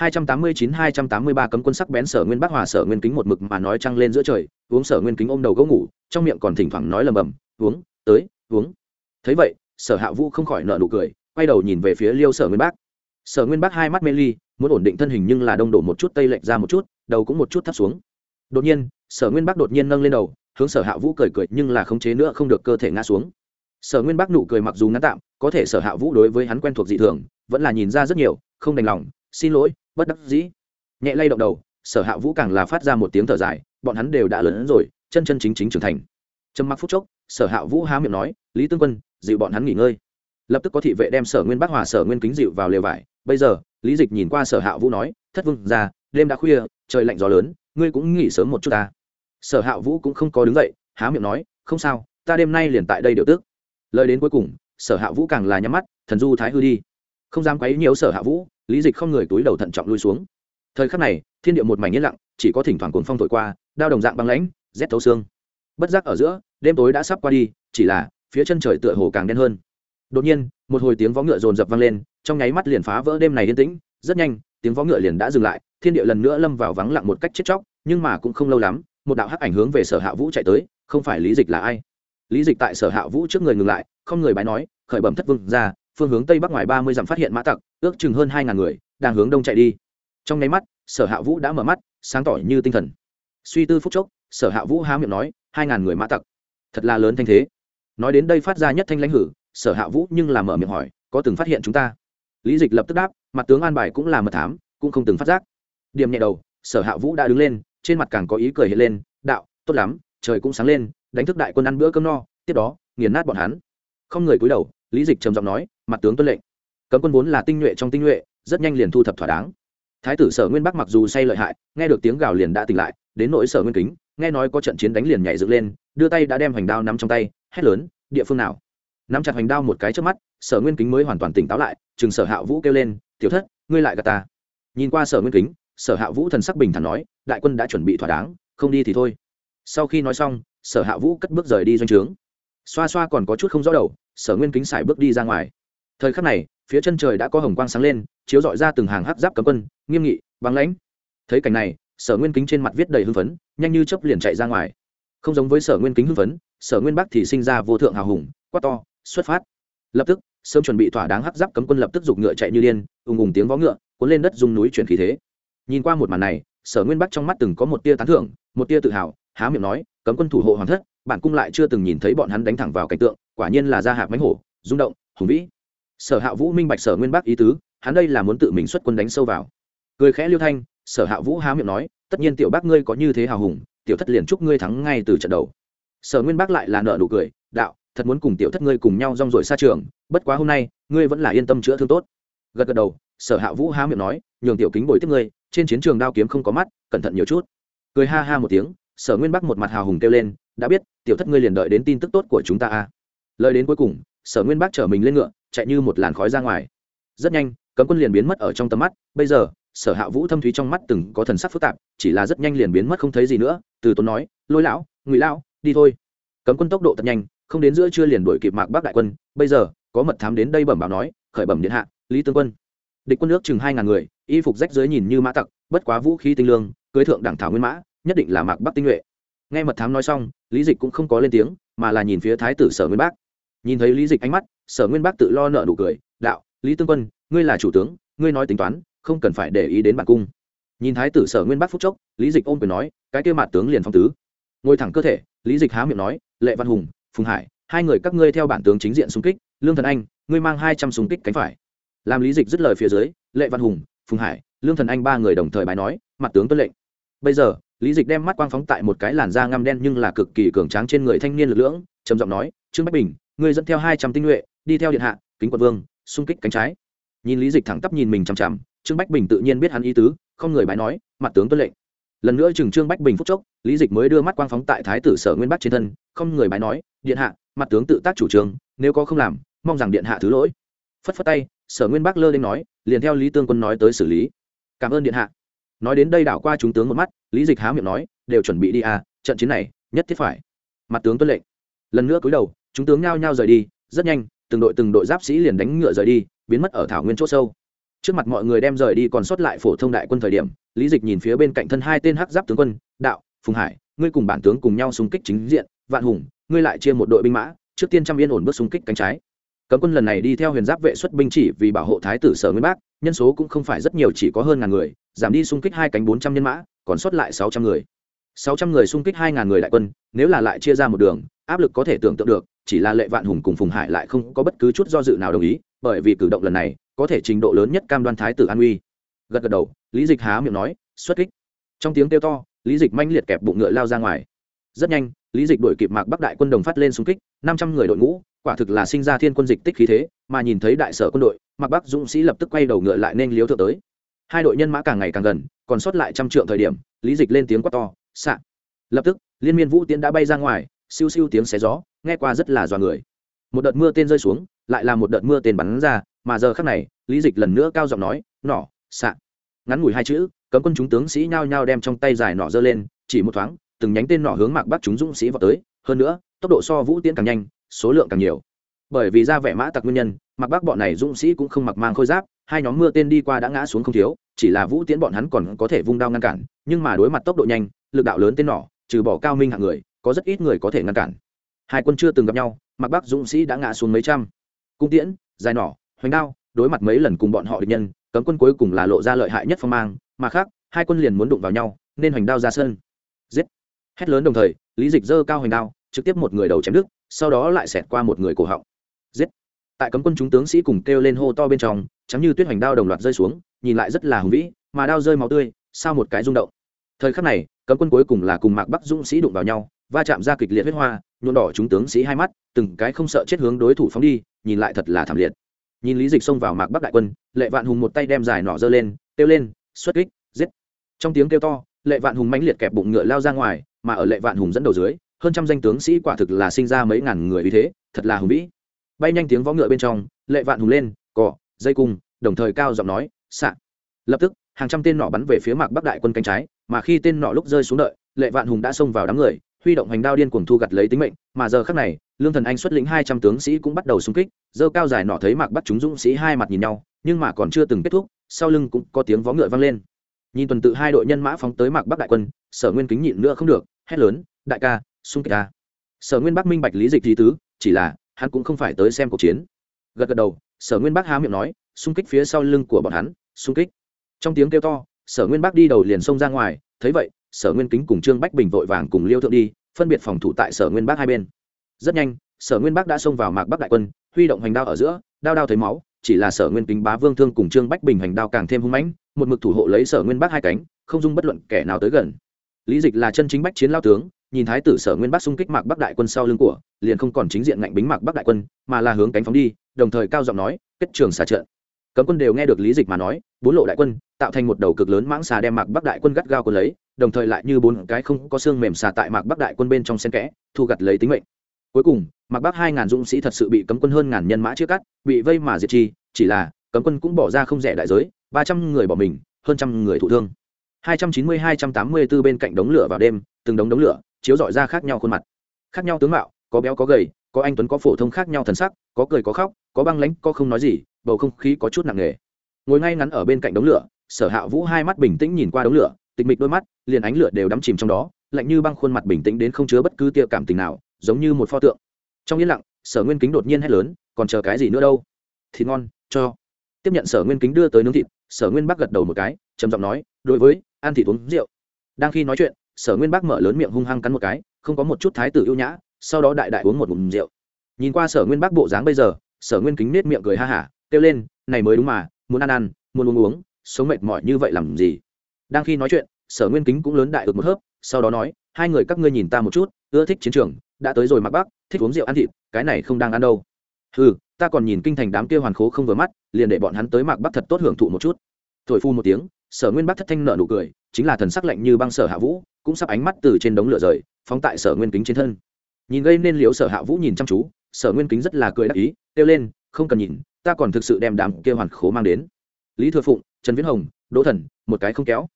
289-283 cấm quân sắc bén sở nguyên bắc hòa sở nguyên kính một mực mà nói trăng lên giữa trời, uống sở nguyên kính ôm đầu gấu ngủ, trong miệng còn thỉnh thoảng nói lầm bầm, uống, tới, uống. Thấy vậy, sở hạ vũ không khỏi nợ nụ cười, quay đầu nhìn về phía liêu sở nguyên bắc. Sở nguyên bắc hai mắt mê ly, muốn ổn định thân hình nhưng là đông đổ một chút, tây lệch ra một chút, đầu cũng một chút thấp xuống. Đột nhiên, sở nguyên bắc đột nhiên nâng lên đầu, hướng sở hạ vũ cười cười nhưng là khống chế nữa, không được cơ thể ngã xuống. Sở nguyên bắc nụ cười mặc dù ngắn tạm, có thể sở hạ vũ đối với hắn quen thuộc dị thường, vẫn là nhìn ra rất nhiều, không đành lòng, xin lỗi bất đắc dĩ. Nhẹ lay động đầu, sở hạ vũ càng là phát ra một tiếng thở dài, bọn hắn đều đã lớn hơn rồi, chân chân chính chính trưởng thành. Trầm mặc phút chốc, sở hạ vũ há miệng nói, lý tương quân, dịu bọn hắn nghỉ ngơi. Lập tức có thị vệ đem sở nguyên bắc hòa, sở nguyên kính dịu vào lều vải. Bây giờ, lý dịch nhìn qua sở hạ vũ nói, thất vương ra đêm đã khuya, trời lạnh gió lớn, ngươi cũng nghỉ sớm một chút ta. Sở hạ vũ cũng không có đứng dậy, há miệng nói, không sao, ta đêm nay liền tại đây điều tước lời đến cuối cùng, sở hạ vũ càng là nhắm mắt, thần du thái hư đi không dám quấy nhiều sở hạ vũ, lý dịch không người túi đầu thận trọng lui xuống. Thời khắc này, thiên địa một mảnh yên lặng, chỉ có thỉnh thoảng cuồng phong thổi qua, đao đồng dạng băng lãnh, rét thấu xương. Bất giác ở giữa, đêm tối đã sắp qua đi, chỉ là, phía chân trời tựa hồ càng đen hơn. Đột nhiên, một hồi tiếng vó ngựa rồn rập vang lên, trong nháy mắt liền phá vỡ đêm này yên tĩnh, rất nhanh, tiếng vó ngựa liền đã dừng lại, thiên địa lần nữa lâm vào vắng lặng một cách chết chóc, nhưng mà cũng không lâu lắm, một đạo hắc ảnh hướng về sở hạ vũ chạy tới, không phải lý dịch là ai? Lý dịch tại sở hạ vũ trước người ngừng lại, không người bái nói, khởi bẩm thất vương ra phương hướng tây bắc ngoài ba mươi dặm phát hiện mã tặc, ước chừng hơn hai ngàn người, đang hướng đông chạy đi. Trong nháy mắt, sở hạ vũ đã mở mắt, sáng tỏ như tinh thần. Suy tư phút chốc, sở hạ vũ há miệng nói, hai ngàn người mã tặc. Thật là lớn thanh thế. Nói đến đây phát ra nhất thanh lãnh hử, sở hạ vũ nhưng làm mở miệng hỏi, có từng phát hiện chúng ta? Lý dịch lập tức đáp, mặt tướng an bài cũng là mật thám, cũng không từng phát giác. Điểm nhẹ đầu, sở hạ vũ đã đứng lên, trên mặt càng có ý cười hiện lên, đạo, tốt lắm, trời cũng sáng lên, đánh thức đại quân ăn bữa cơm no, tiếp đó, nghiền nát bọn hắn. Không người cúi đầu, lý dịch trầm giọng nói mặt tướng tuân lệnh. Cấm quân vốn là tinh nhuệ trong tinh nhuệ, rất nhanh liền thu thập thỏa đáng. Thái tử sở nguyên bắc mặc dù say lợi hại, nghe được tiếng gào liền đã tỉnh lại, đến nỗi sở nguyên kính, nghe nói có trận chiến đánh liền nhảy dựng lên, đưa tay đã đem hoành đao nắm trong tay, hét lớn, địa phương nào? Nắm chặt hoành đao một cái trước mắt, sở nguyên kính mới hoàn toàn tỉnh táo lại chừng sở hạ vũ kêu lên, tiểu thất, ngươi lại gà ta. Nhìn qua sở nguyên kính, sở hạ vũ thần sắc bình thản nói, đại quân đã chuẩn bị thỏa đáng, không đi thì thôi. Sau khi nói xong, sở hạ vũ cất bước rời đi doanh trướng. Xoa xoa còn có chút không rõ đầu, sở nguyên kính xài bước đi ra ngoài thời khắc này, phía chân trời đã có hồng quang sáng lên, chiếu dọi ra từng hàng hắc giáp cấm quân, nghiêm nghị, băng lãnh. Thấy cảnh này, sở nguyên kính trên mặt viết đầy hưng phấn, nhanh như chấp liền chạy ra ngoài. Không giống với sở nguyên kính hưng phấn, sở nguyên bắc thì sinh ra vô thượng hào hùng, quát to, xuất phát. Lập tức, sớm chuẩn bị thỏa đáng hắc giáp cấm quân lập tức giục ngựa chạy như điên, ùng ùng tiếng vó ngựa, cuốn lên đất dung núi chuyển khí thế. Nhìn qua một màn này, sở nguyên bắc trong mắt từng có một tia tán thưởng, một tia tự hào, há miệng nói, cấm quân thủ hộ hoàng thất, bản cung lại chưa từng nhìn thấy bọn hắn đánh thẳng vào cảnh tượng, quả nhiên là gia hạc mánh hổ, rung động, hùng vĩ sở hạ vũ minh bạch sở nguyên bắc ý tứ, hắn đây là muốn tự mình xuất quân đánh sâu vào. Cười khẽ liêu thanh, sở hạ vũ há miệng nói, tất nhiên tiểu bác ngươi có như thế hào hùng, tiểu thất liền chúc ngươi thắng ngay từ trận đầu. Sở nguyên bác lại là nợ nụ cười, đạo, thật muốn cùng tiểu thất ngươi cùng nhau rong rồi xa trường, bất quá hôm nay, ngươi vẫn là yên tâm chữa thương tốt. Gật gật đầu, sở hạ vũ há miệng nói, nhường tiểu kính bồi tiếp ngươi, trên chiến trường đao kiếm không có mắt, cẩn thận nhiều chút. Cười ha ha một tiếng, sở nguyên bắc một mặt hào hùng kêu lên, đã biết, tiểu thất ngươi liền đợi đến tin tức tốt của chúng ta a. Lời đến cuối cùng sở nguyên Bác chở mình lên ngựa, chạy như một làn khói ra ngoài. Rất nhanh, cấm quân liền biến mất ở trong tầm mắt. Bây giờ, sở hạ vũ thâm thúy trong mắt từng có thần sắc phức tạp, chỉ là rất nhanh liền biến mất không thấy gì nữa. Từ tốn nói, lôi lão, ngụy lão, đi thôi. Cấm quân tốc độ thật nhanh, không đến giữa chưa liền đuổi kịp mạc bắc đại quân. Bây giờ, có mật thám đến đây bẩm báo nói, khởi bẩm điện hạ, lý tương quân. Địch quân nước chừng hai ngàn người, y phục rách dưới nhìn như mã tặc, bất quá vũ khí tinh lương, cưới thượng đẳng thảo nguyên mã, nhất định là mạc bắc tinh nhuệ. Nghe mật thám nói xong, lý dịch cũng không có lên tiếng, mà là nhìn phía thái tử sở nguyên bác nhìn thấy lý dịch ánh mắt, sở nguyên bác tự lo nợ nụ cười, đạo, lý tương quân, ngươi là chủ tướng, ngươi nói tính toán, không cần phải để ý đến bản cung. Nhìn thái tử sở nguyên bác phúc chốc, lý dịch ôm quyền nói, cái kêu mặt tướng liền phong tứ. Ngồi thẳng cơ thể, lý dịch há miệng nói, lệ văn hùng, phùng hải, hai người các ngươi theo bản tướng chính diện xung kích, lương thần anh, ngươi mang hai trăm xung kích cánh phải. Làm lý dịch dứt lời phía dưới, lệ văn hùng, phùng hải, lương thần anh ba người đồng thời bài nói mặt tướng tuân lệnh. Bây giờ, lý dịch đem mắt quang phóng tại một cái làn da ngăm đen nhưng là cực kỳ cường tráng trên người thanh niên lực lưỡng, trầm giọng nói, trương bách bình ngươi dẫn theo hai trăm tinh nhuệ, đi theo điện hạ, kính quận vương, xung kích cánh trái. Nhìn lý dịch thẳng tắp nhìn mình chằm chằm, trương bách bình tự nhiên biết hắn ý tứ, không người bái nói, mặt tướng tuân lệnh. Lần nữa chừng trương bách bình phúc chốc, lý dịch mới đưa mắt quang phóng tại thái tử sở nguyên bắc trên thân, không người bái nói, điện hạ, mặt tướng tự tác chủ trương, nếu có không làm, mong rằng điện hạ thứ lỗi. Phất phất tay, sở nguyên bắc lơ lên nói, liền theo lý tương quân nói tới xử lý. Cảm ơn điện hạ. Nói đến đây đảo qua chúng tướng một mắt, lý dịch há miệng nói, đều chuẩn bị đi à trận chiến này, nhất thiết phải. Mặt tướng tuân lệnh. Lần nữa cúi đầu chúng tướng nhao nhao rời đi, rất nhanh, từng đội từng đội giáp sĩ liền đánh ngựa rời đi, biến mất ở thảo nguyên c h ỗ sâu. Trước mặt mọi người đem rời đi còn sót lại phổ thông đại quân thời điểm, lý dịch nhìn phía bên cạnh thân hai tên hắc giáp tướng quân, đạo, phùng hải, ngươi cùng bản tướng cùng nhau xung kích chính diện, vạn hùng, ngươi lại chia một đội binh mã, trước tiên trăm yên ổn bước xung kích cánh trái. Cấm quân lần này đi theo huyền giáp vệ xuất binh chỉ vì bảo hộ thái tử sở nguyên bác, nhân số cũng không phải rất nhiều, chỉ có hơn ngàn người, giảm đi xung kích hai cánh bốn trăm nhân mã, còn sót lại sáu trăm người. Sáu trăm người xung kích hai ngàn người đại quân, nếu là lại chia ra một đường, áp lực có thể tưởng tượng được chỉ là lệ vạn hùng cùng phùng hải lại không có bất cứ chút do dự nào đồng ý, bởi vì cử động lần này có thể trình độ lớn nhất cam đoan thái tử an uy. Gật gật đầu, lý dịch há miệng nói, xuất kích. Trong tiếng kêu to, lý dịch manh liệt kẹp bụng ngựa lao ra ngoài. Rất nhanh, lý dịch đổi kịp mạc bắc đại quân đồng phát lên xung kích, năm trăm người đội ngũ, quả thực là sinh ra thiên quân dịch tích khí thế, mà nhìn thấy đại sở quân đội, mạc bắc dũng sĩ lập tức quay đầu ngựa lại nên liếu thượng tới. Hai đội nhân mã càng ngày càng gần, còn sót lại trăm trượng thời điểm, lý dịch lên tiếng quát to, xạ! Lập tức, liên miên vũ tiến đã bay ra ngoài, siêu siêu tiếng xé gió nghe qua rất là dọa người. Một đợt mưa tên rơi xuống, lại là một đợt mưa tên bắn ra, mà giờ khắc này, lý dịch lần nữa cao giọng nói, nỏ, xạ. Ngắn ngủi hai chữ, cấm quân chúng tướng sĩ nhao nhao đem trong tay dài nỏ giơ lên, chỉ một thoáng, từng nhánh tên nỏ hướng mạc bắc chúng dũng sĩ vào tới. Hơn nữa, tốc độ so vũ tiễn càng nhanh, số lượng càng nhiều. Bởi vì ra vẻ mã tặc nguyên nhân mặc Bác bọn này dũng sĩ cũng không mặc mang khôi giáp, hai nhóm mưa tên đi qua đã ngã xuống không thiếu, chỉ là vũ tiễn bọn hắn còn có thể vung đao ngăn cản, nhưng mà đối mặt tốc độ nhanh, lực đạo lớn tên nỏ, trừ bỏ cao minh hạng người, có rất ít người có thể ngăn cản hai quân chưa từng gặp nhau, mặc bắc dũng sĩ đã ngã xuống mấy trăm. Cung tiễn, dài nỏ, hoành đao, đối mặt mấy lần cùng bọn họ địch nhân, cấm quân cuối cùng là lộ ra lợi hại nhất phong mang, mà khác, hai quân liền muốn đụng vào nhau, nên hoành đao ra sân. Giết. Hét lớn đồng thời, lý dịch dơ cao hoành đao, trực tiếp một người đầu chém đứt, sau đó lại xẹt qua một người cổ họng. Giết. Tại cấm quân chúng tướng sĩ cùng kêu lên hô to bên trong chắm như tuyết hoành đao đồng loạt rơi xuống, nhìn lại rất là hùng vĩ, mà đao rơi máu tươi, sao một cái rung động. Thời khắc này, cấm quân cuối cùng là cùng mạc bắc dũng sĩ đụng vào nhau va chạm ra kịch liệt huyết hoa nhuộn đỏ chúng tướng sĩ hai mắt, từng cái không sợ chết hướng đối thủ phóng đi, nhìn lại thật là thảm liệt. Nhìn lý dịch xông vào mạc bắc đại quân, lệ vạn hùng một tay đem dài nỏ giơ lên, kêu lên, xuất kích, giết! Trong tiếng kêu to, lệ vạn hùng mãnh liệt kẹp bụng ngựa lao ra ngoài, mà ở lệ vạn hùng dẫn đầu dưới, hơn trăm danh tướng sĩ quả thực là sinh ra mấy ngàn người vì thế, thật là hùng vĩ. Bay nhanh tiếng võ ngựa bên trong, lệ vạn hùng lên cỏ dây cung, đồng thời cao giọng nói, xạ! Lập tức, hàng trăm tên nỏ bắn về phía mạc bắc đại quân cánh trái, mà khi tên nỏ lúc rơi xuống đợi, lệ vạn hùng đã xông vào đám người huy động hành đao điên cuồng thu gặt lấy tính mệnh, mà giờ khác này, lương thần anh xuất lĩnh hai trăm tướng sĩ cũng bắt đầu xung kích dơ cao dài nọ thấy mạc bắc chúng dũng sĩ hai mặt nhìn nhau, nhưng mà còn chưa từng kết thúc, sau lưng cũng có tiếng vó ngựa vang lên. Nhìn tuần tự hai đội nhân mã phóng tới mạc bắc đại quân, sở nguyên kính nhịn nữa không được, hét lớn, đại ca, xung kích ca sở nguyên bắc minh bạch lý dịch lý tứ, chỉ là, hắn cũng không phải tới xem cuộc chiến. Gật gật đầu, sở nguyên bắc há miệng nói, xung kích phía sau lưng của bọn hắn, xung kích. Trong tiếng kêu to, sở nguyên bắc đi đầu liền xông ra ngoài, thấy vậy sở nguyên kính cùng trương bách bình vội vàng cùng liêu thượng đi, phân biệt phòng thủ tại sở nguyên bắc hai bên. Rất nhanh, sở nguyên bắc đã xông vào mạc bắc đại quân, huy động hành đao ở giữa, đao đao thấy máu, chỉ là sở nguyên kính bá vương thương cùng trương bách bình hành đao càng thêm hung mãnh, một mực thủ hộ lấy sở nguyên bắc hai cánh, không dung bất luận kẻ nào tới gần. Lý dịch là chân chính bách chiến lao tướng, nhìn thái tử sở nguyên bắc xung kích mạc bắc đại quân sau lưng của, liền không còn chính diện ngạnh bính mạc bắc đại quân, mà là hướng cánh phóng đi, đồng thời cao giọng nói, kết trường xà trận. Cấm quân đều nghe được lý dịch mà nói, bốn lộ đại quân, tạo thành một đầu cực lớn mãng xà đem mạc bắc đại quân gắt gao quân lấy đồng thời lại như bốn cái không có xương mềm xà tại mạc bắc đại quân bên trong sen kẽ, thu gặt lấy tính mệnh. Cuối cùng, mạc bắc hai ngàn dũng sĩ thật sự bị cấm quân hơn ngàn nhân mã chia cắt, bị vây mà diệt chi chỉ là cấm quân cũng bỏ ra không rẻ đại giới, ba trăm người bỏ mình, hơn trăm người thụ thương. Hai trăm chín mươi, hai trăm tám mươi 294 bên cạnh đống lửa vào đêm, từng đống đống lửa, chiếu dọi ra khác nhau khuôn mặt. Khác nhau tướng mạo, có béo có gầy, có anh tuấn có phổ thông khác nhau thần sắc, có cười có khóc, có băng lãnh, có không nói gì, bầu không khí có chút nặng nề. Ngồi ngay ngắn ở bên cạnh đống lửa, sở hạ vũ hai mắt bình tĩnh nhìn qua đống lửa tịch mịch đôi mắt, liền ánh lửa đều đắm chìm trong đó, lạnh như băng khuôn mặt bình tĩnh đến không chứa bất cứ tia cảm tình nào, giống như một pho tượng. Trong yên lặng, sở nguyên kính đột nhiên hét lớn, còn chờ cái gì nữa đâu? Thịt ngon, cho. Tiếp nhận sở nguyên kính đưa tới nướng thịt, sở nguyên bắc gật đầu một cái, trầm giọng nói, đối với, ăn thịt uống rượu. Đang khi nói chuyện, sở nguyên bắc mở lớn miệng hung hăng cắn một cái, không có một chút thái tử ưu nhã, sau đó đại đại uống một ngụm rượu. Nhìn qua sở nguyên bắc bộ dáng bây giờ, sở nguyên kính nết miệng cười ha hả, kêu lên, này mới đúng mà, muốn ăn ăn, muốn uống uống, sống mệt mỏi như vậy làm gì? Đang khi nói chuyện, sở nguyên kính cũng lớn đại ực một hớp, sau đó nói, hai người các ngươi nhìn ta một chút, ưa thích chiến trường, đã tới rồi mặc bắc, thích uống rượu ăn thịt, cái này không đang ăn đâu. Ừ ta còn nhìn kinh thành đám kia hoàn khố không vừa mắt, liền để bọn hắn tới mạc bắc thật tốt hưởng thụ một chút. Thổi phu một tiếng, sở nguyên bắc thất thanh nợ nụ cười, chính là thần sắc lạnh như băng sở hạ vũ, cũng sắp ánh mắt từ trên đống lửa rời, phóng tại sở nguyên kính trên thân. Nhìn gây nên liễu sở hạ vũ nhìn chăm chú, sở nguyên kính rất là cười đắc ý, kêu lên, không cần nhìn, ta còn thực sự đem đám kia hoàn khố mang đến. Lý thừa phụng, trần viễn hồng, đỗ thần, một cái không kéo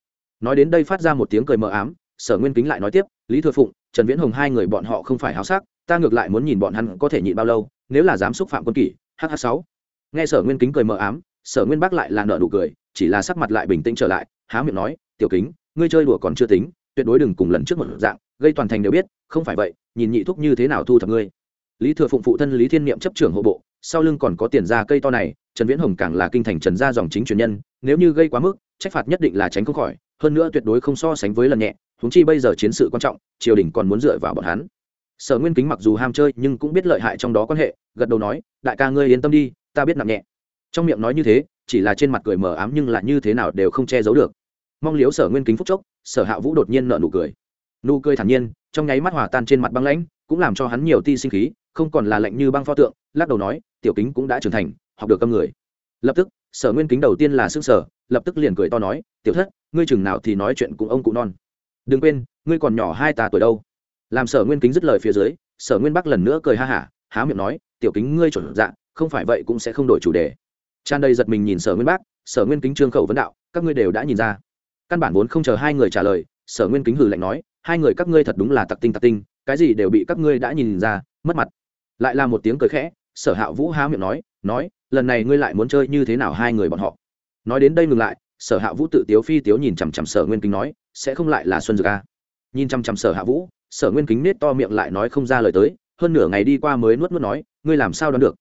nói đến đây phát ra một tiếng cười mờ ám, sở nguyên kính lại nói tiếp, lý thừa phụng, trần viễn hồng hai người bọn họ không phải háo sắc, ta ngược lại muốn nhìn bọn hắn có thể nhịn bao lâu, nếu là dám xúc phạm quân kỷ hh sáu. Nghe sở nguyên kính cười mờ ám, sở nguyên bác lại là nợ nụ cười, chỉ là sắc mặt lại bình tĩnh trở lại, há miệng nói, tiểu kính, ngươi chơi đùa còn chưa tính, tuyệt đối đừng cùng lần trước một dạng, gây toàn thành đều biết, không phải vậy, nhìn nhị thúc như thế nào thu thập ngươi. Lý thừa phụng phụ thân lý thiên niệm chấp trưởng hộ bộ, sau lưng còn có tiền ra cây to này, trần viễn hồng càng là kinh thành trần gia dòng chính truyền nhân, nếu như gây quá mức, trách phạt nhất định là tránh không khỏi hơn nữa tuyệt đối không so sánh với lần nhẹ húng chi bây giờ chiến sự quan trọng, triều đình còn muốn dựa vào bọn hắn. Sở nguyên kính mặc dù ham chơi nhưng cũng biết lợi hại trong đó quan hệ, gật đầu nói, đại ca ngươi yên tâm đi, ta biết nặng nhẹ. Trong miệng nói như thế, chỉ là trên mặt cười mờ ám nhưng là như thế nào đều không che giấu được. Mong liếu sở nguyên kính phúc chốc, sở hạ vũ đột nhiên nợ nụ cười. Nụ cười thản nhiên, trong nháy mắt hòa tan trên mặt băng lãnh, cũng làm cho hắn nhiều ti sinh khí, không còn là lạnh như băng pho tượng, lắc đầu nói, tiểu kính cũng đã trưởng thành, học được câm người. Lập tức sở nguyên kính đầu tiên là xương sở, lập tức liền cười to nói, tiểu thất, ngươi chừng nào thì nói chuyện cùng ông cụ non. Đừng quên, ngươi còn nhỏ hai tà tuổi đâu. Làm sở nguyên kính dứt lời phía dưới, sở nguyên bắc lần nữa cười ha hả, há miệng nói, tiểu kính ngươi chuẩn dạ không phải vậy cũng sẽ không đổi chủ đề. Tràn đầy giật mình nhìn sở nguyên bắc, sở nguyên kính trương khẩu vấn đạo, các ngươi đều đã nhìn ra. Căn bản vốn không chờ hai người trả lời, sở nguyên kính hử lạnh nói, hai người các ngươi thật đúng là tặc tinh tặc tinh, cái gì đều bị các ngươi đã nhìn ra, mất mặt. Lại là một tiếng cười khẽ, sở hạ vũ há miệng nói nói lần này ngươi lại muốn chơi như thế nào hai người bọn họ? Nói đến đây ngừng lại, sở hạ vũ tự tiếu phi tiếu nhìn chằm chằm sở nguyên kính nói, sẽ không lại là xuân dược a à? nhìn chằm chằm sở hạ vũ, sở nguyên kính nết to miệng lại nói không ra lời tới, hơn nửa ngày đi qua mới nuốt nuốt nói, ngươi làm sao đoán được?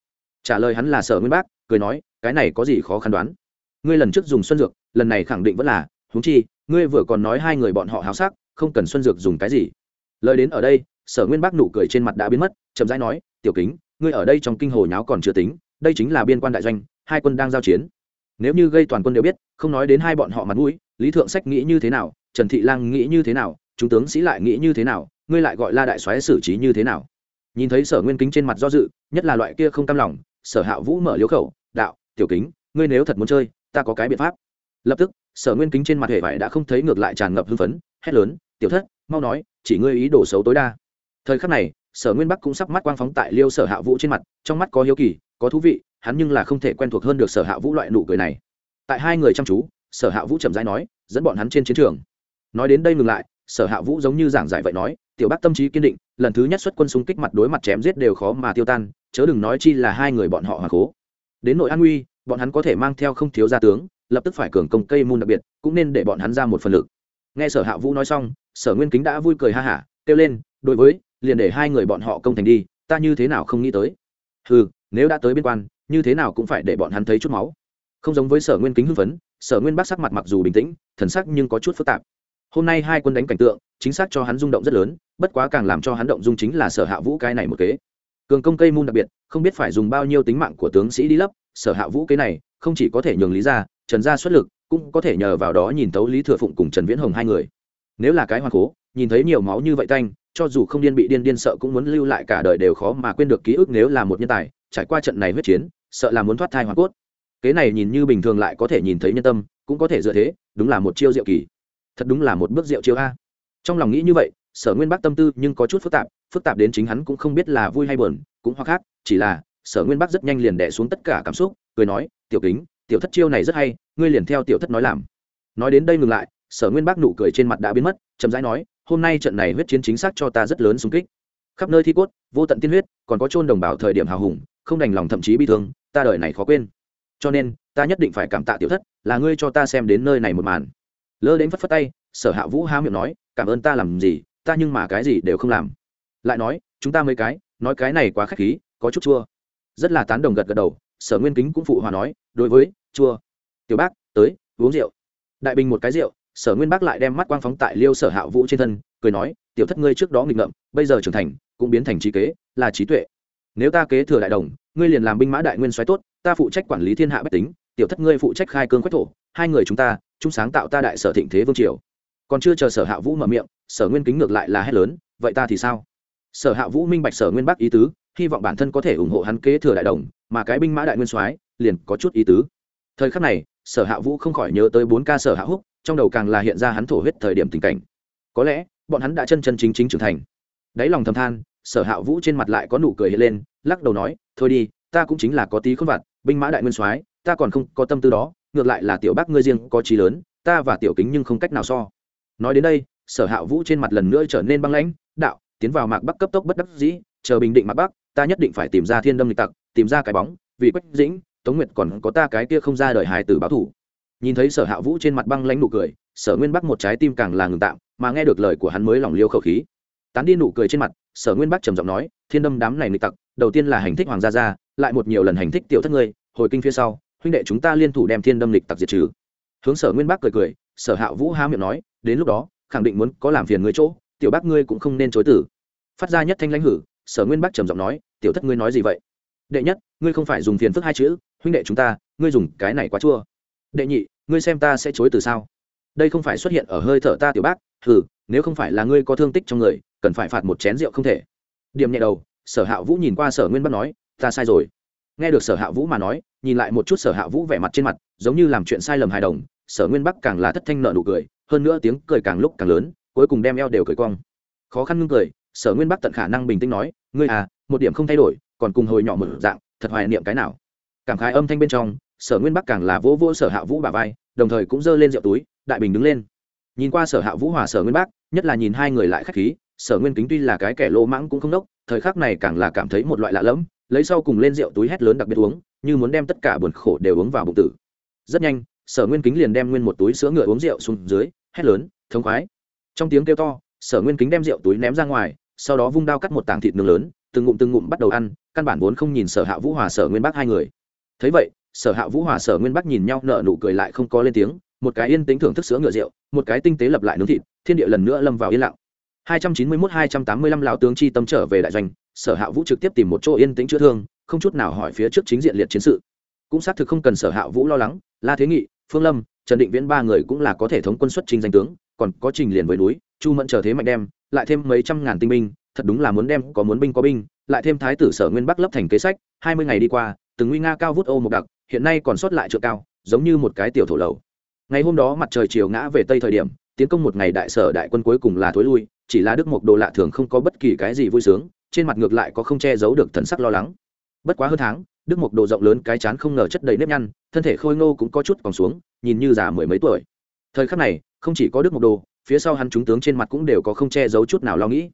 Trả lời hắn là sở nguyên bác, cười nói, cái này có gì khó khăn đoán? Ngươi lần trước dùng xuân dược lần này khẳng định vẫn là, huống chi, ngươi vừa còn nói hai người bọn họ háo sắc, không cần xuân dược dùng cái gì. Lời đến ở đây, sở nguyên bác nụ cười trên mặt đã biến mất, chậm rãi nói, tiểu kính, ngươi ở đây trong kinh hồ nháo còn chưa tính đây chính là biên quan đại doanh, hai quân đang giao chiến. Nếu như gây toàn quân đều biết, không nói đến hai bọn họ mặt mũi, lý thượng sách nghĩ như thế nào, trần thị lang nghĩ như thế nào, chúng tướng sĩ lại nghĩ như thế nào, ngươi lại gọi la đại soái xử trí như thế nào? Nhìn thấy sở nguyên kính trên mặt do dự, nhất là loại kia không cam lòng, sở hạ vũ mở liếu khẩu, đạo, tiểu kính, ngươi nếu thật muốn chơi, ta có cái biện pháp. Lập tức, sở nguyên kính trên mặt hệ vải đã không thấy ngược lại tràn ngập hưng phấn, hét lớn, tiểu thất, mau nói, chỉ ngươi ý đồ xấu tối đa. Thời khắc này sở nguyên bắc cũng sắp mắt quang phóng tại liêu sở hạ vũ trên mặt, trong mắt có hiếu kỳ, có thú vị, hắn nhưng là không thể quen thuộc hơn được sở hạ vũ loại nụ cười này. Tại hai người chăm chú, sở hạ vũ chậm rãi nói, dẫn bọn hắn trên chiến trường. Nói đến đây ngừng lại, sở hạ vũ giống như giảng giải vậy nói, tiểu bác tâm trí kiên định, lần thứ nhất xuất quân xung kích mặt đối mặt chém giết đều khó mà tiêu tan, chớ đừng nói chi là hai người bọn họ hoàng cố. Đến nội an nguy, bọn hắn có thể mang theo không thiếu gia tướng, lập tức phải cường công cây môn đặc biệt, cũng nên để bọn hắn ra một phần lực. Nghe sở hạ vũ nói xong, sở nguyên kính đã vui cười ha hả, kêu lên, đối với liền để hai người bọn họ công thành đi, ta như thế nào không nghĩ tới? Ừ nếu đã tới biên quan, như thế nào cũng phải để bọn hắn thấy chút máu. Không giống với sở nguyên kính hưng phấn, sở nguyên bác sắc mặt mặc dù bình tĩnh, thần sắc nhưng có chút phức tạp. Hôm nay hai quân đánh cảnh tượng, chính xác cho hắn rung động rất lớn, bất quá càng làm cho hắn động dung chính là sở hạ vũ cái này một kế. Cường công cây môn đặc biệt, không biết phải dùng bao nhiêu tính mạng của tướng sĩ đi lấp, sở hạ vũ kế này, không chỉ có thể nhường lý ra, trần gia xuất lực, cũng có thể nhờ vào đó nhìn tấu lý thừa phụng cùng trần viễn hồng hai người. Nếu là cái hoa cố nhìn thấy nhiều máu như vậy tanh, cho dù không điên bị điên điên sợ cũng muốn lưu lại cả đời đều khó mà quên được ký ức nếu là một nhân tài, trải qua trận này huyết chiến, sợ là muốn thoát thai hoa cốt. Kế này nhìn như bình thường lại có thể nhìn thấy nhân tâm, cũng có thể dựa thế, đúng là một chiêu diệu kỳ. Thật đúng là một bước diệu chiêu a. Trong lòng nghĩ như vậy, sở nguyên bắc tâm tư nhưng có chút phức tạp phức tạp đến chính hắn cũng không biết là vui hay buồn, cũng hoặc khác, chỉ là sở nguyên bắc rất nhanh liền đẻ xuống tất cả cảm xúc, cười nói, tiểu kính, tiểu thất chiêu này rất hay, ngươi liền theo tiểu thất nói làm. Nói đến đây ngừng lại, sở nguyên bắc nụ cười trên mặt đã biến mất, chậm rãi nói hôm nay trận này huyết chiến chính xác cho ta rất lớn xung kích. Khắp nơi thi cốt, vô tận tiên huyết, còn có chôn đồng bào thời điểm hào hùng, không đành lòng thậm chí bị thương, ta đời này khó quên. Cho nên, ta nhất định phải cảm tạ tiểu thất, là ngươi cho ta xem đến nơi này một màn. Lơ đến phất phất tay, sở hạ vũ há miệng nói, cảm ơn ta làm gì, ta nhưng mà cái gì đều không làm. Lại nói, chúng ta mấy cái, nói cái này quá k h á c h khí, có chút chua. Rất là tán đồng gật gật đầu, sở nguyên kính cũng phụ hòa nói, đối với, chua. Tiểu bác, tới, uống rượu. Đại bình một cái rượu sở nguyên bác lại đem mắt quang phóng tại liêu sở hạ vũ trên thân, cười nói, tiểu thất ngươi trước đó nghịch ngợm, bây giờ trưởng thành, cũng biến thành trí kế, là trí tuệ. Nếu ta kế thừa đại đồng, ngươi liền làm binh mã đại nguyên xoáy tốt, ta phụ trách quản lý thiên hạ bách tính, tiểu thất ngươi phụ trách khai cương quách thổ, hai người chúng ta, chung sáng tạo ta đại sở thịnh thế vương triều. Còn chưa chờ sở hạ vũ mở miệng, sở nguyên kính ngược lại là hét lớn, vậy ta thì sao? Sở hạ vũ minh bạch sở nguyên bắc ý tứ, hy vọng bản thân có thể ủng hộ hắn kế thừa đại đồng, mà cái binh mã đại nguyên soái liền có chút ý tứ. Thời khắc này, sở hạ vũ không khỏi nhớ tới bốn ca sở hạ húc trong đầu càng là hiện ra hắn thổ huyết thời điểm tình cảnh. Có lẽ, bọn hắn đã chân chân chính chính trưởng thành. Đáy lòng thầm than, sở hạ vũ trên mặt lại có nụ cười hiện lên, lắc đầu nói, thôi đi, ta cũng chính là có tí khôn vặt, binh mã đại nguyên soái, ta còn không có tâm tư đó, ngược lại là tiểu bác ngươi riêng có trí lớn, ta và tiểu kính nhưng không cách nào so. Nói đến đây, sở hạ vũ trên mặt lần nữa trở nên băng lãnh, đạo, tiến vào mạc bắc cấp tốc bất đắc dĩ, chờ bình định mạc bắc, ta nhất định phải tìm ra thiên đâm lịch tặc, tìm ra cái bóng, vì quách dĩnh, tống nguyệt còn có ta cái kia không ra đời hài tử báo thủ nhìn thấy sở hạ vũ trên mặt băng lãnh nụ cười, sở nguyên bắc một trái tim càng là ngừng tạm, mà nghe được lời của hắn mới lỏng liêu khẩu khí. Tán đi nụ cười trên mặt, sở nguyên bắc trầm giọng nói, thiên đâm đám này nịch tặc, đầu tiên là hành thích hoàng gia gia, lại một nhiều lần hành thích tiểu thất ngươi, hồi kinh phía sau, huynh đệ chúng ta liên thủ đem thiên đâm lịch tặc diệt trừ. Hướng sở nguyên bắc cười cười, sở hạ vũ há miệng nói, đến lúc đó, khẳng định muốn có làm phiền người chỗ, tiểu bác ngươi cũng không nên chối tử phát ra nhất thanh lãnh hử, sở nguyên bắc trầm giọng nói, tiểu thất ngươi nói gì vậy? Đệ nhất, ngươi không phải dùng phiền phức hai chữ, huynh đệ chúng ta, ngươi dùng cái này quá chua đệ nhị, ngươi xem ta sẽ chối từ sao? Đây không phải xuất hiện ở hơi thở ta tiểu bác, hừ, nếu không phải là ngươi có thương tích trong người, cần phải phạt một chén rượu không thể. Điểm nhẹ đầu, sở hạ vũ nhìn qua sở nguyên bắc nói, ta sai rồi. Nghe được sở hạ vũ mà nói, nhìn lại một chút sở hạ vũ vẻ mặt trên mặt, giống như làm chuyện sai lầm hài đồng, sở nguyên bắc càng là thất thanh nợ nụ cười, hơn nữa tiếng cười càng lúc càng lớn, cuối cùng đem eo đều cười cong. Khó khăn ngưng cười, sở nguyên bắc tận khả năng bình tĩnh nói, ngươi à một điểm không thay đổi, còn cùng hồi nhỏ mở dạng, thật hoài niệm cái nào. Cảm khái âm thanh bên trong sở nguyên bắc càng là vỗ vỗ sở hạ vũ bà vai, đồng thời cũng giơ lên rượu túi, đại bình đứng lên. Nhìn qua sở hạ vũ hòa sở nguyên bắc, nhất là nhìn hai người lại khách khí, sở nguyên kính tuy là cái kẻ lỗ mãng cũng không đốc, thời khắc này càng là cảm thấy một loại lạ lẫm, lấy sau cùng lên rượu túi hét lớn đặc biệt uống, như muốn đem tất cả buồn khổ đều uống vào bụng tử. Rất nhanh, sở nguyên kính liền đem nguyên một túi sữa ngựa uống rượu xuống dưới, hét lớn, thống khoái! Trong tiếng kêu to, sở nguyên kính đem rượu túi ném ra ngoài, sau đó vung đao cắt một tảng thịt nướng lớn, từng ngụm từng ngụm bắt đầu ăn, căn bản vốn không nhìn sở hạ vũ hòa sở nguyên bắc hai người. Thấy vậy sở hạ vũ hòa sở nguyên bắc nhìn nhau nợ nụ cười lại không có lên tiếng, một cái yên tính thưởng thức sữa ngựa rượu, một cái tinh tế lập lại nướng thịt, thiên địa lần nữa lâm vào yên lặng. 291-285 lão tướng chi tâm trở về đại doanh, sở hạ vũ trực tiếp tìm một chỗ yên tĩnh chữa thương, không chút nào hỏi phía trước chính diện liệt chiến sự. Cũng xác thực không cần sở hạ vũ lo lắng, la thế nghị, phương lâm, trần định viễn ba người cũng là có thể thống quân xuất trình danh tướng, còn có trình liền với núi, chu mẫn chờ thế mạnh đem, lại thêm mấy trăm ngàn tinh binh, thật đúng là muốn đem có muốn binh có binh, lại thêm thái tử sở nguyên bắc lấp thành kế sách, hai mươi ngày đi qua, từng nguy nga cao vút ô một đặc hiện nay còn sót lại trượng cao, giống như một cái tiểu thổ lầu. Ngày hôm đó mặt trời chiều ngã về tây thời điểm, tiến công một ngày đại sở đại quân cuối cùng là thối lui, chỉ là đức mộc đồ lạ thường không có bất kỳ cái gì vui sướng, trên mặt ngược lại có không che giấu được thần sắc lo lắng. Bất quá hơn tháng, đức mộc đồ rộng lớn cái chán không ngờ chất đầy nếp nhăn, thân thể khôi ngô cũng có chút còn xuống, nhìn như già mười mấy tuổi. Thời khắc này, không chỉ có đức mộc đồ, phía sau hắn chúng tướng trên mặt cũng đều có không che giấu chút nào lo nghĩ.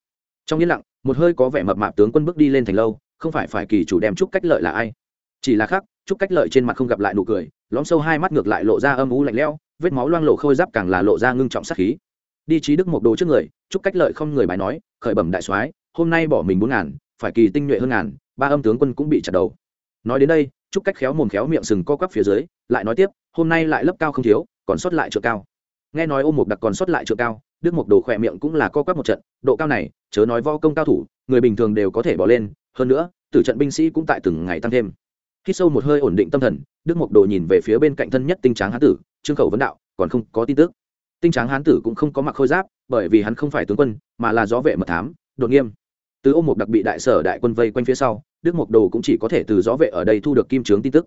Trong yên lặng, một hơi có vẻ mập mạp tướng quân bước đi lên thành lâu, không phải phải kỳ chủ đem chúc cách lợi là ai? Chỉ là khác chúc cách lợi trên mặt không gặp lại nụ cười, lõm sâu hai mắt ngược lại lộ ra âm u lạnh lẽo, vết máu loang lộ khôi giáp càng là lộ ra ngưng trọng sát khí. Đi trí đức một đồ trước người, chúc cách lợi không người bài nói, khởi bẩm đại soái, hôm nay bỏ mình bốn ngàn, phải kỳ tinh nhuệ hơn ngàn, ba âm tướng quân cũng bị chặt đầu. Nói đến đây, chúc cách khéo mồm khéo miệng sừng co quắp phía dưới, lại nói tiếp, hôm nay lại lấp cao không thiếu, còn sót lại trượng cao. Nghe nói ôm một đặc còn sót lại trượng cao, đức mộc đồ khỏe miệng cũng là co quắp một trận, độ cao này, chớ nói vo công cao thủ, người bình thường đều có thể bỏ lên, hơn nữa, tử trận binh sĩ cũng tại từng ngày tăng thêm khi sâu một hơi ổn định tâm thần, đức mộc đồ nhìn về phía bên cạnh thân nhất tinh tráng hán tử, trương khẩu vấn đạo, còn không có tin tức. Tinh tráng hán tử cũng không có mặc khôi giáp, bởi vì hắn không phải tướng quân, mà là gió vệ mật thám, đột nghiêm. Từ ôm Mục đặc bị đại sở đại quân vây quanh phía sau, đức mộc đồ cũng chỉ có thể từ gió vệ ở đây thu được kim trướng tin tức.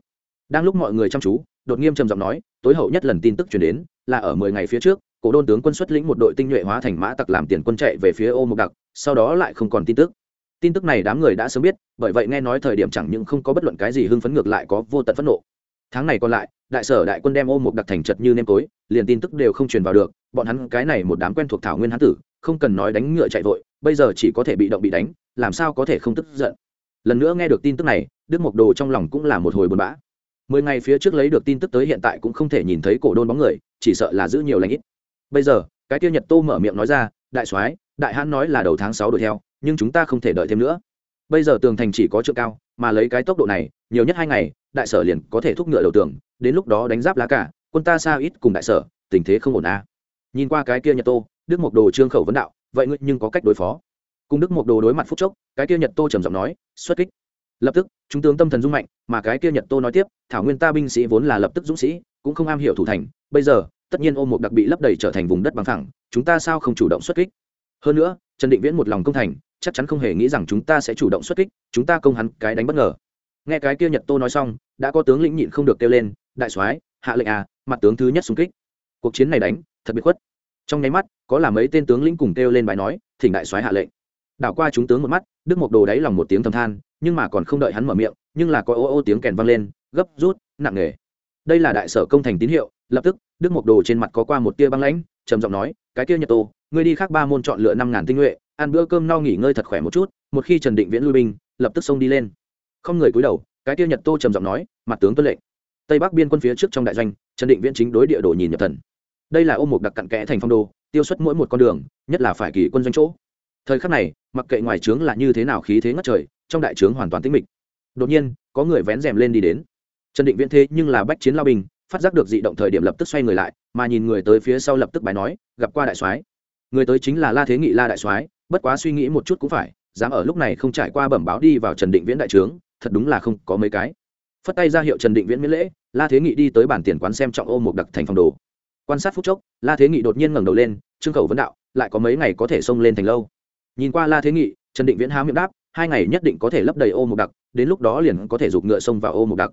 Đang lúc mọi người chăm chú, đột nghiêm trầm giọng nói, tối hậu nhất lần tin tức chuyển đến, là ở mười ngày phía trước, cổ đôn tướng quân xuất lĩnh một đội tinh nhuệ hóa thành mã tặc làm tiền quân chạy về phía ô Mục đặc, sau đó lại không còn tin tức tin tức này đám người đã sớm biết, bởi vậy nghe nói thời điểm chẳng những không có bất luận cái gì hưng phấn ngược lại có vô tận phẫn nộ. Tháng này còn lại, đại sở đại quân đem ô một đặc thành chật như nêm tối, liền tin tức đều không truyền vào được, bọn hắn cái này một đám quen thuộc thảo nguyên hán tử, không cần nói đánh ngựa chạy vội, bây giờ chỉ có thể bị động bị đánh, làm sao có thể không tức giận. Lần nữa nghe được tin tức này, đức mộc đồ trong lòng cũng là một hồi buồn bã. Mười ngày phía trước lấy được tin tức tới hiện tại cũng không thể nhìn thấy cổ đôn bóng người, chỉ sợ là giữ nhiều lãnh ít. Bây giờ, cái tiêu nhật tô mở miệng nói ra, đại soái đại hãn nói là đầu tháng sáu đuổi theo, nhưng chúng ta không thể đợi thêm nữa. Bây giờ tường thành chỉ có trượng cao, mà lấy cái tốc độ này, nhiều nhất hai ngày, đại sở liền có thể thúc ngựa đầu tường, đến lúc đó đánh giáp lá cả, quân ta xa ít cùng đại sở, tình thế không ổn à. nhìn qua cái kia nhật tô, đức mộc đồ trương khẩu vấn đạo, vậy ngươi nhưng có cách đối phó. Cùng đức mộc đồ đối mặt phúc chốc, cái kia nhật tô trầm giọng nói, xuất kích. Lập tức, chúng tướng tâm thần dung mạnh, mà cái kia nhật tô nói tiếp, thảo nguyên ta binh sĩ vốn là lập tức dũng sĩ, cũng không am hiểu thủ thành, bây giờ, tất nhiên ôm một đặc bị lấp đầy trở thành vùng đất bằng thẳng chúng ta sao không chủ động xuất kích? Hơn nữa, trần định viễn một lòng công thành, chắc chắn không hề nghĩ rằng chúng ta sẽ chủ động xuất kích, chúng ta công hắn cái đánh bất ngờ. Nghe cái kia nhật tô nói xong, đã có tướng lĩnh nhịn không được kêu lên, đại soái, hạ lệnh à mặt tướng thứ nhất xung kích. Cuộc chiến này đánh, thật biệt khuất. Trong nháy mắt, có là mấy tên tướng lĩnh cùng kêu lên bài nói, thỉnh đại soái hạ lệnh. Đảo qua chúng tướng một mắt, đức mộc đồ đáy lòng một tiếng thầm than, nhưng mà còn không đợi hắn mở miệng, nhưng là có ô ô tiếng kèn vang lên, gấp rút, nặng nề. Đây là đại sở công thành tín hiệu, lập tức, đức mộc đồ trên mặt có qua một tia băng lãnh, trầm giọng nói, cái kia nhật tô ngươi đi khác ba môn chọn lựa năm ngàn tinh nhuệ, ăn bữa cơm no nghỉ ngơi thật khỏe một chút, một khi trần định viễn lui binh, lập tức xông đi lên. Không người cúi đầu, cái tiêu nhật tô trầm giọng nói, mặt tướng tuân lệnh. Tây bắc biên quân phía trước trong đại doanh, trần định viễn chính đối địa đồ nhìn nhập thần. Đây là ôm một đặc cặn kẽ thành phong đô, tiêu xuất mỗi một con đường, nhất là phải kỳ quân doanh chỗ. Thời khắc này, mặc kệ ngoài trướng là như thế nào khí thế ngất trời, trong đại trướng hoàn toàn tĩnh mịch. Đột nhiên, có người vén rèm lên đi đến. Trần định viễn thế nhưng là bách chiến lao binh, phát giác được dị động thời điểm lập tức xoay người lại, mà nhìn người tới phía sau lập tức bài nói, gặp qua đại soái người tới chính là la thế nghị la đại soái, bất quá suy nghĩ một chút cũng phải, dám ở lúc này không trải qua bẩm báo đi vào trần định viễn đại trướng, thật đúng là không có mấy cái. Phất tay ra hiệu trần định viễn miễn lễ, la thế nghị đi tới bản tiền quán xem trọng ô một đặc thành phòng đồ. Quan sát phút chốc, la thế nghị đột nhiên ngẩng đầu lên, trương khẩu vấn đạo, lại có mấy ngày có thể xông lên thành lâu. Nhìn qua la thế nghị, trần định viễn há miệng đáp, hai ngày nhất định có thể lấp đầy ô một đặc, đến lúc đó liền có thể giục ngựa xông vào ô một đặc.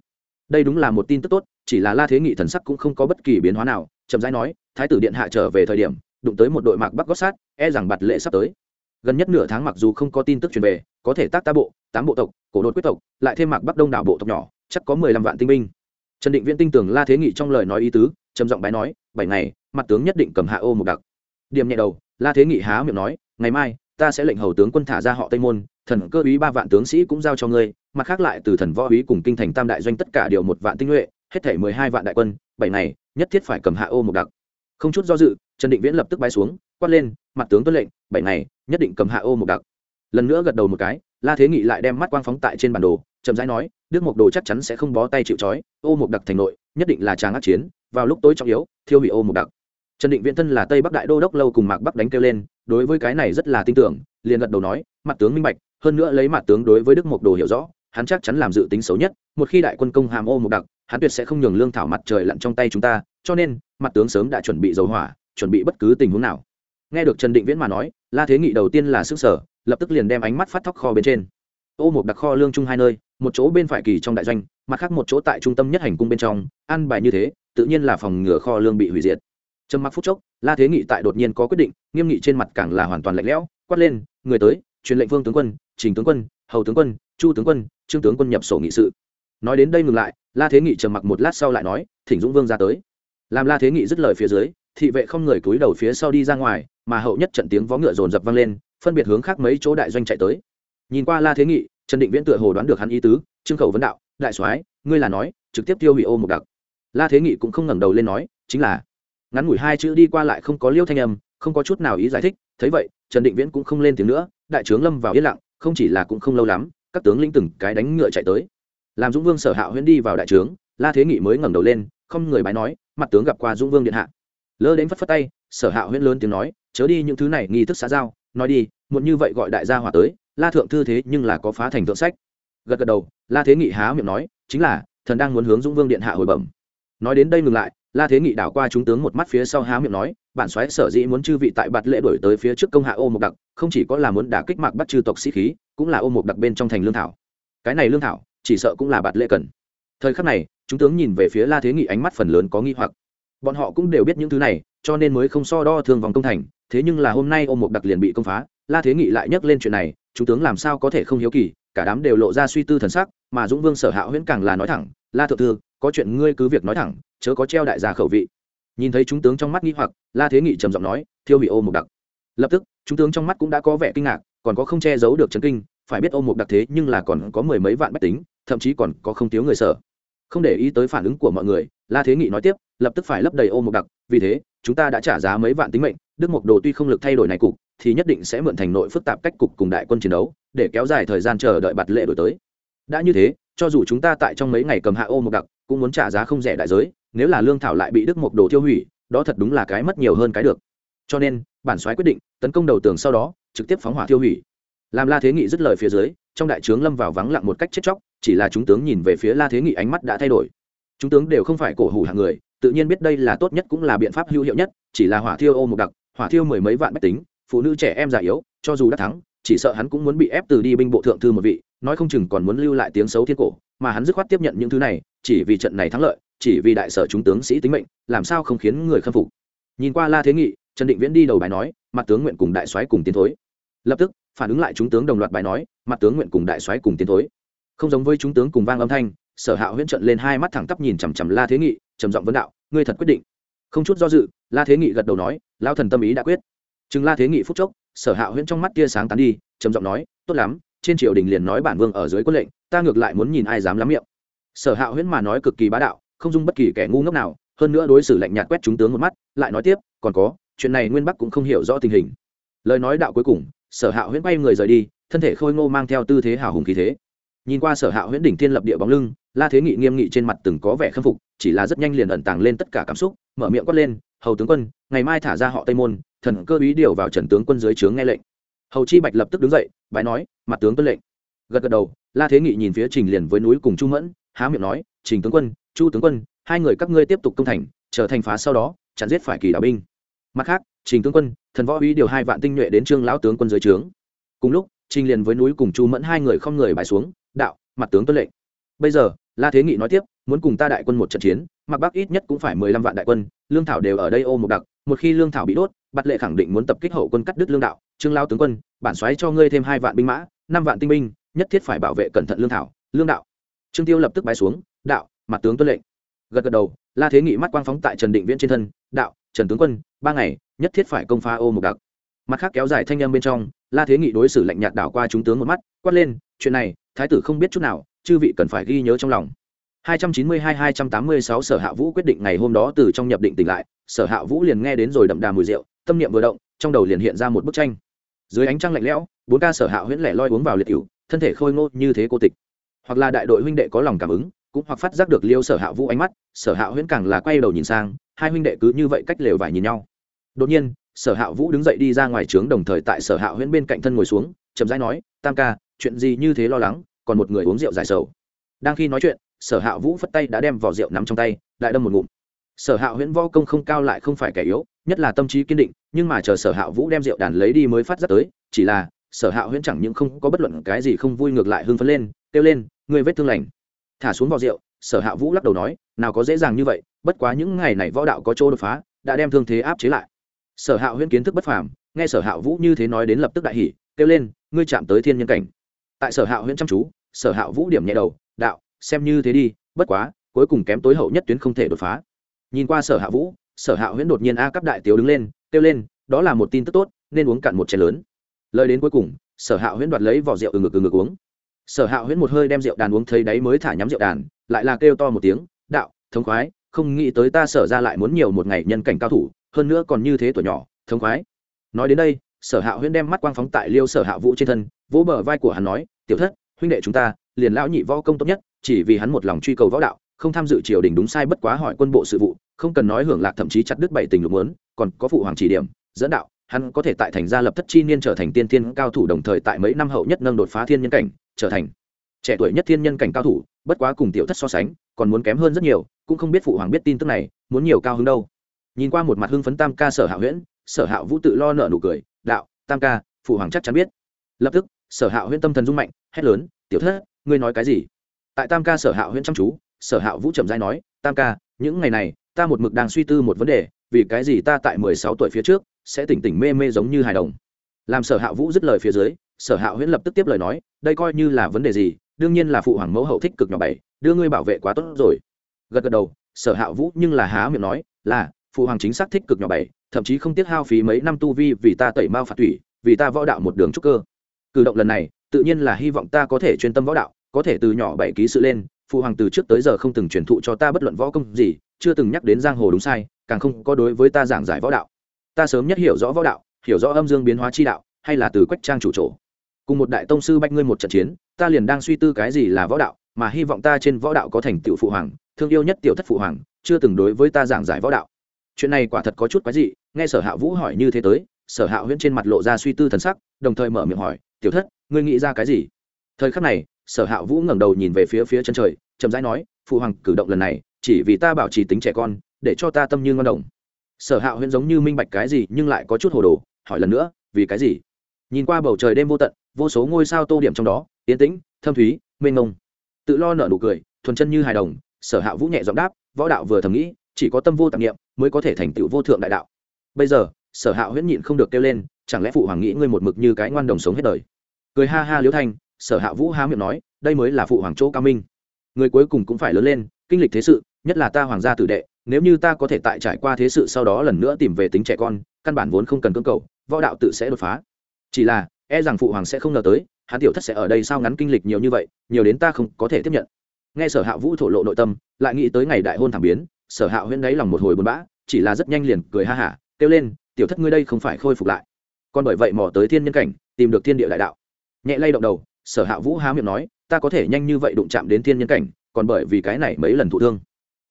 Đây đúng là một tin tức tốt, chỉ là la thế nghị thần sắc cũng không có bất kỳ biến hóa nào, chậm rãi nói, thái tử điện hạ trở về thời điểm đụng tới một đội mạc bắc gót sát e rằng bạt lệ sắp tới. Gần nhất nửa tháng mặc dù không có tin tức truyền về, có thể tác ta bộ, tám bộ tộc, cổ đột quyết tộc, lại thêm mạc bắc đông đảo bộ tộc nhỏ, chắc có mười lăm vạn tinh binh. Trần định viễn tinh tưởng la thế nghị trong lời nói ý tứ, trầm giọng bái nói, bảy ngày, mặt tướng nhất định cầm hạ ô một đặc. Điểm nhẹ đầu, la thế nghị há miệng nói, ngày mai, ta sẽ lệnh hầu tướng quân thả ra họ tây môn, thần cơ úy ba vạn tướng sĩ cũng giao cho ngươi, mặt khác lại từ thần võ úy cùng kinh thành tam đại doanh tất cả điều một vạn tinh nhuệ, hết thể mười hai vạn đại quân, bảy ngày, nhất thiết phải cầm hạ ô một đặc không chút do dự, trần định viễn lập tức bay xuống, quát lên, mặt tướng tuân lệnh, bảy ngày, nhất định cầm hạ ô một đặc. Lần nữa gật đầu một cái, la thế nghị lại đem mắt quang phóng tại trên bản đồ, chậm rãi nói, đức mộc đồ chắc chắn sẽ không bó tay chịu trói, ô một đặc thành nội, nhất định là tràng ác chiến, vào lúc tối trọng yếu, thiêu hủy ô một đặc. Trần định viễn thân là tây bắc đại đô đốc lâu cùng mạc bắc đánh kêu lên, đối với cái này rất là tin tưởng, liền gật đầu nói, mặt tướng minh bạch, hơn nữa lấy mặt tướng đối với đức mộc đồ hiểu rõ, hắn chắc chắn làm dự tính xấu nhất, một khi đại quân công hàm ô một đặc, hắn tuyệt sẽ không nhường lương thảo mặt trời lặn trong tay chúng ta, cho nên mặt tướng sớm đã chuẩn bị dầu hỏa, chuẩn bị bất cứ tình huống nào. Nghe được trần định viễn mà nói, la thế nghị đầu tiên là sức sở lập tức liền đem ánh mắt phát thóc kho bên trên. Ô một đặc kho lương chung hai nơi, một chỗ bên phải kỳ trong đại doanh, mặt khác một chỗ tại trung tâm nhất hành cung bên trong ăn bài như thế, tự nhiên là phòng ngừa kho lương bị hủy diệt. Trầm mặc phút chốc, la thế nghị tại đột nhiên có quyết định, nghiêm nghị trên mặt càng là hoàn toàn lạnh lẽo, quát lên, người tới, truyền lệnh vương tướng quân, trình tướng quân, hầu tướng quân, chu tướng quân, trương tướng quân nhập sổ nghị sự. Nói đến đây ngừng lại, la thế nghị trầm mặc một lát sau lại nói, thỉnh dũng vương ra tới làm la thế nghị dứt lời phía dưới, thị vệ không người cúi đầu phía sau đi ra ngoài, mà hậu nhất trận tiếng vó ngựa dồn dập vang lên, phân biệt hướng khác mấy chỗ đại doanh chạy tới. Nhìn qua la thế nghị, trần định viễn tựa hồ đoán được hắn ý tứ, trương khẩu vấn đạo, đại soái, ngươi là nói, trực tiếp tiêu hủy ô một đặc. La thế nghị cũng không ngẩng đầu lên nói, chính là. Ngắn ngủi hai chữ đi qua lại không có liêu thanh âm, không có chút nào ý giải thích, thấy vậy, trần định viễn cũng không lên tiếng nữa, đại trướng lâm vào yên lặng, không chỉ là cũng không lâu lắm, các tướng lĩnh từng cái đánh ngựa chạy tới. Làm dũng vương sở hạ huyễn đi vào đại trướng, la thế nghị mới ngẩng đầu lên, không người bái nói mặt tướng gặp qua dũng vương điện hạ. Lơ đến phất phất tay, sở hạ huyễn lớn tiếng nói, chớ đi những thứ này, nghi thức xã giao, nói đi, muộn như vậy gọi đại gia hỏa tới, la thượng thư thế nhưng là có phá thành thượng sách. Gật gật đầu, la thế nghị há miệng nói, chính là, thần đang muốn hướng dũng vương điện hạ hồi bẩm. Nói đến đây ngừng lại, la thế nghị đảo qua chúng tướng một mắt phía sau há miệng nói, bản xoáy sở dĩ muốn chư vị tại bạt lễ đổi tới phía trước công hạ ô một đặc, không chỉ có là muốn đả kích mạc bắt chư tộc sĩ khí, cũng là ô một đặc bên trong thành lương thảo. Cái này lương thảo, chỉ sợ cũng là bạt lễ cần thời khắc này, chúng tướng nhìn về phía la thế nghị ánh mắt phần lớn có nghi hoặc. Bọn họ cũng đều biết những thứ này, cho nên mới không so đo thường vòng công thành. Thế nhưng là hôm nay ô Mục đặc liền bị công phá, la thế nghị lại nhắc lên chuyện này, chúng tướng làm sao có thể không hiếu kỳ, cả đám đều lộ ra suy tư thần sắc, mà dũng vương sở hạ huyễn càng là nói thẳng, la thượng thư, có chuyện ngươi cứ việc nói thẳng, chớ có treo đại gia khẩu vị. Nhìn thấy chúng tướng trong mắt nghi hoặc, la thế nghị trầm giọng nói, thiêu hủy ô Mục đặc. Lập tức, chúng tướng trong mắt cũng đã có vẻ kinh ngạc, còn có không che giấu được chấn kinh, phải biết ô Mục đặc thế nhưng là còn có mười mấy vạn bách tính thậm chí còn có không thiếu người sở không để ý tới phản ứng của mọi người, la thế nghị nói tiếp, lập tức phải lấp đầy ô một đặc, vì thế, chúng ta đã trả giá mấy vạn tính mệnh, đức mộc đồ tuy không lực thay đổi này cục, thì nhất định sẽ mượn thành nội phức tạp cách cục cùng đại quân chiến đấu, để kéo dài thời gian chờ đợi bạt lệ đổi tới. Đã như thế, cho dù chúng ta tại trong mấy ngày cầm hạ ô một đặc, cũng muốn trả giá không rẻ đại giới, nếu là lương thảo lại bị đức mộc đồ tiêu hủy, đó thật đúng là cái mất nhiều hơn cái được. Cho nên, bản soái quyết định, tấn công đầu tường sau đó, trực tiếp phóng hỏa tiêu hủy. Làm la thế nghị dứt lời phía dưới trong đại trướng lâm vào vắng lặng một cách chết chóc, chỉ là chúng tướng nhìn về phía la thế nghị ánh mắt đã thay đổi. Chúng tướng đều không phải cổ hủ hạng người, tự nhiên biết đây là tốt nhất cũng là biện pháp hữu hiệu nhất, chỉ là hỏa thiêu ô một đặc, hỏa thiêu mười mấy vạn bách tính, phụ nữ trẻ em già yếu, cho dù đã thắng, chỉ sợ hắn cũng muốn bị ép từ đi binh bộ thượng thư một vị, nói không chừng còn muốn lưu lại tiếng xấu thiên cổ, mà hắn dứt khoát tiếp nhận những thứ này, chỉ vì trận này thắng lợi, chỉ vì đại sở chúng tướng sĩ tính mệnh, làm sao không khiến người khâm phục. Nhìn qua la thế nghị, trần định viễn đi đầu bài nói, mặt tướng nguyện cùng đại soái cùng tiến thối. Lập tức, phản ứng lại chúng tướng đồng loạt bài nói mặt tướng nguyện cùng đại soái cùng tiến thối. Không giống với chúng tướng cùng vang âm thanh, sở hạ huyễn trận lên hai mắt thẳng tắp nhìn chằm chằm la thế nghị, trầm giọng vấn đạo, ngươi thật quyết định? Không chút do dự, la thế nghị gật đầu nói lao thần tâm ý đã quyết. Chừng la thế nghị phút chốc, sở hạ huyễn trong mắt tia sáng tán đi, trầm giọng nói, tốt lắm, trên triều đình liền nói bản vương ở dưới quân lệnh, ta ngược lại muốn nhìn ai dám lắm miệng. Sở hạ huyễn mà nói cực kỳ bá đạo, không dung bất kỳ kẻ ngu ngốc nào, hơn nữa đối xử lạnh nhạt quét chúng tướng một mắt, lại nói tiếp, còn có, chuyện này nguyên bắc cũng không hiểu rõ tình hình. Lời nói đạo cuối cùng, sở hạ huyễn bay người rời đi thân thể khôi ngô mang theo tư thế hào hùng khí thế. Nhìn qua sở hạ huyễn đỉnh thiên lập địa bóng lưng, la thế nghị nghiêm nghị trên mặt từng có vẻ khâm phục, chỉ là rất nhanh liền ẩn tàng lên tất cả cảm xúc, mở miệng quát lên, hầu tướng quân, ngày mai thả ra họ tây môn, thần cơ ý điều vào trần tướng quân dưới trướng nghe lệnh. Hầu chi bạch lập tức đứng dậy, bái nói, mặt tướng tuân lệnh. Gật gật đầu, la thế nghị nhìn phía trình liền với núi cùng chu mẫn, há miệng nói, trình tướng quân, chu tướng quân, hai người các ngươi tiếp tục công thành trở thành phá sau đó, chặn giết phải kỳ đạo binh. Mặt khác, trình tướng quân, thần võ uy điều hai vạn tinh nhuệ đến trương lão tướng quân dưới trướng. Cùng lúc trình liền với núi cùng chu mẫn hai người không người bài xuống, đạo, mặt tướng tuân lệnh. Bây giờ, la thế nghị nói tiếp, muốn cùng ta đại quân một trận chiến, mặc bắc ít nhất cũng phải mười lăm vạn đại quân, lương thảo đều ở đây ô một đặc, một khi lương thảo bị đốt bắt lệ khẳng định muốn tập kích hậu quân cắt đứt lương đạo, trương lao tướng quân, bản xoáy cho ngươi thêm hai vạn binh mã, năm vạn tinh binh, nhất thiết phải bảo vệ cẩn thận lương thảo, lương đạo. Trương tiêu lập tức bái xuống, đạo, mặt tướng tuân lệnh. Gật gật đầu, la thế nghị mắt quang phóng tại trần định viễn trên thân, đạo, trần tướng quân, ba ngày, nhất thiết phải công phá ô một đặc mặt khác kéo dài thanh âm bên trong, la thế nghị đối xử lạnh nhạt đảo qua chúng tướng một mắt, quát lên, chuyện này, thái tử không biết chút nào, chư vị cần phải ghi nhớ trong lòng. 292-286 sở hạ vũ quyết định ngày hôm đó từ trong nhập định tỉnh lại, sở hạ vũ liền nghe đến rồi đậm đà mùi rượu, tâm niệm vừa động, trong đầu liền hiện ra một bức tranh. Dưới ánh trăng lạnh lẽo, bốn ca sở hạ huyễn lẻ loi uống vào liệt cựu thân thể khôi ngô như thế cô tịch. Hoặc là đại đội huynh đệ có lòng cảm ứng, cũng hoặc phát giác được liêu sở hạ vũ ánh mắt, sở hạ huyễn càng là quay đầu nhìn sang, hai huynh đệ cứ như vậy cách lều vải nhìn nhau. Đột nhiên sở hạ vũ đứng dậy đi ra ngoài trướng đồng thời tại sở hạ huyễn bên cạnh thân ngồi xuống, chậm rãi nói, tam ca, chuyện gì như thế lo lắng, còn một người uống rượu dài sầu. Đang khi nói chuyện, sở hạ vũ phất tay đã đem vỏ rượu nắm trong tay đại đâm một ngụm. Sở hạ huyễn vo công không cao lại không phải kẻ yếu, nhất là tâm trí kiên định, nhưng mà chờ sở hạ vũ đem rượu đàn lấy đi mới phát giác tới, chỉ là, sở hạ huyễn chẳng những không có bất luận cái gì không vui ngược lại hưng phấn lên, kêu lên người vết thương lành. Thả xuống vỏ rượu, sở hạ vũ lắc đầu nói, nào có dễ dàng như vậy, bất quá những ngày này võ đạo có chỗ đột phá, đã đem thương thế áp chế lại sở hạ huyễn kiến thức bất phàm, nghe sở hạ vũ như thế nói đến lập tức đại hỉ, kêu lên, ngươi chạm tới thiên nhân cảnh. Tại sở hạ huyễn chăm chú, sở hạ vũ điểm nhẹ đầu, đạo, xem như thế đi, bất quá, cuối cùng kém tối hậu nhất tuyến không thể đột phá. Nhìn qua sở hạ vũ, sở hạ huyễn đột nhiên a cấp đại tiểu đứng lên, kêu lên, đó là một tin tức tốt, nên uống cạn một chén lớn. Lời đến cuối cùng, sở hạ huyễn đoạt lấy vỏ rượu từ ngực từ ngực uống. Sở hạ huyễn một hơi đem rượu đàn uống thấy đáy mới thả nhắm rượu đàn, lại là kêu to một tiếng, đạo, thống khoái, không nghĩ tới ta sở ra lại muốn nhiều một ngày nhân cảnh cao thủ hơn nữa còn như thế tuổi nhỏ thống khoái. Nói đến đây, sở hạ huyễn đem mắt quang phóng tại liêu sở hạ vũ trên thân, vỗ bờ vai của hắn nói, tiểu thất, huynh đệ chúng ta, liền lão nhị võ công tốt nhất, chỉ vì hắn một lòng truy cầu võ đạo, không tham dự triều đình đúng sai bất quá hỏi quân bộ sự vụ, không cần nói hưởng lạc thậm chí chặt đứt bảy tình lục muốn, còn có phụ hoàng chỉ điểm, dẫn đạo, hắn có thể tại thành gia lập thất chi niên trở thành tiên thiên cao thủ đồng thời tại mấy năm hậu nhất nâng đột phá thiên nhân cảnh, trở thành trẻ tuổi nhất thiên nhân cảnh cao thủ, bất quá cùng tiểu thất so sánh, còn muốn kém hơn rất nhiều, cũng không biết phụ hoàng biết tin tức này, muốn nhiều cao hứng đâu nhìn qua một mặt hưng phấn tam ca sở hạ huyễn, sở hạ vũ tự lo nợ nụ cười, đạo, tam ca, phụ hoàng chắc chắn biết. Lập tức, sở hạ huyễn tâm thần rung mạnh, hét lớn, tiểu thất, ngươi nói cái gì? Tại tam ca sở hạ huyễn chăm chú, sở hạ vũ trầm dai nói, tam ca, những ngày này, ta một mực đang suy tư một vấn đề, vì cái gì ta tại mười sáu tuổi phía trước sẽ tỉnh tỉnh mê mê giống như hài đồng? Làm sở hạ vũ dứt lời phía dưới, sở hạ huyễn lập tức tiếp lời nói, đây coi như là vấn đề gì, đương nhiên là phụ hoàng mẫu hậu thích cực nhỏ bảy đưa ngươi bảo vệ quá tốt rồi. Gật gật đầu, sở hạ vũ nhưng là há miệng nói, là phụ hoàng chính xác thích cực nhỏ bảy thậm chí không tiếc hao phí mấy năm tu vi vì ta tẩy mao phạt thủy, vì ta võ đạo một đường trúc cơ. Cử động lần này, tự nhiên là hy vọng ta có thể chuyên tâm võ đạo, có thể từ nhỏ bảy ký sự lên, phụ hoàng từ trước tới giờ không từng truyền thụ cho ta bất luận võ công gì, chưa từng nhắc đến giang hồ đúng sai, càng không có đối với ta giảng giải võ đạo. Ta sớm nhất hiểu rõ võ đạo, hiểu rõ âm dương biến hóa chi đạo, hay là từ quách trang chủ trổ. Cùng một đại tông sư bách ngươi một trận chiến, ta liền đang suy tư cái gì là võ đạo, mà hy vọng ta trên võ đạo có thành tựu phụ hoàng, thương yêu nhất tiểu thất phụ hoàng, chưa từng đối với ta giảng giải võ đạo chuyện này quả thật có chút quái dị, nghe sở hạ vũ hỏi như thế tới, sở hạ huyễn trên mặt lộ ra suy tư thần sắc, đồng thời mở miệng hỏi, tiểu thất, ngươi nghĩ ra cái gì? Thời khắc này, sở hạ vũ ngẩng đầu nhìn về phía phía chân trời, chậm rãi nói, phụ hoàng, cử động lần này, chỉ vì ta bảo trì tính trẻ con, để cho ta tâm như ngon đồng. Sở hạ huyễn giống như minh bạch cái gì, nhưng lại có chút hồ đồ, hỏi lần nữa, vì cái gì? Nhìn qua bầu trời đêm vô tận, vô số ngôi sao tô điểm trong đó, yên tĩnh, thâm thúy, mênh mông. Tự lo nở nụ cười, thuần chân như hài đồng, sở hạ vũ nhẹ giọng đáp, võ đạo vừa thầm nghĩ chỉ có tâm vô tạp nghiệm mới có thể thành tựu vô thượng đại đạo. Bây giờ, sở hạ huyễn nhịn không được kêu lên, chẳng lẽ phụ hoàng nghĩ ngươi một mực như cái ngoan đồng sống hết đời? Cười ha ha liễu thanh, sở hạ vũ há miệng nói, đây mới là phụ hoàng chỗ cao minh. Người cuối cùng cũng phải lớn lên, kinh lịch thế sự, nhất là ta hoàng gia tử đệ, nếu như ta có thể tại trải qua thế sự sau đó lần nữa tìm về tính trẻ con, căn bản vốn không cần cưỡng cầu, võ đạo tự sẽ đột phá. Chỉ là e rằng phụ hoàng sẽ không ngờ tới, hắn tiểu thất sẽ ở đây sao ngắn kinh lịch nhiều như vậy, nhiều đến ta không có thể tiếp nhận. Nghe sở hạ vũ thổ lộ nội tâm, lại nghĩ tới ngày đại hôn thảm biến sở hạ huyễn đáy lòng một hồi buồn bã, chỉ là rất nhanh liền cười ha hả, kêu lên, tiểu thất ngươi đây không phải khôi phục lại. Còn bởi vậy mò tới thiên nhân cảnh, tìm được thiên địa đại đạo. Nhẹ lay động đầu, sở hạ vũ há miệng nói, ta có thể nhanh như vậy đụng chạm đến thiên nhân cảnh, còn bởi vì cái này mấy lần thụ thương.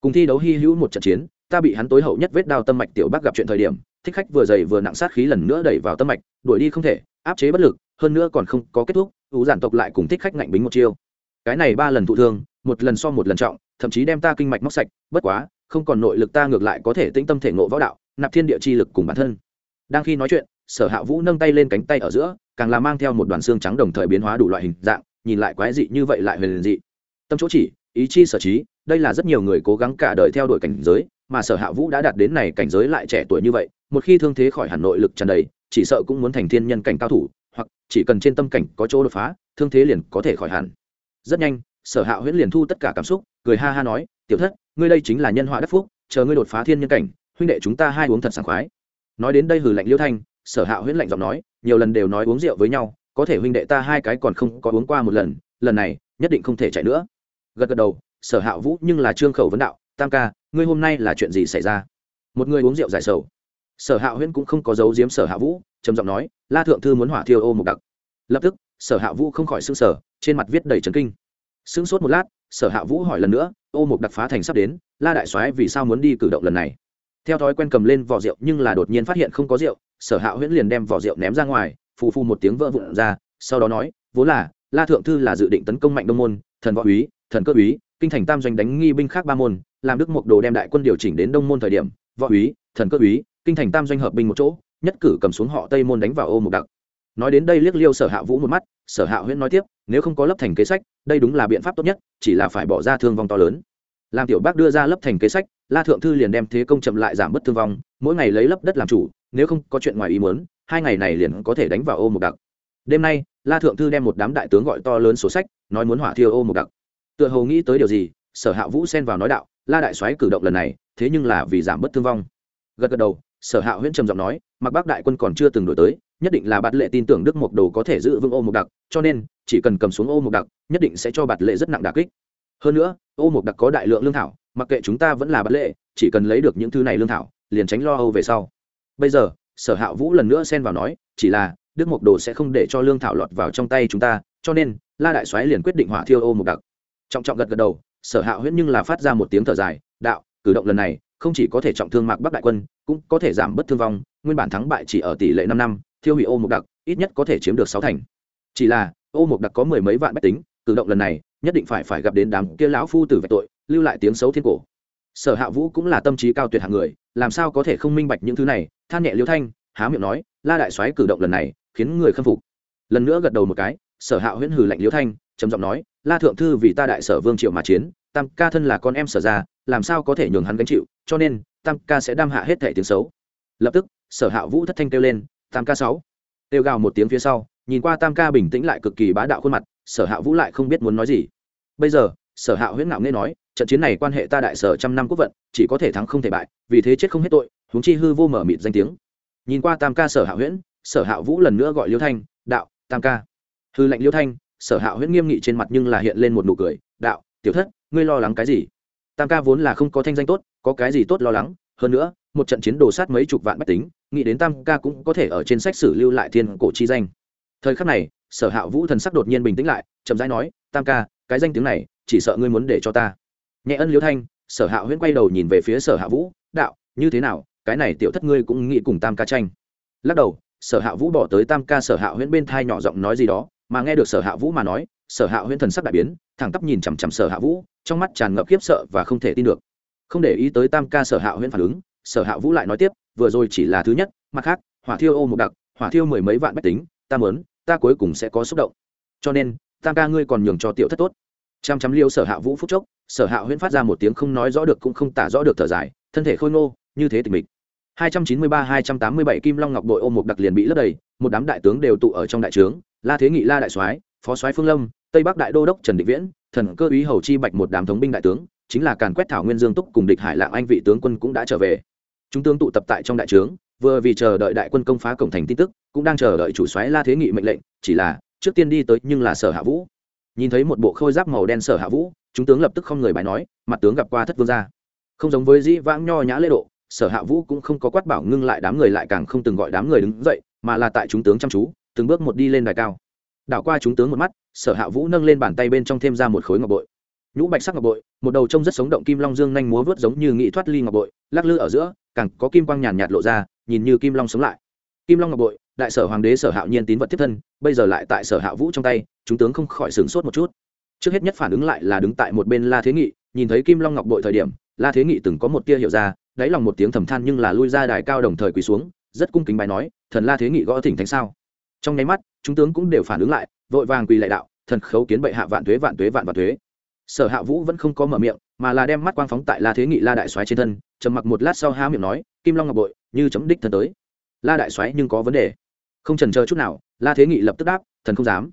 Cùng thi đấu hy hữu một trận chiến, ta bị hắn tối hậu nhất vết đao tâm mạch tiểu bác gặp chuyện thời điểm, thích khách vừa dày vừa nặng sát khí lần nữa đẩy vào tâm mạch, đuổi đi không thể, áp chế bất lực, hơn nữa còn không có kết thúc, ủ giản tộc lại cùng thích khách ngạnh bính một chiêu. Cái này ba lần thụ thương, một lần so một lần trọng, thậm chí đem ta kinh mạch móc sạch, bất quá không còn nội lực ta ngược lại có thể tĩnh tâm thể ngộ võ đạo, nạp thiên địa chi lực cùng bản thân. Đang khi nói chuyện, sở hạ vũ nâng tay lên cánh tay ở giữa, càng là mang theo một đoàn xương trắng đồng thời biến hóa đủ loại hình dạng, nhìn lại quái dị như vậy lại huyền dị. Tâm chỗ chỉ, ý chi sở trí, đây là rất nhiều người cố gắng cả đời theo đuổi cảnh giới, mà sở hạ vũ đã đạt đến này cảnh giới lại trẻ tuổi như vậy, một khi thương thế khỏi hẳn nội lực tràn đầy, chỉ sợ cũng muốn thành thiên nhân cảnh cao thủ, hoặc chỉ cần trên tâm cảnh có chỗ đột phá, thương thế liền có thể khỏi hẳn. Rất nhanh, sở hạ huyễn liền thu tất cả cảm xúc, cười ha ha nói, tiểu thất ngươi đây chính là nhân họa đắc phúc, chờ ngươi đột phá thiên nhân cảnh, huynh đệ chúng ta hai uống thật sảng khoái. Nói đến đây hừ lạnh liêu thanh, sở hạ huyễn lạnh giọng nói, nhiều lần đều nói uống rượu với nhau, có thể huynh đệ ta hai cái còn không có uống qua một lần lần này, nhất định không thể chạy nữa. Gật gật đầu, sở hạ vũ nhưng là trương khẩu vấn đạo, tam ca, ngươi hôm nay là chuyện gì xảy ra? Một người uống rượu giải sầu. Sở hạ huyễn cũng không có dấu diếm sở hạ vũ, trầm giọng nói, la thượng thư muốn hỏa thiêu ô một đặc. Lập tức, sở hạ vũ không khỏi s ư n g sở trên mặt viết đầy trấn kinh. Sững sốt một lát sở hạ vũ hỏi lần nữa, ô mục đặc phá thành sắp đến, la đại soái vì sao muốn đi cử động lần này? Theo thói quen cầm lên vỏ rượu nhưng là đột nhiên phát hiện không có rượu, sở hạ huyễn liền đem vỏ rượu ném ra ngoài, phù phù một tiếng vỡ vụn ra, sau đó nói vốn là, la thượng thư là dự định tấn công mạnh đông môn, thần võ úy, thần cơ úy, kinh thành tam doanh đánh nghi binh khác ba môn, làm đức mục đồ đem đại quân điều chỉnh đến đông môn thời điểm, võ úy, thần cơ úy, kinh thành tam doanh hợp binh một chỗ, nhất cử cầm xuống họ tây môn đánh vào ô mục đặc nói đến đây liếc liêu sở hạ vũ một mắt, sở hạ huyễn nói tiếp, nếu không có lấp thành kế sách, đây đúng là biện pháp tốt nhất, chỉ là phải bỏ ra thương vong to lớn. Làm tiểu bác đưa ra lấp thành kế sách, la thượng thư liền đem thế công chậm lại giảm bớt thương vong, mỗi ngày lấy lấp đất làm chủ, nếu không có chuyện ngoài ý muốn, hai ngày này liền có thể đánh vào ô một đặc. Đêm nay, la thượng thư đem một đám đại tướng gọi to lớn sổ sách, nói muốn hỏa thiêu ô một đặc. Tựa hồ nghĩ tới điều gì, sở hạ vũ xen vào nói đạo, la đại soái cử động lần này, thế nhưng là vì giảm bớt thương vong. Gật gật đầu, sở hạ huyễn trầm giọng nói, mặc bác đại quân còn chưa từng đổi tới nhất định là bạt lệ tin tưởng đức mộc đồ có thể giữ vững ô mộc đặc, cho nên, chỉ cần cầm xuống ô mộc đặc, nhất định sẽ cho bạt lệ rất nặng đà kích. Hơn nữa, ô mộc đặc có đại lượng lương thảo, mặc kệ chúng ta vẫn là bạt lệ, chỉ cần lấy được những thứ này lương thảo, liền tránh lo âu về sau. Bây giờ, sở hạ vũ lần nữa xen vào nói, chỉ là, đức mộc đồ sẽ không để cho lương thảo lọt vào trong tay chúng ta, cho nên, la đại soái liền quyết định hỏa thiêu ô mộc đặc. Trọng trọng gật gật đầu, sở hạ huyễn nhưng là phát ra một tiếng thở dài, đạo, cử động lần này, không chỉ có thể trọng thương mạc bắc đại quân, cũng có thể giảm bớt thương vong, nguyên bản thắng bại chỉ ở tỷ lệ năm năm thiêu hủy ô mục đặc, ít nhất có thể chiếm được sáu thành. Chỉ là, ô mục đặc có mười mấy vạn bách tính, cử động lần này, nhất định phải phải gặp đến đám kia lão phu tử vạch tội, lưu lại tiếng xấu thiên cổ. Sở hạ vũ cũng là tâm trí cao tuyệt hạng người, làm sao có thể không minh bạch những thứ này, than nhẹ liêu thanh, há miệng nói, la đại soái cử động lần này, khiến người khâm phục. Lần nữa gật đầu một cái, sở hạ huyễn hừ lạnh liêu thanh, trầm giọng nói, la thượng thư vì ta đại sở vương triệu mà chiến, tam ca thân là con em sở ra làm sao có thể nhường hắn gánh chịu, cho nên, tam ca sẽ đam hạ hết thẻ tiếng xấu. Lập tức, sở hạ vũ thất thanh kêu lên tam ca sáu. Kêu gào một tiếng phía sau, nhìn qua tam ca bình tĩnh lại cực kỳ bá đạo khuôn mặt, sở hạ vũ lại không biết muốn nói gì. Bây giờ, sở hạ huyễn ngạo nghe nói, trận chiến này quan hệ ta đại sở trăm năm quốc vận, chỉ có thể thắng không thể bại, vì thế chết không hết tội, huống chi hư vô mở mịt danh tiếng. Nhìn qua tam ca sở hạ huyễn, sở hạ vũ lần nữa gọi liêu thanh, đạo, tam ca. Hư lệnh liêu thanh, sở hạ huyễn nghiêm nghị trên mặt nhưng là hiện lên một nụ cười, đạo, tiểu thất, ngươi lo lắng cái gì? Tam ca vốn là không có thanh danh tốt, có cái gì tốt lo lắng, hơn nữa, một trận chiến đồ sát mấy chục vạn bách tính nghĩ đến tam ca cũng có thể ở trên sách sử lưu lại thiên cổ chi danh thời khắc này sở hạ vũ thần sắc đột nhiên bình tĩnh lại chậm rãi nói tam ca cái danh tiếng này chỉ sợ ngươi muốn để cho ta nhẹ ân liễu thanh sở hạ huyễn quay đầu nhìn về phía sở hạ vũ đạo như thế nào cái này tiểu thất ngươi cũng nghĩ cùng tam ca tranh lắc đầu sở hạ vũ bỏ tới tam ca sở hạ huyễn bên thai nhỏ giọng nói gì đó mà nghe được sở hạ vũ mà nói sở hạ huyễn thần sắc đại biến thẳng tắp nhìn chằm chằm sở hạ vũ trong mắt tràn ngập khiếp sợ và không thể tin được không để ý tới tam ca sở hạ huyễn phản ứng sở hạ vũ lại nói tiếp vừa rồi chỉ là thứ nhất, mặt khác, hỏa thiêu ô một đặc, hỏa thiêu mười mấy vạn bách tính, ta mớn ta cuối cùng sẽ có xúc động. Cho nên, tam ca ngươi còn nhường cho tiểu thất tốt. Chăm chăm liêu sở hạ vũ phúc chốc, sở hạ huyễn phát ra một tiếng không nói rõ được cũng không tả rõ được thở dài, thân thể khôi ngô, như thế tình mịch. 293-287 kim long ngọc đội ôm một đặc liền bị lấp đầy, một đám đại tướng đều tụ ở trong đại trướng, la thế nghị, la đại soái, phó soái phương lâm, tây bắc đại đô đốc trần định viễn, thần cơ úy hầu chi bạch một đám thống binh đại tướng, chính là càn quét thảo nguyên dương túc cùng địch hải lạng anh vị tướng quân cũng đã trở về chúng tướng tụ tập tại trong đại trướng, vừa vì chờ đợi đại quân công phá cổng thành tin tức, cũng đang chờ đợi chủ soái la thế nghị mệnh lệnh, chỉ là, trước tiên đi tới nhưng là sở hạ vũ. Nhìn thấy một bộ khôi giáp màu đen sở hạ vũ, chúng tướng lập tức không người bài nói, mặt tướng gặp qua thất vương gia. Không giống với dĩ vãng nho nhã lễ độ, sở hạ vũ cũng không có quát bảo ngưng lại đám người lại càng không từng gọi đám người đứng dậy, mà là tại chúng tướng chăm chú, từng bước một đi lên đài cao. Đảo qua chúng tướng một mắt, sở hạ vũ nâng lên bàn tay bên trong thêm ra một khối ngọc bội nhũ bạch sắc ngọc bội, một đầu trông rất sống động kim long dương nhanh múa vớt giống như nghị thoát ly ngọc bội, lắc lư ở giữa, càng có kim quang nhàn nhạt lộ ra, nhìn như kim long sống lại. Kim long ngọc bội, đại sở hoàng đế sở hạo nhiên tín vật tiếp thân, bây giờ lại tại sở hạ vũ trong tay, chúng tướng không khỏi sửng sốt một chút. Trước hết nhất phản ứng lại là đứng tại một bên la thế nghị, nhìn thấy kim long ngọc bội thời điểm, la thế nghị từng có một tia hiểu ra, đáy lòng một tiếng thầm than nhưng là lui ra đài cao đồng thời quỳ xuống, rất cung kính bài nói, thần la thế nghị gõ thỉnh thánh sao? Trong nháy mắt, chúng tướng cũng đều phản ứng lại, vội vàng quỳ lại đạo, thần khấu kiến bệ hạ vạn tuế vạn tuế vạn vạn tuế sở hạ vũ vẫn không có mở miệng, mà là đem mắt quang phóng tại la thế nghị la đại soái trên thân, trầm mặc một lát sau há miệng nói, kim long ngọc bội, như chấm đích thần tới. La đại soái nhưng có vấn đề. Không trần chờ chút nào, la thế nghị lập tức đáp, thần không dám.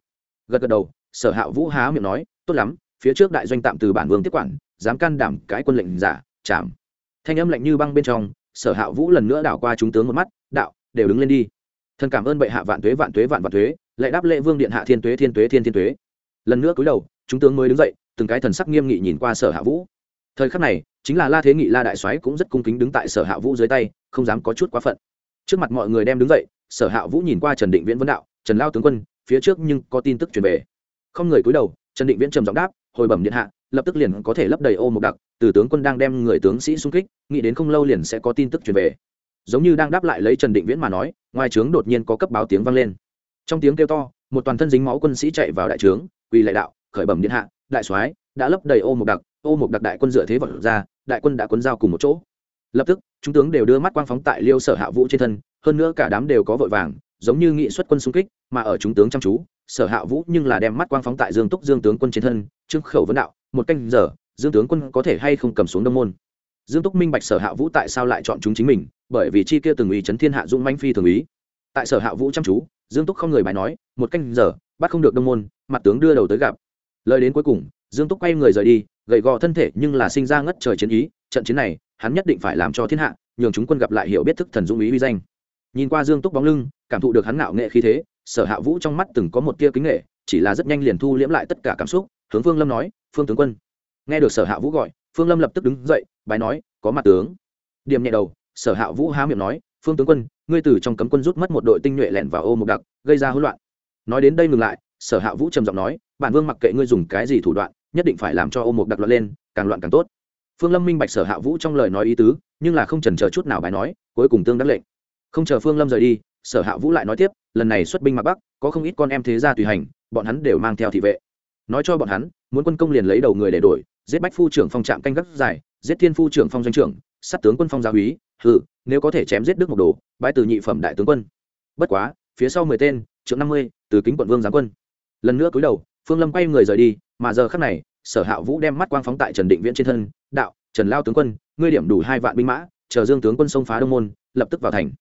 Gật gật đầu, sở hạ vũ há miệng nói, tốt lắm, phía trước đại doanh tạm từ bản vương tiếp quản, dám can đảm cái quân lệnh giả, chạm. Thanh âm lạnh như băng bên trong, sở hạ vũ lần nữa đảo qua chúng tướng một mắt, đạo, đều đứng lên đi. Thần cảm ơn bệ hạ vạn tuế vạn tuế vạn vạn tuế, lại đáp lễ vương điện hạ thiên tuế thiên tuế thiên thiên tuế. Lần nữa cúi đầu, chúng tướng mới đứng dậy từng cái thần sắc nghiêm nghị nhìn qua sở hạ vũ. Thời khắc này, chính là la thế nghị la đại soái cũng rất cung kính đứng tại sở hạ vũ dưới tay, không dám có chút quá phận. Trước mặt mọi người đem đứng dậy, sở hạ vũ nhìn qua trần định viễn vấn đạo, trần lao tướng quân, phía trước nhưng có tin tức truyền về. Không người cúi đầu, trần định viễn trầm giọng đáp, hồi bẩm điện hạ, lập tức liền có thể lấp đầy ô một đặc, từ tướng quân đang đem người tướng sĩ xung kích, nghĩ đến không lâu liền sẽ có tin tức truyền về. Giống như đang đáp lại lấy trần định viễn mà nói, ngoài trướng đột nhiên có cấp báo tiếng vang lên. Trong tiếng kêu to, một toàn thân dính máu quân sĩ chạy vào đại trướng, quỳ lại đạo, khởi bẩm điện hạ đại soái đã lấp đầy ô một đặc, ô một đặc đại quân dựa thế vật ra, đại quân đã quấn giao cùng một chỗ. Lập tức, chúng tướng đều đưa mắt quang phóng tại liêu sở hạ vũ trên thân, hơn nữa cả đám đều có vội vàng, giống như nghị xuất quân xung kích, mà ở chúng tướng chăm chú, sở hạ vũ nhưng là đem mắt quang phóng tại dương túc dương tướng quân trên thân, trương khẩu vấn đạo, một canh giờ, dương tướng quân có thể hay không cầm xuống đông môn. Dương túc minh bạch sở hạ vũ tại sao lại chọn chúng chính mình, bởi vì chi kia từng ủy chấn thiên hạ dũng manh phi thường ý. Tại sở hạ vũ chăm chú, dương túc không người bài nói, một canh giờ, bắt không được đông môn, mặt tướng đưa đầu tới gặp lời đến cuối cùng, dương túc quay người rời đi, gầy gò thân thể nhưng là sinh ra ngất trời chiến ý, trận chiến này, hắn nhất định phải làm cho thiên hạ, nhường chúng quân gặp lại hiểu biết thức thần dũng ý uy danh. Nhìn qua dương túc bóng lưng, cảm thụ được hắn ngạo nghệ khí thế, sở hạ vũ trong mắt từng có một tia kính nghệ, chỉ là rất nhanh liền thu liễm lại tất cả cảm xúc, hướng phương lâm nói, phương tướng quân. Nghe được sở hạ vũ gọi, phương lâm lập tức đứng dậy bài nói, có mặt tướng. Điểm nhẹ đầu, sở hạ vũ há miệng nói, phương tướng quân, ngươi từ trong cấm quân rút mất một đội tinh nhuệ lẻn vào ô mục đặc, gây ra hỗn loạn. Nói đến đây ngừng lại, sở hạ vũ trầm giọng nói bản vương mặc kệ ngươi dùng cái gì thủ đoạn, nhất định phải làm cho ô mục đặc loạn lên, càng loạn càng tốt. Phương lâm minh bạch sở hạ vũ trong lời nói ý tứ, nhưng là không trần chờ chút nào bài nói, cuối cùng tương đắc lệnh. Không chờ phương lâm rời đi, sở hạ vũ lại nói tiếp, lần này xuất binh mặc bắc, có không ít con em thế gia tùy hành, bọn hắn đều mang theo thị vệ. Nói cho bọn hắn, muốn quân công liền lấy đầu người để đổi, giết bách phu trưởng phong trạm canh gác dài, giết thiên phu trưởng phong doanh trưởng, sát tướng quân phong gia úy, hừ, nếu có thể chém giết đức một đồ bãi từ nhị phẩm đại tướng quân. Bất quá, phía sau mười tên trưởng năm mươi, từ kính quận vương giáng quân. Lần nữa cúi đầu phương lâm quay người rời đi, mà giờ khắc này, sở hạ vũ đem mắt quang phóng tại trần định viễn trên thân, đạo, trần lao tướng quân, ngươi điểm đủ hai vạn binh mã, chờ dương tướng quân xông phá đông môn, lập tức vào thành.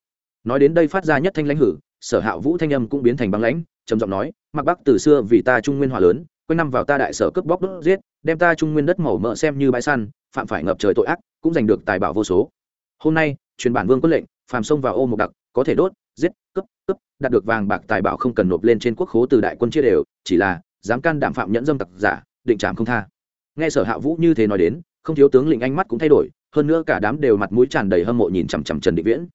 Nói đến đây phát ra nhất thanh lãnh hử, sở hạ vũ thanh âm cũng biến thành băng lãnh, trầm giọng nói, mặc bắc từ xưa vì ta trung nguyên hòa lớn, quanh năm vào ta đại sở cướp bóc đốt giết, đem ta trung nguyên đất màu mỡ xem như bãi săn, phạm phải ngập trời tội ác, cũng giành được tài bảo vô số. Hôm nay, truyền bản vương quân lệnh, phàm xông vào ô một đặc, có thể đốt, giết, cướp cướp, đạt được vàng bạc tài bảo không cần nộp lên trên quốc khố từ đại quân chia đều, chỉ là dám can đảm phạm nhẫn dâm tặc giả, định trảm không tha. Nghe sở hạ vũ như thế nói đến, không thiếu tướng lĩnh ánh mắt cũng thay đổi, hơn nữa cả đám đều mặt mũi tràn đầy hâm mộ nhìn chằm chằm trần định viễn.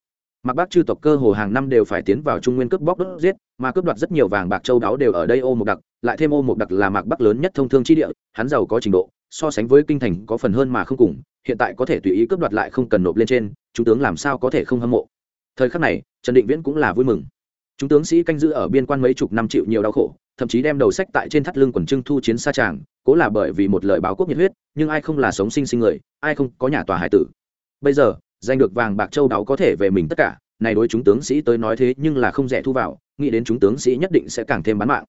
Mặc bắc chư tộc cơ hồ hàng năm đều phải tiến vào trung nguyên cướp bóc đốt giết, mà cướp đoạt rất nhiều vàng bạc châu đáo đều ở đây ô một đặc, lại thêm ô một đặc là mạc bắc lớn nhất thông thương chi địa, hắn giàu có trình độ, so sánh với kinh thành có phần hơn mà không cùng, hiện tại có thể tùy ý cướp đoạt lại không cần nộp lên trên, chúng tướng làm sao có thể không hâm mộ. Thời khắc này, trần định viễn cũng là vui mừng. Chúng tướng sĩ canh giữ ở biên quan mấy chục năm chịu nhiều đau khổ thậm chí đem đầu sách tại trên thắt lưng quần trưng thu chiến xa tràng cố là bởi vì một lời báo quốc nhiệt huyết, nhưng ai không là sống sinh sinh người, ai không có nhà tòa hải tử. Bây giờ, giành được vàng bạc châu đáo có thể về mình tất cả, này đối chúng tướng sĩ tới nói thế nhưng là không rẻ thu vào, nghĩ đến chúng tướng sĩ nhất định sẽ càng thêm bán mạng.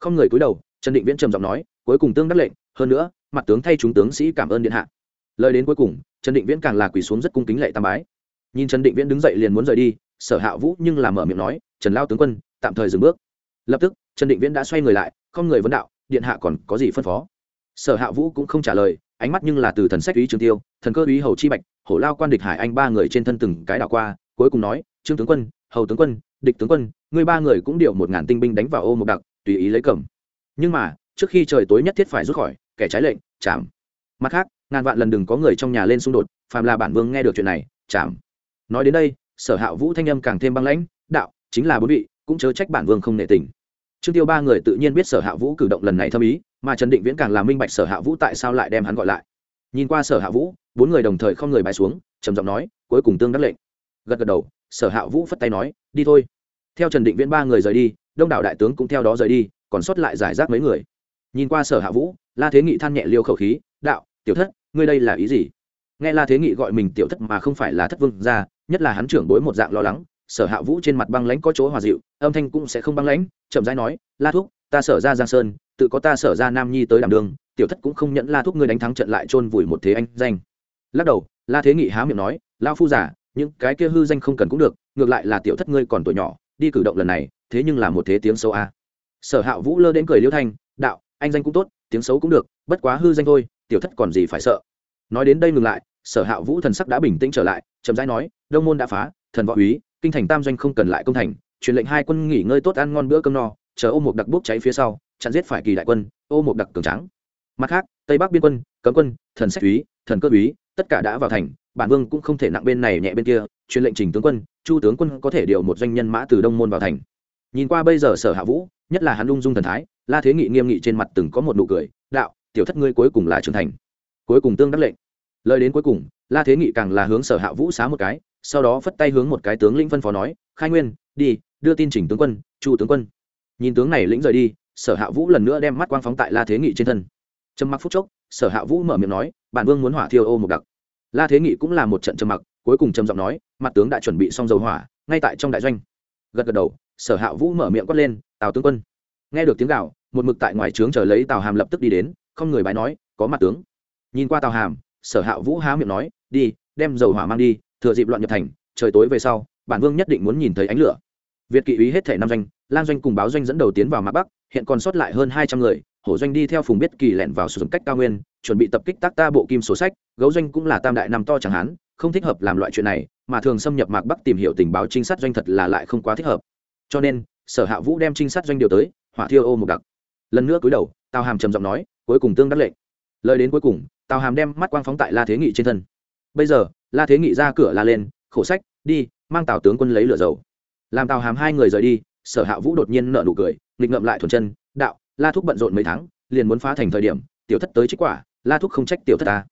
Không người cúi đầu, trần định viễn trầm giọng nói, cuối cùng tương đắc lệnh, hơn nữa, mặt tướng thay chúng tướng sĩ cảm ơn điện hạ. Lời đến cuối cùng, trần định viễn càng là quỳ xuống rất cung kính lệ tam bái. Nhìn trần định viễn đứng dậy liền muốn rời đi, sở hạ vũ nhưng là mở miệng nói, trần lao tướng quân, tạm thời dừng bước. Lập tức trần định viễn đã xoay người lại, không người vấn đạo, điện hạ còn có gì phân phó? Sở hạ vũ cũng không trả lời, ánh mắt nhưng là từ thần sách ý trường tiêu, thần cơ ý hầu chi bạch, hổ lao quan địch hải anh ba người trên thân từng cái đảo qua, cuối cùng nói, trương tướng quân, hầu tướng quân, địch tướng quân người ba người cũng điều một ngàn tinh binh đánh vào ô một đặc, tùy ý lấy cầm. Nhưng mà, trước khi trời tối nhất thiết phải rút khỏi, kẻ trái lệnh, chạm. Mặt khác, ngàn vạn lần đừng có người trong nhà lên xung đột, phàm là bản vương nghe được chuyện này, chạm. Nói đến đây, sở hạ vũ thanh âm càng thêm băng lãnh, đạo, chính là bốn vị, cũng chớ trách bản vương không nệ tình trương tiêu ba người tự nhiên biết sở hạ vũ cử động lần này thâm ý, mà trần định viễn càng làm minh bạch sở hạ vũ tại sao lại đem hắn gọi lại. Nhìn qua sở hạ vũ, bốn người đồng thời không người bài xuống, trầm giọng nói, cuối cùng tương đắc lệnh. Gật gật đầu, sở hạ vũ phất tay nói, đi thôi. Theo trần định viễn ba người rời đi, đông đảo đại tướng cũng theo đó rời đi, còn sót lại giải rác mấy người. Nhìn qua sở hạ vũ, la thế nghị than nhẹ liêu khẩu khí, đạo, tiểu thất, ngươi đây là ý gì? Nghe la thế nghị gọi mình tiểu thất mà không phải là thất vương ra nhất là hắn trưởng bối một dạng lo lắng sở hạ vũ trên mặt băng lãnh có chỗ hòa dịu, âm thanh cũng sẽ không băng lãnh, chậm rãi nói, la thúc, ta sở ra giang sơn, tự có ta sở ra nam nhi tới đảm đường, tiểu thất cũng không nhận la thúc ngươi đánh thắng trận lại chôn vùi một thế anh danh. Lắc đầu, la thế nghị há miệng nói lao phu giả những cái kia hư danh không cần cũng được, ngược lại là tiểu thất ngươi còn tuổi nhỏ, đi cử động lần này, thế nhưng là một thế tiếng xấu a. Sở hạ vũ lơ đến cười liêu thanh, đạo, anh danh cũng tốt, tiếng xấu cũng được, bất quá hư danh thôi, tiểu thất còn gì phải sợ. Nói đến đây ngừng lại, sở hạ vũ thần sắc đã bình tĩnh trở lại, chậm rãi nói, đông môn đã phá, thần võ úy kinh thành tam doanh không cần lại công thành, truyền lệnh hai quân nghỉ ngơi tốt ăn ngon bữa cơm no, chờ ô một đặc bốc cháy phía sau, chặn giết phải kỳ đại quân, ô một đặc cường tráng. Mặt khác, tây bắc biên quân, cấm quân, thần sách úy, thần cơ úy, tất cả đã vào thành, bản vương cũng không thể nặng bên này nhẹ bên kia, truyền lệnh trình tướng quân, chu tướng quân có thể điều một doanh nhân mã từ đông môn vào thành. Nhìn qua bây giờ sở hạ vũ, nhất là hắn ung dung thần thái, la thế nghị nghiêm nghị trên mặt từng có một nụ cười, đạo, tiểu thất ngươi cuối cùng là trưởng thành. Cuối cùng tương đắc lệnh. Lời đến cuối cùng la thế nghị càng là hướng sở hạ vũ xá một cái, sau đó phất tay hướng một cái tướng lĩnh phân phó nói, khai nguyên, đi, đưa tin chỉnh tướng quân, chu tướng quân. Nhìn tướng này lĩnh rời đi, sở hạ vũ lần nữa đem mắt quang phóng tại la thế nghị trên thân. Trầm mặc phút chốc, sở hạ vũ mở miệng nói, bản vương muốn hỏa thiêu ô một đặc. La thế nghị cũng là một trận trầm mặc, cuối cùng trầm giọng nói, mặt tướng đã chuẩn bị xong dầu hỏa, ngay tại trong đại doanh. Gật gật đầu, sở hạ vũ mở miệng quát lên, tào tướng quân. Nghe được tiếng gạo một mực tại ngoài trướng chờ lấy tào hàm lập tức đi đến, không người bái nói, có mặt tướng. Nhìn qua tào hàm, sở hạ vũ há miệng nói đi đem dầu hỏa mang đi thừa dịp loạn nhập thành trời tối về sau bản vương nhất định muốn nhìn thấy ánh lửa. Việt kỵ ý hết thể năm doanh lan doanh cùng báo doanh dẫn đầu tiến vào mạc bắc hiện còn sót lại hơn hai trăm người hổ doanh đi theo phùng biết kỳ lẻn vào sử dụng cách cao nguyên chuẩn bị tập kích tác ta bộ kim sổ sách gấu doanh cũng là tam đại năm to chẳng hán, không thích hợp làm loại chuyện này mà thường xâm nhập mạc bắc tìm hiểu tình báo trinh sát doanh thật là lại không quá thích hợp. Cho nên sở hạ vũ đem trinh sát doanh điều tới hỏa thiêu ô một đặc. Lần nữa cúi đầu tào hàm trầm giọng nói cuối cùng tương đắc lệnh. Lời đến cuối cùng tào hàm đem mắt quang phóng tại la thế nghị trên thân bây giờ, la thế nghị ra cửa la lên, khổ sách, đi, mang tào tướng quân lấy lửa dầu. Làm tào hàm hai người rời đi, sở hạ vũ đột nhiên nợ nụ cười, nghịch ngậm lại thuần chân, đạo, la thúc bận rộn mấy tháng, liền muốn phá thành thời điểm, tiểu thất tới trích quả, la thúc không trách tiểu thất ta.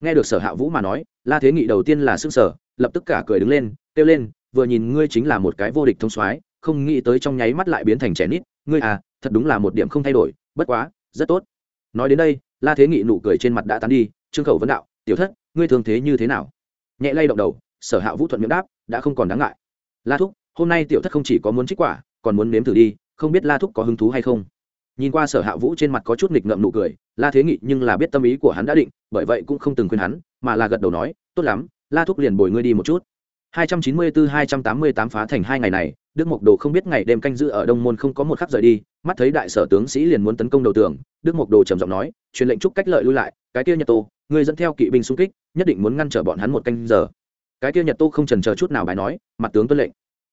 Nghe được sở hạ vũ mà nói, la thế nghị đầu tiên là s ư n g sở lập tức cả cười đứng lên, kêu lên, vừa nhìn ngươi chính là một cái vô địch thông soái, không nghĩ tới trong nháy mắt lại biến thành trẻ nít, ngươi à thật đúng là một điểm không thay đổi, bất quá, rất tốt. Nói đến đây, la thế nghị nụ cười trên mặt đã tán đi, trương khẩu vấn đạo, tiểu thất ngươi thường thế như thế nào? Nhẹ lay động đầu, sở hạ vũ thuận miệng đáp, đã không còn đáng ngại. La thúc, hôm nay tiểu thất không chỉ có muốn trích quả, còn muốn nếm thử đi, không biết la thúc có hứng thú hay không? Nhìn qua sở hạ vũ trên mặt có chút nghịch ngậm nụ cười, la thế nghị nhưng là biết tâm ý của hắn đã định, bởi vậy cũng không từng khuyên hắn, mà là gật đầu nói, tốt lắm, la thúc liền bồi ngươi đi một chút. 294-288 phá thành hai ngày này, đức mộc đồ không biết ngày đêm canh giữ ở đông môn không có một khắc rời đi, mắt thấy đại sở tướng sĩ liền muốn tấn công đầu tường, đức mộc đồ trầm giọng nói, truyền lệnh chúc cách lợi lui lại, cái kia nhật tô người dẫn theo kỵ binh xung kích, nhất định muốn ngăn trở bọn hắn một canh giờ. Cái kia nhật tô không trần chờ chút nào bài nói, mặt tướng tuân lệnh.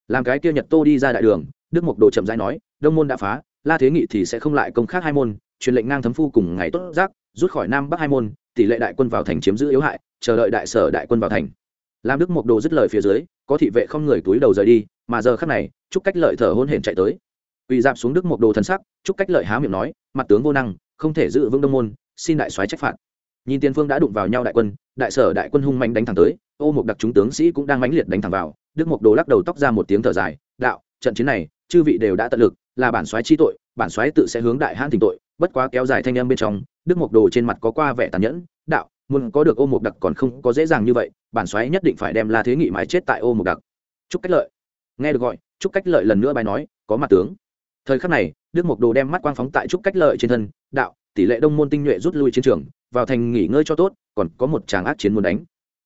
Làm cái kia nhật tô đi ra đại đường, đức mộc đồ chậm rãi nói, đông môn đã phá, la thế nghị thì sẽ không lại công khác hai môn, truyền lệnh ngang thấm phu cùng ngày tốt giác, rút khỏi nam bắc hai môn, tỷ lệ đại quân vào thành chiếm giữ yếu hại, chờ đợi đại sở đại quân vào thành. Làm đức mộc đồ dứt lời phía dưới, có thị vệ không người túi đầu rời đi, mà giờ khắc này chúc cách lợi thở hôn hển chạy tới. Ủy dạp xuống đức mộc đồ thần sắc chúc cách lợi há miệng nói, mặt tướng vô năng, không thể giữ vững đông môn, xin đại soái trách phạt nhìn tiền phương đã đụng vào nhau đại quân, đại sở đại quân hung mạnh đánh thẳng tới, ô Mục đặc chúng tướng sĩ cũng đang mãnh liệt đánh thẳng vào, đức Mục đồ lắc đầu tóc ra một tiếng thở dài, đạo, trận chiến này, chư vị đều đã tận lực, là bản soái chi tội, bản soái tự sẽ hướng đại hãn tình tội, bất quá kéo dài thanh âm bên trong, đức Mục đồ trên mặt có qua vẻ tàn nhẫn, đạo, muốn có được ô Mục đặc còn không có dễ dàng như vậy, bản soái nhất định phải đem la thế nghị mái chết tại ô Mục đặc. Chúc cách lợi. Nghe được gọi, chúc cách lợi lần nữa bài nói, có mặt tướng. Thời khắc này, đức Mục đồ đem mắt quang phóng tại chúc cách lợi trên thân, đạo tỷ lệ đông môn tinh nhuệ rút lui chiến trường, vào thành nghỉ ngơi cho tốt, còn có một tràng ác chiến muốn đánh.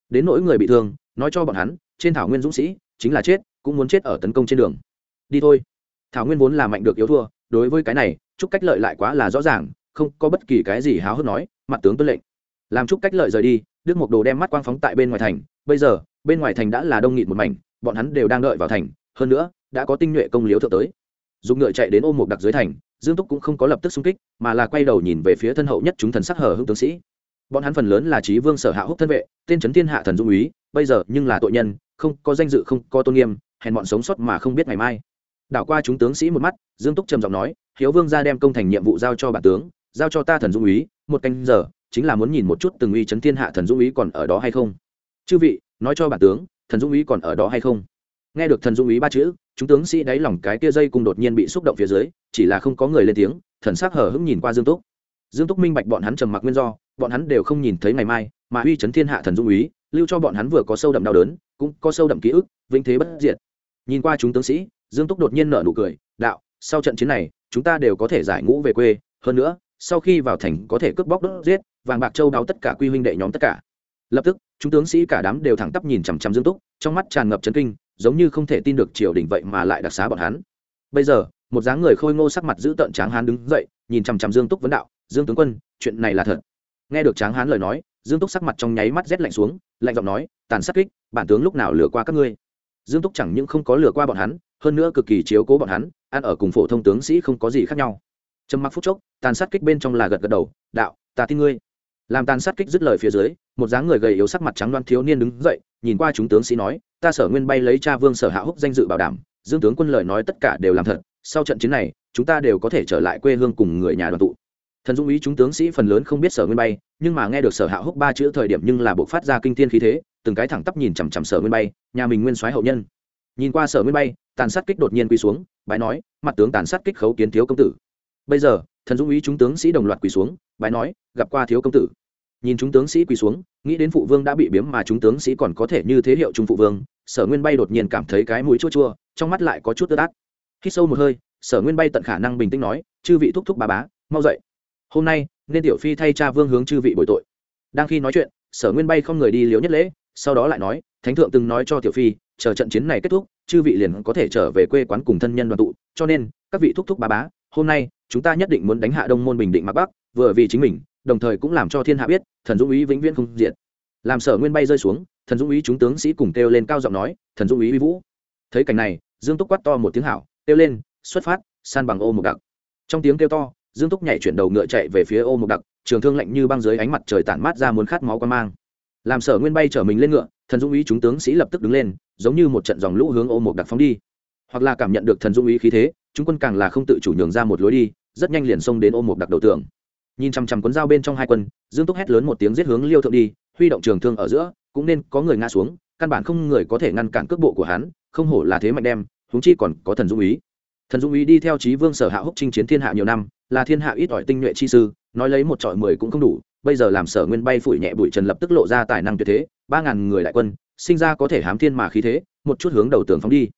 Đến nỗi người bị thương, nói cho bọn hắn, trên thảo nguyên dũng sĩ, chính là chết, cũng muốn chết ở tấn công trên đường. Đi thôi. Thảo nguyên vốn là mạnh được yếu thua, đối với cái này, chúc cách lợi lại quá là rõ ràng, không có bất kỳ cái gì háo hức nói, mặt tướng tuân lệnh. Làm chúc cách lợi rời đi, đức mộc đồ đem mắt quang phóng tại bên ngoài thành, bây giờ, bên ngoài thành đã là đông nghịt một mảnh, bọn hắn đều đang đợi vào thành, hơn nữa, đã có tinh nhuệ công liếu thượng tới. Dùng ngựa chạy đến ôm một đặc dưới thành dương túc cũng không có lập tức xung kích, mà là quay đầu nhìn về phía thân hậu nhất chúng thần sắc hở hưng tướng sĩ. Bọn hắn phần lớn là trí vương sở hạ húc thân vệ, tên trấn thiên hạ thần dung úy, bây giờ nhưng là tội nhân, không có danh dự, không có tôn nghiêm, hèn bọn sống sót mà không biết ngày mai. Đảo qua chúng tướng sĩ một mắt, dương túc trầm giọng nói, hiếu vương ra đem công thành nhiệm vụ giao cho bản tướng, giao cho ta thần dung úy, một canh giờ, chính là muốn nhìn một chút từng uy trấn thiên hạ thần dung úy còn ở đó hay không. Chư vị, nói cho bản tướng, thần dung úy còn ở đó hay không? Nghe được thần dung ý ba chữ chúng tướng sĩ đáy lòng cái kia dây cùng đột nhiên bị xúc động phía dưới chỉ là không có người lên tiếng thần sắc hở hững nhìn qua dương túc. Dương túc minh bạch bọn hắn trầm mặc nguyên do bọn hắn đều không nhìn thấy ngày mai mà uy chấn thiên hạ thần dung ý, lưu cho bọn hắn vừa có sâu đậm đau đớn cũng có sâu đậm ký ức vĩnh thế bất diệt. Nhìn qua chúng tướng sĩ dương túc đột nhiên nở nụ cười đạo sau trận chiến này chúng ta đều có thể giải ngũ về quê hơn nữa sau khi vào thành có thể cướp bóc đốt giết vàng bạc châu đáo tất cả quy huynh đệ nhóm tất cả. Lập tức chúng tướng sĩ cả đám đều thẳng tắp nhìn chằm chằm dương túc trong mắt tràn ngập chấn kinh giống như không thể tin được triều đình vậy mà lại đặc xá bọn hắn. Bây giờ, một dáng người khôi ngô sắc mặt giữ tợn tráng hán đứng dậy, nhìn chằm chằm dương túc vấn đạo, dương tướng quân, chuyện này là thật. Nghe được tráng hán lời nói, dương túc sắc mặt trong nháy mắt rét lạnh xuống, lạnh giọng nói, tàn sát kích, bản tướng lúc nào lừa qua các ngươi? Dương túc chẳng những không có lừa qua bọn hắn, hơn nữa cực kỳ chiếu cố bọn hắn, ăn ở cùng phổ thông tướng sĩ không có gì khác nhau. Trầm mặc phút chốc, tàn sát kích bên trong là gật gật đầu, đạo, ta tin ngươi. Làm tàn sát kích dứt lời phía dưới, một dáng người gầy yếu sắc mặt trắng đoan thiếu niên đứng dậy, nhìn qua chúng tướng sĩ nói ta sở nguyên bay lấy cha vương sở hạ húc danh dự bảo đảm, dương tướng quân lời nói tất cả đều làm thật, sau trận chiến này, chúng ta đều có thể trở lại quê hương cùng người nhà đoàn tụ. Thần dũng ý chúng tướng sĩ phần lớn không biết sở nguyên bay, nhưng mà nghe được sở hạ húc ba chữ thời điểm nhưng là buộc phát ra kinh thiên khí thế, từng cái thẳng tắp nhìn chằm chằm sở nguyên bay, nhà mình nguyên soái hậu nhân. Nhìn qua sở nguyên bay, tàn sát kích đột nhiên quỳ xuống, bái nói, mặt tướng tàn sát kích khấu kiến thiếu công tử. Bây giờ, thần dũng ý chúng tướng sĩ đồng loạt quỳ xuống, bái nói, gặp qua thiếu công tử nhìn chúng tướng sĩ quỳ xuống, nghĩ đến phụ vương đã bị biếm mà chúng tướng sĩ còn có thể như thế hiệu trung phụ vương, sở nguyên bay đột nhiên cảm thấy cái mũi chua chua, trong mắt lại có chút ướt át. Khi sâu một hơi, sở nguyên bay tận khả năng bình tĩnh nói, chư vị thúc thúc bà bá, mau dậy. Hôm nay, nên tiểu phi thay cha vương hướng chư vị bồi tội. Đang khi nói chuyện, sở nguyên bay không người đi liếu nhất lễ, sau đó lại nói, thánh thượng từng nói cho tiểu phi, chờ trận chiến này kết thúc, chư vị liền có thể trở về quê quán cùng thân nhân đoàn tụ. Cho nên, các vị thúc thúc bà bá, hôm nay, chúng ta nhất định muốn đánh hạ đông môn bình định mặc bắc, vừa vì chính mình đồng thời cũng làm cho thiên hạ biết, thần dũng ý vĩnh viễn không diệt. Làm sở nguyên bay rơi xuống, thần dũng ý chúng tướng sĩ cùng kêu lên cao giọng nói, thần dũng ý uy vũ. Thấy cảnh này, dương túc quát to một tiếng hảo, kêu lên, xuất phát, san bằng ô Mục đặc. Trong tiếng kêu to, dương túc nhảy chuyển đầu ngựa chạy về phía ô Mục đặc, trường thương lạnh như băng dưới ánh mặt trời tản mát ra muốn khát máu quan mang. Làm sở nguyên bay chở mình lên ngựa, thần dũng ý chúng tướng sĩ lập tức đứng lên, giống như một trận dòng lũ hướng ô Mục đặc phóng đi. Hoặc là cảm nhận được thần dũng ý khí thế, chúng quân càng là không tự chủ nhường ra một lối đi, rất nhanh liền xông đến ô Mục đặc đầu tường nhìn chằm chằm cuốn dao bên trong hai quân, dương túc hét lớn một tiếng giết hướng liêu thượng đi, huy động trường thương ở giữa, cũng nên có người ngã xuống, căn bản không người có thể ngăn cản cước bộ của hắn, không hổ là thế mạnh đem, huống chi còn có thần dung ý thần dung ý đi theo trí vương sở hạ húc chinh chiến thiên hạ nhiều năm, là thiên hạ ít ỏi tinh nhuệ chi sư, nói lấy một trọi mười cũng không đủ, bây giờ làm sở nguyên bay phủi nhẹ bụi trần lập tức lộ ra tài năng tuyệt thế, ba ngàn người đại quân, sinh ra có thể hám thiên mà khí thế, một chút hướng đầu tường phóng đi.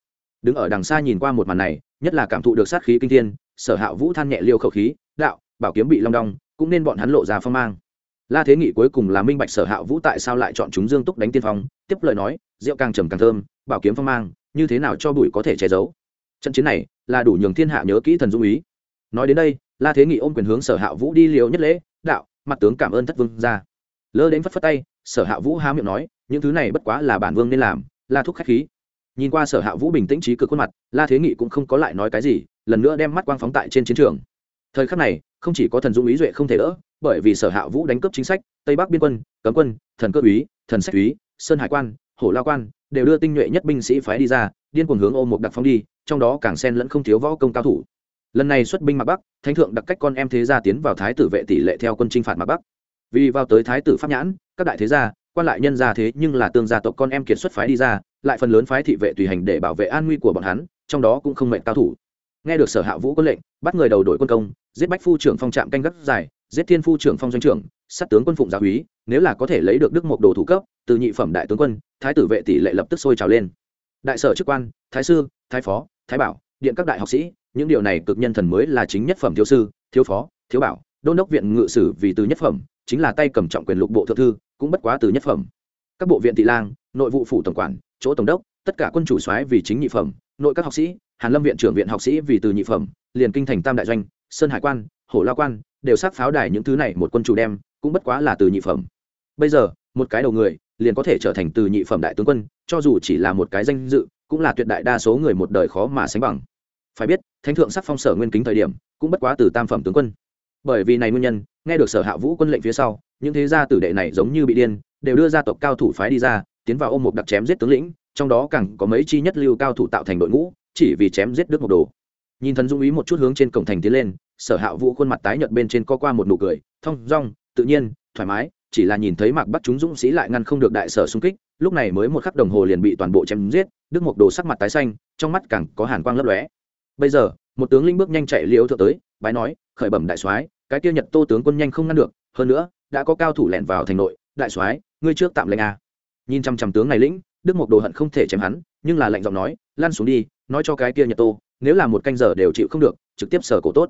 Đứng ở đằng xa nhìn qua một màn này, nhất là cảm thụ được sát khí kinh thiên, sở hạ vũ than nhẹ liêu khẩu khí, đạo, bảo kiếm bị long đong cũng nên bọn hắn lộ ra phong mang. La thế nghị cuối cùng là minh bạch sở hạ vũ tại sao lại chọn chúng dương túc đánh tiên phong, tiếp lời nói, rượu càng trầm càng thơm, bảo kiếm phong mang, như thế nào cho bụi có thể che giấu. Trận chiến này là đủ nhường thiên hạ nhớ kỹ thần dung ý. Nói đến đây, la thế nghị ôm quyền hướng sở hạ vũ đi liều nhất lễ, đạo, mặt tướng cảm ơn thất vương ra lơ đến phất phất tay, sở hạ vũ há miệng nói, những thứ này bất quá là bản vương nên làm, la thúc khách khí. Nhìn qua sở hạ vũ bình tĩnh trí cực khuôn mặt, la thế nghị cũng không có lại nói cái gì, lần nữa đem mắt quang phóng tại trên chiến trường. Thời khắc này không chỉ có thần dũng ý duệ không thể đỡ, bởi vì sở hạ vũ đánh cướp chính sách, tây bắc biên quân, cấm quân, thần cơ úy, thần sách úy, sơn hải quan, hổ lao quan, đều đưa tinh nhuệ nhất binh sĩ phái đi ra, điên cuồng hướng ô một đặc phong đi, trong đó càng xen lẫn không thiếu võ công cao thủ. Lần này xuất binh mạc bắc, thánh thượng đặc cách con em thế gia tiến vào thái tử vệ tỷ lệ theo quân chinh phạt mạc bắc. Vì vào tới thái tử pháp nhãn, các đại thế gia, quan lại nhân gia thế nhưng là tương gia tộc con em kiệt xuất phái đi ra, lại phần lớn phái thị vệ tùy hành để bảo vệ an nguy của bọn hắn, trong đó cũng không mệnh cao thủ nghe được sở hạ vũ có lệnh, bắt người đầu đội quân công, giết bách phu trưởng phong trạm canh gác dài, giết thiên phu trưởng phong doanh trưởng, sát tướng quân phụng gia úy, nếu là có thể lấy được đức một đồ thủ cấp, từ nhị phẩm đại tướng quân, thái tử vệ tỷ lệ lập tức sôi trào lên. Đại sở chức quan, thái sư, thái phó, thái bảo, điện các đại học sĩ, những điều này cực nhân thần mới là chính nhất phẩm thiếu sư, thiếu phó, thiếu bảo, đôn đốc viện ngự sử vì từ nhất phẩm, chính là tay cầm trọng quyền lục bộ thượng thư, cũng bất quá từ nhất phẩm. Các bộ viện thị lang, nội vụ phủ tổng quản, chỗ tổng đốc, tất cả quân chủ soái vì chính nhị phẩm, nội các học sĩ hàn lâm viện trưởng viện học sĩ vì từ nhị phẩm, liền kinh thành tam đại doanh, sơn hải quan, hổ lao quan, đều sát pháo đài những thứ này một quân chủ đem, cũng bất quá là từ nhị phẩm. Bây giờ, một cái đầu người, liền có thể trở thành từ nhị phẩm đại tướng quân, cho dù chỉ là một cái danh dự, cũng là tuyệt đại đa số người một đời khó mà sánh bằng. Phải biết, thánh thượng sắc phong sở nguyên kính thời điểm, cũng bất quá từ tam phẩm tướng quân. Bởi vì này nguyên nhân, nghe được sở hạ vũ quân lệnh phía sau, những thế gia tử đệ này giống như bị điên, đều đưa gia tộc cao thủ phái đi ra, tiến vào ôm một đặc chém giết tướng lĩnh, trong đó càng có mấy chi nhất lưu cao thủ tạo thành đội ngũ chỉ vì chém giết đức một đồ. Nhìn thần dung ý một chút hướng trên cổng thành tiến lên, sở hạ vũ khuôn mặt tái nhợt bên trên co qua một nụ cười thong dong, tự nhiên, thoải mái, chỉ là nhìn thấy mạc bắt chúng dũng sĩ lại ngăn không được đại sở xung kích, lúc này mới một khắc đồng hồ liền bị toàn bộ chém giết, đức một đồ sắc mặt tái xanh, trong mắt càng có hàn quang lấp lóe. Bây giờ, một tướng linh bước nhanh chạy liễu thượng tới, bái nói, khởi bẩm đại soái, cái kia nhật tô tướng quân nhanh không ngăn được, hơn nữa, đã có cao thủ lẻn vào thành nội, đại soái, ngươi trước tạm lệnh a. Nhìn chăm chăm tướng này lĩnh, đức mộc đồ hận không thể chém hắn nhưng là lệnh giọng nói lăn xuống đi, nói cho cái kia nhật tô, nếu là một canh giờ đều chịu không được, trực tiếp sở cổ tốt.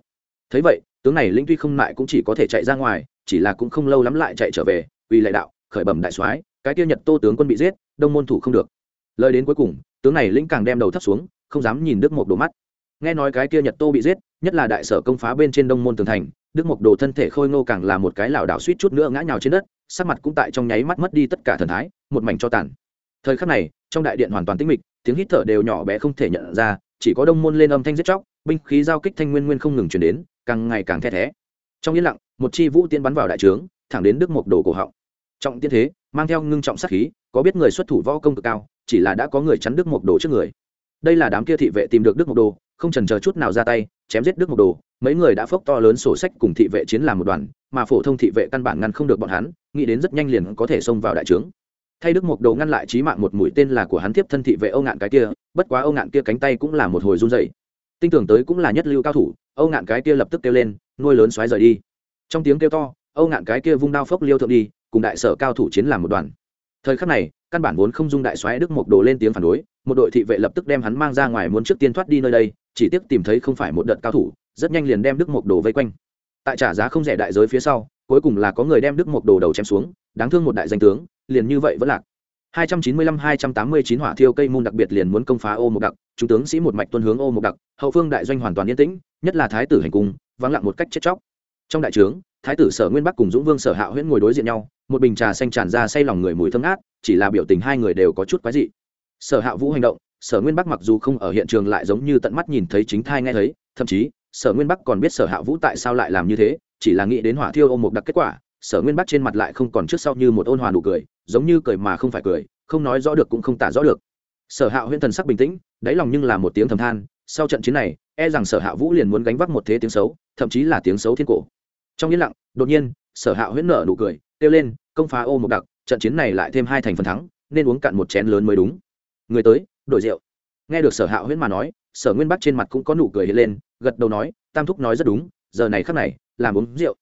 Thấy vậy, tướng này linh tuy không lại cũng chỉ có thể chạy ra ngoài, chỉ là cũng không lâu lắm lại chạy trở về vì lại đạo, khởi bẩm đại soái, cái kia nhật tô tướng quân bị giết, đông môn thủ không được. Lời đến cuối cùng, tướng này lĩnh càng đem đầu thấp xuống, không dám nhìn đức mục đồ mắt. Nghe nói cái kia nhật tô bị giết, nhất là đại sở công phá bên trên đông môn tường thành, đức mục đồ thân thể khôi ngô càng là một cái lảo đảo suýt chút nữa ngã nhào trên đất, sắc mặt cũng tại trong nháy mắt mất đi tất cả thần thái, một mảnh cho tàn thời khắc này, trong đại điện hoàn toàn tĩnh mịch, tiếng hít thở đều nhỏ bé không thể nhận ra, chỉ có đông môn lên âm thanh giết chóc, binh khí giao kích thanh nguyên nguyên không ngừng chuyển đến, càng ngày càng the thé. Trong yên lặng, một chi vũ tiên bắn vào đại trướng, thẳng đến đức mộc đồ cổ họng. Trọng tiên thế, mang theo ngưng trọng sát khí, có biết người xuất thủ võ công cực cao, chỉ là đã có người chắn đức mộc đồ trước người. Đây là đám kia thị vệ tìm được đức mộc đồ, không trần chờ chút nào ra tay, chém giết đức mộc đồ. Mấy người đã phốc to lớn sổ sách cùng thị vệ chiến làm một đoàn, mà phổ thông thị vệ căn bản ngăn không được bọn hắn, nghĩ đến rất nhanh liền có thể xông vào đại trướng thay đức mục đồ ngăn lại trí mạng một mũi tên là của hắn tiếp thân thị vệ âu ngạn cái kia, bất quá âu ngạn kia cánh tay cũng là một hồi run dày tin tưởng tới cũng là nhất lưu cao thủ, âu ngạn cái kia lập tức kêu lên, nuôi lớn xoáy rời đi. Trong tiếng kêu to, âu ngạn cái kia vung đao phốc liêu thượng đi, cùng đại sở cao thủ chiến làm một đoàn. Thời khắc này, căn bản vốn không dung đại xoáy đức mục đồ lên tiếng phản đối, một đội thị vệ lập tức đem hắn mang ra ngoài muốn trước tiên thoát đi nơi đây, chỉ tiếc tìm thấy không phải một đợt cao thủ, rất nhanh liền đem đức mục đồ vây quanh. Tại trả giá không rẻ đại giới phía sau, cuối cùng là có người đem đức mục đồ đầu chém xuống, đáng thương một đại danh tướng liền như vậy vẫn lạc. 295-289 hỏa thiêu cây môn đặc biệt liền muốn công phá ô một đặc, chúng tướng sĩ một mạch tuân hướng ô một đặc, hậu phương đại doanh hoàn toàn yên tĩnh, nhất là thái tử hành cung, vắng lặng một cách chết chóc. Trong đại trướng, thái tử sở nguyên bắc cùng dũng vương sở hạ huyễn ngồi đối diện nhau, một bình trà xanh tràn ra say lòng người mùi thơm ngát, chỉ là biểu tình hai người đều có chút quái dị. Sở hạ vũ hành động, sở nguyên bắc mặc dù không ở hiện trường lại giống như tận mắt nhìn thấy chính thai nghe thấy, thậm chí, sở nguyên bắc còn biết sở hạ vũ tại sao lại làm như thế, chỉ là nghĩ đến hỏa thiêu ôm một đặc kết quả sở nguyên bắc trên mặt lại không còn trước sau như một ôn hòa nụ cười, giống như cười mà không phải cười, không nói rõ được cũng không tả rõ được. Sở hạ huyễn thần sắc bình tĩnh, đáy lòng nhưng là một tiếng thầm than, sau trận chiến này e rằng sở hạ vũ liền muốn gánh vác một thế tiếng xấu, thậm chí là tiếng xấu thiên cổ. Trong yên lặng, đột nhiên, sở hạ huyễn nở nụ cười, kêu lên, công phá ô một đặc, trận chiến này lại thêm hai thành phần thắng, nên uống cạn một chén lớn mới đúng. Người tới, đổi rượu. Nghe được sở hạ huyễn mà nói, sở nguyên bắc trên mặt cũng có nụ cười hiện lên, gật đầu nói, tam thúc nói rất đúng, giờ này khắc này, làm uống rượu.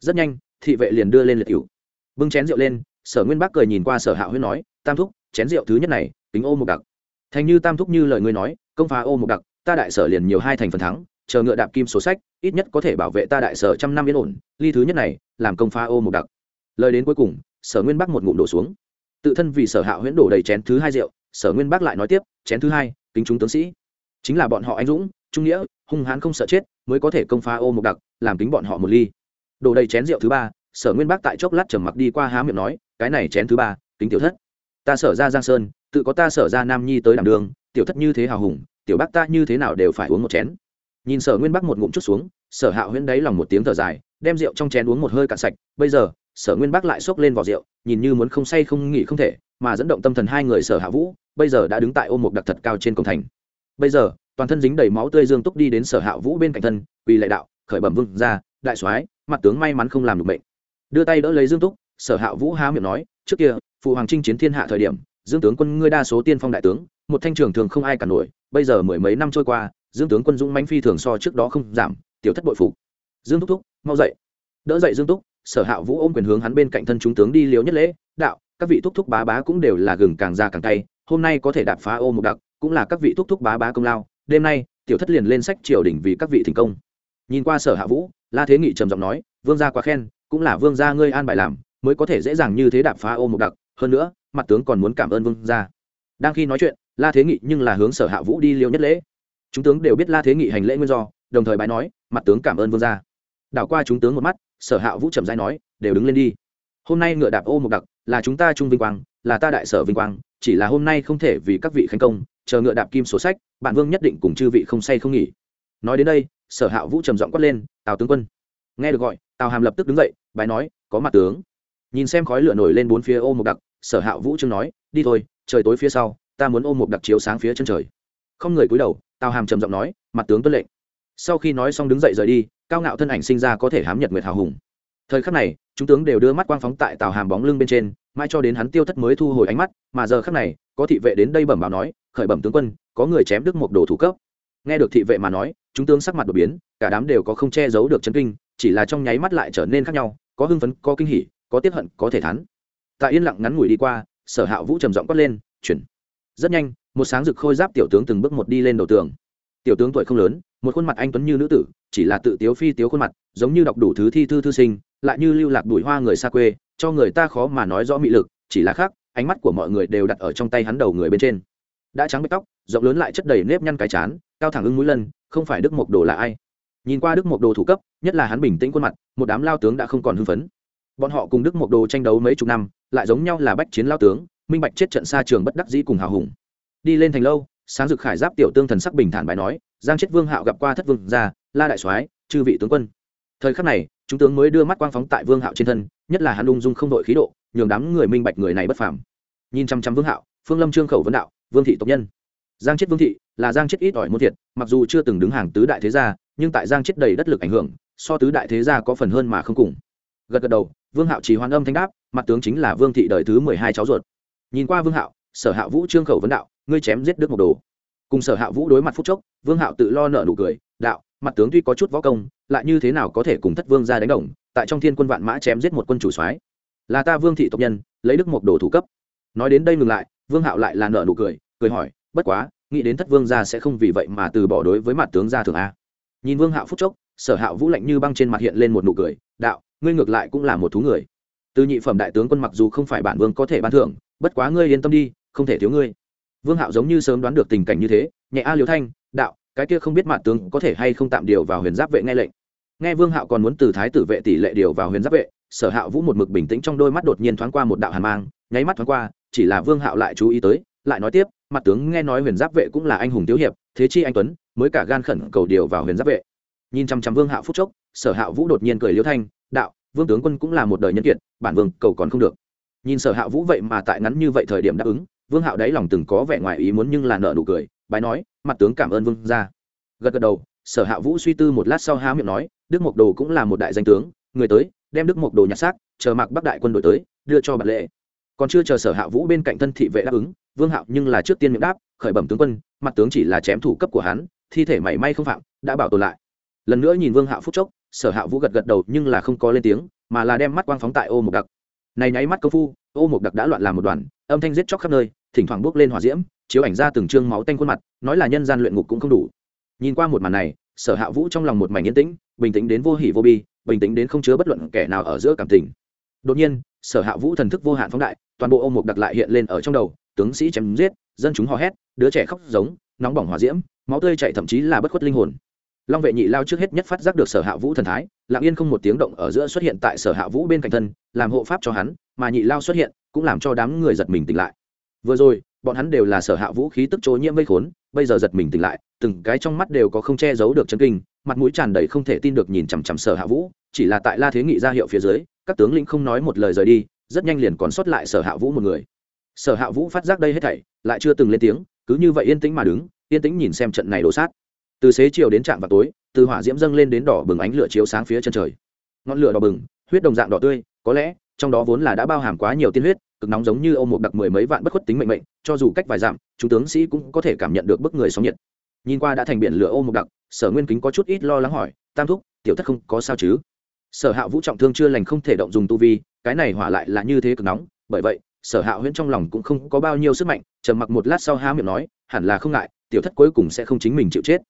Rất nhanh thị vệ liền đưa lên liệt cựu bưng chén rượu lên, sở nguyên bắc cười nhìn qua sở hạ Huyên nói, tam thúc, chén rượu thứ nhất này tính ô một đặc. Thành như tam thúc như lời ngươi nói, công phá ô một đặc, ta đại sở liền nhiều hai thành phần thắng, chờ ngựa đạp kim số sách, ít nhất có thể bảo vệ ta đại sở trăm năm yên ổn, ly thứ nhất này, làm công phá ô một đặc. Lời đến cuối cùng, sở nguyên bắc một ngụm đổ xuống. Tự thân vì sở hạ huyễn đổ đầy chén thứ hai rượu, sở nguyên bắc lại nói tiếp, chén thứ hai, kính chúng tướng sĩ. Chính là bọn họ anh dũng, trung nghĩa, hung hãn không sợ chết, mới có thể công phá ô một đặc, làm kính bọn họ một ly đổ đầy chén rượu thứ ba, sở nguyên bác tại chốc lát trầm mặc đi qua há miệng nói, cái này chén thứ ba, kính tiểu thất. Ta sở ra giang sơn, tự có ta sở ra nam nhi tới đảm đường, tiểu thất như thế hào hùng, tiểu bác ta như thế nào đều phải uống một chén. Nhìn sở nguyên bắc một ngụm chút xuống, sở hạ huyễn đáy lòng một tiếng thở dài, đem rượu trong chén uống một hơi cạn sạch, bây giờ, sở nguyên bắc lại xốc lên vỏ rượu, nhìn như muốn không say không nghỉ không thể, mà dẫn động tâm thần hai người sở hạ vũ, bây giờ đã đứng tại ôm một đặc thật cao trên cổng thành. Bây giờ, toàn thân dính đầy máu tươi dương túc đi đến sở hạ vũ bên cạnh thân, quỳ lại đạo, khởi bẩm vương ra đại soái, mặt tướng may mắn không làm được bệnh đưa tay đỡ lấy dương túc, sở hạ vũ há miệng nói, trước kia, phụ hoàng trinh chiến thiên hạ thời điểm, dương tướng quân ngươi đa số tiên phong đại tướng, một thanh trường thường không ai cả nổi, bây giờ mười mấy năm trôi qua, dương tướng quân dũng mánh phi thường so trước đó không giảm, tiểu thất bội phục. Dương Túc thúc, mau dậy. Đỡ dậy dương túc, sở hạ vũ ôm quyền hướng hắn bên cạnh thân chúng tướng đi liếu nhất lễ, đạo, các vị thúc thúc bá bá cũng đều là gừng càng già càng tay hôm nay có thể đạp phá ô một đặc, cũng là các vị thúc thúc bá bá công lao, đêm nay, tiểu thất liền lên sách triều đình vì các vị thành công nhìn qua sở hạ vũ, la thế nghị trầm giọng nói, vương gia quá khen, cũng là vương gia ngươi an bài làm, mới có thể dễ dàng như thế đạp phá ô một đặc. Hơn nữa, mặt tướng còn muốn cảm ơn vương gia. Đang khi nói chuyện, la thế nghị nhưng là hướng sở hạ vũ đi liêu nhất lễ. Chúng tướng đều biết la thế nghị hành lễ nguyên do, đồng thời bái nói, mặt tướng cảm ơn vương gia. Đảo qua chúng tướng một mắt, sở hạ vũ trầm dai nói, đều đứng lên đi. Hôm nay ngựa đạp ô một đặc là chúng ta trung vinh quang, là ta đại sở vinh quang, chỉ là hôm nay không thể vì các vị khánh công, chờ ngựa đạp kim sổ sách bản vương nhất định cùng chư vị không say không nghỉ. Nói đến đây sở hạ vũ trầm giọng quát lên, tào tướng quân. Nghe được gọi, tào hàm lập tức đứng dậy bài nói, có mặt tướng. Nhìn xem khói lửa nổi lên bốn phía ô một đặc, sở hạ vũ trương nói, đi thôi, trời tối phía sau, ta muốn ôm một đặc chiếu sáng phía chân trời. Không người cúi đầu, tào hàm trầm giọng nói, mặt tướng tuân lệnh. Sau khi nói xong đứng dậy rời đi, cao ngạo thân ảnh sinh ra có thể hám nhật nguyệt hào hùng. Thời khắc này, chúng tướng đều đưa mắt quang phóng tại tào hàm bóng lưng bên trên, mãi cho đến hắn tiêu thất mới thu hồi ánh mắt, mà giờ khắc này, có thị vệ đến đây bẩm báo nói, khởi bẩm tướng quân, có người chém đức một đồ thủ cấp. Nghe được thị vệ mà nói chúng tướng sắc mặt đột biến, cả đám đều có không che giấu được chấn kinh, chỉ là trong nháy mắt lại trở nên khác nhau, có hưng phấn, có kinh hỉ, có tiếp hận, có thể thắn tại yên lặng ngắn ngủi đi qua, sở hạ vũ trầm giọng quát lên, chuyển. Rất nhanh, một sáng rực khôi giáp tiểu tướng từng bước một đi lên đầu tường. Tiểu tướng tuổi không lớn, một khuôn mặt anh tuấn như nữ tử, chỉ là tự tiếu phi tiếu khuôn mặt, giống như đọc đủ thứ thi thư thư sinh, lại như lưu lạc đuổi hoa người xa quê, cho người ta khó mà nói rõ mị lực, chỉ là khác, ánh mắt của mọi người đều đặt ở trong tay hắn đầu người bên trên. Đã trắng bết tóc, rộng lớn lại chất đầy nếp nhăn cái chán cao thẳng ưng mũi lân, không phải đức mộc đồ là ai? Nhìn qua đức mộc đồ thủ cấp, nhất là hắn bình tĩnh khuôn mặt, một đám lao tướng đã không còn hưng phấn. Bọn họ cùng đức mộc đồ tranh đấu mấy chục năm, lại giống nhau là bách chiến lao tướng, minh bạch chết trận xa trường bất đắc dĩ cùng hào hùng. Đi lên thành lâu, sáng dực khải giáp tiểu tương thần sắc bình thản bài nói, giang chết vương hạo gặp qua thất vương gia, la đại soái, chư vị tướng quân. Thời khắc này, chúng tướng mới đưa mắt quang phóng tại vương hạo trên thân, nhất là hắn ung dung không đội khí độ, nhường đám người minh bạch người này bất phàm. Nhìn chăm chăm vương hạo, phương lâm trương khẩu vấn đạo, vương thị tộc nhân giang chết vương thị là giang chết ít ỏi muôn thiệt, mặc dù chưa từng đứng hàng tứ đại thế gia, nhưng tại giang chết đầy đất lực ảnh hưởng, so tứ đại thế gia có phần hơn mà không cùng. Gật gật đầu, vương hạo chỉ hoàn âm thanh đáp, mặt tướng chính là vương thị đời thứ mười hai cháu ruột. Nhìn qua vương hạo, sở hạ vũ trương khẩu vấn đạo, ngươi chém giết đức một đồ. Cùng sở hạ vũ đối mặt phúc chốc, vương hạo tự lo nợ nụ cười, đạo, mặt tướng tuy có chút võ công, lại như thế nào có thể cùng thất vương ra đánh đồng, tại trong thiên quân vạn mã chém giết một quân chủ soái. Là ta vương thị tộc nhân, lấy đức một đồ thủ cấp. Nói đến đây ngừng lại, vương hạo lại là nợ nụ cười cười hỏi bất quá, nghĩ đến thất vương gia sẽ không vì vậy mà từ bỏ đối với mặt tướng gia thường a. Nhìn vương hạo phúc chốc, sở hạo vũ lạnh như băng trên mặt hiện lên một nụ cười, đạo, ngươi ngược lại cũng là một thú người. Từ nhị phẩm đại tướng quân mặc dù không phải bản vương có thể ban thưởng, bất quá ngươi yên tâm đi, không thể thiếu ngươi. Vương hạo giống như sớm đoán được tình cảnh như thế, nhẹ a liều thanh, đạo, cái kia không biết mặt tướng có thể hay không tạm điều vào huyền giáp vệ nghe lệnh. Nghe vương hạo còn muốn từ thái tử vệ tỷ lệ điều vào huyền giáp vệ, sở hạo vũ một mực bình tĩnh trong đôi mắt đột nhiên thoáng qua một đạo hàn mang, nháy mắt thoáng qua, chỉ là vương hạo lại chú ý tới, lại nói tiếp mặt tướng nghe nói huyền giáp vệ cũng là anh hùng thiếu hiệp, thế chi anh tuấn, mới cả gan khẩn cầu điều vào huyền giáp vệ. Nhìn chăm chăm vương hạo phúc chốc, sở hạo vũ đột nhiên cười liêu thanh, đạo, vương tướng quân cũng là một đời nhân kiệt, bản vương cầu còn không được. Nhìn sở hạ vũ vậy mà tại ngắn như vậy thời điểm đáp ứng, vương hạo đáy lòng từng có vẻ ngoài ý muốn nhưng là nợ nụ cười, bái nói, mặt tướng cảm ơn vương ra gật gật đầu, sở hạ vũ suy tư một lát sau há miệng nói, đức mộc đồ cũng là một đại danh tướng, người tới, đem đức mộc đồ nhặt xác, chờ mặc bắc đại quân đội tới, đưa cho bản lệ còn chưa chờ sở hạ vũ bên cạnh thân thị vệ đáp ứng, vương hạo nhưng là trước tiên miệng đáp, khởi bẩm tướng quân, mặt tướng chỉ là chém thủ cấp của hắn, thi thể mảy may không phạm, đã bảo tồn lại. Lần nữa nhìn vương hạo phúc chốc, sở hạ vũ gật gật đầu nhưng là không có lên tiếng, mà là đem mắt quang phóng tại ô mục đặc. Này nháy mắt công phu, ô mục đặc đã loạn làm một đoàn, âm thanh giết chóc khắp nơi, thỉnh thoảng bước lên hỏa diễm, chiếu ảnh ra từng trương máu tanh khuôn mặt, nói là nhân gian luyện ngục cũng không đủ. Nhìn qua một màn này, sở hạ vũ trong lòng một mảnh yên tĩnh, bình tĩnh đến vô hỉ vô bi, bình tĩnh đến không chứa bất luận kẻ nào ở giữa cảm tình. Đột nhiên, sở hạ vũ thần thức vô hạn phóng đại toàn bộ ô mục đặc lại hiện lên ở trong đầu, tướng sĩ chém giết, dân chúng hò hét, đứa trẻ khóc giống, nóng bỏng hỏa diễm, máu tươi chạy thậm chí là bất khuất linh hồn. Long vệ nhị lao trước hết nhất phát giác được sở hạ vũ thần thái, lặng yên không một tiếng động ở giữa xuất hiện tại sở hạ vũ bên cạnh thân, làm hộ pháp cho hắn, mà nhị lao xuất hiện, cũng làm cho đám người giật mình tỉnh lại. Vừa rồi, bọn hắn đều là sở hạ vũ khí tức chỗ nhiễm vây khốn, bây giờ giật mình tỉnh lại, từng cái trong mắt đều có không che giấu được chân kinh, mặt mũi tràn đầy không thể tin được nhìn chằm chằm sở hạ vũ, chỉ là tại la thế nghị ra hiệu phía dưới, các tướng lĩnh không nói một lời rời đi rất nhanh liền còn sót lại sở hạ vũ một người. Sở hạ vũ phát giác đây hết thảy, lại chưa từng lên tiếng, cứ như vậy yên tĩnh mà đứng, yên tĩnh nhìn xem trận này đổ sát. Từ xế chiều đến trạm vào tối, từ hỏa diễm dâng lên đến đỏ bừng ánh lửa chiếu sáng phía chân trời. Ngọn lửa đỏ bừng, huyết đồng dạng đỏ tươi, có lẽ, trong đó vốn là đã bao hàm quá nhiều tiên huyết, cực nóng giống như ô một đặc mười mấy vạn bất khuất tính mệnh mệnh, cho dù cách vài dặm, chúng tướng sĩ cũng có thể cảm nhận được bức người sóng nhiệt. Nhìn qua đã thành biển lửa ô một đặc, sở nguyên kính có chút ít lo lắng hỏi, tam thúc, tiểu thất không có sao chứ? Sở hạ vũ trọng thương chưa lành không thể động dùng tu vi cái này hỏa lại là như thế cực nóng, bởi vậy, sở hạ huyễn trong lòng cũng không có bao nhiêu sức mạnh, trầm mặc một lát sau há miệng nói, hẳn là không ngại, tiểu thất cuối cùng sẽ không chính mình chịu chết.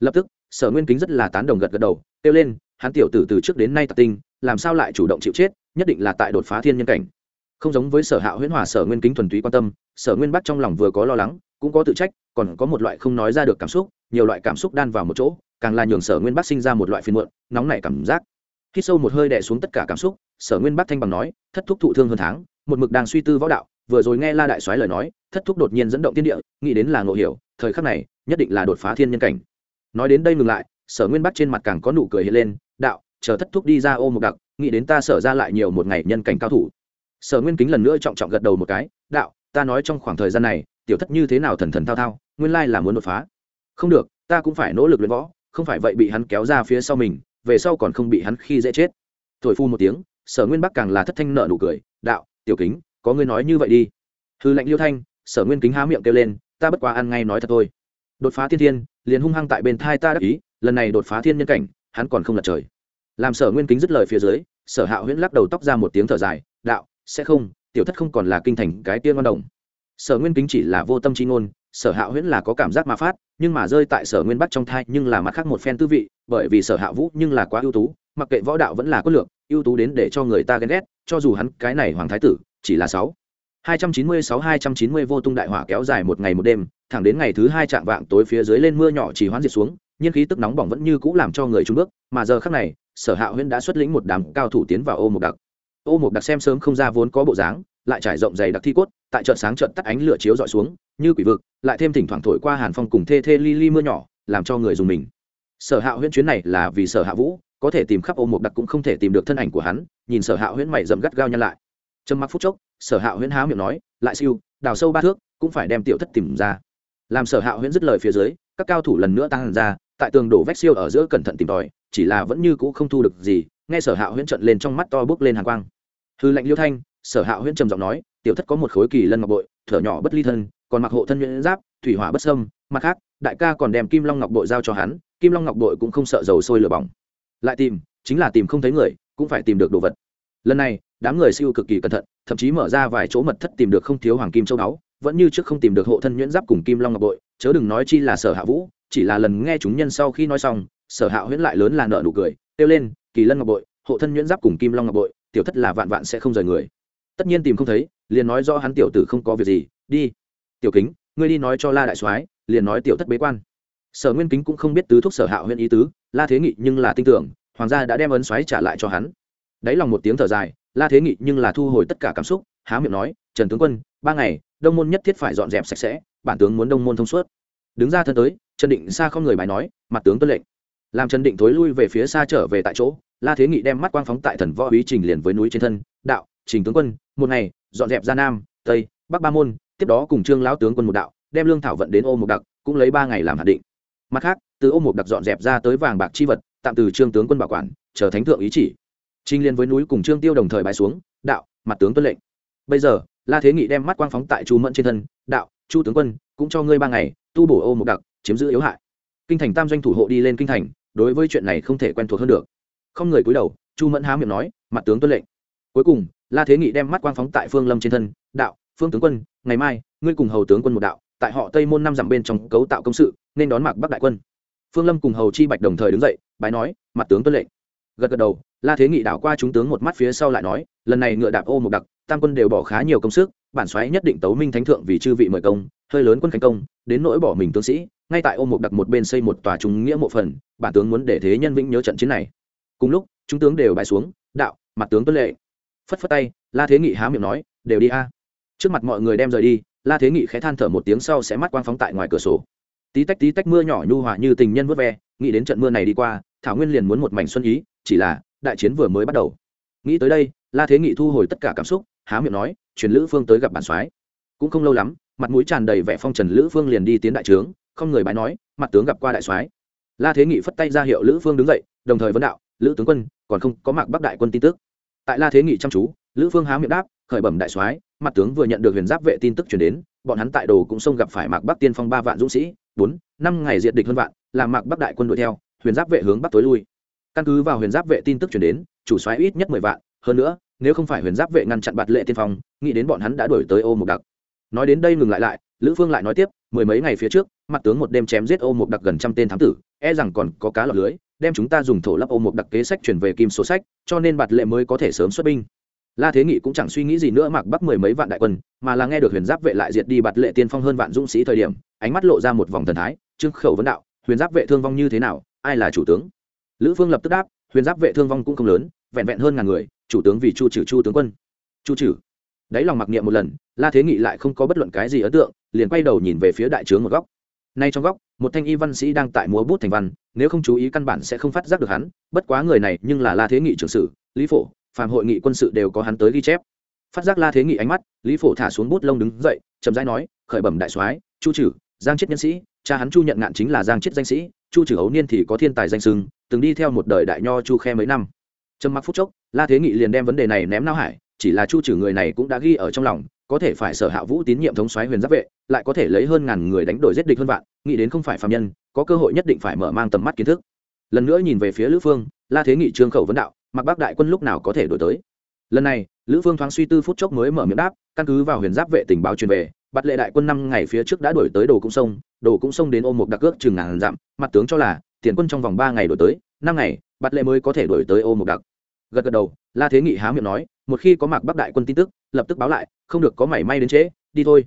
Lập tức, sở nguyên kính rất là tán đồng gật gật đầu, kêu lên, hắn tiểu tử từ trước đến nay tạc tinh, làm sao lại chủ động chịu chết, nhất định là tại đột phá thiên nhân cảnh. Không giống với sở hạ huyễn hòa sở nguyên kính thuần túy quan tâm, sở nguyên bắt trong lòng vừa có lo lắng, cũng có tự trách, còn có một loại không nói ra được cảm xúc, nhiều loại cảm xúc đan vào một chỗ, càng là nhường sở nguyên bắc sinh ra một loại phiền muộn, nóng nảy cảm giác. Khi sâu một hơi đè xuống tất cả cảm xúc sở nguyên bắc thanh bằng nói, thất thúc thụ thương hơn tháng, một mực đang suy tư võ đạo, vừa rồi nghe la đại soái lời nói, thất thúc đột nhiên dẫn động tiên địa, nghĩ đến là ngộ hiểu, thời khắc này, nhất định là đột phá thiên nhân cảnh. Nói đến đây ngừng lại, sở nguyên bắc trên mặt càng có nụ cười hiện lên, đạo, chờ thất thúc đi ra ô một đặc, nghĩ đến ta sở ra lại nhiều một ngày nhân cảnh cao thủ. Sở nguyên kính lần nữa trọng trọng gật đầu một cái, đạo, ta nói trong khoảng thời gian này, tiểu thất như thế nào thần thần thao thao, nguyên lai là muốn đột phá. Không được, ta cũng phải nỗ lực luyện võ, không phải vậy bị hắn kéo ra phía sau mình, về sau còn không bị hắn khi dễ chết. Thổi phu một tiếng sở nguyên bắc càng là thất thanh nợ nụ cười, đạo, tiểu kính, có ngươi nói như vậy đi. Hư lệnh liêu thanh, sở nguyên kính há miệng kêu lên, ta bất quá ăn ngay nói thật thôi. Đột phá thiên thiên, liền hung hăng tại bên thai ta đắc ý, lần này đột phá thiên nhân cảnh, hắn còn không lật trời. Làm sở nguyên kính dứt lời phía dưới, sở hạ huyễn lắc đầu tóc ra một tiếng thở dài, đạo, sẽ không, tiểu thất không còn là kinh thành cái tiên văn đồng. Sở nguyên kính chỉ là vô tâm trí ngôn, sở hạ huyễn là có cảm giác mà phát, nhưng mà rơi tại sở nguyên bắc trong thai nhưng là mặt khác một phen tư vị, bởi vì sở hạ vũ nhưng là quá ưu tú mặc kệ võ đạo vẫn là có lượng ưu tú đến để cho người ta ghen ghét, cho dù hắn cái này hoàng thái tử, chỉ là sáu. Hai trăm chín mươi sáu, hai trăm chín mươi vô tung đại hỏa kéo dài một ngày một đêm, thẳng đến ngày thứ hai chạm vạng tối phía dưới lên mưa nhỏ chỉ hoán diệt xuống nhiên khí tức nóng bỏng vẫn như cũ làm cho người trung bước, mà giờ khắc này, sở hạ huyễn đã xuất lĩnh một đám cao thủ tiến vào ô mục đặc. Ô mục đặc xem sớm không ra vốn có bộ dáng, lại trải rộng dày đặc thi cốt, tại trận sáng trận tắt ánh lửa chiếu dọi xuống, như quỷ vực, lại thêm thỉnh thoảng thổi qua hàn phong cùng thê thê li li mưa nhỏ, làm cho người dùng mình. Sở hạ huyễn chuyến này là vì sở hạ vũ có thể tìm khắp ô mục đặc cũng không thể tìm được thân ảnh của hắn, nhìn sở hạ huyễn mày dầm gắt gao nhăn lại. Trầm mặc phút chốc, sở hạ huyễn há miệng nói, lại siêu, đào sâu ba thước, cũng phải đem tiểu thất tìm ra. Làm sở hạ huyễn dứt lời phía dưới, các cao thủ lần nữa tăng ra, tại tường đổ vách siêu ở giữa cẩn thận tìm tòi, chỉ là vẫn như cũ không thu được gì, nghe sở hạ huyễn trận lên trong mắt to bước lên hàng quang. Hư lệnh liêu thanh, sở hạ huyễn trầm giọng nói, tiểu thất có một khối kỳ lân ngọc bội, thở nhỏ bất ly thân, còn mặc hộ thân nhuyễn giáp, thủy hỏa bất sâm mặt khác, đại ca còn đem kim long ngọc bội giao cho hắn, kim long ngọc bội cũng không sợ dầu sôi lửa bỏng lại tìm, chính là tìm không thấy người, cũng phải tìm được đồ vật. Lần này, đám người siêu cực kỳ cẩn thận, thậm chí mở ra vài chỗ mật thất tìm được không thiếu hoàng kim châu đáo vẫn như trước không tìm được hộ thân nhuyễn giáp cùng kim long ngọc bội, chớ đừng nói chi là sở hạ vũ, chỉ là lần nghe chúng nhân sau khi nói xong, sở hạ huyễn lại lớn là nợ nụ cười, kêu lên, kỳ lân ngọc bội, hộ thân nhuyễn giáp cùng kim long ngọc bội, tiểu thất là vạn vạn sẽ không rời người. Tất nhiên tìm không thấy, liền nói do hắn tiểu tử không có việc gì, đi. Tiểu kính, ngươi đi nói cho la đại soái, liền nói tiểu thất bế quan. Sở nguyên kính cũng không biết tứ thúc sở hạ huyễn ý tứ la thế nghị nhưng là tin tưởng, hoàng gia đã đem ấn xoáy trả lại cho hắn. Đáy lòng một tiếng thở dài, la thế nghị nhưng là thu hồi tất cả cảm xúc, há miệng nói, trần tướng quân, ba ngày, đông môn nhất thiết phải dọn dẹp sạch sẽ, bản tướng muốn đông môn thông suốt. Đứng ra thân tới, trần định xa không người bài nói, mặt tướng tuân lệnh. Làm trần định thối lui về phía xa trở về tại chỗ, la thế nghị đem mắt quang phóng tại thần võ úy trình liền với núi trên thân, đạo, trình tướng quân, một ngày, dọn dẹp ra nam, tây, bắc ba môn, tiếp đó cùng trương lão tướng quân một đạo, đem lương thảo vận đến ô mục đặc, cũng lấy ba ngày làm hạt định mặt khác, từ ô mục đặc dọn dẹp ra tới vàng bạc chi vật, tạm từ trương tướng quân bảo quản, chờ thánh thượng ý chỉ. Trinh liên với núi cùng trương tiêu đồng thời bãi xuống, đạo, mặt tướng tuân lệnh. Bây giờ, la thế nghị đem mắt quang phóng tại chu mẫn trên thân, đạo, chu tướng quân, cũng cho ngươi ba ngày, tu bổ ô mục đặc, chiếm giữ yếu hại. Kinh thành tam doanh thủ hộ đi lên kinh thành, đối với chuyện này không thể quen thuộc hơn được. Không người cúi đầu, chu mẫn há miệng nói, mặt tướng tuân lệnh. Cuối cùng, la thế nghị đem mắt quang phóng tại phương lâm trên thân, đạo, phương tướng quân, ngày mai, ngươi cùng hầu tướng quân một đạo tại họ tây môn năm dặm bên trong cấu tạo công sự, nên đón mạc bắc đại quân. Phương lâm cùng hầu chi bạch đồng thời đứng dậy, bái nói, mặt tướng tuân lệnh. Gật gật đầu, la thế nghị đảo qua chúng tướng một mắt phía sau lại nói, lần này ngựa đạp ô một đặc, tam quân đều bỏ khá nhiều công sức, bản xoáy nhất định tấu minh thánh thượng vì chư vị mời công, hơi lớn quân khánh công, đến nỗi bỏ mình tướng sĩ, ngay tại ô một đặc một bên xây một tòa trung nghĩa mộ phần, bản tướng muốn để thế nhân vĩnh nhớ trận chiến này. Cùng lúc, chúng tướng đều bài xuống, đạo, mặt tướng tuân lệ phất phất tay, la thế nghị há miệng nói, đều đi a. Trước mặt mọi người đem rời đi la thế nghị khẽ than thở một tiếng sau sẽ mắt quang phóng tại ngoài cửa sổ. Tí tách tí tách mưa nhỏ nhu hòa như tình nhân vớt ve, nghĩ đến trận mưa này đi qua, thảo nguyên liền muốn một mảnh xuân ý, chỉ là đại chiến vừa mới bắt đầu. Nghĩ tới đây, la thế nghị thu hồi tất cả cảm xúc, há miệng nói, truyền lữ phương tới gặp bản soái. Cũng không lâu lắm, mặt mũi tràn đầy vẻ phong trần lữ phương liền đi tiến đại trướng, không người bái nói, mặt tướng gặp qua đại soái. La thế nghị phất tay ra hiệu lữ phương đứng dậy, đồng thời vấn đạo, lữ tướng quân, còn không có mặc bắc đại quân tin tức? Tại la thế nghị chăm chú, lữ phương há miệng đáp, khởi bẩm đại soái mặt tướng vừa nhận được huyền giáp vệ tin tức chuyển đến, bọn hắn tại đồ cũng xông gặp phải mạc bắc tiên phong ba vạn dũng sĩ, bốn, năm ngày diệt địch hơn vạn, làm mạc bắc đại quân đuổi theo, huyền giáp vệ hướng bắc tối lui. Căn cứ vào huyền giáp vệ tin tức chuyển đến, chủ soái ít nhất mười vạn, hơn nữa, nếu không phải huyền giáp vệ ngăn chặn bạt lệ tiên phong, nghĩ đến bọn hắn đã đuổi tới ô mục đặc. Nói đến đây ngừng lại lại, lữ phương lại nói tiếp, mười mấy ngày phía trước, mặt tướng một đêm chém giết ô mục đặc gần trăm tên thám tử e rằng còn có cá lọc lưới, đem chúng ta dùng thổ lấp ô mục đặc kế sách chuyển về kim số sách, cho nên bạt lệ mới có thể sớm xuất binh la thế nghị cũng chẳng suy nghĩ gì nữa mặc bắc mười mấy vạn đại quân, mà là nghe được huyền giáp vệ lại diệt đi bạt lệ tiên phong hơn vạn dũng sĩ thời điểm, ánh mắt lộ ra một vòng thần thái, trương khẩu vấn đạo, huyền giáp vệ thương vong như thế nào? Ai là chủ tướng? Lữ phương lập tức đáp, huyền giáp vệ thương vong cũng không lớn, vẹn vẹn hơn ngàn người, chủ tướng vì chu trừ chu tướng quân. Chu trừ đáy lòng mặc niệm một lần, la thế nghị lại không có bất luận cái gì ấn tượng, liền quay đầu nhìn về phía đại trướng một góc. Nay trong góc, một thanh y văn sĩ đang tại múa bút thành văn, nếu không chú ý căn bản sẽ không phát giác được hắn, bất quá người này nhưng là la thế nghị trưởng sử, lý phổ phàm hội nghị quân sự đều có hắn tới ghi chép. Phát giác la thế nghị ánh mắt, lý phổ thả xuống bút lông đứng dậy, chậm rãi nói, khởi bẩm đại soái, chu trừ giang chết nhân sĩ, cha hắn chu nhận ngạn chính là giang chết danh sĩ, chu trừ ấu niên thì có thiên tài danh sưng, từng đi theo một đời đại nho chu khe mấy năm. Trầm mặc phút chốc, la thế nghị liền đem vấn đề này ném nao hải, chỉ là chu trừ người này cũng đã ghi ở trong lòng, có thể phải sở hạ vũ tín nhiệm thống soái huyền giáp vệ, lại có thể lấy hơn ngàn người đánh đổi giết địch hơn vạn, nghĩ đến không phải phạm nhân, có cơ hội nhất định phải mở mang tầm mắt kiến thức. Lần nữa nhìn về phía lữ phương, la thế nghị trương khẩu vấn đạo mặc bác đại quân lúc nào có thể đổi tới. Lần này, lữ phương thoáng suy tư phút chốc mới mở miệng đáp, căn cứ vào huyền giáp vệ tình báo truyền về, bắt lệ đại quân năm ngày phía trước đã đổi tới đồ cũng sông, đồ cũng sông đến ôm một đặc ước chừng ngàn dặm, mặt tướng cho là, tiền quân trong vòng ba ngày đổi tới, năm ngày, bắt lệ mới có thể đổi tới ô một đặc. Gật gật đầu, la thế nghị há miệng nói, một khi có mạc bắc đại quân tin tức, lập tức báo lại, không được có mảy may đến trễ, đi thôi.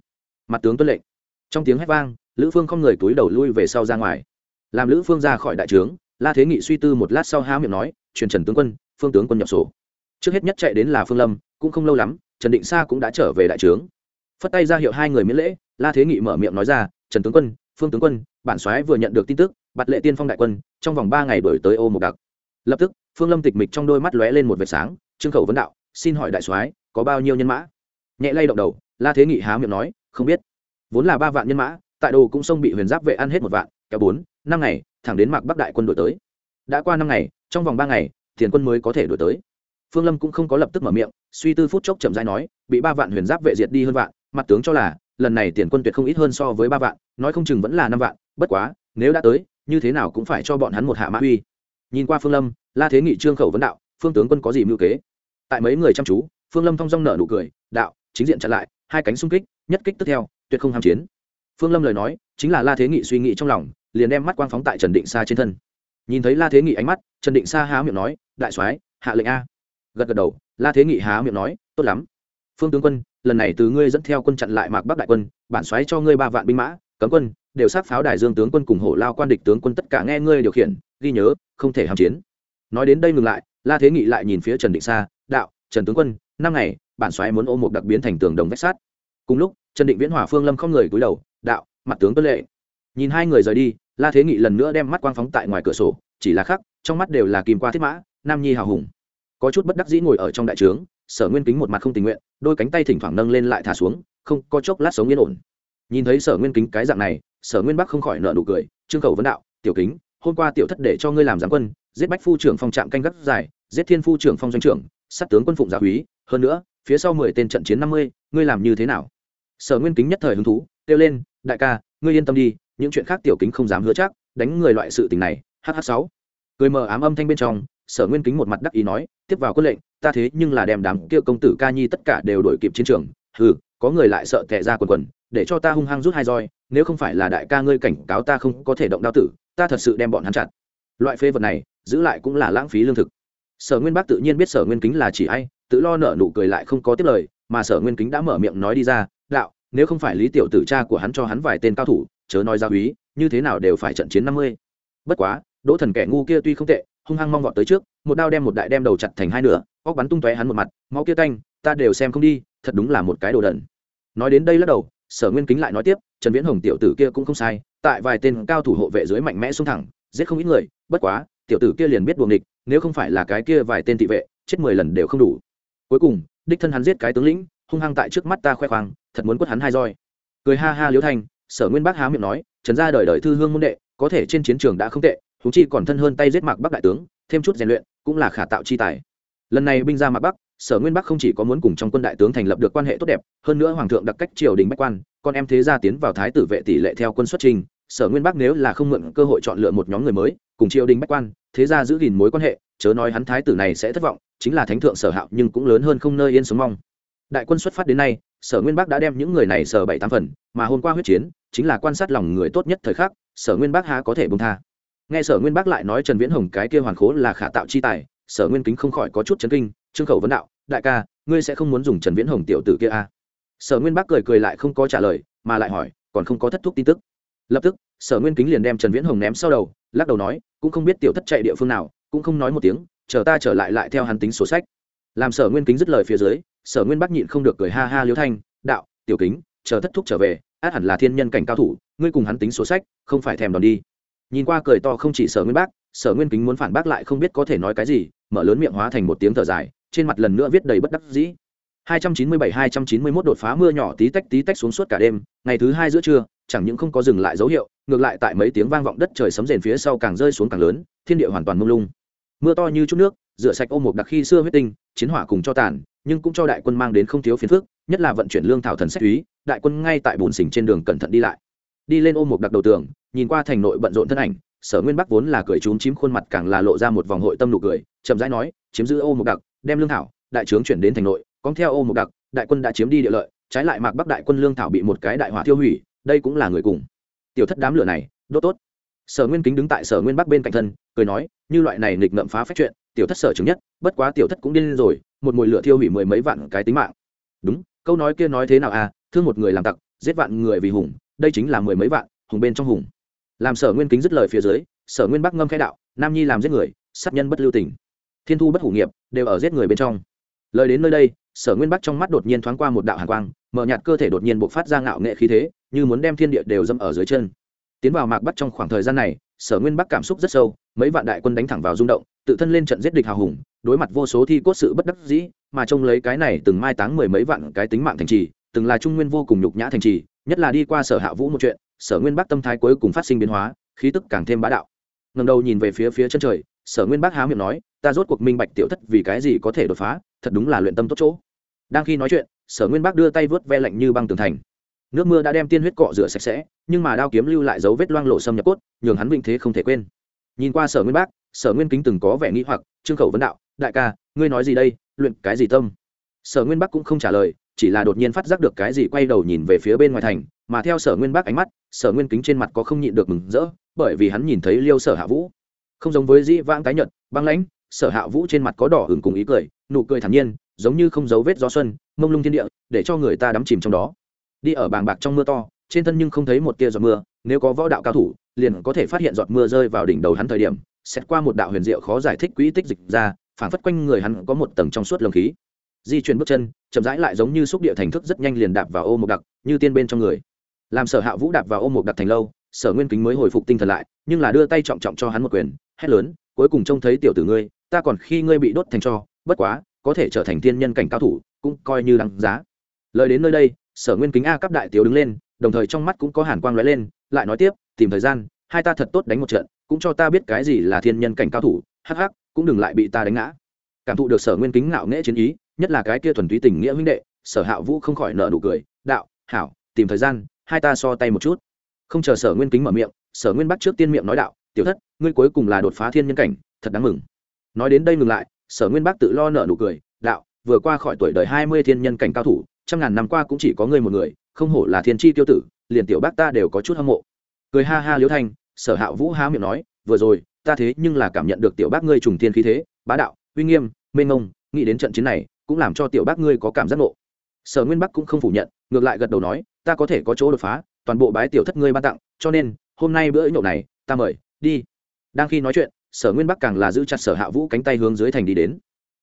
Mặt tướng tuân lệnh. Trong tiếng hét vang, lữ phương không người túi đầu lui về sau ra ngoài. Làm lữ phương ra khỏi đại trướng, la thế nghị suy tư một lát sau há miệng nói, truyền trần tướng quân phương tướng quân nhập sổ. Trước hết nhất chạy đến là phương lâm, cũng không lâu lắm, trần định sa cũng đã trở về đại trướng. Phất tay ra hiệu hai người miễn lễ, la thế nghị mở miệng nói ra, trần tướng quân, phương tướng quân, bản soái vừa nhận được tin tức bạt lệ tiên phong đại quân, trong vòng ba ngày đổi tới ô Mộc đặc. Lập tức, phương lâm tịch mịch trong đôi mắt lóe lên một vệt sáng, trương khẩu vấn đạo, xin hỏi đại soái, có bao nhiêu nhân mã? Nhẹ lay động đầu, la thế nghị há miệng nói, không biết. Vốn là ba vạn nhân mã, tại đồ cũng sông bị huyền giáp vệ ăn hết một vạn, kéo bốn, năm ngày, thẳng đến mạc bắc đại quân đổi tới. Đã qua năm ngày, trong vòng ba ngày tiền quân mới có thể đổi tới. Phương lâm cũng không có lập tức mở miệng, suy tư phút chốc chậm rãi nói, bị ba vạn huyền giáp vệ diệt đi hơn vạn, mặt tướng cho là, lần này tiền quân tuyệt không ít hơn so với ba vạn, nói không chừng vẫn là năm vạn, bất quá, nếu đã tới, như thế nào cũng phải cho bọn hắn một hạ mã uy. Nhìn qua phương lâm, la thế nghị trương khẩu vấn đạo, phương tướng quân có gì mưu kế? Tại mấy người chăm chú, phương lâm thong dong nở nụ cười, đạo, chính diện chặn lại, hai cánh xung kích, nhất kích tiếp theo, tuyệt không ham chiến. Phương lâm lời nói, chính là la thế nghị suy nghĩ trong lòng, liền đem mắt quang phóng tại trần định sa trên thân. Nhìn thấy la thế nghị ánh mắt, trần định sa há miệng nói đại soái, hạ lệnh a. Gật gật đầu, la thế nghị há miệng nói, tốt lắm. Phương tướng quân, lần này từ ngươi dẫn theo quân chặn lại mạc bắc đại quân, bản soái cho ngươi ba vạn binh mã, cấm quân, đều sát pháo đài dương tướng quân cùng hổ lao quan địch tướng quân tất cả nghe ngươi điều khiển, ghi nhớ, không thể hàm chiến. Nói đến đây ngừng lại, la thế nghị lại nhìn phía trần định sa, đạo, trần tướng quân, năm ngày, bản soái muốn ôm một đặc biến thành tường đồng vách sát cùng lúc, trần định viễn hỏa phương lâm không người cúi đầu, đạo, mặt tướng tuân lệ. Nhìn hai người rời đi, la thế nghị lần nữa đem mắt quang phóng tại ngoài cửa sổ, chỉ là khắc, trong mắt đều là kìm qua thiết mã nam nhi hào hùng. Có chút bất đắc dĩ ngồi ở trong đại trướng, sở nguyên kính một mặt không tình nguyện, đôi cánh tay thỉnh thoảng nâng lên lại thả xuống, không, có chốc lát sống yên ổn. Nhìn thấy sở nguyên kính cái dạng này, sở nguyên bắc không khỏi nợ nụ cười, trương khẩu vấn đạo, tiểu kính, hôm qua tiểu thất để cho ngươi làm giám quân, giết bách phu trưởng phong trạm canh gác dài giết thiên phu trưởng phong doanh trưởng, sát tướng quân phụng giả úy hơn nữa, phía sau mười tên trận chiến năm mươi, ngươi làm như thế nào? Sở nguyên kính nhất thời hứng thú, kêu lên, đại ca, ngươi yên tâm đi, những chuyện khác tiểu kính không dám hứa chắc, đánh người loại sự tình này hh sáu. Cười mờ ám âm thanh bên trong sở nguyên kính một mặt đắc ý nói, tiếp vào quân lệnh, ta thế nhưng là đem đám kia công tử ca nhi tất cả đều đổi kịp chiến trường. Hừ, có người lại sợ tệ ra quần quần, để cho ta hung hăng rút hai roi, nếu không phải là đại ca ngươi cảnh cáo ta không có thể động đao tử, ta thật sự đem bọn hắn chặt. Loại phê vật này, giữ lại cũng là lãng phí lương thực. Sở nguyên bác tự nhiên biết sở nguyên kính là chỉ ai, tự lo nở nụ cười lại không có tiếp lời, mà sở nguyên kính đã mở miệng nói đi ra, đạo, nếu không phải lý tiểu tử cha của hắn cho hắn vài tên cao thủ, chớ nói ra úy như thế nào đều phải trận chiến năm mươi. Bất quá, đỗ thần kẻ ngu kia tuy không tệ hung hăng mong vọt tới trước, một đao đem một đại đem đầu chặt thành hai nửa, óc bắn tung tóe hắn một mặt, máu kia canh, ta đều xem không đi, thật đúng là một cái đồ đần. Nói đến đây lắc đầu, sở nguyên kính lại nói tiếp, trần viễn hồng tiểu tử kia cũng không sai, tại vài tên cao thủ hộ vệ dưới mạnh mẽ xuống thẳng, giết không ít người, bất quá, tiểu tử kia liền biết buồng địch nếu không phải là cái kia vài tên thị vệ, chết mười lần đều không đủ. Cuối cùng, đích thân hắn giết cái tướng lĩnh, hung hăng tại trước mắt ta khoe khoang, thật muốn quất hắn hai roi. Cười ha ha liễu thanh sở nguyên bác há miệng nói, trần gia đời đời thư hương môn đệ, có thể trên chiến trường đã không tệ thú chi còn thân hơn tay giết mạc bắc đại tướng, thêm chút rèn luyện cũng là khả tạo chi tài. Lần này binh ra mạc bắc, sở nguyên bắc không chỉ có muốn cùng trong quân đại tướng thành lập được quan hệ tốt đẹp, hơn nữa hoàng thượng đặc cách triều đình bách quan, con em thế gia tiến vào thái tử vệ tỷ lệ theo quân xuất trình, sở nguyên bắc nếu là không mượn cơ hội chọn lựa một nhóm người mới, cùng triều đình bách quan, thế gia giữ gìn mối quan hệ, chớ nói hắn thái tử này sẽ thất vọng, chính là thánh thượng sở hạo nhưng cũng lớn hơn không nơi yên sống mong. Đại quân xuất phát đến nay, sở nguyên bắc đã đem những người này sở bảy tám phần, mà hôm qua huyết chiến, chính là quan sát lòng người tốt nhất thời khắc, sở nguyên bắc há có thể bông tha nghe sở nguyên bắc lại nói trần viễn hồng cái kia hoàn khố là khả tạo chi tài, sở nguyên kính không khỏi có chút chấn kinh, trương khẩu vấn đạo, đại ca, ngươi sẽ không muốn dùng trần viễn hồng tiểu tử kia à? sở nguyên bắc cười cười lại không có trả lời, mà lại hỏi, còn không có thất thúc tin tức? Lập tức, sở nguyên kính liền đem trần viễn hồng ném sau đầu, lắc đầu nói, cũng không biết tiểu thất chạy địa phương nào, cũng không nói một tiếng, chờ ta trở lại lại theo hắn tính sổ sách. Làm sở nguyên kính dứt lời phía dưới, sở nguyên bắc nhịn không được cười ha ha liếu thanh, đạo, tiểu kính, chờ thất thúc trở về, át hẳn là thiên nhân cảnh cao thủ, ngươi cùng hắn tính số sách, không phải thèm đòn đi nhìn qua cười to không chỉ sở nguyên bác, sở nguyên kính muốn phản bác lại không biết có thể nói cái gì, mở lớn miệng hóa thành một tiếng thở dài, trên mặt lần nữa viết đầy bất đắc dĩ. 297-291 đột phá mưa nhỏ tí tách tí tách xuống suốt cả đêm, ngày thứ hai giữa trưa, chẳng những không có dừng lại dấu hiệu, ngược lại tại mấy tiếng vang vọng đất trời sấm rền phía sau càng rơi xuống càng lớn, thiên địa hoàn toàn mông lung. Mưa to như chút nước, rửa sạch ôm một đặc khi xưa huyết tinh, chiến hỏa cùng cho tàn, nhưng cũng cho đại quân mang đến không thiếu phiền phức, nhất là vận chuyển lương thảo thần sách túy đại quân ngay tại bùn xình trên đường cẩn thận đi lại đi lên ôm một đặc đầu tường, nhìn qua thành nội bận rộn thân ảnh, sở nguyên bắc vốn là cười trúng chím khuôn mặt càng là lộ ra một vòng hội tâm nụ cười, chậm rãi nói, chiếm giữ ô một đặc, đem lương thảo, đại trướng chuyển đến thành nội, con theo ô một đặc, đại quân đã chiếm đi địa lợi, trái lại mạc bắc đại quân lương thảo bị một cái đại hỏa tiêu hủy, đây cũng là người cùng. Tiểu thất đám lửa này, đốt tốt. Sở nguyên kính đứng tại sở nguyên bắc bên cạnh thân, cười nói, như loại này nghịch ngợm phá phép chuyện, tiểu thất sở chứng nhất, bất quá tiểu thất cũng điên rồi, một mùi lửa thiêu hủy mười mấy vạn cái tính mạng. Đúng, câu nói kia nói thế nào à? Thương một người làm tặc, giết vạn người vì hùng đây chính là mười mấy vạn, hùng bên trong hùng. Làm sở nguyên kính dứt lời phía dưới, sở nguyên bắc ngâm khai đạo, nam nhi làm giết người, sát nhân bất lưu tình. Thiên thu bất hủ nghiệp, đều ở giết người bên trong. Lời đến nơi đây, sở nguyên bắc trong mắt đột nhiên thoáng qua một đạo hàn quang, mở nhạt cơ thể đột nhiên bộc phát ra ngạo nghệ khí thế, như muốn đem thiên địa đều dâm ở dưới chân. Tiến vào mạc bắc trong khoảng thời gian này, sở nguyên bắc cảm xúc rất sâu, mấy vạn đại quân đánh thẳng vào rung động, tự thân lên trận giết địch hào hùng, đối mặt vô số thi cốt sự bất đắc dĩ, mà trông lấy cái này từng mai táng mười mấy vạn cái tính mạng thành trì, từng là trung nguyên vô cùng nhục nhã thành trì nhất là đi qua sở hạ vũ một chuyện, sở nguyên bắc tâm thái cuối cùng phát sinh biến hóa, khí tức càng thêm bá đạo. Ngầm đầu nhìn về phía phía chân trời, sở nguyên bắc há miệng nói, ta rốt cuộc minh bạch tiểu thất vì cái gì có thể đột phá, thật đúng là luyện tâm tốt chỗ. Đang khi nói chuyện, sở nguyên bắc đưa tay vớt ve lạnh như băng tường thành. Nước mưa đã đem tiên huyết cọ rửa sạch sẽ, nhưng mà đao kiếm lưu lại dấu vết loang lộ xâm nhập cốt, nhường hắn vinh thế không thể quên. Nhìn qua sở nguyên bắc sở nguyên kính từng có vẻ nghĩ hoặc, trương khẩu vấn đạo, đại ca, ngươi nói gì đây? Luyện cái gì tâm? Sở nguyên bắc cũng không trả lời chỉ là đột nhiên phát giác được cái gì quay đầu nhìn về phía bên ngoài thành, mà theo sở nguyên bắc ánh mắt, sở nguyên kính trên mặt có không nhịn được mừng rỡ, bởi vì hắn nhìn thấy liêu sở hạ vũ. Không giống với dĩ vãng tái nhật, băng lãnh, sở hạ vũ trên mặt có đỏ hừng cùng ý cười, nụ cười thản nhiên, giống như không dấu vết gió xuân, mông lung thiên địa, để cho người ta đắm chìm trong đó. Đi ở bàng bạc trong mưa to, trên thân nhưng không thấy một tia giọt mưa, nếu có võ đạo cao thủ, liền có thể phát hiện giọt mưa rơi vào đỉnh đầu hắn thời điểm, xét qua một đạo huyền diệu khó giải thích quỹ tích dịch ra phản phất quanh người hắn có một tầng trong suốt lồng khí di chuyển bước chân, chậm rãi lại giống như xúc địa thành thức rất nhanh liền đạp vào ô một đặc, như tiên bên trong người. Làm sở hạ vũ đạp vào ô một đặc thành lâu, sở nguyên kính mới hồi phục tinh thần lại, nhưng là đưa tay trọng trọng cho hắn một quyền, hét lớn, cuối cùng trông thấy tiểu tử ngươi, ta còn khi ngươi bị đốt thành cho, bất quá, có thể trở thành tiên nhân cảnh cao thủ, cũng coi như đáng giá. Lời đến nơi đây, sở nguyên kính a cấp đại tiểu đứng lên, đồng thời trong mắt cũng có hàn quang lóe lên, lại nói tiếp, tìm thời gian, hai ta thật tốt đánh một trận, cũng cho ta biết cái gì là thiên nhân cảnh cao thủ, hắc hắc, cũng đừng lại bị ta đánh ngã. Cảm thụ được sở nguyên kính ngạo nghễ chiến ý nhất là cái kia thuần túy tình nghĩa huynh đệ, sở hạ vũ không khỏi nợ nụ cười, đạo, hảo, tìm thời gian, hai ta so tay một chút. Không chờ sở nguyên kính mở miệng, sở nguyên bắt trước tiên miệng nói đạo, tiểu thất, ngươi cuối cùng là đột phá thiên nhân cảnh, thật đáng mừng. Nói đến đây ngừng lại, sở nguyên bác tự lo nợ nụ cười, đạo, vừa qua khỏi tuổi đời hai mươi thiên nhân cảnh cao thủ, trăm ngàn năm qua cũng chỉ có ngươi một người, không hổ là thiên tri tiêu tử, liền tiểu bác ta đều có chút hâm mộ. Cười ha ha liễu thanh, sở hạ vũ há miệng nói, vừa rồi, ta thế nhưng là cảm nhận được tiểu bác ngươi trùng thiên khí thế, bá đạo, uy nghiêm, mênh mông, nghĩ đến trận chiến này cũng làm cho tiểu bác ngươi có cảm giác ngộ. Sở nguyên bắc cũng không phủ nhận, ngược lại gật đầu nói, ta có thể có chỗ đột phá, toàn bộ bái tiểu thất ngươi ban tặng, cho nên, hôm nay bữa nhậu này, ta mời, đi. Đang khi nói chuyện, sở nguyên bắc càng là giữ chặt sở hạ vũ cánh tay hướng dưới thành đi đến.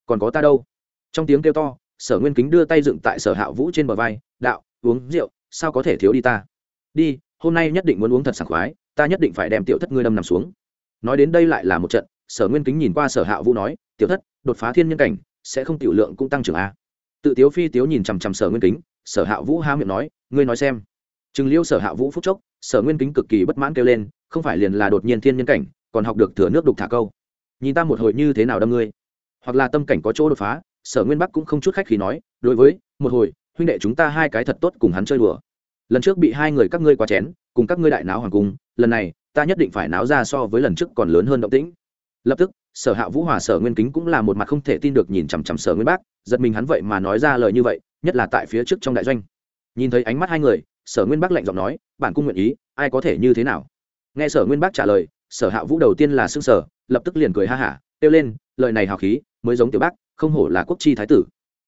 Còn có ta đâu? Trong tiếng kêu to, sở nguyên kính đưa tay dựng tại sở hạ vũ trên bờ vai, đạo, uống rượu, sao có thể thiếu đi ta? Đi, hôm nay nhất định muốn uống thật sảng khoái, ta nhất định phải đem tiểu thất ngươi đâm nằm xuống. Nói đến đây lại là một trận, sở nguyên kính nhìn qua sở hạ vũ nói, tiểu thất, đột phá thiên nhân cảnh sẽ không tiểu lượng cũng tăng trưởng a. Tự tiếu phi tiếu nhìn chằm chằm sở nguyên kính, sở hạ vũ há miệng nói, ngươi nói xem. Chừng liêu sở hạ vũ phúc chốc, sở nguyên kính cực kỳ bất mãn kêu lên, không phải liền là đột nhiên thiên nhân cảnh, còn học được thừa nước đục thả câu. Nhìn ta một hồi như thế nào đâm ngươi? Hoặc là tâm cảnh có chỗ đột phá, sở nguyên bắc cũng không chút khách khi nói, đối với, một hồi, huynh đệ chúng ta hai cái thật tốt cùng hắn chơi đùa. Lần trước bị hai người các ngươi quá chén, cùng các ngươi đại náo hoàng cung, lần này, ta nhất định phải náo ra so với lần trước còn lớn hơn động tĩnh. Lập tức sở hạ vũ hòa sở nguyên kính cũng là một mặt không thể tin được nhìn chằm chằm sở nguyên bác, giật mình hắn vậy mà nói ra lời như vậy, nhất là tại phía trước trong đại doanh. Nhìn thấy ánh mắt hai người, sở nguyên bác lạnh giọng nói, bản cung nguyện ý, ai có thể như thế nào? Nghe sở nguyên bác trả lời, sở hạ vũ đầu tiên là xương sở lập tức liền cười ha hả, kêu lên, lời này hào khí, mới giống tiểu bác, không hổ là quốc chi thái tử.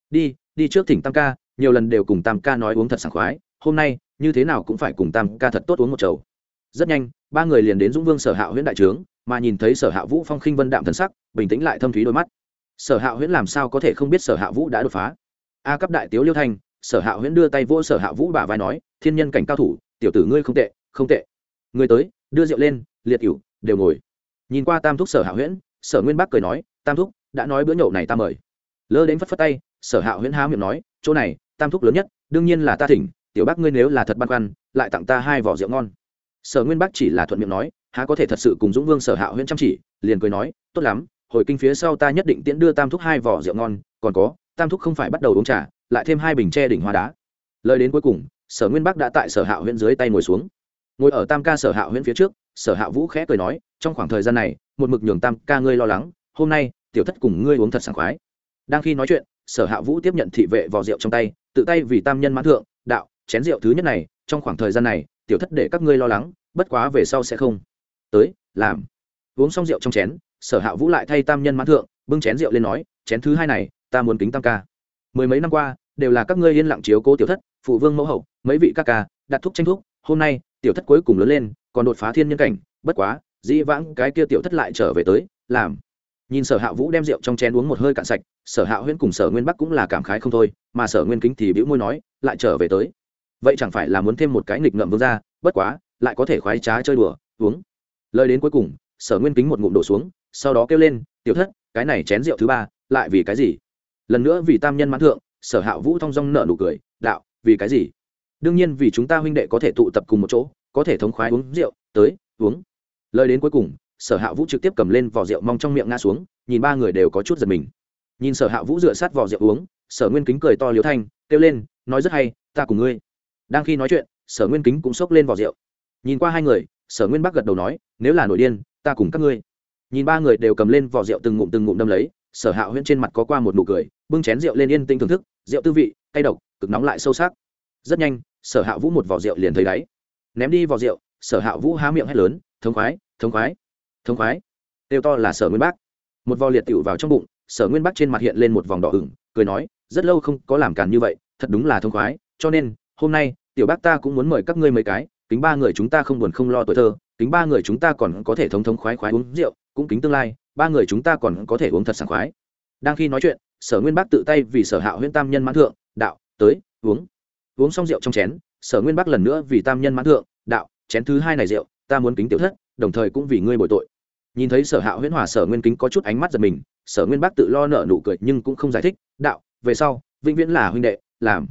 Đi đi trước thỉnh tam ca, nhiều lần đều cùng tam ca nói uống thật sảng khoái, hôm nay, như thế nào cũng phải cùng tam ca thật tốt uống một chầu. Rất nhanh, ba người liền đến dũng vương sở hạ huyễn đại trướng mà nhìn thấy sở hạ vũ phong khinh vân đạm thần sắc, bình tĩnh lại thâm thúy đôi mắt. Sở hạ huyễn làm sao có thể không biết sở hạ vũ đã đột phá? A cấp đại tiếu liêu thanh, sở hạ huyễn đưa tay vỗ sở hạ vũ bả vai nói, thiên nhân cảnh cao thủ, tiểu tử ngươi không tệ không tệ. Người tới, đưa rượu lên, liệt cửu đều ngồi. Nhìn qua tam thúc sở hạ huyễn, sở nguyên bắc cười nói, tam thúc, đã nói bữa nhậu này ta mời. Lơ đến phất phất tay, sở hạ huyễn há miệng nói, chỗ này, tam thúc lớn nhất, đương nhiên là ta thỉnh, tiểu bác ngươi nếu là thật băn khoăn, lại tặng ta hai vỏ rượu ngon sở nguyên bắc chỉ là thuận miệng nói, há có thể thật sự cùng dũng vương sở hạ huyễn chăm chỉ? Liền cười nói, tốt lắm, hồi kinh phía sau ta nhất định tiễn đưa tam thúc hai vỏ rượu ngon, còn có, tam thúc không phải bắt đầu uống trà, lại thêm hai bình tre đỉnh hoa đá. Lời đến cuối cùng, sở nguyên bắc đã tại sở hạ huyễn dưới tay ngồi xuống. Ngồi ở tam ca sở hạ huyễn phía trước, sở hạ vũ khẽ cười nói, trong khoảng thời gian này, một mực nhường tam ca ngươi lo lắng, hôm nay, tiểu thất cùng ngươi uống thật sảng khoái. Đang khi nói chuyện, sở hạ vũ tiếp nhận thị vệ vò rượu trong tay, tự tay vì tam nhân mãn thượng, đạo, chén rượu thứ nhất này, trong khoảng thời gian này tiểu thất để các ngươi lo lắng, bất quá về sau sẽ không. Tới, làm. Uống xong rượu trong chén, sở hạ vũ lại thay tam nhân mãn thượng, bưng chén rượu lên nói, chén thứ hai này, ta muốn kính tam ca. Mười mấy năm qua, đều là các ngươi yên lặng chiếu cố tiểu thất, phụ vương mẫu hậu, mấy vị các ca, đặt thuốc tranh thuốc, hôm nay, tiểu thất cuối cùng lớn lên, còn đột phá thiên nhân cảnh, bất quá, dĩ vãng cái kia tiểu thất lại trở về tới, làm. Nhìn sở hạ vũ đem rượu trong chén uống một hơi cạn sạch, sở hạ huyễn cùng sở nguyên bắc cũng là cảm khái không thôi, mà sở nguyên kính thì bĩu môi nói, lại trở về tới vậy chẳng phải là muốn thêm một cái nghịch ngợm vương ra bất quá, lại có thể khoái trá chơi đùa, uống. Lời đến cuối cùng, sở nguyên kính một ngụm đổ xuống, sau đó kêu lên, tiểu thất, cái này chén rượu thứ ba, lại vì cái gì? Lần nữa vì tam nhân mãn thượng, sở hạ vũ thong dong nợ nụ cười, đạo, vì cái gì? Đương nhiên vì chúng ta huynh đệ có thể tụ tập cùng một chỗ, có thể thống khoái uống rượu, tới, uống. Lời đến cuối cùng, sở hạ vũ trực tiếp cầm lên vỏ rượu mong trong miệng ngã xuống, nhìn ba người đều có chút giật mình. Nhìn sở hạ vũ dựa sát vỏ rượu uống, sở nguyên kính cười to liếu thanh, kêu lên, nói rất hay, ta cùng ngươi đang khi nói chuyện, sở nguyên kính cũng xốc lên vỏ rượu. Nhìn qua hai người, sở nguyên bắc gật đầu nói, nếu là nổi điên, ta cùng các ngươi. Nhìn ba người đều cầm lên vỏ rượu từng ngụm từng ngụm đâm lấy, sở hạ huyễn trên mặt có qua một nụ cười, bưng chén rượu lên yên tinh thưởng thức, rượu tư vị, cay độc, cực nóng lại sâu sắc. Rất nhanh, sở hạ vũ một vỏ rượu liền thấy đáy. Ném đi vỏ rượu, sở hạ vũ há miệng hét lớn, thống khoái thống khoái thống khoái. Đều to là sở nguyên bác một vò liệt tiểu vào trong bụng, sở nguyên bác trên mặt hiện lên một vòng đỏ ửng, cười nói, rất lâu không có làm càn như vậy, thật đúng là thống khoái, cho nên hôm nay, tiểu bác ta cũng muốn mời các ngươi mấy cái, kính ba người chúng ta không buồn không lo tuổi thơ, kính ba người chúng ta còn có thể thống thống khoái khoái uống rượu, cũng kính tương lai, ba người chúng ta còn có thể uống thật sảng khoái. Đang khi nói chuyện, sở nguyên bác tự tay vì sở hạ huyễn tam nhân mãn thượng, đạo, tới, uống. Uống xong rượu trong chén, sở nguyên bác lần nữa vì tam nhân mãn thượng, đạo, chén thứ hai này rượu, ta muốn kính tiểu thất, đồng thời cũng vì ngươi bồi tội. Nhìn thấy sở hạ huyễn hòa sở nguyên kính có chút ánh mắt giật mình, sở nguyên bác tự lo nợ nụ cười nhưng cũng không giải thích, đạo, về sau, vĩnh viễn là huynh đệ, làm.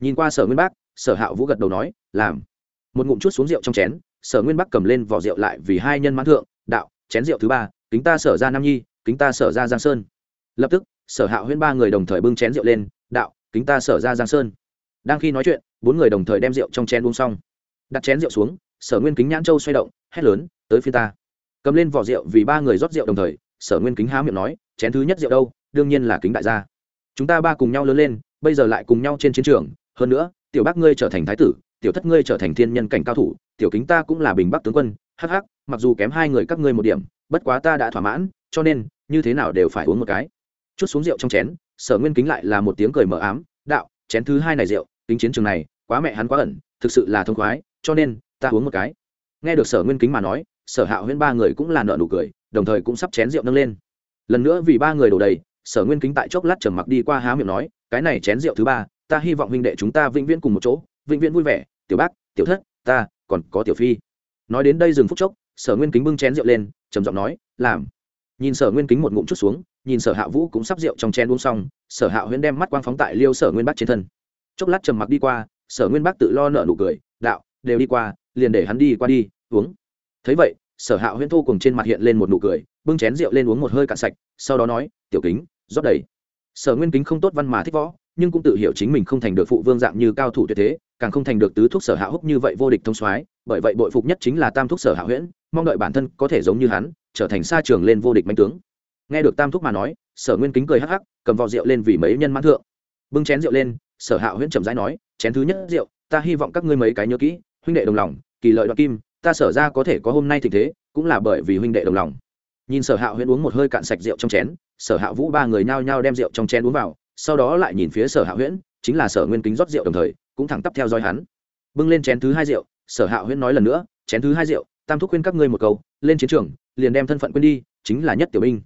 Nhìn qua sở nguyên bác sở hạ vũ gật đầu nói, làm. Một ngụm chút xuống rượu trong chén, sở nguyên bắc cầm lên vỏ rượu lại vì hai nhân mãn thượng, đạo, chén rượu thứ ba, kính ta sở ra nam nhi, kính ta sở ra giang sơn. Lập tức, sở hạ huyên ba người đồng thời bưng chén rượu lên, đạo, kính ta sở ra giang sơn. Đang khi nói chuyện, bốn người đồng thời đem rượu trong chén uống xong. Đặt chén rượu xuống, sở nguyên kính nhãn châu xoay động, hét lớn, tới phía ta. Cầm lên vỏ rượu vì ba người rót rượu đồng thời, sở nguyên kính há miệng nói, chén thứ nhất rượu đâu, đương nhiên là kính đại gia. Chúng ta ba cùng nhau lớn lên, bây giờ lại cùng nhau trên chiến trường, hơn nữa tiểu bác ngươi trở thành thái tử, tiểu thất ngươi trở thành thiên nhân cảnh cao thủ, tiểu kính ta cũng là bình bắc tướng quân, hắc hắc, mặc dù kém hai người các ngươi một điểm, bất quá ta đã thỏa mãn, cho nên, như thế nào đều phải uống một cái. Chút xuống rượu trong chén, sở nguyên kính lại là một tiếng cười mờ ám, đạo, chén thứ hai này rượu kính chiến trường này, quá mẹ hắn quá ẩn, thực sự là thông khoái, cho nên, ta uống một cái. Nghe được sở nguyên kính mà nói, sở hạ huyễn ba người cũng là nợ nụ cười, đồng thời cũng sắp chén rượu nâng lên. Lần nữa vì ba người đổ đầy, sở nguyên kính tại chốc lát trầm mặc đi qua há miệng nói, cái này chén rượu thứ ba ta hy vọng huynh đệ chúng ta vĩnh viễn cùng một chỗ, vĩnh viễn vui vẻ, tiểu bác, tiểu thất, ta còn có tiểu phi. Nói đến đây dừng phút chốc, sở nguyên kính bưng chén rượu lên, trầm giọng nói, làm. Nhìn sở nguyên kính một ngụm chút xuống, nhìn sở hạ vũ cũng sắp rượu trong chén uống xong, sở hạ huyễn đem mắt quang phóng tại liêu sở nguyên bắc trên thân. Chốc lát trầm mặc đi qua, sở nguyên bắc tự lo nợ nụ cười, đạo, đều đi qua, liền để hắn đi qua đi, uống. Thấy vậy, sở hạ huyễn thu cùng trên mặt hiện lên một nụ cười, bưng chén rượu lên uống một hơi cạn sạch, sau đó nói, tiểu kính, rót đầy. Sở nguyên kính không tốt văn mà thích võ nhưng cũng tự hiểu chính mình không thành được phụ vương dạng như cao thủ tuyệt thế, càng không thành được tứ thuốc sở hạ húc như vậy vô địch thông soái, bởi vậy bội phục nhất chính là tam thuốc sở hạ huyễn, mong đợi bản thân có thể giống như hắn, trở thành xa trường lên vô địch manh tướng. Nghe được tam thuốc mà nói, sở nguyên kính cười hắc hắc, cầm vò rượu lên vì mấy nhân mãn thượng. Bưng chén rượu lên, sở hạ huyễn trầm rãi nói, chén thứ nhất rượu, ta hy vọng các ngươi mấy cái nhớ kỹ, huynh đệ đồng lòng, kỳ lợi đoạt kim, ta sở ra có thể có hôm nay tình thế, cũng là bởi vì huynh đệ đồng lòng. Nhìn sở hạ huyễn uống một hơi cạn sạch rượu trong chén, sở hạ vũ ba người nhao nhao đem rượu trong chén uống vào sau đó lại nhìn phía sở hạ huyễn, chính là sở nguyên kính rót rượu đồng thời, cũng thẳng tắp theo dõi hắn. Bưng lên chén thứ hai rượu, sở hạ huyễn nói lần nữa, chén thứ hai rượu, tam thúc khuyên các ngươi một câu, lên chiến trường, liền đem thân phận quên đi, chính là nhất tiểu binh.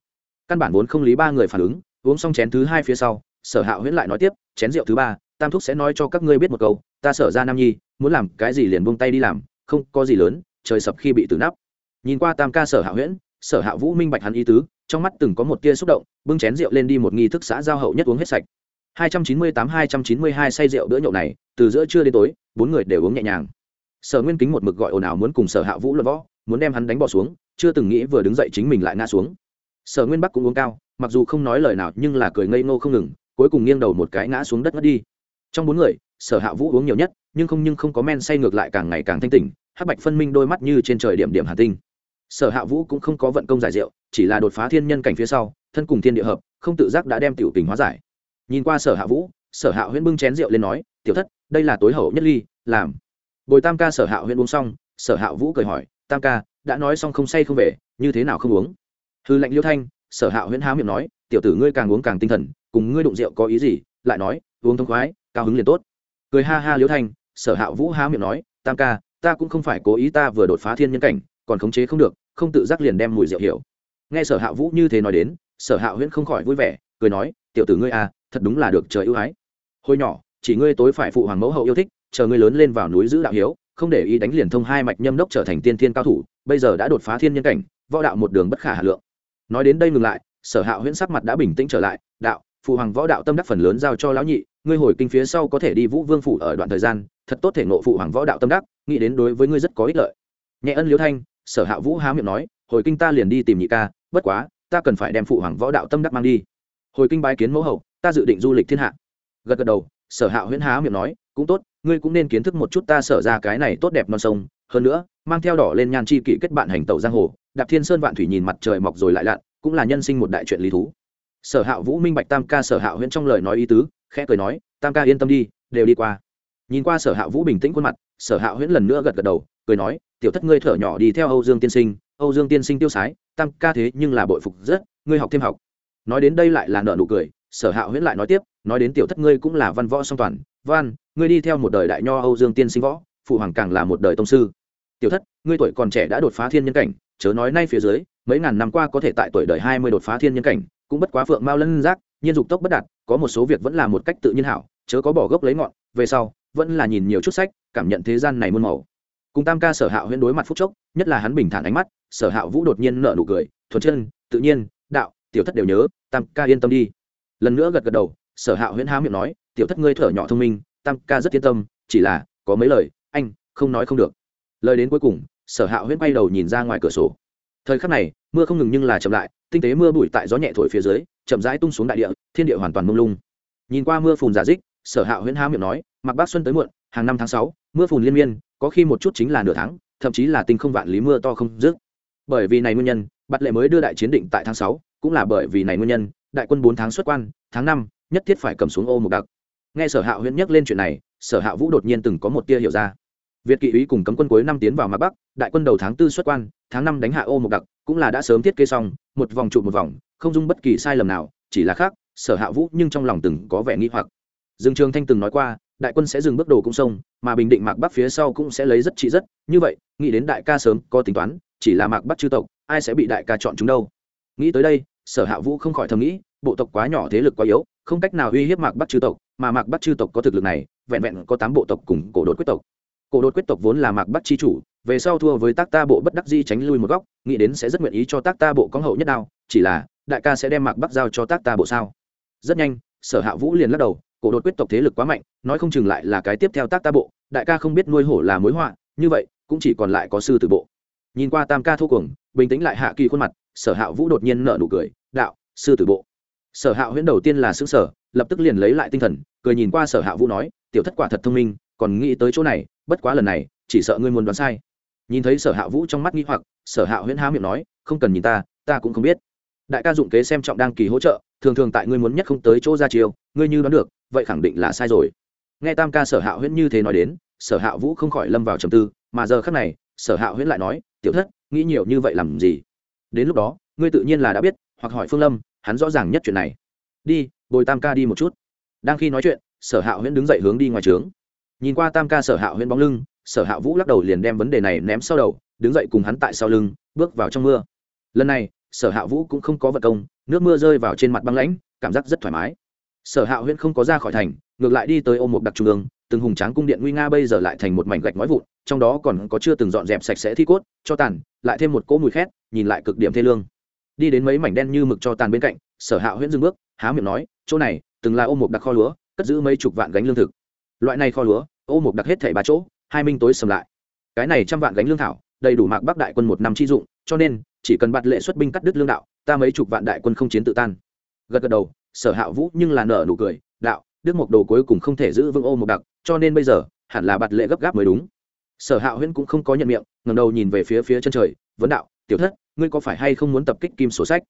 Căn bản vốn không lý ba người phản ứng, uống xong chén thứ hai phía sau, sở hạ huyễn lại nói tiếp, chén rượu thứ ba, tam thúc sẽ nói cho các ngươi biết một câu, ta sở ra nam nhi, muốn làm cái gì liền buông tay đi làm, không có gì lớn, trời sập khi bị tử nắp. Nhìn qua tam ca sở hạ huyễn, sở hạ vũ minh bạch hắn ý tứ trong mắt từng có một tia xúc động, bưng chén rượu lên đi một nghi thức xã giao hậu nhất uống hết sạch. 298-292 say rượu bữa nhậu này, từ giữa trưa đến tối, bốn người đều uống nhẹ nhàng. Sở nguyên kính một mực gọi ồn ào muốn cùng sở hạ vũ luận võ, muốn đem hắn đánh bỏ xuống, chưa từng nghĩ vừa đứng dậy chính mình lại ngã xuống. Sở nguyên bắc cũng uống cao, mặc dù không nói lời nào nhưng là cười ngây ngô không ngừng, cuối cùng nghiêng đầu một cái ngã xuống đất ngất đi. Trong bốn người, sở hạ vũ uống nhiều nhất, nhưng không nhưng không có men say ngược lại càng ngày càng thanh tỉnh, hắc bạch phân minh đôi mắt như trên trời điểm điểm hà tinh sở hạ vũ cũng không có vận công giải rượu, chỉ là đột phá thiên nhân cảnh phía sau, thân cùng thiên địa hợp, không tự giác đã đem tiểu tình hóa giải. Nhìn qua sở hạ vũ, sở hạ huyễn bưng chén rượu lên nói, tiểu thất, đây là tối hậu nhất ly, làm. Bồi tam ca sở hạ huyễn uống xong, sở hạ vũ cười hỏi, tam ca, đã nói xong không say không về, như thế nào không uống? Hư lệnh liêu thanh, sở hạ huyễn há miệng nói, tiểu tử ngươi càng uống càng tinh thần, cùng ngươi đụng rượu có ý gì? Lại nói, uống thông khoái, cao hứng liền tốt. Cười ha ha liêu thanh, sở hạ vũ há miệng nói, tam ca, ta cũng không phải cố ý ta vừa đột phá thiên nhân cảnh còn khống chế không được, không tự giác liền đem mùi rượu hiểu. Nghe sở hạ vũ như thế nói đến, sở hạ huyễn không khỏi vui vẻ, cười nói, tiểu tử ngươi à thật đúng là được trời ưu ái. Hồi nhỏ, chỉ ngươi tối phải phụ hoàng mẫu hậu yêu thích, chờ ngươi lớn lên vào núi giữ đạo hiếu, không để ý đánh liền thông hai mạch nhâm đốc trở thành tiên thiên cao thủ, bây giờ đã đột phá thiên nhân cảnh, võ đạo một đường bất khả hà lượng. Nói đến đây ngừng lại, sở hạ huyễn sắc mặt đã bình tĩnh trở lại, đạo, phụ hoàng võ đạo tâm đắc phần lớn giao cho lão nhị, ngươi hồi kinh phía sau có thể đi vũ vương phủ ở đoạn thời gian, thật tốt thể ngộ phụ hoàng võ đạo tâm đắc, nghĩ đến đối với ngươi rất có ích lợi. Nhẹ ân liễu thanh sở hạ vũ há miệng nói, hồi kinh ta liền đi tìm nhị ca, bất quá, ta cần phải đem phụ hoàng võ đạo tâm đắc mang đi. Hồi kinh bái kiến mẫu hậu, ta dự định du lịch thiên hạ. Gật gật đầu, sở hạ huyễn há miệng nói, cũng tốt, ngươi cũng nên kiến thức một chút ta sở ra cái này tốt đẹp non sông, hơn nữa, mang theo đỏ lên nhan chi kỷ kết bạn hành tàu giang hồ, đạp thiên sơn vạn thủy nhìn mặt trời mọc rồi lại lặn, cũng là nhân sinh một đại chuyện lý thú. Sở hạ vũ minh bạch tam ca sở hạ huyễn trong lời nói ý tứ, khẽ cười nói, tam ca yên tâm đi, đều đi qua. Nhìn qua sở hạ vũ bình tĩnh khuôn mặt sở hạ huyễn lần nữa gật gật đầu, cười nói, tiểu thất ngươi thở nhỏ đi theo âu dương tiên sinh, âu dương tiên sinh tiêu sái, tam ca thế nhưng là bội phục rất, ngươi học thêm học. Nói đến đây lại là nợ nụ cười, sở hạ huyễn lại nói tiếp, nói đến tiểu thất ngươi cũng là văn võ song toàn, văn, ngươi đi theo một đời đại nho âu dương tiên sinh võ, phụ hoàng càng là một đời tông sư. Tiểu thất, ngươi tuổi còn trẻ đã đột phá thiên nhân cảnh, chớ nói nay phía dưới, mấy ngàn năm qua có thể tại tuổi đời hai mươi đột phá thiên nhân cảnh, cũng bất quá phượng mao lân giác, nhiên dục tốc bất đạt, có một số việc vẫn là một cách tự nhiên hảo, chớ có bỏ gốc lấy ngọn, về sau vẫn là nhìn nhiều chút sách, cảm nhận thế gian này muôn màu. Cùng tam ca sở hạ huyễn đối mặt phúc chốc, nhất là hắn bình thản ánh mắt, sở hạ vũ đột nhiên nở nụ cười, thuần chân, tự nhiên, đạo, tiểu thất đều nhớ, tam ca yên tâm đi. Lần nữa gật gật đầu, sở hạ huyễn há miệng nói, tiểu thất ngươi thở nhỏ thông minh, tam ca rất yên tâm, chỉ là, có mấy lời, anh, không nói không được. Lời đến cuối cùng, sở hạ huyễn bay đầu nhìn ra ngoài cửa sổ. Thời khắc này, mưa không ngừng nhưng là chậm lại, tinh tế mưa bụi tại gió nhẹ thổi phía dưới, chậm rãi tung xuống đại địa, thiên địa hoàn toàn mông lung. Nhìn qua mưa phùn giả dích, sở hạ huyễn há miệng nói mặc bác xuân tới muộn, hàng năm tháng sáu, mưa phùn liên miên, có khi một chút chính là nửa tháng, thậm chí là tinh không vạn lý mưa to không dứt. Bởi vì này nguyên nhân, bạt lệ mới đưa đại chiến định tại tháng sáu, cũng là bởi vì này nguyên nhân, đại quân bốn tháng xuất quan, tháng năm, nhất thiết phải cầm xuống ô một đặc. Nghe sở hạ huyễn nhắc lên chuyện này, sở hạ vũ đột nhiên từng có một tia hiểu ra. Việt kỵ ý cùng cấm quân cuối năm tiến vào mặt bắc, đại quân đầu tháng tư xuất quan, tháng năm đánh hạ ô một đặc, cũng là đã sớm thiết kế xong, một vòng trụ một vòng, không dung bất kỳ sai lầm nào, chỉ là khác, sở hạ vũ nhưng trong lòng từng có vẻ nghi hoặc. Dương trường thanh từng nói qua đại quân sẽ dừng bước đồ cũng sông mà bình định mạc bắc phía sau cũng sẽ lấy rất trị rất. Như vậy, nghĩ đến đại ca sớm có tính toán, chỉ là mạc bắc chư tộc, ai sẽ bị đại ca chọn chúng đâu? Nghĩ tới đây, sở hạ vũ không khỏi thầm nghĩ, bộ tộc quá nhỏ thế lực quá yếu, không cách nào uy hiếp mạc bắc chư tộc, mà mạc bắc chư tộc có thực lực này, vẹn vẹn có tám bộ tộc cùng cổ đột quyết tộc. Cổ đột quyết tộc vốn là mạc bắc chi chủ, về sau thua với tác ta bộ bất đắc di tránh lui một góc, nghĩ đến sẽ rất nguyện ý cho tác ta bộ có hậu nhất đao, chỉ là đại ca sẽ đem mạc bắc giao cho tác ta bộ sao? Rất nhanh, sở hạ vũ liền lắc đầu cổ đột quyết tộc thế lực quá mạnh, nói không chừng lại là cái tiếp theo tác ta bộ, đại ca không biết nuôi hổ là mối họa, như vậy, cũng chỉ còn lại có sư tử bộ. Nhìn qua tam ca thô cuồng, bình tĩnh lại hạ kỳ khuôn mặt, sở hạ vũ đột nhiên nở nụ cười, đạo, sư tử bộ. Sở hạ huyễn đầu tiên là xứ sở lập tức liền lấy lại tinh thần, cười nhìn qua sở hạ vũ nói, tiểu thất quả thật thông minh, còn nghĩ tới chỗ này, bất quá lần này, chỉ sợ ngươi muốn đoán sai. Nhìn thấy sở hạ vũ trong mắt nghi hoặc, sở hạ huyễn há miệng nói, không cần nhìn ta ta cũng không biết. Đại ca dụng kế xem trọng đăng kỳ hỗ trợ thường thường tại ngươi muốn nhất không tới chỗ ra chiêu, ngươi như đoán được vậy khẳng định là sai rồi. Nghe tam ca sở hạ huyễn như thế nói đến sở hạ vũ không khỏi lâm vào trầm tư mà giờ khác này sở hạ huyễn lại nói tiểu thất nghĩ nhiều như vậy làm gì? Đến lúc đó ngươi tự nhiên là đã biết hoặc hỏi phương lâm hắn rõ ràng nhất chuyện này. Đi bồi tam ca đi một chút. Đang khi nói chuyện sở hạ huyễn đứng dậy hướng đi ngoài trướng. Nhìn qua tam ca sở hạ huyễn bóng lưng sở hạ vũ lắc đầu liền đem vấn đề này ném sau đầu đứng dậy cùng hắn tại sau lưng bước vào trong mưa. Lần này sở hạ vũ cũng không có vật công nước mưa rơi vào trên mặt băng lãnh, cảm giác rất thoải mái. Sở hạ huyễn không có ra khỏi thành, ngược lại đi tới ôm một đặc trung ương, từng hùng tráng cung điện nguy nga bây giờ lại thành một mảnh gạch nói vụn, trong đó còn có chưa từng dọn dẹp sạch sẽ thi cốt, cho tàn, lại thêm một cỗ mùi khét, nhìn lại cực điểm thê lương. Đi đến mấy mảnh đen như mực cho tàn bên cạnh, sở hạ huyễn dừng bước, há miệng nói, chỗ này, từng là ôm một đặc kho lúa, cất giữ mấy chục vạn gánh lương thực. Loại này kho lúa, ô một đặc hết thảy ba chỗ, hai minh tối sầm lại. Cái này trăm vạn gánh lương thảo, đầy đủ mạc bắc đại quân một năm chi dụng, cho nên chỉ cần bạt lệ xuất binh cắt đứt lương đạo, ta mấy chục vạn đại quân không chiến tự tan. Gật gật đầu, sở hạ vũ nhưng là nở nụ cười, đạo, đức mộc đồ cuối cùng không thể giữ vững ô một đặc, cho nên bây giờ, hẳn là bạt lệ gấp gáp mới đúng. Sở hạ huyễn cũng không có nhận miệng ngầm đầu nhìn về phía phía chân trời, vấn đạo, tiểu thất, ngươi có phải hay không muốn tập kích kim sổ sách?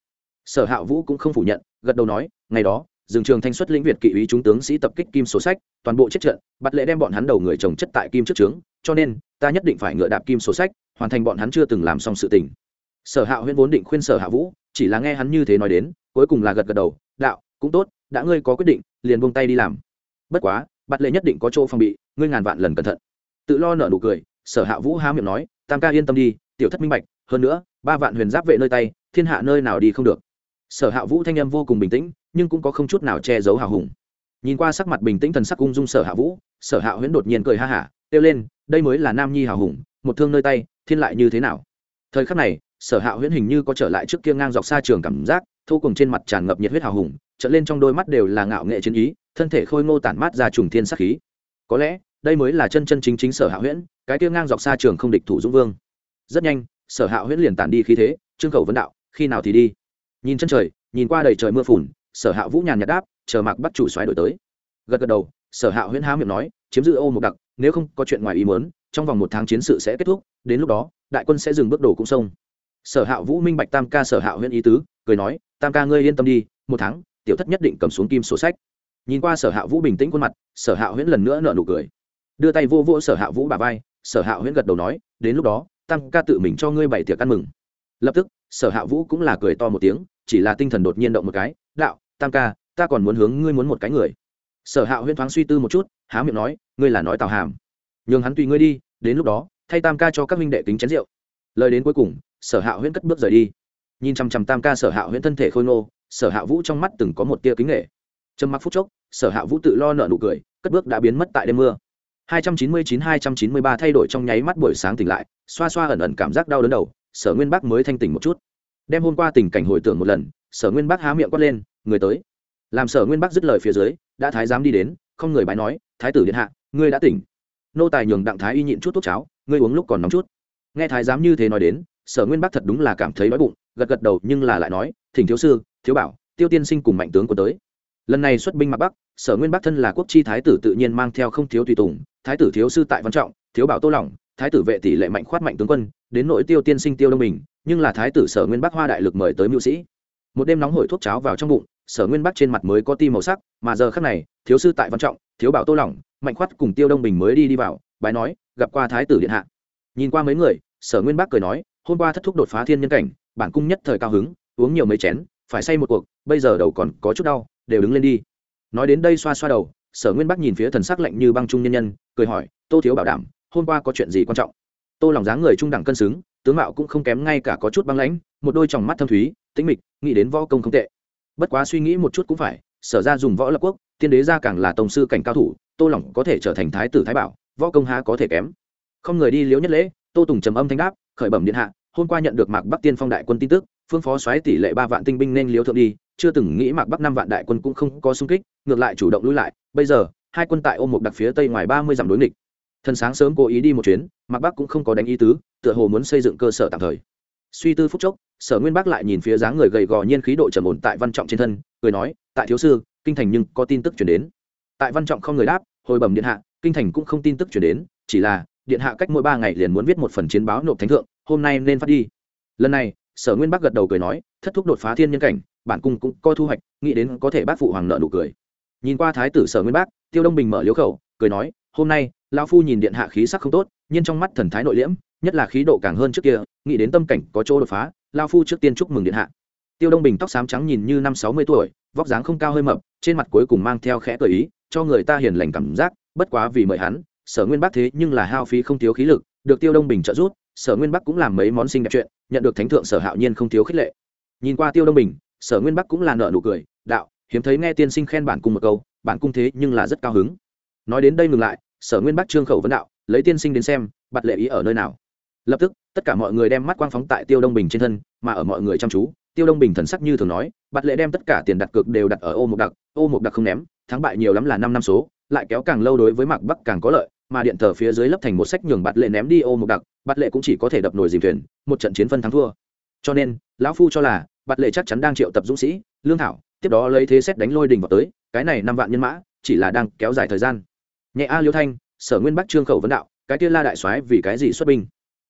Sở hạ vũ cũng không phủ nhận, gật đầu nói, ngày đó rừng trường thanh xuất lĩnh việt kỵ ý chúng tướng sĩ tập kích kim sổ sách, toàn bộ chết trận, bạt lệ đem bọn hắn đầu người trồng chất tại kim trước trướng, cho nên, ta nhất định phải ngựa đạp kim sổ sách, hoàn thành bọn hắn chưa từng làm xong sự tình sở hạ huyễn vốn định khuyên sở hạ vũ, chỉ là nghe hắn như thế nói đến, cuối cùng là gật gật đầu, đạo, cũng tốt, đã ngươi có quyết định, liền buông tay đi làm. Bất quá bắt lệ nhất định có chỗ phòng bị, ngươi ngàn vạn lần cẩn thận. Tự lo nở nụ cười, sở hạ vũ há miệng nói, tam ca yên tâm đi, tiểu thất minh bạch, hơn nữa, ba vạn huyền giáp vệ nơi tay, thiên hạ nơi nào đi không được. Sở hạ vũ thanh âm vô cùng bình tĩnh, nhưng cũng có không chút nào che giấu hào hùng. Nhìn qua sắc mặt bình tĩnh thần sắc ung dung sở hạ vũ, sở hạ huyễn đột nhiên cười ha hả, kêu lên, đây mới là nam nhi hào hùng, một thương nơi tay, thiên lại như thế nào? Thời khắc này sở hạ huyễn hình như có trở lại trước kia ngang dọc xa trường cảm giác, thô cùng trên mặt tràn ngập nhiệt huyết hào hùng trở lên trong đôi mắt đều là ngạo nghệ chiến ý, thân thể khôi ngô tản mát ra trùng thiên sắc khí. Có lẽ, đây mới là chân chân chính chính sở hạ huyễn, cái kia ngang dọc xa trường không địch thủ dũng vương. Rất nhanh, sở hạ huyễn liền tản đi khí thế, trương khẩu vấn đạo, khi nào thì đi? Nhìn chân trời, nhìn qua đầy trời mưa phùn, sở hạ vũ nhàn nhạt đáp, chờ mạc bắt chủ xoáy đổi tới. Gật gật đầu, sở hạ huyễn há miệng nói, chiếm giữ ô một đặc, nếu không có chuyện ngoài ý muốn, trong vòng một tháng chiến sự sẽ kết thúc, đến lúc đó, đại quân sẽ dừng bước đổ cũng sông sở hạ vũ minh bạch tam ca sở hạ huyện ý tứ, cười nói, tam ca ngươi yên tâm đi, một tháng, tiểu thất nhất định cầm xuống kim sổ sách. Nhìn qua sở hạ vũ bình tĩnh khuôn mặt, sở hạ huyễn lần nữa nợ nụ cười. Đưa tay vô vô sở hạ vũ bà vai, sở hạ huyễn gật đầu nói, đến lúc đó, tam ca tự mình cho ngươi bảy tiệc ăn mừng. Lập tức, sở hạ vũ cũng là cười to một tiếng, chỉ là tinh thần đột nhiên động một cái, đạo, tam ca, ta còn muốn hướng ngươi muốn một cái người. Sở hạ huyễn thoáng suy tư một chút, há miệng nói, ngươi là nói tào hàm. Nhường hắn tùy ngươi đi, đến lúc đó, thay tam ca cho các minh đệ kính chén rượu. Lời đến cuối cùng sở hạ huyễn cất bước rời đi. Nhìn chằm chằm tam ca, sở hạ huyễn thân thể khôi ngô, sở hạ vũ trong mắt từng có một tia kính nghệ trầm mặc phút chốc, sở hạ vũ tự lo nợ nụ cười, cất bước đã biến mất tại đêm mưa. 299-293 thay đổi trong nháy mắt buổi sáng tỉnh lại, xoa xoa ẩn ẩn cảm giác đau đớn đầu, sở nguyên bắc mới thanh tỉnh một chút. Đem hôm qua tình cảnh hồi tưởng một lần, sở nguyên bắc há miệng quát lên, người tới. Làm sở nguyên bắc dứt lời phía dưới, đã thái giám đi đến, không người bái nói, thái tử điện hạ, ngươi đã tỉnh. Nô tài nhường đặng thái y nhịn chút thuốc cháo, ngươi uống lúc còn nóng chút. Nghe thái giám như thế nói đến sở nguyên bắc thật đúng là cảm thấy đói bụng, gật gật đầu nhưng là lại nói, thỉnh thiếu sư, thiếu bảo, tiêu tiên sinh cùng mạnh tướng của tới. Lần này xuất binh mặt bắc, sở nguyên bắc thân là quốc chi thái tử tự nhiên mang theo không thiếu tùy tùng, thái tử thiếu sư tại văn trọng, thiếu bảo tô lỏng, thái tử vệ tỷ lệ mạnh khoát mạnh tướng quân, đến nội tiêu tiên sinh tiêu đông bình, nhưng là thái tử sở nguyên bắc hoa đại lực mời tới mưu sĩ. Một đêm nóng hổi thuốc cháo vào trong bụng, sở nguyên bắc trên mặt mới có ti màu sắc, mà giờ khác này, thiếu sư tại văn trọng, thiếu bảo tô lỏng, mạnh khoát cùng tiêu đông bình mới đi đi vào, bái nói, gặp qua thái tử điện hạ. Nhìn qua mấy người, sở nguyên bắc cười nói hôm qua thất thúc đột phá thiên nhân cảnh, bản cung nhất thời cao hứng, uống nhiều mấy chén, phải say một cuộc, bây giờ đầu còn có chút đau, đều đứng lên đi. Nói đến đây xoa xoa đầu, sở nguyên bắc nhìn phía thần sắc lạnh như băng trung nhân nhân, cười hỏi, tô thiếu bảo đảm, hôm qua có chuyện gì quan trọng? Tô lòng dáng người trung đẳng cân xứng, tướng mạo cũng không kém ngay cả có chút băng lãnh, một đôi tròng mắt thâm thúy, tĩnh mịch, nghĩ đến võ công không tệ. Bất quá suy nghĩ một chút cũng phải, sở ra dùng võ lập quốc, tiên đế ra càng là tổng sư cảnh cao thủ, tô Lòng có thể trở thành thái tử thái bảo, võ công há có thể kém. Không người đi liếu nhất lễ, tô tùng trầm âm thanh đáp khởi bẩm điện hạ, hôm qua nhận được mạc bắc tiên phong đại quân tin tức, phương phó xoáy tỷ lệ ba vạn tinh binh nên liếu thượng đi, chưa từng nghĩ mạc bắc năm vạn đại quân cũng không có xung kích, ngược lại chủ động lui lại. Bây giờ, hai quân tại ôm một đặc phía tây ngoài ba mươi dặm đối nghịch. Thần sáng sớm cố ý đi một chuyến, mạc bắc cũng không có đánh ý tứ, tựa hồ muốn xây dựng cơ sở tạm thời. Suy tư phúc chốc, sở nguyên bắc lại nhìn phía dáng người gầy gò nhiên khí độ trầm ổn tại văn trọng trên thân, cười nói, tại thiếu sư, kinh thành nhưng có tin tức chuyển đến. Tại văn trọng không người đáp, hồi bẩm điện hạ, kinh thành cũng không tin tức chuyển đến, chỉ là điện hạ cách mỗi ba ngày liền muốn viết một phần chiến báo nộp thánh thượng, hôm nay nên phát đi. Lần này, sở nguyên bắc gật đầu cười nói, thất thúc đột phá thiên nhân cảnh, bản cung cũng có thu hoạch, nghĩ đến có thể bác phụ hoàng nợ nụ cười. Nhìn qua thái tử sở nguyên bắc, tiêu đông bình mở liếu khẩu, cười nói, hôm nay, lão phu nhìn điện hạ khí sắc không tốt, nhưng trong mắt thần thái nội liễm, nhất là khí độ càng hơn trước kia, nghĩ đến tâm cảnh có chỗ đột phá lao phu trước tiên chúc mừng điện hạ. Tiêu đông bình tóc xám trắng nhìn như năm sáu mươi tuổi, vóc dáng không cao hơi mập, trên mặt cuối cùng mang theo khẽ cởi ý, cho người ta hiền lành cảm giác, bất quá vì mời hắn sở nguyên bắc thế nhưng là hao phí không thiếu khí lực, được tiêu đông bình trợ giúp, sở nguyên bắc cũng làm mấy món sinh đẹp chuyện, nhận được thánh thượng sở hạo nhiên không thiếu khích lệ. Nhìn qua tiêu đông bình, sở nguyên bắc cũng là nợ nụ cười, đạo, hiếm thấy nghe tiên sinh khen bản cung một câu, bản cung thế nhưng là rất cao hứng. Nói đến đây ngừng lại, sở nguyên bắc trương khẩu vấn đạo, lấy tiên sinh đến xem bặt lệ ý ở nơi nào? Lập tức, tất cả mọi người đem mắt quang phóng tại tiêu đông bình trên thân, mà ở mọi người chăm chú, tiêu đông bình thần sắc như thường nói bặt lệ đem tất cả tiền đặt cược đều đặt ở ô mục đặc, ô mục đặc không ném, thắng bại nhiều lắm là năm năm số, lại kéo càng lâu đối với mạc bắc càng có lợi mà điện thờ phía dưới lấp thành một sách nhường bạt lệ ném đi ô một đặc, bạt lệ cũng chỉ có thể đập nồi dìm thuyền, một trận chiến phân thắng thua. Cho nên, lão phu cho là, bạt lệ chắc chắn đang triệu tập dũng sĩ, lương thảo, tiếp đó lấy thế xét đánh lôi đình vào tới, cái này năm vạn nhân mã, chỉ là đang kéo dài thời gian. Nhẹ a liêu thanh, sở nguyên bắc trương khẩu vấn đạo, cái kia la đại soái vì cái gì xuất binh?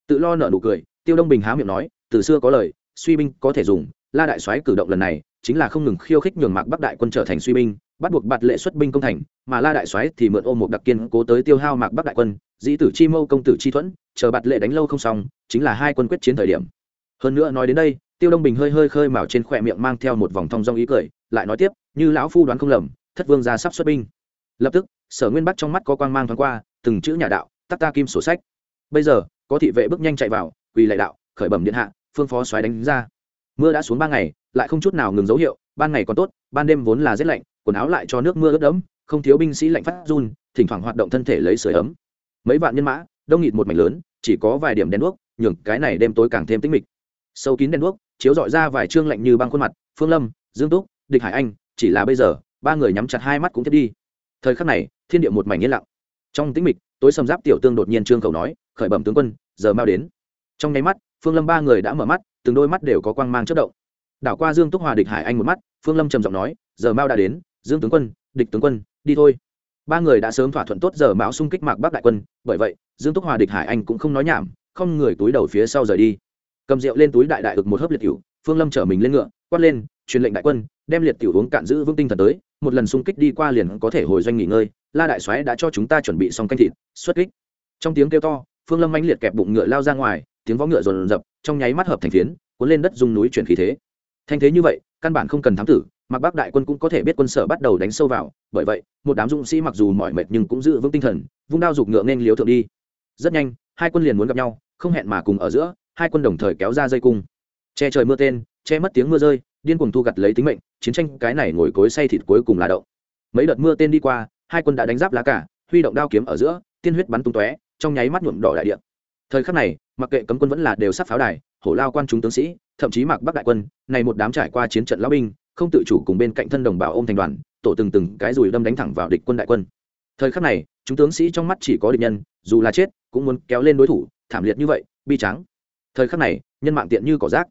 Tự lo nợ nụ cười, tiêu đông bình há miệng nói, từ xưa có lời, suy binh có thể dùng, la đại soái cử động lần này, chính là không ngừng khiêu khích nhường mạc bắc đại quân trở thành suy binh bắt buộc bạt lệ xuất binh công thành, mà la đại soái thì mượn ôm một đặc kiên cố tới tiêu hao mạc bắc đại quân, dĩ tử chi mâu công tử chi thuẫn, chờ bạt lệ đánh lâu không xong, chính là hai quân quyết chiến thời điểm. Hơn nữa nói đến đây, tiêu đông bình hơi hơi khơi mào trên khỏe miệng mang theo một vòng thong dong ý cười, lại nói tiếp, như lão phu đoán không lầm, thất vương ra sắp xuất binh. Lập tức, sở nguyên bắc trong mắt có quang mang thoáng qua, từng chữ nhà đạo, tắc ta kim sổ sách. Bây giờ, có thị vệ bước nhanh chạy vào, quỳ lại đạo, khởi bẩm điện hạ, phương phó xoáy đánh ra. Mưa đã xuống ba ngày, lại không chút nào ngừng dấu hiệu, ban ngày còn tốt, ban đêm vốn là rét lạnh quần áo lại cho nước mưa ướt đẫm, không thiếu binh sĩ lạnh phát run, thỉnh thoảng hoạt động thân thể lấy sưởi ấm. Mấy vạn nhân mã, đông nghịt một mảnh lớn, chỉ có vài điểm đèn đuốc, nhường cái này đêm tối càng thêm tĩnh mịch. Sâu kín đèn đuốc, chiếu dọi ra vài trương lạnh như băng khuôn mặt, phương lâm, dương túc, địch hải anh, chỉ là bây giờ, ba người nhắm chặt hai mắt cũng thiết đi. Thời khắc này, thiên địa một mảnh yên lặng. Trong tĩnh mịch, tối sầm giáp tiểu tương đột nhiên trương cầu nói, khởi bẩm tướng quân, giờ mau đến. Trong nháy mắt, phương lâm ba người đã mở mắt, từng đôi mắt đều có quang mang chất động. Đảo qua dương túc hòa địch hải anh một mắt, phương lâm trầm giọng nói, giờ mau đã đến dương tướng quân, địch tướng quân, đi thôi. Ba người đã sớm thỏa thuận tốt giờ mão xung kích mạc bắc đại quân, bởi vậy, dương túc hòa địch hải anh cũng không nói nhảm, không người túi đầu phía sau rời đi. Cầm rượu lên túi đại đại ực một hớp liệt cựu phương lâm chở mình lên ngựa, quát lên, truyền lệnh đại quân, đem liệt tiểu uống cạn giữ vững tinh thần tới, một lần xung kích đi qua liền có thể hồi doanh nghỉ ngơi, la đại soái đã cho chúng ta chuẩn bị xong canh thịt, xuất kích. Trong tiếng kêu to, phương lâm anh liệt kẹp bụng ngựa lao ra ngoài, tiếng vó ngựa rồn rập, trong nháy mắt hợp thành phiến, cuốn lên đất dung núi chuyển khí thế. Thanh thế như vậy, căn bản không cần thám tử mặc bắc đại quân cũng có thể biết quân sở bắt đầu đánh sâu vào, bởi vậy, một đám dũng sĩ mặc dù mỏi mệt nhưng cũng giữ vững tinh thần, vung đao giục ngựa nên liếu thượng đi. Rất nhanh, hai quân liền muốn gặp nhau, không hẹn mà cùng ở giữa, hai quân đồng thời kéo ra dây cung. Che trời mưa tên, che mất tiếng mưa rơi, điên cuồng thu gặt lấy tính mệnh, chiến tranh cái này ngồi cối say thịt cuối cùng là đậu mấy đợt mưa tên đi qua, hai quân đã đánh giáp lá cả, huy động đao kiếm ở giữa, tiên huyết bắn tung tóe, trong nháy mắt nhuộm đỏ đại địa. Thời khắc này, mặc kệ cấm quân vẫn là đều sắp pháo đài, hổ lao quan chúng tướng sĩ, thậm chí mặc bắc đại quân, này một đám trải qua chiến trận lão binh không tự chủ cùng bên cạnh thân đồng bào ôm thành đoàn, tổ từng từng cái rùi đâm đánh thẳng vào địch quân đại quân. Thời khắc này, chúng tướng sĩ trong mắt chỉ có địch nhân, dù là chết, cũng muốn kéo lên đối thủ, thảm liệt như vậy, bi trắng thời khắc này, nhân mạng tiện như cỏ rác.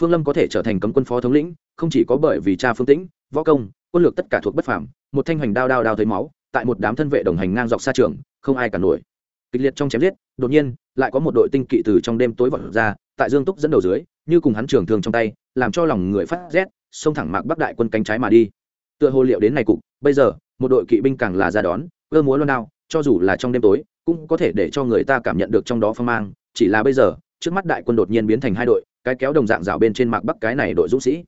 Phương lâm có thể trở thành cấm quân phó thống lĩnh, không chỉ có bởi vì cha phương tĩnh, võ công, quân lược tất cả thuộc bất phàm, một thanh hoành đao đao đao thấy máu, tại một đám thân vệ đồng hành ngang dọc xa trường, không ai cả nổi. Kịch liệt trong chém giết, đột nhiên, lại có một đội tinh kỵ từ trong đêm tối vọt ra, tại dương túc dẫn đầu dưới, như cùng hắn trường thương trong tay, làm cho lòng người phát rét xông thẳng mạc bắc đại quân cánh trái mà đi. Tựa hồ liệu đến này cục, bây giờ, một đội kỵ binh càng là ra đón, cơ múa loan đao, cho dù là trong đêm tối, cũng có thể để cho người ta cảm nhận được trong đó phong mang. Chỉ là bây giờ, trước mắt đại quân đột nhiên biến thành hai đội, cái kéo đồng dạng rào bên trên mạc bắc cái này đội dũng sĩ.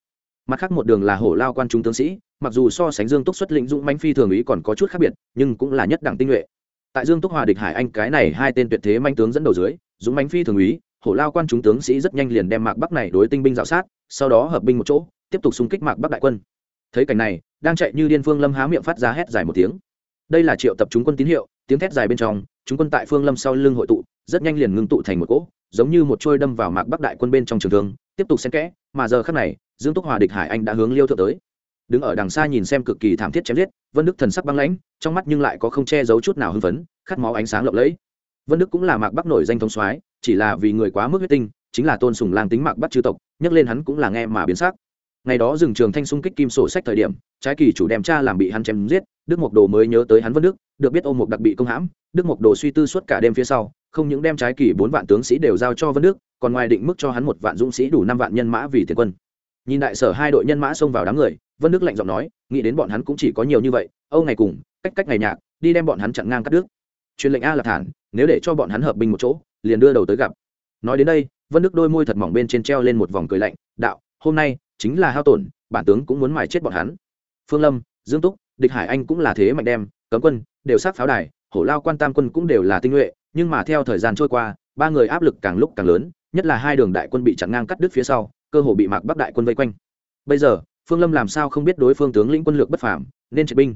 Mặt khác một đường là hổ lao quan trung tướng sĩ, mặc dù so sánh dương túc xuất lĩnh dũng manh phi thường ý còn có chút khác biệt, nhưng cũng là nhất đẳng tinh nhuệ. Tại dương túc hòa địch hải anh cái này hai tên tuyệt thế manh tướng dẫn đầu dưới, dũng manh phi thường úy hổ lao quan chúng tướng sĩ rất nhanh liền đem mạc bắc này đối tinh binh dạo sát, sau đó hợp binh một chỗ tiếp tục xung kích mạc bắc đại quân. Thấy cảnh này, đang chạy như điên phương lâm há miệng phát ra hét dài một tiếng. Đây là triệu tập chúng quân tín hiệu, tiếng thét dài bên trong, chúng quân tại phương lâm sau lưng hội tụ, rất nhanh liền ngưng tụ thành một cỗ, giống như một trôi đâm vào mạc bắc đại quân bên trong trường thương, tiếp tục xen kẽ, mà giờ khắc này, dương túc hòa địch hải anh đã hướng liêu thượng tới. Đứng ở đằng xa nhìn xem cực kỳ thảm thiết chém giết, vân đức thần sắc băng lãnh, trong mắt nhưng lại có không che giấu chút nào hưng phấn, khát máu ánh sáng lộng lẫy. Vân đức cũng là mạc bắc nổi danh thông soái, chỉ là vì người quá mức huyết tinh, chính là tôn sùng lang tính mạc bắc chư tộc, nhắc lên hắn cũng là nghe mà biến sắc ngày đó dừng trường thanh xung kích kim sổ sách thời điểm, trái kỳ chủ đem cha làm bị hắn chém giết, đức mộc đồ mới nhớ tới hắn vân đức, được biết ôm mộc đặc bị công hãm, đức mộc đồ suy tư suốt cả đêm phía sau, không những đem trái kỳ bốn vạn tướng sĩ đều giao cho vân đức, còn ngoài định mức cho hắn một vạn dũng sĩ đủ năm vạn nhân mã vì tiền quân. Nhìn đại sở hai đội nhân mã xông vào đám người, vân đức lạnh giọng nói, nghĩ đến bọn hắn cũng chỉ có nhiều như vậy, âu ngày cùng, cách cách ngày nhạc, đi đem bọn hắn chặn ngang cắt đứt. Truyền lệnh a là thản, nếu để cho bọn hắn hợp binh một chỗ, liền đưa đầu tới gặp. Nói đến đây, vân đức đôi môi thật mỏng bên trên treo lên một vòng cười lạnh, đạo, hôm nay chính là hao tổn, bản tướng cũng muốn mài chết bọn hắn. Phương lâm, dương túc, địch hải anh cũng là thế mạnh đem, cấm quân, đều sát pháo đài, hổ lao quan tam quân cũng đều là tinh nhuệ, nhưng mà theo thời gian trôi qua, ba người áp lực càng lúc càng lớn, nhất là hai đường đại quân bị chặn ngang cắt đứt phía sau, cơ hồ bị mạc bắc đại quân vây quanh. Bây giờ, phương lâm làm sao không biết đối phương tướng lĩnh quân lược bất phàm, nên triệt binh.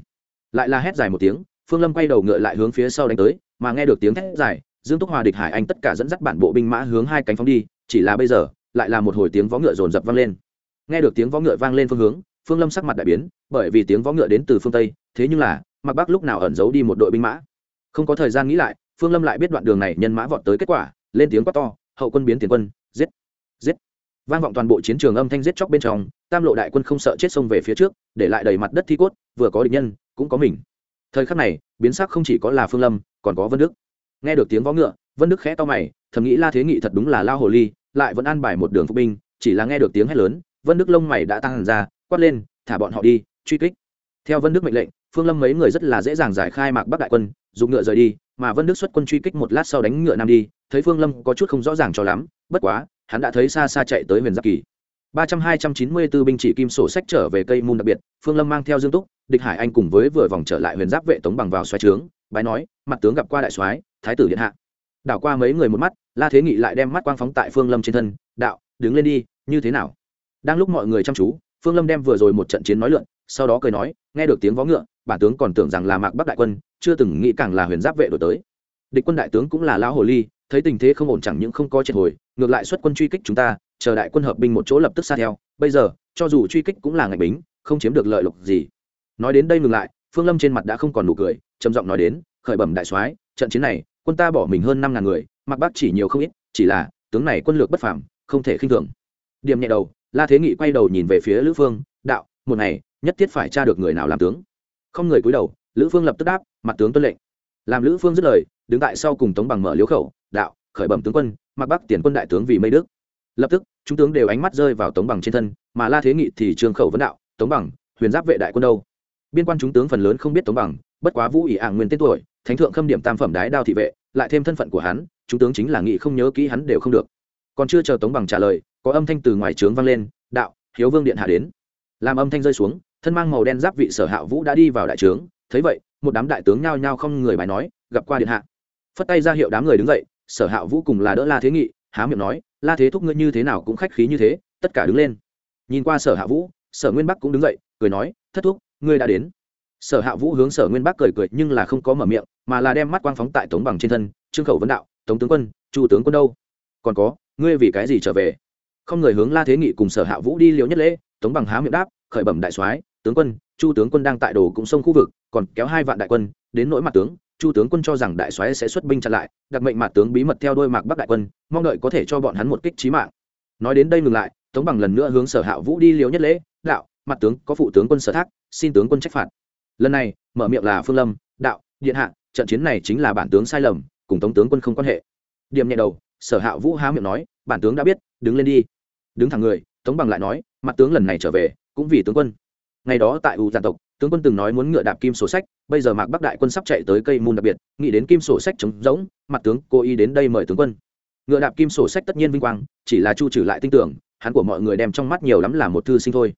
Lại là hét dài một tiếng, phương lâm quay đầu ngựa lại hướng phía sau đánh tới, mà nghe được tiếng thét dài, dương túc hòa địch hải anh tất cả dẫn dắt bản bộ binh mã hướng hai cánh phóng đi, chỉ là bây giờ, lại là một hồi tiếng vó ngựa rồn rập vang lên nghe được tiếng vó ngựa vang lên phương hướng, phương lâm sắc mặt đại biến, bởi vì tiếng vó ngựa đến từ phương tây, thế nhưng là mặc bắc lúc nào ẩn giấu đi một đội binh mã? Không có thời gian nghĩ lại, phương lâm lại biết đoạn đường này nhân mã vọt tới kết quả, lên tiếng quát to, hậu quân biến tiền quân, giết giết. Vang vọng toàn bộ chiến trường âm thanh giết chóc bên trong, tam lộ đại quân không sợ chết xông về phía trước, để lại đầy mặt đất thi cốt, vừa có địch nhân, cũng có mình. Thời khắc này, biến sắc không chỉ có là phương lâm, còn có vân đức. Nghe được tiếng vó ngựa, vân đức khẽ to mày, thầm nghĩ la thế nghị thật đúng là lao hồ ly, lại vẫn an bài một đường phục binh, chỉ là nghe được tiếng hét lớn vân đức lông mày đã tăng hẳn ra, quát lên, thả bọn họ đi, truy kích. Theo vân đức mệnh lệnh, phương lâm mấy người rất là dễ dàng giải khai mạc bắc đại quân, dùng ngựa rời đi, mà vân đức xuất quân truy kích một lát sau đánh ngựa nam đi, thấy phương lâm có chút không rõ ràng cho lắm, bất quá, hắn đã thấy xa xa chạy tới huyền giáp kỳ. Ba trăm hai trăm chín mươi bốn binh chỉ kim sổ sách trở về cây môn đặc biệt, phương lâm mang theo dương túc, địch hải anh cùng với vừa vòng trở lại huyền giáp vệ tống bằng vào xoáy trướng, bái nói, mặt tướng gặp qua đại soái, thái tử điện hạ. Đảo qua mấy người một mắt, la thế nghị lại đem mắt quang phóng tại phương lâm trên thân, đạo, đứng lên đi, như thế nào? Đang lúc mọi người chăm chú, phương lâm đem vừa rồi một trận chiến nói lượn, sau đó cười nói, nghe được tiếng vó ngựa, bản tướng còn tưởng rằng là mạc bắc đại quân, chưa từng nghĩ càng là huyền giáp vệ đổi tới. Địch quân đại tướng cũng là lão hồ ly, thấy tình thế không ổn chẳng những không có triệt hồi, ngược lại xuất quân truy kích chúng ta, chờ đại quân hợp binh một chỗ lập tức xa theo. Bây giờ, cho dù truy kích cũng là ngạch bính, không chiếm được lợi lộc gì. Nói đến đây ngừng lại, phương lâm trên mặt đã không còn nụ cười, trầm giọng nói đến, khởi bẩm đại soái, trận chiến này, quân ta bỏ mình hơn năm ngàn người mặc bắc chỉ nhiều không ít, chỉ là, tướng này quân lược bất phàm, không thể khinh thường. Điểm nhẹ đầu la thế nghị quay đầu nhìn về phía lữ phương, đạo, một ngày, nhất thiết phải tra được người nào làm tướng. Không người cúi đầu, lữ phương lập tức đáp, mặt tướng tuân lệnh. Làm lữ phương dứt lời, đứng tại sau cùng tống bằng mở liếu khẩu, đạo, khởi bẩm tướng quân, mặc bắc tiền quân đại tướng vì mây đức. Lập tức, chúng tướng đều ánh mắt rơi vào tống bằng trên thân, mà la thế nghị thì trương khẩu vấn đạo, tống bằng, huyền giáp vệ đại quân đâu? Biên quan chúng tướng phần lớn không biết tống bằng, bất quá vũ ỷ ả nguyên tên tuổi, thánh thượng khâm điểm tam phẩm đái đao thị vệ, lại thêm thân phận của hắn, chúng tướng chính là nghị không nhớ kỹ hắn đều không được còn chưa chờ tống bằng trả lời, có âm thanh từ ngoài trướng vang lên, đạo, hiếu vương điện hạ đến. Làm âm thanh rơi xuống, thân mang màu đen giáp vị sở hạ vũ đã đi vào đại trướng. Thấy vậy, một đám đại tướng nhao nhao không người bài nói, gặp qua điện hạ. Phất tay ra hiệu đám người đứng dậy, sở hạ vũ cùng là đỡ la thế nghị, há miệng nói, la thế thúc ngươi như thế nào cũng khách khí như thế, tất cả đứng lên. Nhìn qua sở hạ vũ, sở nguyên bắc cũng đứng dậy, cười nói, thất thúc, ngươi đã đến. Sở hạ vũ hướng sở nguyên bắc cười cười nhưng là không có mở miệng, mà là đem mắt quang phóng tại tống bằng trên thân, trương khẩu vấn đạo, tống tướng quân, chu tướng quân đâu? Còn có ngươi vì cái gì trở về? Không người hướng la thế nghị cùng sở hạ vũ đi liều nhất lễ, tống bằng há miệng đáp, khởi bẩm đại soái, tướng quân, chu tướng quân đang tại đồ cũng sông khu vực, còn kéo hai vạn đại quân, đến nỗi mặt tướng, chu tướng quân cho rằng đại soái sẽ xuất binh chặn lại, đặc mệnh mặt tướng bí mật theo đôi mạc bắc đại quân, mong đợi có thể cho bọn hắn một kích trí mạng. Nói đến đây ngừng lại, tống bằng lần nữa hướng sở hạ vũ đi liều nhất lễ, đạo, mặt tướng, có phụ tướng quân sở thác, xin tướng quân trách phạt. Lần này, mở miệng là phương lâm, đạo, điện hạ, trận chiến này chính là bản tướng sai lầm, cùng tống tướng quân không quan hệ. Điểm nhẹ đầu sở hạ vũ há miệng nói, bản tướng đã biết, đứng lên đi. Đứng thẳng người, tống bằng lại nói, mặt tướng lần này trở về, cũng vì tướng quân. Ngày đó tại u Giàn tộc, tướng quân từng nói muốn ngựa đạp kim sổ sách, bây giờ mạc bắc đại quân sắp chạy tới cây môn đặc biệt, nghĩ đến kim sổ sách trống rỗng, mặt tướng cố ý đến đây mời tướng quân. Ngựa đạp kim sổ sách tất nhiên vinh quang, chỉ là chu trừ lại tin tưởng hắn của mọi người đem trong mắt nhiều lắm là một thư sinh thôi.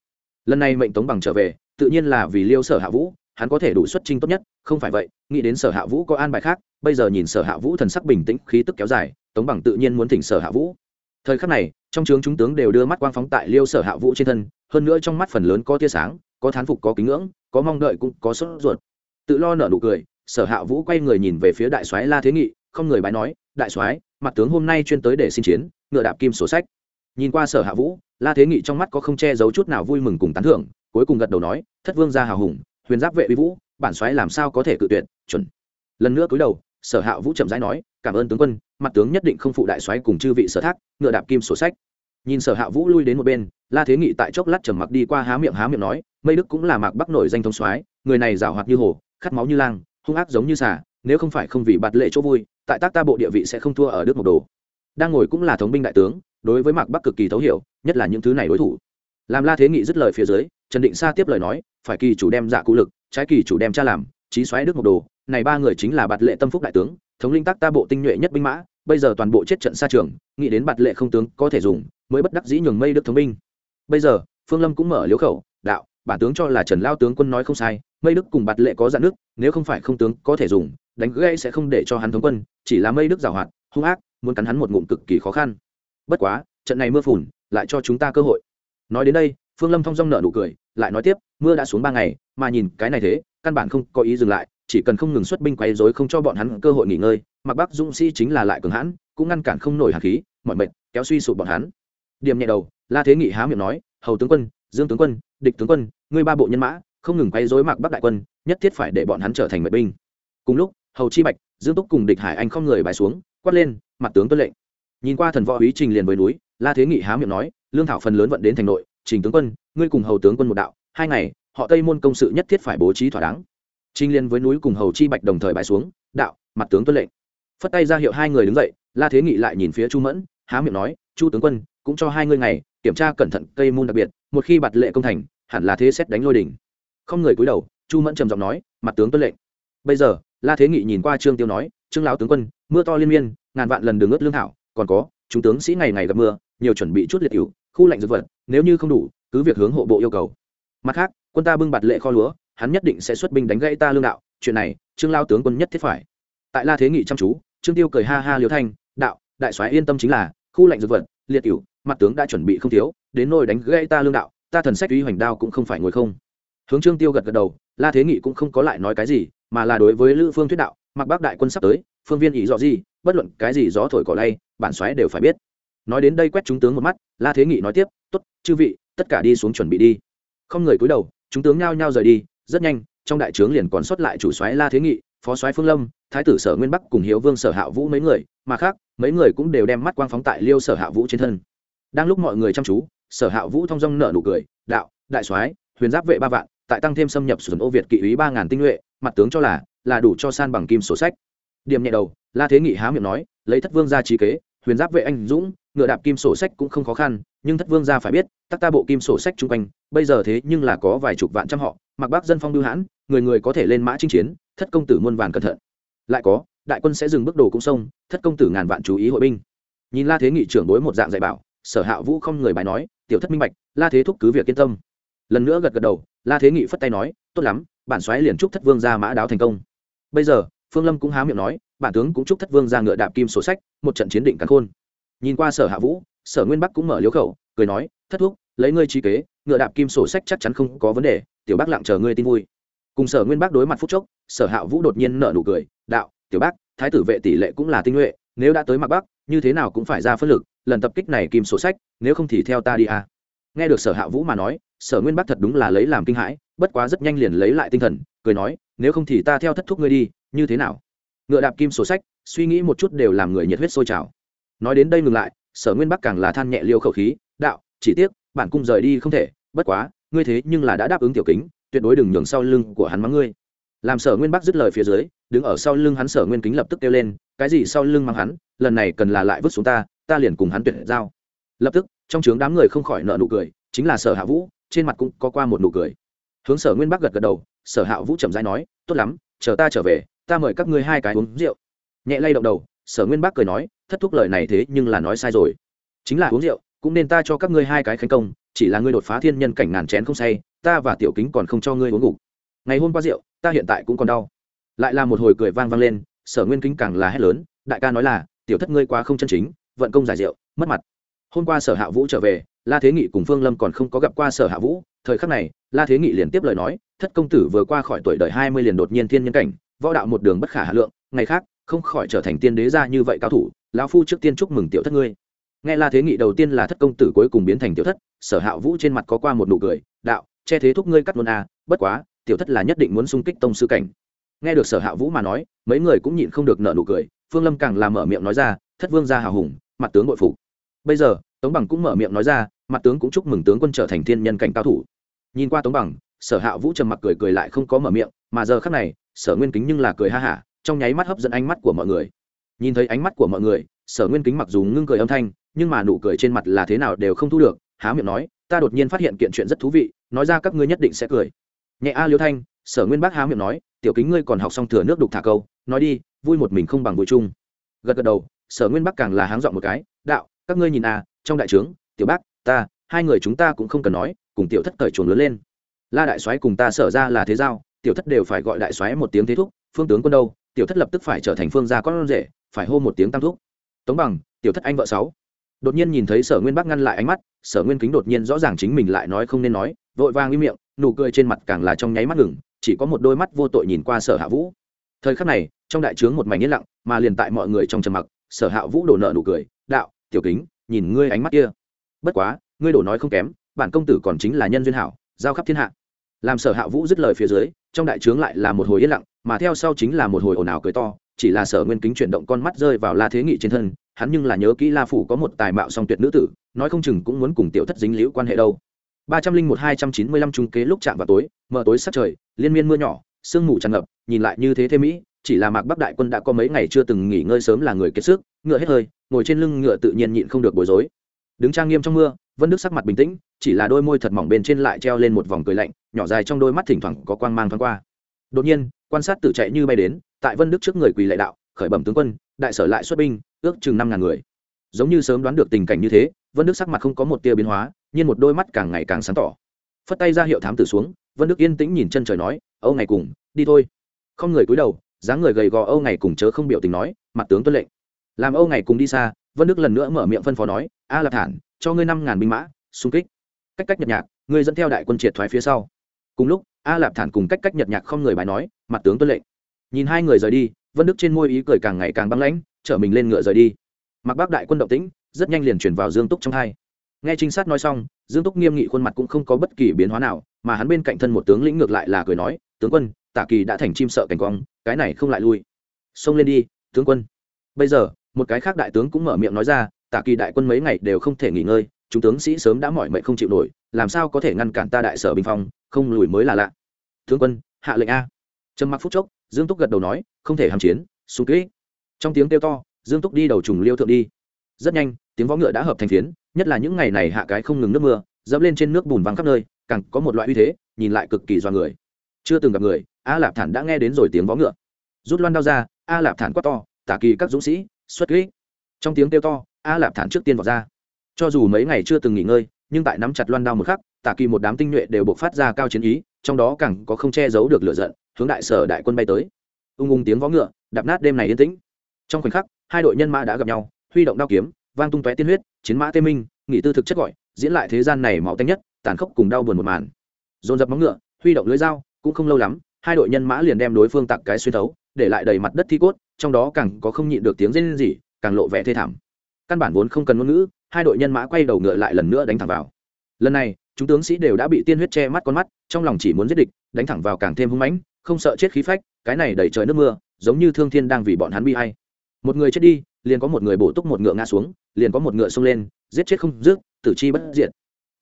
Lần này mệnh tống bằng trở về, tự nhiên là vì liêu sở hạ vũ, hắn có thể đủ xuất trình tốt nhất không phải vậy, nghĩ đến sở hạ vũ có an bài khác, bây giờ nhìn sở hạ vũ thần sắc bình tĩnh, khí tức kéo dài, tống bằng tự nhiên muốn thỉnh sở hạ vũ. Thời khắc này, trong trướng chúng tướng đều đưa mắt quang phóng tại liêu sở hạ vũ trên thân, hơn nữa trong mắt phần lớn có tia sáng, có thán phục, có kính ngưỡng, có mong đợi cũng có sốt ruột. Tự lo nở nụ cười, sở hạ vũ quay người nhìn về phía đại soái la thế nghị, không người bái nói, đại soái, mặt tướng hôm nay chuyên tới để xin chiến, ngựa đạp kim sổ sách. Nhìn qua sở hạ vũ, la thế nghị trong mắt có không che giấu chút nào vui mừng cùng tán thưởng, cuối cùng gật đầu nói, thất vương gia hào hùng huyền giáp vệ uy vũ, bản soái làm sao có thể cự tuyệt, chuẩn. Lần nữa cúi đầu, sở hạ vũ chậm rãi nói, cảm ơn tướng quân, mặt tướng nhất định không phụ đại soái cùng chư vị sở thác, ngựa đạp kim sổ sách. Nhìn sở hạ vũ lui đến một bên, la thế nghị tại chốc lát trầm mặc đi qua há miệng há miệng nói, mây đức cũng là mạc bắc nổi danh thông soái, người này giảo hoạt như hồ, khát máu như lang, hung ác giống như xà, nếu không phải không vì bạt lệ chỗ vui, tại tác ta bộ địa vị sẽ không thua ở đức một đồ. Đang ngồi cũng là thống binh đại tướng, đối với mạc bắc cực kỳ thấu hiểu, nhất là những thứ này đối thủ. Làm la thế nghị dứt lời phía dưới trần định sa tiếp lời nói, phải kỳ chủ đem dạ cụ lực, trái kỳ chủ đem cha làm trí xoáy đức một đồ, này ba người chính là bạt lệ tâm phúc đại tướng, thống linh tác ta bộ tinh nhuệ nhất binh mã, bây giờ toàn bộ chết trận xa trường, nghĩ đến bạt lệ không tướng có thể dùng, mới bất đắc dĩ nhường mây đức thống binh. Bây giờ, phương lâm cũng mở liếu khẩu, đạo, bản tướng cho là trần lao tướng quân nói không sai, mây đức cùng bạt lệ có dạn nước, nếu không phải không tướng có thể dùng, đánh gãy sẽ không để cho hắn thống quân, chỉ là mây đức giảo hoạt, hung ác, muốn cắn hắn một ngụm cực kỳ khó khăn. Bất quá, trận này mưa phùn, lại cho chúng ta cơ hội. Nói đến đây, phương lâm thong dong nở nụ cười lại nói tiếp, mưa đã xuống ba ngày, mà nhìn cái này thế, căn bản không có ý dừng lại, chỉ cần không ngừng xuất binh quấy rối không cho bọn hắn cơ hội nghỉ ngơi, mặc bắc dũng sĩ chính là lại cường hãn, cũng ngăn cản không nổi hạt khí, mọi mệnh kéo suy sụp bọn hắn. Điểm nhẹ đầu, la thế nghị há miệng nói, hầu tướng quân, dương tướng quân, địch tướng quân, ngươi ba bộ nhân mã, không ngừng quấy rối mặc bắc đại quân, nhất thiết phải để bọn hắn trở thành mệnh binh. Cùng lúc, hầu chi bạch, dương túc cùng địch hải anh không người bài xuống, quát lên, mặt tướng tuân lệnh. Nhìn qua thần võ úy trình liền với núi, la thế nghị há miệng nói, lương thảo phần lớn vận đến thành nội, trình tướng quân ngươi cùng hầu tướng quân một đạo, hai ngày, họ tây môn công sự nhất thiết phải bố trí thỏa đáng. Trinh liên với núi cùng hầu chi bạch đồng thời bãi xuống, đạo, mặt tướng tuân lệnh. Phất tay ra hiệu hai người đứng dậy, la thế nghị lại nhìn phía chu mẫn, há miệng nói, chu tướng quân, cũng cho hai ngươi ngày, kiểm tra cẩn thận cây môn đặc biệt, một khi bạt lệ công thành, hẳn là thế xét đánh lôi đỉnh. Không người cúi đầu, chu mẫn trầm giọng nói, mặt tướng tuân lệnh. Bây giờ, la thế nghị nhìn qua trương tiêu nói, trương lão tướng quân, mưa to liên miên, ngàn vạn lần đường ướt lương thảo, còn có, chúng tướng sĩ ngày ngày gặp mưa, nhiều chuẩn bị chút liệt cựu khu lạnh dược vật, nếu như không đủ cứ việc hướng hộ bộ yêu cầu. Mặt khác, quân ta bưng bạt lệ kho lúa, hắn nhất định sẽ xuất binh đánh gãy ta lương đạo, chuyện này, trương lao tướng quân nhất thiết phải. Tại la thế nghị chăm chú, trương tiêu cười ha ha liêu thanh, đạo, đại soái yên tâm chính là, khu lạnh dược vật, liệt cửu, mặt tướng đã chuẩn bị không thiếu, đến nôi đánh gãy ta lương đạo, ta thần sách uy hoành đao cũng không phải ngồi không. Hướng trương tiêu gật gật đầu, la thế nghị cũng không có lại nói cái gì, mà là đối với lữ phương thuyết đạo, mặc bác đại quân sắp tới, phương viên ý rõ gì, bất luận cái gì gió thổi cỏ lay, bản xoáy đều phải biết. Nói đến đây quét chúng tướng một mắt, la thế nghị nói tiếp chư vị, tất cả đi xuống chuẩn bị đi. Không người cúi đầu, chúng tướng nhao nhao rời đi. Rất nhanh, trong đại trướng liền còn sót lại chủ soái la thế nghị, phó soái phương lâm, thái tử sở nguyên bắc cùng hiếu vương sở hạ vũ mấy người. Mà khác, mấy người cũng đều đem mắt quang phóng tại liêu sở hạ vũ trên thân. Đang lúc mọi người chăm chú, sở hạ vũ thong dong nở nụ cười, đạo, đại soái, huyền giáp vệ ba vạn, tại tăng thêm xâm nhập sườn ô việt kỵ ý ba ngàn tinh nhuệ, mặt tướng cho là là đủ cho san bằng kim sổ sách. Điểm nhẹ đầu, la thế nghị há miệng nói, lấy thất vương ra trí kế huyền giáp vệ anh dũng, ngựa đạp kim sổ sách cũng không khó khăn, nhưng thất vương gia phải biết, tắc ta bộ kim sổ sách chung quanh, bây giờ thế nhưng là có vài chục vạn trăm họ, mặc bác dân phong lưu hãn, người người có thể lên mã chinh chiến, thất công tử muôn vàn cẩn thận. Lại có, đại quân sẽ dừng bước đồ cũng sông, thất công tử ngàn vạn chú ý hội binh. Nhìn la thế nghị trưởng đối một dạng dạy bảo, sở hạ vũ không người bài nói, tiểu thất minh bạch, la thế thúc cứ việc yên tâm. Lần nữa gật gật đầu, la thế nghị phất tay nói, tốt lắm, bản xoáy liền chúc thất vương ra mã đáo thành công. Bây giờ, phương lâm cũng há miệng nói bản tướng cũng chúc thất vương ra ngựa đạp kim sổ sách, một trận chiến định cắn khôn. Nhìn qua sở hạ vũ, sở nguyên bắc cũng mở liếu khẩu, cười nói, thất thúc, lấy ngươi trí kế, ngựa đạp kim sổ sách chắc chắn không có vấn đề, tiểu bác lặng chờ ngươi tin vui. Cùng sở nguyên bắc đối mặt phúc chốc, sở hạ vũ đột nhiên nở nụ cười, đạo, tiểu bác, thái tử vệ tỷ lệ cũng là tinh nhuệ, nếu đã tới mặt bắc, như thế nào cũng phải ra phân lực, lần tập kích này kim sổ sách, nếu không thì theo ta đi à. nghe được sở hạ vũ mà nói, sở nguyên bắc thật đúng là lấy làm kinh hãi, bất quá rất nhanh liền lấy lại tinh thần, cười nói, nếu không thì ta theo thất thúc ngươi đi, như thế nào? Ngựa đạp kim sổ sách, suy nghĩ một chút đều làm người nhiệt huyết sôi trào. Nói đến đây ngừng lại, sở nguyên bắc càng là than nhẹ liêu khẩu khí, đạo, chỉ tiếc, bản cung rời đi không thể, bất quá, ngươi thế nhưng là đã đáp ứng tiểu kính, tuyệt đối đừng nhường sau lưng của hắn mắng ngươi. Làm sở nguyên bắc dứt lời phía dưới, đứng ở sau lưng hắn sở nguyên kính lập tức kêu lên, cái gì sau lưng mắng hắn, lần này cần là lại vứt xuống ta ta liền cùng hắn tuyệt giao. Lập tức, trong trướng đám người không khỏi nợ nụ cười, chính là sở hạ vũ, trên mặt cũng có qua một nụ cười. Hướng sở nguyên bắc gật gật đầu, sở hạ vũ chậm rãi nói, tốt lắm, chờ ta trở về ta mời các ngươi hai cái uống rượu. Nhẹ lay động đầu, sở nguyên bác cười nói, thất thúc lời này thế nhưng là nói sai rồi. Chính là uống rượu, cũng nên ta cho các ngươi hai cái khánh công, chỉ là ngươi đột phá thiên nhân cảnh ngàn chén không say, ta và tiểu kính còn không cho ngươi uống ngủ. Ngày hôm qua rượu, ta hiện tại cũng còn đau. Lại là một hồi cười vang vang lên, sở nguyên kính càng là hét lớn, đại ca nói là, tiểu thất ngươi quá không chân chính, vận công giải rượu, mất mặt. Hôm qua sở hạ vũ trở về, la thế nghị cùng phương lâm còn không có gặp qua sở hạ vũ, thời khắc này, la thế nghị liền tiếp lời nói, thất công tử vừa qua khỏi tuổi đời hai mươi liền đột nhiên thiên nhân cảnh võ đạo một đường bất khả hà lượng, ngày khác, không khỏi trở thành tiên đế gia như vậy cao thủ, lão phu trước tiên chúc mừng tiểu thất ngươi. Nghe la thế nghị đầu tiên là thất công tử cuối cùng biến thành tiểu thất, sở hạ vũ trên mặt có qua một nụ cười, đạo, che thế thúc ngươi cắt luôn à bất quá, tiểu thất là nhất định muốn xung kích tông sư cảnh. Nghe được sở hạ vũ mà nói, mấy người cũng nhịn không được nợ nụ cười, phương lâm càng làm mở miệng nói ra, thất vương gia hào hùng, mặt tướng nội phục. Bây giờ, tống bằng cũng mở miệng nói ra, mặt tướng cũng chúc mừng tướng quân trở thành thiên nhân cảnh cao thủ. Nhìn qua tống bằng, sở hạ vũ trầm mặc cười cười lại không có mở miệng, mà giờ khác này sở nguyên kính nhưng là cười ha hả, trong nháy mắt hấp dẫn ánh mắt của mọi người. Nhìn thấy ánh mắt của mọi người, sở nguyên kính mặc dù ngưng cười âm thanh, nhưng mà nụ cười trên mặt là thế nào đều không thu được, há miệng nói, ta đột nhiên phát hiện kiện chuyện rất thú vị, nói ra các ngươi nhất định sẽ cười. Nhẹ a liêu thanh, sở nguyên bác há miệng nói, tiểu kính ngươi còn học xong thừa nước đục thả câu, nói đi, vui một mình không bằng vui chung. Gật gật đầu, sở nguyên bắc càng là háng dọn một cái, đạo, các ngươi nhìn a trong đại trướng, tiểu bác, ta, hai người chúng ta cũng không cần nói, cùng tiểu thất cởi chuồng lớn lên. La đại soái cùng ta sở ra là thế giao tiểu thất đều phải gọi đại soái một tiếng thế thúc, phương tướng quân đâu, tiểu thất lập tức phải trở thành phương gia con rể, phải hô một tiếng tam thúc. Tống bằng, tiểu thất anh vợ sáu. Đột nhiên nhìn thấy sở nguyên bắc ngăn lại ánh mắt, sở nguyên kính đột nhiên rõ ràng chính mình lại nói không nên nói, vội vàng im miệng, nụ cười trên mặt càng là trong nháy mắt ngừng, chỉ có một đôi mắt vô tội nhìn qua sở hạ vũ. Thời khắc này, trong đại trướng một mảnh yên lặng, mà liền tại mọi người trong trầm mặc, sở hạ vũ đổ nợ nụ cười, đạo, tiểu kính, nhìn ngươi ánh mắt kia. Bất quá, ngươi đổ nói không kém, bản công tử còn chính là nhân duyên hảo, giao khắp thiên hạ làm sở hạ vũ dứt lời phía dưới, trong đại trướng lại là một hồi yên lặng, mà theo sau chính là một hồi ồn ào cười to, chỉ là sở nguyên kính chuyển động con mắt rơi vào la thế nghị trên thân, hắn nhưng là nhớ kỹ la phủ có một tài mạo song tuyệt nữ tử, nói không chừng cũng muốn cùng tiểu thất dính liễu quan hệ đâu. Ba trăm linh một hai trăm chín mươi lăm trung kế lúc chạm vào tối, mờ tối sắc trời, liên miên mưa nhỏ, sương mù tràn ngập, nhìn lại như thế thế mỹ, chỉ là mạc bắc đại quân đã có mấy ngày chưa từng nghỉ ngơi sớm là người kiệt sức, ngựa hết hơi, ngồi trên lưng ngựa tự nhiên nhịn không được bối rối. Đứng trang nghiêm trong mưa vân đức sắc mặt bình tĩnh, chỉ là đôi môi thật mỏng bên trên lại treo lên một vòng cười lạnh, nhỏ dài trong đôi mắt thỉnh thoảng có quang mang thoáng qua. Đột nhiên, quan sát tự chạy như bay đến, tại vân đức trước người quỳ lệ đạo, khởi bẩm tướng quân, đại sở lại xuất binh, ước chừng năm ngàn người. Giống như sớm đoán được tình cảnh như thế, vân đức sắc mặt không có một tia biến hóa, nhưng một đôi mắt càng ngày càng sáng tỏ. Phất tay ra hiệu thám tử xuống, vân đức yên tĩnh nhìn chân trời nói, âu ngày cùng, đi thôi. Không người cúi đầu, dáng người gầy gò âu ngày cùng chớ không biểu tình nói, mặt tướng tuân lệnh. Làm âu ngày cùng đi xa, vân đức lần nữa mở miệng phân phó nói, a Lạp thản cho ngươi năm ngàn binh mã, xung kích. Cách cách nhật nhạc, ngươi dẫn theo đại quân triệt thoái phía sau. Cùng lúc, a lạp thản cùng cách cách nhật nhạc không người bài nói, mặt tướng tuân lệnh. Nhìn hai người rời đi, vân đức trên môi ý cười càng ngày càng băng lãnh, chở mình lên ngựa rời đi. Mặc bác đại quân động tĩnh, rất nhanh liền chuyển vào dương túc trong hai. Nghe trinh sát nói xong, dương túc nghiêm nghị khuôn mặt cũng không có bất kỳ biến hóa nào, mà hắn bên cạnh thân một tướng lĩnh ngược lại là cười nói, tướng quân, tả kỳ đã thành chim sợ cảnh quang, cái này không lại lui. Xông lên đi, tướng quân. Bây giờ, một cái khác đại tướng cũng mở miệng nói ra tả kỳ đại quân mấy ngày đều không thể nghỉ ngơi, chúng tướng sĩ sớm đã mỏi mệt không chịu nổi, làm sao có thể ngăn cản ta đại sở bình phong, không lùi mới là lạ. Thương quân, hạ lệnh a. Trầm mặc phút chốc, dương túc gật đầu nói, không thể hàm chiến xung kỹ trong tiếng kêu to, dương túc đi đầu trùng liêu thượng đi. Rất nhanh, tiếng võ ngựa đã hợp thành phiến, nhất là những ngày này hạ cái không ngừng nước mưa, dẫm lên trên nước bùn vắng khắp nơi, càng có một loại uy thế, nhìn lại cực kỳ do người. Chưa từng gặp người, a lạp thản đã nghe đến rồi tiếng võ ngựa. Rút loan đao ra, a lạp thản quát to, tả kỳ các dũng sĩ, xuất kỹ trong tiếng kêu to a lạp thản trước tiên vào ra. Cho dù mấy ngày chưa từng nghỉ ngơi, nhưng tại nắm chặt loan đao một khắc, tả kỳ một đám tinh nhuệ đều buộc phát ra cao chiến ý, trong đó càng có không che giấu được lửa giận, hướng đại sở đại quân bay tới. Ung ung tiếng võ ngựa, đạp nát đêm này yên tĩnh. Trong khoảnh khắc, hai đội nhân mã đã gặp nhau, huy động đao kiếm, vang tung tóe tiên huyết, chiến mã tê minh nghị tư thực chất gọi, diễn lại thế gian này máu tanh nhất, tàn khốc cùng đau buồn một màn. Dồn dập móng ngựa, huy động lưới dao, cũng không lâu lắm, hai đội nhân mã liền đem đối phương tặng cái xuyên thấu, để lại đầy mặt đất thi cốt, trong đó càng có không nhịn được tiếng rên rỉ, càng lộ vẻ thê thảm căn bản vốn không cần ngôn ngữ, hai đội nhân mã quay đầu ngựa lại lần nữa đánh thẳng vào. Lần này, chúng tướng sĩ đều đã bị tiên huyết che mắt con mắt, trong lòng chỉ muốn giết địch, đánh thẳng vào càng thêm hung mãnh, không sợ chết khí phách, cái này đẩy trời nước mưa, giống như thương thiên đang vì bọn hắn bi hay một người chết đi, liền có một người bổ túc một ngựa ngã xuống, liền có một ngựa xông lên, giết chết không dứt, tử chi bất diệt.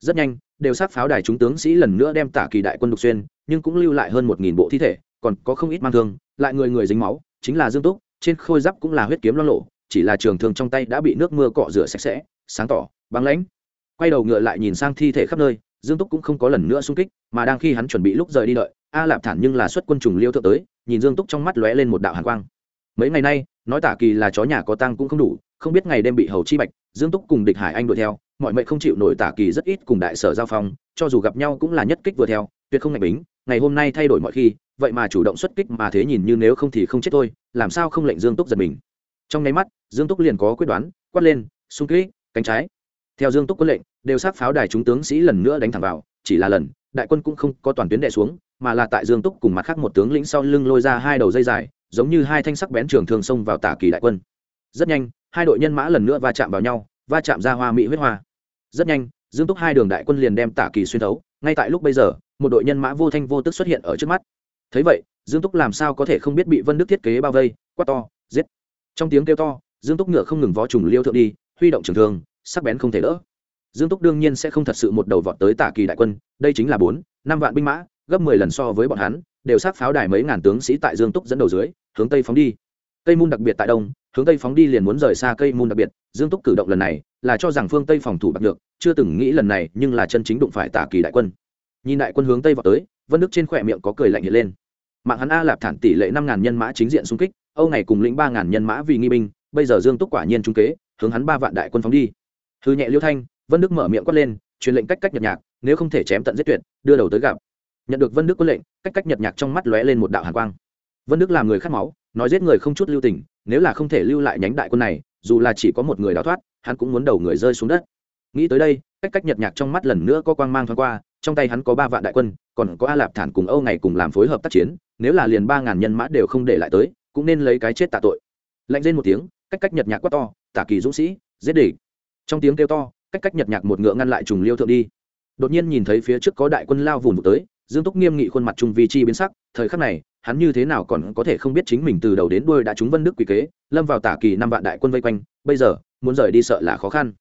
Rất nhanh, đều sát pháo đài chúng tướng sĩ lần nữa đem tả kỳ đại quân đục xuyên, nhưng cũng lưu lại hơn một nghìn bộ thi thể, còn có không ít mang thương, lại người người dính máu, chính là dương túc, trên khôi giáp cũng là huyết kiếm lo lộ chỉ là trường thương trong tay đã bị nước mưa cọ rửa sạch sẽ, sáng tỏ, băng lãnh. Quay đầu ngựa lại nhìn sang thi thể khắp nơi, dương túc cũng không có lần nữa xung kích, mà đang khi hắn chuẩn bị lúc rời đi đợi, a lạp thản nhưng là xuất quân trùng liêu thượng tới, nhìn dương túc trong mắt lóe lên một đạo hàn quang. Mấy ngày nay, nói tả kỳ là chó nhà có tăng cũng không đủ, không biết ngày đêm bị hầu chi bạch, dương túc cùng địch hải anh đuổi theo, mọi mệnh không chịu nổi tả kỳ rất ít cùng đại sở giao phong, cho dù gặp nhau cũng là nhất kích vừa theo, tuyệt không ngạch bính, ngày hôm nay thay đổi mọi khi, vậy mà chủ động xuất kích mà thế nhìn như nếu không thì không chết thôi, làm sao không lệnh dương túc giật mình trong nháy mắt, dương túc liền có quyết đoán, quát lên, xung kích, cánh trái. Theo dương túc quân lệnh, đều sát pháo đài chúng tướng sĩ lần nữa đánh thẳng vào, chỉ là lần, đại quân cũng không có toàn tuyến đệ xuống, mà là tại dương túc cùng mặt khác một tướng lĩnh sau lưng lôi ra hai đầu dây dài, giống như hai thanh sắc bén trường thường xông vào tả kỳ đại quân. Rất nhanh, hai đội nhân mã lần nữa va chạm vào nhau, va chạm ra hoa mỹ huyết hoa. Rất nhanh, dương túc hai đường đại quân liền đem tả kỳ xuyên thấu, ngay tại lúc bây giờ, một đội nhân mã vô thanh vô tức xuất hiện ở trước mắt. Thấy vậy, dương túc làm sao có thể không biết bị vân đức thiết kế bao vây, quát to, giết! Trong tiếng kêu to dương túc ngựa không ngừng vó trùng liêu thượng đi huy động trường thương, sắc bén không thể đỡ. Dương túc đương nhiên sẽ không thật sự một đầu vọt tới tả kỳ đại quân đây chính là bốn năm vạn binh mã gấp mười lần so với bọn hắn đều sát pháo đài mấy ngàn tướng sĩ tại dương túc dẫn đầu dưới hướng tây phóng đi. Cây môn đặc biệt tại đông hướng tây phóng đi liền muốn rời xa cây môn đặc biệt dương túc cử động lần này là cho rằng phương tây phòng thủ bạc được chưa từng nghĩ lần này nhưng là chân chính đụng phải tả kỳ đại quân. Nhìn đại quân hướng tây vào tới vân đức trên khỏe miệng có cười lạnh hiện lên. Mạng hắn a lạp thản tỷ lệ năm ngàn nhân mã chính diện xung kích âu này cùng lĩnh ba ngàn nhân mã vì nghi binh, bây giờ dương túc quả nhiên trung kế, hướng hắn ba vạn đại quân phóng đi. Hư nhẹ liêu thanh, vân đức mở miệng quát lên, truyền lệnh cách cách nhật nhạc, nếu không thể chém tận giết tuyệt, đưa đầu tới gặp. Nhận được vân đức quân lệnh, cách cách nhật nhạc trong mắt lóe lên một đạo hàn quang. Vân đức làm người khát máu, nói giết người không chút lưu tình, nếu là không thể lưu lại nhánh đại quân này, dù là chỉ có một người đào thoát, hắn cũng muốn đầu người rơi xuống đất. Nghĩ tới đây, cách cách nhật nhạc trong mắt lần nữa có quang mang thoáng qua, trong tay hắn có ba vạn đại quân, còn có a lạp thản cùng âu ngày cùng làm phối hợp tác chiến, nếu là liền ba ngàn nhân mã đều không để lại tới cũng nên lấy cái chết tạ tội. Lạnh lên một tiếng, cách cách nhật nhạc quát to, tả kỳ dũng sĩ, giết địch. Trong tiếng kêu to, cách cách nhật nhạc một ngựa ngăn lại trùng liêu thượng đi. Đột nhiên nhìn thấy phía trước có đại quân lao vùng tới, dương túc nghiêm nghị khuôn mặt trung vi chi biến sắc, thời khắc này, hắn như thế nào còn có thể không biết chính mình từ đầu đến đuôi đã trúng vân đức quỷ kế, lâm vào tả kỳ năm vạn đại quân vây quanh, bây giờ, muốn rời đi sợ là khó khăn.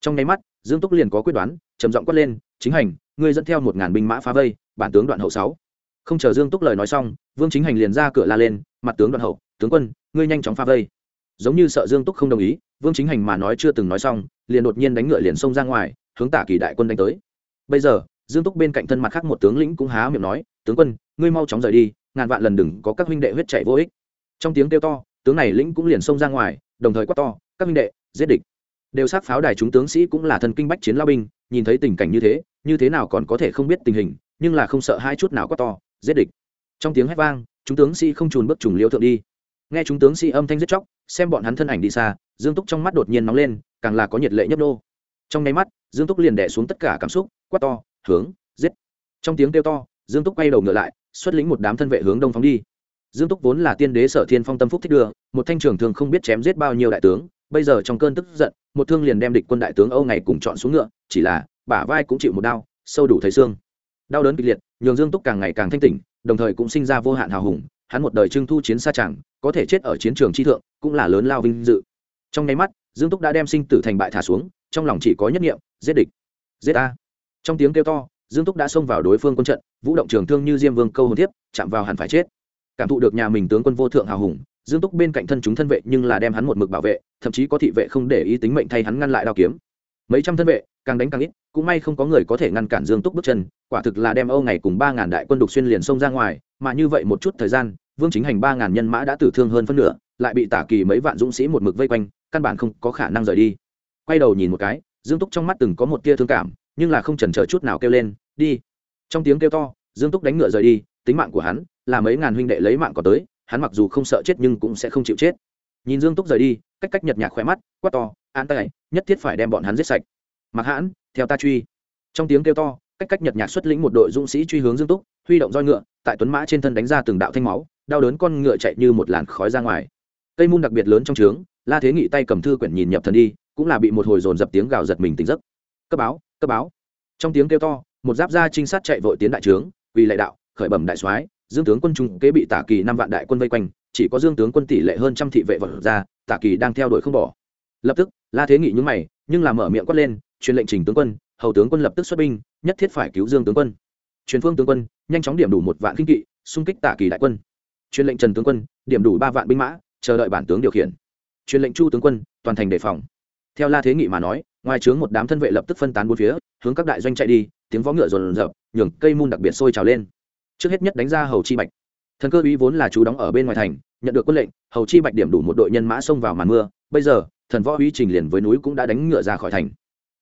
Trong nháy mắt, dương túc liền có quyết đoán, trầm giọng quát lên, chính hành, ngươi dẫn theo một ngàn binh mã phá vây, bản tướng đoạn hậu sáu không chờ dương túc lời nói xong, vương chính hành liền ra cửa la lên, mặt tướng đoạn hậu, tướng quân, ngươi nhanh chóng phá vây. Giống như sợ dương túc không đồng ý, vương chính hành mà nói chưa từng nói xong, liền đột nhiên đánh ngựa liền xông ra ngoài, hướng tả kỳ đại quân đánh tới. Bây giờ, dương túc bên cạnh thân mặt khác một tướng lĩnh cũng há miệng nói, tướng quân, ngươi mau chóng rời đi, ngàn vạn lần đừng có các huynh đệ huyết chạy vô ích. Trong tiếng kêu to, tướng này lĩnh cũng liền xông ra ngoài, đồng thời quát to, các huynh đệ, giết địch. Đều sát pháo đài chúng tướng sĩ cũng là thần kinh bách chiến lao binh, nhìn thấy tình cảnh như thế như thế nào còn có thể không biết tình hình, nhưng là không sợ hai chút nào quát to giết địch. Trong tiếng hét vang, chúng tướng sĩ không trùn bước trùng liễu thượng đi. Nghe chúng tướng sĩ âm thanh giết chóc, xem bọn hắn thân ảnh đi xa, dương túc trong mắt đột nhiên nóng lên, càng là có nhiệt lệ nhấp nô. Trong nháy mắt, dương túc liền đẻ xuống tất cả cảm xúc, quát to, hướng, giết! Trong tiếng kêu to, dương túc quay đầu ngựa lại, xuất lĩnh một đám thân vệ hướng đông phóng đi. Dương túc vốn là tiên đế sở thiên phong tâm phúc thích đưa, một thanh trưởng thường không biết chém giết bao nhiêu đại tướng, bây giờ trong cơn tức giận, một thương liền đem địch quân đại tướng âu ngày cùng chọn xuống ngựa, chỉ là bả vai cũng chịu một đau sâu đủ thấy xương. Đau đớn kịch liệt nhường dương túc càng ngày càng thanh tỉnh, đồng thời cũng sinh ra vô hạn hào hùng, hắn một đời trưng thu chiến xa chẳng, có thể chết ở chiến trường chi thượng, cũng là lớn lao vinh dự. Trong nháy mắt, dương túc đã đem sinh tử thành bại thả xuống, trong lòng chỉ có nhất nghiệm giết địch, giết a. Trong tiếng kêu to, dương túc đã xông vào đối phương quân trận, vũ động trường thương như diêm vương câu hồn thiếp, chạm vào hẳn phải chết. Cảm thụ được nhà mình tướng quân vô thượng hào hùng, dương túc bên cạnh thân chúng thân vệ nhưng là đem hắn một mực bảo vệ, thậm chí có thị vệ không để ý tính mệnh thay hắn ngăn lại đao kiếm. Mấy trăm thân vệ, càng đánh càng ít, cũng may không có người có thể ngăn cản dương túc bước chân quả thực là đem âu ngày cùng ba ngàn đại quân đục xuyên liền xông ra ngoài, mà như vậy một chút thời gian, vương chính hành ba ngàn nhân mã đã tử thương hơn phân nửa, lại bị tả kỳ mấy vạn dũng sĩ một mực vây quanh, căn bản không có khả năng rời đi. Quay đầu nhìn một cái, dương túc trong mắt từng có một tia thương cảm, nhưng là không chần chờ chút nào kêu lên, đi. Trong tiếng kêu to, dương túc đánh ngựa rời đi, tính mạng của hắn là mấy ngàn huynh đệ lấy mạng có tới, hắn mặc dù không sợ chết nhưng cũng sẽ không chịu chết. Nhìn dương túc rời đi, cách cách nhật nhạc khỏe mắt, quát to, an tay nhất thiết phải đem bọn hắn giết sạch. Mặc hãn, theo ta truy. Trong tiếng kêu to cách cách nhật nhạc xuất lĩnh một đội dũng sĩ truy hướng dương túc, huy động roi ngựa, tại tuấn mã trên thân đánh ra từng đạo thanh máu, đau đớn con ngựa chạy như một làn khói ra ngoài. Cây môn đặc biệt lớn trong trướng, la thế nghị tay cầm thư quyển nhìn nhập thần đi, cũng là bị một hồi dồn dập tiếng gào giật mình tỉnh giấc. Cấp báo cấp báo. Trong tiếng kêu to, một giáp gia trinh sát chạy vội tiến đại trướng, vì lệ đạo, khởi bẩm đại soái, dương tướng quân trung kế bị tả kỳ năm vạn đại quân vây quanh, chỉ có dương tướng quân tỷ lệ hơn trăm thị vệ vật ra, tả kỳ đang theo đuổi không bỏ. Lập tức, la thế nghị nhúng mày, nhưng làm mở miệng quát lên, truyền lệnh trình tướng quân hầu tướng quân lập tức xuất binh, nhất thiết phải cứu dương tướng quân. Truyền phương tướng quân, nhanh chóng điểm đủ một vạn kinh kỵ, xung kích tạ kỳ đại quân. Truyền lệnh trần tướng quân, điểm đủ ba vạn binh mã, chờ đợi bản tướng điều khiển. Truyền lệnh chu tướng quân, toàn thành đề phòng. Theo la thế nghị mà nói, ngoài trướng một đám thân vệ lập tức phân tán bốn phía, hướng các đại doanh chạy đi, tiếng võ ngựa rồn rập, nhường cây môn đặc biệt sôi trào lên. Trước hết nhất đánh ra hầu chi bạch. Thần cơ Uy vốn là chú đóng ở bên ngoài thành, nhận được quân lệnh, hầu chi bạch điểm đủ một đội nhân mã xông vào màn mưa, bây giờ, thần võ uy trình liền với núi cũng đã đánh ngựa ra khỏi thành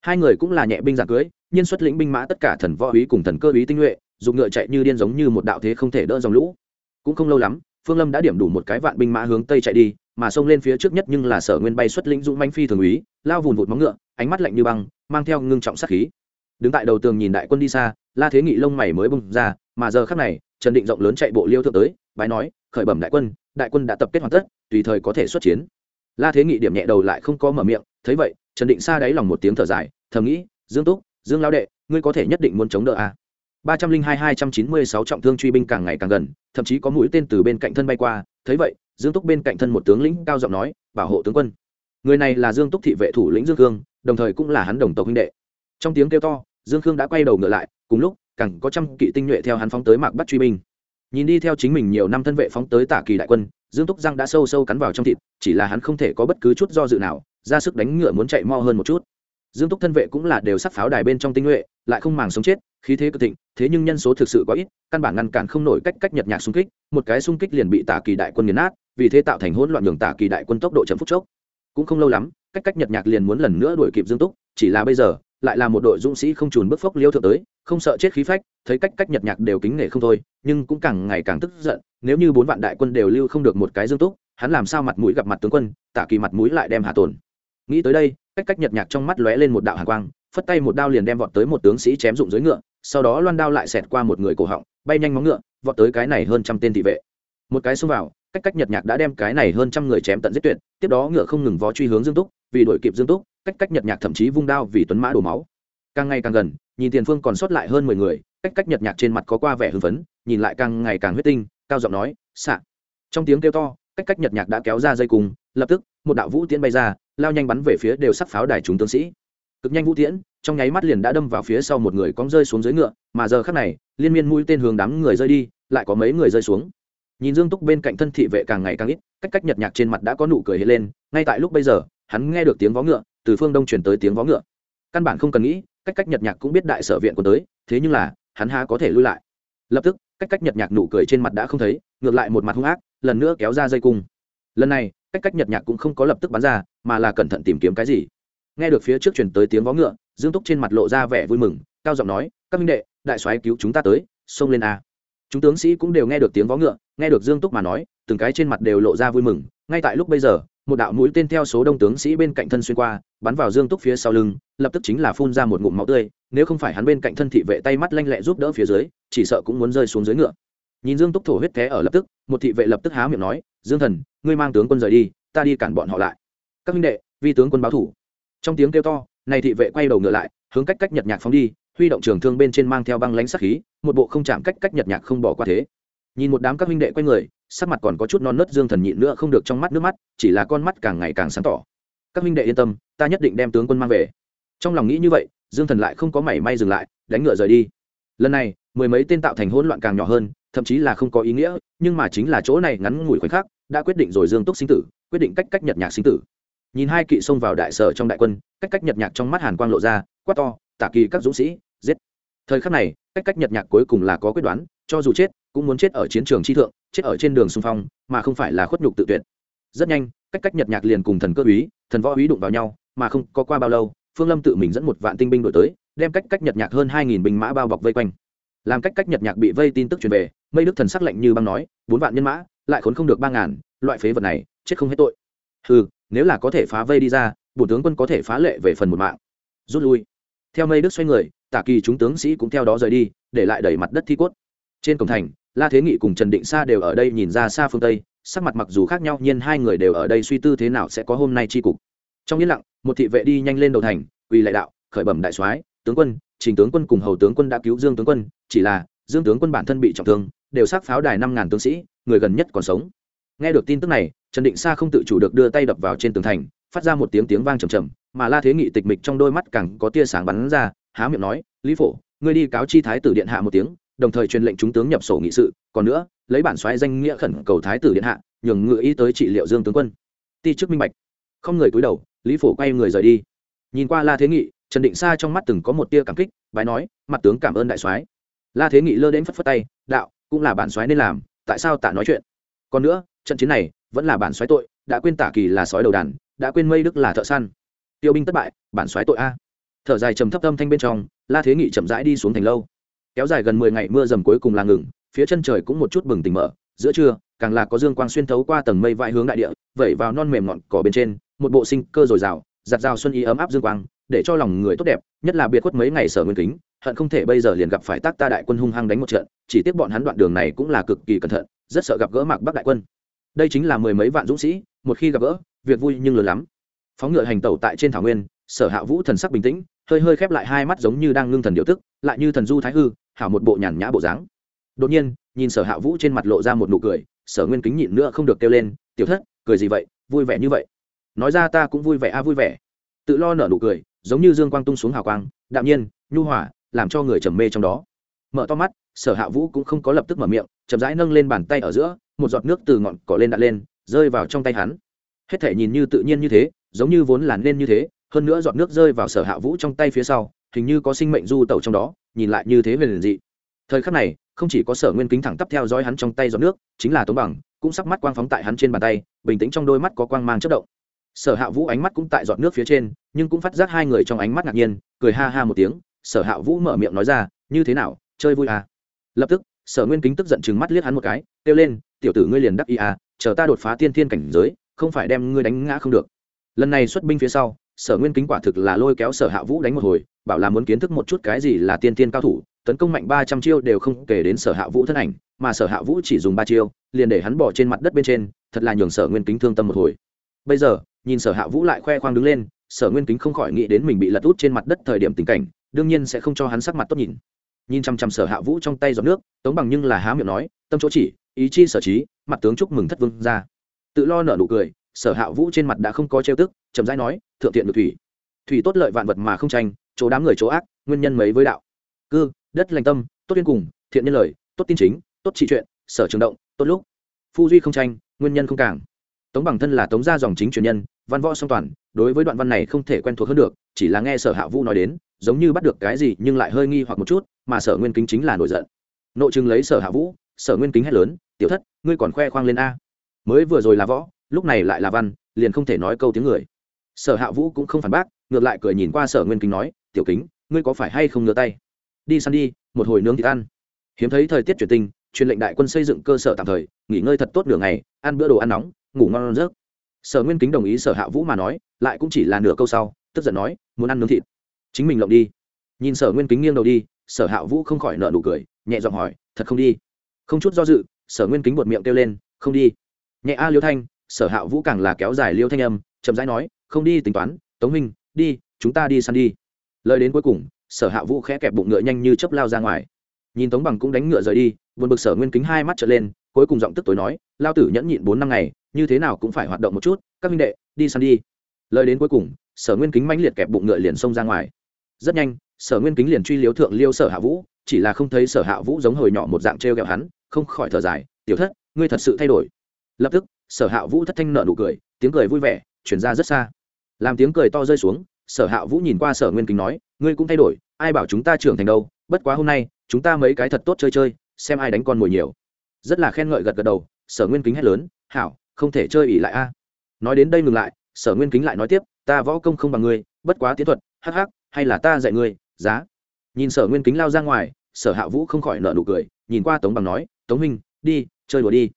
hai người cũng là nhẹ binh giặc cưới, nhiên xuất lĩnh binh mã tất cả thần võ uy cùng thần cơ uy tinh nhuệ, dùng ngựa chạy như điên giống như một đạo thế không thể đỡ dòng lũ. Cũng không lâu lắm, phương lâm đã điểm đủ một cái vạn binh mã hướng tây chạy đi, mà xông lên phía trước nhất nhưng là sở nguyên bay xuất lĩnh dũng manh phi thường úy, lao vùn vụt móng ngựa, ánh mắt lạnh như băng, mang theo ngưng trọng sát khí. Đứng tại đầu tường nhìn đại quân đi xa, la thế nghị lông mày mới bung ra, mà giờ khắc này, trần định rộng lớn chạy bộ liêu thượng tới, bái nói, khởi bẩm đại quân đại quân đã tập kết hoàn tất, tùy thời có thể xuất chiến. La thế nghị điểm nhẹ đầu lại không có mở miệng, thấy vậy trần định xa đáy lòng một tiếng thở dài, thầm nghĩ, dương túc, dương lao đệ, ngươi có thể nhất định muốn chống đỡ à. ba trăm linh hai hai trăm chín mươi sáu trọng thương truy binh càng ngày càng gần, thậm chí có mũi tên từ bên cạnh thân bay qua. Thấy vậy, dương túc bên cạnh thân một tướng lĩnh cao giọng nói, bảo hộ tướng quân. Người này là dương túc thị vệ thủ lĩnh dương khương, đồng thời cũng là hắn đồng tộc huynh đệ. Trong tiếng kêu to, dương khương đã quay đầu ngựa lại, cùng lúc, càng có trăm kỵ tinh nhuệ theo hắn phóng tới mạc bắt truy binh. Nhìn đi theo chính mình nhiều năm thân vệ phóng tới tả kỳ đại quân, dương túc răng đã sâu sâu cắn vào trong thịt, chỉ là hắn không thể có bất cứ chút do dự nào ra sức đánh ngựa muốn chạy mo hơn một chút. Dương túc thân vệ cũng là đều sắc pháo đài bên trong tinh nhuệ, lại không màng sống chết, khí thế cực thịnh, thế nhưng nhân số thực sự quá ít, căn bản ngăn cản không nổi cách cách nhật nhạc xung kích, một cái xung kích liền bị tả kỳ đại quân nghiền nát, vì thế tạo thành hỗn loạn đường tả kỳ đại quân tốc độ chậm phút chốc. Cũng không lâu lắm, cách cách nhật nhạc liền muốn lần nữa đuổi kịp dương túc, chỉ là bây giờ, lại là một đội dũng sĩ không trùn bước phốc liêu thượng tới, không sợ chết khí phách, thấy cách cách nhật nhạc đều kính nể không thôi, nhưng cũng càng ngày càng tức giận, nếu như bốn vạn đại quân đều lưu không được một cái dương túc, hắn làm sao mặt mũi gặp mặt tướng quân, tả kỳ mặt mũi lại đem hạ tồn nghĩ tới đây, cách cách nhật nhạc trong mắt lóe lên một đạo hạ quang, phất tay một đao liền đem vọt tới một tướng sĩ chém dụng dưới ngựa, sau đó loan đao lại xẹt qua một người cổ họng, bay nhanh móng ngựa, vọt tới cái này hơn trăm tên thị vệ. Một cái xông vào, cách cách nhật nhạc đã đem cái này hơn trăm người chém tận giết tuyệt, tiếp đó ngựa không ngừng vó truy hướng dương túc, vì đuổi kịp dương túc, cách cách nhật nhạc thậm chí vung đao vì tuấn mã đổ máu. Càng ngày càng gần, nhìn tiền phương còn sót lại hơn mười người, cách cách nhật nhạc trên mặt có qua vẻ hưng phấn, nhìn lại càng ngày càng huyết tinh, cao giọng nói xạ trong tiếng kêu to, cách cách nhật nhạc đã kéo ra dây cùng, lập tức, một đạo vũ tiễn bay ra lao nhanh bắn về phía đều sắc pháo đài chúng tướng sĩ. Cực nhanh vũ tiễn, trong nháy mắt liền đã đâm vào phía sau một người cong rơi xuống dưới ngựa, mà giờ khắc này, liên miên mũi tên hướng đám người rơi đi, lại có mấy người rơi xuống. Nhìn dương túc bên cạnh thân thị vệ càng ngày càng ít, cách cách nhật nhạc trên mặt đã có nụ cười hiện lên, ngay tại lúc bây giờ, hắn nghe được tiếng vó ngựa, từ phương đông chuyển tới tiếng vó ngựa. Căn bản không cần nghĩ, cách cách nhật nhạc cũng biết đại sở viện của tới, thế nhưng là, hắn há có thể lui lại. Lập tức, cách cách nhật nhạc nụ cười trên mặt đã không thấy, ngược lại một mặt hung ác, lần nữa kéo ra dây cung. Lần này cách cách nhật nhạc cũng không có lập tức bắn ra, mà là cẩn thận tìm kiếm cái gì. Nghe được phía trước chuyển tới tiếng vó ngựa, dương túc trên mặt lộ ra vẻ vui mừng, cao giọng nói, các minh đệ, đại soái cứu chúng ta tới, xông lên a. Chúng tướng sĩ cũng đều nghe được tiếng vó ngựa, nghe được dương túc mà nói, từng cái trên mặt đều lộ ra vui mừng. Ngay tại lúc bây giờ, một đạo mũi tên theo số đông tướng sĩ bên cạnh thân xuyên qua, bắn vào dương túc phía sau lưng, lập tức chính là phun ra một ngụm máu tươi. Nếu không phải hắn bên cạnh thân thị vệ tay mắt lanh lẹ giúp đỡ phía dưới, chỉ sợ cũng muốn rơi xuống dưới ngựa nhìn dương túc thổ huyết té ở lập tức, một thị vệ lập tức há miệng nói, dương thần, ngươi mang tướng quân rời đi, ta đi cản bọn họ lại. Các minh đệ, vi tướng quân báo thủ. Trong tiếng kêu to, này thị vệ quay đầu ngựa lại, hướng cách cách nhật nhạc phóng đi, huy động trường thương bên trên mang theo băng lánh sắc khí, một bộ không chạm cách cách nhật nhạc không bỏ qua thế. Nhìn một đám các minh đệ quay người, sắc mặt còn có chút non nớt, dương thần nhịn nữa không được trong mắt nước mắt, chỉ là con mắt càng ngày càng sáng tỏ. Các minh đệ yên tâm, ta nhất định đem tướng quân mang về. Trong lòng nghĩ như vậy, dương thần lại không có mảy may dừng lại, đánh ngựa rời đi. Lần này, mười mấy tên tạo thành hỗn loạn càng nhỏ hơn thậm chí là không có ý nghĩa, nhưng mà chính là chỗ này ngắn ngủi khoảnh khắc, đã quyết định rồi dương túc sinh tử, quyết định cách cách nhật nhạc sinh tử. Nhìn hai kỵ xông vào đại sở trong đại quân, cách cách nhật nhạc trong mắt hàn quang lộ ra, quát to, tả kỳ các dũng sĩ, giết! Thời khắc này, cách cách nhật nhạc cuối cùng là có quyết đoán, cho dù chết, cũng muốn chết ở chiến trường chi thượng, chết ở trên đường xung phong, mà không phải là khuất nhục tự tuyệt. Rất nhanh, cách cách nhật nhạc liền cùng thần cơ úy, thần võ úy đụng vào nhau, mà không có qua bao lâu, phương lâm tự mình dẫn một vạn tinh binh đổi tới, đem cách cách nhật nhạc hơn hai nghìn binh mã bao bọc vây quanh. Làm cách cách nhật nhạc bị vây tin tức truyền về mây đức thần sắc lạnh như băng nói, bốn vạn nhân mã, lại khốn không được ba ngàn, loại phế vật này, chết không hết tội. Ừ nếu là có thể phá vây đi ra bộ tướng quân có thể phá lệ về phần một mạng. Rút lui. Theo mây đức xoay người, tả kỳ chúng tướng sĩ cũng theo đó rời đi, để lại đẩy mặt đất thi cốt. Trên cổng thành, la thế nghị cùng trần định sa đều ở đây nhìn ra xa phương tây, sắc mặt mặc dù khác nhau nhưng hai người đều ở đây suy tư thế nào sẽ có hôm nay tri cục. Trong yên lặng, một thị vệ đi nhanh lên đầu thành, quỳ lại đạo, khởi bẩm đại soái, tướng quân, trình tướng quân cùng hầu tướng quân đã cứu dương tướng quân, chỉ là dương tướng quân bản thân bị trọng thương đều sát pháo đài năm ngàn tướng sĩ, người gần nhất còn sống. Nghe được tin tức này, trần định sa không tự chủ được đưa tay đập vào trên tường thành, phát ra một tiếng tiếng vang trầm trầm, mà la thế nghị tịch mịch trong đôi mắt càng có tia sáng bắn ra, há miệng nói, lý phổ, ngươi đi cáo chi thái tử điện hạ một tiếng, đồng thời truyền lệnh chúng tướng nhập sổ nghị sự, còn nữa, lấy bản soái danh nghĩa khẩn cầu thái tử điện hạ, nhường ngự ý tới trị liệu dương tướng quân. Ti chức minh bạch. Không người cúi đầu, lý phổ quay người rời đi. Nhìn qua la thế nghị, trần định sa trong mắt từng có một tia cảm kích, bái nói, mặt tướng cảm ơn đại soái. La thế nghị lơ đến phất phất tay, đạo cũng là bản soái nên làm, tại sao tạ nói chuyện? Còn nữa, trận chiến này vẫn là bản soái tội, đã quên tả kỳ là sói đầu đàn, đã quên mây đức là thợ săn. Tiêu binh thất bại, bản soái tội a. Thở dài trầm thấp âm thanh bên trong, la thế nghị chậm rãi đi xuống thành lâu. Kéo dài gần mười ngày, mưa dầm cuối cùng là ngừng, phía chân trời cũng một chút bừng tỉnh mở, giữa trưa, càng là có dương quang xuyên thấu qua tầng mây vãi hướng đại địa, vẩy vào non mềm ngọn cỏ bên trên, một bộ sinh cơ dồi dào, giặt rào xuân ý ấm áp dương quang, để cho lòng người tốt đẹp, nhất là biệt khuất mấy ngày sở nguyên kính hận không thể bây giờ liền gặp phải tác ta đại quân hung hăng đánh một trận, chỉ tiếc bọn hắn đoạn đường này cũng là cực kỳ cẩn thận, rất sợ gặp gỡ mạc bắc đại quân. Đây chính là mười mấy vạn dũng sĩ, một khi gặp gỡ, việc vui nhưng lớn lắm. Phóng ngựa hành tẩu tại trên thảo nguyên, sở hạ vũ thần sắc bình tĩnh, hơi hơi khép lại hai mắt giống như đang ngưng thần điều tức, lại như thần du thái hư, hảo một bộ nhàn nhã bộ dáng. Đột nhiên, nhìn sở hạ vũ trên mặt lộ ra một nụ cười, sở nguyên kính nhịn nữa không được kêu lên, tiểu thất, cười gì vậy? Vui vẻ như vậy. Nói ra ta cũng vui vẻ, a, vui vẻ. Tự lo nở nụ cười, giống như dương quang tung xuống hào quang, đạm nhiên, nhu hòa làm cho người trầm mê trong đó. Mở to mắt, sở hạ vũ cũng không có lập tức mở miệng, chậm rãi nâng lên bàn tay ở giữa, một giọt nước từ ngọn cỏ lên đặt lên, rơi vào trong tay hắn. Hết thể nhìn như tự nhiên như thế, giống như vốn là nên như thế, hơn nữa giọt nước rơi vào sở hạ vũ trong tay phía sau, hình như có sinh mệnh du tẩu trong đó, nhìn lại như thế về liền dị. Thời khắc này, không chỉ có sở nguyên kính thẳng tắp theo dõi hắn trong tay giọt nước, chính là tống bằng, cũng sắc mắt quang phóng tại hắn trên bàn tay, bình tĩnh trong đôi mắt có quang mang chất động. Sở hạ vũ ánh mắt cũng tại giọt nước phía trên, nhưng cũng phát giác hai người trong ánh mắt ngạc nhiên, cười ha ha một tiếng sở hạ vũ mở miệng nói ra, như thế nào, chơi vui à? Lập tức, sở nguyên kính tức giận chừng mắt liếc hắn một cái, kêu lên, tiểu tử ngươi liền đắc ý à chờ ta đột phá tiên thiên cảnh giới, không phải đem ngươi đánh ngã không được. Lần này xuất binh phía sau, sở nguyên kính quả thực là lôi kéo sở hạ vũ đánh một hồi, bảo là muốn kiến thức một chút cái gì là tiên tiên cao thủ, tấn công mạnh ba trăm chiêu đều không kể đến sở hạ vũ thân ảnh, mà sở hạ vũ chỉ dùng ba chiêu, liền để hắn bỏ trên mặt đất bên trên, thật là nhường sở nguyên kính thương tâm một hồi. Bây giờ, nhìn sở hạ vũ lại khoe khoang đứng lên, sở nguyên kính không khỏi nghĩ đến mình bị lật út trên mặt đất thời điểm tình cảnh đương nhiên sẽ không cho hắn sắc mặt tốt nhìn. Nhìn chăm chăm sở hạ vũ trong tay giọt nước, tống bằng nhưng là há miệng nói, tâm chỗ chỉ, ý chi sở trí, mặt tướng chúc mừng thất vương ra tự lo nở nụ cười, sở hạ vũ trên mặt đã không có trêu tức, chậm rãi nói, thượng thiện được thủy. Thủy tốt lợi vạn vật mà không tranh, chỗ đám người chỗ ác, nguyên nhân mấy với đạo. Cư, đất lành tâm, tốt yên cùng, thiện nhân lời, tốt tin chính, tốt trị chuyện, sở trường động, tốt lúc. Phu duy không tranh, nguyên nhân không càng. Tống bằng thân là tống gia dòng chính truyền nhân, văn võ song toàn, đối với đoạn văn này không thể quen thuộc hơn được, chỉ là nghe sở hạ vũ nói đến giống như bắt được cái gì nhưng lại hơi nghi hoặc một chút mà sở nguyên kính chính là nổi giận. Nội chừng lấy sở hạ vũ sở nguyên kính hét lớn tiểu thất ngươi còn khoe khoang lên a. Mới vừa rồi là võ lúc này lại là văn liền không thể nói câu tiếng người. Sở hạ vũ cũng không phản bác ngược lại cười nhìn qua sở nguyên kính nói tiểu kính ngươi có phải hay không ngửa tay? Đi săn đi một hồi nướng thịt ăn. Hiếm thấy thời tiết chuyển tình, truyền lệnh đại quân xây dựng cơ sở tạm thời nghỉ ngơi thật tốt nửa ngày ăn bữa đồ ăn nóng ngủ ngon rớt sở nguyên kính đồng ý sở hạ vũ mà nói lại cũng chỉ là nửa câu sau tức giận nói muốn ăn nướng thịt chính mình lộng đi. Nhìn sở nguyên kính nghiêng đầu đi, sở hạ vũ không khỏi nợ nụ cười, nhẹ giọng hỏi, thật không đi? Không chút do dự, sở nguyên kính bột miệng kêu lên, không đi. Nhẹ a liêu thanh, sở hạ vũ càng là kéo dài liêu thanh âm, chậm rãi nói, không đi, tính toán, tống minh đi, chúng ta đi săn đi. Lời đến cuối cùng, sở hạ vũ khẽ kẹp bụng ngựa nhanh như chấp lao ra ngoài. Nhìn tống bằng cũng đánh ngựa rời đi, buồn bực sở nguyên kính hai mắt trở lên, cuối cùng giọng tức tối nói, lao tử nhẫn nhịn bốn năm ngày, như thế nào cũng phải hoạt động một chút, các minh đệ, đi săn đi. Lời đến cuối cùng, sở nguyên kính mãnh liệt kẹp bụng ngựa liền xông ra ngoài rất nhanh, sở nguyên kính liền truy liếu thượng liêu sở hạ vũ, chỉ là không thấy sở hạ vũ giống hồi nhỏ một dạng t r e o g ẹ o hắn, không khỏi thở dài, tiểu thất, ngươi thật sự thay đổi. Lập tức, sở hạ vũ thất thanh nợ nụ cười, tiếng cười vui vẻ, chuyển ra rất xa. Làm tiếng cười to rơi xuống, sở hạ vũ nhìn qua sở nguyên kính nói, ngươi cũng thay đổi, ai bảo chúng ta trưởng thành đâu, bất quá hôm nay, chúng ta mấy cái thật tốt chơi chơi, xem ai đánh con mồi nhiều. Rất là khen ngợi gật gật đầu, sở nguyên kính hét lớn, hảo, không thể chơi ỉ lại a. Nói đến đây ngừng lại, sở nguyên kính lại nói tiếp, ta võ công không bằng ngươi, bất quá tiến thuật, hắc hắc hay là ta dạy ngươi, giá. Nhìn sở nguyên kính lao ra ngoài, sở hạ vũ không khỏi nợ nụ cười, nhìn qua tống bằng nói, tống minh đi, chơi đùa đi.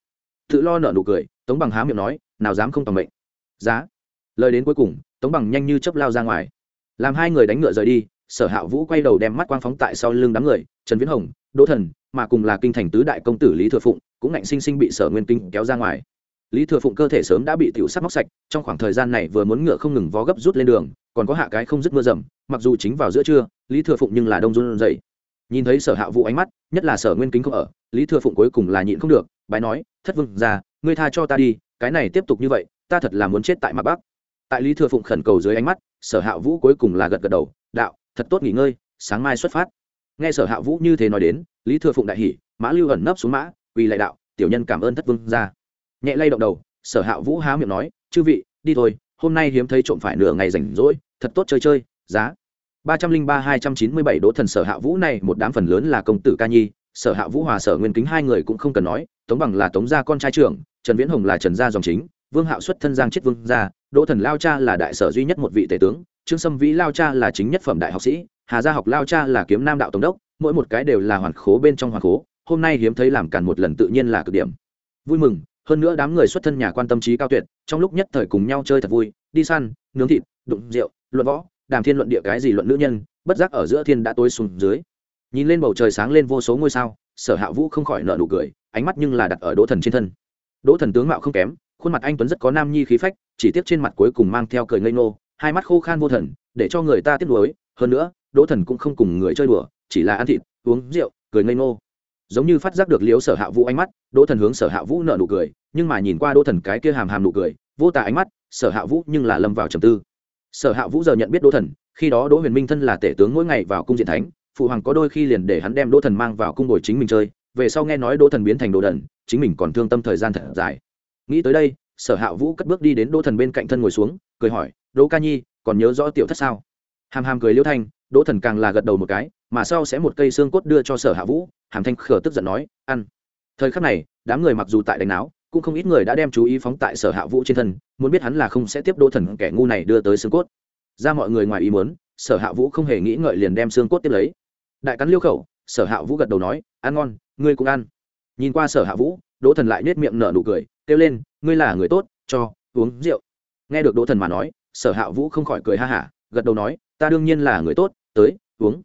Tự lo nợ nụ cười, tống bằng há miệng nói, nào dám không tầm mệnh. Giá. Lời đến cuối cùng, tống bằng nhanh như chấp lao ra ngoài. Làm hai người đánh ngựa rời đi, sở hạ vũ quay đầu đem mắt quang phóng tại sau lưng đám người, trần viễn hồng, đỗ thần, mà cùng là kinh thành tứ đại công tử lý thừa phụng, cũng ngạnh sinh sinh bị sở nguyên kinh kéo ra ngoài. Lý thừa phụng cơ thể sớm đã bị tiểu sắc móc sạch, trong khoảng thời gian này vừa muốn ngựa không ngừng vó gấp rút lên đường còn có hạ cái không dứt mưa rầm mặc dù chính vào giữa trưa, lý thừa phụng nhưng là đông run dậy nhìn thấy sở hạ vũ ánh mắt, nhất là sở nguyên kính không ở, lý thừa phụng cuối cùng là nhịn không được, bái nói, thất vương ra ngươi tha cho ta đi, cái này tiếp tục như vậy, ta thật là muốn chết tại mặt bắc. Tại lý thừa phụng khẩn cầu dưới ánh mắt, sở hạ vũ cuối cùng là gật gật đầu, đạo, thật tốt nghỉ ngơi, sáng mai xuất phát. Nghe sở hạ vũ như thế nói đến, lý thừa phụng đại hỉ, mã lưu ẩn nấp xuống mã vì lại đạo, tiểu nhân cảm ơn thất vương ra nhẹ lay động đầu, sở hạ vũ há miệng nói, chư vị, đi thôi hôm nay hiếm thấy trộm phải nửa ngày rảnh rỗi, thật tốt chơi chơi, giá. Ba trăm linh ba, hai trăm chín mươi bảy đỗ thần sở hạ vũ này, một đám phần lớn là công tử ca nhi, sở hạ vũ hòa sở nguyên kính hai người cũng không cần nói, tống bằng là tống gia con trai trưởng, trần viễn hồng là trần gia dòng chính, vương hạo xuất thân giang chết vương gia, đỗ thần lao cha là đại sở duy nhất một vị tể tướng, trương sâm vĩ lao cha là chính nhất phẩm đại học sĩ, hà gia học lao cha là kiếm nam đạo tổng đốc, mỗi một cái đều là hoàn khố bên trong hoàn khố, hôm nay hiếm thấy làm càn một lần tự nhiên là cực điểm. Vui mừng hơn nữa đám người xuất thân nhà quan tâm trí cao tuyệt, trong lúc nhất thời cùng nhau chơi thật vui, đi săn, nướng thịt, đụng rượu, luận võ, đàm thiên luận địa cái gì luận nữ nhân, bất giác ở giữa thiên đã tối xuống dưới. Nhìn lên bầu trời sáng lên vô số ngôi sao, sở hạ vũ không khỏi nợ nụ cười, ánh mắt nhưng là đặt ở đỗ thần trên thân. Đỗ thần tướng mạo không kém, khuôn mặt anh tuấn rất có nam nhi khí phách, chỉ tiếc trên mặt cuối cùng mang theo cười ngây ngô, hai mắt khô khan vô thần, để cho người ta tiếc nuối. Hơn nữa, đỗ thần cũng không cùng người chơi đùa, chỉ là ăn thịt, uống rượu, cười ngây ngô giống như phát giác được liếu sở hạ vũ ánh mắt, đỗ thần hướng sở hạ vũ nợ nụ cười, nhưng mà nhìn qua đỗ thần cái kia hàm hàm nụ cười, vô tả ánh mắt, sở hạ vũ nhưng là lâm vào trầm tư. Sở hạ vũ giờ nhận biết đỗ thần, khi đó đỗ huyền minh thân là tể tướng mỗi ngày vào cung diện thánh, phụ hoàng có đôi khi liền để hắn đem đỗ thần mang vào cung bồi chính mình chơi, về sau nghe nói đỗ thần biến thành đồ đần, chính mình còn thương tâm thời gian thật dài. Nghĩ tới đây, sở hạ vũ cất bước đi đến đỗ thần bên cạnh thân ngồi xuống, cười hỏi, đỗ ca nhi, còn nhớ rõ tiểu thất sao? Hàm hàm cười liễu thanh, đỗ thần càng là gật đầu một cái, mà sau sẽ một cây xương cốt đưa cho sở hạ vũ hàm thanh khở tức giận nói ăn. Thời khắc này đám người mặc dù tại đánh áo, cũng không ít người đã đem chú ý phóng tại sở hạ vũ trên thân muốn biết hắn là không sẽ tiếp đỗ thần kẻ ngu này đưa tới xương cốt. Ra mọi người ngoài ý muốn sở hạ vũ không hề nghĩ ngợi liền đem xương cốt tiếp lấy. Đại cắn liêu khẩu sở hạ vũ gật đầu nói ăn ngon ngươi cũng ăn. Nhìn qua sở hạ vũ đỗ thần lại nết miệng nở nụ cười kêu lên ngươi là người tốt cho uống rượu. Nghe được đỗ thần mà nói sở hạ vũ không khỏi cười ha hả gật đầu nói ta đương nhiên là người tốt tới uống.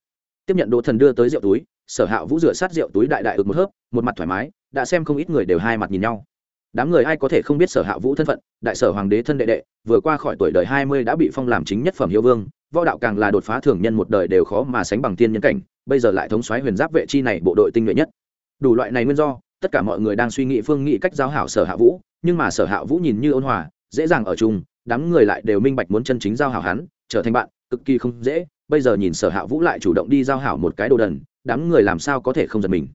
Tiếp nhận đỗ thần đưa tới rượu túi sở hạ vũ rửa sát rượu túi đại đại ực một hớp, một mặt thoải mái, đã xem không ít người đều hai mặt nhìn nhau. Đám người ai có thể không biết sở hạ vũ thân phận, đại sở hoàng đế thân đệ đệ, vừa qua khỏi tuổi đời hai mươi đã bị phong làm chính nhất phẩm hiếu vương, võ đạo càng là đột phá thường nhân một đời đều khó mà sánh bằng tiên nhân cảnh, bây giờ lại thống xoáy huyền giáp vệ chi này bộ đội tinh nhuệ nhất. Đủ loại này nguyên do, tất cả mọi người đang suy nghĩ phương nghị cách giao hảo sở hạ vũ, nhưng mà sở hạ vũ nhìn như ôn hòa, dễ dàng ở chung, đám người lại đều minh bạch muốn chân chính giao hảo hắn, trở thành bạn, cực kỳ không dễ, bây giờ nhìn sở hạ vũ lại chủ động đi giao hảo một cái đồ đần đám người làm sao có thể không giật mình.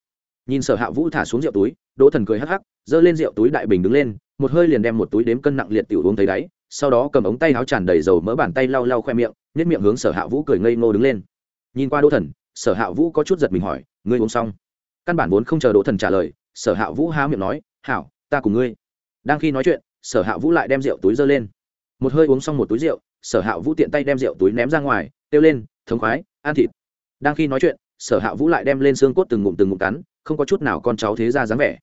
Nhìn sở hạ vũ thả xuống rượu túi, đỗ thần cười hắc hắc, giơ lên rượu túi đại bình đứng lên, một hơi liền đem một túi đếm cân nặng liệt tiểu uống thấy đáy, sau đó cầm ống tay áo tràn đầy dầu mỡ bàn tay lau lau khoe miệng nhất miệng hướng sở hạ vũ cười ngây ngô đứng lên. Nhìn qua đỗ thần, sở hạ vũ có chút giật mình hỏi, ngươi uống xong? Căn bản vốn không chờ đỗ thần trả lời, sở hạ vũ há miệng nói, hảo, ta cùng ngươi. Đang khi nói chuyện, sở hạ vũ lại đem rượu túi giơ lên. Một hơi uống xong một túi rượu, sở hạ vũ tiện tay đem rượu túi ném ra ngoài, kêu lên, thống khoái, ăn thịt. Đang khi nói chuyện sở hạ vũ lại đem lên xương cốt từng ngụm từng ngụm cắn, không có chút nào con cháu thế ra dáng vẻ.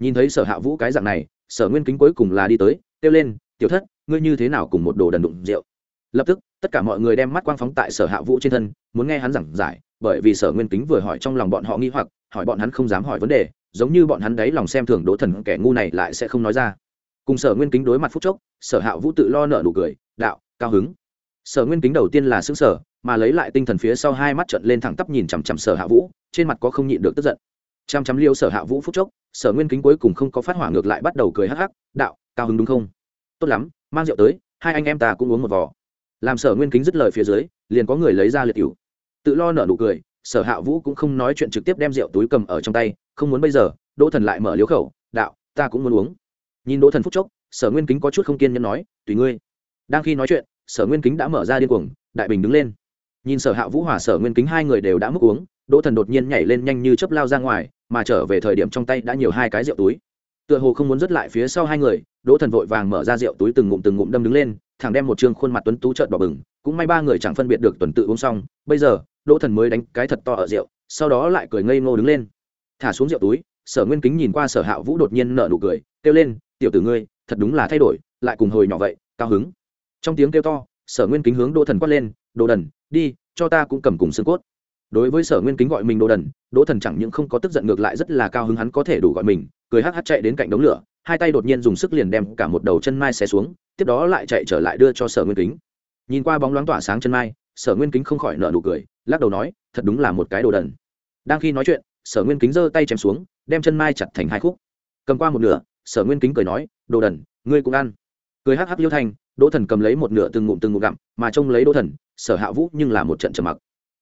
Nhìn thấy sở hạ vũ cái dạng này, sở nguyên kính cuối cùng là đi tới, kêu lên, tiểu thất, ngươi như thế nào cùng một đồ đần đụng rượu? Lập tức, tất cả mọi người đem mắt quang phóng tại sở hạ vũ trên thân, muốn nghe hắn giảng giải, bởi vì sở nguyên kính vừa hỏi trong lòng bọn họ nghi hoặc, hỏi bọn hắn không dám hỏi vấn đề, giống như bọn hắn đấy lòng xem thường đỗ thần kẻ ngu này lại sẽ không nói ra. Cùng sở nguyên kính đối mặt phúc chốc, sở hạ vũ tự lo nợ nụ cười, đạo, cao hứng. Sở nguyên kính đầu tiên là xứng sở mà lấy lại tinh thần phía sau hai mắt trận lên thẳng tắp nhìn chằm chằm sở hạ vũ, trên mặt có không nhịn được tức giận. Chằm chằm liêu sở hạ vũ phúc chốc, sở nguyên kính cuối cùng không có phát hỏa ngược lại bắt đầu cười hắc hắc, đạo, cao hứng đúng không? Tốt lắm, mang rượu tới, hai anh em ta cũng uống một vò. Làm sở nguyên kính dứt lời phía dưới, liền có người lấy ra liệt cửu. Tự lo nở nụ cười, sở hạ vũ cũng không nói chuyện trực tiếp đem rượu túi cầm ở trong tay, không muốn bây giờ, đỗ thần lại mở liếu khẩu, đạo, ta cũng muốn uống. Nhìn đỗ thần phúc chốc, sở nguyên kính có chút không kiên nhẫn nói, tùy ngươi. Đang khi nói chuyện, sở nguyên kính đã mở ra điên cuồng, đại bình đứng lên nhìn sở hạ vũ hòa sở nguyên kính hai người đều đã múc uống, đỗ thần đột nhiên nhảy lên nhanh như chớp lao ra ngoài, mà trở về thời điểm trong tay đã nhiều hai cái rượu túi. Tựa hồ không muốn dứt lại phía sau hai người, đỗ thần vội vàng mở ra rượu túi từng ngụm từng ngụm đâm đứng lên, thẳng đem một chương khuôn mặt tuấn tú trợn đỏ bừng, cũng may ba người chẳng phân biệt được tuần tự uống xong, bây giờ, đỗ thần mới đánh cái thật to ở rượu, sau đó lại cười ngây ngô đứng lên. Thả xuống rượu túi, sở nguyên kính nhìn qua sở hạ vũ đột nhiên nở nụ cười, kêu lên, tiểu tử ngươi, thật đúng là thay đổi, lại cùng hồi nhỏ vậy, cao hứng. Trong tiếng kêu to, sở nguyên kính hướng đỗ thần quát lên, đồ đần đi, cho ta cũng cầm cùng xương cốt. Đối với sở nguyên kính gọi mình đồ đần, đỗ thần chẳng những không có tức giận ngược lại rất là cao hứng hắn có thể đủ gọi mình, cười hắc hắc chạy đến cạnh đống lửa, hai tay đột nhiên dùng sức liền đem cả một đầu chân mai xé xuống, tiếp đó lại chạy trở lại đưa cho sở nguyên kính. Nhìn qua bóng loáng tỏa sáng chân mai, sở nguyên kính không khỏi nợ nụ cười, lắc đầu nói, thật đúng là một cái đồ đần. Đang khi nói chuyện, sở nguyên kính giơ tay chém xuống, đem chân mai chặt thành hai khúc. Cầm qua một nửa, sở nguyên kính cười nói đồ đần, ngươi cũng ăn. Cười hắc hắc liêu thanh đỗ thần cầm lấy một nửa từng ngụm từng ngụm gặm, mà trông lấy đỗ thần sở hạ vũ nhưng là một trận trầm mặc.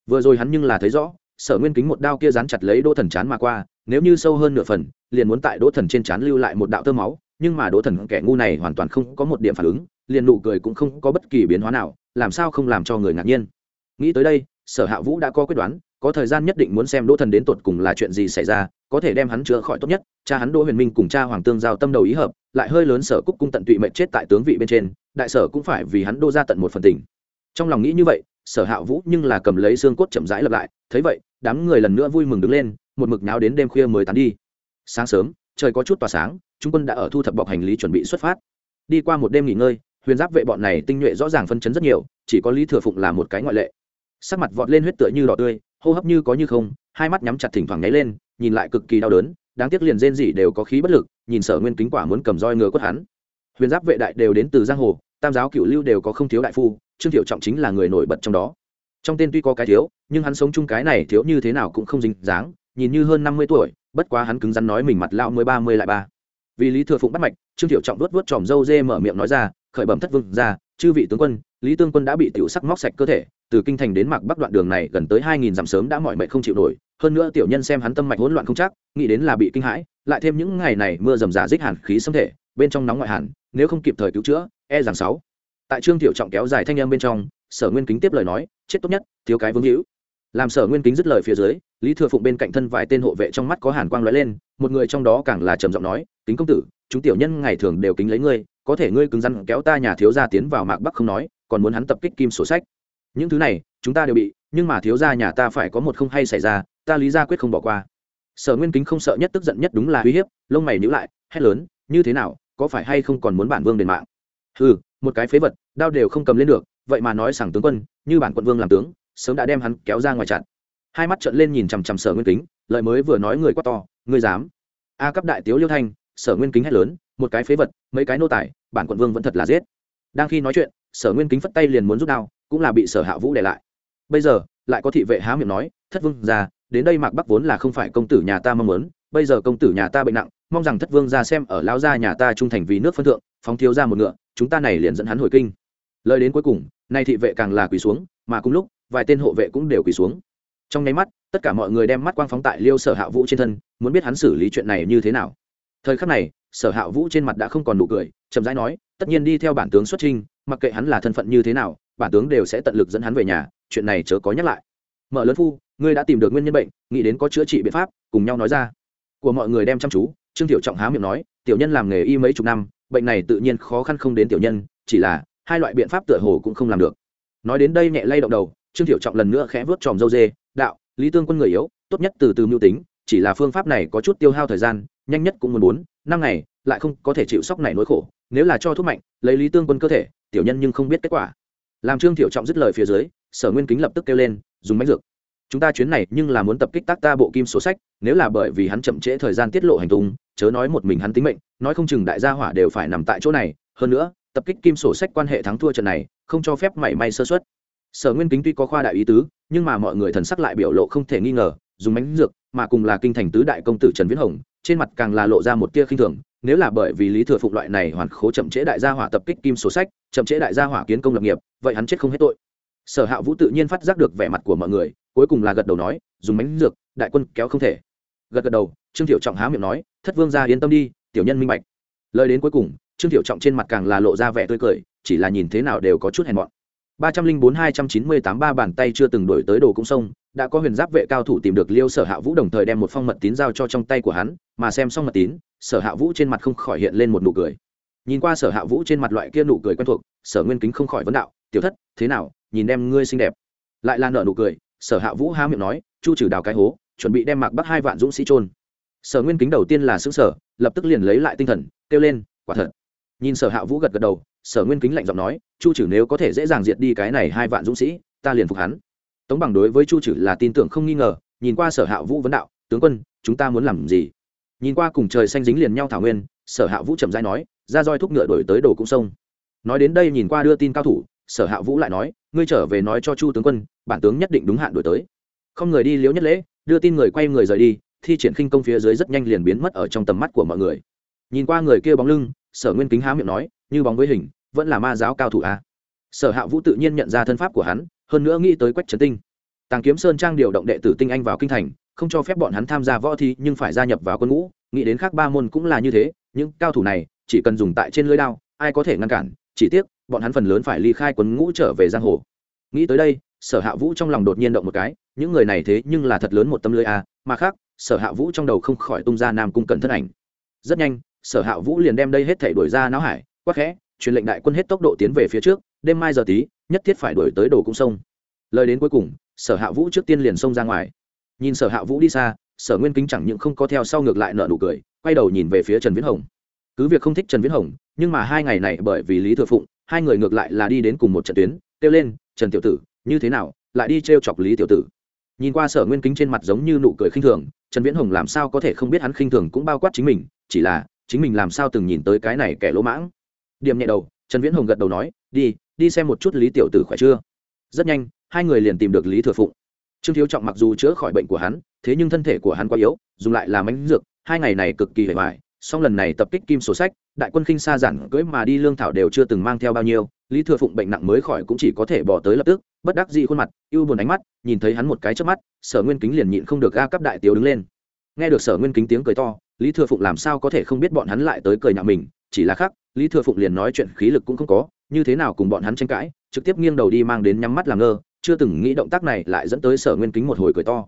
Vừa rồi hắn nhưng là thấy rõ, sở nguyên kính một đao kia dán chặt lấy đỗ thần chán mà qua, nếu như sâu hơn nửa phần, liền muốn tại đỗ thần trên chán lưu lại một đạo tơ máu, nhưng mà đỗ thần kẻ ngu này hoàn toàn không có một điểm phản ứng, liền nụ cười cũng không có bất kỳ biến hóa nào, làm sao không làm cho người ngạc nhiên. Nghĩ tới đây, sở hạ vũ đã có quyết đoán, có thời gian nhất định muốn xem đỗ thần đến tột cùng là chuyện gì xảy ra, có thể đem hắn chữa khỏi tốt nhất, cha hắn đỗ huyền minh cùng cha hoàng tương giao tâm đầu ý hợp, lại hơi lớn sở cúc cung tận tụy mệnh chết tại tướng vị bên trên, đại sở cũng phải vì hắn đô ra tận một phần tình trong lòng nghĩ như vậy, sở hạ vũ nhưng là cầm lấy xương cốt chậm rãi lập lại, thấy vậy, đám người lần nữa vui mừng đứng lên, một mực náo đến đêm khuya mới tán đi. Sáng sớm, trời có chút tỏa sáng trung quân đã ở thu thập bọc hành lý chuẩn bị xuất phát. Đi qua một đêm nghỉ ngơi, huyền giáp vệ bọn này tinh nhuệ rõ ràng phân chấn rất nhiều, chỉ có lý thừa phụng là một cái ngoại lệ. Sắc mặt vọt lên huyết tựa như đỏ tươi, hô hấp như có như không, hai mắt nhắm chặt thỉnh thoảng nháy lên, nhìn lại cực kỳ đau đớn, đáng tiếc liền rên rỉ đều có khí bất lực, nhìn sở nguyên kính quả muốn cầm roi ngựa quất hắn. Huyền giáp vệ đại đều đến từ giang hồ, tam giáo cựu lưu đều có không thiếu đại phu trương thiệu trọng chính là người nổi bật trong đó. Trong tên tuy có cái thiếu, nhưng hắn sống chung cái này thiếu như thế nào cũng không dính dáng, nhìn như hơn năm mươi tuổi, bất quá hắn cứng rắn nói mình mặt lao mới ba mươi lại ba. Vì lý thừa phụng bắt mạch, trương thiệu trọng đuốt vớt tròm dâu dê mở miệng nói ra, khởi bẩm thất vương ra, chư vị tướng quân, lý tương quân đã bị tiểu sắc móc sạch cơ thể, từ kinh thành đến mạc bắc đoạn đường này gần tới hai nghìn dặm sớm đã mỏi mệt không chịu nổi, hơn nữa tiểu nhân xem hắn tâm mạch hỗn loạn không chắc, nghĩ đến là bị kinh hãi, lại thêm những ngày này mưa rầm rả dích hàn khí xâm thể, bên trong nóng ngoại hàn, nếu không kịp thời cứu chữa e rằng sáu tại trương tiểu trọng kéo dài thanh âm bên trong, sở nguyên kính tiếp lời nói, chết tốt nhất, thiếu cái vương hữu. Làm sở nguyên kính dứt lời phía dưới, lý thừa phụng bên cạnh thân vài tên hộ vệ trong mắt có hàn quang lóe lên, một người trong đó càng là trầm giọng nói, kính công tử, chúng tiểu nhân ngày thường đều kính lấy ngươi, có thể ngươi cứng rắn kéo ta nhà thiếu gia tiến vào mạc bắc không nói, còn muốn hắn tập kích kim sổ sách. Những thứ này, chúng ta đều bị, nhưng mà thiếu gia nhà ta phải có một không hay xảy ra, ta lý ra quyết không bỏ qua. Sở nguyên kính không sợ nhất tức giận nhất đúng là uy hiếp, lông mày nhữ lại, hét lớn, như thế nào, có phải hay không còn muốn bản vương đền mạng? Ừ một cái phế vật, đao đều không cầm lên được, vậy mà nói sảng tướng quân, như bản quận vương làm tướng, sớm đã đem hắn kéo ra ngoài chặn. Hai mắt trợn lên nhìn chằm chằm sở nguyên kính lợi mới vừa nói người quá to, ngươi dám? A cấp đại tiếu liêu thanh, sở nguyên kính hét lớn, một cái phế vật, mấy cái nô tài, bản quận vương vẫn thật là giết. Đang khi nói chuyện, sở nguyên kính phất tay liền muốn rút đao, cũng là bị sở hạ vũ để lại. Bây giờ, lại có thị vệ há miệng nói, thất vương ra đến đây mạc bắc vốn là không phải công tử nhà ta mong muốn, bây giờ công tử nhà ta bệnh nặng mong rằng thất vương ra xem ở lão gia nhà ta trung thành vì nước phân thượng, phóng thiếu ra một ngựa, chúng ta này liền dẫn hắn hồi kinh. Lời đến cuối cùng, nay thị vệ càng là quỳ xuống, mà cùng lúc, vài tên hộ vệ cũng đều quỳ xuống. Trong nháy mắt, tất cả mọi người đem mắt quang phóng tại liêu sở hạ vũ trên thân, muốn biết hắn xử lý chuyện này như thế nào. Thời khắc này, sở hạ vũ trên mặt đã không còn nụ cười, chậm rãi nói, tất nhiên đi theo bản tướng xuất trinh mặc kệ hắn là thân phận như thế nào, bản tướng đều sẽ tận lực dẫn hắn về nhà, chuyện này chớ có nhắc lại. Mở lớn phu, ngươi đã tìm được nguyên nhân bệnh, nghĩ đến có chữa trị biện pháp, cùng nhau nói ra. Của mọi người đem chăm chú trương tiểu trọng há miệng nói, tiểu nhân làm nghề y mấy chục năm, bệnh này tự nhiên khó khăn không đến tiểu nhân, chỉ là hai loại biện pháp tựa hồ cũng không làm được. Nói đến đây nhẹ lay động đầu, trương tiểu trọng lần nữa khẽ vớt tròm dâu dê, đạo, lý tương quân người yếu, tốt nhất từ từ mưu tính, chỉ là phương pháp này có chút tiêu hao thời gian, nhanh nhất cũng muốn bốn, năm ngày, lại không có thể chịu sốc này nỗi khổ, nếu là cho thuốc mạnh, lấy lý tương quân cơ thể, tiểu nhân nhưng không biết kết quả. Làm trương tiểu trọng dứt lời phía dưới, sở nguyên kính lập tức kêu lên, dùng máy dược chúng ta chuyến này nhưng là muốn tập kích tác ta bộ kim số sách, nếu là bởi vì hắn chậm trễ thời gian tiết lộ hành tung, chớ nói một mình hắn tính mệnh, nói không chừng đại gia hỏa đều phải nằm tại chỗ này. Hơn nữa, tập kích kim sổ sách quan hệ thắng thua trận này, không cho phép mảy may sơ xuất sở nguyên kính tuy có khoa đại ý tứ, nhưng mà mọi người thần sắc lại biểu lộ không thể nghi ngờ, dùng bánh dược, mà cùng là kinh thành tứ đại công tử trần viễn hồng, trên mặt càng là lộ ra một tia khinh thường, nếu là bởi vì lý thừa phụng loại này hoàn khố chậm trễ đại gia hỏa tập kích kim sổ sách, chậm trễ đại gia hỏa kiến công lập nghiệp, vậy hắn chết không hết tội. Sở hạ vũ tự nhiên phát giác được vẻ mặt của mọi người cuối cùng là gật đầu nói, dùng bánh dược, đại quân kéo không thể. Gật gật đầu, trương thiệu trọng há miệng nói, thất vương ra yên tâm đi, tiểu nhân minh bạch. Lời đến cuối cùng, trương thiệu trọng trên mặt càng là lộ ra vẻ tươi cười, chỉ là nhìn thế nào đều có chút hèn mọn. ba trăm linh bốn hai trăm chín mươi tám ba bàn tay chưa từng đổi tới đồ cung sông đã có huyền giáp vệ cao thủ tìm được liêu sở hạ vũ đồng thời đem một phong mật tín giao cho trong tay của hắn, mà xem xong mật tín, sở hạ vũ trên mặt không khỏi hiện lên một nụ cười. Nhìn qua sở hạ vũ trên mặt loại kia nụ cười quen thuộc, sở nguyên kính không khỏi vấn đạo, tiểu thất, thế nào? Nhìn em ngươi xinh đẹp. Lại là nợ nụ cười sở hạ vũ há miệng nói, chu trừ đào cái hố, chuẩn bị đem mạc bắt hai vạn dũng sĩ trôn sở nguyên kính đầu tiên là xứng sở lập tức liền lấy lại tinh thần, kêu lên, quả thật. Nhìn sở hạ vũ gật gật đầu, sở nguyên kính lạnh giọng nói, chu trừ nếu có thể dễ dàng diệt đi cái này hai vạn dũng sĩ, ta liền phục hắn. Tống bằng đối với chu trừ là tin tưởng không nghi ngờ, nhìn qua sở hạ vũ vấn đạo, tướng quân, chúng ta muốn làm gì? Nhìn qua cùng trời xanh dính liền nhau thảo nguyên, sở hạ vũ chậm dai nói, ra roi thúc ngựa đổi tới đồ cung sông. Nói đến đây nhìn qua đưa tin cao thủ sở hạ vũ lại nói, ngươi trở về nói cho chu tướng quân, bản tướng nhất định đúng hạn đổi tới. Không người đi Liễu nhất lễ, đưa tin người quay người rời đi, thi triển khinh công phía dưới rất nhanh liền biến mất ở trong tầm mắt của mọi người. Nhìn qua người kia bóng lưng, sở nguyên kính há miệng nói, như bóng với hình, vẫn là ma giáo cao thủ a. À? sở hạ vũ tự nhiên nhận ra thân pháp của hắn, hơn nữa nghĩ tới quách trấn tinh. Tàng kiếm sơn trang điều động đệ tử tinh anh vào kinh thành, không cho phép bọn hắn tham gia võ thi, nhưng phải gia nhập vào quân ngũ, nghĩ đến khác ba môn cũng là như thế, những cao thủ này, chỉ cần dùng tại trên lưới đao, ai có thể ngăn cản chỉ tiếc bọn hắn phần lớn phải ly khai quân ngũ trở về giang hồ. Nghĩ tới đây sở hạ vũ trong lòng đột nhiên động một cái những người này thế nhưng là thật lớn một tâm lưới a à, mà khác sở hạ vũ trong đầu không khỏi tung ra nam cung cẩn thân ảnh. Rất nhanh sở hạ vũ liền đem đây hết thể đổi ra não hải quắc khẽ truyền lệnh đại quân hết tốc độ tiến về phía trước đêm mai giờ tí nhất thiết phải đổi tới đồ cung sông. Lời đến cuối cùng sở hạ vũ trước tiên liền xông ra ngoài. Nhìn sở hạ vũ đi xa sở nguyên kính chẳng những không có theo sau ngược lại nợ nụ cười quay đầu nhìn về phía trần viễn hồng. Cứ việc không thích trần viễn hồng nhưng mà hai ngày này bởi vì lý thừa phụng, hai người ngược lại là đi đến cùng một trận tuyến, kêu lên, trần tiểu tử, như thế nào, lại đi t r e o chọc lý tiểu tử? Nhìn qua sở nguyên kính trên mặt giống như nụ cười khinh thường, trần viễn hồng làm sao có thể không biết hắn khinh thường cũng bao quát chính mình, chỉ là, chính mình làm sao từng nhìn tới cái này kẻ lỗ mãng. Điểm nhẹ đầu, trần viễn hồng gật đầu nói, đi đi xem một chút lý tiểu tử khỏe chưa? Rất nhanh, hai người liền tìm được lý thừa phụng. Trương thiếu trọng mặc dù chữa khỏi bệnh của hắn, thế nhưng thân thể của hắn quá yếu, dùng lại là mánh dược, hai ngày này cực kỳ hề hoài song lần này tập kích kim sổ sách, đại quân khinh xa giản cưỡi mà đi lương thảo đều chưa từng mang theo bao nhiêu, lý thừa phụng bệnh nặng mới khỏi cũng chỉ có thể bỏ tới lập tức, bất đắc dị khuôn mặt, ưu buồn ánh mắt, nhìn thấy hắn một cái trước mắt, sở nguyên kính liền nhịn không được ga cấp đại tiếu đứng lên. Nghe được sở nguyên kính tiếng cười to, lý thừa phụng làm sao có thể không biết bọn hắn lại tới cười nhạo mình, chỉ là khác, lý thừa phụng liền nói chuyện khí lực cũng không có, như thế nào cùng bọn hắn tranh cãi, trực tiếp nghiêng đầu đi mang đến nhắm mắt làm ngơ, chưa từng nghĩ động tác này lại dẫn tới sở nguyên kính một hồi cười to.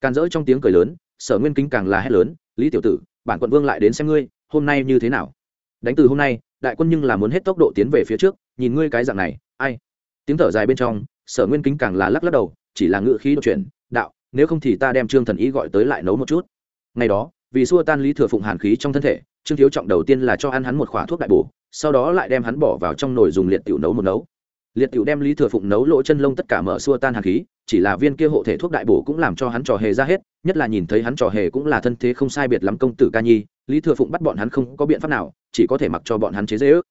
Càn rỡ trong tiếng cười lớn, sở nguyên kính càng là hét lớn, lý tiểu tử bản quận vương lại đến xem ngươi, hôm nay như thế nào? Đánh từ hôm nay, đại quân nhưng là muốn hết tốc độ tiến về phía trước, nhìn ngươi cái dạng này, ai? Tiếng thở dài bên trong, sở nguyên kính càng là lắc lắc đầu, chỉ là ngự khí đ chuyển, đạo, nếu không thì ta đem trương thần ý gọi tới lại nấu một chút. Ngày đó, vì xua tan lý thừa phụng hàn khí trong thân thể, trương thiếu trọng đầu tiên là cho ăn hắn một khỏa thuốc đại bổ, sau đó lại đem hắn bỏ vào trong nồi dùng liệt tiểu nấu một nấu liệt tiểu đem lý thừa phụng nấu lỗ chân lông tất cả mở xua tan hàn khí, chỉ là viên kia hộ thể thuốc đại bổ cũng làm cho hắn trò hề ra hết, nhất là nhìn thấy hắn trò hề cũng là thân thế không sai biệt lắm công tử ca nhi, lý thừa phụng bắt bọn hắn không có biện pháp nào, chỉ có thể mặc cho bọn hắn chế dễ ước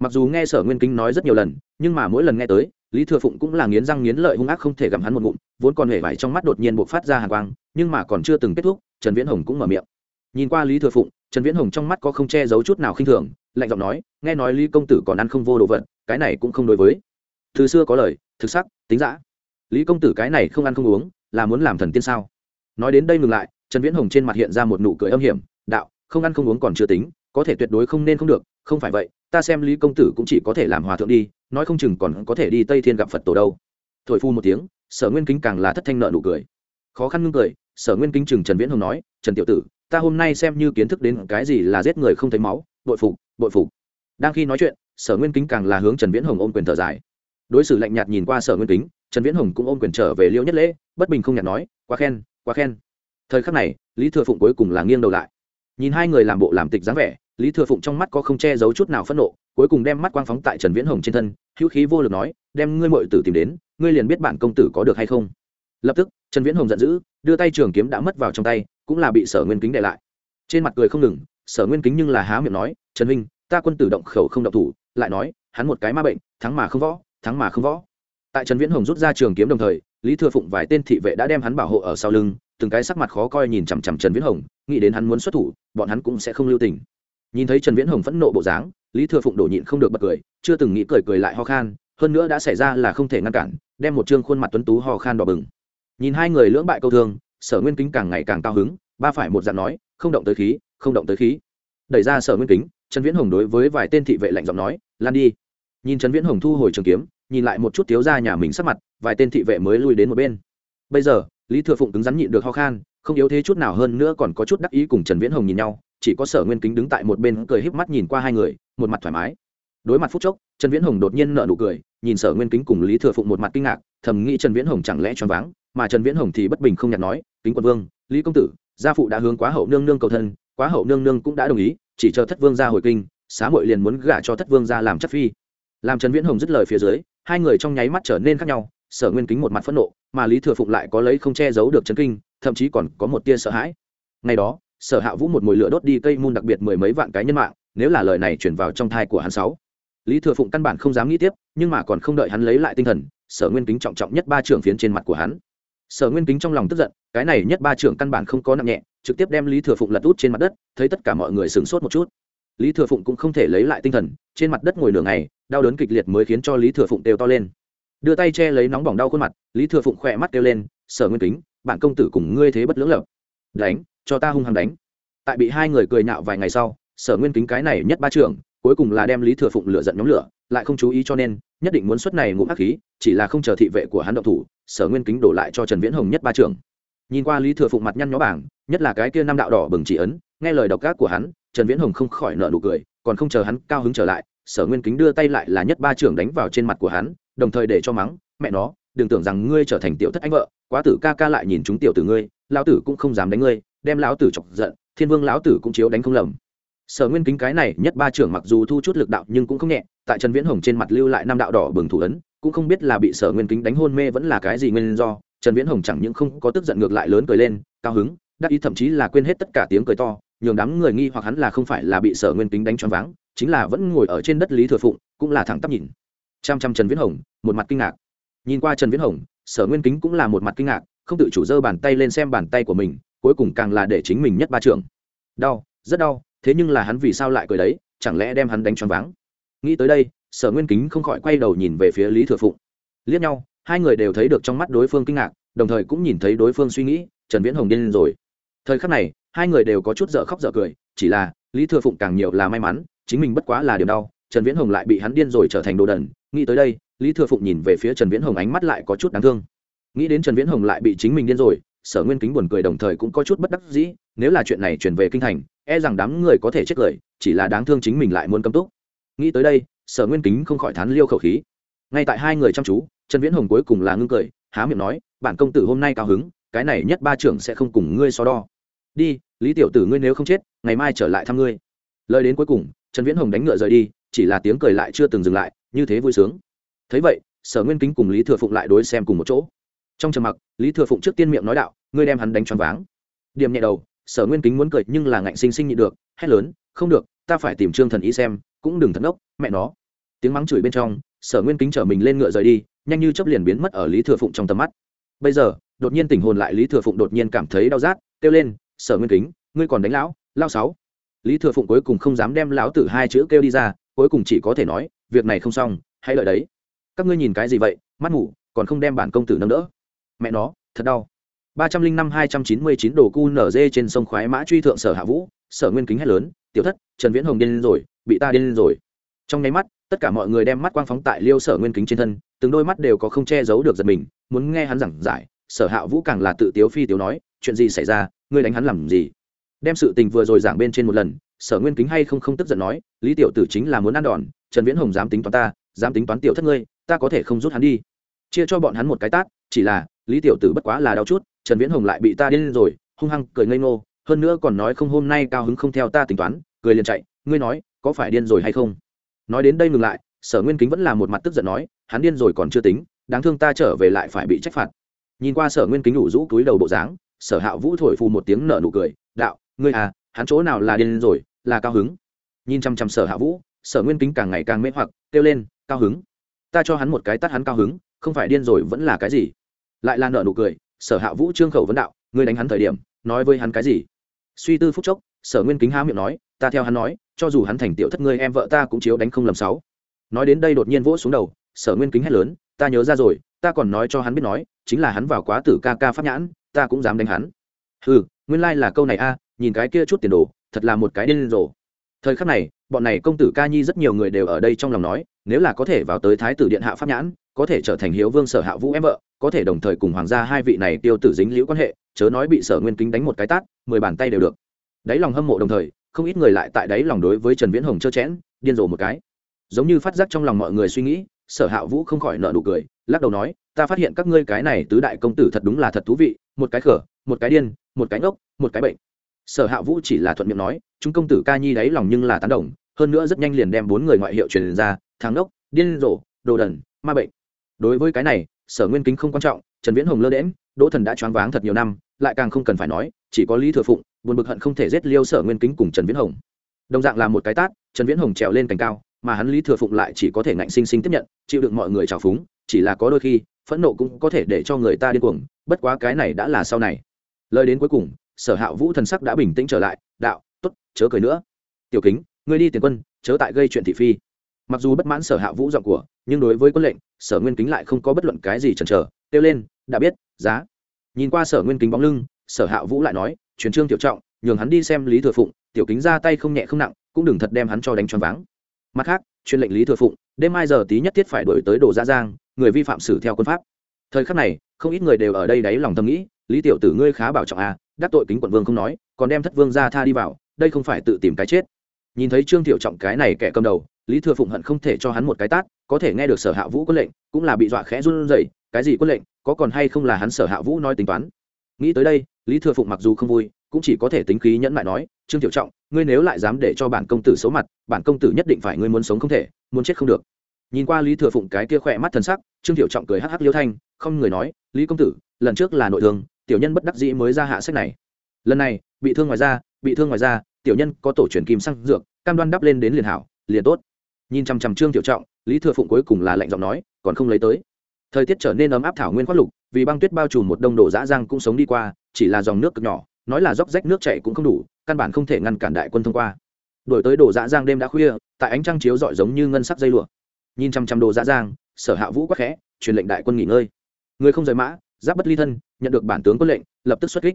mặc dù nghe sở nguyên kính nói rất nhiều lần, nhưng mà mỗi lần nghe tới, lý thừa phụng cũng là nghiến răng nghiến lợi hung ác không thể gặm hắn một ngụm, vốn còn hề vải trong mắt đột nhiên buộc phát ra hàng quang, nhưng mà còn chưa từng kết thúc, trần viễn hồng cũng mở miệng. Nhìn qua lý thừa phụng, trần viễn hồng trong mắt có không che giấu chút nào khinh thường, lạnh giọng nói, nghe nói lý công tử còn ăn không vô đồ vật, cái này cũng không đối với từ xưa có lời, thực sắc, tính giã lý công tử cái này không ăn không uống, là muốn làm thần tiên sao? Nói đến đây ngừng lại, trần viễn hồng trên mặt hiện ra một nụ cười âm hiểm, đạo, không ăn không uống còn chưa tính, có thể tuyệt đối không nên không được, không phải vậy, ta xem lý công tử cũng chỉ có thể làm hòa thượng đi, nói không chừng còn có thể đi tây thiên gặp phật tổ đâu. Thổi phu một tiếng, sở nguyên kính càng là thất thanh nợ nụ cười. Khó khăn ngưng cười, sở nguyên kính chừng trần viễn hồng nói, trần tiểu tử, ta hôm nay xem như kiến thức đến cái gì là giết người không thấy máu, bội phục bội phục. Đang khi nói chuyện, sở nguyên kính càng là hướng trần viễn hồng ôm quyền thở dài đối xử lạnh nhạt nhìn qua sở nguyên kính, trần viễn hồng cũng ôm quyền trở về liêu nhất lễ, bất bình không nhạt nói, quá khen quá khen. Thời khắc này, lý thừa phụng cuối cùng là nghiêng đầu lại. Nhìn hai người làm bộ làm tịch dáng vẻ, lý thừa phụng trong mắt có không che giấu chút nào phẫn nộ, cuối cùng đem mắt quang phóng tại trần viễn hồng trên thân, hữu khí vô lực nói, đem ngươi mội tử tìm đến, ngươi liền biết bản công tử có được hay không. Lập tức, trần viễn hồng giận dữ, đưa tay trường kiếm đã mất vào trong tay, cũng là bị sở nguyên kính để lại. Trên mặt cười không ngừng, sở nguyên kính nhưng là há miệng nói, trần huynh, ta quân tử động khẩu không động thủ. Lại nói, hắn một cái ma bệnh, thắng mà không võ thắng mà không võ. Tại trần viễn hồng rút ra trường kiếm đồng thời, lý thừa phụng vài tên thị vệ đã đem hắn bảo hộ ở sau lưng, từng cái sắc mặt khó coi nhìn chằm chằm trần viễn hồng, nghĩ đến hắn muốn xuất thủ, bọn hắn cũng sẽ không lưu tình. Nhìn thấy trần viễn hồng phẫn nộ bộ dáng, lý thừa phụng đổ nhịn không được bật cười, chưa từng nghĩ cười cười lại ho khan, hơn nữa đã xảy ra là không thể ngăn cản, đem một chương khuôn mặt tuấn tú ho khan đỏ bừng. Nhìn hai người lưỡng bại câu thương, sở nguyên kính càng ngày càng cao hứng, ba phải một dạng nói, không động tới khí, không động tới khí. Đẩy ra sở nguyên kính, trần viễn hồng đối với vài tên thị vệ lạnh giọng nói, lan đi nhìn trần viễn hồng thu hồi trường kiếm, nhìn lại một chút thiếu ra nhà mình sắc mặt, vài tên thị vệ mới lui đến một bên. Bây giờ, lý thừa phụng cứng rắn nhịn được ho khan, không yếu thế chút nào hơn nữa còn có chút đắc ý cùng trần viễn hồng nhìn nhau, chỉ có sở nguyên kính đứng tại một bên cười híp mắt nhìn qua hai người, một mặt thoải mái. Đối mặt phút chốc, trần viễn hồng đột nhiên nợ nụ cười, nhìn sở nguyên kính cùng lý thừa phụng một mặt kinh ngạc, thầm nghĩ trần viễn hồng chẳng lẽ choáng váng, mà trần viễn hồng thì bất bình không nhặt nói, kính quân vương, lý công tử, gia phụ đã hướng quá hậu nương nương cầu thân, quá hậu nương nương cũng đã đồng ý, chỉ chờ thất vương ra hồi kinh, xá muội liền muốn gả cho thất vương ra làm chất phi làm trần viễn hồng dứt lời phía dưới, hai người trong nháy mắt trở nên khác nhau, sở nguyên kính một mặt phẫn nộ, mà lý thừa phụng lại có lấy không che giấu được chấn kinh, thậm chí còn có một tia sợ hãi. Ngày đó, sở hạ vũ một mồi lửa đốt đi cây môn đặc biệt mười mấy vạn cái nhân mạng, nếu là lời này chuyển vào trong thai của hắn sáu. Lý thừa phụng căn bản không dám nghĩ tiếp, nhưng mà còn không đợi hắn lấy lại tinh thần, sở nguyên kính trọng trọng nhất ba trưởng phiến trên mặt của hắn. Sở nguyên kính trong lòng tức giận, cái này nhất ba trưởng căn bản không có nặng nhẹ, trực tiếp đem lý thừa phụng lật út trên mặt đất, thấy tất cả mọi người sửng sốt một chút. Lý thừa phụng cũng không thể lấy lại tinh thần, trên mặt đất ngồi nửa ngày đau đớn kịch liệt mới khiến cho lý thừa phụng đều to lên. Đưa tay che lấy nóng bỏng đau khuôn mặt, lý thừa phụng khỏe mắt kêu lên, sở nguyên kính, bạn công tử cùng ngươi thế bất lưỡng lập. Đánh, cho ta hung hăng đánh. Tại bị hai người cười nhạo vài ngày sau, sở nguyên kính cái này nhất ba trưởng, cuối cùng là đem lý thừa phụng lựa giận nhóm lửa, lại không chú ý cho nên, nhất định muốn xuất này ngụm ác khí, chỉ là không chờ thị vệ của hắn động thủ, sở nguyên kính đổ lại cho trần viễn hồng nhất ba trưởng. Nhìn qua lý thừa phụng mặt nhăn nhó bảng, nhất là cái kia năm đạo đỏ bừng chỉ ấn, nghe lời độc ác của hắn, trần viễn hồng không khỏi nợ nụ cười, còn không chờ hắn cao hứng trở lại sở nguyên kính đưa tay lại là nhất ba trưởng đánh vào trên mặt của hắn, đồng thời để cho mắng, mẹ nó, đừng tưởng rằng ngươi trở thành tiểu thất anh vợ, quá tử ca ca lại nhìn chúng tiểu tử ngươi, lão tử cũng không dám đánh ngươi, đem lão tử chọc giận, thiên vương lão tử cũng chiếu đánh không lầm. Sở nguyên kính cái này nhất ba trưởng mặc dù thu chút lực đạo nhưng cũng không nhẹ, tại trần viễn hồng trên mặt lưu lại năm đạo đỏ bừng thủ ấn, cũng không biết là bị sở nguyên kính đánh hôn mê vẫn là cái gì nguyên do, trần viễn hồng chẳng những không có tức giận ngược lại lớn cười lên, cao hứng, đắc ý thậm chí là quên hết tất cả tiếng cười to nhường đám người nghi hoặc hắn là không phải là bị sở nguyên kính đánh choáng váng, chính là vẫn ngồi ở trên đất lý thừa phụng, cũng là thẳng tắp nhìn. Chăm chăm trần viễn hồng, một mặt kinh ngạc. Nhìn qua trần viễn hồng, sở nguyên kính cũng là một mặt kinh ngạc, không tự chủ dơ bàn tay lên xem bàn tay của mình, cuối cùng càng là để chính mình nhất ba trưởng. Đau, rất đau, thế nhưng là hắn vì sao lại cười đấy, chẳng lẽ đem hắn đánh choáng váng? Nghĩ tới đây, sở nguyên kính không khỏi quay đầu nhìn về phía lý thừa phụng. Liếc nhau, hai người đều thấy được trong mắt đối phương kinh ngạc, đồng thời cũng nhìn thấy đối phương suy nghĩ, trần viễn hồng điên rồi thời khắc này, hai người đều có chút dở khóc dở cười, chỉ là, lý thừa phụng càng nhiều là may mắn, chính mình bất quá là điểm đau, trần viễn hồng lại bị hắn điên rồi trở thành đồ đần. Nghĩ tới đây, lý thừa phụng nhìn về phía trần viễn hồng ánh mắt lại có chút đáng thương. Nghĩ đến trần viễn hồng lại bị chính mình điên rồi, sở nguyên kính buồn cười đồng thời cũng có chút bất đắc dĩ, nếu là chuyện này chuyển về kinh thành e rằng đám người có thể chết cười, chỉ là đáng thương chính mình lại muốn cấm túc. Nghĩ tới đây, sở nguyên kính không khỏi thán liêu khẩu khí. Ngay tại hai người chăm chú, trần viễn hồng cuối cùng là ngưng cười, há miệng nói, bản công tử hôm nay cao hứng, cái này nhất ba trưởng sẽ không cùng ngươi so đo đi, lý tiểu tử ngươi nếu không chết, ngày mai trở lại thăm ngươi. Lời đến cuối cùng, trần viễn hồng đánh ngựa rời đi, chỉ là tiếng cười lại chưa từng dừng lại, như thế vui sướng. Thấy vậy, sở nguyên kính cùng lý thừa phụng lại đối xem cùng một chỗ. Trong trầm mặc, lý thừa phụng trước tiên miệng nói đạo, ngươi đem hắn đánh choáng váng. Điểm nhẹ đầu, sở nguyên kính muốn cười nhưng là ngạnh sinh sinh nhị được, hét lớn, không được, ta phải tìm trương thần ý xem, cũng đừng thật ngốc mẹ nó. Tiếng mắng chửi bên trong, sở nguyên kính chở mình lên ngựa rời đi, nhanh như chấp liền biến mất ở lý thừa phụng trong tầm mắt. Bây giờ, đột nhiên tình hồn lại lý thừa phụng đột nhiên cảm thấy đau rát, kêu lên sở nguyên kính, ngươi còn đánh lão, lao sáu. Lý thừa phụng cuối cùng không dám đem lão tử hai chữ kêu đi ra, cuối cùng chỉ có thể nói, việc này không xong, hãy lợi đấy. Các ngươi nhìn cái gì vậy, mắt ngủ còn không đem bản công tử nâng đỡ. Mẹ nó, thật đau. Ba trăm linh năm hai trăm chín mươi chín đồ cu nở dê trên sông khoái mã truy thượng sở hạ vũ, sở nguyên kính hét lớn, tiểu thất, trần viễn hồng điên rồi, bị ta điên rồi. Trong nháy mắt, tất cả mọi người đem mắt quang phóng tại liêu sở nguyên kính trên thân, từng đôi mắt đều có không che giấu được giật mình, muốn nghe hắn giảng giải, sở hạ vũ càng là tự tiếu phi tiếu nói chuyện gì xảy ra, ngươi đánh hắn làm gì? Đem sự tình vừa rồi giảng bên trên một lần, sở nguyên kính hay không không tức giận nói, lý tiểu tử chính là muốn ăn đòn, trần viễn hồng dám tính toán ta, dám tính toán tiểu thất ngươi, ta có thể không rút hắn đi. Chia cho bọn hắn một cái tát, chỉ là, lý tiểu tử bất quá là đau chút, trần viễn hồng lại bị ta điên rồi, hung hăng cười ngây ngô, hơn nữa còn nói không hôm nay cao hứng không theo ta tính toán, cười liền chạy, ngươi nói, có phải điên rồi hay không? Nói đến đây ngừng lại, sở nguyên kính vẫn là một mặt tức giận nói, hắn điên rồi còn chưa tính, đáng thương ta trở về lại phải bị trách phạt. Nhìn qua sở nguyên kính đủ rũ túi đầu bộ dáng sở hạ vũ thổi phù một tiếng nở nụ cười, đạo, ngươi à hắn chỗ nào là điên rồi, là cao hứng? Nhìn chăm chăm sở hạ vũ, sở nguyên kính càng ngày càng mê hoặc, kêu lên, cao hứng? Ta cho hắn một cái tắt hắn cao hứng, không phải điên rồi vẫn là cái gì? Lại là nợ nụ cười, sở hạ vũ trương khẩu vấn đạo, ngươi đánh hắn thời điểm, nói với hắn cái gì? Suy tư phúc chốc, sở nguyên kính há miệng nói, ta theo hắn nói, cho dù hắn thành tiểu thất ngươi, em vợ ta cũng chiếu đánh không lầm sáu. Nói đến đây đột nhiên vỗ xuống đầu, sở nguyên kính hét lớn, ta nhớ ra rồi, ta còn nói cho hắn biết nói, chính là hắn vào quá tử ca ca pháp nhãn ta cũng dám đánh hắn. Ừ nguyên lai、like、là câu này a, nhìn cái kia chút tiền đồ, thật là một cái điên rồ. Thời khắc này, bọn này công tử ca nhi rất nhiều người đều ở đây trong lòng nói, nếu là có thể vào tới thái tử điện hạ pháp nhãn, có thể trở thành hiếu vương sở hạ vũ em vợ, có thể đồng thời cùng hoàng gia hai vị này tiêu tử dính liễu quan hệ, chớ nói bị sở nguyên kính đánh một cái tát, mười bàn tay đều được. Đáy lòng hâm mộ đồng thời, không ít người lại tại đáy lòng đối với trần viễn hồng trơ chẽn, điên rồ một cái. Giống như phát giác trong lòng mọi người suy nghĩ, sở hạ vũ không khỏi nợ nụ cười, lắc đầu nói ta phát hiện các ngươi cái này tứ đại công tử thật đúng là thật thú vị, một cái khở, một cái điên, một cái ngốc, một cái bệnh. Sở hạ vũ chỉ là thuận miệng nói, chúng công tử ca nhi đáy lòng nhưng là tán đồng, hơn nữa rất nhanh liền đem bốn người ngoại hiệu truyền ra thắng ngốc, điên rồ, đồ đần, ma bệnh. Đối với cái này, sở nguyên kính không quan trọng, trần viễn hồng lơ đễm đỗ thần đã choáng váng thật nhiều năm, lại càng không cần phải nói, chỉ có lý thừa phụng, buồn bực hận không thể giết liêu sở nguyên kính cùng trần viễn hồng. Đồng dạng là một cái tát, trần viễn hồng trèo lên cành cao, mà hắn lý thừa phụng lại chỉ có thể ngạnh sinh sinh tiếp nhận, chịu đựng mọi người trào phúng, chỉ là có đôi khi phẫn nộ cũng có thể để cho người ta điên cuồng, bất quá cái này đã là sau này. Lời đến cuối cùng, sở hạ vũ thần sắc đã bình tĩnh trở lại, đạo t ố t chớ cười nữa. Tiểu kính, ngươi đi tiền quân, chớ tại gây chuyện thị phi. Mặc dù bất mãn sở hạ vũ giọng của, nhưng đối với quân lệnh, sở nguyên kính lại không có bất luận cái gì chần chờ, kêu lên, đã biết, giá. Nhìn qua sở nguyên kính bóng lưng, sở hạ vũ lại nói, truyền trương tiểu trọng, nhường hắn đi xem lý thừa phụng, tiểu kính ra tay không nhẹ không nặng, cũng đừng thật đem hắn cho đánh choáng váng. Mặt khác, truyền lệnh lý thừa phụng, đêm mai giờ tí nhất thiết phải đổi tới đồ gia giang người vi phạm xử theo quân pháp. Thời khắc này, không ít người đều ở đây đáy lòng tâm nghĩ, lý tiểu tử ngươi khá bảo trọng à đắc tội kính quận vương không nói, còn đem thất vương ra tha đi vào, đây không phải tự tìm cái chết. Nhìn thấy trương tiểu trọng cái này kẻ cầm đầu, lý thừa phụng hận không thể cho hắn một cái tát, có thể nghe được sở hạ vũ quân lệnh, cũng là bị dọa khẽ run rẩy, cái gì quân lệnh, có còn hay không là hắn sở hạ vũ nói tính toán? Nghĩ tới đây, lý thừa phụng mặc dù không vui, cũng chỉ có thể tính khí nhẫn lại nói, trương tiểu trọng, ngươi nếu lại dám để cho bản công tử xấu mặt, bản công tử nhất định phải ngươi muốn sống không thể, muốn chết không được nhìn qua lý thừa phụng cái kia khỏe mắt thân sắc, trương tiểu trọng cười hắc hắc liêu thanh, không người nói, lý công tử, lần trước là nội thương, tiểu nhân bất đắc dĩ mới ra hạ sách này. Lần này, bị thương ngoài ra bị thương ngoài ra tiểu nhân có tổ truyền kim xăng dược, cam đoan đắp lên đến liền hảo, liền tốt. Nhìn chằm chằm trương tiểu trọng, lý thừa phụng cuối cùng là lạnh giọng nói, còn không lấy tới. Thời tiết trở nên ấm áp thảo nguyên khoác lục, vì băng tuyết bao trùm một đông đổ dã giang cũng sống đi qua, chỉ là dòng nước cực nhỏ, nói là dốc rách nước chảy cũng không đủ, căn bản không thể ngăn cản đại quân thông qua. Đổi tới đổ dã giang đêm đã khuya, tại ánh trăng chiếu rọi giống như ngân sắc dây lụa nhìn chăm chăm đồ dã giang, sở hạ vũ quắc khẽ, truyền lệnh đại quân nghỉ ngơi. Người không rời mã, giáp bất ly thân, nhận được bản tướng quân lệnh, lập tức xuất kích.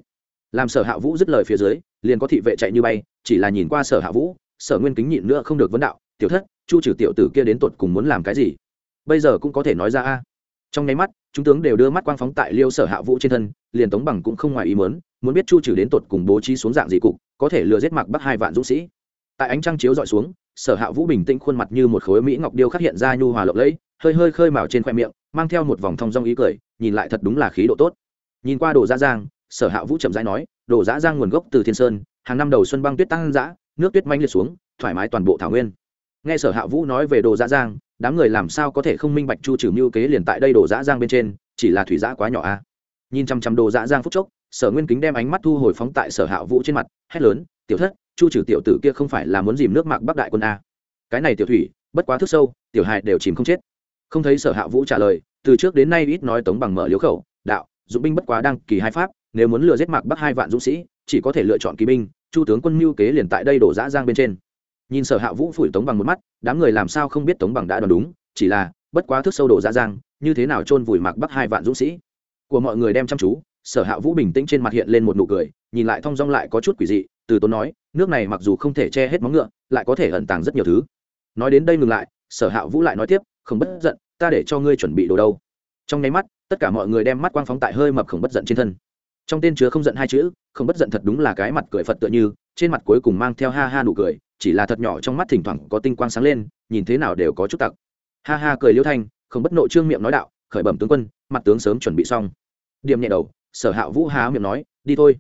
Làm sở hạ vũ dứt lời phía dưới, liền có thị vệ chạy như bay, chỉ là nhìn qua sở hạ vũ, sở nguyên kính nhịn nữa không được vấn đạo, tiểu thất, chu trừ tiểu tử kia đến tột cùng muốn làm cái gì? Bây giờ cũng có thể nói ra a. Trong nháy mắt, chúng tướng đều đưa mắt quang phóng tại liêu sở hạ vũ trên thân, liền tống bằng cũng không ngoài ý muốn muốn biết chu trừ đến tột cùng bố trí xuống dạng gì cục, có thể lừa giết mặc bắt hai vạn dũng sĩ. Tại ánh trăng chiếu dọi xuống sở hạ vũ bình tĩnh khuôn mặt như một khối mỹ ngọc điêu khắc hiện ra nhu hòa lộng lẫy, hơi hơi khơi mào trên khoe miệng, mang theo một vòng thong dong ý cười, nhìn lại thật đúng là khí độ tốt. Nhìn qua đồ giã giang, sở hạ vũ chậm rãi nói, đồ giã giang nguồn gốc từ thiên sơn, hàng năm đầu xuân băng tuyết tăng giã nước tuyết manh liệt xuống, thoải mái toàn bộ thảo nguyên. Nghe sở hạ vũ nói về đồ dã giang, đám người làm sao có thể không minh bạch chu trừ mưu kế liền tại đây đồ dã giang bên trên, chỉ là thủy giã quá nhỏ a. Nhìn chăm chăm đồ dã giang phúc chốc, sở nguyên kính đem ánh mắt thu hồi phóng tại sở hạ vũ trên mặt, hét lớn, tiểu thất chu trừ tiểu tử kia không phải là muốn dìm nước mạc bắc đại quân a. Cái này tiểu thủy, bất quá thức sâu, tiểu hài đều chìm không chết. Không thấy sở hạ vũ trả lời, từ trước đến nay ít nói tống bằng mở liếu khẩu, đạo, dụng binh bất quá đăng kỳ hai pháp, nếu muốn lừa giết mạc bắc hai vạn dũng sĩ, chỉ có thể lựa chọn kỳ binh, chu tướng quân mưu kế liền tại đây đổ dã giang bên trên. Nhìn sở hạ vũ phủi tống bằng một mắt, đám người làm sao không biết tống bằng đã đoán đúng, chỉ là, bất quá thức sâu đổ dã giang, như thế nào chôn vùi mạc bắc hai vạn dũng sĩ? Của mọi người đem chăm chú, sở hạ vũ bình tĩnh trên mặt hiện lên một nụ cười, nhìn lại thong dong lại có chút quỷ dị từ tốn nói, nước này mặc dù không thể che hết móng ngựa, lại có thể ẩn tàng rất nhiều thứ. Nói đến đây ngừng lại, sở hạ vũ lại nói tiếp không bất giận, ta để cho ngươi chuẩn bị đồ đâu. Trong nháy mắt, tất cả mọi người đem mắt quang phóng tại hơi mập không bất giận trên thân. Trong tên chứa không giận hai chữ không bất giận thật đúng là cái mặt cười phật tựa như, trên mặt cuối cùng mang theo ha ha nụ cười, chỉ là thật nhỏ trong mắt thỉnh thoảng có tinh quang sáng lên, nhìn thế nào đều có chút tặc. Ha ha cười liêu thanh không bất nội trương miệng nói đạo, khởi bẩm tướng quân, mặt tướng sớm chuẩn bị xong. Điểm nhẹ đầu, sở hạ vũ há miệng nói, đi thôi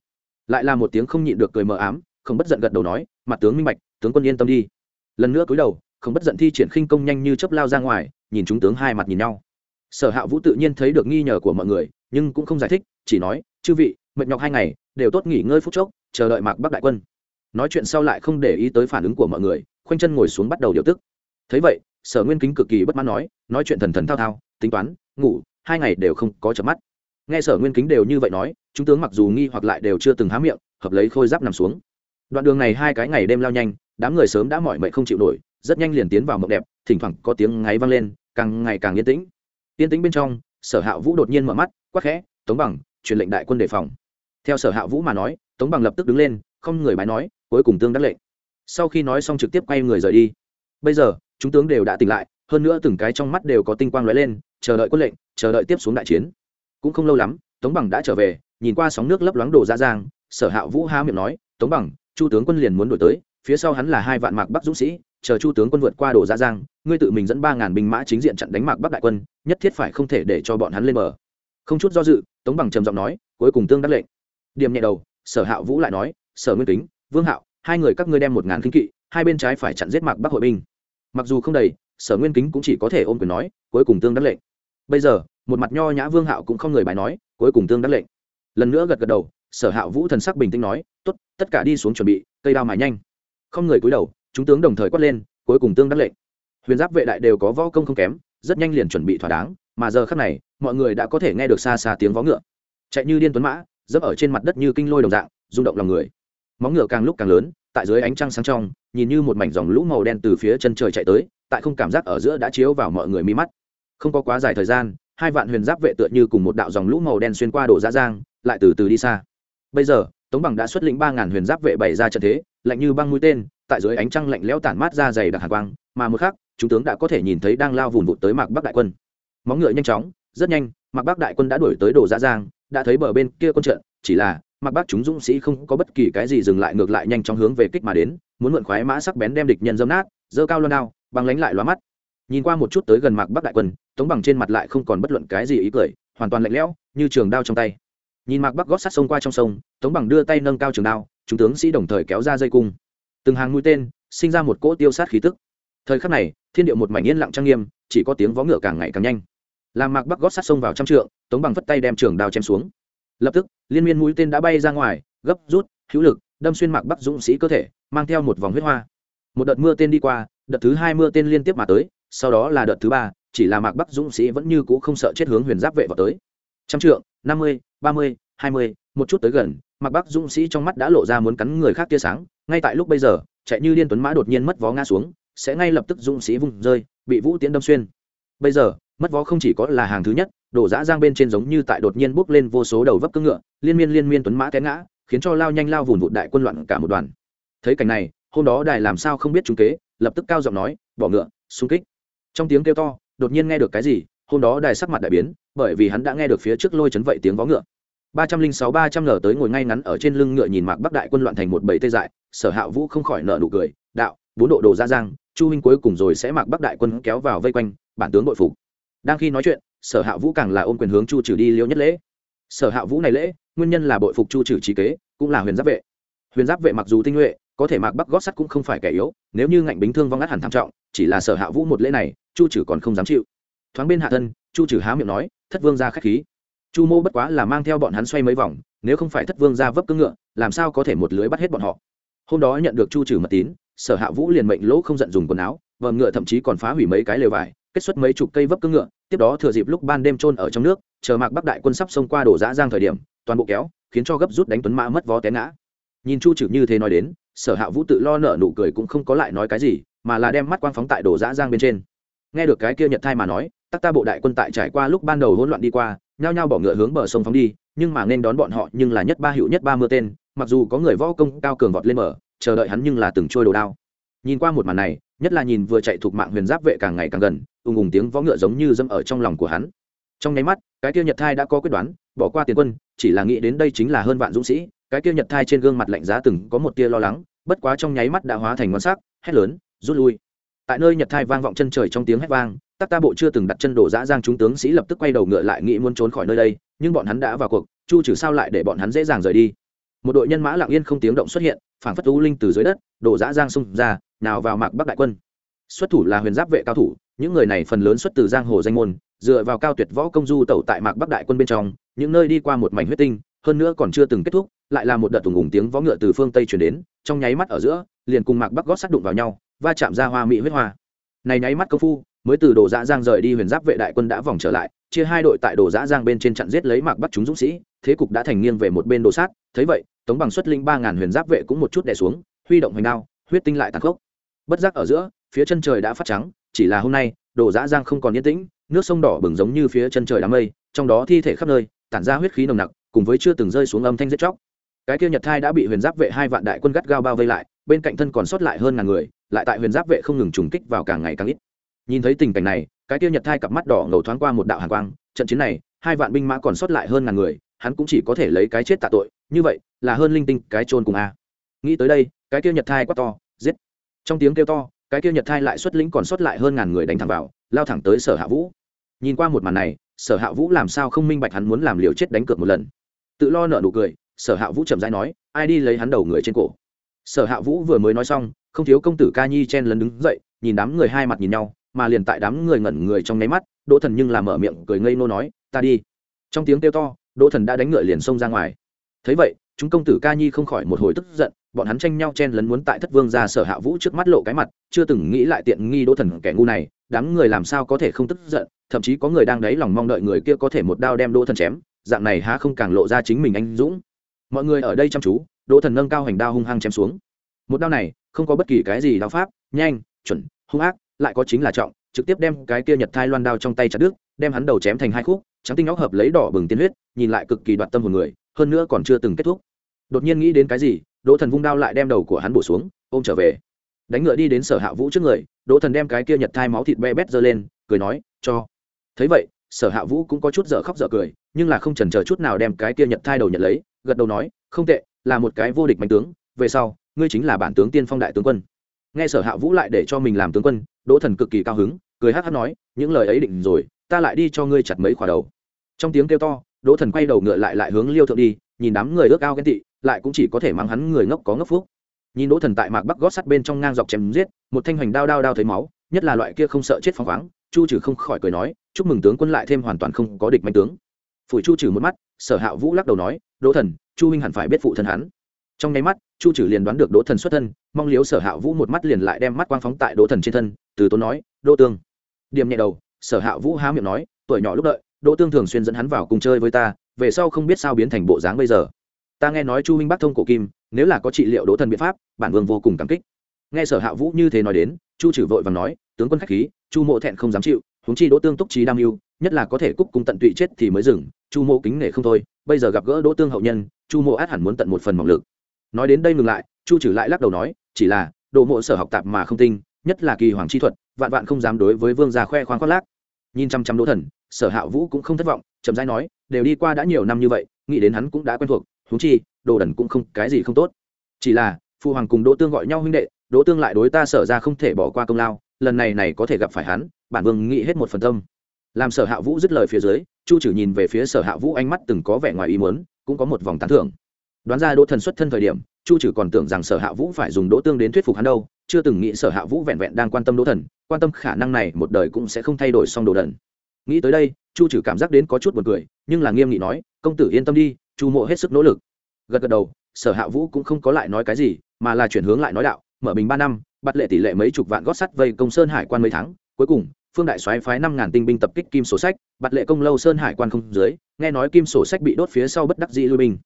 lại là một tiếng không nhịn được cười mờ ám, không bất giận gật đầu nói mặt tướng minh bạch, tướng quân yên tâm đi. Lần nữa cúi đầu, không bất giận thi triển khinh công nhanh như chớp lao ra ngoài, nhìn chúng tướng hai mặt nhìn nhau. Sở hạ vũ tự nhiên thấy được nghi nhờ của mọi người, nhưng cũng không giải thích, chỉ nói, chư vị, mệt nhọc hai ngày, đều tốt nghỉ ngơi phút chốc, chờ đợi mạc bắc đại quân. Nói chuyện sau lại không để ý tới phản ứng của mọi người, khoanh chân ngồi xuống bắt đầu điều tức. Thấy vậy, sở nguyên kính cực kỳ bất mãn nói nói chuyện thần thần thao thao, tính toán, ngủ, hai ngày đều không có chợp mắt nghe sở nguyên kính đều như vậy nói, chúng tướng mặc dù nghi hoặc lại đều chưa từng há miệng, hợp lấy khôi giáp nằm xuống. Đoạn đường này hai cái ngày đêm lao nhanh, đám người sớm đã mỏi mệt không chịu nổi, rất nhanh liền tiến vào mộng đẹp, thỉnh thoảng có tiếng ngáy vang lên, càng ngày càng yên tĩnh. Yên tĩnh bên trong, sở hạ vũ đột nhiên mở mắt quắc khẽ, tống bằng, truyền lệnh đại quân đề phòng. Theo sở hạ vũ mà nói, tống bằng lập tức đứng lên, không người bái nói, cuối cùng tương đắc lệnh. Sau khi nói xong trực tiếp quay người rời đi. Bây giờ, chúng tướng đều đã tỉnh lại, hơn nữa từng cái trong mắt đều có tinh quang lóe lên, chờ đợi quân lệnh, chờ đợi tiếp xuống đại chiến cũng không lâu lắm, tống bằng đã trở về, nhìn qua sóng nước lấp loáng đồ ra giang sở hạ vũ há miệng nói, tống bằng, chu tướng quân liền muốn đổi tới, phía sau hắn là hai vạn mạc bắc dũng sĩ, chờ chu tướng quân vượt qua đồ ra giang ngươi tự mình dẫn ba ngàn binh mã chính diện chặn đánh mạc bắc đại quân, nhất thiết phải không thể để cho bọn hắn lên bờ. Không chút do dự, tống bằng trầm giọng nói, cuối cùng tương đắc lệnh. Điểm nhẹ đầu, sở hạ vũ lại nói, sở nguyên kính, vương hạo, hai người các ngươi đem một ngàn kinh kỵ, hai bên trái phải chặn giết mạc bắc hội binh. Mặc dù không đầy, sở nguyên kính cũng chỉ có thể ôm quyền nói, cuối cùng tương đắc lệnh. Bây giờ một mặt nho nhã vương hạo cũng không người bài nói, cuối cùng tương đắc lệnh. Lần nữa gật gật đầu, sở hạ vũ thần sắc bình tĩnh nói, tốt, tất cả đi xuống chuẩn bị, cây đao mài nhanh. Không người cúi đầu, chúng tướng đồng thời quát lên, cuối cùng tương đắc lệnh. Huyền giáp vệ đại đều có võ công không kém, rất nhanh liền chuẩn bị thỏa đáng, mà giờ khắc này, mọi người đã có thể nghe được xa xa tiếng vó ngựa. Chạy như điên tuấn mã, dẫm ở trên mặt đất như kinh lôi đồng dạng, rung động lòng người. Móng ngựa càng lúc càng lớn, tại dưới ánh trăng sáng trong, nhìn như một mảnh dòng lũ màu đen từ phía chân trời chạy tới, tại không cảm giác ở giữa đã chiếu vào mọi người mi mắt. Không có quá dài thời gian hai vạn huyền giáp vệ tựa như cùng một đạo dòng lũ màu đen xuyên qua đổ ra giang, lại từ từ đi xa. Bây giờ, tống bằng đã xuất lĩnh ba ngàn huyền giáp vệ bày ra trận thế, lạnh như băng mũi tên, tại dưới ánh trăng lạnh lẽo tản mát ra dày đặc hàn quang, mà một khác chúng tướng đã có thể nhìn thấy đang lao vùn vụt tới mạc bắc đại quân. Móng ngựa nhanh chóng, rất nhanh, mạc bắc đại quân đã đuổi tới đổ ra giang, đã thấy bờ bên kia quân trận, chỉ là, mạc bắc chúng dũng sĩ không có bất kỳ cái gì dừng lại ngược lại nhanh chóng hướng về kích mà đến, muốn mượn khoái mã sắc bén đem địch nhân dâm nát dơ cao loan đao bằng lánh lại loa mắt nhìn qua một chút tới gần mạc bắc đại quân, tống bằng trên mặt lại không còn bất luận cái gì ý cười, hoàn toàn lạnh lẽo, như trường đao trong tay. Nhìn mạc bắc gót sắt sông qua trong sông, tống bằng đưa tay nâng cao trường đao, chúng tướng sĩ đồng thời kéo ra dây cung. Từng hàng mũi tên, sinh ra một cỗ tiêu sát khí tức. Thời khắc này, thiên điệu một mảnh yên lặng trang nghiêm, chỉ có tiếng vó ngựa càng ngày càng nhanh. Làm mạc bắc gót sắt sông vào trăm trượng, tống bằng vất tay đem trường đao chém xuống. Lập tức, liên miên mũi tên đã bay ra ngoài, gấp rút, hữu lực, đâm xuyên mạc bắc dũng sĩ cơ thể, mang theo một vòng huyết hoa. Một đợt mưa tên đi qua, đợt thứ hai mưa tên liên tiếp mà tới sau đó là đợt thứ ba, chỉ là mạc bắc dũng sĩ vẫn như cũ không sợ chết hướng huyền giáp vệ vào tới. Trăm trượng, năm mươi, ba mươi, hai mươi, một chút tới gần, mạc bắc dũng sĩ trong mắt đã lộ ra muốn cắn người khác tia sáng. Ngay tại lúc bây giờ, chạy như liên tuấn mã đột nhiên mất vó ngã xuống, sẽ ngay lập tức dũng sĩ vùng rơi, bị vũ tiễn đâm xuyên. Bây giờ, mất vó không chỉ có là hàng thứ nhất, đổ dã giang bên trên giống như tại đột nhiên bốc lên vô số đầu vấp cưỡng ngựa, liên miên liên miên tuấn mã té ngã, khiến cho lao nhanh lao vùn vụt đại quân loạn cả một đoàn. Thấy cảnh này, hôm đó đài làm sao không biết trung kế, lập tức cao giọng nói, bỏ ngựa, xung kích trong tiếng kêu to, đột nhiên nghe được cái gì, hôm đó đài sắc mặt đại biến, bởi vì hắn đã nghe được phía trước lôi chấn vậy tiếng vó ngựa. Ba trăm linh sáu, ba trăm ngờ tới ngồi ngay ngắn ở trên lưng ngựa nhìn mạc bắc đại quân loạn thành một bầy tê dại, sở hạ vũ không khỏi nợ nụ cười, đạo, bốn độ đồ ra giang chu huynh cuối cùng rồi sẽ mạc bắc đại quân kéo vào vây quanh, bản tướng bội phục. Đang khi nói chuyện, sở hạ vũ càng là ôm quyền hướng chu trừ đi liễu nhất lễ. Sở hạ vũ này lễ, nguyên nhân là bội phục chu trừ trí kế, cũng là huyền giáp vệ. Huyền giáp vệ mặc dù tinh nhuệ có thể mạc bắc gót sắt cũng không phải kẻ yếu, nếu như ngạnh bính thương vong ngắt hẳn thảm trọng, chỉ là sở hạ vũ một lễ này, chu trừ còn không dám chịu. Thoáng bên hạ thân, chu trừ há miệng nói, thất vương ra k h á c h khí. Chu mô bất quá là mang theo bọn hắn xoay mấy vòng, nếu không phải thất vương ra vấp cưỡng ngựa, làm sao có thể một lưới bắt hết bọn họ? Hôm đó nhận được chu trừ mật tín, sở hạ vũ liền mệnh lỗ không giận dùng quần áo, vợ ngựa thậm chí còn phá hủy mấy cái lều vải, kết xuất mấy chục cây vấp cưỡng ngựa, tiếp đó thừa dịp lúc ban đêm trôn ở trong nước, chờ mạc bắc đại quân sắp xông qua đổ dã giang thời điểm, toàn bộ kéo, khiến cho gấp rút đánh tuấn mã mất vó té ngã. Nhìn chu trừ như thế nói đến sở hạ vũ tự lo nở nụ cười cũng không có lại nói cái gì, mà là đem mắt quang phóng tại đồ dã giang bên trên. Nghe được cái kia nhật thai mà nói, tắc ta bộ đại quân tại trải qua lúc ban đầu hỗn loạn đi qua, nhao nhao bỏ ngựa hướng bờ sông phóng đi, nhưng mà nên đón bọn họ nhưng là nhất ba hiệu nhất ba mưa tên, mặc dù có người võ công cao cường vọt lên mở chờ đợi hắn nhưng là từng trôi đồ đao. Nhìn qua một màn này, nhất là nhìn vừa chạy thuộc mạng huyền giáp vệ càng ngày càng gần, ùng ùng tiếng võ ngựa giống như dâm ở trong lòng của hắn. Trong nháy mắt, cái kia nhật thai đã có quyết đoán, bỏ qua tiền quân, chỉ là nghĩ đến đây chính là hơn vạn dũng sĩ cái kia nhật thai trên gương mặt lạnh giá từng có một tia lo lắng, bất quá trong nháy mắt đã hóa thành ngon sắc, hét lớn, rút lui. Tại nơi nhật thai vang vọng chân trời trong tiếng hét vang, tắc ta bộ chưa từng đặt chân đổ dã giang chúng tướng sĩ lập tức quay đầu ngựa lại nghĩ muốn trốn khỏi nơi đây, nhưng bọn hắn đã vào cuộc, chu trừ sao lại để bọn hắn dễ dàng rời đi? Một đội nhân mã lặng yên không tiếng động xuất hiện, phảng phất tú linh từ dưới đất, đổ dã giang xung ra, nào vào mạc bắc đại quân. Xuất thủ là huyền giáp vệ cao thủ, những người này phần lớn xuất từ giang hồ danh môn, dựa vào cao tuyệt võ công du tẩu tại mạc bắc đại quân bên trong, những nơi đi qua một mảnh huyết tinh, hơn nữa còn chưa từng kết thúc lại là một đợt tùng ủng tiếng vó ngựa từ phương tây chuyển đến, trong nháy mắt ở giữa, liền cùng mạc bắc gót sát đụng vào nhau, va chạm ra hoa mỹ huyết hoa. Này nháy mắt công phu, mới từ đồ dã giang rời đi huyền giáp vệ đại quân đã vòng trở lại, chia hai đội tại đồ dã giang bên trên chặn giết lấy mạc bắc chúng dũng sĩ, thế cục đã thành nghiêng về một bên đồ sát, thấy vậy, tống bằng xuất linh ba ngàn huyền giáp vệ cũng một chút đè xuống, huy động hoành đao, huyết tinh lại tàn khốc. Bất giác ở giữa, phía chân trời đã phát trắng, chỉ là hôm nay, đồ dã giang không còn yên tĩnh, nước sông đỏ bừng giống như phía chân trời đám mây, trong đó thi thể khắp nơi, tản ra huyết khí nồng nặc, cùng với chưa từng rơi xuống âm thanh giết chóc cái kia nhật thai đã bị huyền giáp vệ hai vạn đại quân gắt gao bao vây lại, bên cạnh thân còn sót lại hơn ngàn người, lại tại huyền giáp vệ không ngừng trùng kích vào càng ngày càng ít. Nhìn thấy tình cảnh này, cái kia nhật thai cặp mắt đỏ ngầu thoáng qua một đạo hàn quang, trận chiến này, hai vạn binh mã còn sót lại hơn ngàn người, hắn cũng chỉ có thể lấy cái chết tạ tội, như vậy là hơn linh tinh cái trôn cùng a. Nghĩ tới đây, cái kia nhật thai quát to, giết. Trong tiếng kêu to, cái kia nhật thai lại xuất lĩnh còn sót lại hơn ngàn người đánh thẳng vào, lao thẳng tới sở hạ vũ. Nhìn qua một màn này, sở hạ vũ làm sao không minh bạch hắn muốn làm liều chết đánh cược một lần. Tự lo nợ nụ cười sở hạ vũ chậm rãi nói, ai đi lấy hắn đầu người trên cổ? Sở hạ vũ vừa mới nói xong, không thiếu công tử ca nhi chen lấn đứng dậy, nhìn đám người hai mặt nhìn nhau, mà liền tại đám người ngẩn người trong nháy mắt, đỗ thần nhưng làm mở miệng cười ngây nô nói, ta đi. Trong tiếng kêu to, đỗ thần đã đánh ngựa liền xông ra ngoài. Thấy vậy, chúng công tử ca nhi không khỏi một hồi tức giận, bọn hắn tranh nhau chen lấn muốn tại thất vương ra sở hạ vũ trước mắt lộ cái mặt, chưa từng nghĩ lại tiện nghi đỗ thần kẻ ngu này, đám người làm sao có thể không tức giận, thậm chí có người đang đấy lòng mong đợi người kia có thể một đao đem đỗ thần chém, dạng này há không càng lộ ra chính mình anh dũng mọi người ở đây chăm chú, đỗ thần nâng cao hành đao hung hăng chém xuống. Một đao này, không có bất kỳ cái gì đao pháp, nhanh, chuẩn, hung ác, lại có chính là trọng, trực tiếp đem cái kia nhật thai loan đao trong tay chặt đứt, đem hắn đầu chém thành hai khúc, trắng tinh óc hợp lấy đỏ bừng tiên huyết, nhìn lại cực kỳ đoạt tâm hồn người, hơn nữa còn chưa từng kết thúc. Đột nhiên nghĩ đến cái gì, đỗ thần vung đao lại đem đầu của hắn bổ xuống, ôm trở về. Đánh ngựa đi đến sở hạ vũ trước người, đỗ thần đem cái kia nhật thai máu thịt be bét giơ lên, cười nói, cho. Thấy vậy, sở hạ vũ cũng có chút dở khóc dở cười, nhưng là không chần chờ chút nào đem cái kia nhật thai đầu nhận lấy gật đầu nói, không tệ, là một cái vô địch mạnh tướng, về sau, ngươi chính là bản tướng tiên phong đại tướng quân. Nghe sở hạ vũ lại để cho mình làm tướng quân, đỗ thần cực kỳ cao hứng, cười hát hát nói, những lời ấy định rồi, ta lại đi cho ngươi chặt mấy khỏa đầu. Trong tiếng kêu to, đỗ thần quay đầu ngựa lại lại hướng liêu thượng đi, nhìn đám người ước ao ghen tị, lại cũng chỉ có thể mắng hắn người ngốc có ngốc phúc. Nhìn đỗ thần tại mạc bắc gót sắt bên trong ngang dọc chém giết, một thanh hoành đao đao đao thấy máu, nhất là loại kia không sợ chết phong khoáng, chu trừ không khỏi cười nói, chúc mừng tướng quân lại thêm hoàn toàn không có địch mạnh tướng. Phủi chu trừ một mắt, sở hạ vũ lắc đầu nói đỗ thần, chu huynh hẳn phải biết phụ thân hắn. Trong nháy mắt, chu trừ liền đoán được đỗ thần xuất thân, mong liếu sở hạ vũ một mắt liền lại đem mắt quang phóng tại đỗ thần trên thân, từ tốn nói, đỗ tương. Điểm nhẹ đầu, sở hạ vũ há miệng nói, tuổi nhỏ lúc đợi, đỗ tương thường xuyên dẫn hắn vào cùng chơi với ta, về sau không biết sao biến thành bộ dáng bây giờ. Ta nghe nói chu huynh bắc thông cổ kim, nếu là có trị liệu đỗ thần biện pháp, bản vương vô cùng cảm kích. Nghe sở hạ vũ như thế nói đến, chu trừ vội và nói, tướng quân khách khí, chu mộ thẹn không dám chịu, huống chi đỗ tương túc trí đam mưu, nhất là có thể cúc cung tận tụy chết thì mới dừng, chu mộ kính nể không thôi bây giờ gặp gỡ đỗ tương hậu nhân, chu mộ át hẳn muốn tận một phần mỏng lực. Nói đến đây ngừng lại, chu trừ lại lắc đầu nói, chỉ là đồ mộ sở học tạp mà không tinh, nhất là kỳ hoàng chi thuật, vạn vạn không dám đối với vương gia khoe khoang khoác lác. Nhìn chăm chăm đỗ thần, sở hạ vũ cũng không thất vọng, chậm rãi nói, đều đi qua đã nhiều năm như vậy, nghĩ đến hắn cũng đã quen thuộc, huống chi, đồ đần cũng không, cái gì không tốt. Chỉ là phụ hoàng cùng đỗ tương gọi nhau huynh đệ, đỗ tương lại đối ta sở ra không thể bỏ qua công lao, lần này này có thể gặp phải hắn, bản vương nghĩ hết một phần tâm. Làm sở hạ vũ dứt lời phía dưới chu trừ nhìn về phía sở hạ vũ ánh mắt từng có vẻ ngoài ý muốn, cũng có một vòng tán thưởng. Đoán ra đỗ thần xuất thân thời điểm, chu trừ còn tưởng rằng sở hạ vũ phải dùng đỗ tương đến thuyết phục hắn đâu, chưa từng nghĩ sở hạ vũ vẹn vẹn đang quan tâm đỗ thần, quan tâm khả năng này một đời cũng sẽ không thay đổi song đồ đần. Nghĩ tới đây, chu trừ cảm giác đến có chút b u ồ n cười, nhưng là nghiêm nghị nói, công tử yên tâm đi, chu mộ hết sức nỗ lực. Gật gật đầu, sở hạ vũ cũng không có lại nói cái gì, mà là chuyển hướng lại nói đạo, mở bình ba năm, bắt lệ tỷ lệ mấy chục vạn gót sắt vây công sơn hải quan mấy tháng, cuối cùng phương đại soái phái năm ngàn tinh binh tập kích kim sổ sách, bắt lệ công lâu sơn hải quan không dưới, nghe nói kim sổ sách bị đốt phía sau bất đắc dĩ lui binh.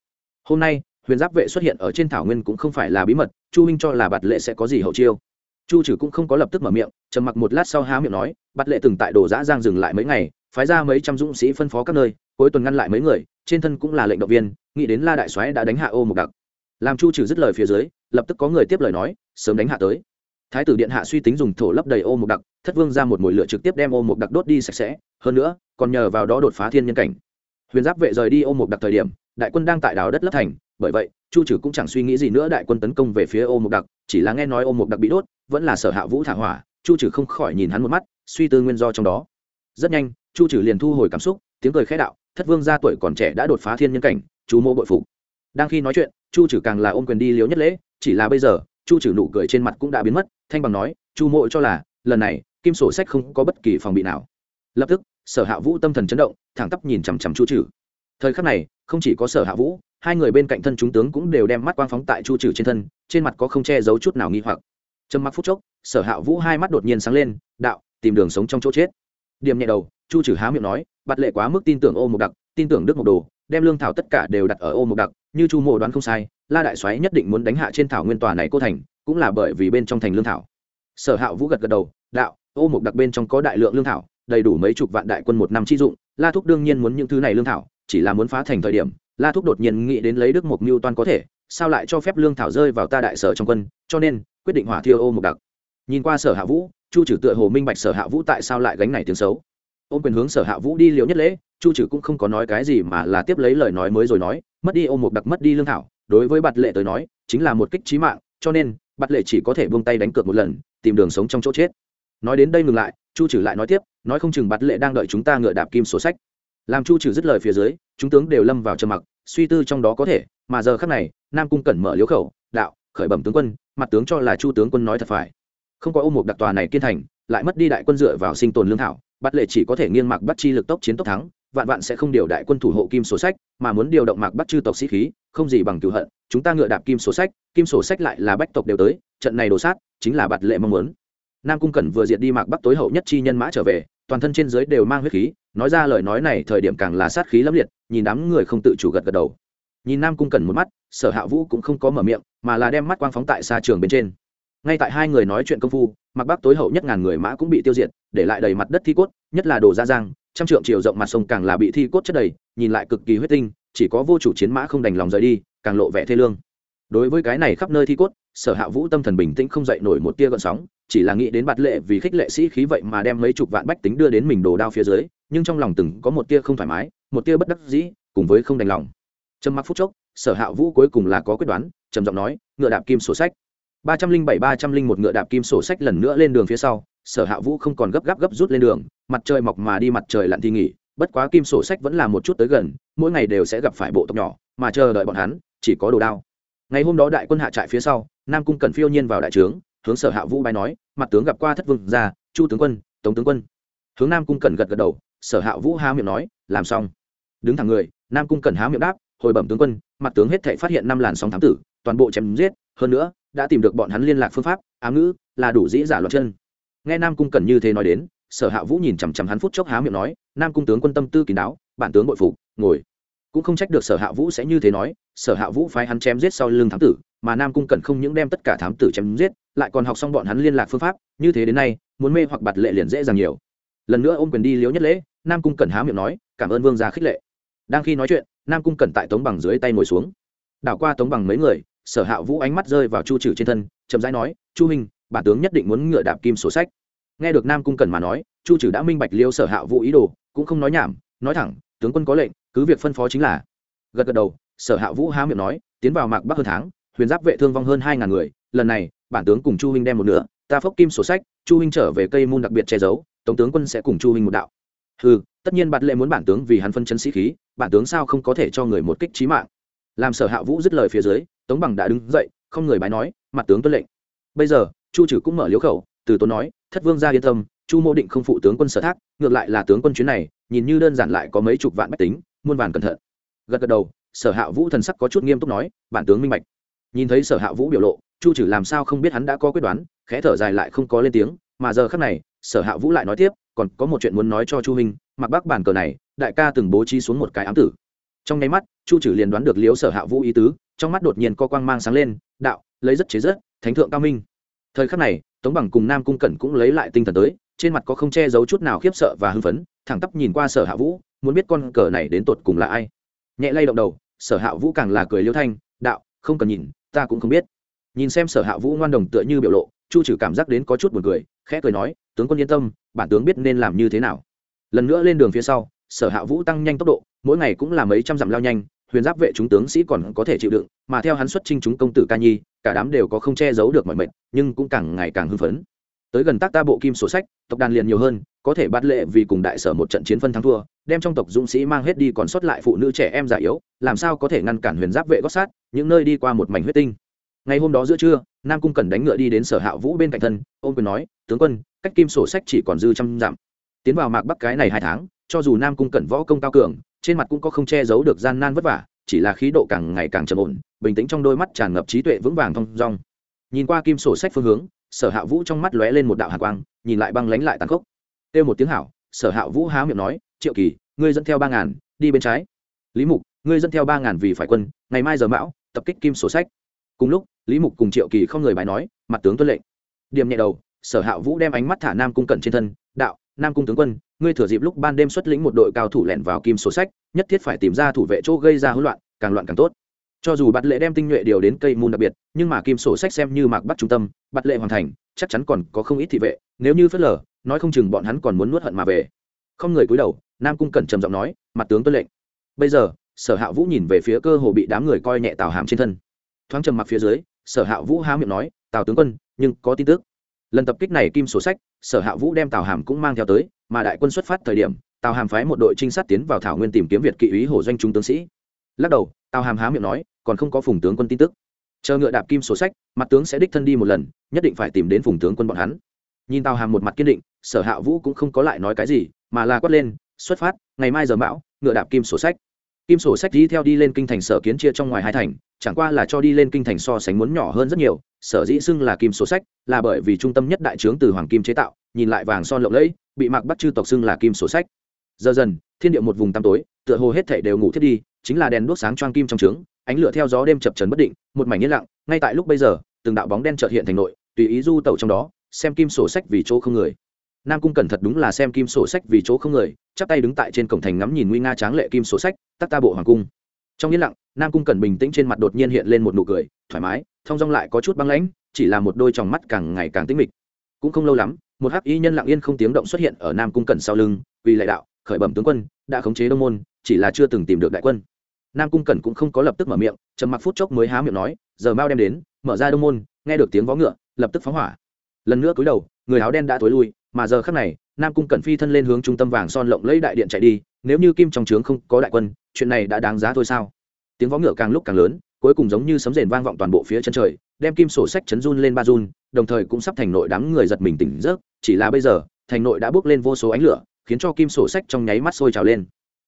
Hôm nay, huyền giáp vệ xuất hiện ở trên thảo nguyên cũng không phải là bí mật, chu huynh cho là bạt lệ sẽ có gì hậu chiêu. Chu trừ cũng không có lập tức mở miệng, trầm mặc một lát sau há miệng nói, bạt lệ từng tại đồ giã giang dừng lại mấy ngày, phái ra mấy trăm dũng sĩ phân phó các nơi, cuối tuần ngăn lại mấy người, trên thân cũng là lệnh động viên, nghĩ đến la đại soái đã đánh hạ ô một đặc. Làm chu trừ dứt lời phía dưới, lập tức có người tiếp lời nói, sớm đánh hạ tới thái tử điện hạ suy tính dùng thổ lấp đầy ô một đặc, thất vương ra một mồi lửa trực tiếp đem ô một đặc đốt đi sạch sẽ, hơn nữa, còn nhờ vào đó đột phá thiên nhân cảnh. Huyền giáp vệ rời đi ô một đặc thời điểm, đại quân đang tại đảo đất lấp thành, bởi vậy, chu trừ cũng chẳng suy nghĩ gì nữa đại quân tấn công về phía ô mục đặc, chỉ là nghe nói ô mục đặc bị đốt, vẫn là sở hạ vũ thả hỏa, chu trừ không khỏi nhìn hắn một mắt, suy tư nguyên do trong đó. Rất nhanh, chu trừ liền thu hồi cảm xúc, tiếng cười khẽ đạo, thất vương ra tuổi còn trẻ đã đột phá thiên nhân cảnh, chú mô bội phục. Đang khi nói chuyện, chu trừ càng là ôm quyền đi liếu nhất lễ, chỉ là bây giờ, chu trừ nụ cười trên mặt cũng đã biến mất thanh bằng nói, chu mộ cho là, lần này, kim sổ sách không có bất kỳ phòng bị nào. Lập tức, sở hạ vũ tâm thần chấn động, thẳng tắp nhìn chằm chằm chu trừ. Thời khắc này, không chỉ có sở hạ vũ, hai người bên cạnh thân chúng tướng cũng đều đem mắt quang phóng tại chu trừ trên thân, trên mặt có không che giấu chút nào nghi hoặc. Trầm mặc phút chốc, sở hạ vũ hai mắt đột nhiên sáng lên, đạo, tìm đường sống trong chỗ chết. Điểm nhẹ đầu, chu trừ há miệng nói, bạt lệ quá mức tin tưởng ô một đặc, tin tưởng đức một đồ, đem lương thảo tất cả đều đặt ở ô một đặc, như chu mộ đoán không sai, la đại soái nhất định muốn đánh hạ trên thảo nguyên tòa này cô thành cũng là bởi vì bên trong thành lương thảo. Sở hạ vũ gật gật đầu, đạo, ô mục đặc bên trong có đại lượng lương thảo, đầy đủ mấy chục vạn đại quân một năm chi dụng, la thúc đương nhiên muốn những thứ này lương thảo, chỉ là muốn phá thành thời điểm, la thúc đột nhiên nghĩ đến lấy đức mục mưu toan có thể, sao lại cho phép lương thảo rơi vào ta đại sở trong quân, cho nên quyết định hỏa thiêu ô mục đặc. Nhìn qua sở hạ vũ, chu trừ tựa hồ minh bạch sở hạ vũ tại sao lại gánh này tiếng xấu. Ôm quyền hướng sở hạ vũ đi liệu nhất lễ, chu trừ cũng không có nói cái gì mà là tiếp lấy lời nói mới rồi nói, mất đi ô mục đặc mất đi lương thảo, đối với bạt lệ tới nói, chính là một kích trí mạng, cho nên bắt lệ chỉ có thể buông tay đánh cược một lần, tìm đường sống trong chỗ chết. Nói đến đây ngừng lại, chu trừ lại nói tiếp, nói không chừng bắt lệ đang đợi chúng ta ngựa đạp kim sổ sách. Làm chu trừ dứt lời phía dưới, chúng tướng đều lâm vào trầm mặc, suy tư trong đó có thể, mà giờ khác này, nam cung cẩn mở liếu khẩu, đạo, khởi bẩm tướng quân, mặt tướng cho là chu tướng quân nói thật phải. Không có ôm một đặc tòa này kiên thành, lại mất đi đại quân dựa vào sinh tồn lương thảo bắt lệ chỉ có thể nghiêng mạc bắt chi lực tốc chiến tốc thắng vạn vạn sẽ không điều đại quân thủ hộ kim sổ sách, mà muốn điều động mạc bắt chư tộc sĩ khí, không gì bằng cửu hận, chúng ta ngựa đạp kim sổ sách, kim sổ sách lại là bách tộc đều tới, trận này đổ sát, chính là bạt lệ mong muốn. Nam cung cẩn vừa diệt đi mạc bắc tối hậu nhất chi nhân mã trở về, toàn thân trên dưới đều mang huyết khí, nói ra lời nói này thời điểm càng là sát khí lâm liệt, nhìn đám người không tự chủ gật gật đầu. Nhìn nam cung cẩn một mắt, sở hạ vũ cũng không có mở miệng, mà là đem mắt quang phóng tại xa trường bên trên. Ngay tại hai người nói chuyện công phu mặc bắc tối hậu nhất ngàn người mã cũng bị tiêu diệt, để lại đầy mặt đất thi cốt, nhất là đồ gia giang trăm trượng chiều rộng mặt sông càng là bị thi cốt chất đầy, nhìn lại cực kỳ huyết tinh, chỉ có vô chủ chiến mã không đành lòng rời đi, càng lộ vẻ thê lương. Đối với cái này khắp nơi thi cốt, sở hạ vũ tâm thần bình tĩnh không dậy nổi một tia gợn sóng, chỉ là nghĩ đến bạt lệ vì khích lệ sĩ khí vậy mà đem mấy chục vạn bách tính đưa đến mình đồ đao phía dưới, nhưng trong lòng từng có một tia không thoải mái, một tia bất đắc dĩ, cùng với không đành lòng. Trầm mặc phút chốc, sở hạ vũ cuối cùng là có quyết đoán, trầm giọng nói, ngựa đạp kim sổ sách ba trăm linh bảy ba trăm linh một ngựa đạp kim sổ sách lần nữa lên đường phía sau, sở hạ vũ không còn gấp gáp gấp rút lên đường, mặt trời mọc mà đi mặt trời lặn thì nghỉ, bất quá kim sổ sách vẫn là một chút tới gần, mỗi ngày đều sẽ gặp phải bộ tộc nhỏ, mà chờ đợi bọn hắn, chỉ có đồ đao. Ngày hôm đó đại quân hạ trại phía sau, nam cung cần phiêu nhiên vào đại trướng, hướng sở hạ vũ bài nói, mặt tướng gặp qua thất vương gia, chu tướng quân, tống tướng quân. Hướng nam cung cần gật gật đầu, sở hạ vũ há miệng nói, làm xong. Đứng thẳng người, nam cung cần há miệng đáp, hồi bẩm tướng quân, mặt tướng hết thể phát hiện năm làn sóng thám tử, toàn bộ chém giết, hơn nữa đã tìm được bọn hắn liên lạc phương pháp, ám ngữ là đủ dĩ giả loạt chân. Nghe nam cung cần như thế nói đến, sở hạ vũ nhìn chằm chằm hắn phút chốc há miệng nói, nam cung tướng quân tâm tư kín đáo, bản tướng bội phục, ngồi. Cũng không trách được sở hạ vũ sẽ như thế nói, sở hạ vũ phái hắn chém giết sau lưng thám tử, mà nam cung cần không những đem tất cả thám tử chém giết, lại còn học xong bọn hắn liên lạc phương pháp, như thế đến nay, muốn mê hoặc bạt lệ liền dễ dàng nhiều. Lần nữa ôm quyền đi liếu nhất lễ, nam cung cần há miệng nói, cảm ơn vương gia khích lệ. Đang khi nói chuyện, nam cung cần tại tống bằng dưới tay ngồi xuống. Đảo qua tống bằng mấy người sở hạ vũ ánh mắt rơi vào chu trừ trên thân, chậm rãi nói, chu minh bản tướng nhất định muốn ngựa đạp kim sổ sách. Nghe được nam cung cần mà nói, chu trừ đã minh bạch liêu sở hạ vũ ý đồ, cũng không nói nhảm, nói thẳng, tướng quân có lệnh, cứ việc phân phó chính là. Gật gật đầu, sở hạ vũ há miệng nói, tiến vào mạc bắc hơn tháng, huyền giáp vệ thương vong hơn hai ngàn người, lần này, bản tướng cùng chu huynh đem một nửa, ta phốc kim sổ sách, chu huynh trở về cây môn đặc biệt che giấu, tổng tướng quân sẽ cùng chu huynh một đạo. Ừ tất nhiên bạt lệ muốn bản tướng vì hắn phân chân sĩ khí, bản tướng sao không có thể cho người một kích trí mạng? Làm sở hạ vũ dứt lời phía dưới tống bằng đã đứng dậy, không người bái nói, mặt tướng tuân lệnh. Bây giờ, chu trừ cũng mở liếu khẩu, từ tốn nói, thất vương ra yên tâm, chu mô định không phụ tướng quân sở thác, ngược lại là tướng quân chuyến này, nhìn như đơn giản lại có mấy chục vạn bách tính, muôn vàn cẩn thận. Gật gật đầu, sở hạ vũ thần sắc có chút nghiêm túc nói, bản tướng minh bạch. Nhìn thấy sở hạ vũ biểu lộ, chu trừ làm sao không biết hắn đã có quyết đoán, khẽ thở dài lại không có lên tiếng, mà giờ khác này, sở hạ vũ lại nói tiếp, còn có một chuyện muốn nói cho chu huynh, mặc bác bản cờ này, đại ca từng bố trí xuống một cái ám tử trong nháy mắt, chu trừ liền đoán được liếu sở hạ vũ ý tứ, trong mắt đột nhiên có quang mang sáng lên, đạo, lấy rất chế rất, thánh thượng cao minh. Thời khắc này, tống bằng cùng nam cung cẩn cũng lấy lại tinh thần tới, trên mặt có không che giấu chút nào khiếp sợ và hưng phấn, thẳng tắp nhìn qua sở hạ vũ, muốn biết con cờ này đến tột cùng là ai. Nhẹ lay động đầu, sở hạ vũ càng là cười liêu thanh, đạo, không cần nhìn, ta cũng không biết. Nhìn xem sở hạ vũ ngoan đồng tựa như biểu lộ, chu trừ cảm giác đến có chút buồn cười, khẽ cười nói, tướng quân yên tâm, bản tướng biết nên làm như thế nào. Lần nữa lên đường phía sau sở hạ vũ tăng nhanh tốc độ, mỗi ngày cũng là mấy trăm dặm lao nhanh, huyền giáp vệ chúng tướng sĩ còn có thể chịu đựng, mà theo hắn xuất trinh chúng công tử ca nhi, cả đám đều có không che giấu được mọi mệnh, nhưng cũng càng ngày càng hưng phấn. Tới gần tác ta bộ kim sổ sách, tộc đàn liền nhiều hơn, có thể bắt lệ vì cùng đại sở một trận chiến phân thắng thua, đem trong tộc dũng sĩ mang hết đi còn sót lại phụ nữ trẻ em già yếu, làm sao có thể ngăn cản huyền giáp vệ gót sát, những nơi đi qua một mảnh huyết tinh. Ngày hôm đó giữa trưa, nam cung cần đánh ngựa đi đến sở hạ vũ bên cạnh thân, ôm quyền nói, tướng quân, cách kim sổ sách chỉ còn dư trăm dặm. Tiến vào mạc bắc cái này hai tháng cho dù nam cung cẩn võ công cao cường, trên mặt cũng có không che giấu được gian nan vất vả, chỉ là khí độ càng ngày càng trầm ổn, bình tĩnh trong đôi mắt tràn ngập trí tuệ vững vàng thong dong. Nhìn qua kim sổ sách phương hướng, sở hạ vũ trong mắt lóe lên một đạo hạ quang, nhìn lại băng lánh lại tàn khốc. Têu một tiếng hảo, sở hạ vũ há miệng nói, triệu kỳ, ngươi dẫn theo ba ngàn, đi bên trái. Lý mục, ngươi dẫn theo ba ngàn vì phải quân, ngày mai giờ mão, tập kích kim sổ sách. Cùng lúc, lý mục cùng triệu kỳ không người bài nói, mặt tướng tuân lệnh. Điểm nhẹ đầu, sở hạ vũ đem ánh mắt thả nam cung cẩn trên thân, đạo nam cung tướng quân, ngươi thừa dịp lúc ban đêm xuất lĩnh một đội cao thủ lẻn vào kim sổ sách, nhất thiết phải tìm ra thủ vệ chỗ gây ra hỗn loạn, càng loạn càng tốt. Cho dù bạt lệ đem tinh nhuệ điều đến cây môn đặc biệt, nhưng mà kim sổ sách xem như mạc bắt trung tâm, bạt lệ hoàn thành, chắc chắn còn có không ít thị vệ, nếu như phớt lờ, nói không chừng bọn hắn còn muốn nuốt hận mà về. Không người cúi đầu, nam cung cẩn trầm giọng nói, mặt tướng tuân lệnh. Bây giờ, sở hạ vũ nhìn về phía cơ hồ bị đám người coi nhẹ tào hàm trên thân. Thoáng trầm mặc phía dưới, sở hạ vũ há miệng nói, tào tướng quân, nhưng có tin tức lần tập kích này kim sổ sách, sở hạ vũ đem tào hàm cũng mang theo tới, mà đại quân xuất phát thời điểm, tào hàm phái một đội trinh sát tiến vào thảo nguyên tìm kiếm việt kỵ úy hồ doanh trung tướng sĩ. Lắc đầu, tào hàm há miệng nói, còn không có phùng tướng quân tin tức. Chờ ngựa đạp kim sổ sách, mặt tướng sẽ đích thân đi một lần, nhất định phải tìm đến phùng tướng quân bọn hắn. Nhìn tào hàm một mặt kiên định, sở hạ vũ cũng không có lại nói cái gì, mà là quát lên, xuất phát, ngày mai giờ mão ngựa đạp kim sổ sách kim sổ sách đi theo đi lên kinh thành sở kiến chia trong ngoài hai thành, chẳng qua là cho đi lên kinh thành so sánh muốn nhỏ hơn rất nhiều, sở dĩ xưng là kim sổ sách, là bởi vì trung tâm nhất đại trướng từ hoàng kim chế tạo, nhìn lại vàng son lộng lẫy, bị mạc bắt chư tộc xưng là kim sổ sách. Giờ dần, thiên địa một vùng tăm tối, tựa hồ hết thể đều ngủ thiết đi, chính là đèn đuốc sáng choang kim trong trướng, ánh lửa theo gió đêm chập trấn bất định, một mảnh yên lặng, ngay tại lúc bây giờ, từng đạo bóng đen trợt hiện thành nội, tùy ý du tẩu trong đó, xem kim sổ sách vì chỗ không người nam cung cẩn thật đúng là xem kim sổ sách vì chỗ không người, chắp tay đứng tại trên cổng thành ngắm nhìn nguy nga tráng lệ kim sổ sách, tắc ta bộ hoàng cung. Trong yên lặng, nam cung cẩn bình tĩnh trên mặt đột nhiên hiện lên một nụ cười, thoải mái, thong dong lại có chút băng lãnh, chỉ là một đôi tròng mắt càng ngày càng tĩnh mịch. Cũng không lâu lắm, một hắc y nhân lặng yên không tiếng động xuất hiện ở nam cung cẩn sau lưng, vì lại đạo, khởi bẩm tướng quân, đã khống chế đông môn, chỉ là chưa từng tìm được đại quân. Nam cung cẩn cũng không có lập tức mở miệng, trầm mặc phút chốc mới há miệng nói, giờ mau đem đến, mở ra đông môn, nghe được tiếng vó ngựa, lập tức phóng hỏa. Lần nữa cúi đầu, người áo đen đã tối lui mà giờ khắc này, nam cung cẩn phi thân lên hướng trung tâm vàng son lộng lấy đại điện chạy đi, nếu như kim trong trướng không có đại quân, chuyện này đã đáng giá thôi sao? Tiếng vó ngựa càng lúc càng lớn, cuối cùng giống như sấm rền vang vọng toàn bộ phía chân trời, đem kim sổ sách chấn run lên ba run, đồng thời cũng sắp thành nội đám người giật mình tỉnh giấc, chỉ là bây giờ, thành nội đã bước lên vô số ánh lửa, khiến cho kim sổ sách trong nháy mắt sôi trào lên.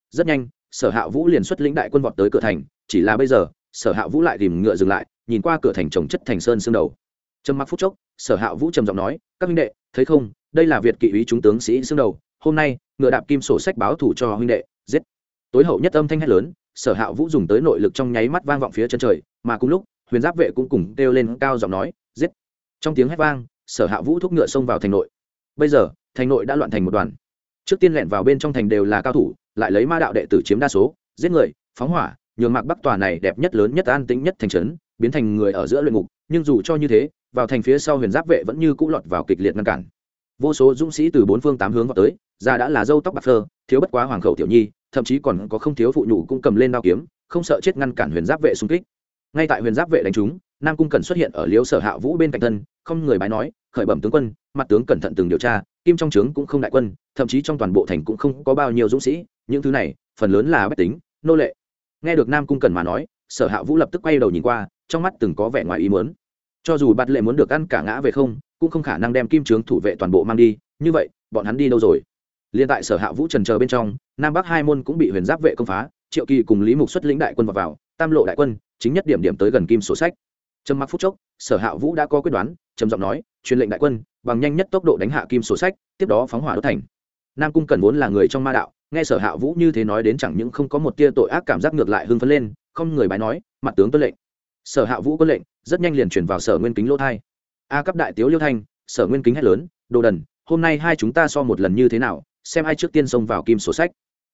Rất nhanh, sở hạ vũ liền xuất lĩnh đại quân vọt tới cửa thành, chỉ là bây giờ, sở hạ vũ lại tìm ngựa dừng lại, nhìn qua cửa thành trồng chất thành sơn xương đầu. Trầm mặc phút chốc, sở hạ vũ trầm giọng nói, các minh đệ thấy không, đây là việt kỵ ý chúng tướng sĩ xương đầu, hôm nay, ngựa đạp kim sổ sách báo thủ cho huynh đệ, giết. Tối hậu nhất âm thanh hét lớn, sở hạ vũ dùng tới nội lực trong nháy mắt vang vọng phía chân trời, mà cùng lúc, huyền giáp vệ cũng cùng kêu lên cao giọng nói, giết. Trong tiếng hét vang, sở hạ vũ thúc ngựa xông vào thành nội. Bây giờ, thành nội đã loạn thành một đoàn. Trước tiên lẹn vào bên trong thành đều là cao thủ, lại lấy ma đạo đệ tử chiếm đa số, giết người, phóng hỏa, nhường mạc bắc tòa này đẹp nhất lớn nhất an tĩnh nhất thành trấn, biến thành người ở giữa luyện ngục, nhưng dù cho như thế vào thành phía sau huyền giáp vệ vẫn như cũ lọt vào kịch liệt ngăn cản. Vô số dũng sĩ từ bốn phương tám hướng vào tới ra đã là dâu tóc bạc phơ, thiếu bất quá hoàng khẩu tiểu nhi, thậm chí còn có không thiếu phụ nhụ cũng cầm lên đao kiếm, không sợ chết ngăn cản huyền giáp vệ xung kích. Ngay tại huyền giáp vệ đánh chúng nam cung cần xuất hiện ở liếu sở hạ vũ bên cạnh thân, không người bái nói, khởi bẩm tướng quân, mặt tướng cẩn thận từng điều tra, kim trong trướng cũng không đại quân, thậm chí trong toàn bộ thành cũng không có bao nhiêu dũng sĩ, những thứ này, phần lớn là bách tính, nô lệ. Nghe được nam cung cần mà nói, sở hạ vũ lập tức quay đầu nhìn qua, trong mắt từng có vẻ ngoài ý muốn cho dù bạt lệ muốn được ăn cả ngã về không cũng không khả năng đem kim trướng thủ vệ toàn bộ mang đi như vậy bọn hắn đi đâu rồi? Liên tại sở hạ vũ trần chờ bên trong nam bắc hai môn cũng bị huyền giáp vệ công phá triệu kỳ cùng lý mục xuất lĩnh đại quân vào, vào tam lộ đại quân chính nhất điểm điểm tới gần kim sổ sách. Trầm mặc phút chốc sở hạ vũ đã có quyết đoán trầm giọng nói truyền lệnh đại quân bằng nhanh nhất tốc độ đánh hạ kim sổ sách tiếp đó phóng hỏa đốt thành. Nam cung cần vốn là người trong ma đạo nghe sở hạ vũ như thế nói đến chẳng những không có một tia tội ác cảm giác ngược lại hưng phấn lên không người bái nói mặt tướng tuân lệnh sở hạ vũ có lệnh, rất nhanh liền chuyển vào sở nguyên kính lỗ thai. A cấp đại tiếu liêu thanh, sở nguyên kính hét lớn, đồ đần, hôm nay hai chúng ta so một lần như thế nào, xem ai trước tiên xông vào kim sổ sách.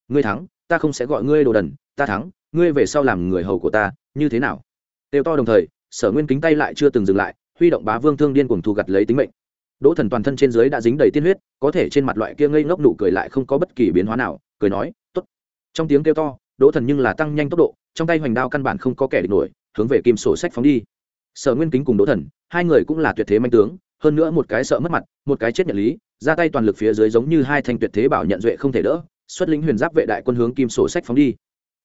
Ngươi thắng, ta không sẽ gọi ngươi đồ đần, ta thắng, ngươi về sau làm người hầu của ta, như thế nào? Đều to đồng thời, sở nguyên kính tay lại chưa từng dừng lại, huy động bá vương thương điên cuồng thu gặt lấy tính mệnh. Đỗ thần toàn thân trên dưới đã dính đầy tiên huyết, có thể trên mặt loại kia ngây ngốc nụ cười lại không có bất kỳ biến hóa nào, cười nói t ố t trong tiếng kêu to, đỗ thần nhưng là tăng nhanh tốc độ, trong tay hoành đao căn bản không có kẻ địch nổi hướng về kim sổ sách phóng đi. Sở nguyên kính cùng đỗ thần, hai người cũng là tuyệt thế manh tướng, hơn nữa một cái sợ mất mặt, một cái chết nhận lý, ra tay toàn lực phía dưới giống như hai thanh tuyệt thế bảo nhận duệ không thể đỡ, xuất lĩnh huyền giáp vệ đại quân hướng kim sổ sách phóng đi.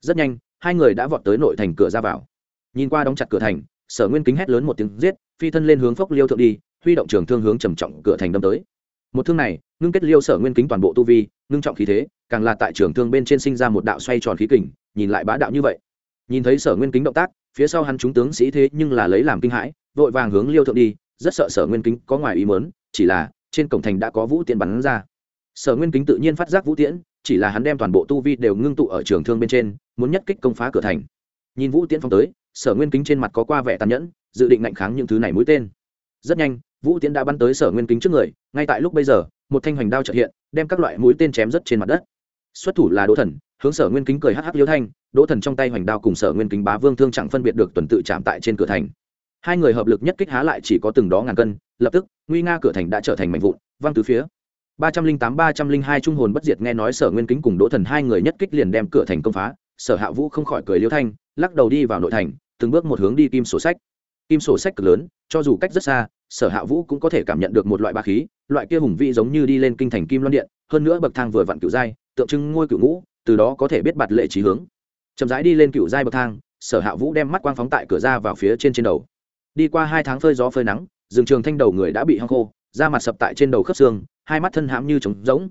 Rất nhanh, hai người đã vọt tới nội thành cửa ra vào. Nhìn qua đóng chặt cửa thành, sở nguyên kính hét lớn một tiếng giết, phi thân lên hướng phốc liêu thượng đi, huy động trường thương hướng trầm trọng cửa thành đâm tới. Một thương này, ngưng kết liêu sở nguyên kính toàn bộ tu vi, ngưng trọng khí thế, càng là tại trường thương bên trên sinh ra một đạo xoay tròn khí kình, nhìn lại bá đạo như vậy. Nhìn thấy sở nguyên kính động tác phía sau hắn chúng tướng sĩ thế nhưng là lấy làm kinh hãi, vội vàng hướng liêu thượng đi, rất sợ sở nguyên kính có ngoài ý mớn chỉ là trên cổng thành đã có vũ tiễn bắn ra. Sở nguyên kính tự nhiên phát giác vũ tiễn, chỉ là hắn đem toàn bộ tu vi đều ngưng tụ ở trường thương bên trên, muốn nhất kích công phá cửa thành. Nhìn vũ tiễn phong tới, sở nguyên kính trên mặt có qua vẻ tàn nhẫn, dự định ngạnh kháng những thứ này mũi tên. Rất nhanh, vũ tiễn đã bắn tới sở nguyên kính trước người, ngay tại lúc bây giờ, một thanh hoành đao trợ hiện, đem các loại mũi tên chém rất trên mặt đất. Xuất thủ là đỗ thần hướng sở nguyên kính cười hắc hắc liêu thanh, đỗ thần trong tay hoành đao cùng sở nguyên kính bá vương thương chẳng phân biệt được tuần tự chạm tại trên cửa thành. Hai người hợp lực nhất kích há lại chỉ có từng đó ngàn cân, lập tức, nguy nga cửa thành đã trở thành mảnh vụn, văng từ phía. ba trăm linh tám, ba trăm linh hai trung hồn bất diệt nghe nói sở nguyên kính cùng đỗ thần hai người nhất kích liền đem cửa thành công phá, sở hạ vũ không khỏi cười liêu thanh, lắc đầu đi vào nội thành, từng bước một hướng đi kim sổ sách. Kim sổ sách cực lớn, cho dù cách rất xa, sở hạ vũ cũng có thể cảm nhận được một loại ba khí, loại kia hùng vị giống như đi lên kinh thành kim loan điện, hơn nữa bậc thang vừa vặn cựu giai, tượng trưng ngôi cựu ngũ từ đó có thể biết bạt lệ trí hướng. Chậm rãi đi lên cựu giai bậc thang, sở hạ vũ đem mắt quang phóng tại cửa ra vào phía trên trên đầu. Đi qua hai tháng phơi gió phơi nắng, rừng trường thanh đầu người đã bị hăng khô, da mặt sập tại trên đầu khớp xương, hai mắt thân hãm như trống rỗng.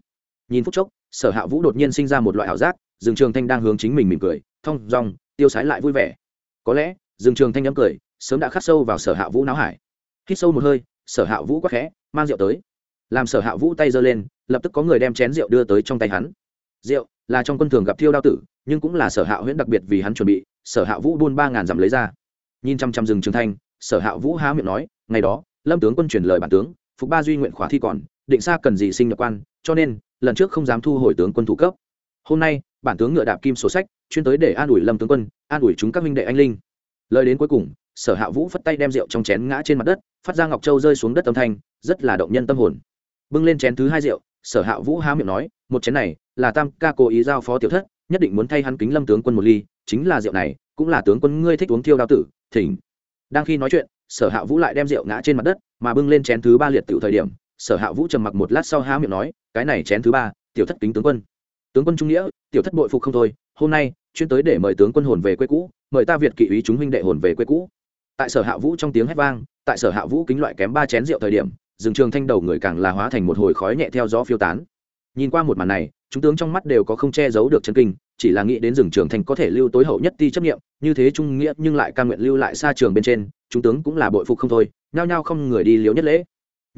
Nhìn phút chốc, sở hạ vũ đột nhiên sinh ra một loại ảo giác, rừng trường thanh đang hướng chính mình mỉm cười, thong dong, tiêu sái lại vui vẻ. Có lẽ, rừng trường thanh nhắm cười, sớm đã khắc sâu vào sở hạ vũ não hải. Hít sâu một hơi, sở hạ vũ quắc khẽ, mang rượu tới. Làm sở hạ vũ tay giơ lên, lập tức có người đem chén rượu đưa tới trong tay hắn rượu là trong quân thường gặp thiêu đao tử, nhưng cũng là sở hạ huyễn đặc biệt vì hắn chuẩn bị, sở hạ vũ buôn ba ngàn dặm lấy ra. Nhìn chăm chăm rừng trường thanh, sở hạ vũ há miệng nói, ngày đó, lâm tướng quân truyền lời bản tướng, phục ba duy nguyện khóa thi còn, định xa cần gì sinh nhập quan, cho nên, lần trước không dám thu hồi tướng quân thủ cấp. Hôm nay, bản tướng ngựa đạp kim sổ sách, chuyên tới để an ủi lâm tướng quân, an ủi chúng các minh đệ anh linh. Lời đến cuối cùng, sở hạ vũ phất tay đem rượu trong chén ngã trên mặt đất, phát ra ngọc châu rơi xuống đất âm thanh, rất là động nhân tâm hồn. Bưng lên chén thứ hai rượu sở hạ vũ há miệng nói, một chén này là tam ca cố ý giao phó tiểu thất, nhất định muốn thay hắn kính lâm tướng quân một ly, chính là rượu này, cũng là tướng quân ngươi thích uống thiêu đao tử, thỉnh. Đang khi nói chuyện, sở hạ vũ lại đem rượu ngã trên mặt đất, mà bưng lên chén thứ ba liệt tiểu thời điểm, sở hạ vũ trầm mặc một lát sau há miệng nói, cái này chén thứ ba, tiểu thất kính tướng quân. Tướng quân trung nghĩa, tiểu thất bội phục không thôi, hôm nay chuyên tới để mời tướng quân hồn về quê cũ, mời ta việt kỵ ý chúng huynh đệ hồn về quê cũ. Tại sở hạ vũ trong tiếng hét vang, tại sở hạ vũ kính loại kém ba chén rượu thời điểm rừng trường thanh đầu người càng là hóa thành một hồi khói nhẹ theo gió phiêu tán. Nhìn qua một màn này, chúng tướng trong mắt đều có không che giấu được chân kinh, chỉ là nghĩ đến rừng trường thanh có thể lưu tối hậu nhất ti chấp nghiệm như thế trung nghĩa nhưng lại ca nguyện lưu lại xa trường bên trên, chúng tướng cũng là bội phục không thôi, nhao nhao không người đi liếu nhất lễ.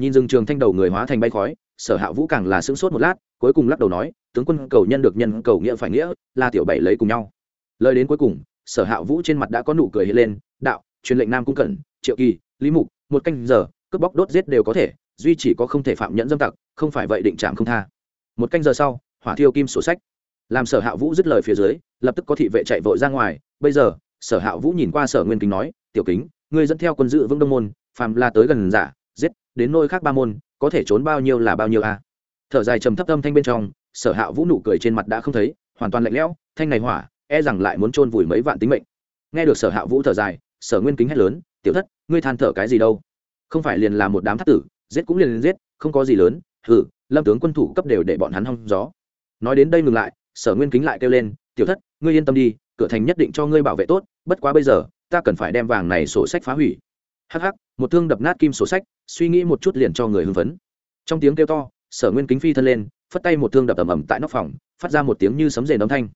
Nhìn rừng trường thanh đầu người hóa thành bay khói, sở hạ vũ càng là sững sốt một lát, cuối cùng lắc đầu nói, tướng quân cầu nhân được nhân cầu nghĩa phải nghĩa, là tiểu bảy lấy cùng nhau. Lời đến cuối cùng, sở hạ vũ trên mặt đã có nụ cười hiện lên, đạo, truyền lệnh nam cung cẩn, triệu kỳ, lý mục, một canh giờ cướp bóc đốt giết đều có thể, duy chỉ có không thể phạm nhẫn dâm tặc, không phải vậy định trạm không tha. Một canh giờ sau, hỏa thiêu kim sổ sách. Làm sở hạ vũ dứt lời phía dưới, lập tức có thị vệ chạy vội ra ngoài. Bây giờ, sở hạ vũ nhìn qua sở nguyên kính nói, tiểu kính, ngươi dẫn theo quân dự vương đông môn, phàm là tới gần giả, giết, đến nơi khác ba môn, có thể trốn bao nhiêu là bao nhiêu a? À? thở dài trầm thấp âm thanh bên trong, sở hạ vũ nụ cười trên mặt đã không thấy, hoàn toàn lạnh lẽo, thanh này hỏa e rằng lại muốn chôn vùi mấy vạn tính mệnh. Nghe được sở hạ vũ thở dài, sở nguyên kính hét lớn, tiểu thất, ngươi than thở cái gì đâu? Không phải liền là một đám thất tử, giết cũng liền giết, không có gì lớn hử lâm tướng quân thủ cấp đều để bọn hắn hong gió. Nói đến đây ngừng lại, sở nguyên kính lại kêu lên, tiểu thất, ngươi yên tâm đi, cửa thành nhất định cho ngươi bảo vệ tốt, bất quá bây giờ, ta cần phải đem vàng này sổ sách phá hủy. Hắc hắc, một thương đập nát kim sổ sách, suy nghĩ một chút liền cho người hưng phấn. Trong tiếng kêu to, sở nguyên kính phi thân lên, phất tay một thương đập ầm ầm tại nóc phòng, phát ra một tiếng như sấm rền âm thanh.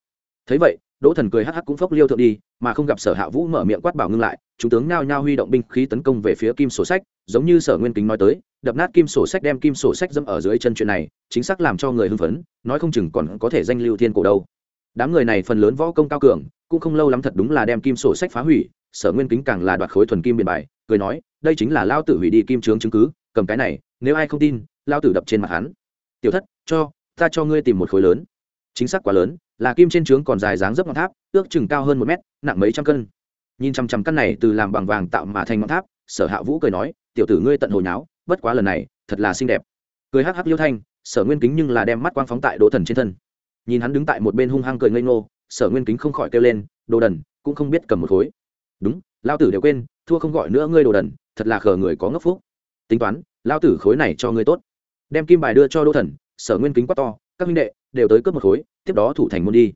Thấy vậy, đỗ thần cười hắc hắc cũng phốc liêu thượng đi, mà không gặp sở hạ vũ mở miệng quát bảo ngưng lại chúng tướng nhao nhao huy động binh khí tấn công về phía kim sổ sách, giống như sở nguyên kính nói tới, đập nát kim sổ sách đem kim sổ sách dẫm ở dưới chân chuyện này, chính xác làm cho người hưng phấn, nói không chừng còn có thể danh lưu thiên cổ đâu. Đám người này phần lớn võ công cao cường, cũng không lâu lắm thật đúng là đem kim sổ sách phá hủy, sở nguyên kính càng là đoạt khối thuần kim biên bài, cười nói, đây chính là lao tử hủy đi kim trướng chứng cứ, cầm cái này, nếu ai không tin, lao tử đập trên mặt hắn. Tiểu thất, cho, ta cho ngươi tìm một khối lớn. Chính xác quá lớn, là kim trên trướng còn dài dáng dấp ngọn tháp, ước chừng cao hơn một mét, nặng mấy trăm cân nhìn chằm chằm căn này từ làm bằng vàng tạo mà thành ngọn tháp, sở hạ vũ cười nói, tiểu tử ngươi tận hồi nháo, bất quá lần này, thật là xinh đẹp. Cười hắc hắc liêu thanh, sở nguyên kính nhưng là đem mắt quang phóng tại đỗ thần trên thân. Nhìn hắn đứng tại một bên hung hăng cười ngây ngô, sở nguyên kính không khỏi kêu lên, đồ đần, cũng không biết cầm một khối. Đúng, lao tử đều quên, thua không gọi nữa ngươi đồ đần, thật là khờ người có ngốc phúc. Tính toán, lao tử khối này cho ngươi tốt. Đem kim bài đưa cho đỗ thần, sở nguyên kính quát to, các minh đệ, đều tới cướp một khối, tiếp đó thủ thành môn đi.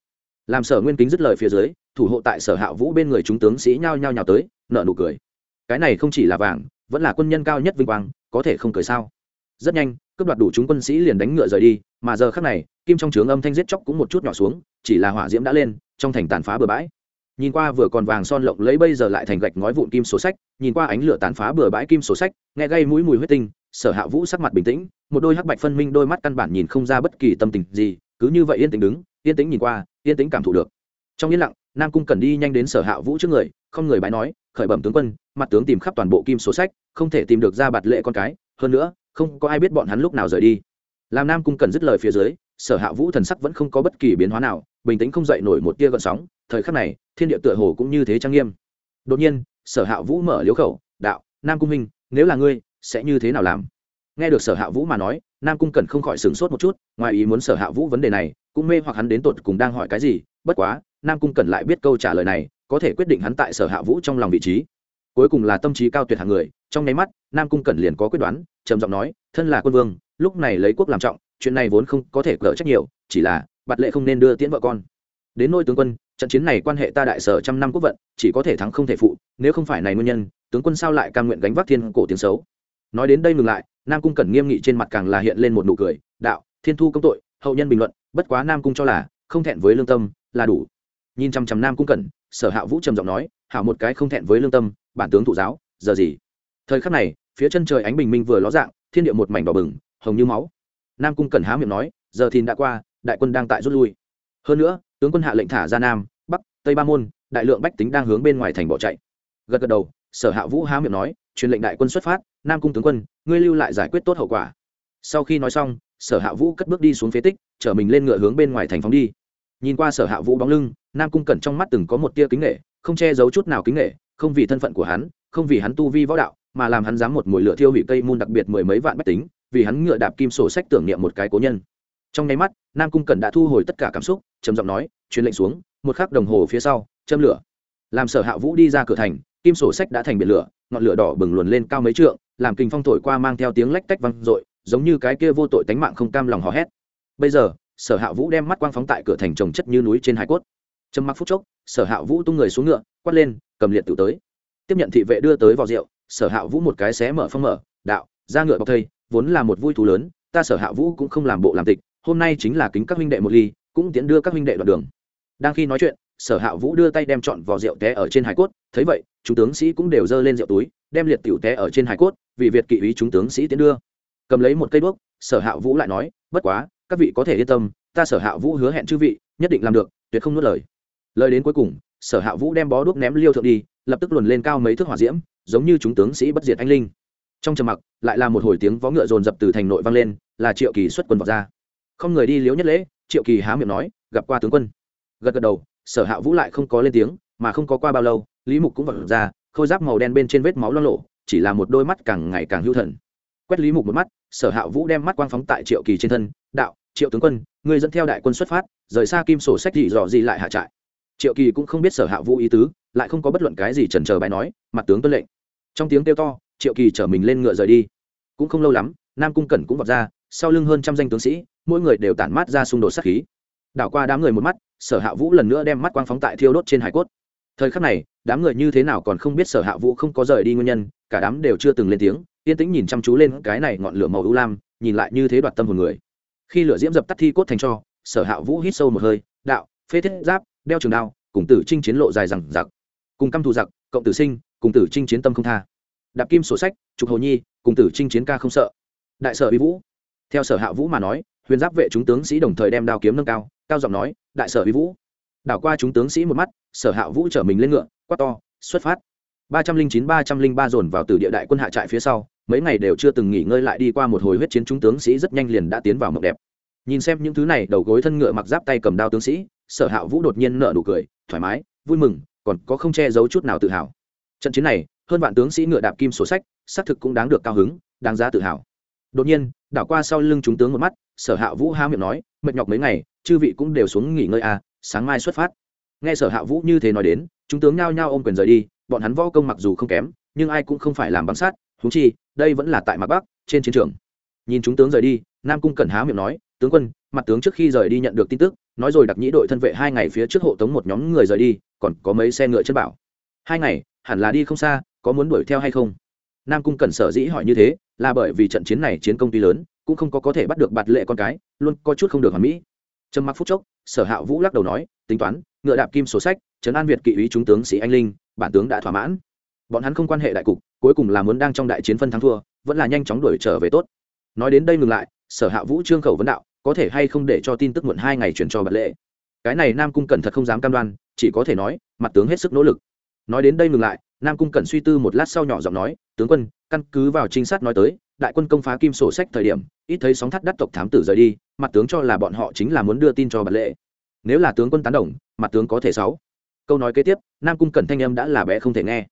Làm sở nguyên kính dứt lời phía dưới thủ hộ tại sở hạ vũ bên người chúng tướng sĩ nhao nhao nhào tới nợ nụ cười. Cái này không chỉ là vàng, vẫn là quân nhân cao nhất vinh quang, có thể không cười sao? Rất nhanh, cướp đoạt đủ chúng quân sĩ liền đánh ngựa rời đi, mà giờ khác này, kim trong trướng âm thanh giết chóc cũng một chút nhỏ xuống, chỉ là hỏa diễm đã lên, trong thành tàn phá bừa bãi. Nhìn qua vừa còn vàng son lộng lấy bây giờ lại thành gạch ngói vụn kim sổ sách, nhìn qua ánh lửa tàn phá bừa bãi kim sổ sách, nghe gây mũi mùi huyết tinh, sở hạ vũ sắc mặt bình tĩnh, một đôi hắc bạch phân minh đôi mắt căn bản nhìn không ra bất kỳ tâm tình gì, cứ như vậy yên tĩnh đứng, yên tĩnh nhìn qua, yên tĩnh cảm thụ được. Trong yên lặng nam cung cần đi nhanh đến sở hạ vũ trước người, không người bái nói, khởi bẩm tướng quân, mặt tướng tìm khắp toàn bộ kim số sách, không thể tìm được ra bạt lệ con cái, hơn nữa, không có ai biết bọn hắn lúc nào rời đi. Làm nam cung cần dứt lời phía dưới, sở hạ vũ thần sắc vẫn không có bất kỳ biến hóa nào, bình tĩnh không dậy nổi một tia gợn sóng, thời khắc này, thiên địa tựa hồ cũng như thế trang nghiêm. Đột nhiên, sở hạ vũ mở liếu khẩu, đạo, nam cung minh nếu là ngươi, sẽ như thế nào làm? Nghe được sở hạ vũ mà nói, nam cung cần không khỏi sửng sốt một chút, ngoài ý muốn sở hạ vũ vấn đề này, cũng mê hoặc hắn đến tột cùng đang hỏi cái gì, bất quá nam cung cần lại biết câu trả lời này, có thể quyết định hắn tại sở hạ vũ trong lòng vị trí. Cuối cùng là tâm trí cao tuyệt hạng người, trong nháy mắt, nam cung cẩn liền có quyết đoán, trầm giọng nói, thân là quân vương, lúc này lấy quốc làm trọng, chuyện này vốn không có thể cỡ trách nhiều, chỉ là, bạt lệ không nên đưa tiễn vợ con. Đến nôi tướng quân, trận chiến này quan hệ ta đại sở trăm năm quốc vận, chỉ có thể thắng không thể phụ, nếu không phải này nguyên nhân, tướng quân sao lại cam nguyện gánh vác thiên cổ tiếng xấu? Nói đến đây ngừng lại, nam cung cẩn nghiêm nghị trên mặt càng là hiện lên một nụ cười, đạo, thiên thu công tội, hậu nhân bình luận, bất quá nam cung cho là, không thẹn với lương tâm, là đủ nhìn chằm chằm nam cung cẩn, sở hạ vũ trầm giọng nói, hảo một cái không thẹn với lương tâm, bản tướng thụ giáo, giờ gì? Thời khắc này, phía chân trời ánh bình minh vừa ló dạng, thiên địa một mảnh đỏ bừng, hồng như máu. Nam cung cẩn há miệng nói, giờ thìn đã qua, đại quân đang tại rút lui. Hơn nữa, tướng quân hạ lệnh thả ra nam, bắc, tây ba môn, đại lượng bách tính đang hướng bên ngoài thành bỏ chạy. Gật gật đầu, sở hạ vũ há miệng nói, truyền lệnh đại quân xuất phát, nam cung tướng quân, ngươi lưu lại giải quyết tốt hậu quả. Sau khi nói xong, sở hạ vũ cất bước đi xuống phế tích, chở mình lên ngựa hướng bên ngoài thành phóng đi nhìn qua sở hạ vũ bóng lưng, nam cung cẩn trong mắt từng có một tia kính nghệ không che giấu chút nào kính nghệ không vì thân phận của hắn, không vì hắn tu vi võ đạo, mà làm hắn dám một mùi lửa thiêu hủy cây môn đặc biệt mười mấy vạn bách tính, vì hắn ngựa đạp kim sổ sách tưởng niệm một cái cố nhân. Trong nháy mắt, nam cung cẩn đã thu hồi tất cả cảm xúc, trầm giọng nói, truyền lệnh xuống, một khắc đồng hồ phía sau, châm lửa. Làm sở hạ vũ đi ra cửa thành, kim sổ sách đã thành biển lửa, ngọn lửa đỏ bừng luồn lên cao mấy trượng, làm kinh phong thổi qua mang theo tiếng lách tách văng r giống như cái kia vô tội tánh mạng không cam lòng hò hét. Bây giờ sở hạ vũ đem mắt quang phóng tại cửa thành trồng chất như núi trên hải cốt. Trầm mặc phút chốc, sở hạ vũ tung người xuống ngựa, quát lên, cầm liệt tự tới. Tiếp nhận thị vệ đưa tới vò rượu, sở hạ vũ một cái xé mở phong mở, đạo, ra ngựa bọc thây vốn là một vui thú lớn, ta sở hạ vũ cũng không làm bộ làm tịch, hôm nay chính là kính các huynh đệ một ly, cũng tiến đưa các huynh đệ đoạn đường. Đang khi nói chuyện, sở hạ vũ đưa tay đem chọn vò rượu té ở trên hải cốt, thấy vậy, chúng tướng sĩ cũng đều giơ lên rượu túi, đem liệt tiểu té ở trên hải cốt, vì việt kỵ ý chúng tướng sĩ tiến đưa. Cầm lấy một cây đuốc, sở hạ vũ lại nói, bất quá các vị có thể yên tâm, ta sở hạ vũ hứa hẹn chư vị, nhất định làm được, tuyệt không nuốt lời. Lời đến cuối cùng, sở hạ vũ đem bó đuốc ném liêu thượng đi, lập tức luồn lên cao mấy thước hỏa diễm, giống như chúng tướng sĩ bất diệt anh linh. Trong trầm mặc, lại là một hồi tiếng vó ngựa dồn dập từ thành nội vang lên, là triệu kỳ xuất quân vào ra. Không người đi liếu nhất lễ, triệu kỳ há miệng nói, gặp qua tướng quân. Gật gật đầu, sở hạ vũ lại không có lên tiếng, mà không có qua bao lâu, lý mục cũng vật ra, khôi giáp màu đen bên trên vết máu lo lộ, chỉ là một đôi mắt càng ngày càng hưu thần. Quét lý mục một mắt sở hạ vũ đem mắt quang phóng tại triệu kỳ trên thân, đạo, triệu tướng quân người dẫn theo đại quân xuất phát, rời xa kim sổ sách gì dò gì lại hạ trại. Triệu kỳ cũng không biết sở hạ vũ ý tứ, lại không có bất luận cái gì trần chờ bài nói, mặt tướng tuân lệnh. Trong tiếng kêu to, triệu kỳ chở mình lên ngựa rời đi. Cũng không lâu lắm, nam cung cẩn cũng vọt ra, sau lưng hơn trăm danh tướng sĩ, mỗi người đều tản mát ra xung đột sát khí. Đảo qua đám người một mắt, sở hạ vũ lần nữa đem mắt quang phóng tại thiêu đốt trên hải cốt. Thời khắc này, đám người như thế nào còn không biết sở hạ vũ không có rời đi nguyên nhân, cả đám đều chưa từng lên tiếng yên tĩnh nhìn chăm chú lên cái này ngọn lửa màu ưu lam, nhìn lại như thế đoạt tâm hồn người. Khi lửa diễm dập tắt thi cốt thành cho, sở hạ vũ hít sâu một hơi, đạo phê thiết giáp, đeo trường đao, cùng tử trinh chiến lộ dài rằng giặc cùng căm thù giặc, cộng tử sinh, cùng tử trinh chiến tâm không tha. Đạp kim sổ sách, trục hồ nhi, cùng tử trinh chiến ca không sợ. Đại sở uy vũ. Theo sở hạ vũ mà nói, huyền giáp vệ chúng tướng sĩ đồng thời đem đao kiếm nâng cao cao giọng nói, đại sở uy vũ. Đảo qua chúng tướng sĩ một mắt, sở hạ vũ chở mình lên ngựa, quát to, xuất phát. Ba trăm linh chín, ba trăm linh ba dồn vào từ địa đại quân hạ trại phía sau mấy ngày đều chưa từng nghỉ ngơi lại đi qua một hồi huyết chiến chúng tướng sĩ rất nhanh liền đã tiến vào mộng đẹp. Nhìn xem những thứ này, đầu gối thân ngựa mặc giáp tay cầm đao tướng sĩ, sở hạ vũ đột nhiên nợ nụ cười, thoải mái, vui mừng, còn có không che giấu chút nào tự hào. Trận chiến này, hơn vạn tướng sĩ ngựa đạp kim sổ sách, xác thực cũng đáng được cao hứng, đáng giá tự hào. Đột nhiên, đảo qua sau lưng chúng tướng một mắt, sở hạ vũ há miệng nói, mệt nhọc mấy ngày, chư vị cũng đều xuống nghỉ ngơi à sáng mai xuất phát. Nghe sở hạ vũ như thế nói đến, chúng tướng nhao nhao ôm quyền rời đi, bọn hắn võ công mặc dù không kém, nhưng ai cũng không phải làm bắn sát húng chi, đây vẫn là tại mặt bắc, trên chiến trường. Nhìn chúng tướng rời đi, nam cung cẩn há miệng nói, tướng quân, mặt tướng trước khi rời đi nhận được tin tức, nói rồi đặc nhĩ đội thân vệ hai ngày phía trước hộ tống một nhóm người rời đi, còn có mấy xe ngựa chân bảo. Hai ngày, hẳn là đi không xa, có muốn đuổi theo hay không? Nam cung cẩn sở dĩ hỏi như thế, là bởi vì trận chiến này chiến công ty lớn, cũng không có có thể bắt được bạt lệ con cái, luôn có chút không được hoàn mỹ. Trầm mặc phút chốc, sở hạ vũ lắc đầu nói, tính toán, ngựa đạp kim sổ sách, trấn an việt kỵ ý chúng tướng sĩ anh linh, bản tướng đã thỏa mãn bọn hắn không quan hệ đại cục, cuối cùng là muốn đang trong đại chiến phân thắng thua, vẫn là nhanh chóng đuổi trở về tốt. Nói đến đây ngừng lại, sở hạ vũ trương khẩu vấn đạo, có thể hay không để cho tin tức muộn hai ngày chuyển cho bản lệ? Cái này nam cung cẩn thật không dám cam đoan, chỉ có thể nói, mặt tướng hết sức nỗ lực. Nói đến đây ngừng lại, nam cung cẩn suy tư một lát sau nhỏ giọng nói, tướng quân, căn cứ vào trinh sát nói tới, đại quân công phá kim sổ sách thời điểm, ít thấy sóng thắt đắt tộc thám tử rời đi, mặt tướng cho là bọn họ chính là muốn đưa tin cho bản lệ. Nếu là tướng quân tán đồng, mặt tướng có thể sáu. Câu nói kế tiếp, nam cung cẩn thanh âm đã là bé không thể nghe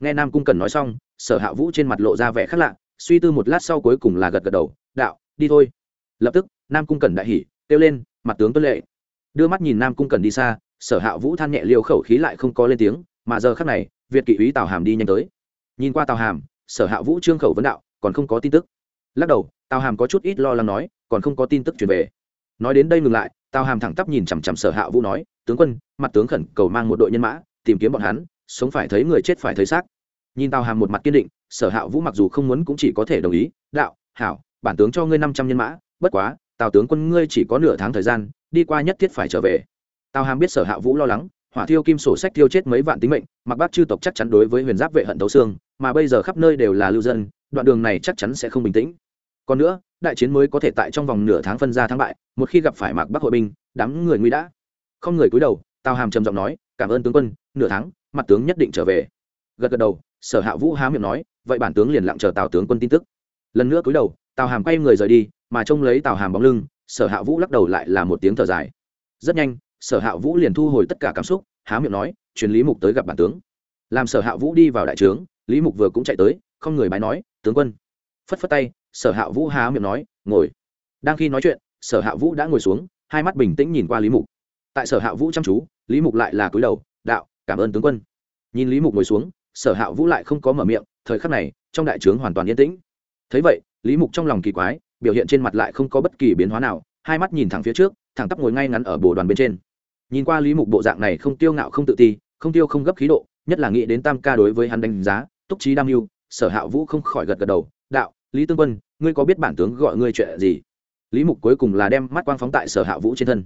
nghe nam cung cẩn nói xong, sở hạ vũ trên mặt lộ ra vẻ khác lạ, suy tư một lát sau cuối cùng là gật gật đầu, đạo, đi thôi. Lập tức, nam cung cẩn đại hỉ, kêu lên, mặt tướng tuân lệ. Đưa mắt nhìn nam cung cẩn đi xa, sở hạ vũ than nhẹ liều khẩu khí lại không có lên tiếng, mà giờ khác này, việt kỵ úy tào hàm đi nhanh tới. Nhìn qua tào hàm, sở hạ vũ trương khẩu vấn đạo, còn không có tin tức. Lắc đầu, tào hàm có chút ít lo lắng nói, còn không có tin tức truyền về. Nói đến đây ngừng lại, tào hàm thẳng tắp nhìn chằm chằm sở hạ vũ nói, tướng quân, mặt tướng khẩn cầu mang một đội nhân mã, tìm kiếm bọn hắn sống phải thấy người chết phải thấy xác. Nhìn tào hàm một mặt kiên định, sở hạ vũ mặc dù không muốn cũng chỉ có thể đồng ý, đạo, hảo, bản tướng cho ngươi năm trăm nhân mã, bất quá, tào tướng quân ngươi chỉ có nửa tháng thời gian, đi qua nhất thiết phải trở về. Tào hàm biết sở hạ vũ lo lắng, hỏa thiêu kim sổ sách thiêu chết mấy vạn tính mệnh, mặc bác chư tộc chắc chắn đối với huyền giáp vệ hận tấu xương, mà bây giờ khắp nơi đều là lưu dân, đoạn đường này chắc chắn sẽ không bình tĩnh. Còn nữa, đại chiến mới có thể tại trong vòng nửa tháng phân ra thắng bại, một khi gặp phải mạc bắc hội binh, đám người nguy đã. Không người cúi đầu, tào hàm trầm giọng nói, cảm ơn tướng quân, nửa tháng mặt tướng nhất định trở về. Gật gật đầu, sở hạ vũ há miệng nói, vậy bản tướng liền lặng chờ tào tướng quân tin tức. Lần nữa cúi đầu, tào hàm quay người rời đi, mà trông lấy tào hàm bóng lưng, sở hạ vũ lắc đầu lại là một tiếng thở dài. Rất nhanh, sở hạ vũ liền thu hồi tất cả cảm xúc, há miệng nói, truyền lý mục tới gặp bản tướng. Làm sở hạ vũ đi vào đại trướng, lý mục vừa cũng chạy tới, không người bái nói, tướng quân. Phất phất tay, sở hạ vũ há miệng nói, ngồi. Đang khi nói chuyện, sở hạ vũ đã ngồi xuống, hai mắt bình tĩnh nhìn qua lý mục. Tại sở hạ vũ chăm chú, lý mục lại là cúi đầu, đạo cảm ơn tướng quân. Nhìn lý mục ngồi xuống, sở hạ vũ lại không có mở miệng, thời khắc này, trong đại trướng hoàn toàn yên tĩnh. Thấy vậy, lý mục trong lòng kỳ quái, biểu hiện trên mặt lại không có bất kỳ biến hóa nào, hai mắt nhìn thẳng phía trước, thẳng tắp ngồi ngay ngắn ở bồ đoàn bên trên. Nhìn qua lý mục bộ dạng này không tiêu ngạo không tự ti, không tiêu không gấp khí độ, nhất là nghĩ đến tam ca đối với hắn đánh giá, túc trí đam mưu, sở hạ vũ không khỏi gật gật đầu, đạo, lý tương quân, ngươi có biết bản tướng gọi ngươi chuyện gì? Lý mục cuối cùng là đem mắt quang phóng tại sở hạ vũ trên thân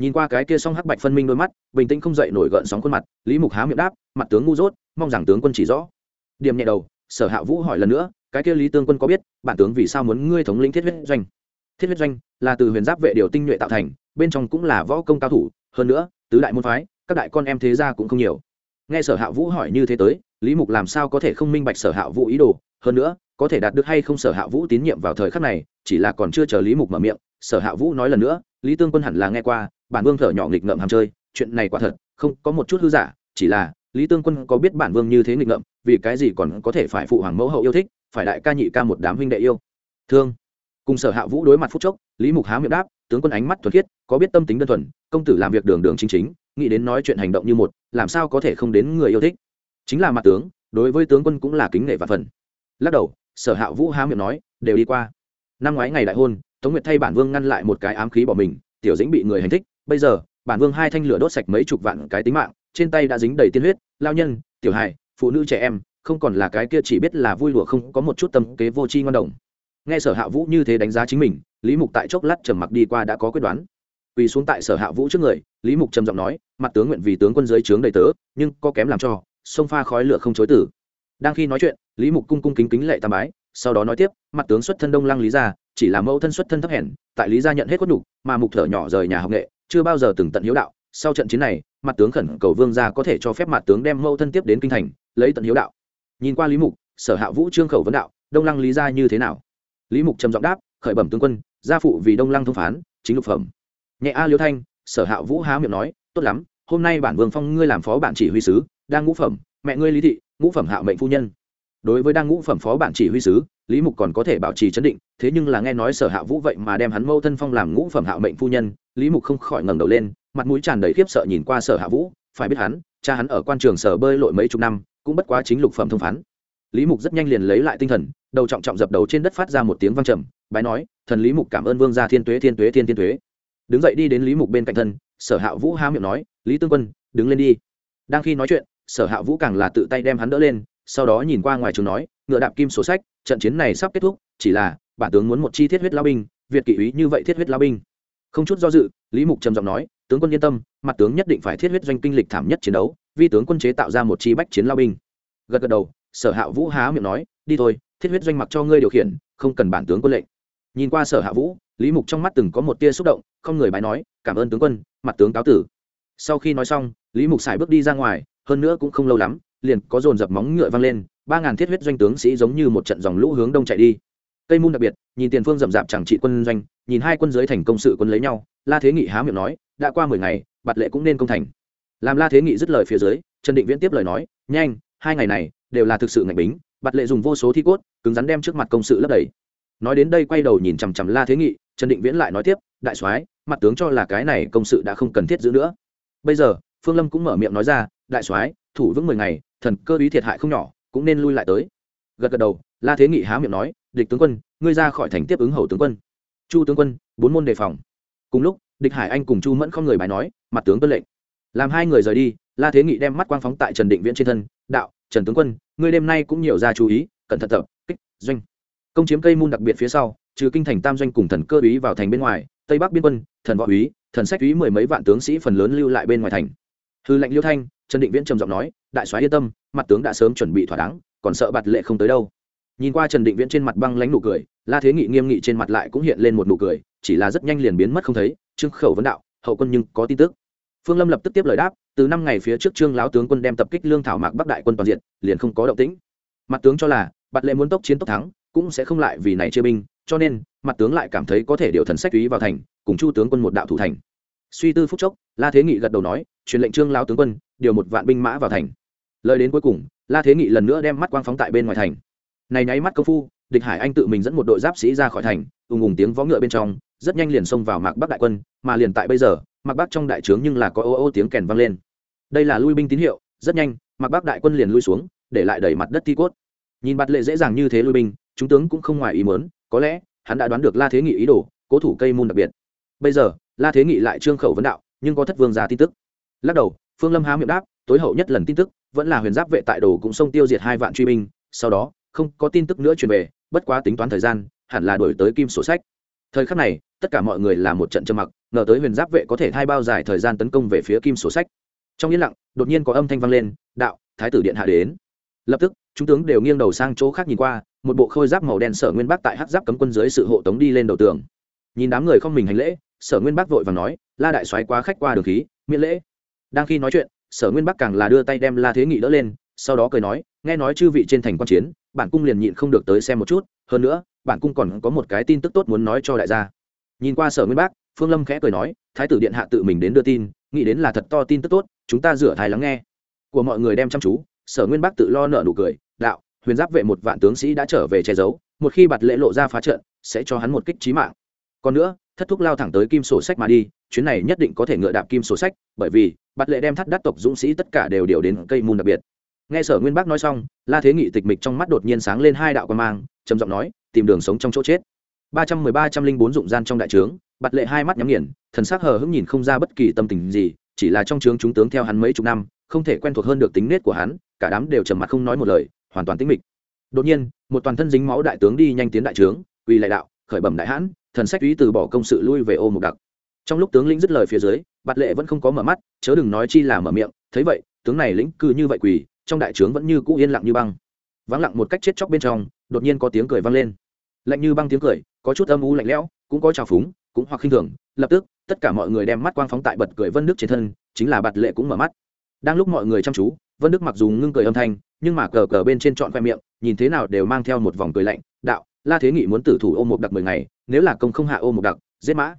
nhìn qua cái kia song hắc bạch phân minh đôi mắt, bình tĩnh không dậy nổi gợn sóng khuôn mặt, lý mục há miệng đáp, mặt tướng ngu dốt, mong rằng tướng quân chỉ rõ. Điểm nhẹ đầu, sở hạ vũ hỏi lần nữa, cái kia lý tương quân có biết, bản tướng vì sao muốn ngươi thống lĩnh thiết huyết doanh? Thiết huyết doanh là từ huyền giáp vệ điều tinh nhuệ tạo thành, bên trong cũng là võ công cao thủ, hơn nữa, tứ đại môn phái, các đại con em thế gia cũng không nhiều. Nghe sở hạ vũ hỏi như thế tới, lý mục làm sao có thể không minh bạch sở hạ vũ ý đồ, hơn nữa, có thể đạt được hay không sở hạ vũ tín nhiệm vào thời khắc này, chỉ là còn chưa chờ lý mục mở miệng, sở hạ vũ nói lần nữa, lý tương quân hẳn là nghe qua bản vương thở nhỏ nghịch ngợm ham chơi, chuyện này quả thật, không có một chút hư giả, chỉ là, lý tương quân có biết bản vương như thế nghịch ngợm, vì cái gì còn có thể phải phụ hoàng mẫu hậu yêu thích, phải đại ca nhị ca một đám huynh đệ yêu. Thương. Cùng sở hạ vũ đối mặt phút chốc, lý mục há miệng đáp, tướng quân ánh mắt thuật khiết, có biết tâm tính đơn thuần, công tử làm việc đường đường chính chính, nghĩ đến nói chuyện hành động như một, làm sao có thể không đến người yêu thích. Chính là mặt tướng, đối với tướng quân cũng là kính nể và phần. Lắc đầu, sở hạ vũ há miệng nói, đều đi qua. Năm ngoái ngày đại hôn, tống nguyệt thay bản vương ngăn lại một cái ám khí bỏ mình, tiểu dĩnh bị người hành thích bây giờ, bản vương hai thanh lửa đốt sạch mấy chục vạn cái tính mạng, trên tay đã dính đầy tiên huyết, lao nhân, tiểu hài, phụ nữ trẻ em, không còn là cái kia chỉ biết là vui lụa không có một chút tâm kế vô tri ngon đồng. Nghe sở hạ vũ như thế đánh giá chính mình, lý mục tại chốc lát trầm mặc đi qua đã có quyết đoán. Quỳ xuống tại sở hạ vũ trước người, lý mục trầm giọng nói, mặt tướng nguyện vì tướng quân dưới trướng đầy tớ, nhưng có kém làm cho, sông pha khói lửa không chối tử. Đang khi nói chuyện, lý mục cung cung kính kính lệ tam bái, sau đó nói tiếp, mặt tướng xuất thân đông lăng lý gia, chỉ là mẫu thân xuất thân thấp hèn, tại lý gia nhận hết quất nhục, mà mục thở nhỏ rời nhà học nghệ chưa bao giờ từng tận hiếu đạo. Sau trận chiến này, mặt tướng khẩn cầu vương gia có thể cho phép mặt tướng đem mâu thân tiếp đến kinh thành, lấy tận hiếu đạo. Nhìn qua lý mục, sở hạ vũ trương khẩu vấn đạo, đông lăng lý gia như thế nào? Lý mục trầm giọng đáp, khởi bẩm tướng quân, gia phụ vì đông lăng thông phán, chính lục phẩm. Nhẹ a liêu thanh, sở hạ vũ há miệng nói, tốt lắm, hôm nay bản vương phong ngươi làm phó bản chỉ huy sứ, đang ngũ phẩm, mẹ ngươi lý thị, ngũ phẩm hạ mệnh phu nhân. Đối với đang ngũ phẩm phó bản chỉ huy sứ lý mục còn có thể bảo trì chấn định, thế nhưng là nghe nói sở hạ vũ vậy mà đem hắn mâu thân phong làm ngũ phẩm hạ mệnh phu nhân, lý mục không khỏi ngẩng đầu lên, mặt mũi tràn đầy khiếp sợ nhìn qua sở hạ vũ, phải biết hắn, cha hắn ở quan trường sở bơi lội mấy chục năm, cũng bất quá chính lục phẩm thông phán. Lý mục rất nhanh liền lấy lại tinh thần, đầu trọng trọng dập đầu trên đất phát ra một tiếng vang trầm, bái nói, thần lý mục cảm ơn vương gia thiên tuế thiên tuế, thiên thiên tuế. Đứng dậy đi đến lý mục bên cạnh thân, sở hạ vũ há miệng nói, lý tương quân, đứng lên đi. Đang khi nói chuyện, sở hạ vũ càng là tự tay đem hắn đỡ lên, sau đó nhìn qua ngoài trường nói ngựa đạp kim sổ sách, trận chiến này sắp kết thúc, chỉ là, bản tướng muốn một chi thiết huyết lao binh, việt kỵ úy như vậy thiết huyết lao binh. Không chút do dự, lý mục trầm giọng nói, tướng quân yên tâm, mặt tướng nhất định phải thiết huyết doanh kinh lịch thảm nhất chiến đấu, vi tướng quân chế tạo ra một chi bách chiến lao binh. Gật gật đầu, sở hạ vũ há miệng nói, đi thôi, thiết huyết doanh mặc cho ngươi điều khiển, không cần bản tướng quân lệnh. Nhìn qua sở hạ vũ, lý mục trong mắt từng có một tia xúc động, không người bái nói, cảm ơn tướng quân, mặt tướng cáo tử. Sau khi nói xong, lý mục xài bước đi ra ngoài, hơn nữa cũng không lâu lắm, liền có dồn dập móng ngựa văng lên ba ngàn thiết huyết doanh tướng sĩ giống như một trận dòng lũ hướng đông chạy đi. Cây môn đặc biệt, nhìn tiền phương rậm rạp chẳng trị quân doanh, nhìn hai quân giới thành công sự quân lấy nhau, la thế nghị há miệng nói, đã qua mười ngày, bạt lệ cũng nên công thành. Làm la thế nghị dứt lời phía dưới, trần định viễn tiếp lời nói, nhanh, hai ngày này, đều là thực sự ngạch bính, bạt lệ dùng vô số thi cốt, cứng rắn đem trước mặt công sự lấp đầy. Nói đến đây quay đầu nhìn chằm chằm la thế nghị, trần định viễn lại nói tiếp, đại soái, mặt tướng cho là cái này công sự đã không cần thiết giữ nữa. Bây giờ, phương lâm cũng mở miệng nói ra, đại soái, thủ vững mười ngày, thần cơ ý thiệt hại không nhỏ cũng nên lui lại tới. Gật gật đầu, la thế nghị há miệng nói, địch tướng quân, ngươi ra khỏi thành tiếp ứng hầu tướng quân. Chu tướng quân, bốn môn đề phòng. Cùng lúc, địch hải anh cùng chu mẫn không người bài nói, mặt tướng tuân lệnh. Làm hai người rời đi, la thế nghị đem mắt quang phóng tại trần định viễn trên thân, đạo, trần tướng quân, ngươi đêm nay cũng nhiều ra chú ý, cẩn thận tập, kích, doanh. Công chiếm cây môn đặc biệt phía sau, trừ kinh thành tam doanh cùng thần cơ úy vào thành bên ngoài, tây bắc biên quân, thần võ úy, thần sách úy mười mấy vạn tướng sĩ phần lớn lưu lại bên ngoài thành. Hư lệnh liêu thanh, trần định viễn trầm giọng nói, đại soái yên tâm mặt tướng đã sớm chuẩn bị thỏa đáng, còn sợ bạt lệ không tới đâu. Nhìn qua trần định viễn trên mặt băng lánh nụ cười, la thế nghị nghiêm nghị trên mặt lại cũng hiện lên một nụ cười, chỉ là rất nhanh liền biến mất không thấy, trương khẩu vấn đạo, hậu quân nhưng có tin tức. Phương lâm lập tức tiếp lời đáp, từ năm ngày phía trước trương lão tướng quân đem tập kích lương thảo mạc bắc đại quân toàn diện, liền không có động tĩnh. Mặt tướng cho là, bạt lệ muốn tốc chiến tốc thắng, cũng sẽ không lại vì này chia binh, cho nên, mặt tướng lại cảm thấy có thể điều thần sách túy vào thành, cùng chu tướng quân một đạo thủ thành. Suy tư phúc chốc, la thế nghị gật đầu nói, truyền lệnh trương lao tướng quân, điều một vạn binh mã vào thành lời đến cuối cùng, la thế nghị lần nữa đem mắt quang phóng tại bên ngoài thành. Này nháy mắt công phu, địch hải anh tự mình dẫn một đội giáp sĩ ra khỏi thành, ùng ùng tiếng vó ngựa bên trong, rất nhanh liền xông vào mạc bắc đại quân, mà liền tại bây giờ, mạc bắc trong đại trướng nhưng là có ô ô tiếng kèn vang lên. Đây là lui binh tín hiệu, rất nhanh, mạc bắc đại quân liền lui xuống, để lại đẩy mặt đất thi cốt. Nhìn bạt lệ dễ dàng như thế lui binh, chúng tướng cũng không ngoài ý mớn có lẽ, hắn đã đoán được la thế nghị ý đồ, cố thủ cây môn đặc biệt. Bây giờ, la thế nghị lại trương khẩu vấn đạo, nhưng có thất vương ra tin tức. Lắc đầu, phương lâm há miệng đáp tối hậu nhất lần tin tức, vẫn là huyền giáp vệ tại đồ cũng xông tiêu diệt hai vạn truy binh, sau đó, không có tin tức nữa truyền về, bất quá tính toán thời gian, hẳn là đổi tới kim sổ sách. Thời khắc này, tất cả mọi người là một trận trầm mặc, ngờ tới huyền giáp vệ có thể thay bao dài thời gian tấn công về phía kim sổ sách. Trong yên lặng, đột nhiên có âm thanh vang lên, đạo, thái tử điện hạ đến. Lập tức, chúng tướng đều nghiêng đầu sang chỗ khác nhìn qua, một bộ khôi giáp màu đen sở nguyên bắc tại hát giáp cấm quân dưới sự hộ tống đi lên đầu tường. Nhìn đám người không mình hành lễ, sở nguyên bắc vội và nói, la đại soái quá khách qua đường khí, miễn lễ. Đang khi nói chuyện sở nguyên bắc càng là đưa tay đem la thế nghị đỡ lên, sau đó cười nói, nghe nói chư vị trên thành quan chiến, bản cung liền nhịn không được tới xem một chút, hơn nữa, bản cung còn có một cái tin tức tốt muốn nói cho đại gia. Nhìn qua sở nguyên bắc, phương lâm khẽ cười nói, thái tử điện hạ tự mình đến đưa tin, nghĩ đến là thật to tin tức tốt, chúng ta rửa thái lắng nghe. Của mọi người đem chăm chú, sở nguyên bắc tự lo nợ nụ cười, đạo, huyền giáp vệ một vạn tướng sĩ đã trở về che giấu, một khi bạt lễ lộ ra phá trận, sẽ cho hắn một kích trí mạng còn nữa, thất thúc lao thẳng tới kim sổ sách mà đi, chuyến này nhất định có thể ngựa đạp kim sổ sách, bởi vì bạt lệ đem thắt đắt tộc dũng sĩ tất cả đều điều đến cây môn đặc biệt. Nghe sở nguyên bắc nói xong, la thế nghị tịch mịch trong mắt đột nhiên sáng lên hai đạo quan mang, trầm giọng nói, tìm đường sống trong chỗ chết. Ba trăm mười ba trăm linh bốn dụng gian trong đại trướng bạt lệ hai mắt nhắm nghiền, thần sắc hờ hững nhìn không ra bất kỳ tâm tình gì, chỉ là trong trướng chúng tướng theo hắn mấy chục năm, không thể quen thuộc hơn được tính nết của hắn, cả đám đều trầm mặt không nói một lời, hoàn toàn tĩnh mịch. Đột nhiên, một toàn thân dính máu đại tướng đi nhanh tiến đại trướng, uy lại đạo, khởi bẩm đại hãn thần sách úy từ bỏ công sự lui về ô mục đặc. Trong lúc tướng lĩnh dứt lời phía dưới, bạt lệ vẫn không có mở mắt, chớ đừng nói chi là mở miệng. Thấy vậy, tướng này lĩnh cư như vậy quỳ, trong đại trướng vẫn như cũ yên lặng như băng. Vắng lặng một cách chết chóc bên trong, đột nhiên có tiếng cười vang lên. Lạnh như băng tiếng cười, có chút âm u lạnh lẽo, cũng có trào phúng, cũng hoặc khinh thường. Lập tức, tất cả mọi người đem mắt quang phóng tại bật cười vân đức trên thân, chính là bạt lệ cũng mở mắt. Đang lúc mọi người chăm chú, vân đức mặc dù ngưng cười âm thanh, nhưng mà cờ cờ bên trên trọn khoe miệng, nhìn thế nào đều mang theo một vòng cười lạnh. Đạo, la thế nghị muốn tử thủ ôm một đặc mười ngày nếu là công không hạ ôm một đặc, giết mã.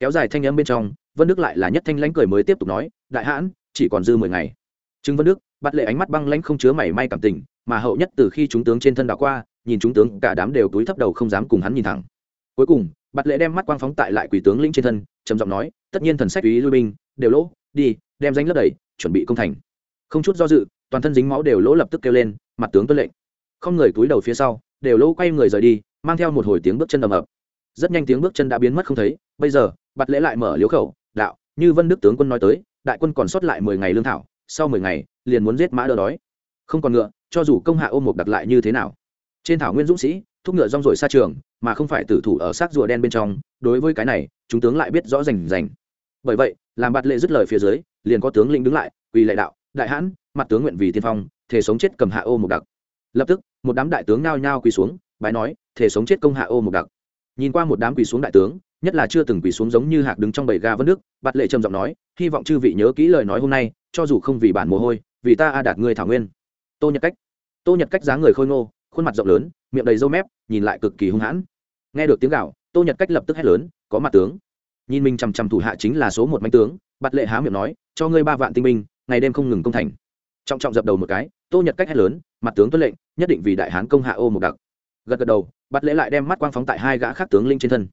Kéo dài thanh âm bên trong, vân đức lại là nhất thanh lãnh cười mới tiếp tục nói, đại hãn, chỉ còn dư mười ngày. Trương vân đức, bắt lệ ánh mắt băng lãnh không chứa mảy may cảm tình, mà hậu nhất từ khi chúng tướng trên thân đảo qua, nhìn chúng tướng cả đám đều túi thấp đầu không dám cùng hắn nhìn thẳng. Cuối cùng, bắt lệ đem mắt quang phóng tại lại quỷ tướng lĩnh trên thân, trầm giọng nói, tất nhiên thần sách úy lui binh, đều lỗ, đi, đem danh lấp đầy, chuẩn bị công thành. Không chút do dự, toàn thân dính máu đều lỗ lập tức kêu lên, mặt tướng tuân lệnh. Không người túi đầu phía sau, đều lỗ quay người rời đi, mang theo một hồi tiếng bước chân ầm ập rất nhanh tiếng bước chân đã biến mất không thấy, bây giờ, bạt lễ lại mở liếu khẩu, đạo, như vân đức tướng quân nói tới, đại quân còn sót lại mười ngày lương thảo, sau mười ngày, liền muốn giết mã đỡ đói. Không còn ngựa, cho dù công hạ ôm một đặt lại như thế nào? Trên thảo nguyên dũng sĩ, thúc ngựa rong rồi xa trường, mà không phải tử thủ ở xác rùa đen bên trong, đối với cái này, chúng tướng lại biết rõ rành rành. Bởi vậy, làm bạt lệ dứt lời phía dưới, liền có tướng lĩnh đứng lại, quỳ lệ đạo, đại hãn, mặt tướng nguyện vì tiên phong thể sống chết cầm hạ ô một đặc. Lập tức, một đám đại tướng nao nhao quỳ xuống, bái nói thể sống chết công hạ ô một đặc nhìn qua một đám quỳ xuống đại tướng, nhất là chưa từng quỳ xuống giống như hạc đứng trong bầy ga vân nước, bạt lệ trầm giọng nói, hy vọng chư vị nhớ kỹ lời nói hôm nay, cho dù không vì bản mồ hôi, vì ta a đạt ngươi thảo nguyên. Tô nhật cách. Tô nhật cách dáng người khôi ngô, khuôn mặt rộng lớn, miệng đầy râu mép, nhìn lại cực kỳ hung hãn. Nghe được tiếng gạo tô nhật cách lập tức hét lớn, có mặt tướng. Nhìn mình chằm chằm thủ hạ chính là số một manh tướng, bạt lệ há miệng nói, cho ngươi ba vạn tinh binh, ngày đêm không ngừng công thành. Trọng trọng dập đầu một cái, tô nhật cách hét lớn, mặt tướng tuân lệnh, nhất định vì đại hán công hạ ô một đặc. Gật gật đầu bắt lễ lại đem mắt quang phóng tại hai gã khác tướng linh trên thân.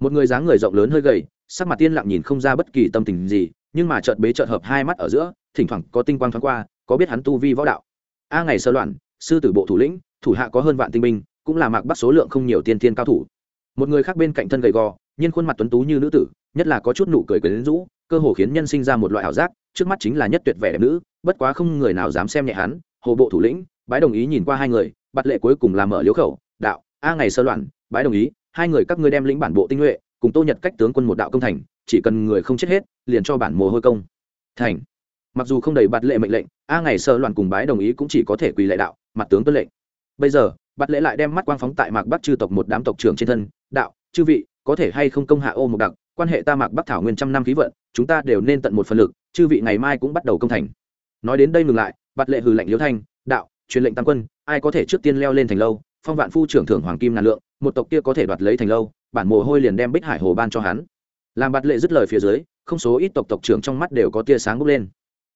Một người dáng người rộng lớn hơi gầy, sắc mặt tiên lặng nhìn không ra bất kỳ tâm tình gì, nhưng mà chợt bế chợt hợp hai mắt ở giữa, thỉnh thoảng có tinh quang thoáng qua, có biết hắn tu vi võ đạo. A ngày sơ loạn, sư tử bộ thủ lĩnh, thủ hạ có hơn vạn tinh binh, cũng là mạc bắt số lượng không nhiều tiên tiên cao thủ. Một người khác bên cạnh thân gầy gò, nhưng khuôn mặt tuấn tú như nữ tử, nhất là có chút nụ cười quyến rũ, cơ hồ khiến nhân sinh ra một loại ảo giác, trước mắt chính là nhất tuyệt vẻ đẹp nữ, bất quá không người nào dám xem nhẹ hắn, hồ bộ thủ lĩnh, bái đồng ý nhìn qua hai người, bắt lệ cuối cùng làm mở liếu khẩu, đạo a ngày sơ loạn, bái đồng ý, hai người các ngươi đem lĩnh bản bộ tinh nhuệ, cùng tô nhật cách tướng quân một đạo công thành, chỉ cần người không chết hết, liền cho bản mồ hôi công. Thành. Mặc dù không đầy bạt lệ mệnh lệnh, a ngày sơ loạn cùng bái đồng ý cũng chỉ có thể quỳ lệ đạo, mặt tướng tuân lệnh. Bây giờ, bạt lệ lại đem mắt quang phóng tại mạc bắc chư tộc một đám tộc trưởng trên thân, đạo, chư vị, có thể hay không công hạ ô một đặc, quan hệ ta mạc bắc thảo nguyên trăm năm khí vận, chúng ta đều nên tận một phần lực, chư vị ngày mai cũng bắt đầu công thành. Nói đến đây ngừng lại, bạt lệ hừ lệnh liễu thanh, đạo, truyền lệnh tam quân, ai có thể trước tiên leo lên thành lâu phong vạn phu trưởng thưởng hoàng kim ngàn lượng, một tộc kia có thể đoạt lấy thành lâu, bản mồ hôi liền đem bích hải hồ ban cho hắn. Làm bạt lệ dứt lời phía dưới, không số ít tộc tộc trưởng trong mắt đều có tia sáng bốc lên.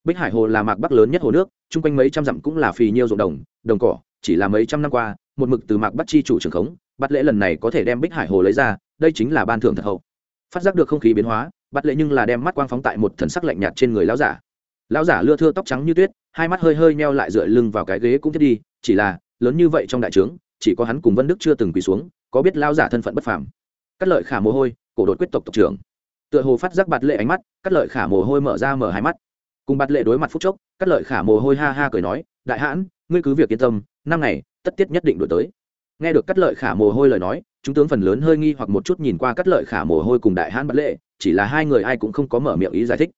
Bích hải hồ là mạc bắc lớn nhất hồ nước, chung quanh mấy trăm dặm cũng là phì nhiêu ruộng đồng đồng cỏ, chỉ là mấy trăm năm qua, một mực từ mạc bắc chi chủ trưởng khống, bạt lệ lần này có thể đem bích hải hồ lấy ra, đây chính là ban thưởng thật hậu. Phát giác được không khí biến hóa, bạt lệ nhưng là đem mắt quang phóng tại một thần sắc lạnh nhạt trên người lão giả. Lão giả lưa thưa tóc trắng như tuyết, hai mắt hơi hơi meo lại dựa lưng vào cái ghế cũng thiết đi, chỉ là, lớn như vậy trong đại trướng chỉ có hắn cùng vân đức chưa từng quỳ xuống, có biết lao giả thân phận bất phàm. Cắt lợi khả mồ hôi, cổ đột quyết tộc tộc trưởng. Tựa hồ phát giác bạt lệ ánh mắt, cắt lợi khả mồ hôi mở ra mở hai mắt. Cùng bạt lệ đối mặt phúc chốc, cắt lợi khả mồ hôi ha ha cười nói, đại hãn, ngươi cứ việc yên tâm, năm ngày, tất tiết nhất định đổi tới. Nghe được cắt lợi khả mồ hôi lời nói, chúng tướng phần lớn hơi nghi hoặc một chút nhìn qua cắt lợi khả mồ hôi cùng đại hãn bạt lệ, chỉ là hai người ai cũng không có mở miệng ý giải thích.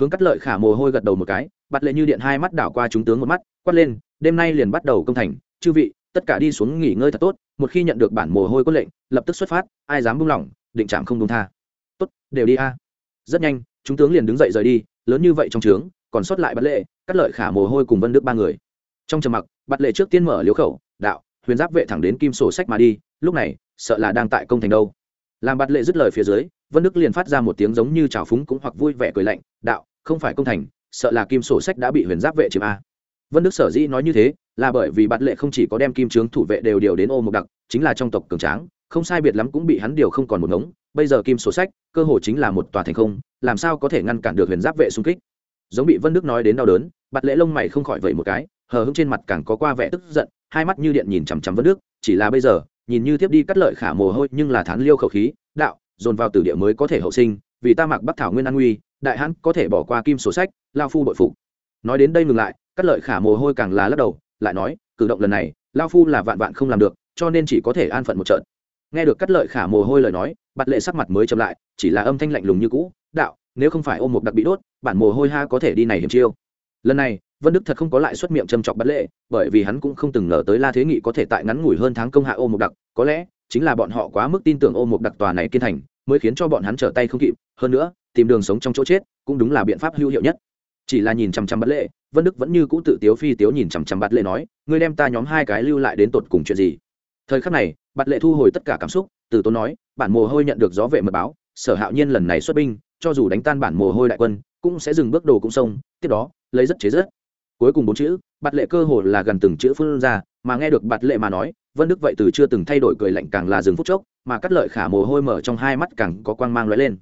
Hướng cắt lợi khả mồ hôi gật đầu một cái, bạt lệ như điện hai mắt đảo qua chúng tướng một mắt, quát lên, đêm nay liền bắt đầu công thành, chư vị tất cả đi xuống nghỉ ngơi thật tốt, một khi nhận được bản mồ hôi có lệnh, lập tức xuất phát, ai dám buông lỏng, định trạm không đúng tha. Tốt, đều đi a. Rất nhanh, chúng tướng liền đứng dậy rời đi, lớn như vậy trong trướng, còn sót lại bắt lệ, cắt lợi khả mồ hôi cùng vân đức ba người. Trong trầm mặc bắt lệ trước tiên mở liếu khẩu, đạo, huyền giáp vệ thẳng đến kim sổ sách mà đi, lúc này, sợ là đang tại công thành đâu. Làm bắt lệ dứt lời phía dưới, vân đức liền phát ra một tiếng giống như trào phúng cũng hoặc vui vẻ cười lạnh, đạo, không phải công thành, sợ là kim sổ sách đã bị huyền giáp vệ chiếm a. Vân đức sở dĩ nói như thế là bởi vì bạt lệ không chỉ có đem kim trướng thủ vệ đều điều đến ô một đặc, chính là trong tộc cường tráng, không sai biệt lắm cũng bị hắn điều không còn một ngống. Bây giờ kim sổ sách, cơ hồ chính là một tòa thành không, làm sao có thể ngăn cản được huyền giáp vệ xung kích? Giống bị vân đức nói đến đau đớn, bạt lệ lông mày không khỏi vậy một cái, hờ hững trên mặt càng có qua vẻ tức giận, hai mắt như điện nhìn chằm chằm vân đức, chỉ là bây giờ, nhìn như tiếp đi cắt lợi khả mồ hôi nhưng là thán liêu khẩu khí, đạo, dồn vào tử địa mới có thể hậu sinh, vì ta mặc bắc thảo nguyên an nguy, đại hãn có thể bỏ qua kim sổ sách, lao phu bội phục. Nói đến đây ngừng lại, cắt lợi khả mồ hôi càng là lắc đầu lại nói, cử động lần này, lao phu là vạn vạn không làm được, cho nên chỉ có thể an phận một trận. Nghe được cắt lợi khả mồ hôi lời nói, bạt lệ sắc mặt mới chậm lại, chỉ là âm thanh lạnh lùng như cũ, đạo, nếu không phải ôm một đặc bị đốt, bản mồ hôi ha có thể đi này hiểm chiêu. Lần này, vân đức thật không có lại xuất miệng châm chọc bát lệ, bởi vì hắn cũng không từng ngờ tới la thế nghị có thể tại ngắn ngủi hơn tháng công hạ ô một đặc, có lẽ chính là bọn họ quá mức tin tưởng ô một đặc tòa này kiên thành, mới khiến cho bọn hắn trở tay không kịp, hơn nữa, tìm đường sống trong chỗ chết cũng đúng là biện pháp hữu hiệu nhất chỉ là nhìn chằm chằm bắt lệ, vân đức vẫn như cũ tự tiếu phi tiếu nhìn chằm chằm bắt lệ nói, ngươi đem ta nhóm hai cái lưu lại đến tột cùng chuyện gì? Thời khắc này bắt lệ thu hồi tất cả cảm xúc, từ tốn nói, bản mồ hôi nhận được gió vệ mật báo, sở hạo nhiên lần này xuất binh, cho dù đánh tan bản mồ hôi đại quân, cũng sẽ dừng bước đồ cũng sông tiếp đó, lấy rất chế rất. Cuối cùng bốn chữ bạt lệ cơ hồ là gần từng chữ phương ra, mà nghe được bạt lệ mà nói, vân đức vậy từ chưa từng thay đổi cười lạnh càng là dừng phút chốc, mà cắt lợi khả mồ hôi mở trong hai mắt càng có quang mang lóe lên.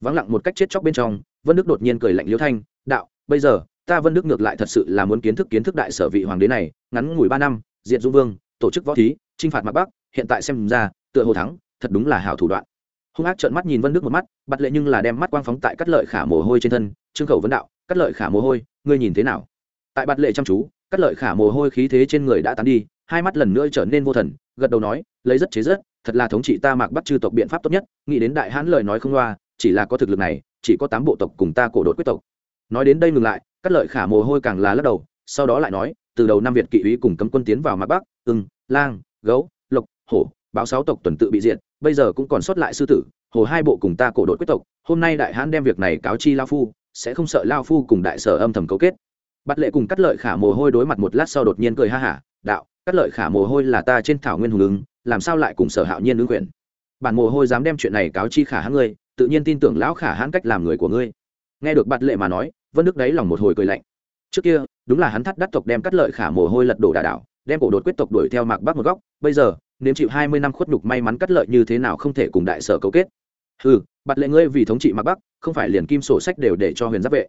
Vắng lặng một cách chết chóc bên trong, vân đức đột nhiên cười lạnh liễu thanh, đạo bây giờ, ta vân đức ngược lại thật sự là muốn kiến thức kiến thức đại sở vị hoàng đế này, ngắn ngủi ba năm diện dung vương, tổ chức võ thí, chinh phạt mặt bắc, hiện tại xem ra, tựa hồ thắng, thật đúng là hảo thủ đoạn. Hung ác trợn mắt nhìn vân đức một mắt bật lệ nhưng là đem mắt quang phóng tại cắt lợi khả mồ hôi trên thân, trương khẩu vấn đạo, cắt lợi khả mồ hôi, ngươi nhìn thế nào? Tại bật lệ chăm chú, cắt lợi khả mồ hôi khí thế trên người đã tán đi, hai mắt lần nữa trở nên vô thần, gật đầu nói, lấy rất chế rất, thật là thống trị ta mạc bắt chư tộc biện pháp tốt nhất, nghĩ đến đại hãn lời nói không loa, chỉ là có thực lực này, chỉ có tám bộ tộc cùng ta cổ đột quyết tộc nói đến đây ngừng lại cắt lợi khả mồ hôi càng là lắc đầu, sau đó lại nói, từ đầu năm việt kỵ úy cùng cấm quân tiến vào mạc bắc, ưng, lang, gấu, lộc, hổ, báo sáu tộc tuần tự bị diện bây giờ cũng còn sót lại sư tử, hồ hai bộ cùng ta cổ đội quyết tộc, hôm nay đại hãn đem việc này cáo chi lao phu, sẽ không sợ lao phu cùng đại sở âm thầm cấu kết. Bắt lệ cùng cắt lợi khả mồ hôi đối mặt một lát sau đột nhiên cười ha hả, đạo cắt lợi khả mồ hôi là ta trên thảo nguyên hùng ứng, làm sao lại cùng sở hạo nhiên ứng quyền? Bản mồ hôi dám đem chuyện này cáo chi khả hãn ngươi, tự nhiên tin tưởng lão khả hãn cách làm người của ngươi. Nghe được bạt lệ mà nói vân đức đáy lòng một hồi cười lạnh. Trước kia, đúng là hắn thắt đắc tộc đem cắt lợi khả mồ hôi lật đổ đà đảo, đem cổ đột quyết tộc đuổi theo mạc bắc một góc, bây giờ nếm chịu hai mươi năm khuất nhục may mắn cắt lợi như thế nào không thể cùng đại sở cấu kết. Ừ bặt lệ ngươi vì thống trị mạc bắc, không phải liền kim sổ sách đều để cho huyền giáp vệ.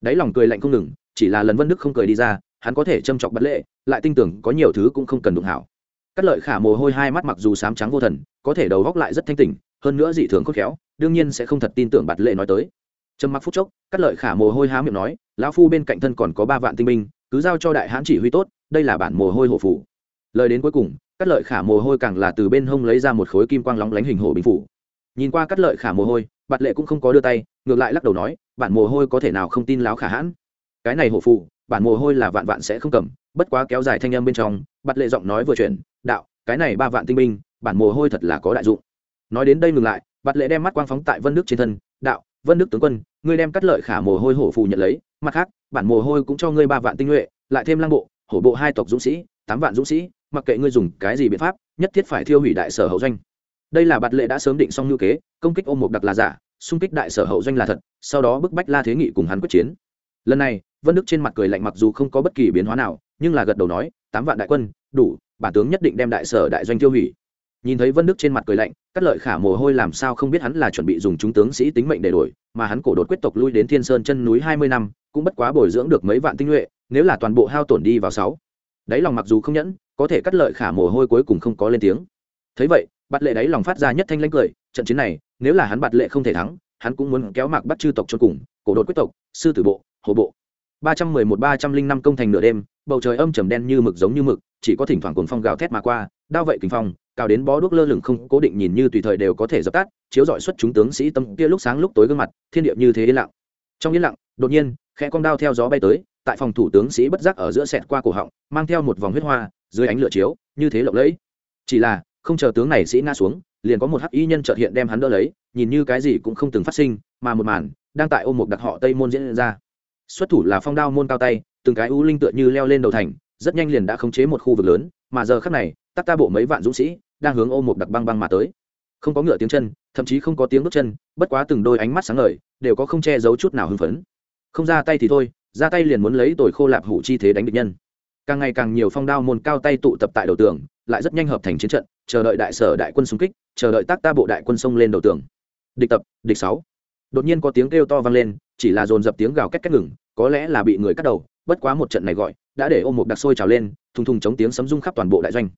Đáy lòng cười lạnh không ngừng, chỉ là lần vân đức không cười đi ra, hắn có thể châm chọc bặt lệ, lại tin tưởng có nhiều thứ cũng không cần đụng hảo. Cắt lợi khả mồ hôi hai mắt mặc dù sám trắng vô thần, có thể đầu góc lại rất thanh tỉnh, hơn nữa dị thường khôn khéo, đương nhiên sẽ không thật tin tưởng bặt lệ nói tới trầm mặc phút chốc cắt lợi khả mồ hôi há miệng nói, lão phu bên cạnh thân còn có ba vạn tinh binh, cứ giao cho đại hãn chỉ huy tốt, đây là bản mồ hôi hổ phủ. Lời đến cuối cùng cắt lợi khả mồ hôi càng là từ bên hông lấy ra một khối kim quang lóng lánh hình hổ bình phủ. Nhìn qua cắt lợi khả mồ hôi, bạt lệ cũng không có đưa tay, ngược lại lắc đầu nói, bản mồ hôi có thể nào không tin láo khả hãn? Cái này hổ phụ bản mồ hôi là vạn vạn sẽ không cầm, bất quá kéo dài thanh âm bên trong, bạt lệ giọng nói vừa chuyển, đạo, cái này ba vạn tinh binh, bản mồ hôi thật là có đại dụng. Nói đến đây ngừng lại, bạt lệ đem mắt quang phóng tại vân nước trên thân, đạo vân Đức tướng quân, ngươi đem cắt lợi khả mồ hôi hổ phù nhận lấy, mặt khác, bản mồ hôi cũng cho ngươi ba vạn tinh nhuệ, lại thêm lăng bộ, hổ bộ hai tộc dũng sĩ, tám vạn dũng sĩ, mặc kệ ngươi dùng cái gì biện pháp, nhất thiết phải thiêu hủy đại sở hậu doanh. Đây là bạt lệ đã sớm định xong ngưu kế, công kích ôm một đặc là giả, xung kích đại sở hậu doanh là thật, sau đó bức bách la thế nghị cùng hắn quyết chiến. Lần này, vân đức trên mặt cười lạnh mặc dù không có bất kỳ biến hóa nào, nhưng là gật đầu nói, tám vạn đại quân, đủ, bản tướng nhất định đem đại sở đại doanh tiêu hủy nhìn thấy vân đức trên mặt cười lạnh cắt lợi khả mồ hôi làm sao không biết hắn là chuẩn bị dùng chúng tướng sĩ tính mệnh để đổi, mà hắn cổ đột quyết tộc lui đến thiên sơn chân núi hai mươi năm, cũng bất quá bồi dưỡng được mấy vạn tinh nhuệ, nếu là toàn bộ hao tổn đi vào sáu. Đáy lòng mặc dù không nhẫn, có thể cắt lợi khả mồ hôi cuối cùng không có lên tiếng. Thấy vậy, bạt lệ đáy lòng phát ra nhất thanh lãnh cười, trận chiến này, nếu là hắn bạt lệ không thể thắng, hắn cũng muốn kéo mạc bắt chư tộc cho cùng, cổ đột quyết tộc, sư tử bộ, hồ bộ. Ba trăm mười một, ba trăm linh năm công thành nửa đêm, bầu trời âm trầm đen như mực giống như mực, chỉ có thỉnh thoảng cuồng phong gào thét mà qua, đao vậy kinh phong cao đến bó đuốc lơ lửng không cố định nhìn như tùy thời đều có thể dập tắt, chiếu dọi xuất chúng tướng sĩ tâm kia lúc sáng lúc tối gương mặt, thiên địa như thế yên lặng. Trong yên lặng, đột nhiên, khẽ con đao theo gió bay tới, tại phòng thủ tướng sĩ bất giác ở giữa sẹt qua cổ họng, mang theo một vòng huyết hoa, dưới ánh lửa chiếu, như thế lộng lẫy. Chỉ là, không chờ tướng này sĩ ngã xuống, liền có một hắc y nhân trợt hiện đem hắn đỡ lấy, nhìn như cái gì cũng không từng phát sinh, mà một màn đang tại ôm một đặc họ tây môn diễn ra. Xuất thủ là phong đao môn cao tay, từng cái u linh tựa như leo lên đầu thành, rất nhanh liền đã khống chế một khu vực lớn, mà giờ khắc này tắc ta bộ mấy vạn dũng sĩ đang hướng ôm một đặc băng băng mà tới. Không có ngựa tiếng chân, thậm chí không có tiếng bước chân, bất quá từng đôi ánh mắt sáng ngời, đều có không che giấu chút nào hưng phấn. Không ra tay thì thôi, ra tay liền muốn lấy tồi khô lạp hủ chi thế đánh địch nhân. Càng ngày càng nhiều phong đao môn cao tay tụ tập tại đầu tường, lại rất nhanh hợp thành chiến trận, chờ đợi đại sở đại quân xung kích, chờ đợi tác ta bộ đại quân sông lên đầu tường. Địch tập, địch sáu. Đột nhiên có tiếng kêu to vang lên, chỉ là dồn dập tiếng gào két két ngừng, có lẽ là bị người cắt đầu, bất quá một trận này gọi, đã để ôm một đặc sôi trào lên, thùng thùng chống tiếng sấm rung khắp toàn bộ đại doanh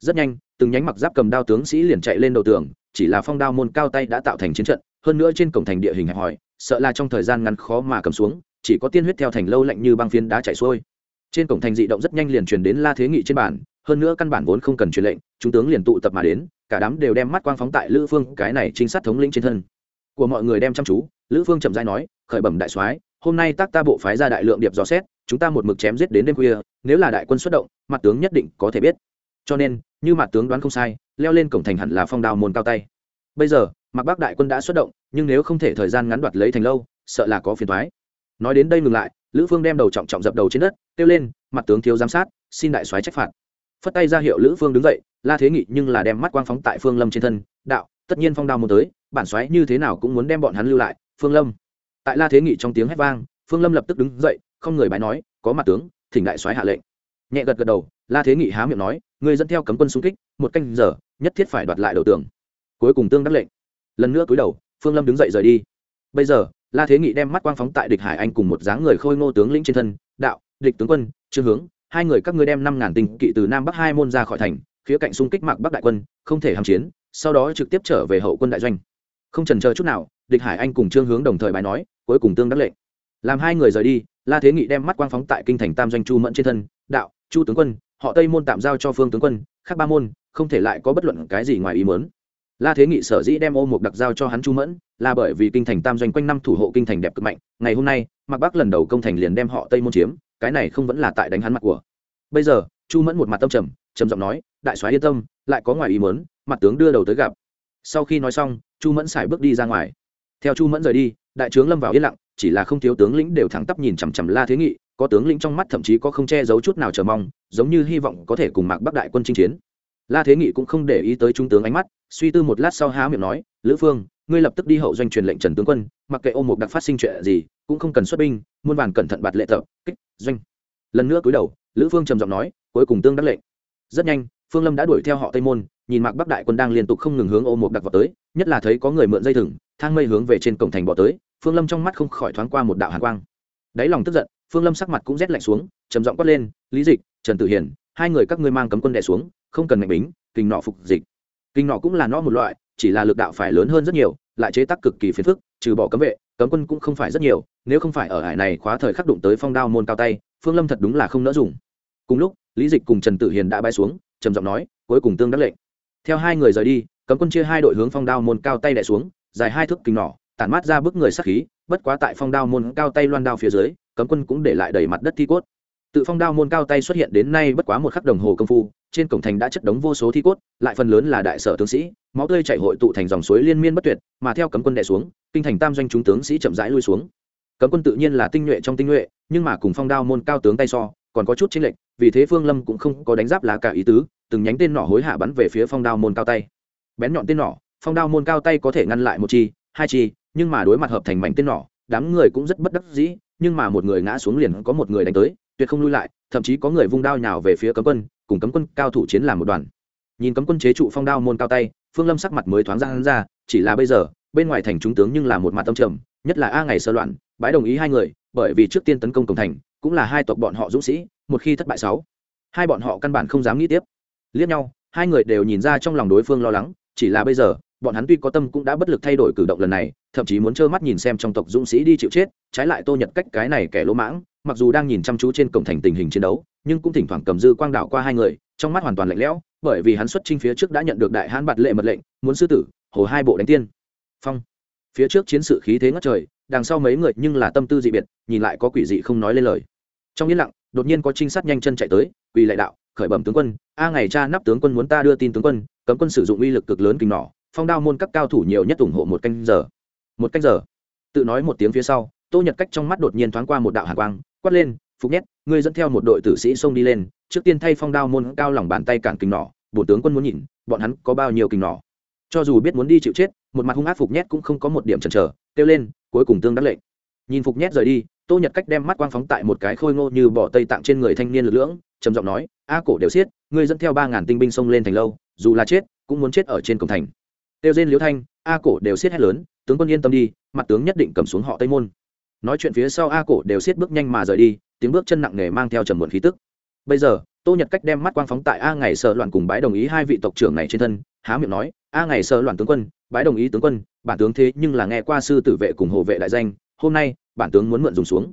rất nhanh, từng nhánh mặc giáp cầm đao tướng sĩ liền chạy lên đầu tường, chỉ là phong đao môn cao tay đã tạo thành chiến trận, hơn nữa trên cổng thành địa hình hẹp hòi, sợ là trong thời gian ngắn khó mà cầm xuống, chỉ có tiên huyết theo thành lâu lạnh như băng phiến đá chạy xuôi. Trên cổng thành dị động rất nhanh liền truyền đến la thế nghị trên bản hơn nữa căn bản vốn không cần truyền lệnh, chúng tướng liền tụ tập mà đến, cả đám đều đem mắt quang phóng tại lữ phương, cái này chính sát thống lĩnh trên thân. Của mọi người đem chăm chú, lữ phương chậm dai nói, khởi bẩm đại soái, hôm nay tác ta bộ phái ra đại lượng điệp dò xét, chúng ta một mực chém giết đến đêm khuya, nếu là đại quân xuất động, mặt tướng nhất định có thể biết cho nên, như mặt tướng đoán không sai, leo lên cổng thành hẳn là phong đào môn cao tay. Bây giờ, mặc bắc đại quân đã xuất động, nhưng nếu không thể thời gian ngắn đoạt lấy thành lâu, sợ là có phiền thoái nói đến đây ngừng lại, lữ phương đem đầu trọng trọng dập đầu trên đất, kêu lên, mặt tướng thiếu giám sát, xin đại soái trách phạt. Phất tay ra hiệu lữ phương đứng dậy, la thế nghị nhưng là đem mắt quang phóng tại phương lâm trên thân, đạo, tất nhiên phong đao muốn tới, bản soái như thế nào cũng muốn đem bọn hắn lưu lại, phương lâm. Tại la thế nghị trong tiếng hét vang, phương lâm lập tức đứng dậy, không người bái nói, có mặt tướng, thỉnh đại soái hạ lệnh nhẹ gật gật đầu, la thế nghị há miệng nói người dẫn theo cấm quân xung kích, một canh giờ, nhất thiết phải đoạt lại đầu tường. Cuối cùng tương đắc lệnh. Lần nữa cúi đầu, phương lâm đứng dậy rời đi. Bây giờ, la thế nghị đem mắt quang phóng tại địch hải anh cùng một dáng người khôi ngô tướng lĩnh trên thân, đạo, địch tướng quân trương hướng, hai người các ngươi đem năm ngàn tinh kỵ từ nam bắc hai môn ra khỏi thành, khía cạnh xung kích mạc bắc đại quân, không thể hàm chiến, sau đó trực tiếp trở về hậu quân đại doanh. Không trần chờ chút nào, địch hải anh cùng trương hướng đồng thời bài nói, cuối cùng tương đắc lệnh. Làm hai người rời đi, la thế nghị đem mắt quang phóng tại kinh thành tam doanh chu mẫn trên thân, đạo chu tướng quân, họ tây môn tạm giao cho phương tướng quân, khác ba môn, không thể lại có bất luận cái gì ngoài ý mớn la thế nghị sở dĩ đem ô mục đặc giao cho hắn chu mẫn, là bởi vì kinh thành tam doanh quanh năm thủ hộ kinh thành đẹp cực mạnh, ngày hôm nay mặc bắc lần đầu công thành liền đem họ tây môn chiếm, cái này không vẫn là tại đánh hắn mặt của. Bây giờ, chu mẫn một mặt tâm trầm trầm giọng nói, đại soái yên tâm, lại có ngoài ý mớn mặt tướng đưa đầu tới gặp. Sau khi nói xong, chu mẫn xài bước đi ra ngoài. Theo chu mẫn rời đi, đại trướng lâm vào yên lặng, chỉ là không thiếu tướng lĩnh đều thẳng tắp nhìn chằm chằm la thế nghị có tướng lĩnh trong mắt thậm chí có không che giấu chút nào chờ mong, giống như hy vọng có thể cùng mạc bắc đại quân chinh chiến. La thế nghị cũng không để ý tới trung tướng ánh mắt, suy tư một lát sau há miệng nói, lữ phương, ngươi lập tức đi hậu doanh truyền lệnh trần tướng quân, mặc kệ ôm mục đặc phát sinh chuyện gì, cũng không cần xuất binh, muôn vàn cẩn thận bạt lệ tập, kích, doanh. Lần nữa cúi đầu, lữ phương trầm giọng nói, cuối cùng tương đắc lệnh. Rất nhanh, phương lâm đã đuổi theo họ tây môn, nhìn mạc bắc đại quân đang liên tục không ngừng hướng ôm mục đặc vào tới, nhất là thấy có người mượn dây thừng, thang mây hướng về trên cổng thành bỏ tới, phương lâm trong mắt không khỏi thoáng qua một đạo hàn quang. Đáy lòng tức giận phương lâm sắc mặt cũng rét lạnh xuống, trầm giọng quát lên, lý dịch, trần tử hiền, hai người các ngươi mang cấm quân đẻ xuống, không cần mạnh bính kinh nọ phục dịch. Kinh nọ cũng là nó một loại, chỉ là lực đạo phải lớn hơn rất nhiều, lại chế tác cực kỳ phiền phức, trừ bỏ cấm vệ, cấm quân cũng không phải rất nhiều, nếu không phải ở hải này khóa thời khắc đụng tới phong đao môn cao tay, phương lâm thật đúng là không nỡ dùng. Cùng lúc, lý dịch cùng trần tử hiền đã bay xuống, trầm giọng nói, cuối cùng tương đắc lệnh. Theo hai người rời đi, cấm quân chia hai đội hướng phong đao môn cao tay đẻ xuống, dài hai thước kinh nỏ, tản mát ra bức người sắc khí bất quá tại phong đao môn cao tay loan đao phía dưới, cấm quân cũng để lại đầy mặt đất thi cốt. Tự phong đao môn cao tay xuất hiện đến nay bất quá một khắc đồng hồ công phu, trên cổng thành đã chất đống vô số thi cốt, lại phần lớn là đại sở tướng sĩ, máu tươi chảy hội tụ thành dòng suối liên miên bất tuyệt, mà theo cấm quân đè xuống, kinh thành tam doanh chúng tướng sĩ chậm rãi lui xuống. Cấm quân tự nhiên là tinh nhuệ trong tinh nhuệ, nhưng mà cùng phong đao môn cao tướng tay so, còn có chút chênh lệch, vì thế phương lâm cũng không có đánh giáp lá cả ý tứ, từng nhánh tên nỏ hối hạ bắn về phía phong đao môn cao tay. Bén nhọn tên nỏ, phong đao môn cao tay có thể ngăn lại một chi, hai chi nhưng mà đối mặt hợp thành mảnh tên nỏ, đám người cũng rất bất đắc dĩ, nhưng mà một người ngã xuống liền có một người đánh tới, tuyệt không lui lại, thậm chí có người vung đao nhào về phía cấm quân, cùng cấm quân cao thủ chiến làm một đoàn. Nhìn cấm quân chế trụ phong đao môn cao tay, phương lâm sắc mặt mới thoáng ra hắn ra, chỉ là bây giờ, bên ngoài thành chúng tướng nhưng là một mặt tâm trầm, nhất là a ngày sơ loạn bãi đồng ý hai người, bởi vì trước tiên tấn công cổng thành, cũng là hai tộc bọn họ dũng sĩ, một khi thất bại sáu, hai bọn họ căn bản không dám nghĩ tiếp. Liếc nhau, hai người đều nhìn ra trong lòng đối phương lo lắng, chỉ là bây giờ bọn hắn tuy có tâm cũng đã bất lực thay đổi cử động lần này, thậm chí muốn trơ mắt nhìn xem trong tộc dũng sĩ đi chịu chết, trái lại tô nhật cách cái này kẻ lỗ mãng, mặc dù đang nhìn chăm chú trên cổng thành tình hình chiến đấu, nhưng cũng thỉnh thoảng cầm dư quang đạo qua hai người, trong mắt hoàn toàn lạnh lẽo, bởi vì hắn xuất chinh phía trước đã nhận được đại hãn bạt lệ mật lệnh, muốn sư tử, hồ hai bộ đánh tiên. Phong. Phía trước chiến sự khí thế ngất trời, đằng sau mấy người nhưng là tâm tư dị biệt, nhìn lại có quỷ dị không nói lên lời. Trong yên lặng, đột nhiên có trinh sát nhanh chân chạy tới, quỳ lại đạo, khởi bẩm tướng quân, a ngày cha nắp tướng quân muốn ta đưa tin tướng quân, cấm quân sử dụng uy lực cực lớn kinh nỏ phong đao môn các cao thủ nhiều nhất ủng hộ một canh giờ. Một canh giờ. Tự nói một tiếng phía sau, tô nhật cách trong mắt đột nhiên thoáng qua một đạo hạ quang, quát lên, phục nhét, ngươi dẫn theo một đội tử sĩ xông đi lên, trước tiên thay phong đao môn cao lòng bàn tay cản kinh nỏ bộ tướng quân muốn nhìn, bọn hắn có bao nhiêu kinh nỏ. Cho dù biết muốn đi chịu chết, một mặt hung ác phục nhét cũng không có một điểm chần chờ, kêu lên, cuối cùng tương đắc lệnh. Nhìn phục nhét rời đi, tô nhật cách đem mắt quang phóng tại một cái khôi ngô như bỏ tây tạng trên người thanh niên lực lưỡng, trầm giọng nói, a cổ đều xiết, ngươi dẫn theo ba ngàn tinh binh xông lên thành lâu, dù là chết, cũng muốn chết ở trên cổng thành tiêu diên liễu thanh, a cổ đều siết hét lớn, tướng quân yên tâm đi, mặt tướng nhất định cầm xuống họ tây môn. Nói chuyện phía sau a cổ đều siết bước nhanh mà rời đi, tiếng bước chân nặng nề mang theo trầm muộn khí tức. Bây giờ, tô nhật cách đem mắt quang phóng tại a ngày sợ loạn cùng bái đồng ý hai vị tộc trưởng này trên thân, há miệng nói, a ngày sợ loạn tướng quân, bái đồng ý tướng quân, bản tướng thế nhưng là nghe qua sư tử vệ cùng hộ vệ đại danh, hôm nay, bản tướng muốn mượn dùng xuống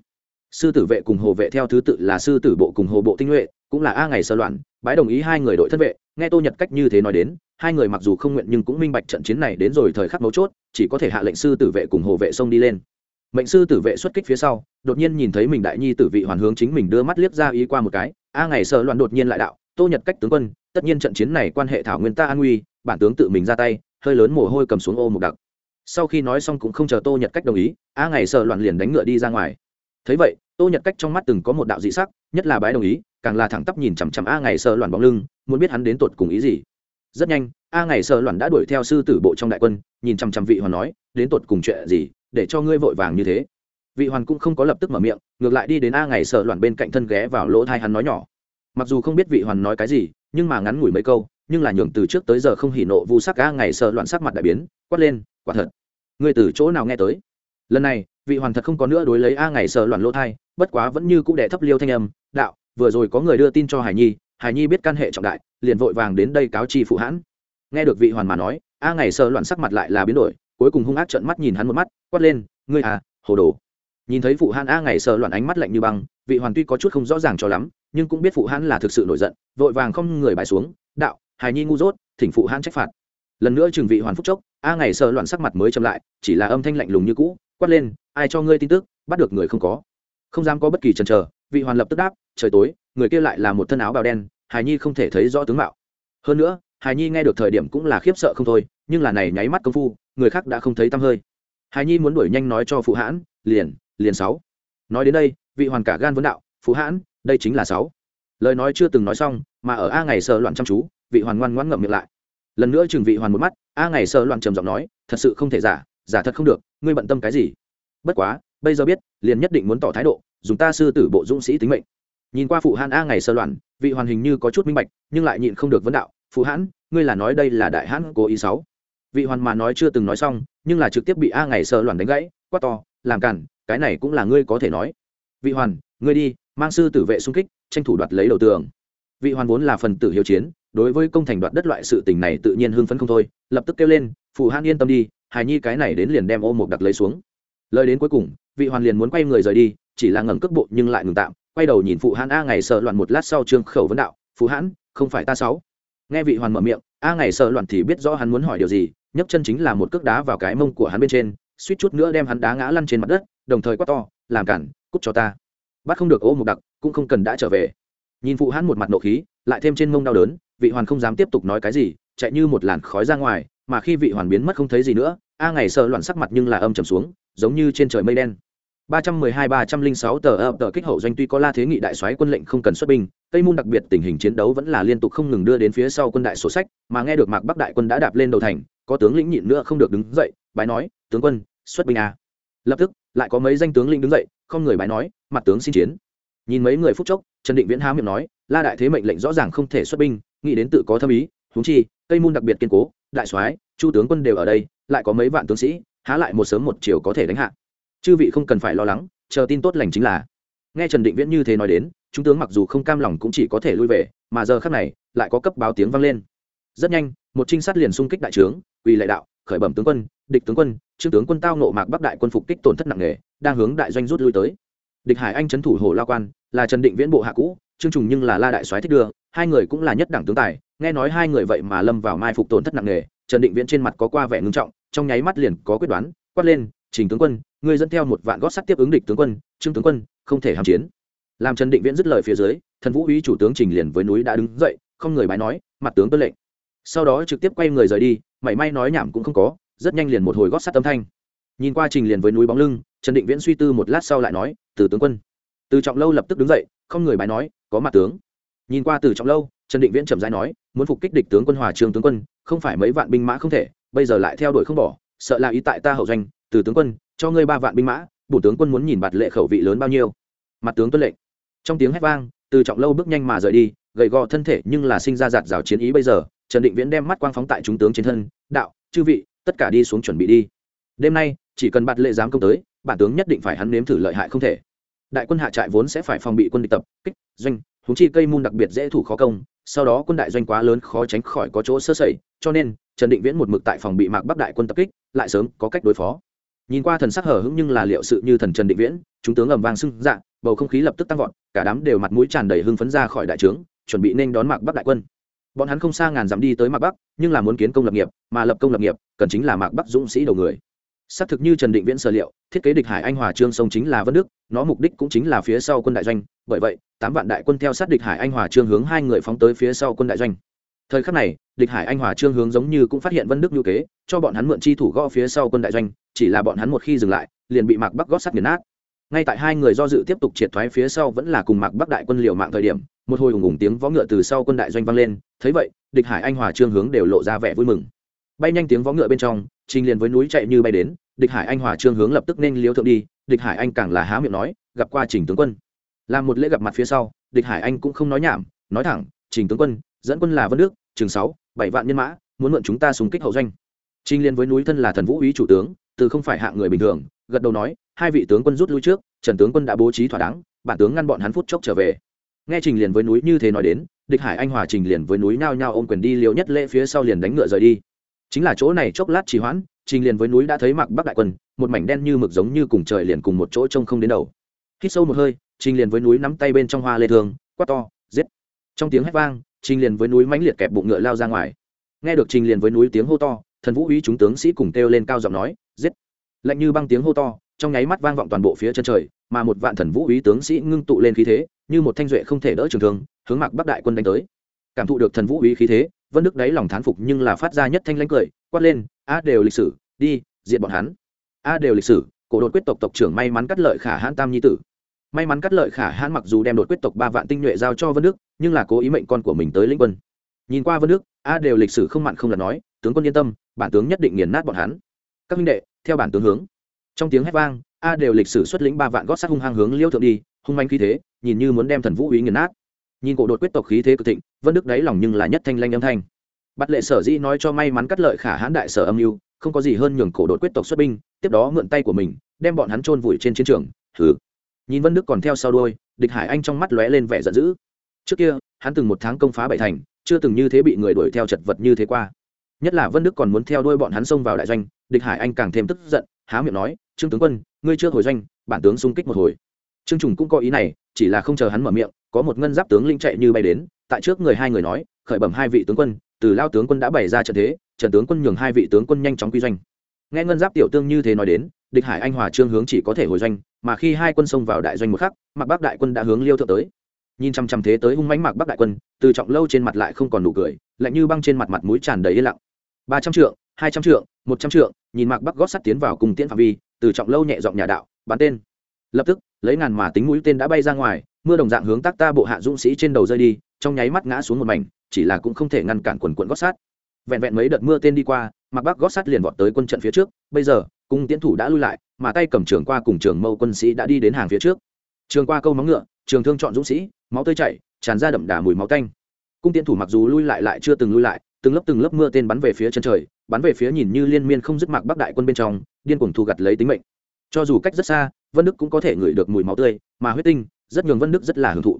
sư tử vệ cùng hồ vệ theo thứ tự là sư tử bộ cùng hồ bộ tinh nhuệ, cũng là a ngày sơ loạn, bái đồng ý hai người đội thân vệ, nghe tô nhật cách như thế nói đến, hai người mặc dù không nguyện nhưng cũng minh bạch trận chiến này đến rồi thời khắc mấu chốt, chỉ có thể hạ lệnh sư tử vệ cùng hồ vệ xông đi lên. Mệnh sư tử vệ xuất kích phía sau, đột nhiên nhìn thấy mình đại nhi tử vị hoàn hướng chính mình đưa mắt liếc ra ý qua một cái, a ngày sơ loạn đột nhiên lại đạo, tô nhật cách tướng quân, tất nhiên trận chiến này quan hệ thảo nguyên ta an nguy, bản tướng tự mình ra tay, hơi lớn mồ hôi cầm xuống ô một đặc. Sau khi nói xong cũng không chờ tô nhật cách đồng ý, a ngày sợ loạn liền đánh ngựa đi ra ngoài thấy vậy, tô nhật cách trong mắt từng có một đạo dị sắc, nhất là bái đồng ý, càng là thẳng tắp nhìn chằm chằm a ngày sợ loạn bóng lưng, muốn biết hắn đến tột cùng ý gì. Rất nhanh, a ngày sợ loạn đã đuổi theo sư tử bộ trong đại quân, nhìn chằm chằm vị hoàn nói, đến tột cùng chuyện gì, để cho ngươi vội vàng như thế. Vị hoàn cũng không có lập tức mở miệng, ngược lại đi đến a ngày sợ loạn bên cạnh thân ghé vào lỗ thai hắn nói nhỏ. Mặc dù không biết vị hoàn nói cái gì, nhưng mà ngắn ngủi mấy câu, nhưng là nhường từ trước tới giờ không hỉ nộ vu sắc a ngày sợ loạn sắc mặt đại biến, quát lên, quả thật, ngươi từ chỗ nào nghe tới? Lần này vị hoàn thật không có nữa đối lấy a ngày sợ loạn lỗ thai, bất quá vẫn như cũ đệ thấp liêu thanh âm, đạo, vừa rồi có người đưa tin cho hải nhi hải nhi biết căn hệ trọng đại, liền vội vàng đến đây cáo chi phụ hãn. Nghe được vị hoàn mà nói, a ngày sợ loạn sắc mặt lại là biến đổi, cuối cùng hung ác trợn mắt nhìn hắn một mắt, quát lên, ngươi à hồ đồ. Nhìn thấy phụ hãn a ngày sợ loạn ánh mắt lạnh như băng, vị hoàn tuy có chút không rõ ràng cho lắm, nhưng cũng biết phụ hãn là thực sự nổi giận, vội vàng không người bài xuống, đạo hài nhi ngu dốt, thỉnh phụ hãn trách phạt. Lần nữa trừng vị hoàn phúc chốc, a ngày sợ loạn sắc mặt mới chậm lại, chỉ là âm thanh lạnh lùng như cũ quát lên, ai cho ngươi tin tức, bắt được người không có? Không dám có bất kỳ chần chờ. Vị hoàn lập tức đáp, trời tối, người kia lại là một thân áo bào đen hài nhi không thể thấy rõ tướng mạo. Hơn nữa hài nhi nghe được thời điểm cũng là khiếp sợ không thôi, nhưng là này nháy mắt công phu, người khác đã không thấy tăm hơi. Hài nhi muốn đuổi nhanh nói cho phụ hãn, liền liền sáu. Nói đến đây, vị hoàn cả gan vấn đạo, phụ hãn, đây chính là sáu. Lời nói chưa từng nói xong, mà ở a ngày sợ loạn chăm chú, vị hoàn ngoan ngoãn ngậm miệng lại. Lần nữa chừng vị hoàn một mắt, a ngày sợ loạn trầm giọng nói, thật sự không thể giả giả thật không được ngươi bận tâm cái gì? Bất quá, bây giờ biết, liền nhất định muốn tỏ thái độ, dùng ta sư tử bộ dũng sĩ tính mệnh. Nhìn qua phụ hãn a ngày sơ loạn, vị hoàn hình như có chút minh bạch, nhưng lại nhịn không được vấn đạo, phụ hãn, ngươi là nói đây là đại hãn cố ý sáu vị hoàn mà nói chưa từng nói xong, nhưng là trực tiếp bị a ngày sơ loạn đánh gãy, quát to, làm cản, cái này cũng là ngươi có thể nói. Vị hoàn, ngươi đi, mang sư tử vệ xung kích, tranh thủ đoạt lấy đầu tường. Vị hoàn vốn là phần tử hiếu chiến, đối với công thành đoạt đất loại sự tình này tự nhiên hưng phấn không thôi, lập tức kêu lên, phụ hãn yên tâm đi hài nhi cái này đến liền đem ô một đặc lấy xuống. Lời đến cuối cùng, vị hoàn liền muốn quay người rời đi, chỉ là ngẩng cước bộ nhưng lại ngừng tạm, quay đầu nhìn phụ hãn a ngày sợ loạn một lát sau trương khẩu vấn đạo, phụ hãn, không phải ta sáu? Nghe vị hoàn mở miệng, a ngày sợ loạn thì biết rõ hắn muốn hỏi điều gì, nhấc chân chính là một cước đá vào cái mông của hắn bên trên, suýt chút nữa đem hắn đá ngã lăn trên mặt đất, đồng thời quát to, làm cản, cút cho ta. Bắt không được ô một đặc, cũng không cần đã trở về. Nhìn phụ hãn một mặt nộ khí, lại thêm trên mông đau đớn, vị hoàn không dám tiếp tục nói cái gì, chạy như một làn khói ra ngoài mà khi vị hoàn biến mất không thấy gì nữa, a ngày sợ loạn sắc mặt nhưng là âm trầm xuống, giống như trên trời mây đen. 312-306 tờ ập tờ kích hậu doanh tuy có la thế nghị đại soái quân lệnh không cần xuất binh, tây môn đặc biệt tình hình chiến đấu vẫn là liên tục không ngừng đưa đến phía sau quân đại sổ sách, mà nghe được mạc bắc đại quân đã đạp lên đầu thành, có tướng lĩnh nhịn nữa không được đứng dậy, bái nói, tướng quân, xuất binh a lập tức, lại có mấy danh tướng lĩnh đứng dậy, không người bái nói, mặt tướng xin chiến. Nhìn mấy người phút chốc, trần định viễn há miệng nói, la đại thế mệnh lệnh rõ ràng không thể xuất binh, nghĩ đến tự có thâm ý, huống chi, tây môn đặc biệt kiên cố đại soái, chu tướng quân đều ở đây, lại có mấy vạn tướng sĩ, há lại một sớm một chiều có thể đánh hạ. Chư vị không cần phải lo lắng, chờ tin tốt lành chính là. Nghe trần định viễn như thế nói đến, chúng tướng mặc dù không cam lòng cũng chỉ có thể lui về, mà giờ khác này, lại có cấp báo tiếng vang lên. Rất nhanh, một trinh sát liền xung kích đại trướng uy lệ đạo, khởi bẩm tướng quân, địch tướng quân, trương tướng quân tao nộ mạc bắc đại quân phục kích tổn thất nặng nề, đang hướng đại doanh rút lui tới. Địch hải anh trấn thủ hồ la quan, là trần định viễn bộ hạ cũ, trương trùng nhưng là la đại soái thích đưa, hai người cũng là nhất đẳng tướng tài nghe nói hai người vậy mà lâm vào mai phục tổn thất nặng nề, trần định viễn trên mặt có qua vẻ ngưng trọng, trong nháy mắt liền có quyết đoán, quát lên, trình tướng quân, ngươi dẫn theo một vạn gót sắt tiếp ứng địch tướng quân, trương tướng quân, không thể hàm chiến. Làm trần định viễn dứt lời phía dưới, thần vũ úy chủ tướng trình liền với núi đã đứng dậy, không người bái nói, mặt tướng tuân lệnh. Sau đó trực tiếp quay người rời đi, mảy may nói nhảm cũng không có, rất nhanh liền một hồi gót sắt âm thanh. Nhìn qua trình liền với núi bóng lưng, trần định viễn suy tư một lát sau lại nói, từ tướng quân. Từ trọng lâu lập tức đứng dậy, không người bái nói, có mặt tướng. Nhìn qua từ trọng lâu, trần định viễn trầm dai nói muốn phục kích địch tướng quân hòa trường tướng quân, không phải mấy vạn binh mã không thể, bây giờ lại theo đuổi không bỏ, sợ là ý tại ta hậu doanh, từ tướng quân, cho ngươi ba vạn binh mã, bổ tướng quân muốn nhìn bạt lệ khẩu vị lớn bao nhiêu. Mặt tướng tuân lệnh. Trong tiếng hét vang, từ trọng lâu bước nhanh mà rời đi, gầy gò thân thể nhưng là sinh ra giạt rào chiến ý bây giờ, trần định viễn đem mắt quang phóng tại chúng tướng trên thân, đạo, chư vị, tất cả đi xuống chuẩn bị đi. Đêm nay, chỉ cần bạt lệ dám công tới, bản tướng nhất định phải hắn nếm thử lợi hại không thể. Đại quân hạ trại vốn sẽ phải phòng bị quân địch tập, kích, doanh húng chi cây môn đặc biệt dễ thủ khó công sau đó quân đại doanh quá lớn khó tránh khỏi có chỗ sơ sẩy, cho nên trần định viễn một mực tại phòng bị mạc bắc đại quân tập kích, lại sớm có cách đối phó. Nhìn qua thần sắc hở hững nhưng là liệu sự như thần trần định viễn, chúng tướng ầm vang sưng dạ bầu không khí lập tức tăng vọt, cả đám đều mặt mũi tràn đầy hưng phấn ra khỏi đại trướng, chuẩn bị nên đón mạc bắc đại quân. Bọn hắn không xa ngàn dặm đi tới mạc bắc, nhưng là muốn kiến công lập nghiệp, mà lập công lập nghiệp, cần chính là mạc bắc dũng sĩ đầu người xác thực như trần định viễn sở liệu, thiết kế địch hải anh hòa trương sông chính là vân đức, nó mục đích cũng chính là phía sau quân đại doanh. Bởi vậy, tám vạn đại quân theo sát địch hải anh hòa trương hướng hai người phóng tới phía sau quân đại doanh. Thời khắc này, địch hải anh hòa trương hướng giống như cũng phát hiện vân đức ngữ kế, cho bọn hắn mượn chi thủ gõ phía sau quân đại doanh, chỉ là bọn hắn một khi dừng lại, liền bị mạc bắc gót sắt nghiền nát. Ngay tại hai người do dự tiếp tục triệt thoái phía sau vẫn là cùng mạc bắc đại quân liều mạng thời điểm, một hồi ủng ủng tiếng võ ngựa từ sau quân đại doanh vang lên. Thấy vậy, địch hải anh hòa trương hướng đều lộ ra vẻ vui mừng bay nhanh tiếng vó ngựa bên trong, trình liền với núi chạy như bay đến, địch hải anh hòa trương hướng lập tức nên liếu thượng đi, địch hải anh càng là há miệng nói, gặp qua trình tướng quân. Làm một lễ gặp mặt phía sau, địch hải anh cũng không nói nhảm, nói thẳng, trình tướng quân, dẫn quân là vân đức, chừng sáu, bảy vạn nhân mã, muốn mượn chúng ta súng kích hậu doanh. Trình liền với núi thân là thần vũ úy chủ tướng, từ không phải hạng người bình thường, gật đầu nói, hai vị tướng quân rút lui trước, trần tướng quân đã bố trí thỏa đáng, bản tướng ngăn bọn hắn phút chốc trở về. Nghe trình liền với núi như thế nói đến, địch hải anh hòa trình liền với núi nhao nhao ôm quyền đi liều nhất lễ phía sau liền đánh ngựa rời đi chính là chỗ này chốc lát trì hoãn, trình liền với núi đã thấy mặc bắc đại quân, một mảnh đen như mực giống như cùng trời liền cùng một chỗ trông không đến đầu. Hít sâu một hơi, trình liền với núi nắm tay bên trong hoa lê thường, quát to, giết. Trong tiếng hét vang, trình liền với núi mãnh liệt kẹp bụng ngựa lao ra ngoài. Nghe được trình liền với núi tiếng hô to, thần vũ uy chúng tướng sĩ cùng kêu lên cao giọng nói, giết. Lạnh như băng tiếng hô to, trong nháy mắt vang vọng toàn bộ phía chân trời, mà một vạn thần vũ uy tướng sĩ ngưng tụ lên khí thế, như một thanh duệ không thể đỡ trường thương, hướng mặc bắc đại quân đánh tới. Cảm thụ được thần vũ uy khí thế vân đức đáy lòng thán phục nhưng là phát ra nhất thanh lãnh cười, quát lên, a đều lịch sử, đi diện bọn hắn. A đều lịch sử, cổ đột quyết tộc tộc trưởng may mắn cắt lợi khả hãn tam nhi tử. May mắn cắt lợi khả hãn mặc dù đem đột quyết tộc ba vạn tinh nhuệ giao cho vân đức, nhưng là cố ý mệnh con của mình tới lĩnh quân. Nhìn qua vân đức, a đều lịch sử không mặn không là nói, tướng quân yên tâm, bản tướng nhất định nghiền nát bọn hắn. Các minh đệ, theo bản tướng hướng. Trong tiếng hét vang, a đều lịch sử xuất lĩnh ba vạn gót sắt hung hăng hướng liêu thượng đi, hung manh khí thế, nhìn như muốn đem thần vũ ý nghiền nát nhìn cổ đột quyết tộc khí thế cực thịnh, vân đức đáy lòng nhưng là nhất thanh lanh âm thanh. Bắt lệ sở dĩ nói cho may mắn cắt lợi khả hãn đại sở âm mưu, không có gì hơn nhường cổ đột quyết tộc xuất binh, tiếp đó mượn tay của mình, đem bọn hắn chôn vùi trên chiến trường. Thử nhìn vân đức còn theo sau đôi địch hải anh trong mắt lóe lên vẻ giận dữ. Trước kia, hắn từng một tháng công phá bảy thành, chưa từng như thế bị người đuổi theo chật vật như thế qua. Nhất là vân đức còn muốn theo đuôi bọn hắn xông vào đại doanh, địch hải anh càng thêm tức giận, há miệng nói, trương tướng quân, ngươi chưa hồi doanh, bản tướng xung kích một hồi. Trương trùng cũng có ý này chỉ là không chờ hắn mở miệng, có một ngân giáp tướng linh chạy như bay đến, tại trước người hai người nói, khởi bẩm hai vị tướng quân, từ lao tướng quân đã bày ra trận thế trần tướng quân nhường hai vị tướng quân nhanh chóng quy doanh. Nghe ngân giáp tiểu tương như thế nói đến, địch hải anh hòa trương hướng chỉ có thể hồi doanh, mà khi hai quân xông vào đại doanh một khắc mặc bắc đại quân đã hướng liêu thượng tới. Nhìn chăm chăm thế tới hung mãnh mặc bắc đại quân, từ trọng lâu trên mặt lại không còn nụ cười, lạnh như băng trên mặt mặt mũi tràn đầy yên lặng. Ba trăm trượng, hai trăm trượng, một trăm trượng, nhìn mặc bắc gót sắt tiến vào cùng tiễn phạm vi, từ trọng lâu nhẹ giọng nhà đạo, bắn tên. Lập tức lấy ngàn mà tính mũi tên đã bay ra ngoài, mưa đồng dạng hướng tác ta bộ hạ dũng sĩ trên đầu rơi đi, trong nháy mắt ngã xuống một mảnh, chỉ là cũng không thể ngăn cản quần quận gót sát. Vẹn vẹn mấy đợt mưa tên đi qua, mặc bắc gót sát liền vọt tới quân trận phía trước, bây giờ, cung tiến thủ đã lui lại, mà tay cầm trường qua cùng trường mâu quân sĩ đã đi đến hàng phía trước. Trường qua câu móng ngựa, trường thương chọn dũng sĩ, máu tơi chảy, tràn ra đậm đà mùi máu tanh. Cung tiến thủ mặc dù lui lại lại chưa từng lui lại, từng lớp từng lớp mưa tên bắn về phía chân trời, bắn về phía nhìn như liên miên không dứt mặc bắc đại quân bên trong, điên cuồng thu gặt lấy tính mệnh cho dù cách rất xa, vân đức cũng có thể ngửi được mùi máu tươi, mà huyết tinh, rất nhường vân đức rất là hưởng thụ.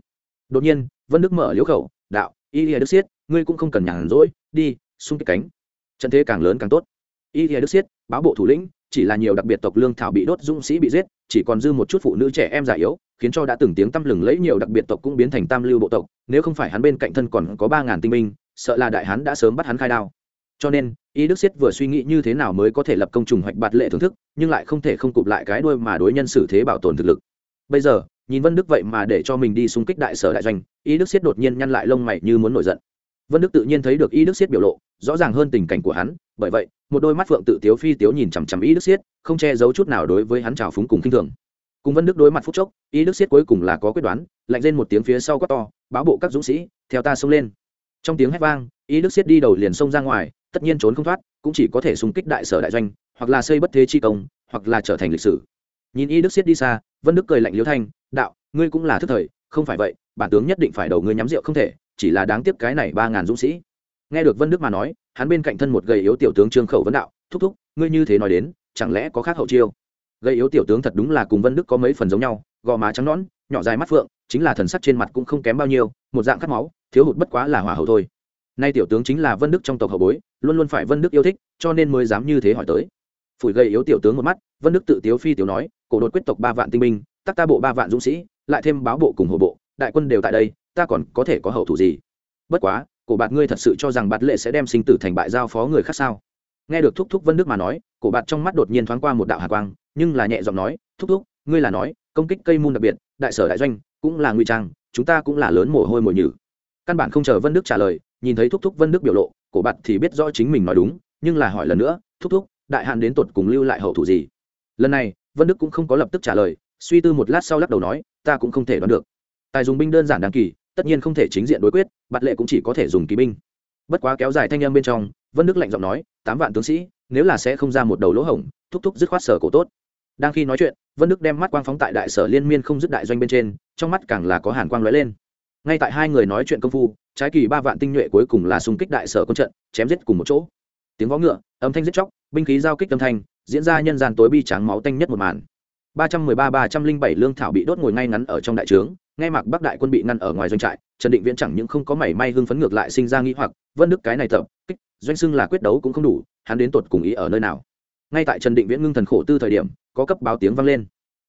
Đột nhiên, vân đức mở liễu khẩu, đạo, y lìa đức siết, ngươi cũng không cần nhàn rỗi, đi, xung kích cánh. Trận thế càng lớn càng tốt. Y lìa đức siết, báo bộ thủ lĩnh, chỉ là nhiều đặc biệt tộc lương thảo bị đốt, dũng sĩ bị giết, chỉ còn dư một chút phụ nữ trẻ em già yếu, khiến cho đã từng tiếng tăm lừng lẫy nhiều đặc biệt tộc cũng biến thành tam lưu bộ tộc, nếu không phải hắn bên cạnh thân còn có ba ngàn tinh binh, sợ là đại hán đã sớm bắt hắn khai đao cho nên, y đức siết vừa suy nghĩ như thế nào mới có thể lập công trùng hoạch bạt lệ thưởng thức, nhưng lại không thể không cụp lại cái đuôi mà đối nhân xử thế bảo tồn thực lực. Bây giờ, nhìn vân đức vậy mà để cho mình đi xung kích đại sở đại doanh, y đức siết đột nhiên nhăn lại lông mày như muốn nổi giận. Vân đức tự nhiên thấy được y đức siết biểu lộ, rõ ràng hơn tình cảnh của hắn, bởi vậy, một đôi mắt phượng tự tiếu phi tiếu nhìn chằm chằm y đức siết, không che giấu chút nào đối với hắn trào phúng cùng khinh thường. Cùng vân đức đối mặt phút chốc, y đức siết cuối cùng là có quyết đoán, lạnh lên một tiếng phía sau quát to, báo bộ các dũng sĩ, theo ta xông lên. Trong tiếng hét vang, y đức siết đi đầu liền xông ra ngoài tất nhiên trốn không thoát, cũng chỉ có thể xung kích đại sở đại doanh, hoặc là xây bất thế chi công, hoặc là trở thành lịch sử. Nhìn y đức siết đi xa, vân đức cười lạnh liêu thanh, đạo, ngươi cũng là thức thời, không phải vậy, bản tướng nhất định phải đầu ngươi nhắm rượu không thể, chỉ là đáng tiếc cái này ba ngàn dũng sĩ. Nghe được vân đức mà nói, hắn bên cạnh thân một gầy yếu tiểu tướng trương khẩu vấn đạo, thúc thúc, ngươi như thế nói đến, chẳng lẽ có khác hậu chiêu? Gầy yếu tiểu tướng thật đúng là cùng vân đức có mấy phần giống nhau, gò má trắng nõn, nhỏ dài mắt phượng, chính là thần sắc trên mặt cũng không kém bao nhiêu, một dạng cắt máu, thiếu hụt bất quá là hỏa hậu thôi nay tiểu tướng chính là vân đức trong tộc hậu bối, luôn luôn phải vân đức yêu thích, cho nên mới dám như thế hỏi tới. Phủi gầy yếu tiểu tướng một mắt, vân đức tự tiếu phi tiểu nói, cổ đột quyết tộc ba vạn tinh binh, tắc ta bộ ba vạn dũng sĩ, lại thêm báo bộ cùng hồ bộ, đại quân đều tại đây, ta còn có thể có hậu thủ gì? Bất quá, cổ bạt ngươi thật sự cho rằng bạt lệ sẽ đem sinh tử thành bại giao phó người khác sao? Nghe được thúc thúc vân đức mà nói, cổ bạt trong mắt đột nhiên thoáng qua một đạo hạ quang, nhưng là nhẹ giọng nói, thúc thúc, ngươi là nói, công kích cây môn đặc biệt, đại sở đại doanh, cũng là nguy trang, chúng ta cũng là lớn mồ hôi mồi nhử. Căn bản không chờ vân đức trả lời nhìn thấy thúc thúc vân đức biểu lộ cổ bạt thì biết rõ chính mình nói đúng nhưng là hỏi lần nữa thúc thúc đại hạn đến tột cùng lưu lại hậu thủ gì lần này vân đức cũng không có lập tức trả lời suy tư một lát sau lắc đầu nói ta cũng không thể đoán được tài dùng binh đơn giản đáng kỳ tất nhiên không thể chính diện đối quyết bạt lệ cũng chỉ có thể dùng kỵ binh bất quá kéo dài thanh âm bên trong vân đức lạnh giọng nói tám vạn tướng sĩ nếu là sẽ không ra một đầu lỗ hổng thúc thúc dứt khoát sở cổ tốt đang khi nói chuyện vân đức đem mắt quang phóng tại đại sở liên miên không dứt đại doanh bên trên trong mắt càng là có hàn quang lóe lên ngay tại hai người nói chuyện công phu, trái kỳ ba vạn tinh nhuệ cuối cùng là xung kích đại sở quân trận, chém giết cùng một chỗ. Tiếng vó ngựa, âm thanh giết chóc, binh khí giao kích âm thanh, diễn ra nhân gian tối bi tráng máu tanh nhất một màn. Ba trăm mười ba ba trăm linh bảy lương thảo bị đốt ngồi ngay ngắn ở trong đại trướng, ngay mặc bắc đại quân bị ngăn ở ngoài doanh trại, trần định viễn chẳng những không có mảy may hưng phấn ngược lại sinh ra nghĩ hoặc vân đức cái này tập, kích, doanh xưng là quyết đấu cũng không đủ, hắn đến tột cùng ý ở nơi nào? Ngay tại trần định viễn ngưng thần khổ tư thời điểm, có cấp báo tiếng vang lên.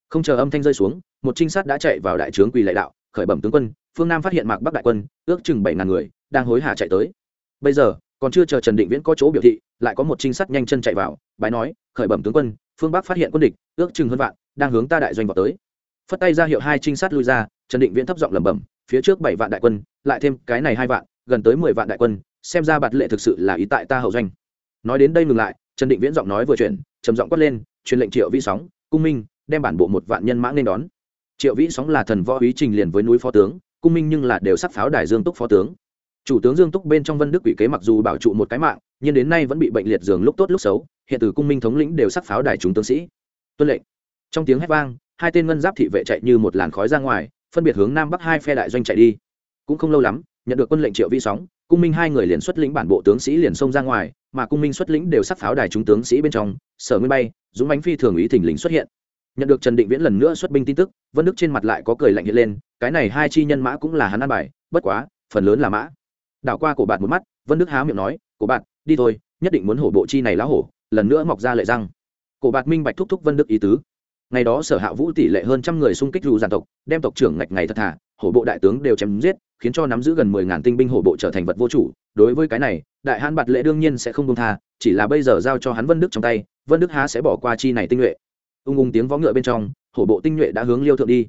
Không chờ âm thanh rơi xuống, một trinh sát đã chạy vào đại trướng quỳ lệ đạo khởi bẩm tướng quân, phương nam phát hiện mạc bắc đại quân, ước chừng bảy ngàn người, đang hối hả chạy tới. Bây giờ, còn chưa chờ trần định viễn có chỗ biểu thị, lại có một trinh sát nhanh chân chạy vào, bái nói, khởi bẩm tướng quân, phương bắc phát hiện quân địch, ước chừng hơn vạn, đang hướng ta đại doanh vào tới. Phất tay ra hiệu hai trinh sát lui ra, trần định viễn thấp giọng lẩm bẩm, phía trước bảy vạn đại quân, lại thêm cái này hai vạn, gần tới mười vạn đại quân, xem ra bạt lệ thực sự là ý tại ta hậu doanh. Nói đến đây ngừng lại, trần định viễn giọng nói vừa chuyển, trầm giọng quát lên, truyền lệnh triệu vi sóng, cung minh, đem bản bộ một vạn nhân mã nên đón triệu vĩ sóng là thần võ úy trình liền với núi phó tướng, cung minh nhưng là đều sắc pháo đài dương túc phó tướng. Chủ tướng dương túc bên trong vân đức ủy kế mặc dù bảo trụ một cái mạng, nhưng đến nay vẫn bị bệnh liệt giường lúc tốt lúc xấu, hiện từ cung minh thống lĩnh đều sắc pháo đài chúng tướng sĩ. Tuân lệnh. Trong tiếng hét vang, hai tên ngân giáp thị vệ chạy như một làn khói ra ngoài, phân biệt hướng nam bắc hai phe đại doanh chạy đi. Cũng không lâu lắm, nhận được quân lệnh triệu vi sóng, cung minh hai người liền xuất lĩnh bản bộ tướng sĩ liền xông ra ngoài, mà cung minh xuất lĩnh đều sắc pháo đài chúng tướng sĩ bên trong, sở nguyên bay, dũng bánh phi thường ý thình lình xuất hiện nhận được trần định viễn lần nữa xuất binh tin tức, vân đức trên mặt lại có cười lạnh hiện lên, cái này hai chi nhân mã cũng là hắn ăn bài, bất quá, phần lớn là mã. Đảo qua cổ bạn một mắt, vân đức há miệng nói, cổ bạn đi thôi, nhất định muốn hổ bộ chi này lá hổ, lần nữa mọc ra lệ răng. Cổ bạc minh bạch thúc thúc vân đức ý tứ. Ngày đó sở hạ vũ tỷ lệ hơn trăm người xung kích dù giàn tộc, đem tộc trưởng ngạch ngày thật thà, hổ bộ đại tướng đều chém giết, khiến cho nắm giữ gần mười ngàn tinh binh hổ bộ trở thành vật vô chủ. Đối với cái này, đại hãn bạt lệ đương nhiên sẽ không công tha, chỉ là bây giờ giao cho hắn vân đức trong tay, vân đức há sẽ bỏ qua chi này tinh nhuệ ung ung tiếng vó ngựa bên trong, hổ bộ tinh nhuệ đã hướng liêu thượng đi.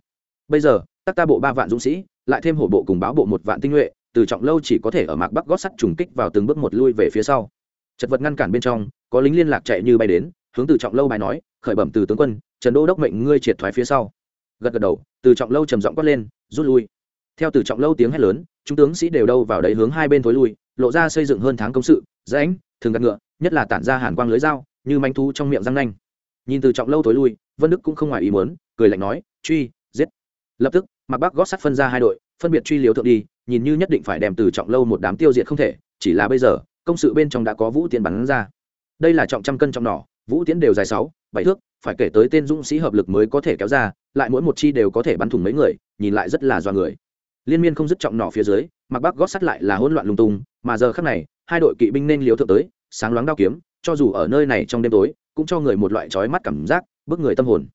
Bây giờ tắc ta bộ ba vạn dũng sĩ, lại thêm hổ bộ cùng báo bộ một vạn tinh nhuệ, từ trọng lâu chỉ có thể ở mạc bắc gót sắt trùng kích vào từng bước một lui về phía sau. Chật vật ngăn cản bên trong, có lính liên lạc chạy như bay đến, hướng từ trọng lâu bài nói, khởi bẩm từ tướng quân, trần đô đốc mệnh ngươi triệt thoái phía sau. Gật gật đầu, từ trọng lâu trầm giọng quát lên, rút lui. Theo từ trọng lâu tiếng hét lớn, chúng tướng sĩ đều đâu vào đấy hướng hai bên thối lui, lộ ra xây dựng hơn tháng công sự, rãnh thường gạt ngựa, nhất là tản ra hàn quang lưới dao, như manh thu trong miệng răng nanh nhìn từ trọng lâu tối lui, vân đức cũng không ngoài ý muốn, cười lạnh nói, truy, giết. Lập tức mặc bắc gót sắt phân ra hai đội, phân biệt truy liếu thượng đi, nhìn như nhất định phải đem từ trọng lâu một đám tiêu diệt không thể, chỉ là bây giờ, công sự bên trong đã có vũ tiễn bắn ra. Đây là trọng trăm cân trọng nỏ, vũ tiễn đều dài sáu, bảy thước, phải kể tới tên dũng sĩ hợp lực mới có thể kéo ra, lại mỗi một chi đều có thể bắn thủng mấy người, nhìn lại rất là do người. Liên miên không dứt trọng nỏ phía dưới mặc bắc gót sắt lại là hỗn loạn lung tung, mà giờ khắc này, hai đội kỵ binh nên liếu thượng tới, sáng loáng đao kiếm, cho dù ở nơi này trong đêm tối cũng cho người một loại trói mắt cảm giác, bức người tâm hồn.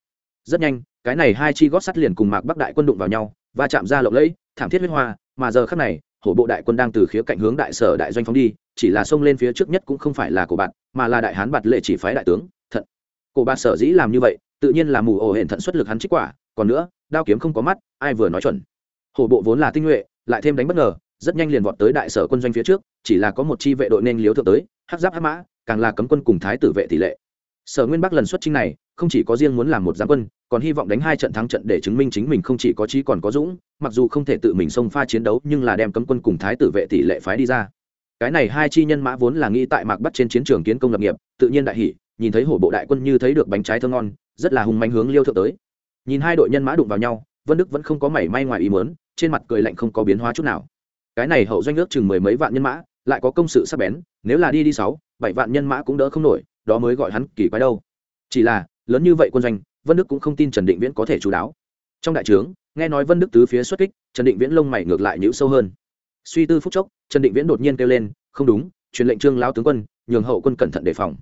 Rất nhanh, cái này hai chi gót sắt liền cùng mạc bắc đại quân đụng vào nhau và chạm ra lộng lẫy, thảm thiết huyết hoa, mà giờ khắc này, hổ bộ đại quân đang từ khía cạnh hướng đại sở đại doanh phóng đi, chỉ là xông lên phía trước nhất cũng không phải là của bạn mà là đại hán bạt lệ chỉ phái đại tướng, thận. Cổ bạn sở dĩ làm như vậy, tự nhiên là mù ổ hển thận xuất lực hắn trích quả, còn nữa, đao kiếm không có mắt, ai vừa nói chuẩn. Hổ bộ vốn là tinh nhuệ, lại thêm đánh bất ngờ, rất nhanh liền vọt tới đại sở quân doanh phía trước, chỉ là có một chi vệ đội nên liếu thượng tới, hắc giáp hắc mã, càng là cấm quân cùng thái tử vệ tỷ lệ sở nguyên bắc lần xuất trinh này, không chỉ có riêng muốn làm một giáng quân, còn hy vọng đánh hai trận thắng trận để chứng minh chính mình không chỉ có trí còn có dũng, mặc dù không thể tự mình xông pha chiến đấu, nhưng là đem cấm quân cùng thái tử vệ tỷ lệ phái đi ra. Cái này hai chi nhân mã vốn là nghĩ tại mạc bắt trên chiến trường kiến công lập nghiệp, tự nhiên đại hỷ nhìn thấy hổ bộ đại quân như thấy được bánh trái thơ ngon, rất là hùng manh hướng liêu thượng tới. Nhìn hai đội nhân mã đụng vào nhau, vân đức vẫn không có mảy may ngoài ý mớn trên mặt cười lạnh không có biến hóa chút nào. Cái này hậu doanh ước chừng mười mấy vạn nhân mã, lại có công sự sắp bén, nếu là đi đi sáu, bảy vạn nhân mã cũng đỡ không nổi đó mới gọi hắn kỳ quái đâu. Chỉ là, lớn như vậy quân doanh, vân đức cũng không tin trần định viễn có thể chú đáo. Trong đại trướng, nghe nói vân đức tứ phía xuất kích, trần định viễn lông mày ngược lại nhữ sâu hơn. Suy tư phút chốc, trần định viễn đột nhiên kêu lên, không đúng, truyền lệnh trương lao tướng quân, nhường hậu quân cẩn thận đề phòng.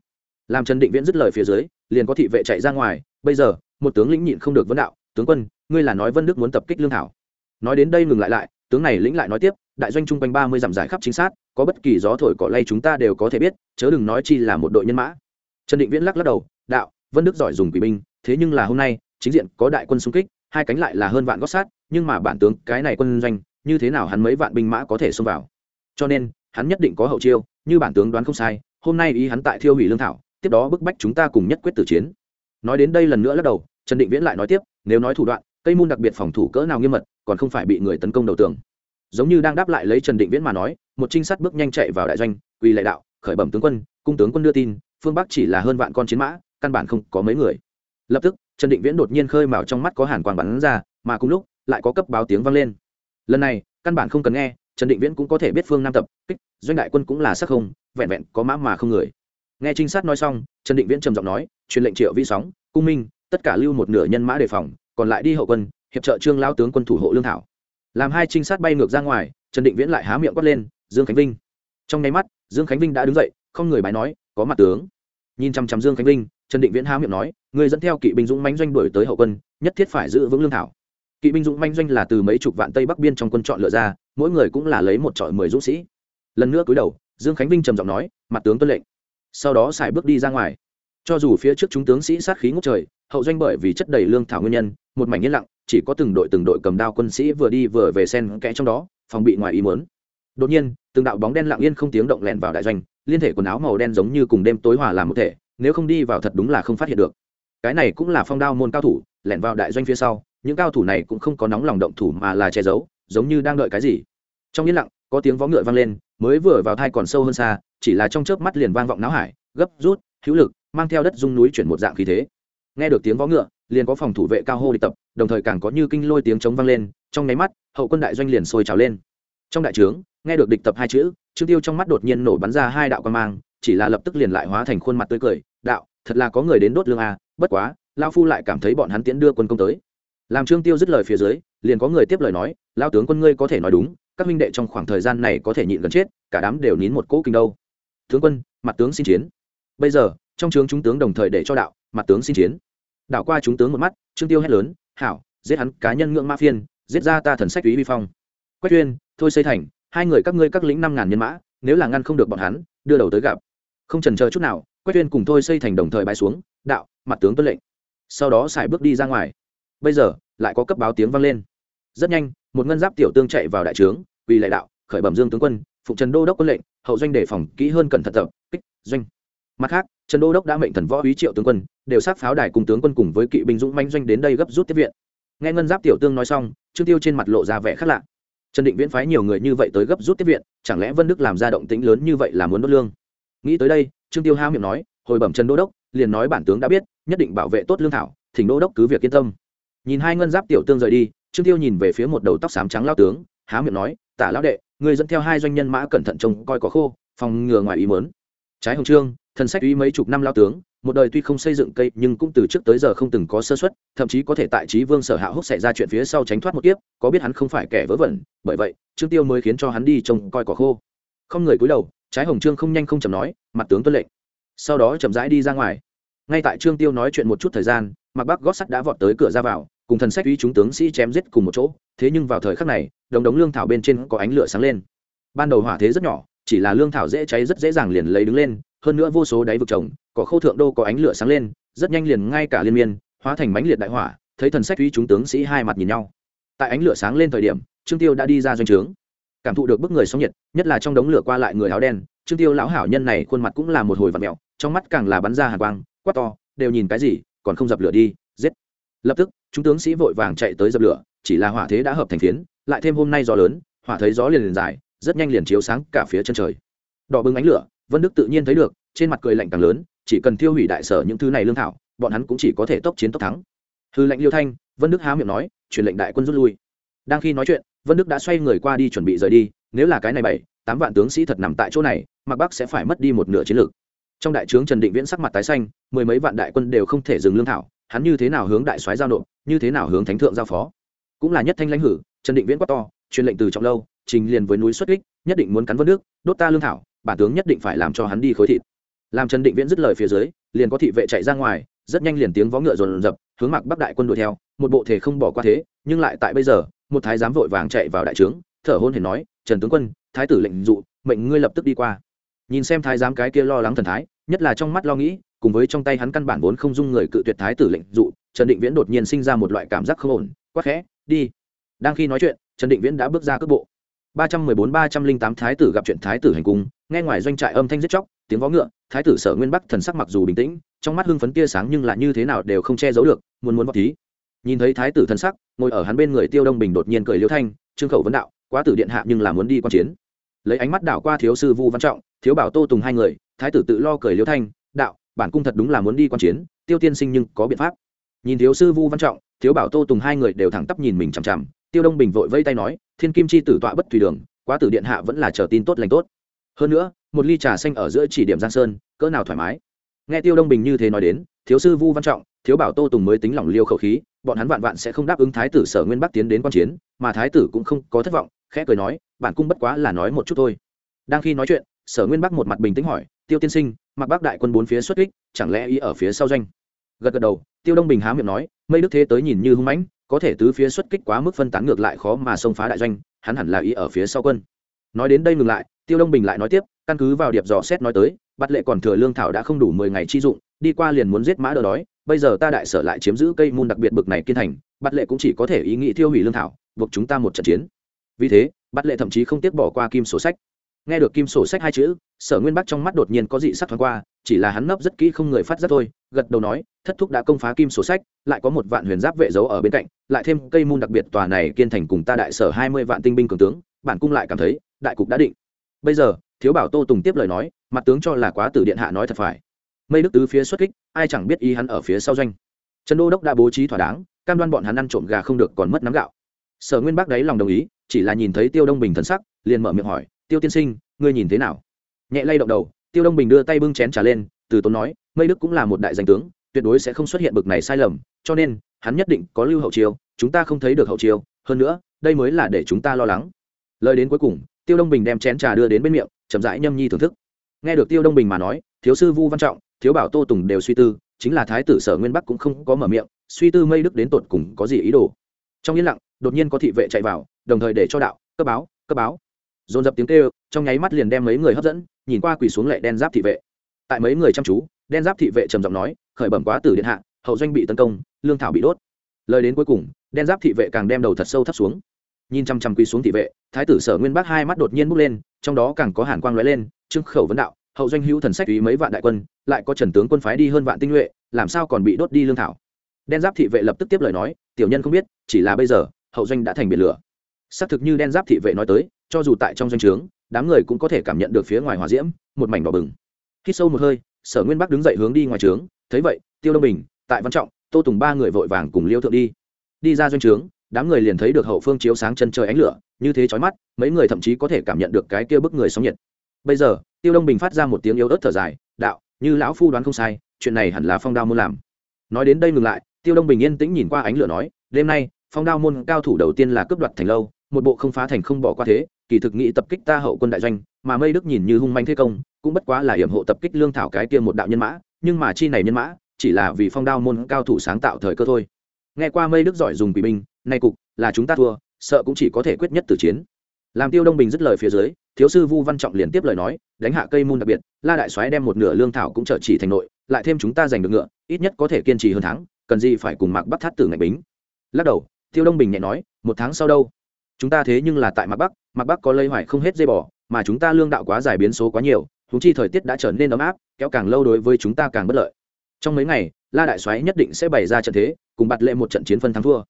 Làm trần định viễn dứt lời phía dưới, liền có thị vệ chạy ra ngoài, bây giờ, một tướng lĩnh nhịn không được vấn đạo, tướng quân, ngươi là nói vân đức muốn tập kích lương thảo. Nói đến đây ngừng lại lại, tướng này lĩnh lại nói tiếp, đại doanh chung quanh ba mươi dặm giải khắp chính xác, có bất kỳ gió thổi cỏ lay chúng ta đều có thể biết, chớ đừng nói chi là một đội nhân mã trần định viễn lắc lắc đầu, đạo, vân đức giỏi dùng quỷ binh, thế nhưng là hôm nay, chính diện có đại quân xung kích, hai cánh lại là hơn vạn gót sát, nhưng mà bản tướng cái này quân doanh, như thế nào hắn mấy vạn binh mã có thể xông vào? Cho nên, hắn nhất định có hậu chiêu, như bản tướng đoán không sai, hôm nay ý hắn tại thiêu hủy lương thảo, tiếp đó bức bách chúng ta cùng nhất quyết tử chiến. Nói đến đây lần nữa lắc đầu, trần định viễn lại nói tiếp, nếu nói thủ đoạn cây môn đặc biệt phòng thủ cỡ nào nghiêm mật, còn không phải bị người tấn công đầu tường. Giống như đang đáp lại lấy trần định viễn mà nói, một trinh sát bước nhanh chạy vào đại doanh, quỳ lại đạo, khởi bẩm tướng quân, cung tướng quân đưa tin phương bắc chỉ là hơn vạn con chiến mã căn bản không có mấy người lập tức trần định viễn đột nhiên khơi mào trong mắt có hàn quang bắn ra mà cùng lúc lại có cấp báo tiếng vang lên lần này căn bản không cần nghe trần định viễn cũng có thể biết phương nam tập kích doanh đại quân cũng là sắc không vẹn vẹn có mã mà không người nghe trinh sát nói xong trần định viễn trầm giọng nói truyền lệnh triệu vi sóng cung minh tất cả lưu một nửa nhân mã đề phòng còn lại đi hậu quân hiệp trợ trương lao tướng quân thủ hộ lương thảo làm hai trinh sát bay ngược ra ngoài trần định viễn lại há miệng quát lên dương khánh vinh trong nháy mắt dương khánh vinh đã đứng dậy không người bài nói có mặt tướng. Nhìn chăm chăm dương khánh vinh, trần định viễn há miệng nói người dẫn theo kỵ binh dũng mánh doanh đuổi tới hậu quân, nhất thiết phải giữ vững lương thảo. Kỵ binh dũng manh doanh là từ mấy chục vạn tây bắc biên trong quân chọn lựa ra, mỗi người cũng là lấy một trọi mười dũng sĩ. Lần nữa cúi đầu, dương khánh vinh trầm giọng nói, mặt tướng tuân lệnh. Sau đó xài bước đi ra ngoài. Cho dù phía trước chúng tướng sĩ sát khí ngốc trời, hậu doanh bởi vì chất đầy lương thảo nguyên nhân, một mảnh yên lặng, chỉ có từng đội từng đội cầm đao quân sĩ vừa đi vừa về sen kẽ trong đó, phòng bị ngoài ý muốn. Đột nhiên, từng đạo bóng đen lặng yên không tiếng động lẹn vào đại doanh liên thể quần áo màu đen giống như cùng đêm tối hòa làm một thể, nếu không đi vào thật đúng là không phát hiện được. Cái này cũng là phong đao môn cao thủ, lẻn vào đại doanh phía sau, những cao thủ này cũng không có nóng lòng động thủ mà là che giấu, giống như đang đợi cái gì. Trong yên lặng, có tiếng vó ngựa vang lên, mới vừa vào thai còn sâu hơn xa, chỉ là trong chớp mắt liền vang vọng náo hải, gấp, rút, hữu lực, mang theo đất dung núi chuyển một dạng khí thế. Nghe được tiếng vó ngựa, liền có phòng thủ vệ cao hô địch tập, đồng thời càng có như kinh lôi tiếng chống vang lên, trong nháy mắt, hậu quân đại doanh liền sôi trào lên. Trong đại trướng, nghe được địch tập hai chữ trương tiêu trong mắt đột nhiên nổ bắn ra hai đạo quan mang, chỉ là lập tức liền lại hóa thành khuôn mặt tươi cười, đạo, thật là có người đến đốt lương a bất quá lao phu lại cảm thấy bọn hắn tiễn đưa quân công tới. Làm trương tiêu dứt lời phía dưới, liền có người tiếp lời nói lao tướng quân ngươi có thể nói đúng, các minh đệ trong khoảng thời gian này có thể nhịn gần chết, cả đám đều nín một cỗ kinh đâu. Tướng quân, mặt tướng xin chiến. Bây giờ, trong trường chúng tướng đồng thời để cho đạo, mặt tướng xin chiến. Đảo qua chúng tướng một mắt, trương tiêu hét lớn, hảo, giết hắn cá nhân ngưỡng mã phiên, giết ra ta thần sách úy vi phong. Quách tuyên thôi xây thành hai người các ngươi các lĩnh năm ngàn nhân mã, nếu là ngăn không được bọn hắn, đưa đầu tới gặp. Không trần chờ chút nào, quách tuyên cùng thôi xây thành đồng thời bãi xuống, đạo, mặt tướng tuân lệnh. Sau đó xài bước đi ra ngoài. Bây giờ, lại có cấp báo tiếng vang lên. Rất nhanh, một ngân giáp tiểu tương chạy vào đại trướng vì lại đạo, khởi bẩm dương tướng quân phụ trần đô đốc quân lệnh, hậu doanh đề phòng kỹ hơn cẩn thận tập, kích doanh. Mặt khác, trần đô đốc đã mệnh thần võ úy triệu tướng quân, đều sát pháo đài cùng tướng quân cùng với kỵ binh dũng manh doanh đến đây gấp rút tiếp viện. Nghe ngân giáp tiểu tương nói xong, trương tiêu trên mặt lộ ra vẻ khác lạ trần định viễn phái nhiều người như vậy tới gấp rút tiếp viện, chẳng lẽ vân đức làm ra động tĩnh lớn như vậy là muốn đốt lương? Nghĩ tới đây, trương tiêu hao miệng nói, hồi bẩm trần đô đốc, liền nói bản tướng đã biết, nhất định bảo vệ tốt lương thảo, thỉnh đô đốc cứ việc yên tâm. Nhìn hai ngân giáp tiểu tương rời đi, trương tiêu nhìn về phía một đầu tóc xám trắng lao tướng, há miệng nói, tả lão đệ người dẫn theo hai doanh nhân mã cẩn thận trông coi có khô, phòng ngừa ngoài ý mớn trái hồng trương, thần sách uy mấy chục năm lao tướng một đời tuy không xây dựng cây, nhưng cũng từ trước tới giờ không từng có sơ xuất thậm chí có thể tại trí vương sở hạ húc xảy ra chuyện phía sau tránh thoát một kiếp, có biết hắn không phải kẻ vớ vẩn, bởi vậy, trương tiêu mới khiến cho hắn đi trông coi cỏ khô. Không người cúi đầu, trái hồng trương không nhanh không chậm nói, mặt tướng tuân lệnh. Sau đó chậm rãi đi ra ngoài. Ngay tại trương tiêu nói chuyện một chút thời gian mặc bắc gót sắt đã vọt tới cửa ra vào, cùng thần sách uy chúng tướng sĩ chém giết cùng một chỗ, thế nhưng vào thời khắc này đồng đống lương thảo bên trên có ánh lửa sáng lên. Ban đầu hỏa thế rất nhỏ, chỉ là lương thảo dễ cháy rất dễ dàng liền lấy đứng lên hơn nữa vô số đáy vực trồng có khâu thượng đô có ánh lửa sáng lên, rất nhanh liền ngay cả liên miên, hóa thành mánh liệt đại hỏa, thấy thần sách uy chúng tướng sĩ hai mặt nhìn nhau. Tại ánh lửa sáng lên thời điểm, trương tiêu đã đi ra doanh trướng. Cảm thụ được bức người sóng nhiệt, nhất là trong đống lửa qua lại người áo đen, trương tiêu lão hảo nhân này khuôn mặt cũng là một hồi vặn mẹo, trong mắt càng là bắn ra hàn quang, quát to, đều nhìn cái gì, còn không dập lửa đi, giết! Lập tức, chúng tướng sĩ vội vàng chạy tới dập lửa, chỉ là hỏa thế đã hợp thành phiến, lại thêm hôm nay gió lớn, hỏa thấy gió liền liền dài, rất nhanh liền chiếu sáng cả phía chân trời. Đỏ bừng ánh lửa vân đức tự nhiên thấy được, trên mặt cười lạnh càng lớn, chỉ cần tiêu hủy đại sở những thứ này lương thảo, bọn hắn cũng chỉ có thể tốc chiến tốc thắng. Hư lệnh liêu thanh, vân đức há miệng nói, truyền lệnh đại quân rút lui. Đang khi nói chuyện, vân đức đã xoay người qua đi chuẩn bị rời đi, nếu là cái này bảy, tám vạn tướng sĩ thật nằm tại chỗ này mặc bắc sẽ phải mất đi một nửa chiến lược. Trong đại trướng trần định viễn sắc mặt tái xanh, mười mấy vạn đại quân đều không thể dừng lương thảo, hắn như thế nào hướng đại soái giao nộp, như thế nào hướng thánh thượng giao phó? Cũng là nhất thanh lãnh hử, trần định viễn quát to, truyền lệnh từ trọng lâu, trình liền với núi xuất kích, nhất định muốn cắn vân nước đốt ta lương thảo bản tướng nhất định phải làm cho hắn đi khối thịt. Làm trần định viễn dứt lời phía dưới, liền có thị vệ chạy ra ngoài, rất nhanh liền tiếng vó ngựa dồn rập, hướng mặc bắc đại quân đuổi theo, một bộ thể không bỏ qua thế, nhưng lại tại bây giờ, một thái giám vội vàng chạy vào đại trướng, thở hôn hển nói, trần tướng quân, thái tử lệnh dụ, mệnh ngươi lập tức đi qua. Nhìn xem thái giám cái kia lo lắng thần thái, nhất là trong mắt lo nghĩ, cùng với trong tay hắn căn bản vốn không dung người cự tuyệt thái tử lệnh dụ, trần định viễn đột nhiên sinh ra một loại cảm giác không ổn, quắc khẽ, đi. Đang khi nói chuyện, trần định viễn đã bước ra cước bộ. ba trăm mười bốn ba trăm linh tám thái tử gặp chuyện thái tử hành cung nghe ngoài doanh trại âm thanh giết chóc, tiếng vó ngựa, thái tử sở nguyên bắc thần sắc mặc dù bình tĩnh, trong mắt hưng phấn tia sáng nhưng là như thế nào đều không che giấu được, muốn muốn vóc thí. Nhìn thấy thái tử thần sắc, ngồi ở hắn bên người tiêu đông bình đột nhiên cười liêu thanh, trương khẩu vấn đạo, quá tử điện hạ nhưng là muốn đi quan chiến. Lấy ánh mắt đảo qua thiếu sư vu văn trọng, thiếu bảo tô tùng hai người, thái tử tự lo cười liêu thanh, đạo, bản cung thật đúng là muốn đi quan chiến, tiêu tiên sinh nhưng có biện pháp. Nhìn thiếu sư vu văn trọng, thiếu bảo tô tùng hai người đều thẳng tắp nhìn mình chằm chằm, tiêu đông bình vội vây tay nói, thiên kim chi tử tọa bất thủy đường, quá tử điện hạ vẫn là chờ tin tốt lành tốt hơn nữa, một ly trà xanh ở giữa chỉ điểm giang sơn, cỡ nào thoải mái. Nghe tiêu đông bình như thế nói đến, thiếu sư vu văn trọng, thiếu bảo tô tùng mới tính lỏng liêu khẩu khí, bọn hắn vạn vạn sẽ không đáp ứng thái tử sở nguyên bắc tiến đến quan chiến, mà thái tử cũng không có thất vọng, khẽ cười nói, bản cung bất quá là nói một chút thôi. Đang khi nói chuyện, sở nguyên bắc một mặt bình tĩnh hỏi, tiêu tiên sinh, mặc bắc đại quân bốn phía xuất kích, chẳng lẽ ý ở phía sau doanh? Gật gật đầu, tiêu đông bình há miệng nói, mây đức thế tới nhìn như hung mãnh, có thể tứ phía xuất kích quá mức phân tán ngược lại khó mà xông phá đại doanh, hắn hẳn là ý ở phía sau quân. Nói đến đây ngừng lại tiêu đông bình lại nói tiếp, căn cứ vào điệp dò xét nói tới bắt lệ còn thừa lương thảo đã không đủ mười ngày chi dụng, đi qua liền muốn giết mã đỡ đói, bây giờ ta đại sở lại chiếm giữ cây môn đặc biệt bực này kiên thành bắt lệ cũng chỉ có thể ý nghĩ tiêu hủy lương thảo, buộc chúng ta một trận chiến. Vì thế bắt lệ thậm chí không tiếc bỏ qua kim sổ sách. Nghe được kim sổ sách hai chữ, sở nguyên bắc trong mắt đột nhiên có dị sắc thoáng qua, chỉ là hắn nấp rất kỹ không người phát giác thôi, gật đầu nói, thất thúc đã công phá kim sổ sách, lại có một vạn huyền giáp vệ giấu ở bên cạnh, lại thêm cây môn đặc biệt tòa này kiên thành cùng ta đại sở hai mươi vạn tinh binh cường tướng, bản cung lại cảm thấy, đại cục đã định bây giờ, thiếu bảo tô tùng tiếp lời nói, mặt tướng cho là quá tử điện hạ nói thật phải. Mây đức tứ phía xuất kích, ai chẳng biết ý hắn ở phía sau doanh. Trần đô đốc đã bố trí thỏa đáng, cam đoan bọn hắn ăn trộm gà không được còn mất nắm gạo. Sở nguyên bác đáy lòng đồng ý, chỉ là nhìn thấy tiêu đông bình thần sắc, liền mở miệng hỏi, tiêu tiên sinh, ngươi nhìn thế nào? Nhẹ lay động đầu, tiêu đông bình đưa tay bưng chén trà lên, từ tốn nói, mây đức cũng là một đại danh tướng, tuyệt đối sẽ không xuất hiện bực này sai lầm, cho nên, hắn nhất định có lưu hậu chiêu, chúng ta không thấy được hậu chiêu, hơn nữa, đây mới là để chúng ta lo lắng. Lời đến cuối cùng tiêu đông bình đem chén trà đưa đến bên miệng, chậm rãi nhâm nhi thưởng thức. Nghe được tiêu đông bình mà nói, thiếu sư vu văn trọng, thiếu bảo tô tùng đều suy tư, chính là thái tử sở nguyên bắc cũng không có mở miệng, suy tư mây đức đến tột cùng có gì ý đồ. Trong yên lặng, đột nhiên có thị vệ chạy vào, đồng thời để cho đạo, cấp báo cấp báo. Dồn dập tiếng kêu, trong nháy mắt liền đem mấy người hấp dẫn, nhìn qua quỳ xuống lệ đen giáp thị vệ. Tại mấy người chăm chú, đen giáp thị vệ trầm giọng nói, khởi bẩm quá tử điện hạ, hậu doanh bị tấn công, lương thảo bị đốt. Lời đến cuối cùng, đen giáp thị vệ càng đem đầu thật sâu thấp xuống. Nhìn chăm chăm quỳ xuống thị vệ thái tử sở nguyên bắc hai mắt đột nhiên bốc lên, trong đó càng có hàn quang lóe lên trưng khẩu vấn đạo, hậu doanh hữu thần sách ý mấy vạn đại quân, lại có trần tướng quân phái đi hơn vạn tinh nhuệ, làm sao còn bị đốt đi lương thảo? Đen giáp thị vệ lập tức tiếp lời nói, tiểu nhân không biết, chỉ là bây giờ, hậu doanh đã thành biển lửa. Xác thực như đen giáp thị vệ nói tới, cho dù tại trong doanh trướng, đám người cũng có thể cảm nhận được phía ngoài hòa diễm, một mảnh đỏ bừng. Khi sâu một hơi, sở nguyên bắc đứng dậy hướng đi ngoài trướng, thấy vậy, tiêu đông bình, tại văn trọng, tô tùng ba người vội vàng cùng liêu thượng đi. Đi ra doanh trướng đám người liền thấy được hậu phương chiếu sáng chân trời ánh lửa, như thế chói mắt, mấy người thậm chí có thể cảm nhận được cái kia bức người sóng nhiệt. Bây giờ, tiêu đông bình phát ra một tiếng yếu ớt thở dài, đạo, như lão phu đoán không sai, chuyện này hẳn là phong đao môn làm. Nói đến đây ngừng lại, tiêu đông bình yên tĩnh nhìn qua ánh lửa nói, đêm nay, phong đao môn cao thủ đầu tiên là cướp đoạt thành lâu, một bộ không phá thành không bỏ qua thế, kỳ thực nghĩ tập kích ta hậu quân đại doanh, mà mây đức nhìn như hung manh thế công, cũng bất quá là hiểm hộ tập kích lương thảo cái kia một đạo nhân mã, nhưng mà chi này nhân mã, chỉ là vì phong đao môn cao thủ sáng tạo thời cơ thôi. Nghe qua mây đức giỏi dùng quỷ binh nay cục, là chúng ta thua, sợ cũng chỉ có thể quyết nhất từ chiến. Làm tiêu đông bình dứt lời phía dưới, thiếu sư vu văn trọng liền tiếp lời nói, đánh hạ cây môn đặc biệt, la đại soái đem một nửa lương thảo cũng trở chỉ thành nội, lại thêm chúng ta giành được ngựa, ít nhất có thể kiên trì hơn tháng cần gì phải cùng mạc bắc thắt tử ngạch bính. Lắc đầu, tiêu đông bình nhẹ nói, một tháng sau đâu? Chúng ta thế nhưng là tại mạc bắc mạc bắc có lây hoài không hết dây bỏ mà chúng ta lương đạo quá dài biến số quá nhiều thú chi thời tiết đã trở nên ấm áp, kéo càng lâu đối với chúng ta càng bất lợi. Trong mấy ngày, la đại soái nhất định sẽ bày ra trận thế, cùng bạt lệ một trận chiến phân thắng thua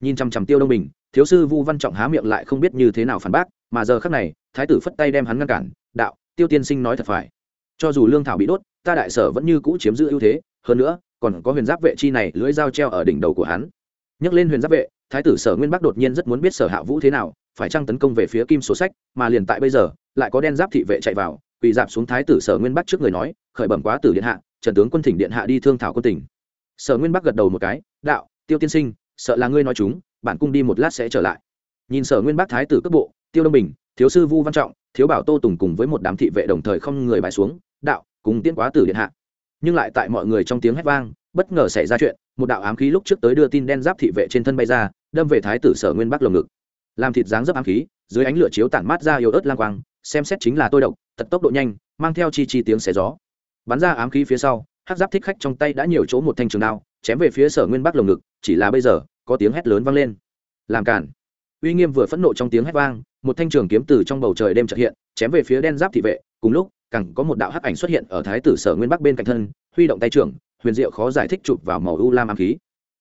nhìn chằm chằm tiêu đông bình, thiếu sư vu văn trọng há miệng lại không biết như thế nào phản bác, mà giờ khắc này, thái tử phất tay đem hắn ngăn cản, đạo, tiêu tiên sinh nói thật phải. Cho dù lương thảo bị đốt, ta đại sở vẫn như cũ chiếm giữ ưu thế, hơn nữa, còn có huyền giáp vệ chi này lưỡi dao treo ở đỉnh đầu của hắn. Nhắc lên huyền giáp vệ, thái tử sở nguyên bắc đột nhiên rất muốn biết sở hạ vũ thế nào, phải chăng tấn công về phía kim sổ sách, mà liền tại bây giờ, lại có đen giáp thị vệ chạy vào, quỳ dạp xuống thái tử sở nguyên bắc trước người nói, khởi bẩm quá tử điện hạ, trần tướng quân thỉnh điện hạ đi thương thảo quân tỉnh. Sở nguyên bắc gật đầu một cái, đạo, tiêu tiên sinh sợ là ngươi nói chúng, bản cung đi một lát sẽ trở lại. Nhìn sở nguyên bác thái tử cấp bộ, tiêu đông bình, thiếu sư vu văn trọng, thiếu bảo tô tùng cùng với một đám thị vệ đồng thời không người bài xuống, đạo, cùng tiễn quá tử điện hạ. Nhưng lại tại mọi người trong tiếng hét vang, bất ngờ xảy ra chuyện, một đạo ám khí lúc trước tới đưa tin đen giáp thị vệ trên thân bay ra, đâm về thái tử sở nguyên bắc lồng ngực. Làm thịt dáng dấp ám khí, dưới ánh lửa chiếu tản mát ra yếu ớt lang quang, xem xét chính là tôi độc tật tốc độ nhanh, mang theo chi chi tiếng xé gió. Bắn ra ám khí phía sau hát giáp thích khách trong tay đã nhiều chỗ một thanh trường đao, chém về phía sở nguyên bắc lồng ngực, chỉ là bây giờ có tiếng hét lớn vang lên. Làm cản uy nghiêm vừa phẫn nộ trong tiếng hét vang, một thanh trường kiếm từ trong bầu trời đêm trợ hiện, chém về phía đen giáp thị vệ. Cùng lúc cẳng có một đạo hắc ảnh xuất hiện ở thái tử sở nguyên bắc bên cạnh thân, huy động tay trưởng, huyền diệu khó giải thích chụp vào màu u lam ám khí.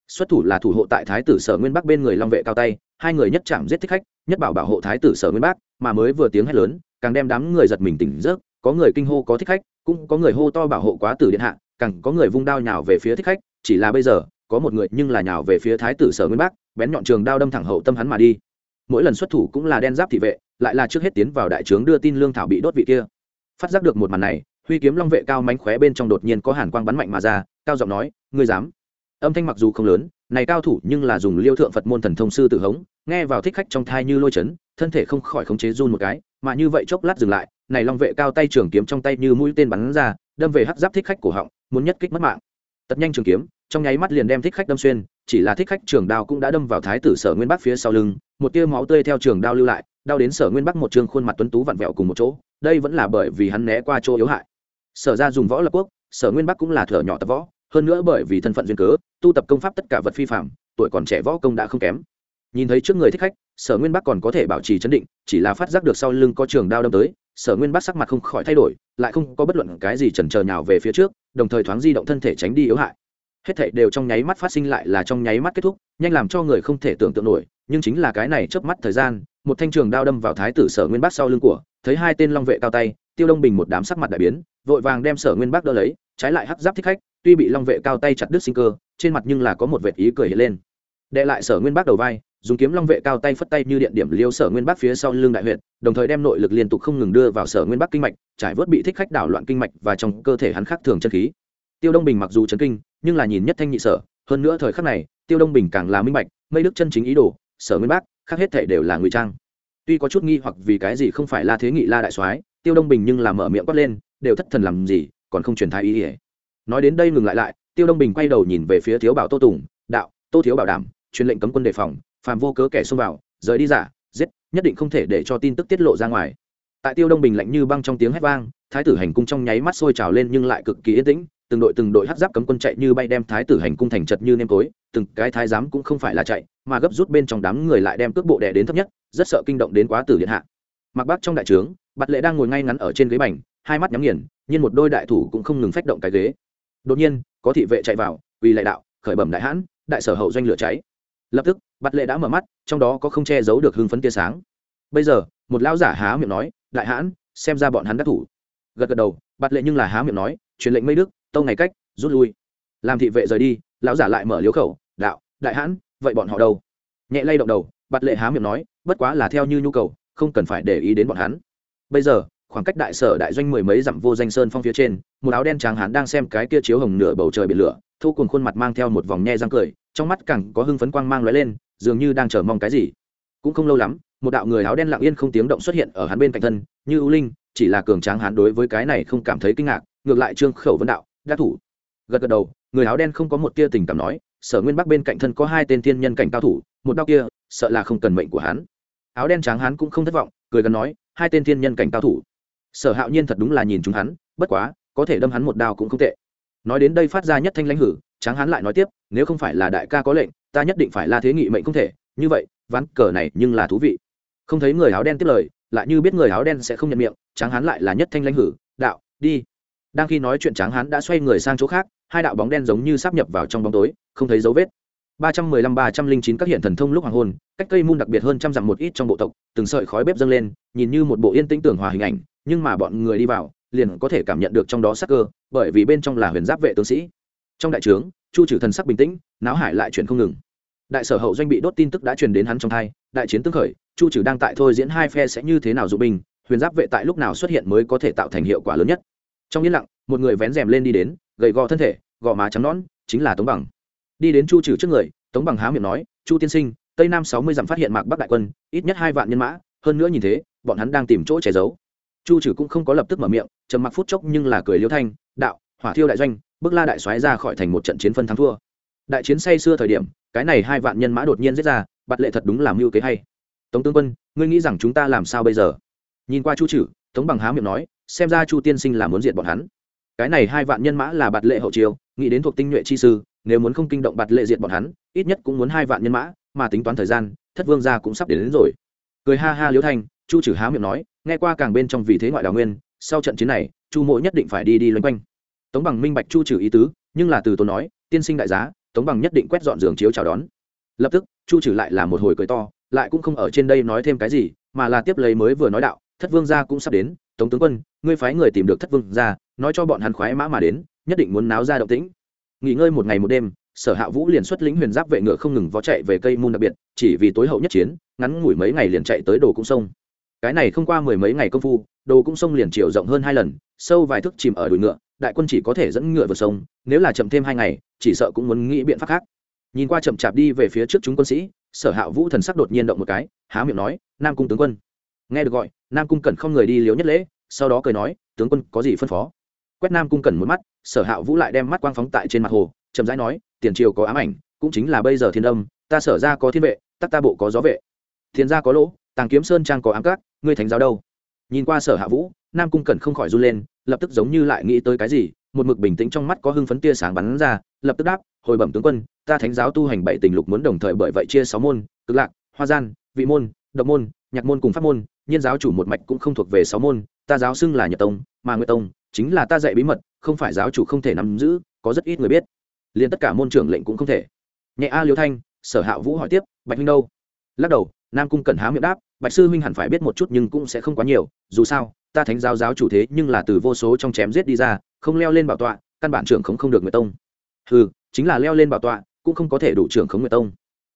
Xuất thủ là thủ hộ tại thái tử sở nguyên bắc bên người long vệ cao tay, hai người nhất chạm giết thích khách, nhất bảo bảo hộ thái tử sở nguyên bắc, mà mới vừa tiếng hét lớn, càng đem đám người giật mình tỉnh giấc, có người kinh hô có thích khách, cũng có người hô to bảo hộ quá tử điện hạ, càng có người vung đao nhào về phía thích khách, chỉ là bây giờ có một người nhưng là nhào về phía thái tử sở nguyên bắc bén nhọn trường đao đâm thẳng hậu tâm hắn mà đi. Mỗi lần xuất thủ cũng là đen giáp thị vệ, lại là trước hết tiến vào đại trướng đưa tin lương thảo bị đốt vị kia. Phát giác được một màn này, huy kiếm long vệ cao mánh khóe bên trong đột nhiên có hàn quang bắn mạnh mà ra, cao giọng nói, ngươi dám? Âm thanh mặc dù không lớn, này cao thủ nhưng là dùng liêu thượng phật môn thần thông sư tử hống, nghe vào thích khách trong thai như lôi chấn, thân thể không khỏi khống chế run một cái, mà như vậy chốc lát dừng lại, này long vệ cao tay trường kiếm trong tay như mũi tên bắn ra, đâm về hắc giáp thích khách cổ họng, muốn nhất kích mất mạng tật nhanh trường kiếm, trong nháy mắt liền đem thích khách đâm xuyên, chỉ là thích khách trường đao cũng đã đâm vào thái tử sở nguyên bắc phía sau lưng, một tia máu tươi theo trường đao lưu lại, đau đến sở nguyên bắc một trường khuôn mặt tuấn tú vặn vẹo cùng một chỗ, đây vẫn là bởi vì hắn né qua chỗ yếu hại. Sở ra dùng võ lập quốc, sở nguyên bắc cũng là thở nhỏ tập võ, hơn nữa bởi vì thân phận duyên cớ, tu tập công pháp tất cả vật phi phạm tuổi còn trẻ võ công đã không kém. Nhìn thấy trước người thích khách, sở nguyên bắc còn có thể bảo trì chấn định, chỉ là phát giác được sau lưng có trường đao đâm tới sở nguyên bắc sắc mặt không khỏi thay đổi, lại không có bất luận cái gì chần chờ nhào về phía trước, đồng thời thoáng di động thân thể tránh đi yếu hại. Hết thảy đều trong nháy mắt phát sinh lại là trong nháy mắt kết thúc, nhanh làm cho người không thể tưởng tượng nổi, nhưng chính là cái này chớp mắt thời gian, một thanh trường đao đâm vào thái tử sở nguyên bắc sau lưng của, thấy hai tên long vệ cao tay, tiêu đông bình một đám sắc mặt đại biến, vội vàng đem sở nguyên bắc đỡ lấy, trái lại hắc giáp thích khách, tuy bị long vệ cao tay chặt đứt sinh cơ, trên mặt nhưng là có một vệt ý cười hiện lên. Đệ lại sở nguyên bắc đầu vai dùng kiếm long vệ cao tay phất tay như điện điểm liêu sở nguyên bắc phía sau lưng đại huyệt, đồng thời đem nội lực liên tục không ngừng đưa vào sở nguyên bắc kinh mạch trải vớt bị thích khách đảo loạn kinh mạch và trong cơ thể hắn khác thường chân khí. Tiêu đông bình mặc dù chấn kinh nhưng là nhìn nhất thanh nhị sở hơn nữa thời khắc này tiêu đông bình càng là minh bạch mây đức chân chính ý đồ sở nguyên bắc khác hết thể đều là ngụy trang. Tuy có chút nghi hoặc vì cái gì không phải la thế nghị la đại soái tiêu đông bình nhưng là mở miệng quát lên đều thất thần làm gì còn không truyền thái ý ỉa nói đến đây ngừng lại lại tiêu đông bình quay đầu nhìn về phía thiếu bảo tô tùng đạo tô thiếu bảo đảm truyền lệnh cấm quân đề phòng phàm vô cớ kẻ xông vào, rời đi giả, giết, nhất định không thể để cho tin tức tiết lộ ra ngoài. Tại tiêu đông bình lạnh như băng trong tiếng hét vang, thái tử hành cung trong nháy mắt sôi trào lên nhưng lại cực kỳ yên tĩnh, từng đội từng đội hát giáp cấm quân chạy như bay đem thái tử hành cung thành chật như nêm tối, từng cái thái giám cũng không phải là chạy, mà gấp rút bên trong đám người lại đem cước bộ đẻ đến thấp nhất, rất sợ kinh động đến quá tử điện hạ. Mặc bác trong đại trướng, bạt lệ đang ngồi ngay ngắn ở trên ghế bành, hai mắt nhắm nghiền, nhưng một đôi đại thủ cũng không ngừng phách động cái ghế. Đột nhiên, có thị vệ chạy vào vì lại đạo, khởi bẩm đại hãn, đại sở hậu doanh lửa cháy. Lập tức bạt lệ đã mở mắt, trong đó có không che giấu được hưng phấn tia sáng. Bây giờ, một lão giả há miệng nói, đại hãn, xem ra bọn hắn đắc thủ. Gật gật đầu, bạt lệ nhưng là há miệng nói, truyền lệnh mây đức, tâu ngày cách, rút lui. Làm thị vệ rời đi. Lão giả lại mở liếu khẩu, đạo, đại hãn, vậy bọn họ đâu? Nhẹ lay động đầu, bạt lệ há miệng nói, bất quá là theo như nhu cầu, không cần phải để ý đến bọn hắn. Bây giờ, khoảng cách đại sở đại doanh mười mấy dặm vô danh sơn phong phía trên, một áo đen tráng hán đang xem cái kia chiếu hồng nửa bầu trời biển lửa, thu cùng khuôn mặt mang theo một vòng nhe răng cười, trong mắt càng có hưng phấn quang mang lóe lên dường như đang chờ mong cái gì. Cũng không lâu lắm, một đạo người áo đen lặng yên không tiếng động xuất hiện ở hắn bên cạnh thân, như ưu linh, chỉ là cường tráng hắn đối với cái này không cảm thấy kinh ngạc, ngược lại trương khẩu vấn đạo, đắc thủ. Gật gật đầu, người áo đen không có một tia tình cảm nói, sở nguyên bắc bên cạnh thân có hai tên thiên nhân cảnh cao thủ, một đao kia, sợ là không cần mệnh của hắn. Áo đen tráng hắn cũng không thất vọng, cười gần nói, hai tên thiên nhân cảnh cao thủ. Sở hạo nhiên thật đúng là nhìn chúng hắn, bất quá, có thể đâm hắn một đao cũng không tệ. Nói đến đây phát ra nhất thanh lãnh hử, tráng hắn lại nói tiếp, nếu không phải là đại ca có lệnh ta nhất định phải la thế nghị mệnh không thể, như vậy, ván cờ này nhưng là thú vị. Không thấy người áo đen tiếp lời, lại như biết người áo đen sẽ không nhận miệng, tráng hán lại là nhất thanh lãnh hử, đạo, đi. Đang khi nói chuyện tráng hán đã xoay người sang chỗ khác, hai đạo bóng đen giống như sắp nhập vào trong bóng tối, không thấy dấu vết. ba trăm mười lăm ba trăm linh chín các hiện thần thông lúc hoàng hôn, cách cây mun đặc biệt hơn trăm dặm một ít trong bộ tộc, từng sợi khói bếp dâng lên, nhìn như một bộ yên tĩnh tưởng hòa hình ảnh, nhưng mà bọn người đi vào, liền có thể cảm nhận được trong đó sắc cơ, bởi vì bên trong là huyền giáp vệ tướng sĩ. Trong đại trướng chu trừ thần sắc bình tĩnh náo hải lại chuyển không ngừng. Đại sở hậu doanh bị đốt tin tức đã truyền đến hắn trong thai đại chiến tương khởi chu trừ đang tại thôi diễn hai phe sẽ như thế nào dụng binh huyền giáp vệ tại lúc nào xuất hiện mới có thể tạo thành hiệu quả lớn nhất. Trong yên lặng một người vén rèm lên đi đến gầy gò thân thể gò má trắng nón, chính là tống bằng. Đi đến chu trừ trước người tống bằng há miệng nói chu tiên sinh tây nam sáu mươi dặm phát hiện mạc bắc đại quân ít nhất hai vạn nhân mã hơn nữa nhìn thế bọn hắn đang tìm chỗ che giấu. Chu trừ cũng không có lập tức mở miệng trầm mặc phút chốc nhưng là cười liêu thanh đạo hỏa thiêu đại doanh bước la đại soái ra khỏi thành một trận chiến phân thắng thua. Đại chiến say xưa thời điểm cái này hai vạn nhân mã đột nhiên giết ra bạt lệ thật đúng làm mưu kế hay. Tống tướng quân ngươi nghĩ rằng chúng ta làm sao bây giờ? Nhìn qua chu trừ tống bằng há miệng nói xem ra chu tiên sinh là muốn diệt bọn hắn. Cái này hai vạn nhân mã là bạt lệ hậu chiêu nghĩ đến thuộc tinh nhuệ chi sư nếu muốn không kinh động bạt lệ diệt bọn hắn ít nhất cũng muốn hai vạn nhân mã mà tính toán thời gian thất vương gia cũng sắp đến, đến rồi. Cười ha ha liễu thanh chu trừ há miệng nói nghe qua càng bên trong vì thế ngoại đào nguyên sau trận chiến này chu mộ nhất định phải đi đi loanh quanh tống bằng minh bạch chu trừ ý tứ, nhưng là từ tôi nói, tiên sinh đại giá, tống bằng nhất định quét dọn giường chiếu chào đón. Lập tức, chu trừ lại là một hồi cười to, lại cũng không ở trên đây nói thêm cái gì, mà là tiếp lấy mới vừa nói đạo, thất vương gia cũng sắp đến, tống tướng quân, ngươi phái người tìm được thất vương gia, nói cho bọn hắn khoái mã mà đến, nhất định muốn náo ra động tĩnh. Nghỉ ngơi một ngày một đêm, sở hạ vũ liền xuất lĩnh huyền giáp vệ ngựa không ngừng vó chạy về cây môn đặc biệt, chỉ vì tối hậu nhất chiến, ngắn ngủi mấy ngày liền chạy tới đồ cung sông. Cái này không qua mười mấy ngày công phu, đồ cung sông liền chiều rộng hơn hai lần, sâu vài thước chìm ở đùi ngựa đại quân chỉ có thể dẫn ngựa vượt sông, nếu là chậm thêm hai ngày, chỉ sợ cũng muốn nghĩ biện pháp khác. Nhìn qua chậm chạp đi về phía trước chúng quân sĩ, sở hạ vũ thần sắc đột nhiên động một cái, há miệng nói, nam cung tướng quân. Nghe được gọi, nam cung cần không người đi liếu nhất lễ, sau đó cười nói, tướng quân có gì phân phó? Quét nam cung cần một mắt, sở hạ vũ lại đem mắt quang phóng tại trên mặt hồ, chậm rãi nói, tiền triều có ám ảnh, cũng chính là bây giờ thiên đông ta sở ra có thiên vệ, tắc ta bộ có gió vệ. Thiên gia có lỗ, tàng kiếm sơn trang có ám cát ngươi thánh giáo đâu? Nhìn qua sở hạ vũ, nam cung cần không khỏi run lên lập tức giống như lại nghĩ tới cái gì, một mực bình tĩnh trong mắt có hưng phấn tia sáng bắn ra, lập tức đáp, hồi bẩm tướng quân, ta thánh giáo tu hành bảy tình lục muốn đồng thời bởi vậy chia sáu môn, cực lạc, hoa gian, vị môn, độc môn, nhạc môn cùng pháp môn, nhiên giáo chủ một mạch cũng không thuộc về sáu môn, ta giáo xưng là nhật tông, mà nguyệt tông chính là ta dạy bí mật, không phải giáo chủ không thể nắm giữ, có rất ít người biết. Liền tất cả môn trưởng lệnh cũng không thể. Nhẹ a liêu thanh, sở hạ vũ hỏi tiếp, bạch huynh đâu? Lắc đầu, nam cung cẩn há miệng đáp bạch sư huynh hẳn phải biết một chút nhưng cũng sẽ không quá nhiều, dù sao, ta thánh giáo giáo chủ thế nhưng là từ vô số trong chém giết đi ra, không leo lên bảo tọa, căn bản trưởng không không được nguyệt tông. Ừ chính là leo lên bảo tọa, cũng không có thể đủ trưởng khống nguyệt tông.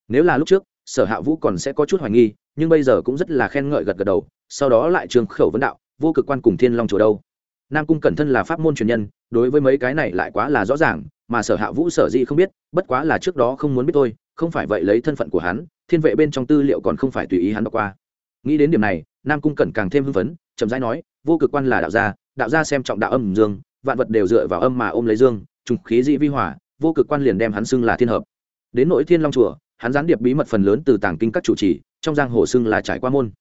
Nếu là lúc trước, sở hạ vũ còn sẽ có chút hoài nghi, nhưng bây giờ cũng rất là khen ngợi gật gật đầu, sau đó lại trường khẩu vấn đạo, vô cực quan cùng thiên long chùa đâu? Nam cung cẩn thân là pháp môn truyền nhân, đối với mấy cái này lại quá là rõ ràng, mà sở hạ vũ sở dĩ không biết, bất quá là trước đó không muốn biết tôi không phải vậy lấy thân phận của hắn, thiên vệ bên trong tư liệu còn không phải tùy ý hắn đọc qua nghĩ đến điểm này, nam cung cẩn càng thêm hưng phấn, chậm rãi nói, vô cực quan là đạo gia đạo gia xem trọng đạo âm dương, vạn vật đều dựa vào âm mà ôm lấy dương, trùng khí dị vi hỏa vô cực quan liền đem hắn xưng là thiên hợp. Đến nỗi thiên long chùa, hắn gián điệp bí mật phần lớn từ tàng kinh các chủ trì, trong giang hồ xưng là trải qua môn.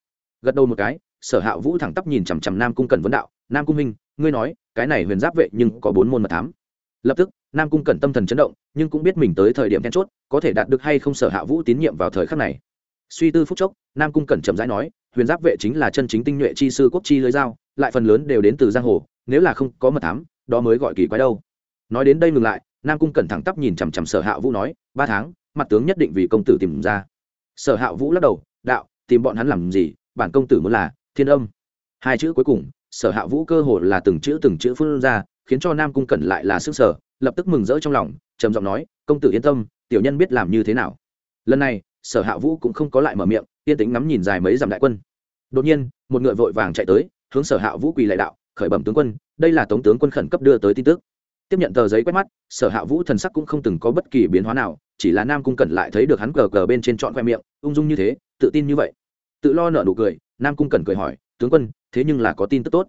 Gật đầu một cái, sở hạ vũ thẳng tắp nhìn chằm chằm nam cung cẩn vấn đạo, nam cung minh, ngươi nói, cái này huyền giáp vệ nhưng có bốn môn mật thám. Lập tức, nam cung cẩn tâm thần chấn động, nhưng cũng biết mình tới thời điểm then chốt, có thể đạt được hay không sở hạ vũ tín nhiệm vào thời khắc này suy tư phúc chốc nam cung cẩn chậm rãi nói huyền giáp vệ chính là chân chính tinh nhuệ chi sư quốc chi lưới dao, lại phần lớn đều đến từ giang hồ nếu là không có mật thám đó mới gọi kỳ quái đâu. Nói đến đây ngừng lại nam cung cẩn thẳng tắp nhìn chằm chằm sở hạ vũ nói ba tháng mặt tướng nhất định vì công tử tìm ra. Sở hạ vũ lắc đầu đạo tìm bọn hắn làm gì? Bản công tử muốn là thiên âm. Hai chữ cuối cùng sở hạ vũ cơ hồ là từng chữ từng chữ phun ra khiến cho nam cung cẩn lại là sức sở lập tức mừng rỡ trong lòng trầm giọng nói công tử yên tâm tiểu nhân biết làm như thế nào. Lần này sở hạ vũ cũng không có lại mở miệng, yên tĩnh ngắm nhìn dài mấy dặm đại quân. Đột nhiên, một ngựa vội vàng chạy tới, hướng sở hạ vũ quỳ lại đạo, khởi bẩm tướng quân, đây là tống tướng quân khẩn cấp đưa tới tin tức. Tiếp nhận tờ giấy quét mắt, sở hạ vũ thần sắc cũng không từng có bất kỳ biến hóa nào, chỉ là nam cung cẩn lại thấy được hắn cờ cờ bên trên trọn khoe miệng, ung dung như thế, tự tin như vậy. Tự lo nợ nụ cười, nam cung cẩn cười hỏi, tướng quân, thế nhưng là có tin tức tốt.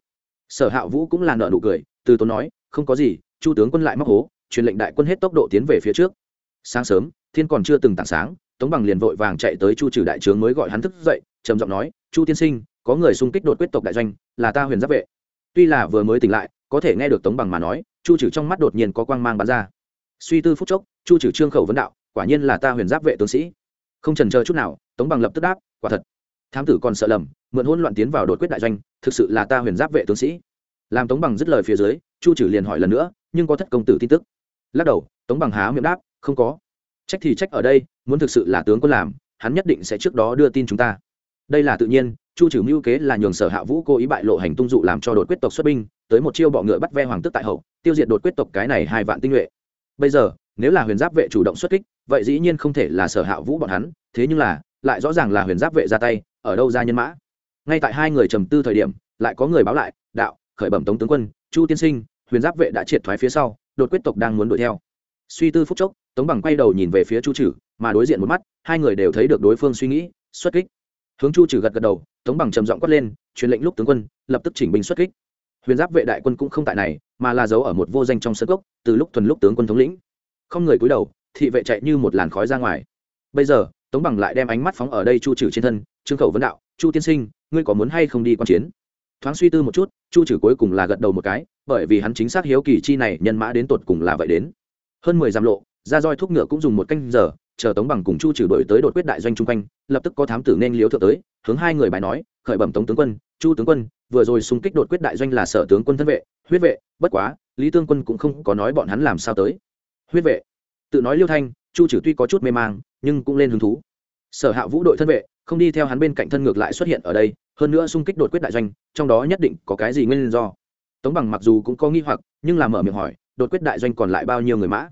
Sở hạ vũ cũng là nợ nụ cười, từ tốn nói, không có gì, chu tướng quân lại móc hố, truyền lệnh đại quân hết tốc độ tiến về phía trước. Sáng sớm, thiên còn chưa từng tảng sáng tống bằng liền vội vàng chạy tới chu trừ đại trướng mới gọi hắn thức dậy, trầm giọng nói, chu tiên sinh, có người xung kích đột quyết tộc đại doanh, là ta huyền giáp vệ. Tuy là vừa mới tỉnh lại, có thể nghe được tống bằng mà nói, chu trừ trong mắt đột nhiên có quang mang bắn ra. Suy tư phút chốc, chu trừ trương khẩu vấn đạo, quả nhiên là ta huyền giáp vệ tướng sĩ. Không trần chờ chút nào, tống bằng lập tức đáp, quả thật. Thám tử còn sợ lầm, mượn hôn loạn tiến vào đột quyết đại doanh, thực sự là ta huyền giáp vệ tướng sĩ. Làm tống bằng dứt lời phía dưới, chu trừ liền hỏi lần nữa, nhưng có thất công tử tin tức. Lắc đầu, tống bằng há miệng đáp, không có trách thì trách ở đây, muốn thực sự là tướng quân làm, hắn nhất định sẽ trước đó đưa tin chúng ta. Đây là tự nhiên, chu trừ mưu kế là nhường sở hạ vũ cố ý bại lộ hành tung dụ làm cho đột quyết tộc xuất binh, tới một chiêu bọ ngựa bắt ve hoàng tức tại hậu, tiêu diệt đột quyết tộc cái này hai vạn tinh nhuệ. Bây giờ, nếu là huyền giáp vệ chủ động xuất kích, vậy dĩ nhiên không thể là sở hạ vũ bọn hắn, thế nhưng là, lại rõ ràng là huyền giáp vệ ra tay, ở đâu ra nhân mã. Ngay tại hai người trầm tư thời điểm, lại có người báo lại, đạo, khởi bẩm tống tướng quân, chu tiên sinh, huyền giáp vệ đã triệt thoái phía sau, đột quyết tộc đang muốn đuổi theo suy tư phúc chốc, tống bằng quay đầu nhìn về phía chu trừ mà đối diện một mắt, hai người đều thấy được đối phương suy nghĩ, xuất kích. Hướng chu trừ gật gật đầu, tống bằng trầm giọng quát lên, truyền lệnh lúc tướng quân, lập tức chỉnh binh xuất kích. Huyền giáp vệ đại quân cũng không tại này, mà là giấu ở một vô danh trong sân gốc từ lúc thuần lúc tướng quân thống lĩnh. Không người cúi đầu, thị vệ chạy như một làn khói ra ngoài. Bây giờ, tống bằng lại đem ánh mắt phóng ở đây chu trừ trên thân, trương khẩu vấn đạo, chu tiên sinh, ngươi có muốn hay không đi quan chiến? Thoáng suy tư một chút, chu trừ cuối cùng là gật đầu một cái, bởi vì hắn chính xác hiếu kỳ chi này nhân mã đến tột cùng là vậy đến hơn mười dặm lộ ra roi thuốc ngựa cũng dùng một canh giờ, chờ tống bằng cùng chu trừ đổi tới đột quyết đại doanh chung quanh, lập tức có thám tử nên liếu thượng tới, hướng hai người bài nói, khởi bẩm tống tướng quân, chu tướng quân, vừa rồi xung kích đột quyết đại doanh là sở tướng quân thân vệ, huyết vệ, bất quá, lý tương quân cũng không có nói bọn hắn làm sao tới. Huyết vệ? Tự nói liêu thanh, chu trừ tuy có chút mê mang, nhưng cũng lên hứng thú. Sở hạ vũ đội thân vệ, không đi theo hắn bên cạnh thân ngược lại xuất hiện ở đây, hơn nữa xung kích đột quyết đại doanh, trong đó nhất định có cái gì nguyên do? Tống bằng mặc dù cũng có nghi hoặc, nhưng làm mở miệng hỏi đột quyết đại doanh còn lại bao nhiêu người mã?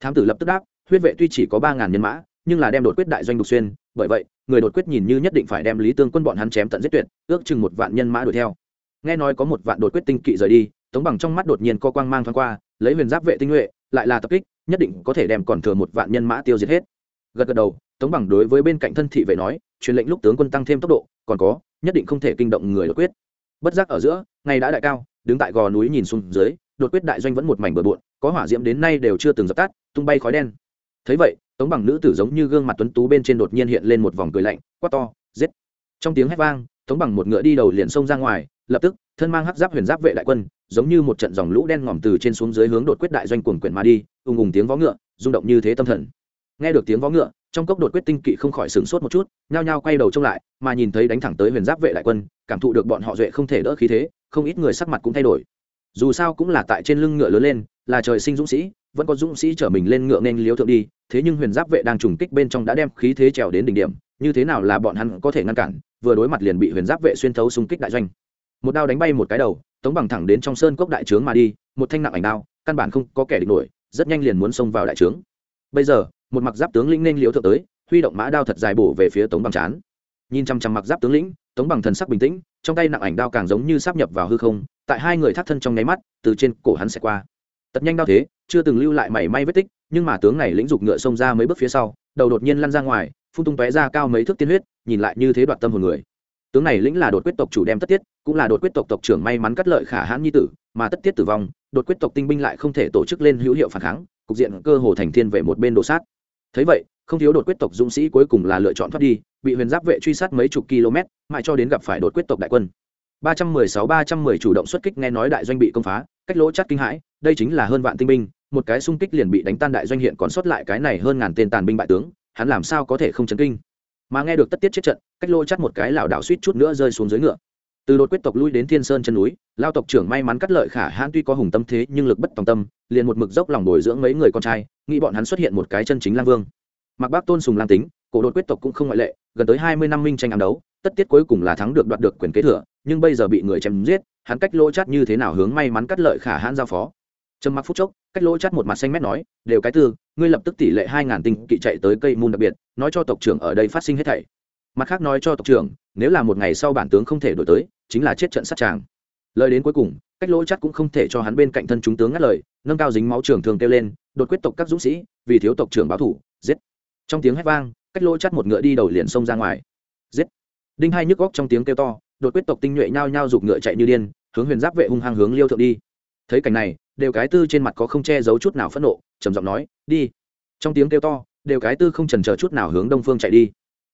Thám tử lập tức đáp, huyết vệ tuy chỉ có ba ngàn nhân mã, nhưng là đem đột quyết đại doanh đục xuyên, bởi vậy, người đột quyết nhìn như nhất định phải đem lý tương quân bọn hắn chém tận giết tuyệt, ước chừng một vạn nhân mã đuổi theo. Nghe nói có một vạn đột quyết tinh kỵ rời đi, tống bằng trong mắt đột nhiên co quang mang thoáng qua, lấy huyền giáp vệ tinh nhuệ, lại là tập kích, nhất định có thể đem còn thừa một vạn nhân mã tiêu diệt hết. Gật gật đầu, tống bằng đối với bên cạnh thân thị vệ nói, truyền lệnh lúc tướng quân tăng thêm tốc độ, còn có, nhất định không thể kinh động người đột quyết. Bất giác ở giữa, ngày đã đại cao, đứng tại gò núi nhìn xuống dưới đột quyết đại doanh vẫn một mảnh bừa bộn, có hỏa diễm đến nay đều chưa từng dập tắt, tung bay khói đen. Thấy vậy, tống bằng nữ tử giống như gương mặt tuấn tú bên trên đột nhiên hiện lên một vòng cười lạnh, quát to, giết! Trong tiếng hét vang, tống bằng một ngựa đi đầu liền xông ra ngoài, lập tức, thân mang hắc giáp huyền giáp vệ đại quân, giống như một trận dòng lũ đen ngòm từ trên xuống dưới hướng đột quyết đại doanh cuồng quyển mà đi, ùng ùng tiếng vó ngựa, rung động như thế tâm thần. Nghe được tiếng vó ngựa, trong cốc đột quyết tinh kỵ không khỏi sửng sốt một chút, nhao nhao quay đầu trông lại, mà nhìn thấy đánh thẳng tới huyền giáp vệ đại quân, cảm thụ được bọn họ duệ không thể đỡ khí thế, không ít người sắc mặt cũng thay đổi dù sao cũng là tại trên lưng ngựa lớn lên, là trời sinh dũng sĩ, vẫn có dũng sĩ chở mình lên ngựa nên liếu thượng đi, thế nhưng huyền giáp vệ đang trùng kích bên trong đã đem khí thế trèo đến đỉnh điểm, như thế nào là bọn hắn có thể ngăn cản, vừa đối mặt liền bị huyền giáp vệ xuyên thấu xung kích đại doanh. Một đao đánh bay một cái đầu, tống bằng thẳng đến trong sơn cốc đại trướng mà đi, một thanh nặng ảnh đao, căn bản không có kẻ địch nổi, rất nhanh liền muốn xông vào đại trướng. Bây giờ, một mặc giáp tướng lĩnh nên liếu thượng tới, huy động mã đao thật dài bổ về phía tống bằng chán nhìn chăm chăm mặc giáp tướng lĩnh, tống bằng thần sắc bình tĩnh, trong tay nặng ảnh đao càng giống như sắp nhập vào hư không, tại hai người thắt thân trong nháy mắt, từ trên cổ hắn sẽ qua. Tật nhanh đao thế, chưa từng lưu lại mảy may vết tích, nhưng mà tướng này lĩnh dục ngựa xông ra mấy bước phía sau, đầu đột nhiên lăn ra ngoài, phun tung tóe ra cao mấy thước tiên huyết, nhìn lại như thế đoạt tâm hồn người. Tướng này lĩnh là đột quyết tộc chủ đem tất tiết, cũng là đột quyết tộc tộc trưởng may mắn cắt lợi khả hãn nhi tử, mà tất tiết tử vong, đột quyết tộc tinh binh lại không thể tổ chức lên hữu hiệu phản kháng, cục diện cơ hồ thành thiên về một bên đổ sát. Thấy vậy không thiếu đột quyết tộc dũng sĩ cuối cùng là lựa chọn thoát đi, bị huyền giáp vệ truy sát mấy chục km, mãi cho đến gặp phải đột quyết tộc đại quân. ba trăm mười sáu ba trăm mười chủ động xuất kích nghe nói đại doanh bị công phá, cách lỗ chắc kinh hãi, đây chính là hơn vạn tinh binh, một cái xung kích liền bị đánh tan đại doanh hiện còn sót lại cái này hơn ngàn tên tàn binh bại tướng, hắn làm sao có thể không chấn kinh? Mà nghe được tất tiết chết trận, cách lỗ chắc một cái lảo đảo suýt chút nữa rơi xuống dưới ngựa. Từ đột quyết tộc lui đến thiên sơn chân núi, lao tộc trưởng may mắn cắt lợi khả hãn tuy có hùng tâm thế nhưng lực bất tòng tâm, liền một mực dốc lòng bồi dưỡng mấy người con trai, nghĩ bọn hắn xuất hiện một cái chân chính lang vương mặc bác tôn sùng lang tính, cổ đột quyết tộc cũng không ngoại lệ, gần tới hai mươi năm minh tranh ám đấu, tất tiết cuối cùng là thắng được đoạt được quyền kế thừa, nhưng bây giờ bị người chém giết, hắn cách lỗ chát như thế nào hướng may mắn cắt lợi khả hãn giao phó. Trầm mặc phút chốc, cách lỗ chát một mặt xanh mét nói, đều cái tư, ngươi lập tức tỷ lệ hai ngàn tinh kỵ chạy tới cây môn đặc biệt, nói cho tộc trưởng ở đây phát sinh hết thảy. Mặt khác nói cho tộc trưởng, nếu là một ngày sau bản tướng không thể đổi tới, chính là chết trận sát tràng. Lời đến cuối cùng, cách lỗ chắc cũng không thể cho hắn bên cạnh thân chúng tướng ngắt lời, nâng cao dính máu trường thường kêu lên, đột quyết tộc các dũng sĩ, vì thiếu tộc trưởng báo thủ, giết trong tiếng hét vang, cách lỗ chắt một ngựa đi đầu liền xông ra ngoài. Giết! Đinh hai nhức góc trong tiếng kêu to, đột quyết tộc tinh nhuệ nhao nhao giục ngựa chạy như điên, hướng huyền giáp vệ hung hăng hướng liêu thượng đi. Thấy cảnh này, đều cái tư trên mặt có không che giấu chút nào phẫn nộ, trầm giọng nói, đi! Trong tiếng kêu to, đều cái tư không trần chờ chút nào hướng đông phương chạy đi.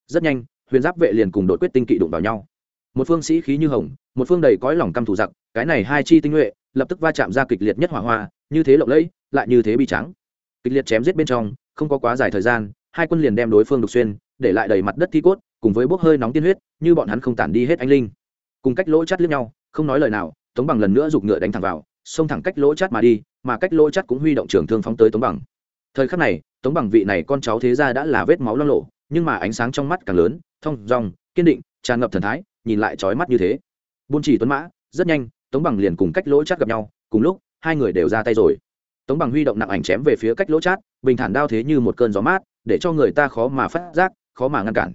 Rất nhanh, huyền giáp vệ liền cùng đội quyết tinh kỵ đụng vào nhau. Một phương sĩ khí như hồng, một phương đầy cõi lòng căm thù giặc, cái này hai chi tinh nhuệ, lập tức va chạm ra kịch liệt nhất hỏa hoa, như thế lộng lẫy, lại như thế bi trắng kịch liệt chém giết bên trong, không có quá dài thời gian hai quân liền đem đối phương đục xuyên, để lại đầy mặt đất thi cốt, cùng với bốc hơi nóng tiên huyết, như bọn hắn không tản đi hết anh linh. Cùng cách lỗ chắt liếc nhau, không nói lời nào, tống bằng lần nữa giục ngựa đánh thẳng vào, xông thẳng cách lỗ chắt mà đi, mà cách lỗ chắt cũng huy động trường thương phóng tới tống bằng. Thời khắc này, tống bằng vị này con cháu thế ra đã là vết máu lo lộ, nhưng mà ánh sáng trong mắt càng lớn, thong dong, kiên định, tràn ngập thần thái, nhìn lại trói mắt như thế. Buôn chỉ tuấn mã, rất nhanh, tống bằng liền cùng cách lỗ chát gặp nhau, cùng lúc, hai người đều ra tay rồi. Tống bằng huy động nặng ảnh chém về phía cách lỗ chát bình thản đao thế như một cơn gió mát để cho người ta khó mà phát giác, khó mà ngăn cản.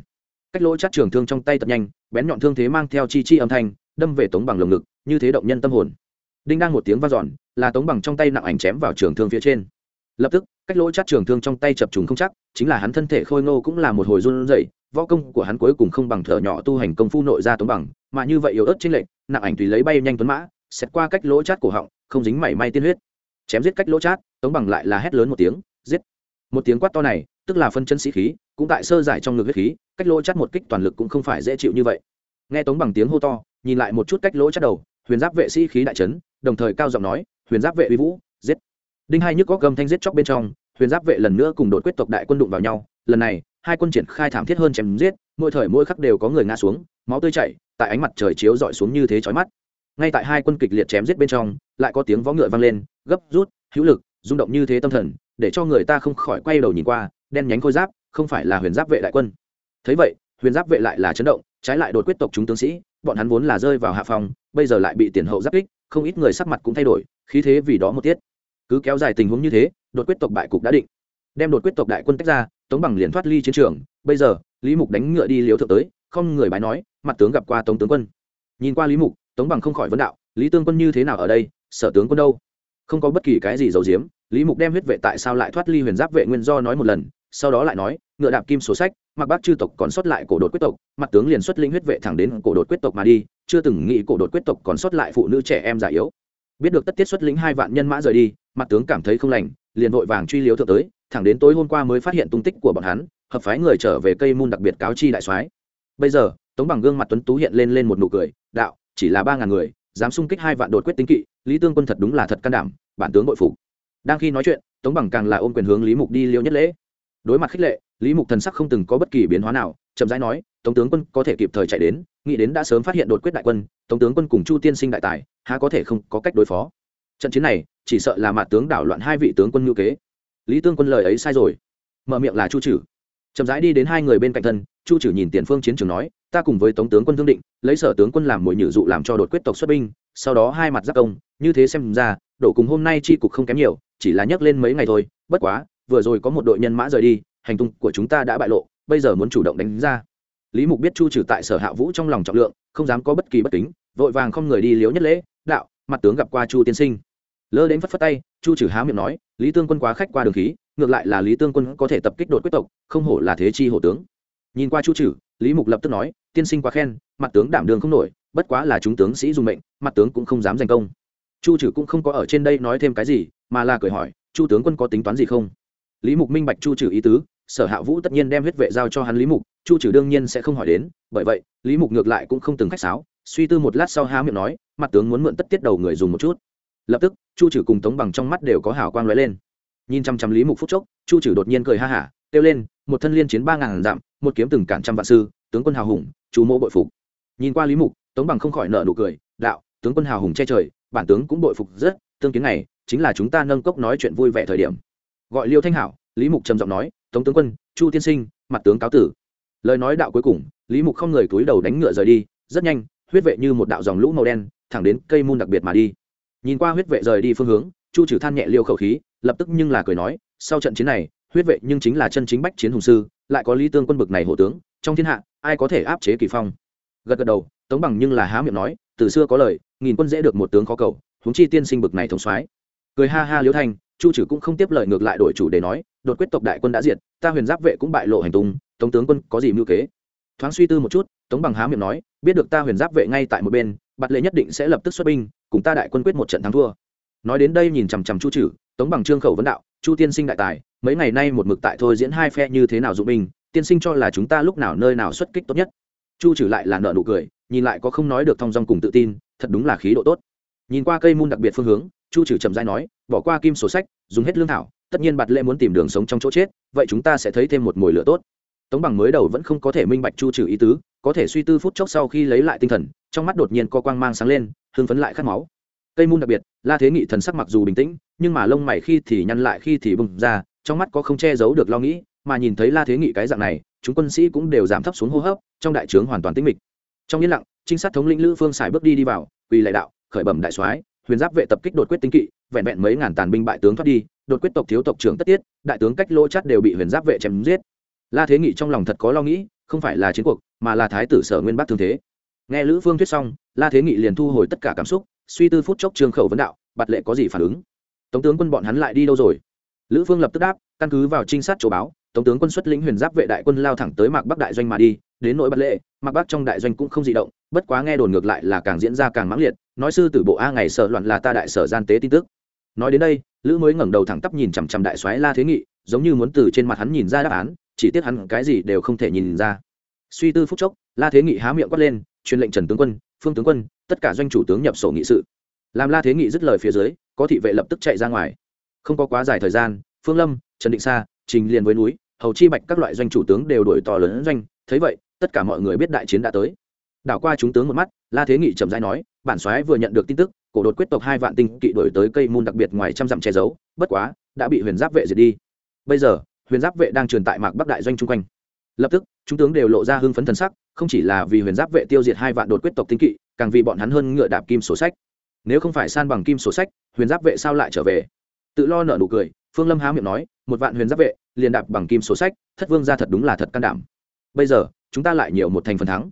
Cách lỗ chát trường thương trong tay tập nhanh, bén nhọn thương thế mang theo chi chi âm thanh, đâm về tống bằng lồng ngực, như thế động nhân tâm hồn. Đinh đang một tiếng v a giòn là tống bằng trong tay nặng ảnh chém vào trường thương phía trên. Lập tức, cách lỗ chát trường thương trong tay chập trùng không chắc, chính là hắn thân thể khôi ngô cũng là một hồi run rẩy, võ công của hắn cuối cùng không bằng thở nhỏ tu hành công phu nội ra tống bằng, mà như vậy yếu ớt trên lệnh nặng ảnh tùy lấy bay nhanh tuấn mã xét qua cách lỗ chát cổ họng, không dính mảy may tiên huyết. Chém giết cách lỗ chát, tống bằng lại là hét lớn một tiếng, giết. Một tiếng quát to này tức là phân chân sĩ khí, cũng tại sơ giải trong ngực huyết khí, cách lỗ chát một kích toàn lực cũng không phải dễ chịu như vậy. Nghe tống bằng tiếng hô to, nhìn lại một chút cách lỗ chát đầu, huyền giáp vệ sĩ khí đại trấn đồng thời cao giọng nói, huyền giáp vệ uy vũ, giết. Đinh hai nhức có gầm thanh giết chóc bên trong, huyền giáp vệ lần nữa cùng đội quyết tộc đại quân đụng vào nhau, lần này, hai quân triển khai thảm thiết hơn chém giết, mỗi thời mỗi khắc đều có người ngã xuống, máu tươi chảy, tại ánh mặt trời chiếu rọi xuống như thế chói mắt. Ngay tại hai quân kịch liệt chém giết bên trong, lại có tiếng vó ngựa vang lên, gấp rút, hữu lực, rung động như thế tâm thần, để cho người ta không khỏi quay đầu nhìn qua đen nhánh khôi giáp, không phải là huyền giáp vệ đại quân. Thấy vậy, huyền giáp vệ lại là chấn động, trái lại đột quyết tộc chúng tướng sĩ, bọn hắn vốn là rơi vào hạ phòng bây giờ lại bị tiền hậu giáp kích, không ít người sắc mặt cũng thay đổi, khí thế vì đó một tiết. Cứ kéo dài tình huống như thế, đột quyết tộc bại cục đã định. Đem đột quyết tộc đại quân tách ra, tống bằng liền thoát ly chiến trường, bây giờ, lý mục đánh ngựa đi liều thượng tới, không người bái nói, mặt tướng gặp qua tống tướng quân. Nhìn qua lý mục, tống bằng không khỏi vấn đạo, lý tương quân như thế nào ở đây, sở tướng quân đâu? Không có bất kỳ cái gì giấu giếm, lý mục đem huyết vệ tại sao lại thoát ly huyền giáp vệ nguyên do nói một lần sau đó lại nói, ngựa đạp kim sổ sách, mặc bác chư tộc còn sót lại cổ đột quyết tộc, mặt tướng liền xuất linh huyết vệ thẳng đến cổ đột quyết tộc mà đi, chưa từng nghĩ cổ đột quyết tộc còn sót lại phụ nữ trẻ em già yếu. Biết được tất tiết xuất lĩnh hai vạn nhân mã rời đi, mặt tướng cảm thấy không lành, liền vội vàng truy liếu thượng tới, thẳng đến tối hôm qua mới phát hiện tung tích của bọn hắn, hợp phái người trở về cây môn đặc biệt cáo chi đại soái. Bây giờ, tống bằng gương mặt tuấn tú hiện lên lên một nụ cười, đạo, chỉ là ba ngàn người, dám xung kích hai vạn đột quyết tinh kỵ, lý tương quân thật đúng là thật can đảm, bản tướng bội phục. Đang khi nói chuyện, tống bằng càng là ôm quyền hướng lý mục đi liêu nhất lễ đối mặt khích lệ, lý mục thần sắc không từng có bất kỳ biến hóa nào, chậm rãi nói, tống tướng quân có thể kịp thời chạy đến, nghĩ đến đã sớm phát hiện đột quyết đại quân, tống tướng quân cùng chu tiên sinh đại tài, há có thể không có cách đối phó. Trận chiến này, chỉ sợ là mặt tướng đảo loạn hai vị tướng quân ngữ kế. Lý tương quân lời ấy sai rồi. Mở miệng là chu trừ chậm rãi đi đến hai người bên cạnh thân, chu trừ nhìn tiền phương chiến trường nói, ta cùng với tống tướng quân thương định, lấy sở tướng quân làm mồi nhử dụ làm cho đột quyết tộc xuất binh, sau đó hai mặt giáp công, như thế xem ra, đổ cùng hôm nay chi cục không kém nhiều, chỉ là nhắc lên mấy ngày thôi, bất quá vừa rồi có một đội nhân mã rời đi, hành tung của chúng ta đã bại lộ, bây giờ muốn chủ động đánh ra. Lý mục biết chu trừ tại sở hạ vũ trong lòng trọng lượng, không dám có bất kỳ bất kính, vội vàng không người đi liếu nhất lễ, đạo, mặt tướng gặp qua chu tiên sinh. Lơ đến phất phất tay, chu trừ há miệng nói, lý tương quân quá khách qua đường khí, ngược lại là lý tương quân có thể tập kích đột quyết tộc, không hổ là thế chi hổ tướng. Nhìn qua chu trừ, lý mục lập tức nói, tiên sinh quá khen, mặt tướng đảm đường không nổi, bất quá là chúng tướng sĩ dùng mệnh, mặt tướng cũng không dám giành công. Chu trừ cũng không có ở trên đây nói thêm cái gì, mà là cười hỏi, chu tướng quân có tính toán gì không? Lý mục minh bạch chu trừ ý tứ, sở hạ vũ tất nhiên đem huyết vệ giao cho hắn lý mục, chu trừ đương nhiên sẽ không hỏi đến, bởi vậy, lý mục ngược lại cũng không từng khách sáo, suy tư một lát sau há miệng nói, mặt tướng muốn mượn tất tiết đầu người dùng một chút. Lập tức, chu trừ cùng tống bằng trong mắt đều có hào quang lóe lên. Nhìn chăm chăm lý mục phúc chốc, chu trừ đột nhiên cười ha hả, kêu lên, một thân liên chiến ba ngàn dặm, một kiếm từng cản trăm vạn sư, tướng quân hào hùng, chú mỗ bội phục. Nhìn qua lý mục, tống bằng không khỏi nợ nụ cười, đạo, tướng quân hào hùng che trời, bản tướng cũng bội phục rất, tương kiến này, chính là chúng ta nâng cốc nói chuyện vui vẻ thời điểm gọi liêu thanh hảo, lý mục trầm giọng nói, tống tướng quân, chu tiên sinh, mặt tướng cáo tử. Lời nói đạo cuối cùng, lý mục không người cúi đầu đánh ngựa rời đi, rất nhanh, huyết vệ như một đạo dòng lũ màu đen, thẳng đến cây môn đặc biệt mà đi. Nhìn qua huyết vệ rời đi phương hướng, chu trừ than nhẹ liêu khẩu khí, lập tức nhưng là cười nói, sau trận chiến này, huyết vệ nhưng chính là chân chính bách chiến hùng sư, lại có lý tương quân bực này hộ tướng, trong thiên hạ, ai có thể áp chế kỳ phong? Gật gật đầu, tống bằng nhưng là há miệng nói, từ xưa có lời, nghìn quân dễ được một tướng khó cầu, huống chi tiên sinh bực này thống soái. Cười ha ha liễu thanh chu trừ cũng không tiếp lời ngược lại đổi chủ để nói, đột quyết tộc đại quân đã diệt, ta huyền giáp vệ cũng bại lộ hành tung, tống tướng quân có gì mưu kế? Thoáng suy tư một chút, tống bằng há miệng nói, biết được ta huyền giáp vệ ngay tại một bên, bạt lệ nhất định sẽ lập tức xuất binh, cùng ta đại quân quyết một trận thắng thua. Nói đến đây nhìn chằm chằm chu trừ, tống bằng trương khẩu vấn đạo, chu tiên sinh đại tài, mấy ngày nay một mực tại thôi diễn hai phe như thế nào dụng binh, tiên sinh cho là chúng ta lúc nào nơi nào xuất kích tốt nhất? Chu trừ lại là nợ nụ cười, nhìn lại có không nói được thong dong cùng tự tin, thật đúng là khí độ tốt. Nhìn qua cây môn đặc biệt phương hướng chu trừ chậm dai nói, bỏ qua kim sổ sách, dùng hết lương thảo, tất nhiên bạt lệ muốn tìm đường sống trong chỗ chết, vậy chúng ta sẽ thấy thêm một mồi lửa tốt. Tống bằng mới đầu vẫn không có thể minh bạch chu trừ ý tứ, có thể suy tư phút chốc sau khi lấy lại tinh thần, trong mắt đột nhiên co quang mang sáng lên, hưng phấn lại khát máu. Cây môn đặc biệt, la thế nghị thần sắc mặc dù bình tĩnh, nhưng mà lông mày khi thì nhăn lại, khi thì bừng ra, trong mắt có không che giấu được lo nghĩ, mà nhìn thấy la thế nghị cái dạng này, chúng quân sĩ cũng đều giảm thấp xuống hô hấp, trong đại trướng hoàn toàn tĩnh mịch. Trong yên lặng, trinh sát thống lĩnh lữ phương xài bước đi đi vào, quỳ lại đạo, khởi bẩm đại soái huyền giáp vệ tập kích đột quyết tinh kỵ, vẹn vẹn mấy ngàn tàn binh bại tướng thoát đi, đột quyết tộc thiếu tộc trưởng tất tiết, đại tướng cách lỗ chắt đều bị huyền giáp vệ chém giết. La thế nghị trong lòng thật có lo nghĩ, không phải là chiến cuộc, mà là thái tử sở nguyên bắc thương thế. Nghe lữ phương thuyết xong, la thế nghị liền thu hồi tất cả cảm xúc, suy tư phút chốc trương khẩu vấn đạo, bạt lệ có gì phản ứng? Tống tướng quân bọn hắn lại đi đâu rồi? Lữ phương lập tức đáp, căn cứ vào trinh sát chỗ báo tổng tướng quân xuất lĩnh huyền giáp vệ đại quân lao thẳng tới mạc bắc đại doanh mà đi đến nỗi bật lệ, Mặc Bác trong đại doanh cũng không di động, bất quá nghe đồn ngược lại là càng diễn ra càng mãng liệt, nói sư tử bộ a ngày sợ loạn là ta đại sở gian tế tin tức. Nói đến đây, lữ mới ngẩng đầu thẳng tắp nhìn chằm chằm đại soái la thế nghị, giống như muốn từ trên mặt hắn nhìn ra đáp án, chỉ tiếc hắn cái gì đều không thể nhìn ra. Suy tư phút chốc, la thế nghị há miệng quát lên, truyền lệnh trần tướng quân, phương tướng quân, tất cả doanh chủ tướng nhập sổ nghị sự. Làm la thế nghị dứt lời phía dưới, có thị vệ lập tức chạy ra ngoài. Không có quá dài thời gian, phương lâm, trần định sa, trình liền với núi, hầu chi bạch các loại doanh chủ tướng đều đổi to lớn doanh, thấy vậy tất cả mọi người biết đại chiến đã tới. Đảo qua chúng tướng một mắt, la thế nghị chậm rãi nói, bản soái vừa nhận được tin tức, cổ đột quyết tộc hai vạn tinh kỵ đổi tới cây môn đặc biệt ngoài trăm dặm che giấu, bất quá, đã bị huyền giáp vệ diệt đi. Bây giờ, huyền giáp vệ đang truyền tại mạc bắc đại doanh chung quanh. Lập tức, chúng tướng đều lộ ra hưng phấn thần sắc, không chỉ là vì huyền giáp vệ tiêu diệt hai vạn đột quyết tộc tinh kỵ, càng vì bọn hắn hơn ngựa đạp kim sổ sách. Nếu không phải san bằng kim sổ sách, huyền giáp vệ sao lại trở về? Tự lo nợ nụ cười, phương lâm há miệng nói, một vạn huyền giáp vệ, liền đạp bằng kim sổ sách, thất vương ra thật đúng là thật can đảm. Bây giờ chúng ta lại nhiều một thành phần thắng.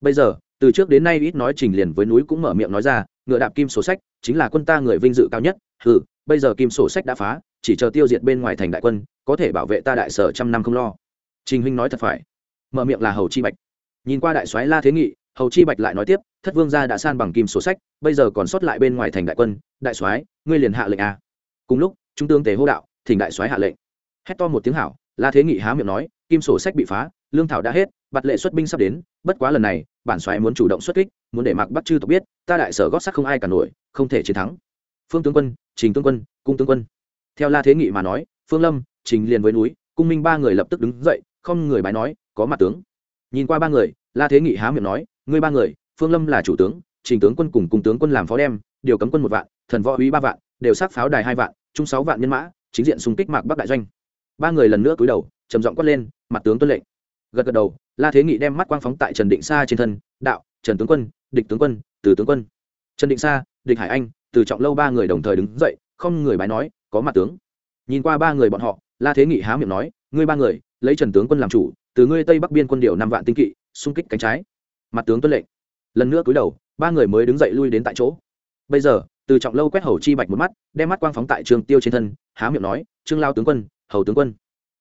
Bây giờ, từ trước đến nay ít nói trình liền với núi cũng mở miệng nói ra, ngựa đạp kim sổ sách, chính là quân ta người vinh dự cao nhất ừ bây giờ kim sổ sách đã phá, chỉ chờ tiêu diệt bên ngoài thành đại quân, có thể bảo vệ ta đại sở trăm năm không lo. Trình huynh nói thật phải. Mở miệng là hầu chi bạch. Nhìn qua đại soái la thế nghị, hầu chi bạch lại nói tiếp, thất vương gia đã san bằng kim sổ sách, bây giờ còn sót lại bên ngoài thành đại quân, đại soái, ngươi liền hạ lệnh a cùng lúc, trung tướng tế hô đạo, thỉnh đại soái hạ lệnh. Hét to một tiếng hảo, la thế nghị há miệng nói, kim sổ sách bị phá, lương thảo đã hết bạt lệ xuất binh sắp đến, bất quá lần này, bản xoáy muốn chủ động xuất kích, muốn để mạc bắt chư tộc biết, ta đại sở gót sắt không ai cả nổi, không thể chiến thắng. Phương tướng quân, trình tướng quân, cung tướng quân. Theo la thế nghị mà nói, phương lâm, trình liền với núi, cung minh ba người lập tức đứng dậy, không người bái nói, có mặt tướng. Nhìn qua ba người, la thế nghị há miệng nói, ngươi ba người, phương lâm là chủ tướng, trình tướng quân cùng cung tướng quân làm phó đem, điều cấm quân một vạn, thần võ úy ba vạn, đều sát pháo đài hai vạn, chung sáu vạn nhân mã, chính diện xung kích mạc bắc đại doanh. Ba người lần nữa cúi đầu, trầm giọng quát lên, mặt tướng tuân lệnh. Gật gật đầu la thế nghị đem mắt quang phóng tại trần định sa trên thân, đạo, trần tướng quân, địch tướng quân, từ tướng quân. Trần định sa, địch hải anh, từ trọng lâu ba người đồng thời đứng dậy, không người bái nói, có mặt tướng. Nhìn qua ba người bọn họ, la thế nghị há miệng nói, ngươi ba người, lấy trần tướng quân làm chủ, từ ngươi tây bắc biên quân điều năm vạn tinh kỵ, xung kích cánh trái. Mặt tướng tuân lệnh. Lần nữa cúi đầu, ba người mới đứng dậy lui đến tại chỗ. Bây giờ, từ trọng lâu quét hầu chi bạch một mắt, đem mắt quang phóng tại trường tiêu trên thân, há miệng nói, trương lao tướng quân, hầu tướng quân.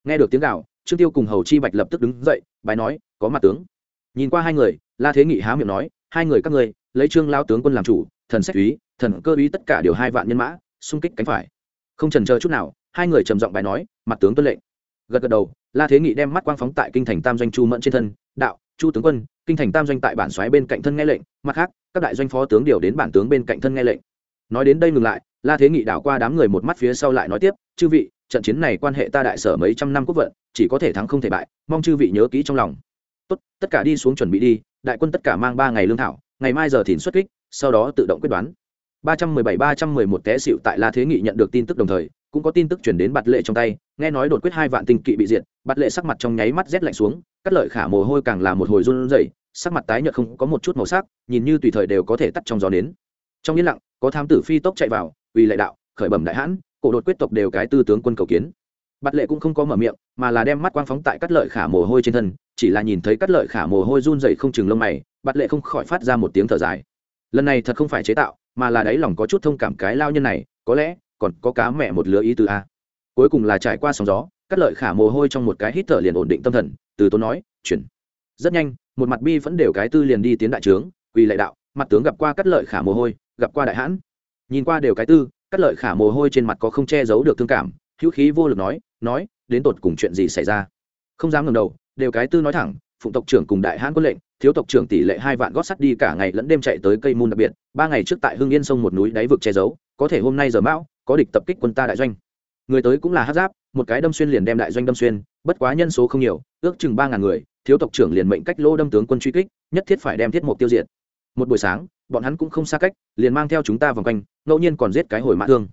Nghe được tiếng gạo trương tiêu cùng hầu chi bạch lập tức đứng dậy bài nói, có mặt tướng. Nhìn qua hai người, la thế nghị há miệng nói, hai người các ngươi, lấy trương lao tướng quân làm chủ, thần sách úy, thần cơ úy tất cả điều hai vạn nhân mã, xung kích cánh phải. Không trần chờ chút nào, hai người trầm giọng bài nói, mặt tướng tuân lệnh. Gật gật đầu, la thế nghị đem mắt quang phóng tại kinh thành tam doanh chu mẫn trên thân, đạo, chu tướng quân, kinh thành tam doanh tại bản xoáy bên cạnh thân nghe lệnh, mặt khác, các đại doanh phó tướng điều đến bản tướng bên cạnh thân nghe lệnh. Nói đến đây ngừng lại, la thế nghị đảo qua đám người một mắt phía sau lại nói tiếp, chư vị trận chiến này quan hệ ta đại sở mấy trăm năm quốc vận, chỉ có thể thắng không thể bại, mong chư vị nhớ kỹ trong lòng. Tốt, tất cả đi xuống chuẩn bị đi, đại quân tất cả mang ba ngày lương thảo, ngày mai giờ thìn xuất kích, sau đó tự động quyết đoán. Ba trăm mười bảy, ba trăm mười một té xịu tại la thế nghị nhận được tin tức đồng thời, cũng có tin tức chuyển đến bạt lệ trong tay, nghe nói đột quyết hai vạn tinh kỵ bị diệt, bạt lệ sắc mặt trong nháy mắt rét lạnh xuống, cắt lợi khả mồ hôi càng là một hồi run rẩy, sắc mặt tái nhợt không có một chút màu sắc, nhìn như tùy thời đều có thể tắt trong gió đến trong yên lặng, có tham tử phi tốc chạy vào uy lệ đạo, khởi bẩm đại hãn cổ đột quyết tộc đều cái tư tướng quân cầu kiến. Bạt lệ cũng không có mở miệng, mà là đem mắt quang phóng tại cắt lợi khả mồ hôi trên thân, chỉ là nhìn thấy cắt lợi khả mồ hôi run dày không chừng lông mày, bạt lệ không khỏi phát ra một tiếng thở dài. Lần này thật không phải chế tạo, mà là đáy lòng có chút thông cảm cái lao nhân này, có lẽ còn có cá mẹ một lứa ý từ a. Cuối cùng là trải qua sóng gió, cắt lợi khả mồ hôi trong một cái hít thở liền ổn định tâm thần, từ tốn nói, chuyển. Rất nhanh, một mặt bi vẫn đều cái tư liền đi tiến đại trướng, quỳ lệ đạo, mặt tướng gặp qua cắt lợi khả mồ hôi, gặp qua đại hãn. Nhìn qua đều cái tư cắt lợi khả mồ hôi trên mặt có không che giấu được thương cảm, hữu khí vô lực nói nói, đến tột cùng chuyện gì xảy ra? Không dám ngẩng đầu, đều cái tư nói thẳng, phụng tộc trưởng cùng đại hãn quân lệnh, thiếu tộc trưởng tỷ lệ hai vạn gót sắt đi cả ngày lẫn đêm chạy tới cây môn đặc biệt, ba ngày trước tại hưng yên sông một núi đáy vực che giấu, có thể hôm nay giờ mão, có địch tập kích quân ta đại doanh. Người tới cũng là hát giáp, một cái đâm xuyên liền đem đại doanh đâm xuyên, bất quá nhân số không nhiều, ước chừng ba ngàn người, thiếu tộc trưởng liền mệnh cách lô đâm tướng quân truy kích, nhất thiết phải đem thiết mục tiêu diệt. Một buổi sáng bọn hắn cũng không xa cách, liền mang theo chúng ta vòng quanh, ngẫu nhiên còn giết cái hồi mã thương.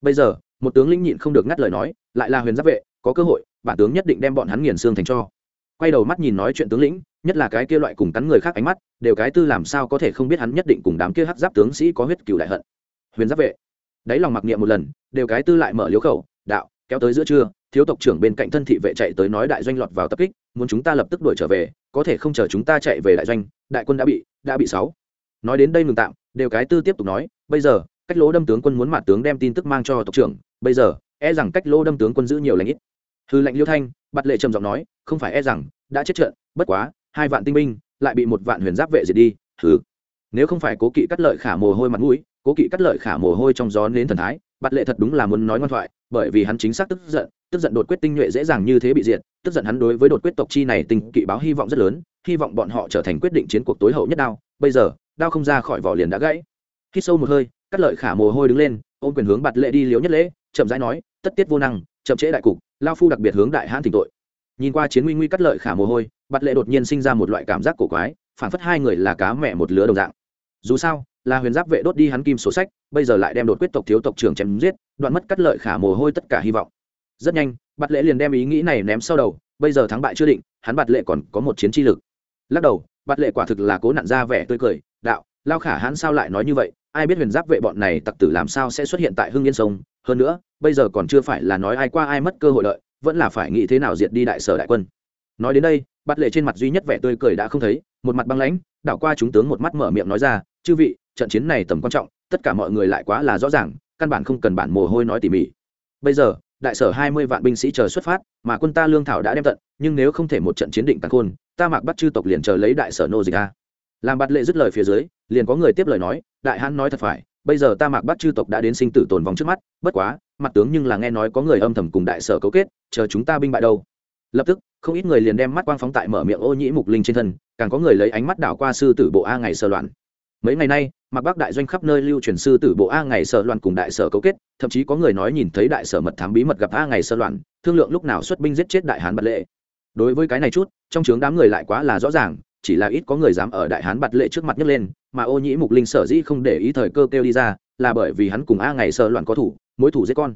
Bây giờ, một tướng lĩnh nhịn không được ngắt lời nói, lại là huyền giáp vệ, có cơ hội, bản tướng nhất định đem bọn hắn nghiền xương thành cho. Quay đầu mắt nhìn nói chuyện tướng lĩnh, nhất là cái kia loại cùng cắn người khác ánh mắt, đều cái tư làm sao có thể không biết hắn nhất định cùng đám kia hắc giáp tướng sĩ có huyết cửu đại hận. Huyền giáp vệ. Đáy lòng mặc niệm một lần, đều cái tư lại mở liếu khẩu, đạo, kéo tới giữa trưa, thiếu tộc trưởng bên cạnh thân thị vệ chạy tới nói đại doanh lọt vào tập kích, muốn chúng ta lập tức đuổi trở về, có thể không chờ chúng ta chạy về đại doanh, đại quân đã bị đã bị sáu nói đến đây ngừng tạm, đều cái tư tiếp tục nói, bây giờ, cách lỗ đâm tướng quân muốn mặt tướng đem tin tức mang cho tộc trưởng, bây giờ e rằng cách lô đâm tướng quân giữ nhiều lãnh ít. Hư lệnh liêu thanh, bạt lệ trầm giọng nói, không phải e rằng, đã chết trận, bất quá, hai vạn tinh binh, lại bị một vạn huyền giáp vệ diệt đi, hừ. Nếu không phải cố kỵ cắt lợi khả mồ hôi mặt mũi, cố kỵ cắt lợi khả mồ hôi trong gió đến thần thái, bạt lệ thật đúng là muốn nói ngoan thoại, bởi vì hắn chính xác tức giận tức giận đột quyết tinh nhuệ dễ dàng như thế bị diệt, tức giận hắn đối với đột quyết tộc chi này tình kỵ báo hy vọng rất lớn hy vọng bọn họ trở thành quyết định chiến cuộc tối hậu nhất đao. Bây giờ, đao không ra khỏi vỏ liền đã gãy. Khi sâu một hơi, cắt lợi khả mồ hôi đứng lên, ôm quyền hướng bạt lệ đi liếu nhất lễ, chậm rãi nói, tất tiết vô năng, chậm trễ đại cục, lao phu đặc biệt hướng đại hãn thỉnh tội. Nhìn qua chiến nguy nguy cắt lợi khả mồ hôi, bạt lệ đột nhiên sinh ra một loại cảm giác cổ quái, phản phất hai người là cá mẹ một lứa đồng dạng. Dù sao, là huyền giáp vệ đốt đi hắn kim sổ sách, bây giờ lại đem đột quyết tộc thiếu tộc trưởng chém giết, đoạn mất cắt lợi khả mồ hôi tất cả hy vọng. Rất nhanh, bạt lệ liền đem ý nghĩ này ném sau đầu, bây giờ thắng bại chưa định, hắn bạt lệ còn có một chiến chi lực lắc đầu bát lệ quả thực là cố nặn ra vẻ tươi cười, đạo, lao khả hắn sao lại nói như vậy? Ai biết huyền giáp vệ bọn này tặc tử làm sao sẽ xuất hiện tại hưng yên sông? Hơn nữa, bây giờ còn chưa phải là nói ai qua ai mất cơ hội lợi vẫn là phải nghĩ thế nào diệt đi đại sở đại quân. Nói đến đây bát lệ trên mặt duy nhất vẻ tươi cười đã không thấy, một mặt băng lãnh, đảo qua chúng tướng một mắt mở miệng nói ra, chư vị, trận chiến này tầm quan trọng, tất cả mọi người lại quá là rõ ràng, căn bản không cần bản mồ hôi nói tỉ mỉ. Bây giờ đại sở hai mươi vạn binh sĩ chờ xuất phát, mà quân ta lương thảo đã đem tận, nhưng nếu không thể một trận chiến định tàn khôn, ta mặc bắt chư tộc liền chờ lấy đại sở nô dịch a. Làm bạt lệ dứt lời phía dưới, liền có người tiếp lời nói, đại hãn nói thật phải, bây giờ ta mặc bắt chư tộc đã đến sinh tử tồn vong trước mắt, bất quá, mặt tướng nhưng là nghe nói có người âm thầm cùng đại sở cấu kết, chờ chúng ta binh bại đâu. Lập tức, không ít người liền đem mắt quang phóng tại mở miệng ô nhĩ mục linh trên thân, càng có người lấy ánh mắt đảo qua sư tử bộ a ngày sơ loạn mấy ngày nay mặc bắc đại doanh khắp nơi lưu truyền sư tử bộ a ngày sơ loạn cùng đại sở cấu kết, thậm chí có người nói nhìn thấy đại sở mật thám bí mật gặp a ngày sơ loạn, thương lượng lúc nào xuất binh giết chết đại hán bật lệ. Đối với cái này chút, trong trướng đám người lại quá là rõ ràng, chỉ là ít có người dám ở đại hán bật lệ trước mặt nhấc lên, mà ô nhĩ mục linh sở dĩ không để ý thời cơ kêu đi ra, là bởi vì hắn cùng a ngày sơ loạn có thủ, mối thủ giết con.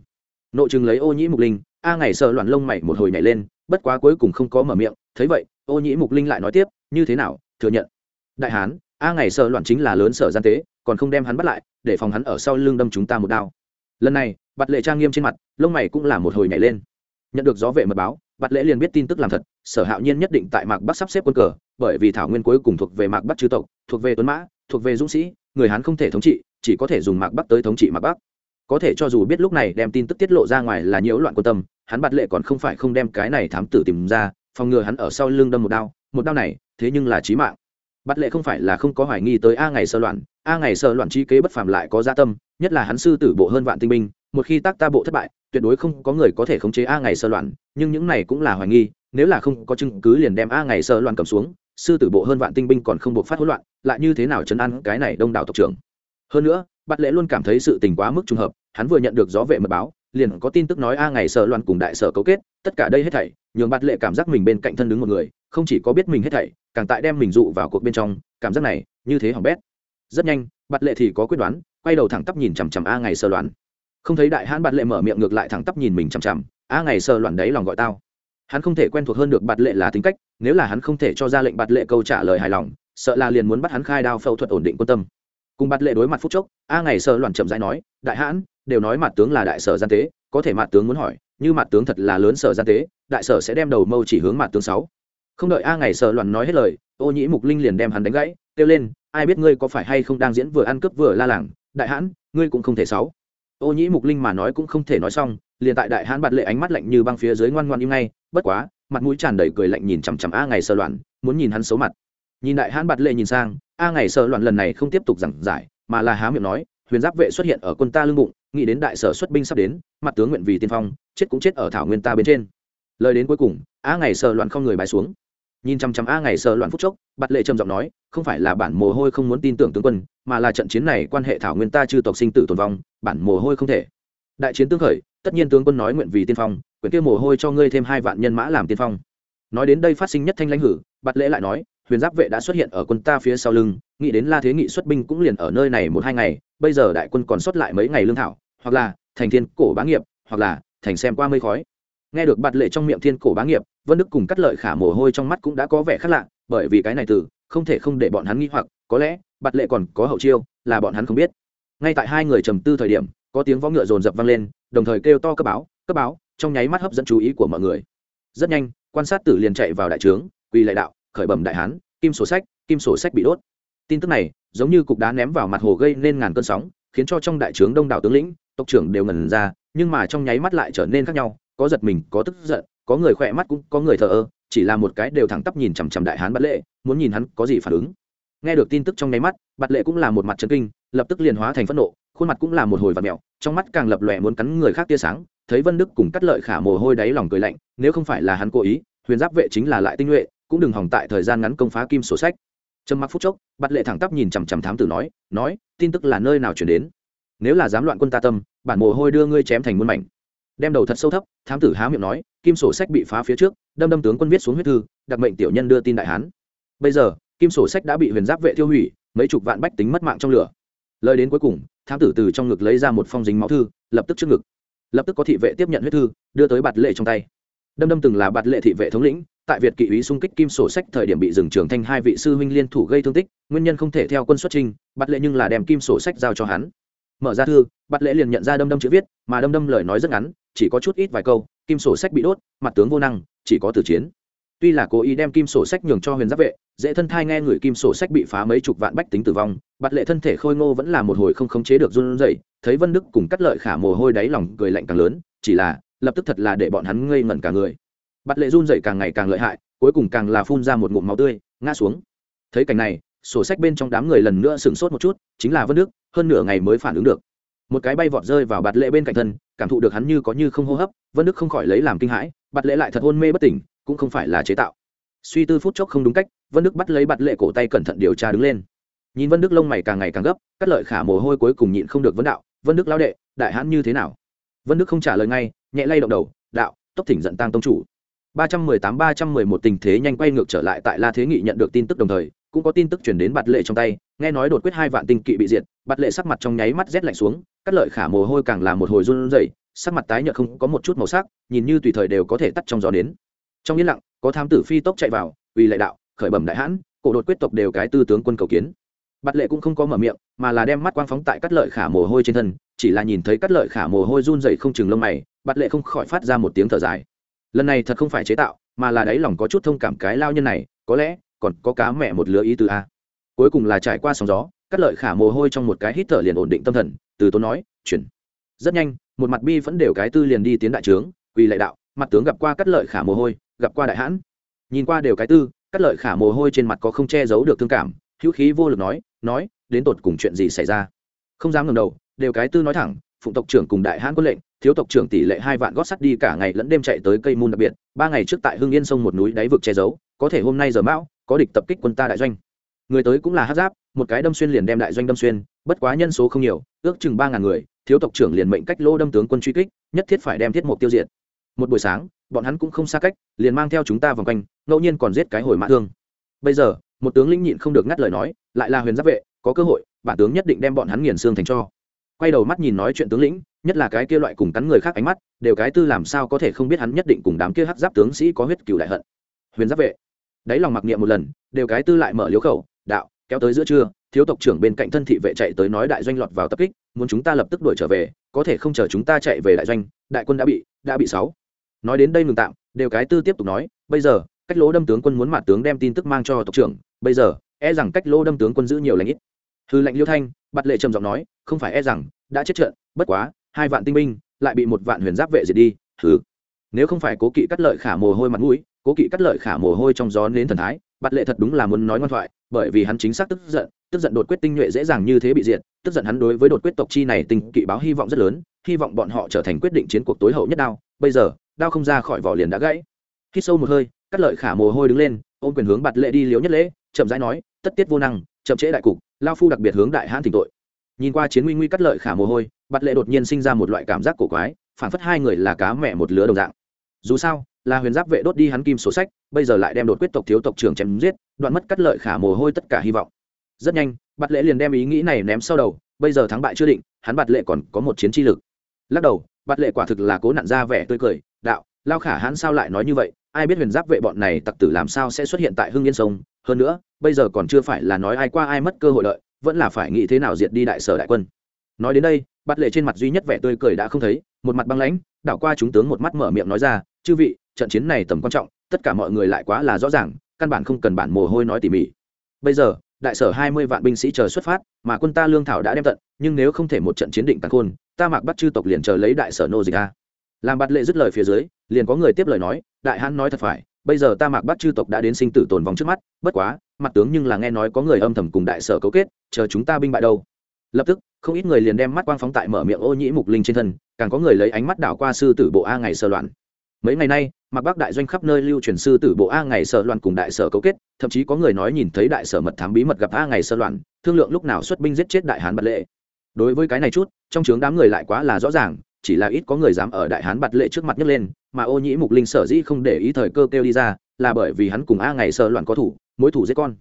Nội chừng lấy ô nhĩ mục linh, a ngày sơ loạn lông mày một hồi nhảy lên, bất quá cuối cùng không có mở miệng, thấy vậy, ô nhĩ mục linh lại nói tiếp, như thế nào, thừa nhận? Đại hán a ngày sợ loạn chính là lớn sở gian tế, còn không đem hắn bắt lại, để phòng hắn ở sau lưng đâm chúng ta một đao. Lần này, bạt lệ trang nghiêm trên mặt, lông mày cũng là một hồi nhảy lên. Nhận được gió vệ mật báo, bạt lễ liền biết tin tức làm thật, sở hạo nhiên nhất định tại mạc bắc sắp xếp quân cờ, bởi vì thảo nguyên cuối cùng thuộc về mạc bắc chư tộc, thuộc về tuấn mã, thuộc về dũng sĩ, người hán không thể thống trị, chỉ có thể dùng mạc bắc tới thống trị mạc bắc. Có thể cho dù biết lúc này đem tin tức tiết lộ ra ngoài là nhiễu loạn quan tâm, hắn bạt lệ còn không phải không đem cái này thám tử tìm ra, phòng ngừa hắn ở sau lưng đâm một đao một đao này, thế nhưng là chí mạng bắt lệ không phải là không có hoài nghi tới a ngày sơ loạn. A ngày sơ loạn chi kế bất phàm lại có gia tâm, nhất là hắn sư tử bộ hơn vạn tinh binh, một khi tác ta bộ thất bại, tuyệt đối không có người có thể khống chế a ngày sơ loạn, nhưng những này cũng là hoài nghi, nếu là không có chứng cứ liền đem a ngày sơ loạn cầm xuống, sư tử bộ hơn vạn tinh binh còn không buộc phát hỗn loạn, lại như thế nào chấn an cái này đông đảo tộc trưởng? Hơn nữa, bắt lệ luôn cảm thấy sự tình quá mức trùng hợp, hắn vừa nhận được gió vệ mật báo, liền có tin tức nói a ngày sở loạn cùng đại sở cấu kết, tất cả đây hết thảy nhường bạt lệ cảm giác mình bên cạnh thân đứng một người, không chỉ có biết mình hết thảy, càng tại đem mình dụ vào cuộc bên trong, cảm giác này, như thế hỏng bét. Rất nhanh, bạt lệ thì có quyết đoán, quay đầu thẳng tắp nhìn chằm chằm a ngày sơ loạn. Không thấy đại hãn bạt lệ mở miệng ngược lại thẳng tắp nhìn mình chằm chằm, a ngày sơ loạn đấy lòng gọi tao. Hắn không thể quen thuộc hơn được bạt lệ là tính cách, nếu là hắn không thể cho ra lệnh bạt lệ câu trả lời hài lòng, sợ là liền muốn bắt hắn khai đao phẫu thuật ổn định quan tâm. Cùng bạt lệ đối mặt phúc chốc, a ngày sơ loạn chậm rãi nói, đại hãn đều nói mặt tướng là đại sở gian tế, có thể mặt tướng muốn hỏi, như mặt tướng thật là lớn sở gian tế, đại sở sẽ đem đầu mâu chỉ hướng mặt tướng sáu. Không đợi a ngày sở loạn nói hết lời, ô nhĩ mục linh liền đem hắn đánh gãy, kêu lên, ai biết ngươi có phải hay không đang diễn vừa ăn cướp vừa la làng? Đại hãn, ngươi cũng không thể sáu. Ô nhĩ mục linh mà nói cũng không thể nói xong, liền tại đại hãn bạt lệ ánh mắt lạnh như băng phía dưới ngoan ngoan im ngay, bất quá, mặt mũi tràn đầy cười lạnh nhìn chằm chằm a ngày sơ loạn, muốn nhìn hắn xấu mặt. Nhìn đại hãn bạt lệ nhìn sang, a ngày sơ loạn lần này không tiếp tục giảng giải, mà là há miệng nói, huyền giáp vệ xuất hiện ở quân ta lưng bụng nghĩ đến đại sở xuất binh sắp đến, mặt tướng nguyện vì tiên phong, chết cũng chết ở thảo nguyên ta bên trên. Lời đến cuối cùng, a ngày sợ loạn không người bài xuống. Nhìn chăm chăm a ngày sợ loạn phút chốc, bạt lệ trầm giọng nói, không phải là bản mồ hôi không muốn tin tưởng tướng quân, mà là trận chiến này quan hệ thảo nguyên ta chư tộc sinh tử tồn vong, bản mồ hôi không thể. Đại chiến tương khởi, tất nhiên tướng quân nói nguyện vì tiên phong, quyển kia mồ hôi cho ngươi thêm hai vạn nhân mã làm tiên phong. Nói đến đây phát sinh nhất thanh lãnh hử, bạt lễ lại nói, huyền giáp vệ đã xuất hiện ở quân ta phía sau lưng nghĩ đến la thế nghị xuất binh cũng liền ở nơi này một hai ngày, bây giờ đại quân còn xuất lại mấy ngày lương thảo, hoặc là thành thiên cổ bá nghiệp, hoặc là thành xem qua mây khói. Nghe được bạt lệ trong miệng thiên cổ bá nghiệp, vân đức cùng cắt lợi khả mồ hôi trong mắt cũng đã có vẻ khác lạ, bởi vì cái này từ, không thể không để bọn hắn nghi hoặc, có lẽ, bạt lệ còn có hậu chiêu, là bọn hắn không biết. Ngay tại hai người trầm tư thời điểm, có tiếng võ ngựa rồn rập vang lên, đồng thời kêu to cấp báo cấp báo, trong nháy mắt hấp dẫn chú ý của mọi người. Rất nhanh, quan sát tử liền chạy vào đại trướng, quỳ lại đạo, khởi bẩm đại hán, kim sổ sách, kim sổ sách bị đốt tin tức này giống như cục đá ném vào mặt hồ gây nên ngàn cơn sóng, khiến cho trong đại trướng đông đảo tướng lĩnh, tộc trưởng đều ngần ra, nhưng mà trong nháy mắt lại trở nên khác nhau, có giật mình, có tức giận, có người khỏe mắt cũng có người thờ ơ, chỉ là một cái đều thẳng tắp nhìn chằm chằm đại hán bắt lệ, muốn nhìn hắn có gì phản ứng. Nghe được tin tức trong nháy mắt bát lệ cũng là một mặt trấn kinh, lập tức liền hóa thành phẫn nộ, khuôn mặt cũng là một hồi vạt mẹo, trong mắt càng lập lòe muốn cắn người khác tia sáng, thấy vân đức cùng cắt lợi khả mồ hôi đáy lòng cười lạnh, nếu không phải là hắn cố ý, huyền giáp vệ chính là lại tinh nhuệ, cũng đừng hỏng tại thời gian ngắn công phá kim sổ sách trầm mặc phút chốc, bạt lệ thẳng tắp nhìn chằm chằm thám tử nói nói, tin tức là nơi nào chuyển đến? Nếu là dám loạn quân ta tâm, bản mồ hôi đưa ngươi chém thành muôn mảnh. Đem đầu thật sâu thấp, thám tử há miệng nói, kim sổ sách bị phá phía trước, đâm đâm tướng quân viết xuống huyết thư, đặc mệnh tiểu nhân đưa tin đại hán. Bây giờ, kim sổ sách đã bị huyền giáp vệ tiêu hủy, mấy chục vạn bách tính mất mạng trong lửa. Lời đến cuối cùng, thám tử từ trong ngực lấy ra một phong dính máu thư, lập tức trước ngực. Lập tức có thị vệ tiếp nhận huyết thư, đưa tới bạt lệ trong tay. Đâm đâm từng là bạt lệ thị vệ thống lĩnh tại việt kỵ úy xung kích kim sổ sách thời điểm bị dừng trường thanh hai vị sư huynh liên thủ gây thương tích, nguyên nhân không thể theo quân xuất trình bắt lệ nhưng là đem kim sổ sách giao cho hắn. Mở ra thư bắt lệ liền nhận ra đâm đâm chữ viết, mà đâm đâm lời nói rất ngắn, chỉ có chút ít vài câu, kim sổ sách bị đốt, mặt tướng vô năng, chỉ có tử chiến. Tuy là cố ý đem kim sổ sách nhường cho huyền giáp vệ, dễ thân thai nghe người kim sổ sách bị phá mấy chục vạn bách tính tử vong bắt lệ thân thể khôi ngô vẫn là một hồi không khống chế được run rẩy, thấy vân đức cùng cắt lợi khả mồ hôi đáy lòng cười lạnh càng lớn, chỉ là, lập tức thật là để bọn hắn ngây ngẩn cả người bạt lệ run rẩy càng ngày càng lợi hại, cuối cùng càng là phun ra một ngụm máu tươi, ngã xuống. Thấy cảnh này, sổ sách bên trong đám người lần nữa sửng sốt một chút, chính là vân đức, hơn nửa ngày mới phản ứng được. Một cái bay vọt rơi vào bạt lệ bên cạnh thân, cảm thụ được hắn như có như không hô hấp, vân đức không khỏi lấy làm kinh hãi, bạt lệ lại thật hôn mê bất tỉnh, cũng không phải là chế tạo. Suy tư phút chốc không đúng cách, vân đức bắt lấy bạt lệ cổ tay cẩn thận điều tra đứng lên. Nhìn vân đức lông mày càng ngày càng gấp, cắt lợi khả mồ hôi cuối cùng nhịn không được vấn đạo, vân đức lao đệ, đại hãn như thế nào? Vân đức không trả lời ngay, nhẹ lay động đầu, đạo, tốc thỉnh giận tăng tông chủ ba trăm mười tám ba trăm mười một tình thế nhanh quay ngược trở lại tại la thế nghị nhận được tin tức đồng thời, cũng có tin tức truyền đến bạt lệ trong tay, nghe nói đột quyết hai vạn tinh kỵ bị diệt, bạt lệ sắc mặt trong nháy mắt rét lạnh xuống, cắt lợi khả mồ hôi càng là một hồi run rẩy, sắc mặt tái nhợt không có một chút màu sắc, nhìn như tùy thời đều có thể tắt trong gió đến trong yên lặng, có thám tử phi tốc chạy vào vì lệ đạo, khởi bẩm đại hãn, cổ đột quyết tộc đều cái tư tướng quân cầu kiến. Bạt lệ cũng không có mở miệng, mà là đem mắt quang phóng tại cắt lợi khả mồ hôi trên thân, chỉ là nhìn thấy cắt lợi khả mồ hôi run rẩy không chừng lông mày, bạt lệ không khỏi phát ra một tiếng thở dài lần này thật không phải chế tạo, mà là đáy lòng có chút thông cảm cái lao nhân này, có lẽ còn có cá mẹ một lứa ý từ a. Cuối cùng là trải qua sóng gió, cắt lợi khả mồ hôi trong một cái hít thở liền ổn định tâm thần, từ tốn nói, chuyển. Rất nhanh, một mặt bi vẫn đều cái tư liền đi tiến đại trướng, quỳ lệ đạo, mặt tướng gặp qua cắt lợi khả mồ hôi, gặp qua đại hãn. Nhìn qua đều cái tư, cắt lợi khả mồ hôi trên mặt có không che giấu được thương cảm, hữu khí vô lực nói nói, đến tột cùng chuyện gì xảy ra? Không dám ngẩng đầu, đều cái tư nói thẳng phụng tộc trưởng cùng đại hãn quân lệnh, thiếu tộc trưởng tỷ lệ hai vạn gót sắt đi cả ngày lẫn đêm chạy tới cây môn đặc biệt, ba ngày trước tại hưng yên sông một núi đáy vực che giấu, có thể hôm nay giờ mão, có địch tập kích quân ta đại doanh. Người tới cũng là hát giáp, một cái đâm xuyên liền đem đại doanh đâm xuyên, bất quá nhân số không nhiều, ước chừng ba ngàn người, thiếu tộc trưởng liền mệnh cách lô đâm tướng quân truy kích, nhất thiết phải đem thiết mục tiêu diệt. Một buổi sáng, bọn hắn cũng không xa cách, liền mang theo chúng ta vòng quanh, ngẫu nhiên còn giết cái hồi mã thương. Bây giờ, một tướng lĩnh nhịn không được ngắt lời nói, lại là huyền giáp vệ, có cơ hội, bản tướng nhất định đem bọn hắn nghiền xương thành cho quay đầu mắt nhìn nói chuyện tướng lĩnh, nhất là cái kia loại cùng cắn người khác ánh mắt, đều cái tư làm sao có thể không biết hắn nhất định cùng đám kia hắc giáp tướng sĩ có huyết cửu đại hận. Huyền giáp vệ. Đáy lòng mặc niệm một lần, đều cái tư lại mở liếu khẩu, đạo, kéo tới giữa trưa, thiếu tộc trưởng bên cạnh thân thị vệ chạy tới nói đại doanh lọt vào tập kích, muốn chúng ta lập tức đuổi trở về, có thể không chờ chúng ta chạy về đại doanh, đại quân đã bị đã bị sáu. Nói đến đây ngừng tạm, đều cái tư tiếp tục nói, bây giờ, cách lỗ đâm tướng quân muốn mặt tướng đem tin tức mang cho tộc trưởng, bây giờ e rằng cách lỗ đâm tướng quân giữ nhiều lãnh ít. Hư lệnh liêu thanh bặt lệ trầm giọng nói không phải e rằng, đã chết trận, bất quá, hai vạn tinh binh lại bị một vạn huyền giáp vệ diệt đi thứ nếu không phải cố kỵ cắt lợi khả mồ hôi mặt mũi, cố kỵ cắt lợi khả mồ hôi trong gió đến thần thái, bạt lệ thật đúng là muốn nói ngoan thoại, bởi vì hắn chính xác tức giận tức giận đột quyết tinh nhuệ dễ dàng như thế bị diệt, tức giận hắn đối với đột quyết tộc chi này tình kỵ báo hy vọng rất lớn, hy vọng bọn họ trở thành quyết định chiến cuộc tối hậu nhất đao. Bây giờ, đao không ra khỏi vỏ liền đã gãy. Khi sâu một hơi, cắt lợi khả mồ hôi đứng lên, ôm quyền hướng bạt lệ đi liếu nhất lễ, chậm rãi nói, tất tiết vô năng, chậm trễ đại cục, lao phu đặc biệt hướng đại hãn thỉnh tội nhìn qua chiến nguy nguy cắt lợi khả mồ hôi bặt lệ đột nhiên sinh ra một loại cảm giác cổ quái, phản phất hai người là cá mẹ một lứa đồng dạng. Dù sao, là huyền giáp vệ đốt đi hắn kim sổ sách, bây giờ lại đem đột quyết tộc thiếu tộc trưởng chém giết, đoạn mất cắt lợi khả mồ hôi tất cả hy vọng. Rất nhanh bặt lệ liền đem ý nghĩ này ném sau đầu, bây giờ thắng bại chưa định, hắn bặt lệ còn có một chiến chi lực. Lắc đầu bặt lệ quả thực là cố nặn ra vẻ tươi cười, đạo, lao khả, hắn sao lại nói như vậy? Ai biết huyền giáp vệ bọn này tặc tử làm sao sẽ xuất hiện tại hưng yên sông? Hơn nữa, bây giờ còn chưa phải là nói ai qua ai mất cơ hội lợi vẫn là phải nghĩ thế nào diệt đi đại sở đại quân. Nói đến đây bắt lệ trên mặt duy nhất vẻ tươi cười đã không thấy, một mặt băng lãnh, đảo qua chúng tướng một mắt mở miệng nói ra, chư vị, trận chiến này tầm quan trọng, tất cả mọi người lại quá là rõ ràng, căn bản không cần bản mồ hôi nói tỉ mỉ. Bây giờ, đại sở hai mươi vạn binh sĩ chờ xuất phát, mà quân ta lương thảo đã đem tận, nhưng nếu không thể một trận chiến định tàn khôn, ta mặc bắt chư tộc liền chờ lấy đại sở nô dịch a. Làm bạt lệ dứt lời phía dưới, liền có người tiếp lời nói, đại hãn nói thật phải, bây giờ ta mặc bắt chư tộc đã đến sinh tử tồn vong trước mắt, bất quá, mặt tướng nhưng là nghe nói có người âm thầm cùng đại sở cấu kết chờ chúng ta binh bại đâu. Lập tức, không ít người liền đem mắt quang phóng tại mở miệng ô nhĩ mục linh trên thân, càng có người lấy ánh mắt đảo qua sư tử bộ a ngày sơ loạn. Mấy ngày nay, mặc bắc đại doanh khắp nơi lưu truyền sư tử bộ a ngày sở loạn cùng đại sở cấu kết, thậm chí có người nói nhìn thấy đại sở mật thám bí mật gặp a ngày sơ loạn, thương lượng lúc nào xuất binh giết chết đại hán bật lệ. Đối với cái này chút, trong trướng đám người lại quá là rõ ràng, chỉ là ít có người dám ở đại hán bật lệ trước mặt nhấc lên, mà ô nhĩ mục linh sở dĩ không để ý thời cơ kêu đi ra, là bởi vì hắn cùng a ngày sơ loạn có thủ, mối thủ giết con.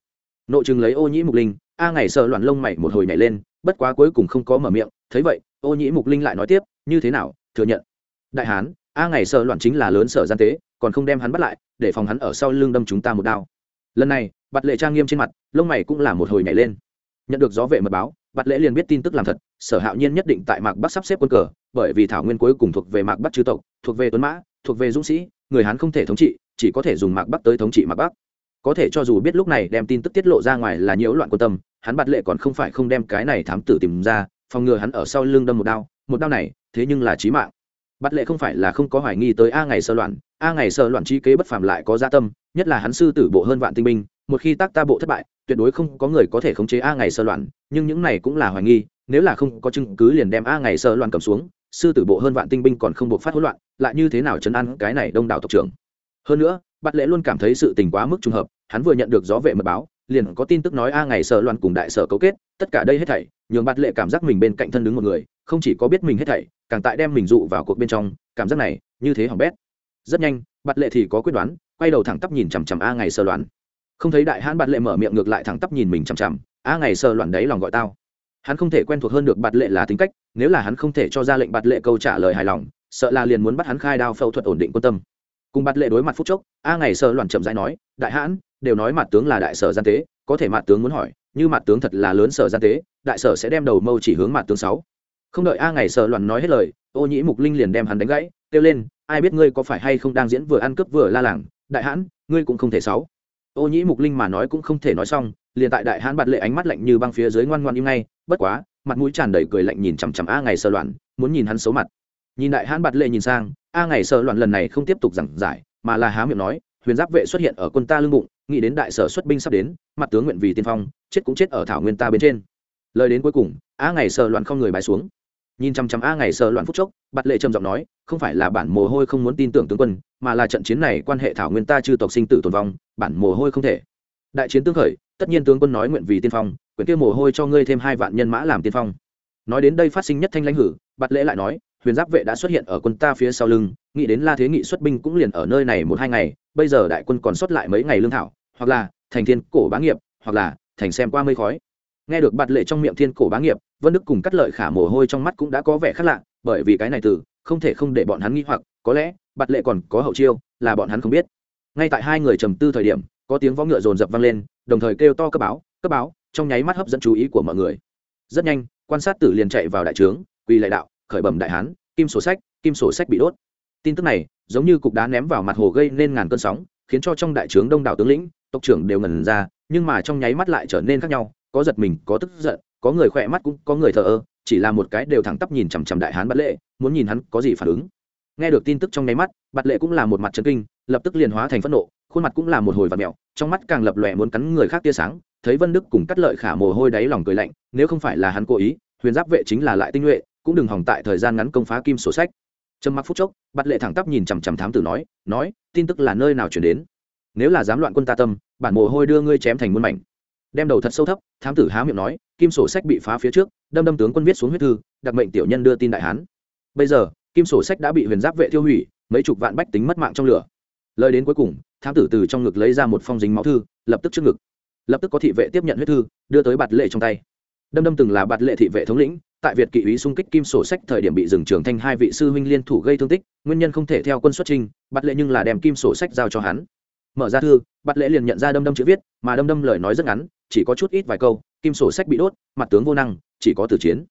Nội chừng lấy ô nhĩ mục linh a ngày sợ loạn lông mày một hồi nhảy lên, bất quá cuối cùng không có mở miệng, thấy vậy, ô nhĩ mục linh lại nói tiếp, như thế nào, thừa nhận? Đại hán, a ngày sợ loạn chính là lớn sở gian tế, còn không đem hắn bắt lại, để phòng hắn ở sau lưng đâm chúng ta một đao. Lần này bặt lệ trang nghiêm trên mặt, lông mày cũng là một hồi nhảy lên. Nhận được gió vệ mật báo bặt lễ liền biết tin tức làm thật, sở hạo nhiên nhất định tại mạc bắc sắp xếp quân cờ, bởi vì thảo nguyên cuối cùng thuộc về mạc bắc chư tộc, thuộc về tuấn mã, thuộc về dũng sĩ, người hán không thể thống trị, chỉ có thể dùng mạc bắc tới thống trị mạc bắc có thể cho dù biết lúc này đem tin tức tiết lộ ra ngoài là nhiễu loạn quan tâm, hắn bạt lệ còn không phải không đem cái này thám tử tìm ra, phòng ngừa hắn ở sau lưng đâm một đao một đao này, thế nhưng là chí mạng. Bạt lệ không phải là không có hoài nghi tới a ngày sơ loạn, a ngày sơ loạn chi kế bất phàm lại có gia tâm, nhất là hắn sư tử bộ hơn vạn tinh binh, một khi tác ta bộ thất bại, tuyệt đối không có người có thể khống chế a ngày sơ loạn, nhưng những này cũng là hoài nghi, nếu là không có chứng cứ liền đem a ngày sơ loạn cầm xuống, sư tử bộ hơn vạn tinh binh còn không buộc phát hỗn loạn, lại như thế nào chấn an cái này đông đảo tộc trưởng? Hơn nữa bắt lệ luôn cảm thấy sự tình quá mức trùng hợp, hắn vừa nhận được gió vệ mật báo, liền có tin tức nói a ngày sơ loạn cùng đại sở cấu kết, tất cả đây hết thảy, nhường bắt lệ cảm giác mình bên cạnh thân đứng một người, không chỉ có biết mình hết thảy, càng tại đem mình dụ vào cuộc bên trong, cảm giác này, như thế hỏng bét. Rất nhanh, bắt lệ thì có quyết đoán, quay đầu thẳng tắp nhìn chằm chằm a ngày sơ loạn không thấy đại hãn bắt lệ mở miệng ngược lại thẳng tắp nhìn mình chằm chằm, a ngày sơ loạn đấy lòng gọi tao. Hắn không thể quen thuộc hơn được bạt lệ là tính cách, nếu là hắn không thể cho ra lệnh bạt lệ câu trả lời hài lòng, sợ là liền muốn bắt hắn khai đao phẫu thuật ổn định quan tâm cùng bạt lệ đối mặt phút chốc, a ngày sợ loạn chậm rãi nói, đại hãn, đều nói mặt tướng là đại sở gian tế, có thể mặt tướng muốn hỏi, như mặt tướng thật là lớn sở gian tế, đại sở sẽ đem đầu mâu chỉ hướng mặt tướng sáu. Không đợi a ngày sợ loạn nói hết lời, ô nhĩ mục linh liền đem hắn đánh gãy, kêu lên, ai biết ngươi có phải hay không đang diễn vừa ăn cướp vừa la làng? Đại hãn, ngươi cũng không thể sáu. Ô nhĩ mục linh mà nói cũng không thể nói xong, liền tại đại hãn bạt lệ ánh mắt lạnh như băng phía dưới ngoan ngoan im ngay, bất quá, mặt mũi tràn đầy cười lạnh nhìn chằm chằm a ngày sợ loạn, muốn nhìn hắn xấu mặt. Nhìn đại hãn bạt lệ nhìn sang a ngày sở loạn lần này không tiếp tục giảng giải, mà là há miệng nói, huyền giáp vệ xuất hiện ở quân ta lưng bụng, nghĩ đến đại sở xuất binh sắp đến, mặt tướng nguyện vì tiên phong, chết cũng chết ở thảo nguyên ta bên trên. Lời đến cuối cùng, a ngày sở loạn không người bài xuống. Nhìn chăm chăm a ngày sở loạn phút chốc, bạt lệ trầm giọng nói, không phải là bản mồ hôi không muốn tin tưởng tướng quân, mà là trận chiến này quan hệ thảo nguyên ta chư tộc sinh tử tồn vong, bản mồ hôi không thể. Đại chiến tương khởi, tất nhiên tướng quân nói nguyện vì tiên phong, quyển kia mồ hôi cho ngươi thêm hai vạn nhân mã làm tiên phong. Nói đến đây phát sinh nhất thanh lãnh hử, bạt lễ lại nói huyền giáp vệ đã xuất hiện ở quân ta phía sau lưng, nghĩ đến la thế nghị xuất binh cũng liền ở nơi này một hai ngày, bây giờ đại quân còn xuất lại mấy ngày lương thảo, hoặc là thành thiên cổ bá nghiệp, hoặc là thành xem qua mây khói. Nghe được bạt lệ trong miệng thiên cổ bá nghiệp, vân đức cùng cắt lợi khả mồ hôi trong mắt cũng đã có vẻ khác lạ, bởi vì cái này từ, không thể không để bọn hắn nghĩ hoặc, có lẽ, bạt lệ còn có hậu chiêu, là bọn hắn không biết. Ngay tại hai người trầm tư thời điểm, có tiếng võ ngựa rồn rập vang lên, đồng thời kêu to cấp báo cấp báo, trong nháy mắt hấp dẫn chú ý của mọi người. Rất nhanh, quan sát tử liền chạy vào đại trướng, quỳ lại đạo khởi bẩm đại hán, kim sổ sách, kim sổ sách bị đốt. Tin tức này, giống như cục đá ném vào mặt hồ gây nên ngàn cơn sóng, khiến cho trong đại trướng đông đảo tướng lĩnh, tộc trưởng đều ngần ra, nhưng mà trong nháy mắt lại trở nên khác nhau, có giật mình, có tức giận, có người khỏe mắt cũng, có người thờ ơ, chỉ là một cái đều thẳng tắp nhìn chằm chằm đại hán bắt lệ, muốn nhìn hắn có gì phản ứng. Nghe được tin tức trong nháy mắt bát lệ cũng là một mặt trấn kinh, lập tức liền hóa thành phẫn nộ, khuôn mặt cũng là một hồi vạt mẹo, trong mắt càng lập lòe muốn cắn người khác tia sáng, thấy vân đức cùng cắt lợi khả mồ hôi đáy lòng cười lạnh, nếu không phải là hắn cố ý, huyền giáp vệ chính là lại tinh nhuệ cũng đừng hỏng tại thời gian ngắn công phá kim sổ sách. Trầm mặc phút chốc bắt lệ thẳng tắp nhìn chằm chằm thám tử nói nói, tin tức là nơi nào chuyển đến? Nếu là dám loạn quân ta tâm, bản mồ hôi đưa ngươi chém thành muôn mảnh. Đem đầu thật sâu thấp, thám tử há miệng nói, kim sổ sách bị phá phía trước, đâm đâm tướng quân viết xuống huyết thư, đặc mệnh tiểu nhân đưa tin đại hán. Bây giờ, kim sổ sách đã bị huyền giáp vệ tiêu hủy, mấy chục vạn bách tính mất mạng trong lửa. Lời đến cuối cùng, thám tử từ trong ngực lấy ra một phong dính máu thư, lập tức trước ngực. Lập tức có thị vệ tiếp nhận huyết thư, đưa tới bạt lệ trong tay. Đâm đâm từng là bạt lệ thị vệ thống lĩnh tại việt kỵ úy xung kích kim sổ sách thời điểm bị dừng trường thanh hai vị sư huynh liên thủ gây thương tích, nguyên nhân không thể theo quân xuất trình bắt lệ nhưng là đem kim sổ sách giao cho hắn. Mở ra thư bắt lệ liền nhận ra đâm đâm chữ viết, mà đâm đâm lời nói rất ngắn, chỉ có chút ít vài câu, kim sổ sách bị đốt, mặt tướng vô năng, chỉ có tử chiến.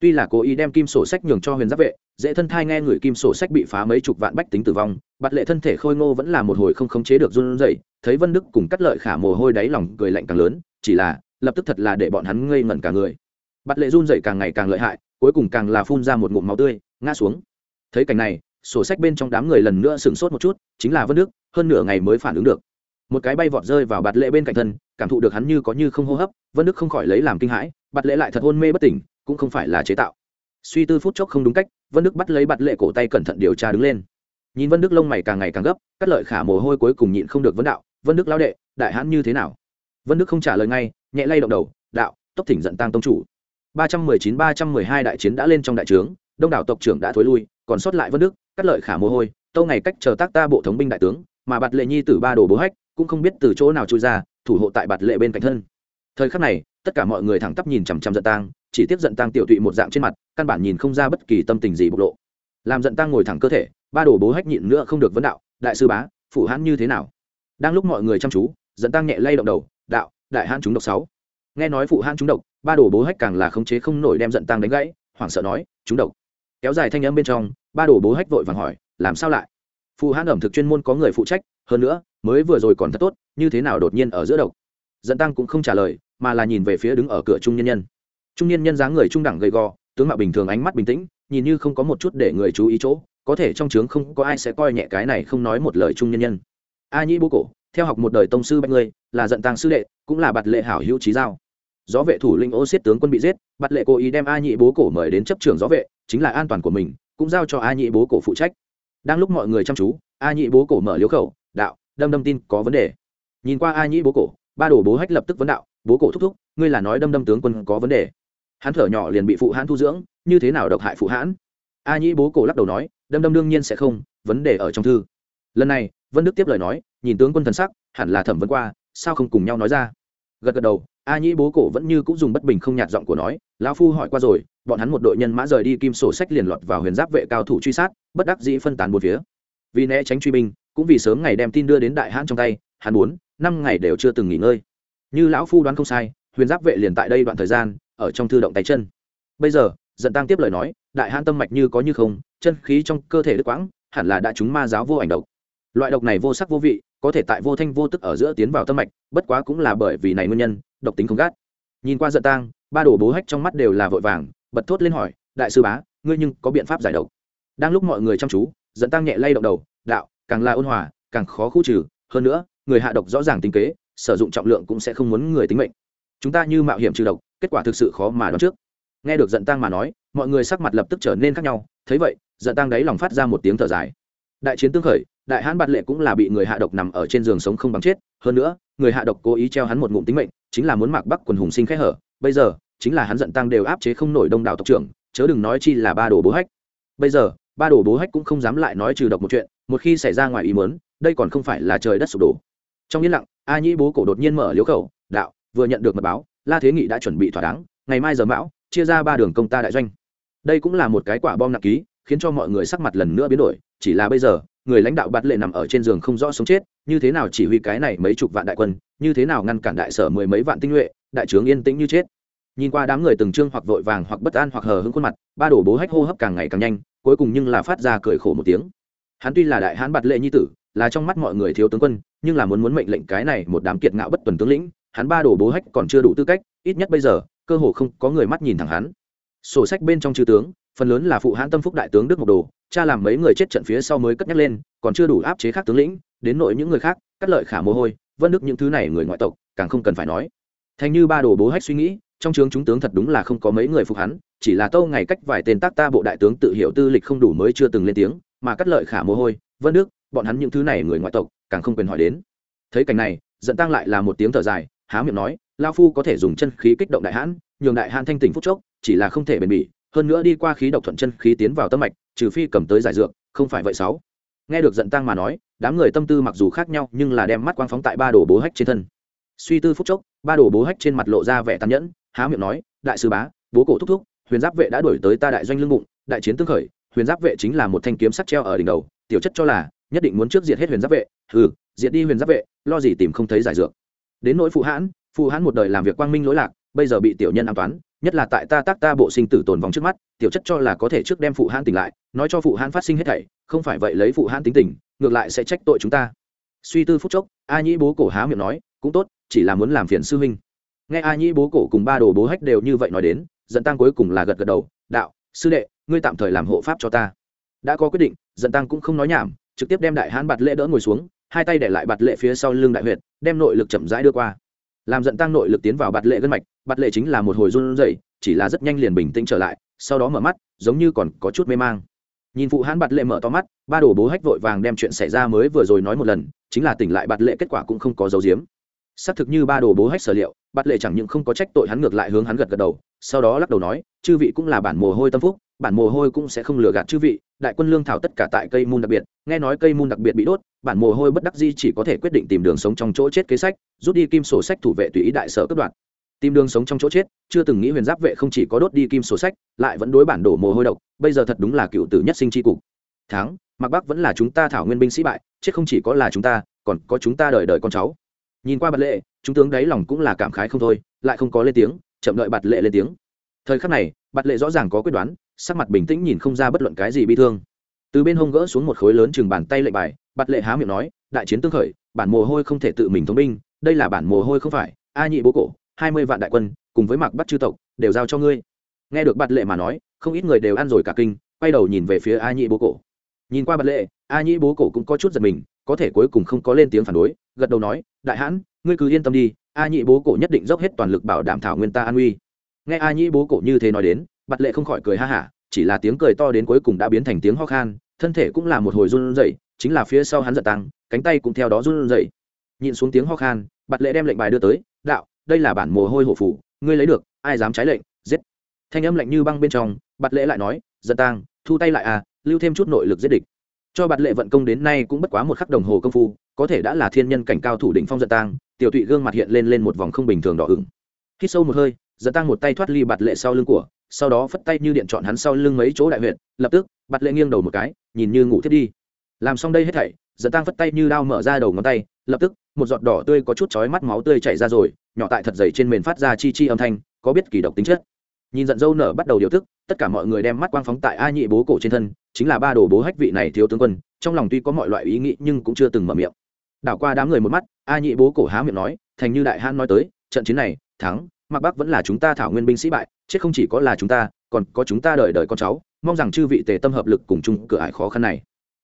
Tuy là cố ý đem kim sổ sách nhường cho huyền giáp vệ, dễ thân thai nghe người kim sổ sách bị phá mấy chục vạn bách tính tử vong bắt lệ thân thể khôi ngô vẫn là một hồi không khống chế được run rẩy, thấy vân đức cùng cắt lợi khả mồ hôi đáy lòng cười lạnh càng lớn, chỉ là, lập tức thật là để bọn hắn ngây ngẩn cả người bạt lệ run rẩy càng ngày càng lợi hại, cuối cùng càng là phun ra một ngụm máu tươi, ngã xuống. Thấy cảnh này, sổ sách bên trong đám người lần nữa sửng sốt một chút, chính là vân đức, hơn nửa ngày mới phản ứng được. Một cái bay vọt rơi vào bạt lệ bên cạnh thân, cảm thụ được hắn như có như không hô hấp, vân đức không khỏi lấy làm kinh hãi, bạt lệ lại thật hôn mê bất tỉnh, cũng không phải là chế tạo. Suy tư phút chốc không đúng cách, vân đức bắt lấy bạt lệ cổ tay cẩn thận điều tra đứng lên. Nhìn vân đức lông mày càng ngày càng gấp, cắt lợi khả mồ hôi cuối cùng nhịn không được vấn đạo, vân đức lao đệ, đại hãn như thế nào? Vân đức không trả lời ngay, nhẹ lay động đầu, đạo, tốc thỉnh giận tăng tông chủ ba trăm mười chín ba trăm mười hai đại chiến đã lên trong đại trướng, đông đảo tộc trưởng đã thối lui, còn sót lại vân đức, cắt lợi khả mồ hôi, tâu ngày cách chờ tác ta bộ thống binh đại tướng, mà bạt lệ nhi tử ba đồ bố hách, cũng không biết từ chỗ nào trôi ra, thủ hộ tại bạt lệ bên cạnh thân. Thời khắc này, tất cả mọi người thẳng tắp nhìn chằm chằm giận tang, chỉ tiếp giận tang tiểu tụy một dạng trên mặt, căn bản nhìn không ra bất kỳ tâm tình gì bộc lộ. Làm giận tang ngồi thẳng cơ thể, ba đồ bố hách nhịn nữa không được vấn đạo, đại sư bá phụ hãn như thế nào? Đang lúc mọi người chăm chú, giận tang nhẹ lay động đầu, đạo, đại hãn chúng độc sáu nghe nói phụ hãn chúng độc, ba đồ bố hách càng là khống chế không nổi đem giận tăng đánh gãy, hoảng sợ nói, chúng độc. Kéo dài thanh âm bên trong, ba đồ bố hách vội vàng hỏi, làm sao lại? Phụ hãn ẩm thực chuyên môn có người phụ trách, hơn nữa, mới vừa rồi còn thật tốt, như thế nào đột nhiên ở giữa độc? Dẫn tăng cũng không trả lời, mà là nhìn về phía đứng ở cửa trung nhân nhân. Trung nhân nhân dáng người trung đẳng gầy gò, tướng mạo bình thường ánh mắt bình tĩnh, nhìn như không có một chút để người chú ý chỗ, có thể trong trướng không có ai sẽ coi nhẹ cái này không nói một lời trung nhân nhân. A nhĩ bố cổ, theo học một đời tông sư bách ngươi, là giận tăng sư đệ, cũng là bạt lệ hảo hữu trí giao gió vệ thủ linh ô xiết tướng quân bị giết, bắt lệ cố ý đem a nhị bố cổ mời đến chấp trường gió vệ, chính là an toàn của mình, cũng giao cho a nhị bố cổ phụ trách. Đang lúc mọi người chăm chú, a nhị bố cổ mở liếu khẩu, đạo, đâm đâm tin, có vấn đề. Nhìn qua a nhị bố cổ, ba đồ bố hách lập tức vấn đạo, bố cổ thúc thúc, ngươi là nói đâm đâm tướng quân có vấn đề. Hắn thở nhỏ liền bị phụ hãn thu dưỡng, như thế nào độc hại phụ hãn? A nhị bố cổ lắc đầu nói, đâm đâm đương nhiên sẽ không, vấn đề ở trong thư. Lần này, vân đức tiếp lời nói, nhìn tướng quân thần sắc, hẳn là thẩm vấn qua, sao không cùng nhau nói ra? Gật gật đầu a nhĩ bố cổ vẫn như cũng dùng bất bình không nhạt giọng của nói, lão phu hỏi qua rồi, bọn hắn một đội nhân mã rời đi kim sổ sách liền lọt vào huyền giáp vệ cao thủ truy sát, bất đắc dĩ phân tán một phía. Vì né tránh truy binh, cũng vì sớm ngày đem tin đưa đến đại hãn trong tay, hắn muốn, năm ngày đều chưa từng nghỉ ngơi. Như lão phu đoán không sai, huyền giáp vệ liền tại đây đoạn thời gian, ở trong thư động tay chân. Bây giờ dận tăng tiếp lời nói, đại hãn tâm mạch như có như không, chân khí trong cơ thể đứt quãng, hẳn là đã chúng ma giáo vô ảnh độc. Loại độc này vô sắc vô vị, có thể tại vô thanh vô tức ở giữa tiến vào tâm mạch, bất quá cũng là bởi vì này nguyên nhân độc tính không gắt. Nhìn qua giận tang, ba đồ bố hách trong mắt đều là vội vàng, bật thốt lên hỏi, đại sư bá, ngươi nhưng có biện pháp giải độc? Đang lúc mọi người chăm chú, giận tăng nhẹ lay động đầu, đạo, càng là ôn hòa, càng khó khu trừ, hơn nữa, người hạ độc rõ ràng tính kế, sử dụng trọng lượng cũng sẽ không muốn người tính mệnh. Chúng ta như mạo hiểm trừ độc, kết quả thực sự khó mà đoán trước. Nghe được giận tăng mà nói, mọi người sắc mặt lập tức trở nên khác nhau, thấy vậy, giận tăng đấy lòng phát ra một tiếng thở dài. Đại chiến tương khởi đại hãn bạt lệ cũng là bị người hạ độc nằm ở trên giường sống không bằng chết. Hơn nữa, người hạ độc cố ý treo hắn một ngụm tính mệnh, chính là muốn mạc bắc quần hùng sinh khẽ hở. Bây giờ, chính là hắn giận tăng đều áp chế không nổi đông đảo tộc trưởng, chớ đừng nói chi là ba đồ bố hách. Bây giờ, ba đồ bố hách cũng không dám lại nói trừ độc một chuyện, một khi xảy ra ngoài ý muốn, đây còn không phải là trời đất sụp đổ. Trong yên lặng, a nhĩ bố cổ đột nhiên mở liếu khẩu, đạo, vừa nhận được mật báo, la thế nghị đã chuẩn bị thỏa đáng, ngày mai giờ mão, chia ra ba đường công ta đại doanh. Đây cũng là một cái quả bom nặng ký, khiến cho mọi người sắc mặt lần nữa biến đổi, chỉ là bây giờ người lãnh đạo bạt lệ nằm ở trên giường không rõ sống chết, như thế nào chỉ huy cái này mấy chục vạn đại quân, như thế nào ngăn cản đại sở mười mấy vạn tinh nhuệ, đại trướng yên tĩnh như chết. Nhìn qua đám người từng trương hoặc vội vàng hoặc bất an hoặc hờ hững khuôn mặt, ba đổ bố hách hô hấp càng ngày càng nhanh, cuối cùng nhưng là phát ra cười khổ một tiếng. Hắn tuy là đại hán bạt lệ nhi tử, là trong mắt mọi người thiếu tướng quân, nhưng là muốn muốn mệnh lệnh cái này một đám kiệt ngạo bất tuần tướng lĩnh, hắn ba đổ bố hách còn chưa đủ tư cách, ít nhất bây giờ, cơ hồ không có người mắt nhìn thẳng hắn. Sổ sách bên trong chư tướng, phần lớn là phụ hãn tâm phúc đại tướng đức mộc đồ cha làm mấy người chết trận phía sau mới cất nhắc lên, còn chưa đủ áp chế khác tướng lĩnh, đến nội những người khác, cắt lợi khả mồ hôi, vân đức những thứ này người ngoại tộc, càng không cần phải nói. Thành như ba đồ bố hách suy nghĩ, trong trường chúng tướng thật đúng là không có mấy người phục hắn, chỉ là tâu ngày cách vài tên tác ta bộ đại tướng tự hiểu tư lịch không đủ mới chưa từng lên tiếng, mà cắt lợi khả mồ hôi, vân đức, bọn hắn những thứ này người ngoại tộc, càng không quyền hỏi đến. Thấy cảnh này dẫn tăng lại là một tiếng thở dài, há miệng nói lao phu có thể dùng chân khí kích động đại hãn, nhường đại hãn thanh tỉnh phúc chốc, chỉ là không thể bền bỉ, hơn nữa đi qua khí độc thuận chân khí tiến vào tâm mạch trừ phi cầm tới giải dược, không phải vậy sáu. Nghe được giận tăng mà nói, đám người tâm tư mặc dù khác nhau, nhưng là đem mắt quang phóng tại ba đồ bố hách trên thân. Suy tư phúc chốc, ba đồ bố hách trên mặt lộ ra vẻ tàn nhẫn, há miệng nói, đại sư bá, bố cổ thúc thúc, huyền giáp vệ đã đuổi tới ta đại doanh lưng bụng, đại chiến tương khởi, huyền giáp vệ chính là một thanh kiếm sắt treo ở đỉnh đầu, tiểu chất cho là, nhất định muốn trước diệt hết huyền giáp vệ ừ diệt đi huyền giáp vệ, lo gì tìm không thấy giải dược. Đến nỗi phụ hãn phụ hãn một đời làm việc quang minh lỗi lạc, bây giờ bị tiểu nhân an toán nhất là tại ta tác ta bộ sinh tử tồn vong trước mắt, tiểu chất cho là có thể trước đem phụ hãn tỉnh lại, nói cho phụ hãn phát sinh hết thảy, không phải vậy lấy phụ hãn tính tình, ngược lại sẽ trách tội chúng ta. Suy tư phút chốc, a nhĩ bố cổ há miệng nói, cũng tốt, chỉ là muốn làm phiền sư huynh. Nghe a nhĩ bố cổ cùng ba đồ bố hách đều như vậy nói đến, dẫn tăng cuối cùng là gật gật đầu, đạo, sư đệ, ngươi tạm thời làm hộ pháp cho ta. Đã có quyết định, dẫn tăng cũng không nói nhảm, trực tiếp đem đại hán bạt lễ đỡ ngồi xuống, hai tay để lại bạt lệ phía sau lưng đại huyệt, đem nội lực chậm rãi đưa qua. Làm dẫn tăng nội lực tiến vào bạt lệ gân mạch bắt lệ chính là một hồi run rẩy, chỉ là rất nhanh liền bình tĩnh trở lại, sau đó mở mắt, giống như còn có chút mê mang. Nhìn phụ hãn bạt lệ mở to mắt, ba đồ bố hách vội vàng đem chuyện xảy ra mới vừa rồi nói một lần, chính là tỉnh lại bạt lệ kết quả cũng không có dấu diếm. Xác thực như ba đồ bố hách sở liệu, bạt lệ chẳng những không có trách tội hắn ngược lại hướng hắn gật gật đầu, sau đó lắc đầu nói, chư vị cũng là bản mồ hôi tâm phúc, bản mồ hôi cũng sẽ không lừa gạt chư vị, đại quân lương thảo tất cả tại cây môn đặc biệt, nghe nói cây môn đặc biệt bị đốt, bản mồ hôi bất đắc di chỉ có thể quyết định tìm đường sống trong chỗ chết kế sách, rút đi kim sổ sách thủ vệ tùy ý đại sở cấp đoạn tìm đường sống trong chỗ chết, chưa từng nghĩ huyền giáp vệ không chỉ có đốt đi kim sổ sách, lại vẫn đối bản đổ mồ hôi độc, bây giờ thật đúng là cựu tử nhất sinh tri cục. Tháng mặc bắc vẫn là chúng ta thảo nguyên binh sĩ bại, chết không chỉ có là chúng ta, còn có chúng ta đợi đợi con cháu. Nhìn qua bật lệ, chúng tướng đáy lòng cũng là cảm khái không thôi, lại không có lên tiếng, chậm đợi bật lệ lên tiếng. Thời khắc này bật lệ rõ ràng có quyết đoán, sắc mặt bình tĩnh nhìn không ra bất luận cái gì bi thương. Từ bên hông gỡ xuống một khối lớn chừng bàn tay lệnh bài bật lệ há miệng nói, đại chiến tương khởi, bản mồ hôi không thể tự mình thống binh, đây là bản mồ hôi không phải, a nhị bố cổ hai mươi vạn đại quân, cùng với mạc bắt chư tộc, đều giao cho ngươi. Nghe được bạt lệ mà nói, không ít người đều ăn rồi cả kinh, quay đầu nhìn về phía a nhị bố cổ. Nhìn qua bạt lệ, a nhị bố cổ cũng có chút giật mình, có thể cuối cùng không có lên tiếng phản đối, gật đầu nói, đại hãn, ngươi cứ yên tâm đi, a nhị bố cổ nhất định dốc hết toàn lực bảo đảm thảo nguyên ta an uy. Nghe a nhị bố cổ như thế nói đến, bạt lệ không khỏi cười ha hả, chỉ là tiếng cười to đến cuối cùng đã biến thành tiếng ho khan, thân thể cũng là một hồi run rẩy, chính là phía sau hắn giật tăng, cánh tay cũng theo đó run rẩy. Nhìn xuống tiếng ho khan, bạt lệ đem lệnh bài đưa tới, đạo đây là bản mồ hôi hổ phủ ngươi lấy được, ai dám trái lệnh, giết. Thanh âm lạnh như băng bên trong, bạt lệ lại nói giật tang, thu tay lại à lưu thêm chút nội lực giết địch. Cho bạt lệ vận công đến nay cũng bất quá một khắc đồng hồ công phu, có thể đã là thiên nhân cảnh cao thủ đỉnh phong giận tang, tiểu tụy gương mặt hiện lên lên một vòng không bình thường đỏ ửng. Hít sâu một hơi, giận tang một tay thoát ly bạt lệ sau lưng của, sau đó phất tay như điện chọn hắn sau lưng mấy chỗ đại huyện lập tức, bạt lệ nghiêng đầu một cái, nhìn như ngủ thiết đi. Làm xong đây hết thảy giận tang phất tay như đao mở ra đầu ngón tay lập tức một giọt đỏ tươi có chút chói mắt máu tươi chảy ra rồi nhỏ tại thật dày trên mền phát ra chi chi âm thanh có biết kỳ độc tính chất. Nhìn giận dâu nở bắt đầu điều thức, tất cả mọi người đem mắt quang phóng tại a nhị bố cổ trên thân chính là ba đồ bố hách vị này thiếu tướng quân trong lòng tuy có mọi loại ý nghĩ nhưng cũng chưa từng mở miệng. Đảo qua đám người một mắt a nhị bố cổ há miệng nói thành như đại hãn nói tới trận chiến này thắng mặc bắc vẫn là chúng ta thảo nguyên binh sĩ bại chết không chỉ có là chúng ta còn có chúng ta đợi đợi con cháu mong rằng chư vị tề tâm hợp lực cùng chung cửa ải khó khăn này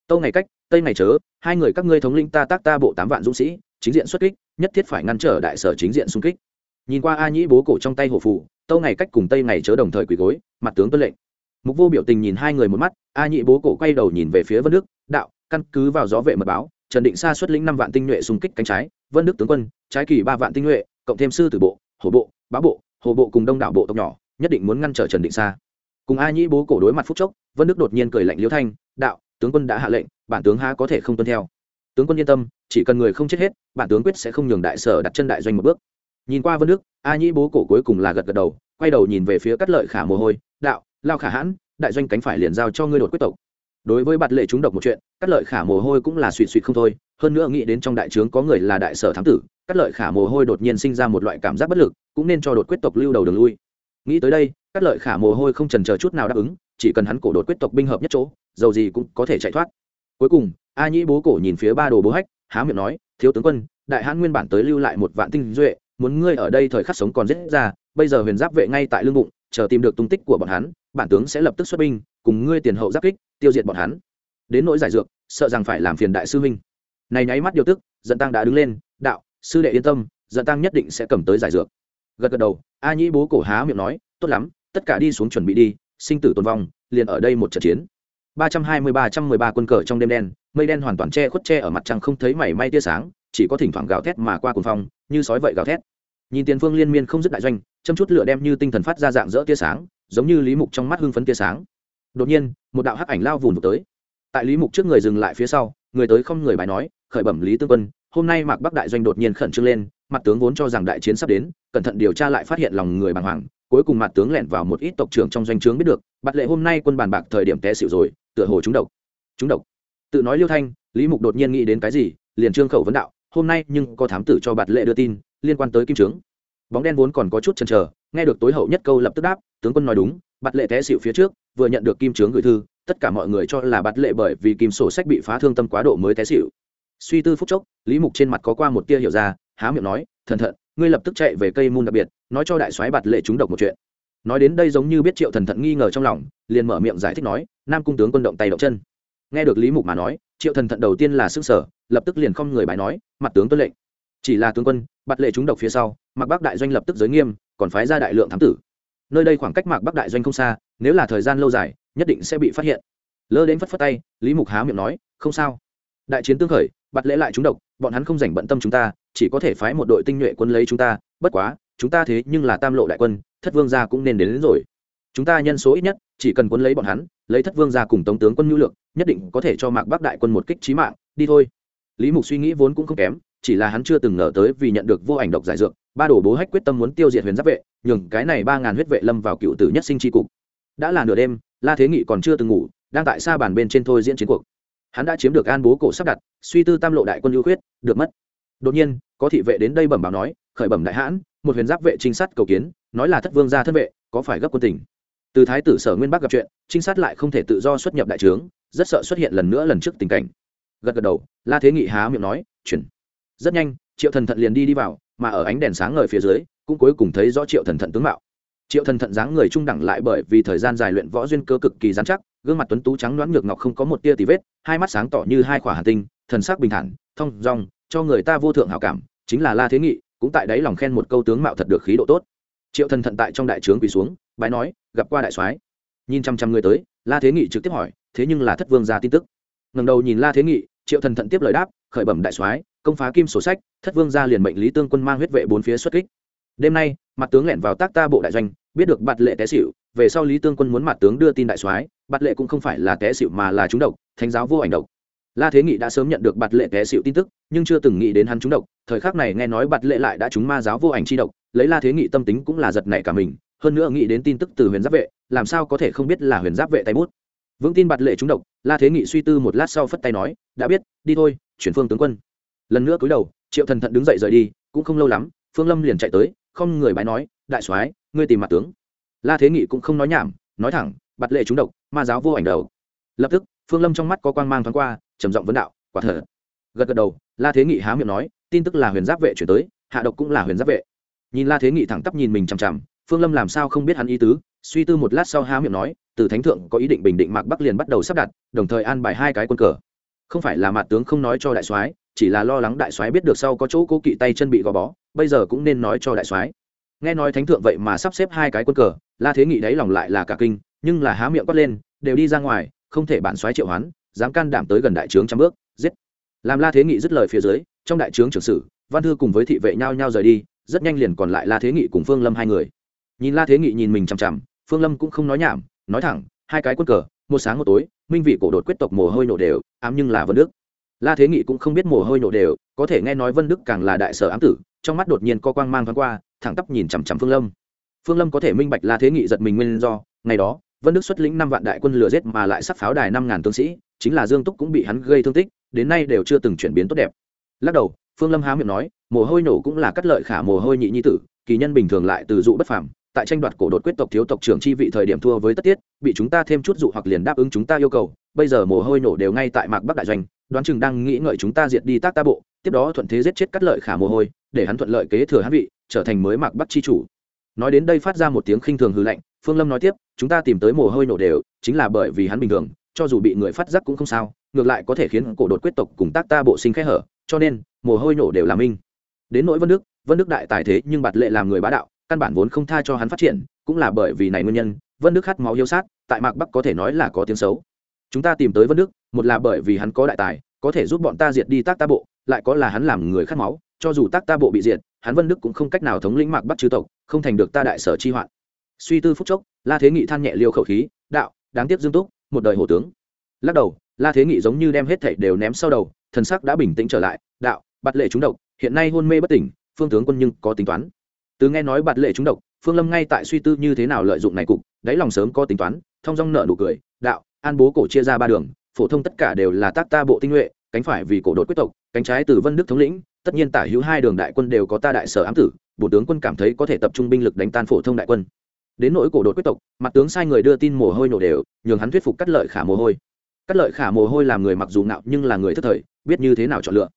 tâu ngày cách, tây ngày chớ, hai người các ngươi thống lĩnh ta tác ta bộ tám vạn dũng sĩ, chính diện xuất kích, nhất thiết phải ngăn trở đại sở chính diện xung kích. Nhìn qua a nhĩ bố cổ trong tay hổ phụ tâu ngày cách cùng tây ngày chớ đồng thời quỳ gối, mặt tướng tuân lệnh. Mục vô biểu tình nhìn hai người một mắt, a Nhĩ bố cổ quay đầu nhìn về phía vân đức, đạo, căn cứ vào gió vệ mật báo, trần định sa xuất lĩnh năm vạn tinh nhuệ xung kích cánh trái, vân đức tướng quân, trái kỳ ba vạn tinh nhuệ, cộng thêm sư tử bộ, hổ bộ, bá bộ hồ bộ cùng đông đảo bộ tộc nhỏ, nhất định muốn ngăn trở trần định sa. Cùng a nhĩ bố cổ đối mặt phúc chốc, vân đức đột nhiên cười lạnh liễu thanh, đạo tướng quân đã hạ lệnh, bản tướng ha có thể không tuân theo. Tướng quân yên tâm, chỉ cần người không chết hết, bản tướng quyết sẽ không nhường đại sở đặt chân đại doanh một bước. Nhìn qua vân đức, a nhĩ bố cổ cuối cùng là gật gật đầu, quay đầu nhìn về phía cắt lợi khả mồ hôi, đạo, lao khả hãn, đại doanh cánh phải liền giao cho ngươi đột quyết tộc. Đối với bạt lệ chúng độc một chuyện cắt lợi khả mồ hôi cũng là suỵ suỵ không thôi, hơn nữa nghĩ đến trong đại trướng có người là đại sở thám tử cắt lợi khả mồ hôi đột nhiên sinh ra một loại cảm giác bất lực, cũng nên cho đột quyết tộc lưu đầu đường lui. Nghĩ tới đây cắt lợi khả mồ hôi không trần chờ chút nào đáp ứng chỉ cần hắn cổ đột quyết tộc binh hợp nhất chỗ, dầu gì cũng có thể chạy thoát. Cuối cùng, a nhĩ bố cổ nhìn phía ba đồ bố hách, há miệng nói, thiếu tướng quân, đại hãn nguyên bản tới lưu lại một vạn tinh duệ, muốn ngươi ở đây thời khắc sống còn giết ra, bây giờ huyền giáp vệ ngay tại lương bụng, chờ tìm được tung tích của bọn hắn, bản tướng sẽ lập tức xuất binh, cùng ngươi tiền hậu giáp kích, tiêu diệt bọn hắn. Đến nỗi giải dược, sợ rằng phải làm phiền đại sư huynh. Này nháy mắt điều tức dẫn tăng đã đứng lên, đạo, sư đệ yên tâm dẫn tăng nhất định sẽ cầm tới giải dược. Gật gật đầu, a nhĩ bố cổ há miệng nói, tốt lắm, tất cả đi xuống chuẩn bị đi sinh tử tồn vong, liền ở đây một trận chiến. Ba trăm hai mươi ba trăm mười ba quân cờ trong đêm đen, mây đen hoàn toàn che khuất che ở mặt trăng không thấy mảy may tia sáng, chỉ có thỉnh thoảng gào thét mà qua cuồng phong, như sói vậy gào thét. Nhìn tiền phương liên miên không dứt đại doanh, châm chút lửa đem như tinh thần phát ra dạng dỡ tia sáng, giống như lý mục trong mắt hưng phấn tia sáng. Đột nhiên, một đạo hắc ảnh lao vùn vụt tới. Tại lý mục trước người dừng lại phía sau, người tới không người bài nói, khởi bẩm lý tương quân, hôm nay mạc bắc đại doanh đột nhiên khẩn trương lên, mặt tướng vốn cho rằng đại chiến sắp đến, cẩn thận điều tra lại phát hiện lòng người bàng hoàng cuối cùng mặt tướng lẻn vào một ít tộc trưởng trong doanh trướng biết được, bạt lệ hôm nay quân bàn bạc thời điểm té xỉu rồi, tựa hồ chúng độc. Chúng độc. Tự nói liêu thanh, lý mục đột nhiên nghĩ đến cái gì, liền trương khẩu vấn đạo, hôm nay nhưng có thám tử cho bạt lệ đưa tin, liên quan tới kim trướng. Bóng đen vốn còn có chút chần chờ, nghe được tối hậu nhất câu lập tức đáp, tướng quân nói đúng, bạt lệ té xịu phía trước, vừa nhận được kim trướng gửi thư, tất cả mọi người cho là bạt lệ bởi vì kim sổ sách bị phá thương tâm quá độ mới té xịu suy tư phúc chốc, lý mục trên mặt có qua một tia hiểu ra, há miệng nói, thần thận ngươi lập tức chạy về cây môn đặc biệt, nói cho đại soái bạt lệ chúng độc một chuyện. Nói đến đây giống như biết triệu thần thận nghi ngờ trong lòng, liền mở miệng giải thích nói, nam cung tướng quân động tay động chân. Nghe được lý mục mà nói, triệu thần thận đầu tiên là sức sở lập tức liền không người bài nói, mặt tướng tuân lệnh. Chỉ là tướng quân, bạt lệ chúng độc phía sau mặc bắc đại doanh lập tức giới nghiêm, còn phái ra đại lượng thám tử. Nơi đây khoảng cách mạc bắc đại doanh không xa, nếu là thời gian lâu dài, nhất định sẽ bị phát hiện. Lơ đến phất phất tay, lý mục há miệng nói, không sao. Đại chiến tương khởi bắt lễ lại chúng độc bọn hắn không dành bận tâm chúng ta chỉ có thể phái một đội tinh nhuệ quân lấy chúng ta bất quá chúng ta thế nhưng là tam lộ đại quân thất vương gia cũng nên đến, đến rồi. Chúng ta nhân số ít nhất chỉ cần quân lấy bọn hắn lấy thất vương gia cùng tống tướng quân nhu lượng nhất định có thể cho mạc bắc đại quân một kích trí mạng đi thôi. Lý mục suy nghĩ vốn cũng không kém chỉ là hắn chưa từng ngờ tới vì nhận được vô ảnh độc giải dược ba đổ bố hách quyết tâm muốn tiêu diệt huyền giáp vệ nhường cái này ba ngàn huyết vệ lâm vào cựu tử nhất sinh tri cục. Đã là nửa đêm la thế nghị còn chưa từng ngủ đang tại xa bàn bên trên thôi diễn chiến cuộc. Hắn đã chiếm được an bố cổ sắp đặt suy tư tam lộ đại quân ưu khuyết, được mất. Đột nhiên, có thị vệ đến đây bẩm báo nói, khởi bẩm đại hãn, một huyền giáp vệ trinh sát cầu kiến, nói là thất vương gia thân vệ, có phải gấp quân tình? Từ thái tử sở nguyên bắc gặp chuyện, trinh sát lại không thể tự do xuất nhập đại trướng, rất sợ xuất hiện lần nữa lần trước tình cảnh. Gật gật đầu, la thế nghị há miệng nói, chuyển. Rất nhanh, triệu thần thận liền đi đi vào, mà ở ánh đèn sáng ngời phía dưới, cũng cuối cùng thấy rõ triệu thần thận tướng mạo. Triệu thần thận dáng người trung đẳng lại bởi vì thời gian dài luyện võ duyên cơ cực kỳ dán chắc, gương mặt tuấn tú trắng loãng ngược ngọc không có một tia tì vết, hai mắt sáng tỏ như hai khỏa hà tinh thần sắc bình thản, thong dong, cho người ta vô thượng hảo cảm, chính là la thế nghị, cũng tại đấy lòng khen một câu tướng mạo thật được khí độ tốt. Triệu thần thận tại trong đại trướng quỳ xuống, bái nói, gặp qua đại soái. Nhìn chăm chăm người tới, la thế nghị trực tiếp hỏi, thế nhưng là thất vương ra tin tức. Ngầm đầu nhìn la thế nghị, triệu thần thận tiếp lời đáp, khởi bẩm đại soái, công phá kim sổ sách, thất vương ra liền mệnh lý tương quân mang huyết vệ bốn phía xuất kích. Đêm nay, mặt tướng lẻn vào tác ta bộ đại doanh, biết được bạt lệ té xỉu, về sau lý tương quân muốn mặt tướng đưa tin đại soái, bạt lệ cũng không phải là té xỉu mà là trúng độc, thánh giáo vô ảnh độc la thế nghị đã sớm nhận được bạt lệ té xịu tin tức, nhưng chưa từng nghĩ đến hắn trúng độc. Thời khắc này nghe nói bạt lệ lại đã trúng ma giáo vô ảnh chi độc, lấy la thế nghị tâm tính cũng là giật nảy cả mình. Hơn nữa nghĩ đến tin tức từ huyền giáp vệ, làm sao có thể không biết là huyền giáp vệ tay bút. Vững tin bạt lệ trúng độc, la thế nghị suy tư một lát sau phất tay nói, đã biết, đi thôi, chuyển phương tướng quân. Lần nữa cúi đầu, triệu thần thận đứng dậy rời đi, cũng không lâu lắm, phương lâm liền chạy tới, không người bái nói, đại soái, ngươi tìm mặt tướng. La thế nghị cũng không nói nhảm, nói thẳng, bạt lệ trúng độc, ma giáo vô ảnh đầu. Lập tức, phương lâm trong mắt có quang mang thoáng qua trầm giọng vấn đạo, quả thở gật gật đầu, la thế nghị há miệng nói, tin tức là huyền giáp vệ chuyển tới, hạ độc cũng là huyền giáp vệ. Nhìn la thế nghị thẳng tắp nhìn mình chằm chằm, phương lâm làm sao không biết hắn ý tứ, suy tư một lát sau há miệng nói, từ thánh thượng có ý định bình định mạc bắc liền bắt đầu sắp đặt, đồng thời an bài hai cái quân cờ. Không phải là mặt tướng không nói cho đại soái, chỉ là lo lắng đại soái biết được sau có chỗ cố kỵ tay chân bị gò bó, bây giờ cũng nên nói cho đại soái. Nghe nói thánh thượng vậy mà sắp xếp hai cái quân cờ, la thế nghị đáy lòng lại là cả kinh, nhưng là há miệng quát lên, đều đi ra ngoài, không thể bản soái triệu hoán dám can đảm tới gần đại trướng trăm bước, giết. Làm la thế nghị dứt lời phía dưới, trong đại trướng trưởng sử, văn thư cùng với thị vệ nhau nhau rời đi, rất nhanh liền còn lại la thế nghị cùng phương lâm hai người. Nhìn la thế nghị nhìn mình chằm chằm, phương lâm cũng không nói nhảm, nói thẳng, hai cái quân cờ, một sáng một tối, minh vị cổ đột quyết tộc mồ hôi nổ đều, ám nhưng là vân đức. La thế nghị cũng không biết mồ hôi nổ đều, có thể nghe nói vân đức càng là đại sở ám tử, trong mắt đột nhiên có quang mang thoáng qua, thẳng tắp nhìn chằm chằm phương lâm. Phương lâm có thể minh bạch la thế nghị giật mình nguyên do, ngày đó, vân đức xuất lĩnh năm vạn đại quân lừa giết mà lại sắc pháo đài năm ngàn tướng sĩ chính là dương túc cũng bị hắn gây thương tích, đến nay đều chưa từng chuyển biến tốt đẹp. Lắc đầu, phương lâm há miệng nói, mồ hôi nổ cũng là cắt lợi khả mồ hôi nhị nhi tử, kỳ nhân bình thường lại từ dụ bất phàm, tại tranh đoạt cổ đột quyết tộc thiếu tộc trưởng chi vị thời điểm thua với tất tiết, bị chúng ta thêm chút dụ hoặc liền đáp ứng chúng ta yêu cầu, bây giờ mồ hôi nổ đều ngay tại mạc bắc đại doanh, đoán chừng đang nghĩ ngợi chúng ta diệt đi tác ta bộ, tiếp đó thuận thế giết chết cắt lợi khả mồ hôi, để hắn thuận lợi kế thừa hắn vị, trở thành mới mạc bắc chi chủ. Nói đến đây phát ra một tiếng khinh thường hư lạnh, phương lâm nói tiếp, chúng ta tìm tới mồ hôi nổ đều, chính là bởi vì hắn bình thường cho dù bị người phát giác cũng không sao, ngược lại có thể khiến cổ đột quyết tộc cùng tác ta bộ sinh khẽ hở, cho nên, mồ hôi nổ đều là minh. Đến nỗi vân đức vân đức đại tài thế nhưng bạt lệ làm người bá đạo, căn bản vốn không tha cho hắn phát triển, cũng là bởi vì này nguyên nhân, vân đức khát máu yêu sát, tại mạc bắc có thể nói là có tiếng xấu. Chúng ta tìm tới vân đức, một là bởi vì hắn có đại tài, có thể giúp bọn ta diệt đi tác ta bộ, lại có là hắn làm người khát máu, cho dù tác ta bộ bị diệt, hắn vân đức cũng không cách nào thống lĩnh mạc bắc chư tộc, không thành được ta đại sở chi hoạn. Suy tư phúc chốc, la thế nghị than nhẹ liêu khẩu khí, đạo, đáng tiếc dương túc một đời hổ tướng. Lắc đầu, la thế nghị giống như đem hết thảy đều ném sau đầu, thần sắc đã bình tĩnh trở lại, đạo, bạt lệ trúng độc, hiện nay hôn mê bất tỉnh, phương tướng quân nhưng có tính toán. Từ nghe nói bạt lệ trúng độc, phương lâm ngay tại suy tư như thế nào lợi dụng này cục, đáy lòng sớm có tính toán thông dong nợ nụ cười, đạo, an bố cổ chia ra ba đường, phổ thông tất cả đều là tác ta bộ tinh nhuệ, cánh phải vì cổ đột quyết tộc, cánh trái từ vân đức thống lĩnh, tất nhiên tả hữu hai đường đại quân đều có ta đại sở ám tử bộ tướng quân cảm thấy có thể tập trung binh lực đánh tan phổ thông đại quân đến nỗi cổ đột quyết tộc, mặt tướng sai người đưa tin mồ hôi nổ đều, nhường hắn thuyết phục cắt lợi khả mồ hôi. Cắt lợi khả mồ hôi làm người mặc dù ngạo nhưng là người thất thời, biết như thế nào chọn lựa.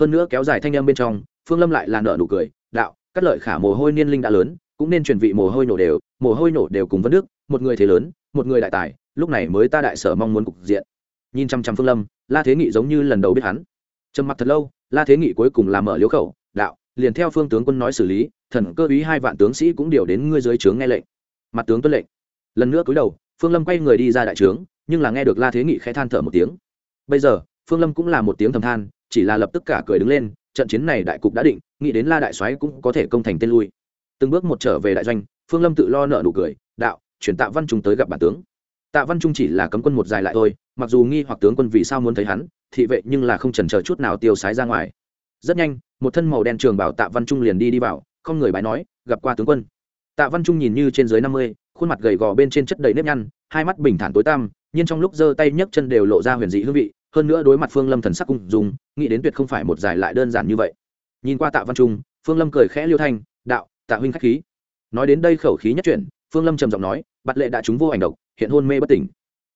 Hơn nữa kéo dài thanh em bên trong, phương lâm lại là nợ nụ cười, đạo, cắt lợi khả mồ hôi niên linh đã lớn, cũng nên chuyển vị mồ hôi nổ đều, mồ hôi nổ đều cùng vân đức, một người thế lớn, một người đại tài, lúc này mới ta đại sở mong muốn cục diện. Nhìn chăm chăm phương lâm, la thế nghị giống như lần đầu biết hắn. Trầm mặc thật lâu, la thế nghị cuối cùng làm mở liếu khẩu, đạo, liền theo phương tướng quân nói xử lý, thần cơ ý hai vạn tướng sĩ cũng điều đến ngươi dưới trướng nghe lệnh mặt tướng tuân lệnh. Lần nữa cúi đầu, phương lâm quay người đi ra đại trướng, nhưng là nghe được la thế nghị khẽ than thở một tiếng. Bây giờ, phương lâm cũng là một tiếng thầm than, chỉ là lập tức cả cười đứng lên, trận chiến này đại cục đã định, nghĩ đến la đại soái cũng có thể công thành tên lui. Từng bước một trở về đại doanh, phương lâm tự lo nợ nụ cười, đạo, chuyển tạ văn trung tới gặp bản tướng. Tạ văn trung chỉ là cấm quân một dài lại thôi, mặc dù nghi hoặc tướng quân vì sao muốn thấy hắn, thị vệ nhưng là không chần chờ chút nào tiêu sái ra ngoài. Rất nhanh, một thân màu đen trường bảo tạ văn trung liền đi đi vào, không người bái nói, gặp qua tướng quân tạ văn trung nhìn như trên dưới năm mươi, khuôn mặt gầy gò bên trên chất đầy nếp nhăn, hai mắt bình thản tối tăm, nhưng trong lúc giơ tay nhấc chân đều lộ ra huyền dị hương vị, hơn nữa đối mặt phương lâm thần sắc cung dùng nghĩ đến tuyệt không phải một giải lại đơn giản như vậy. Nhìn qua tạ văn trung, phương lâm cười khẽ liêu thanh, đạo, tạ huynh khách khí. Nói đến đây khẩu khí nhất chuyển, phương lâm trầm giọng nói, bạt lệ đã trúng vô ảnh độc, hiện hôn mê bất tỉnh.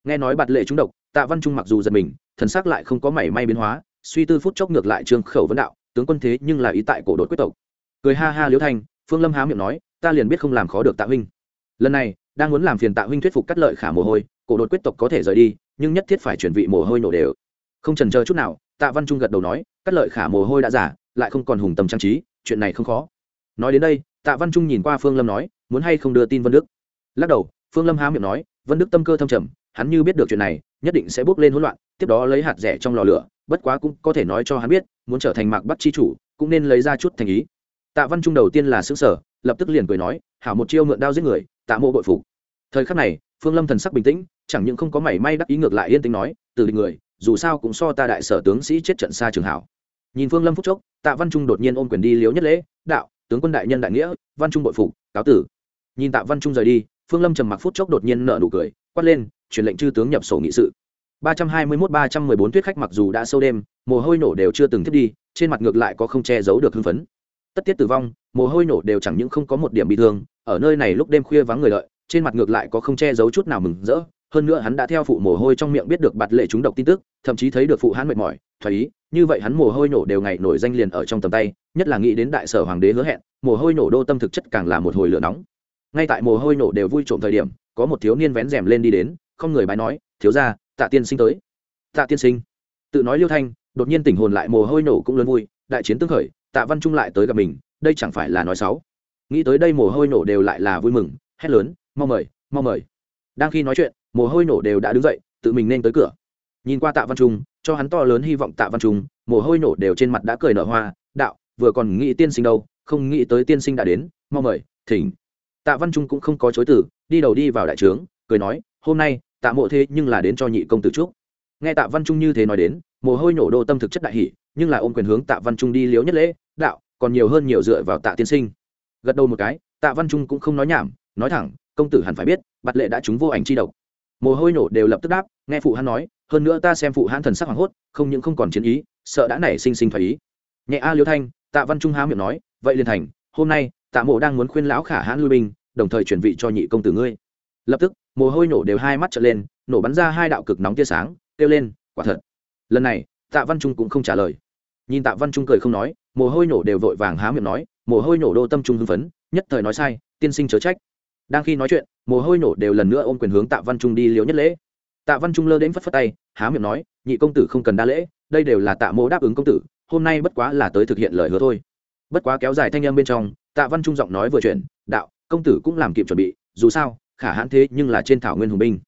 Nghe nói bạt lệ trúng độc, tạ văn trung mặc dù giật mình, thần sắc lại không có mảy may biến hóa, suy tư phút chốc ngược lại trương khẩu vấn đạo, tướng quân thế nhưng là ý tại cổ đột quyết tộc. Cười ha ha liêu thanh, phương lâm há miệng nói ta liền biết không làm khó được tạ huynh. Lần này, đang muốn làm phiền tạ huynh thuyết phục cắt lợi khả mồ hôi, cổ đột quyết tộc có thể rời đi, nhưng nhất thiết phải chuyển vị mồ hôi nổ đều. Không trần chờ chút nào, tạ văn trung gật đầu nói, cắt lợi khả mồ hôi đã giả, lại không còn hùng tầm trang trí, chuyện này không khó. Nói đến đây, tạ văn trung nhìn qua phương lâm nói, muốn hay không đưa tin vân đức? Lắc đầu, phương lâm há miệng nói, vân đức tâm cơ thâm trầm, hắn như biết được chuyện này, nhất định sẽ bước lên hỗn loạn, tiếp đó lấy hạt rẻ trong lò lửa, bất quá cũng có thể nói cho hắn biết, muốn trở thành mạc bắt chi chủ, cũng nên lấy ra chút thành ý tạ văn trung đầu tiên là xứ sở lập tức liền cười nói, hảo một chiêu mượn đao giết người, tạ mộ bội phục. Thời khắc này, phương lâm thần sắc bình tĩnh, chẳng những không có mảy may đắc ý ngược lại yên tĩnh nói, từ địch người, dù sao cũng so ta đại sở tướng sĩ chết trận xa trường hảo. Nhìn phương lâm phúc chốc, tạ văn trung đột nhiên ôm quyền đi liếu nhất lễ, đạo, tướng quân đại nhân đại nghĩa, văn trung bội phục, cáo tử. Nhìn tạ văn trung rời đi, phương lâm trầm mặc phút chốc đột nhiên nở nụ cười, quát lên, truyền lệnh chư tướng nhập sổ nghị sự. ba trăm hai mươi mốt ba trăm mười bốn tuyết khách mặc dù đã sâu đêm, mồ hôi nổ đều chưa từng thiết đi, trên mặt ngược lại có không che giấu được hưng phấn tất tiết tử vong, mồ hôi nổ đều chẳng những không có một điểm bị thương, ở nơi này lúc đêm khuya vắng người lợi trên mặt ngược lại có không che giấu chút nào mừng rỡ, hơn nữa hắn đã theo phụ mồ hôi trong miệng biết được bạt lệ chúng độc tin tức, thậm chí thấy được phụ hắn mệt mỏi, thoải ý, như vậy hắn mồ hôi nổ đều ngày nổi danh liền ở trong tầm tay, nhất là nghĩ đến đại sở hoàng đế hứa hẹn, mồ hôi nổ đô tâm thực chất càng là một hồi lửa nóng. Ngay tại mồ hôi nổ đều vui trộm thời điểm, có một thiếu niên vén rèm lên đi đến, không người bái nói, thiếu ra tạ tiên sinh tới. Tạ tiên sinh. Tự nói liêu thanh, đột nhiên tỉnh hồn lại mồ hôi nổ cũng lớn vui, đại chiến tương khởi tạ văn trung lại tới gặp mình, đây chẳng phải là nói xấu. Nghĩ tới đây mồ hôi nổ đều lại là vui mừng, hét lớn, mau mời mau mời. Đang khi nói chuyện, mồ hôi nổ đều đã đứng dậy, tự mình nên tới cửa. Nhìn qua tạ văn trung, cho hắn to lớn hy vọng tạ văn trung, mồ hôi nổ đều trên mặt đã cười nở hoa, đạo, vừa còn nghĩ tiên sinh đâu, không nghĩ tới tiên sinh đã đến, mau mời, thỉnh. Tạ văn trung cũng không có chối từ, đi đầu đi vào đại trướng, cười nói, hôm nay, tạ mộ thế nhưng là đến cho nhị công tử trúc nghe tạ văn trung như thế nói đến, mồ hôi nổ đô tâm thực chất đại hỷ nhưng là ôm quyền hướng tạ văn trung đi liếu nhất lễ, đạo, còn nhiều hơn nhiều dựa vào tạ tiên sinh. Gật đầu một cái, tạ văn trung cũng không nói nhảm, nói thẳng, công tử hẳn phải biết, bạt lệ đã trúng vô ảnh chi độc. Mồ hôi nổ đều lập tức đáp, nghe phụ hắn nói, hơn nữa ta xem phụ hắn thần sắc hoảng hốt, không những không còn chiến ý, sợ đã nảy sinh sinh phải ý. Nhẹ a liêu thanh, tạ văn trung há miệng nói, vậy liền thành, hôm nay, tạ mộ đang muốn khuyên lão khả hãn lui binh, đồng thời chuyển vị cho nhị công tử ngươi. Lập tức, mồ hôi nổ đều hai mắt trở lên, nổ bắn ra hai đạo cực nóng tia sáng, kêu lên, quả thật. Lần này, tạ văn trung cũng không trả lời nhìn tạ văn trung cười không nói, mồ hôi nổ đều vội vàng há miệng nói, mồ hôi nổ đô tâm trung hưng phấn, nhất thời nói sai, tiên sinh chớ trách. Đang khi nói chuyện, mồ hôi nổ đều lần nữa ôm quyền hướng tạ văn trung đi liếu nhất lễ. Tạ văn trung lơ đến phất phất tay, há miệng nói, nhị công tử không cần đa lễ, đây đều là tạ mô đáp ứng công tử, hôm nay bất quá là tới thực hiện lời hứa thôi. Bất quá kéo dài thanh âm bên trong, tạ văn trung giọng nói vừa chuyển, đạo, công tử cũng làm kịp chuẩn bị, dù sao, khả hãn thế nhưng là trên thảo nguyên hùng binh.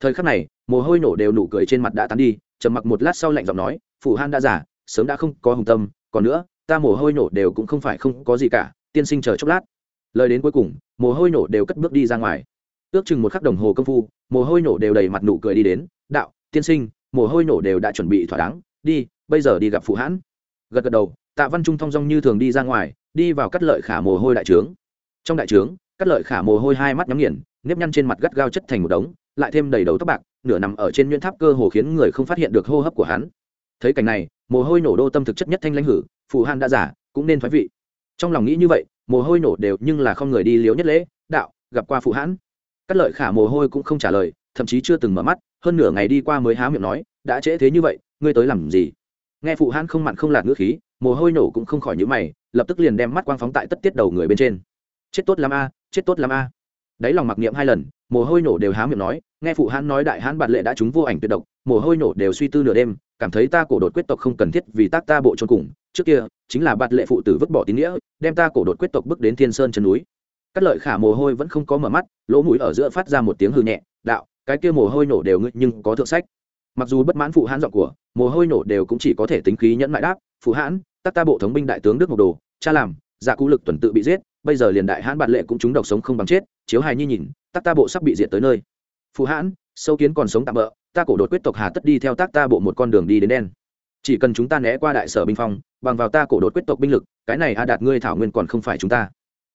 Thời khắc này, mồ hôi nổ đều nụ cười trên mặt đã tán đi, trầm mặc một lát sau lạnh giọng nói, phủ han đã giả sớm đã không có hùng tâm, còn nữa, ta mồ hôi nổ đều cũng không phải không có gì cả, tiên sinh chờ chốc lát. Lời đến cuối cùng, mồ hôi nổ đều cất bước đi ra ngoài. Ước chừng một khắc đồng hồ công phu, mồ hôi nổ đều đầy mặt nụ cười đi đến, đạo, tiên sinh, mồ hôi nổ đều đã chuẩn bị thỏa đáng, đi, bây giờ đi gặp phụ hãn. Gật gật đầu, tạ văn trung thong dong như thường đi ra ngoài, đi vào cắt lợi khả mồ hôi đại trướng. Trong đại trướng, cắt lợi khả mồ hôi hai mắt nhắm nghiền, nếp nhăn trên mặt gắt gao chất thành một đống, lại thêm đầy đầu tóc bạc, nửa nằm ở trên nhuyễn tháp cơ hồ khiến người không phát hiện được hô hấp của hắn. Thấy cảnh này mồ hôi nổ đô tâm thực chất nhất thanh lãnh hử phụ hàn đã giả, cũng nên thoái vị. Trong lòng nghĩ như vậy, mồ hôi nổ đều nhưng là không người đi liếu nhất lễ, đạo, gặp qua phụ hãn. Cắt lợi khả mồ hôi cũng không trả lời, thậm chí chưa từng mở mắt, hơn nửa ngày đi qua mới há miệng nói, đã trễ thế như vậy, ngươi tới làm gì? Nghe phụ hãn không mặn không lạt ngữ khí, mồ hôi nổ cũng không khỏi nhữ mày, lập tức liền đem mắt quang phóng tại tất tiết đầu người bên trên. Chết tốt lắm a, chết tốt lắm a. Đáy lòng mặc niệm hai lần, mồ hôi nổ đều há miệng nói, nghe phụ hãn nói đại hãn bạt lệ đã trúng vô ảnh tuyệt độc, mồ hôi nổ đều suy tư nửa đêm cảm thấy ta cổ đột quyết tộc không cần thiết vì tác ta bộ trôn cùng, trước kia, chính là bạt lệ phụ tử vứt bỏ tín nghĩa, đem ta cổ đột quyết tộc bước đến thiên sơn chân núi. Cắt lợi khả mồ hôi vẫn không có mở mắt, lỗ mũi ở giữa phát ra một tiếng hư nhẹ, đạo, cái kia mồ hôi nổ đều ngự nhưng có thượng sách. Mặc dù bất mãn phụ hãn giọng của, mồ hôi nổ đều cũng chỉ có thể tính khí nhẫn mại đáp, phụ hãn, tác ta bộ thống binh đại tướng đức một đồ, cha làm dạ cũ lực tuần tự bị giết, bây giờ liền đại hãn bạn lệ cũng chúng độc sống không bằng chết, chiếu hài nhi nhìn tắc ta bộ sắp bị diệt tới nơi. Phụ hãn, sâu kiến còn sống tạm bỡ ta cổ đột quyết tộc hà tất đi theo tác ta bộ một con đường đi đến đen. Chỉ cần chúng ta né qua đại sở binh phong, bằng vào ta cổ đột quyết tộc binh lực, cái này a đạt ngươi thảo nguyên còn không phải chúng ta.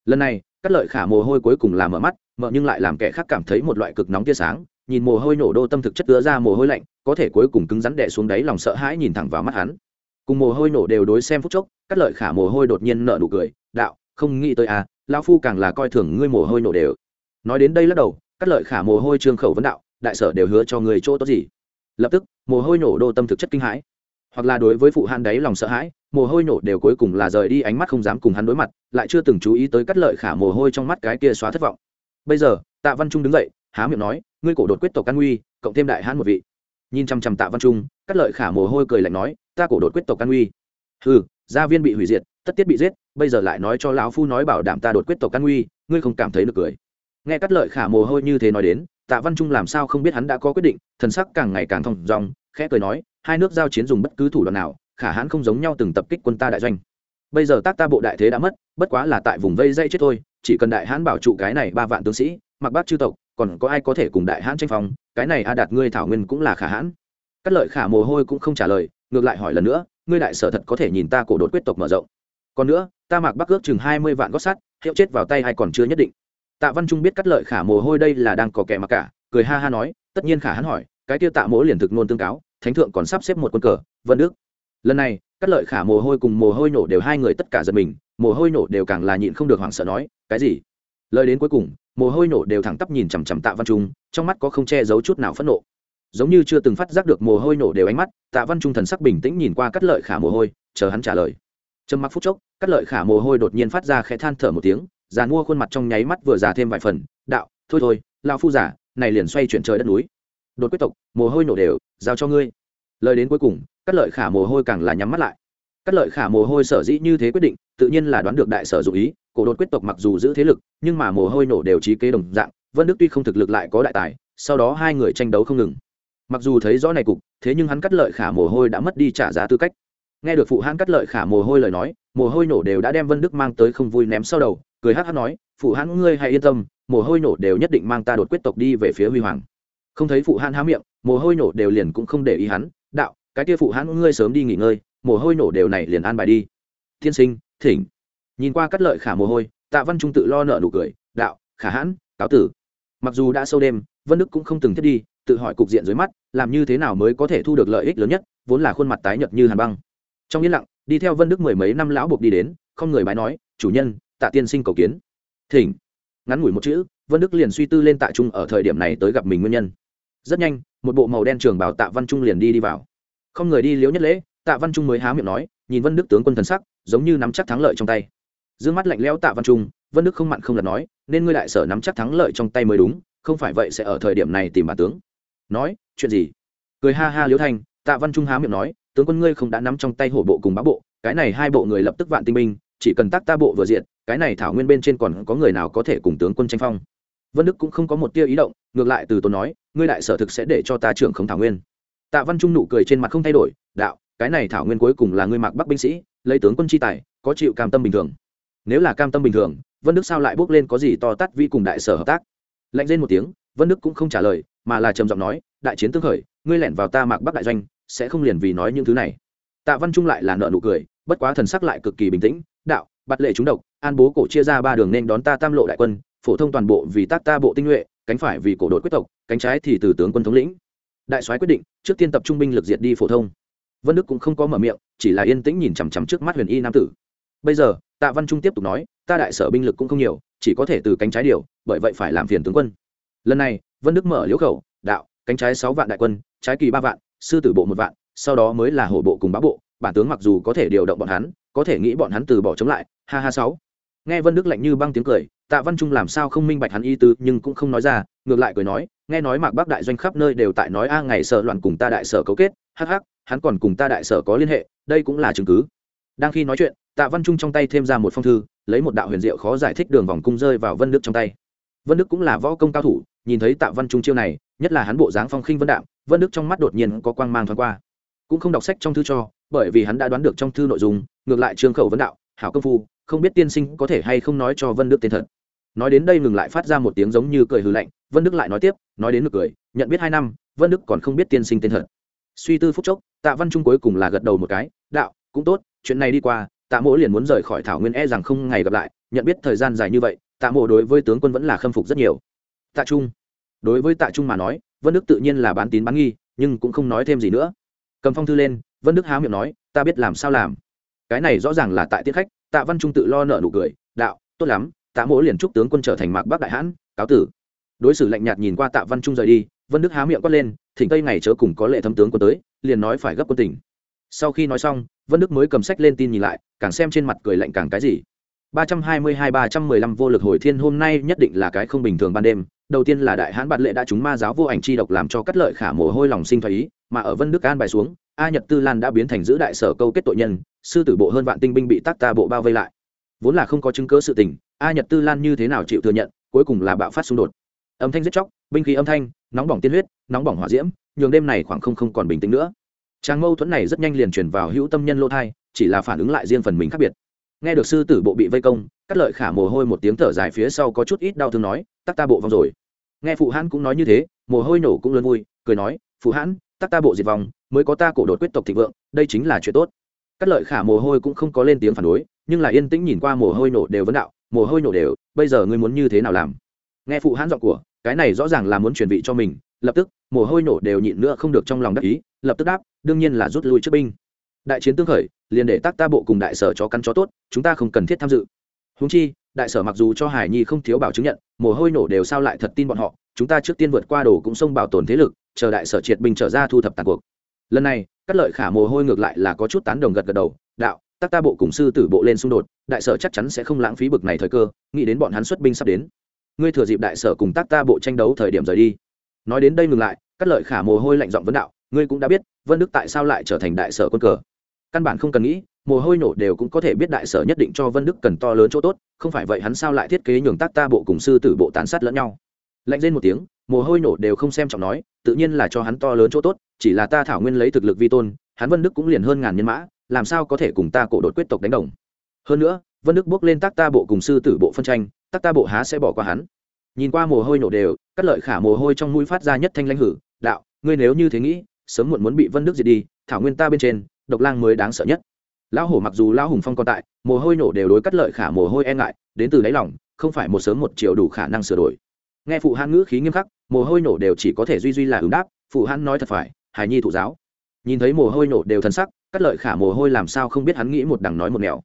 Lần này, cắt lợi khả mồ hôi cuối cùng là mở mắt, mở nhưng lại làm kẻ khác cảm thấy một loại cực nóng tia sáng, nhìn mồ hôi nổ đô tâm thực chất đưa ra mồ hôi lạnh, có thể cuối cùng cứng rắn đẻ xuống đáy lòng sợ hãi nhìn thẳng vào mắt hắn. Cùng mồ hôi nổ đều đối xem phút chốc, cắt lợi khả mồ hôi đột nhiên nợ nụ cười, đạo, không nghĩ tới à lão phu càng là coi thường ngươi mồ hôi nổ đều. Nói đến đây lắc đầu, cắt lợi khả mồ hôi trương khẩu vấn đạo đại sở đều hứa cho người chỗ tốt gì? Lập tức, mồ hôi nổ đô tâm thực chất kinh hãi. Hoặc là đối với phụ han đáy lòng sợ hãi, mồ hôi nổ đều cuối cùng là rời đi ánh mắt không dám cùng hắn đối mặt, lại chưa từng chú ý tới cắt lợi khả mồ hôi trong mắt cái kia xóa thất vọng. Bây giờ, tạ văn trung đứng dậy, há miệng nói, ngươi cổ đột quyết tộc căn nguy cộng thêm đại hãn một vị. Nhìn chăm chăm tạ văn trung, cắt lợi khả mồ hôi cười lạnh nói, ta cổ đột quyết tộc căn nguy ừ gia viên bị hủy diệt, tất tiết bị giết, bây giờ lại nói cho lão phu nói bảo đảm ta đột quyết tộc căn nguy ngươi không cảm thấy được cười. Nghe cắt lợi khả mồ hôi như thế nói đến tạ văn trung làm sao không biết hắn đã có quyết định, thần sắc càng ngày càng thong dong, khẽ cười nói, hai nước giao chiến dùng bất cứ thủ đoạn nào, khả hãn không giống nhau từng tập kích quân ta đại doanh. Bây giờ tác ta bộ đại thế đã mất, bất quá là tại vùng vây dây chết thôi, chỉ cần đại hãn bảo trụ cái này ba vạn tướng sĩ, mặc bác chư tộc, còn có ai có thể cùng đại hãn tranh phòng cái này a đạt ngươi thảo nguyên cũng là khả hãn. Cắt lợi khả mồ hôi cũng không trả lời, ngược lại hỏi lần nữa, ngươi đại sở thật có thể nhìn ta cổ đột quyết tộc mở rộng. Còn nữa, ta mặc bắc ước chừng hai mươi vạn gót sắt, hiệu chết vào tay hay còn chưa nhất định tạ văn trung biết cắt lợi khả mồ hôi đây là đang có kẻ mặc cả, cười ha ha nói, tất nhiên khả hắn hỏi, cái kia tạ mỗ liền thực nôn tương cáo, thánh thượng còn sắp xếp một quân cờ, vân đức. Lần này, cắt lợi khả mồ hôi cùng mồ hôi nổ đều hai người tất cả giật mình, mồ hôi nổ đều càng là nhịn không được hoảng sợ nói, cái gì? Lời đến cuối cùng, mồ hôi nổ đều thẳng tắp nhìn chằm chằm tạ văn trung, trong mắt có không che giấu chút nào phẫn nộ. Giống như chưa từng phát giác được mồ hôi nổ đều ánh mắt, tạ văn trung thần sắc bình tĩnh nhìn qua cắt lợi khả mồ hôi, chờ hắn trả lời. Trầm mặc phút chốc, cắt lợi khả mồ hôi đột nhiên phát ra khẽ than thở một tiếng già mua khuôn mặt trong nháy mắt vừa già thêm vài phần, đạo, thôi thôi lao phu giả này liền xoay chuyển trời đất núi. Đột quyết tộc, mồ hôi nổ đều, giao cho ngươi. Lời đến cuối cùng cắt lợi khả mồ hôi càng là nhắm mắt lại. Cắt lợi khả mồ hôi sở dĩ như thế quyết định, tự nhiên là đoán được đại sở dụ ý, cổ đột quyết tộc mặc dù giữ thế lực, nhưng mà mồ hôi nổ đều trí kế đồng dạng, vân đức tuy không thực lực lại có đại tài, sau đó hai người tranh đấu không ngừng. Mặc dù thấy rõ này cục, thế nhưng hắn cắt lợi khả mồ hôi đã mất đi trả giá tư cách. Nghe được phụ hãn cắt lợi khả mồ hôi lời nói, mồ hôi nổ đều đã đem vân đức mang tới không vui ném sau đầu cười hát hát nói, phụ hãn ngươi hãy yên tâm, mồ hôi nổ đều nhất định mang ta đột quyết tộc đi về phía huy hoàng. Không thấy phụ hãn há miệng, mồ hôi nổ đều liền cũng không để ý hắn, đạo, cái kia phụ hãn ngươi sớm đi nghỉ ngơi, mồ hôi nổ đều này liền an bài đi. Tiên sinh, thỉnh. Nhìn qua cắt lợi khả mồ hôi, tạ văn trung tự lo nợ nụ cười, đạo, khả hãn, cáo tử. Mặc dù đã sâu đêm, vân đức cũng không từng thiết đi, tự hỏi cục diện dưới mắt, làm như thế nào mới có thể thu được lợi ích lớn nhất, vốn là khuôn mặt tái nhợt như hàn băng. Trong yên lặng, đi theo vân đức mười mấy năm lão buộc đi đến, không người bái nói, chủ nhân tạ tiên sinh cầu kiến. Thỉnh. Ngắn ngủi một chữ, vân đức liền suy tư lên tạ trung ở thời điểm này tới gặp mình nguyên nhân. Rất nhanh, một bộ màu đen trường bảo tạ văn trung liền đi đi vào. Không người đi liếu nhất lễ, tạ văn trung mới há miệng nói, nhìn vân đức tướng quân thần sắc, giống như nắm chắc thắng lợi trong tay. D ư ơ n g mắt lạnh lẽo tạ văn trung, vân đức không mặn không lật nói, nên ngươi đại sở nắm chắc thắng lợi trong tay mới đúng, không phải vậy sẽ ở thời điểm này tìm bản tướng. Nói, chuyện gì? Cười ha ha liễu thanh, tạ văn trung há miệng nói, tướng quân ngươi không đã nắm trong tay hổ bộ cùng bá bộ, cái này hai bộ người lập tức vạn tinh binh chỉ cần tác ta bộ vừa diện, cái này thảo nguyên bên trên còn có người nào có thể cùng tướng quân tranh phong? Vân đức cũng không có một tia ý động, ngược lại từ tôi nói, ngươi đại sở thực sẽ để cho ta trưởng không thảo nguyên. Tạ văn trung nụ cười trên mặt không thay đổi, đạo, cái này thảo nguyên cuối cùng là ngươi mặc bắc binh sĩ, lấy tướng quân chi tài, có chịu cam tâm bình thường. Nếu là cam tâm bình thường, vân đức sao lại bước lên có gì to tát vi cùng đại sở hợp tác? Lạnh lên một tiếng, vân đức cũng không trả lời, mà là trầm giọng nói, đại chiến tương khởi, ngươi lẻn vào ta mặc bắc đại doanh, sẽ không liền vì nói những thứ này. Tạ văn trung lại là nợ nụ cười, bất quá thần sắc lại cực kỳ bình tĩnh đạo, bắt lệ chúng độc, an bố cổ chia ra ba đường nên đón ta tam lộ đại quân, phổ thông toàn bộ vì tác ta bộ tinh nhuệ, cánh phải vì cổ đội quyết tộc, cánh trái thì từ tướng quân thống lĩnh. Đại soái quyết định, trước tiên tập trung binh lực diệt đi phổ thông. Vân đức cũng không có mở miệng, chỉ là yên tĩnh nhìn chằm chằm trước mắt huyền y nam tử. Bây giờ, tạ văn trung tiếp tục nói, ta đại sở binh lực cũng không nhiều, chỉ có thể từ cánh trái điều, bởi vậy phải làm phiền tướng quân. Lần này, vân đức mở liễu khẩu, đạo, cánh trái sáu vạn đại quân, trái kỳ ba vạn, sư tử bộ một vạn, sau đó mới là hổ bộ cùng bá bộ, bản tướng mặc dù có thể điều động bọn hắn có thể nghĩ bọn hắn từ bỏ chống lại, ha ha sáu. Nghe vân đức lạnh như băng tiếng cười, tạ văn trung làm sao không minh bạch hắn ý tứ, nhưng cũng không nói ra, ngược lại cười nói, nghe nói mạc bắc đại doanh khắp nơi đều tại nói, a, ngày sợ loạn cùng ta đại sở cấu kết, hắc hắc, hắn còn cùng ta đại sở có liên hệ, đây cũng là chứng cứ. Đang khi nói chuyện, tạ văn trung trong tay thêm ra một phong thư, lấy một đạo huyền diệu khó giải thích đường vòng cung rơi vào vân đức trong tay. Vân đức cũng là võ công cao thủ, nhìn thấy tạ văn trung chiêu này, nhất là hắn bộ dáng phong khinh vân đạm, vân đức trong mắt đột nhiên có quang mang thoáng qua cũng không đọc sách trong thư cho, bởi vì hắn đã đoán được trong thư nội dung, ngược lại trương khẩu vấn đạo, hảo công phu, không biết tiên sinh có thể hay không nói cho vân đức tên thật. Nói đến đây ngừng lại phát ra một tiếng giống như cười hư lạnh, vân đức lại nói tiếp, nói đến ngược cười, nhận biết hai năm, vân đức còn không biết tiên sinh tên thật. Suy tư phúc chốc, tạ văn trung cuối cùng là gật đầu một cái, đạo, cũng tốt, chuyện này đi qua, tạ mỗ liền muốn rời khỏi thảo nguyên e rằng không ngày gặp lại, nhận biết thời gian dài như vậy, tạ mỗ đối với tướng quân vẫn là khâm phục rất nhiều. Tạ trung, đối với tạ trung mà nói, vân đức tự nhiên là bán tín bán nghi, nhưng cũng không nói thêm gì nữa cầm phong thư lên, vân đức há miệng nói, ta biết làm sao làm. Cái này rõ ràng là tại tiết khách, tạ văn trung tự lo nợ nụ cười, đạo, tốt lắm, tạ mỗ liền chúc tướng quân trở thành mạc bắc đại hãn, cáo tử. Đối xử lạnh nhạt nhìn qua tạ văn trung rời đi, vân đức há miệng quát lên, thỉnh tây ngày chớ cùng có lệ thâm tướng quân tới, liền nói phải gấp quân tỉnh sau khi nói xong, vân đức mới cầm sách lên tin nhìn lại, càng xem trên mặt cười lạnh càng cái gì. Ba trăm hai mươi hai, ba trăm mười lăm vô lực hồi thiên hôm nay nhất định là cái không bình thường ban đêm đầu tiên là đại hãn bạt lệ đã trúng ma giáo vô ảnh chi độc làm cho cắt lợi khả mồ hôi lòng sinh thái ý, mà ở vân đức an bài xuống, a nhật tư lan đã biến thành giữ đại sở câu kết tội nhân, sư tử bộ hơn vạn tinh binh bị tác ta bộ bao vây lại. Vốn là không có chứng cớ sự tình, a nhật tư lan như thế nào chịu thừa nhận, cuối cùng là bạo phát xung đột. Âm thanh giết chóc, binh khí âm thanh, nóng bỏng tiên huyết, nóng bỏng hỏa diễm, nhường đêm này khoảng không không còn bình tĩnh nữa. Trang mâu thuẫn này rất nhanh liền chuyển vào hữu tâm nhân lô thai, chỉ là phản ứng lại riêng phần mình khác biệt. Nghe được sư tử bộ bị vây công, cắt lợi khả mồ hôi một tiếng thở dài phía sau có chút ít đau thương nói, tắc ta bộ vong rồi nghe phụ hãn cũng nói như thế mồ hôi nổ cũng lớn vui cười nói phụ hãn tắc ta bộ diệt vòng, mới có ta cổ đột quyết tộc thịnh vượng đây chính là chuyện tốt. Cắt lợi khả mồ hôi cũng không có lên tiếng phản đối nhưng là yên tĩnh nhìn qua mồ hôi nổ đều vấn đạo mồ hôi nổ đều bây giờ ngươi muốn như thế nào làm? Nghe phụ hãn giọng của cái này rõ ràng là muốn chuẩn bị cho mình lập tức mồ hôi nổ đều nhịn nữa không được trong lòng đắc ý lập tức đáp đương nhiên là rút lui trước binh. Đại chiến tương khởi liền để tác ta bộ cùng đại sở cho căn chó tốt chúng ta không cần thiết tham dự. Húng chi đại sở mặc dù cho hải nhi không thiếu bảo chứng nhận, mồ hôi nổ đều sao lại thật tin bọn họ, chúng ta trước tiên vượt qua đồ cũng xông bảo tồn thế lực, chờ đại sở triệt binh trở ra thu thập tàn cuộc. Lần này các lợi khả mồ hôi ngược lại là có chút tán đồng gật gật đầu, đạo tác ta bộ cùng sư tử bộ lên xung đột, đại sở chắc chắn sẽ không lãng phí bực này thời cơ, nghĩ đến bọn hắn xuất binh sắp đến. Ngươi thừa dịp đại sở cùng tác ta bộ tranh đấu thời điểm rời đi. Nói đến đây ngừng lại các lợi khả mồ hôi lạnh giọng vấn đạo, ngươi cũng đã biết, vân đức tại sao lại trở thành đại sở quân cờ? Căn bản không cần nghĩ mồ hôi nổ đều cũng có thể biết đại sở nhất định cho vân đức cần to lớn chỗ tốt, không phải vậy hắn sao lại thiết kế nhường tác ta bộ cùng sư tử bộ tàn sát lẫn nhau. Lạnh lên một tiếng, mồ hôi nổ đều không xem trọng nói, tự nhiên là cho hắn to lớn chỗ tốt, chỉ là ta thảo nguyên lấy thực lực vi tôn, hắn vân đức cũng liền hơn ngàn nhân mã, làm sao có thể cùng ta cổ đột quyết tộc đánh đồng. Hơn nữa, vân đức bước lên tác ta bộ cùng sư tử bộ phân tranh, tác ta bộ há sẽ bỏ qua hắn. Nhìn qua mồ hôi nổ đều, cắt lợi khả mồ hôi trong mũi phát ra nhất thanh lãnh hử, đạo, ngươi nếu như thế nghĩ, sớm muộn muốn bị vân đức diệt đi, thảo nguyên ta bên trên, độc lang mới đáng sợ nhất lão hổ mặc dù lão hùng phong còn tại, mồ hôi nổ đều đối cắt lợi khả mồ hôi e ngại, đến từ đáy lòng, không phải một sớm một chiều đủ khả năng sửa đổi. Nghe phụ hãn ngữ khí nghiêm khắc, mồ hôi nổ đều chỉ có thể duy duy là ứng đáp, phụ hãn nói thật phải, hài nhi thụ giáo. Nhìn thấy mồ hôi nổ đều thân sắc, cắt lợi khả mồ hôi làm sao không biết hắn nghĩ một đằng nói một nẻo.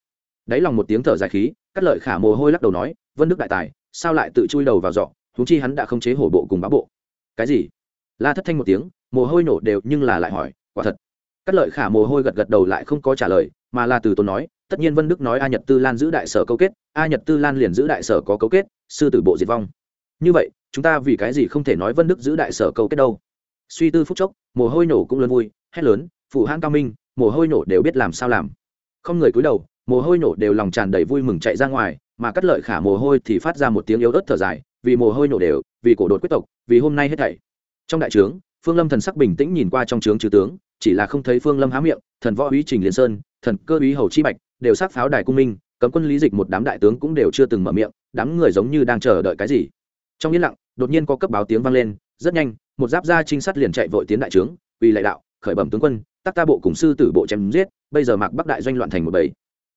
Đáy lòng một tiếng thở dài khí, cắt lợi khả mồ hôi lắc đầu nói, vân đức đại tài, sao lại tự chui đầu vào giỏ húng chi hắn đã không chế hổ bộ cùng bá bộ. Cái gì? La thất thanh một tiếng, mồ hôi nổ đều nhưng là lại hỏi, quả thật? Cắt lợi khả mồ hôi gật gật đầu lại không có trả lời mà là từ tốn nói, tất nhiên vân đức nói a nhật tư lan giữ đại sở cấu kết, a nhật tư lan liền giữ đại sở có cấu kết, sư tử bộ diệt vong. Như vậy, chúng ta vì cái gì không thể nói vân đức giữ đại sở cấu kết đâu? Suy tư phúc chốc, mồ hôi nổ cũng lớn vui, hét lớn phụ hãn cao minh, mồ hôi nổ đều biết làm sao làm. Không người cúi đầu, mồ hôi nổ đều lòng tràn đầy vui mừng chạy ra ngoài, mà cắt lợi khả mồ hôi thì phát ra một tiếng yếu ớt thở dài, vì mồ hôi nổ đều, vì cổ đột quyết tộc, vì hôm nay hết thảy. Trong đại trướng, phương lâm thần sắc bình tĩnh nhìn qua trong trướng chư tướng chỉ là không thấy phương lâm há miệng, thần võ úy trình liên sơn, thần cơ úy hầu chi bạch đều sát pháo đài cung minh, cấm quân lý dịch một đám đại tướng cũng đều chưa từng mở miệng, đám người giống như đang chờ đợi cái gì. Trong yên lặng, đột nhiên có cấp báo tiếng vang lên, rất nhanh, một giáp gia trinh sát liền chạy vội tiến đại trướng vì lại đạo, khởi bẩm tướng quân, tắc ta bộ cùng sư tử bộ chém giết, bây giờ mạc bắc đại doanh loạn thành một bầy.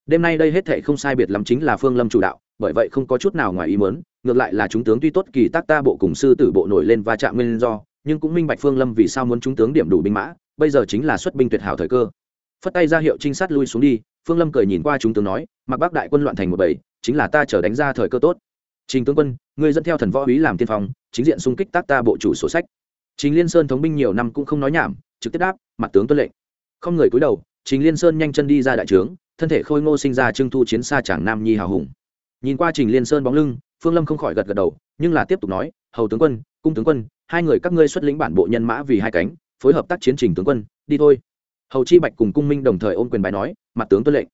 Đêm nay đây hết thệ không sai biệt lắm chính là phương lâm chủ đạo, bởi vậy không có chút nào ngoài ý mớn ngược lại là chúng tướng tuy tốt kỳ tác ta bộ cùng sư tử bộ nổi lên va chạm nguyên do, nhưng cũng minh bạch phương lâm vì sao muốn chúng tướng điểm đủ binh mã bây giờ chính là xuất binh tuyệt hảo thời cơ. Phất tay ra hiệu trinh sát lui xuống đi, phương lâm cười nhìn qua chúng tướng nói, mặc bắc đại quân loạn thành một bầy, chính là ta chờ đánh ra thời cơ tốt. Trình tướng quân người dẫn theo thần võ úy làm tiên phong, chính diện xung kích tác ta bộ chủ sổ sách. Trình liên sơn thống binh nhiều năm cũng không nói nhảm, trực tiếp đáp, mặt tướng tuân lệnh. Không người cúi đầu, trình liên sơn nhanh chân đi ra đại trướng, thân thể khôi ngô sinh ra trưng thu chiến xa chàng nam nhi hào hùng. Nhìn qua trình liên sơn bóng lưng, phương lâm không khỏi gật gật đầu, nhưng là tiếp tục nói, hầu tướng quân, cung tướng quân, hai người các ngươi xuất lĩnh bản bộ nhân mã vì hai cánh phối hợp tác chiến trình tướng quân, đi thôi. Hầu chi bạch cùng cung minh đồng thời ôm quyền bài nói, mặt tướng tuân lệnh.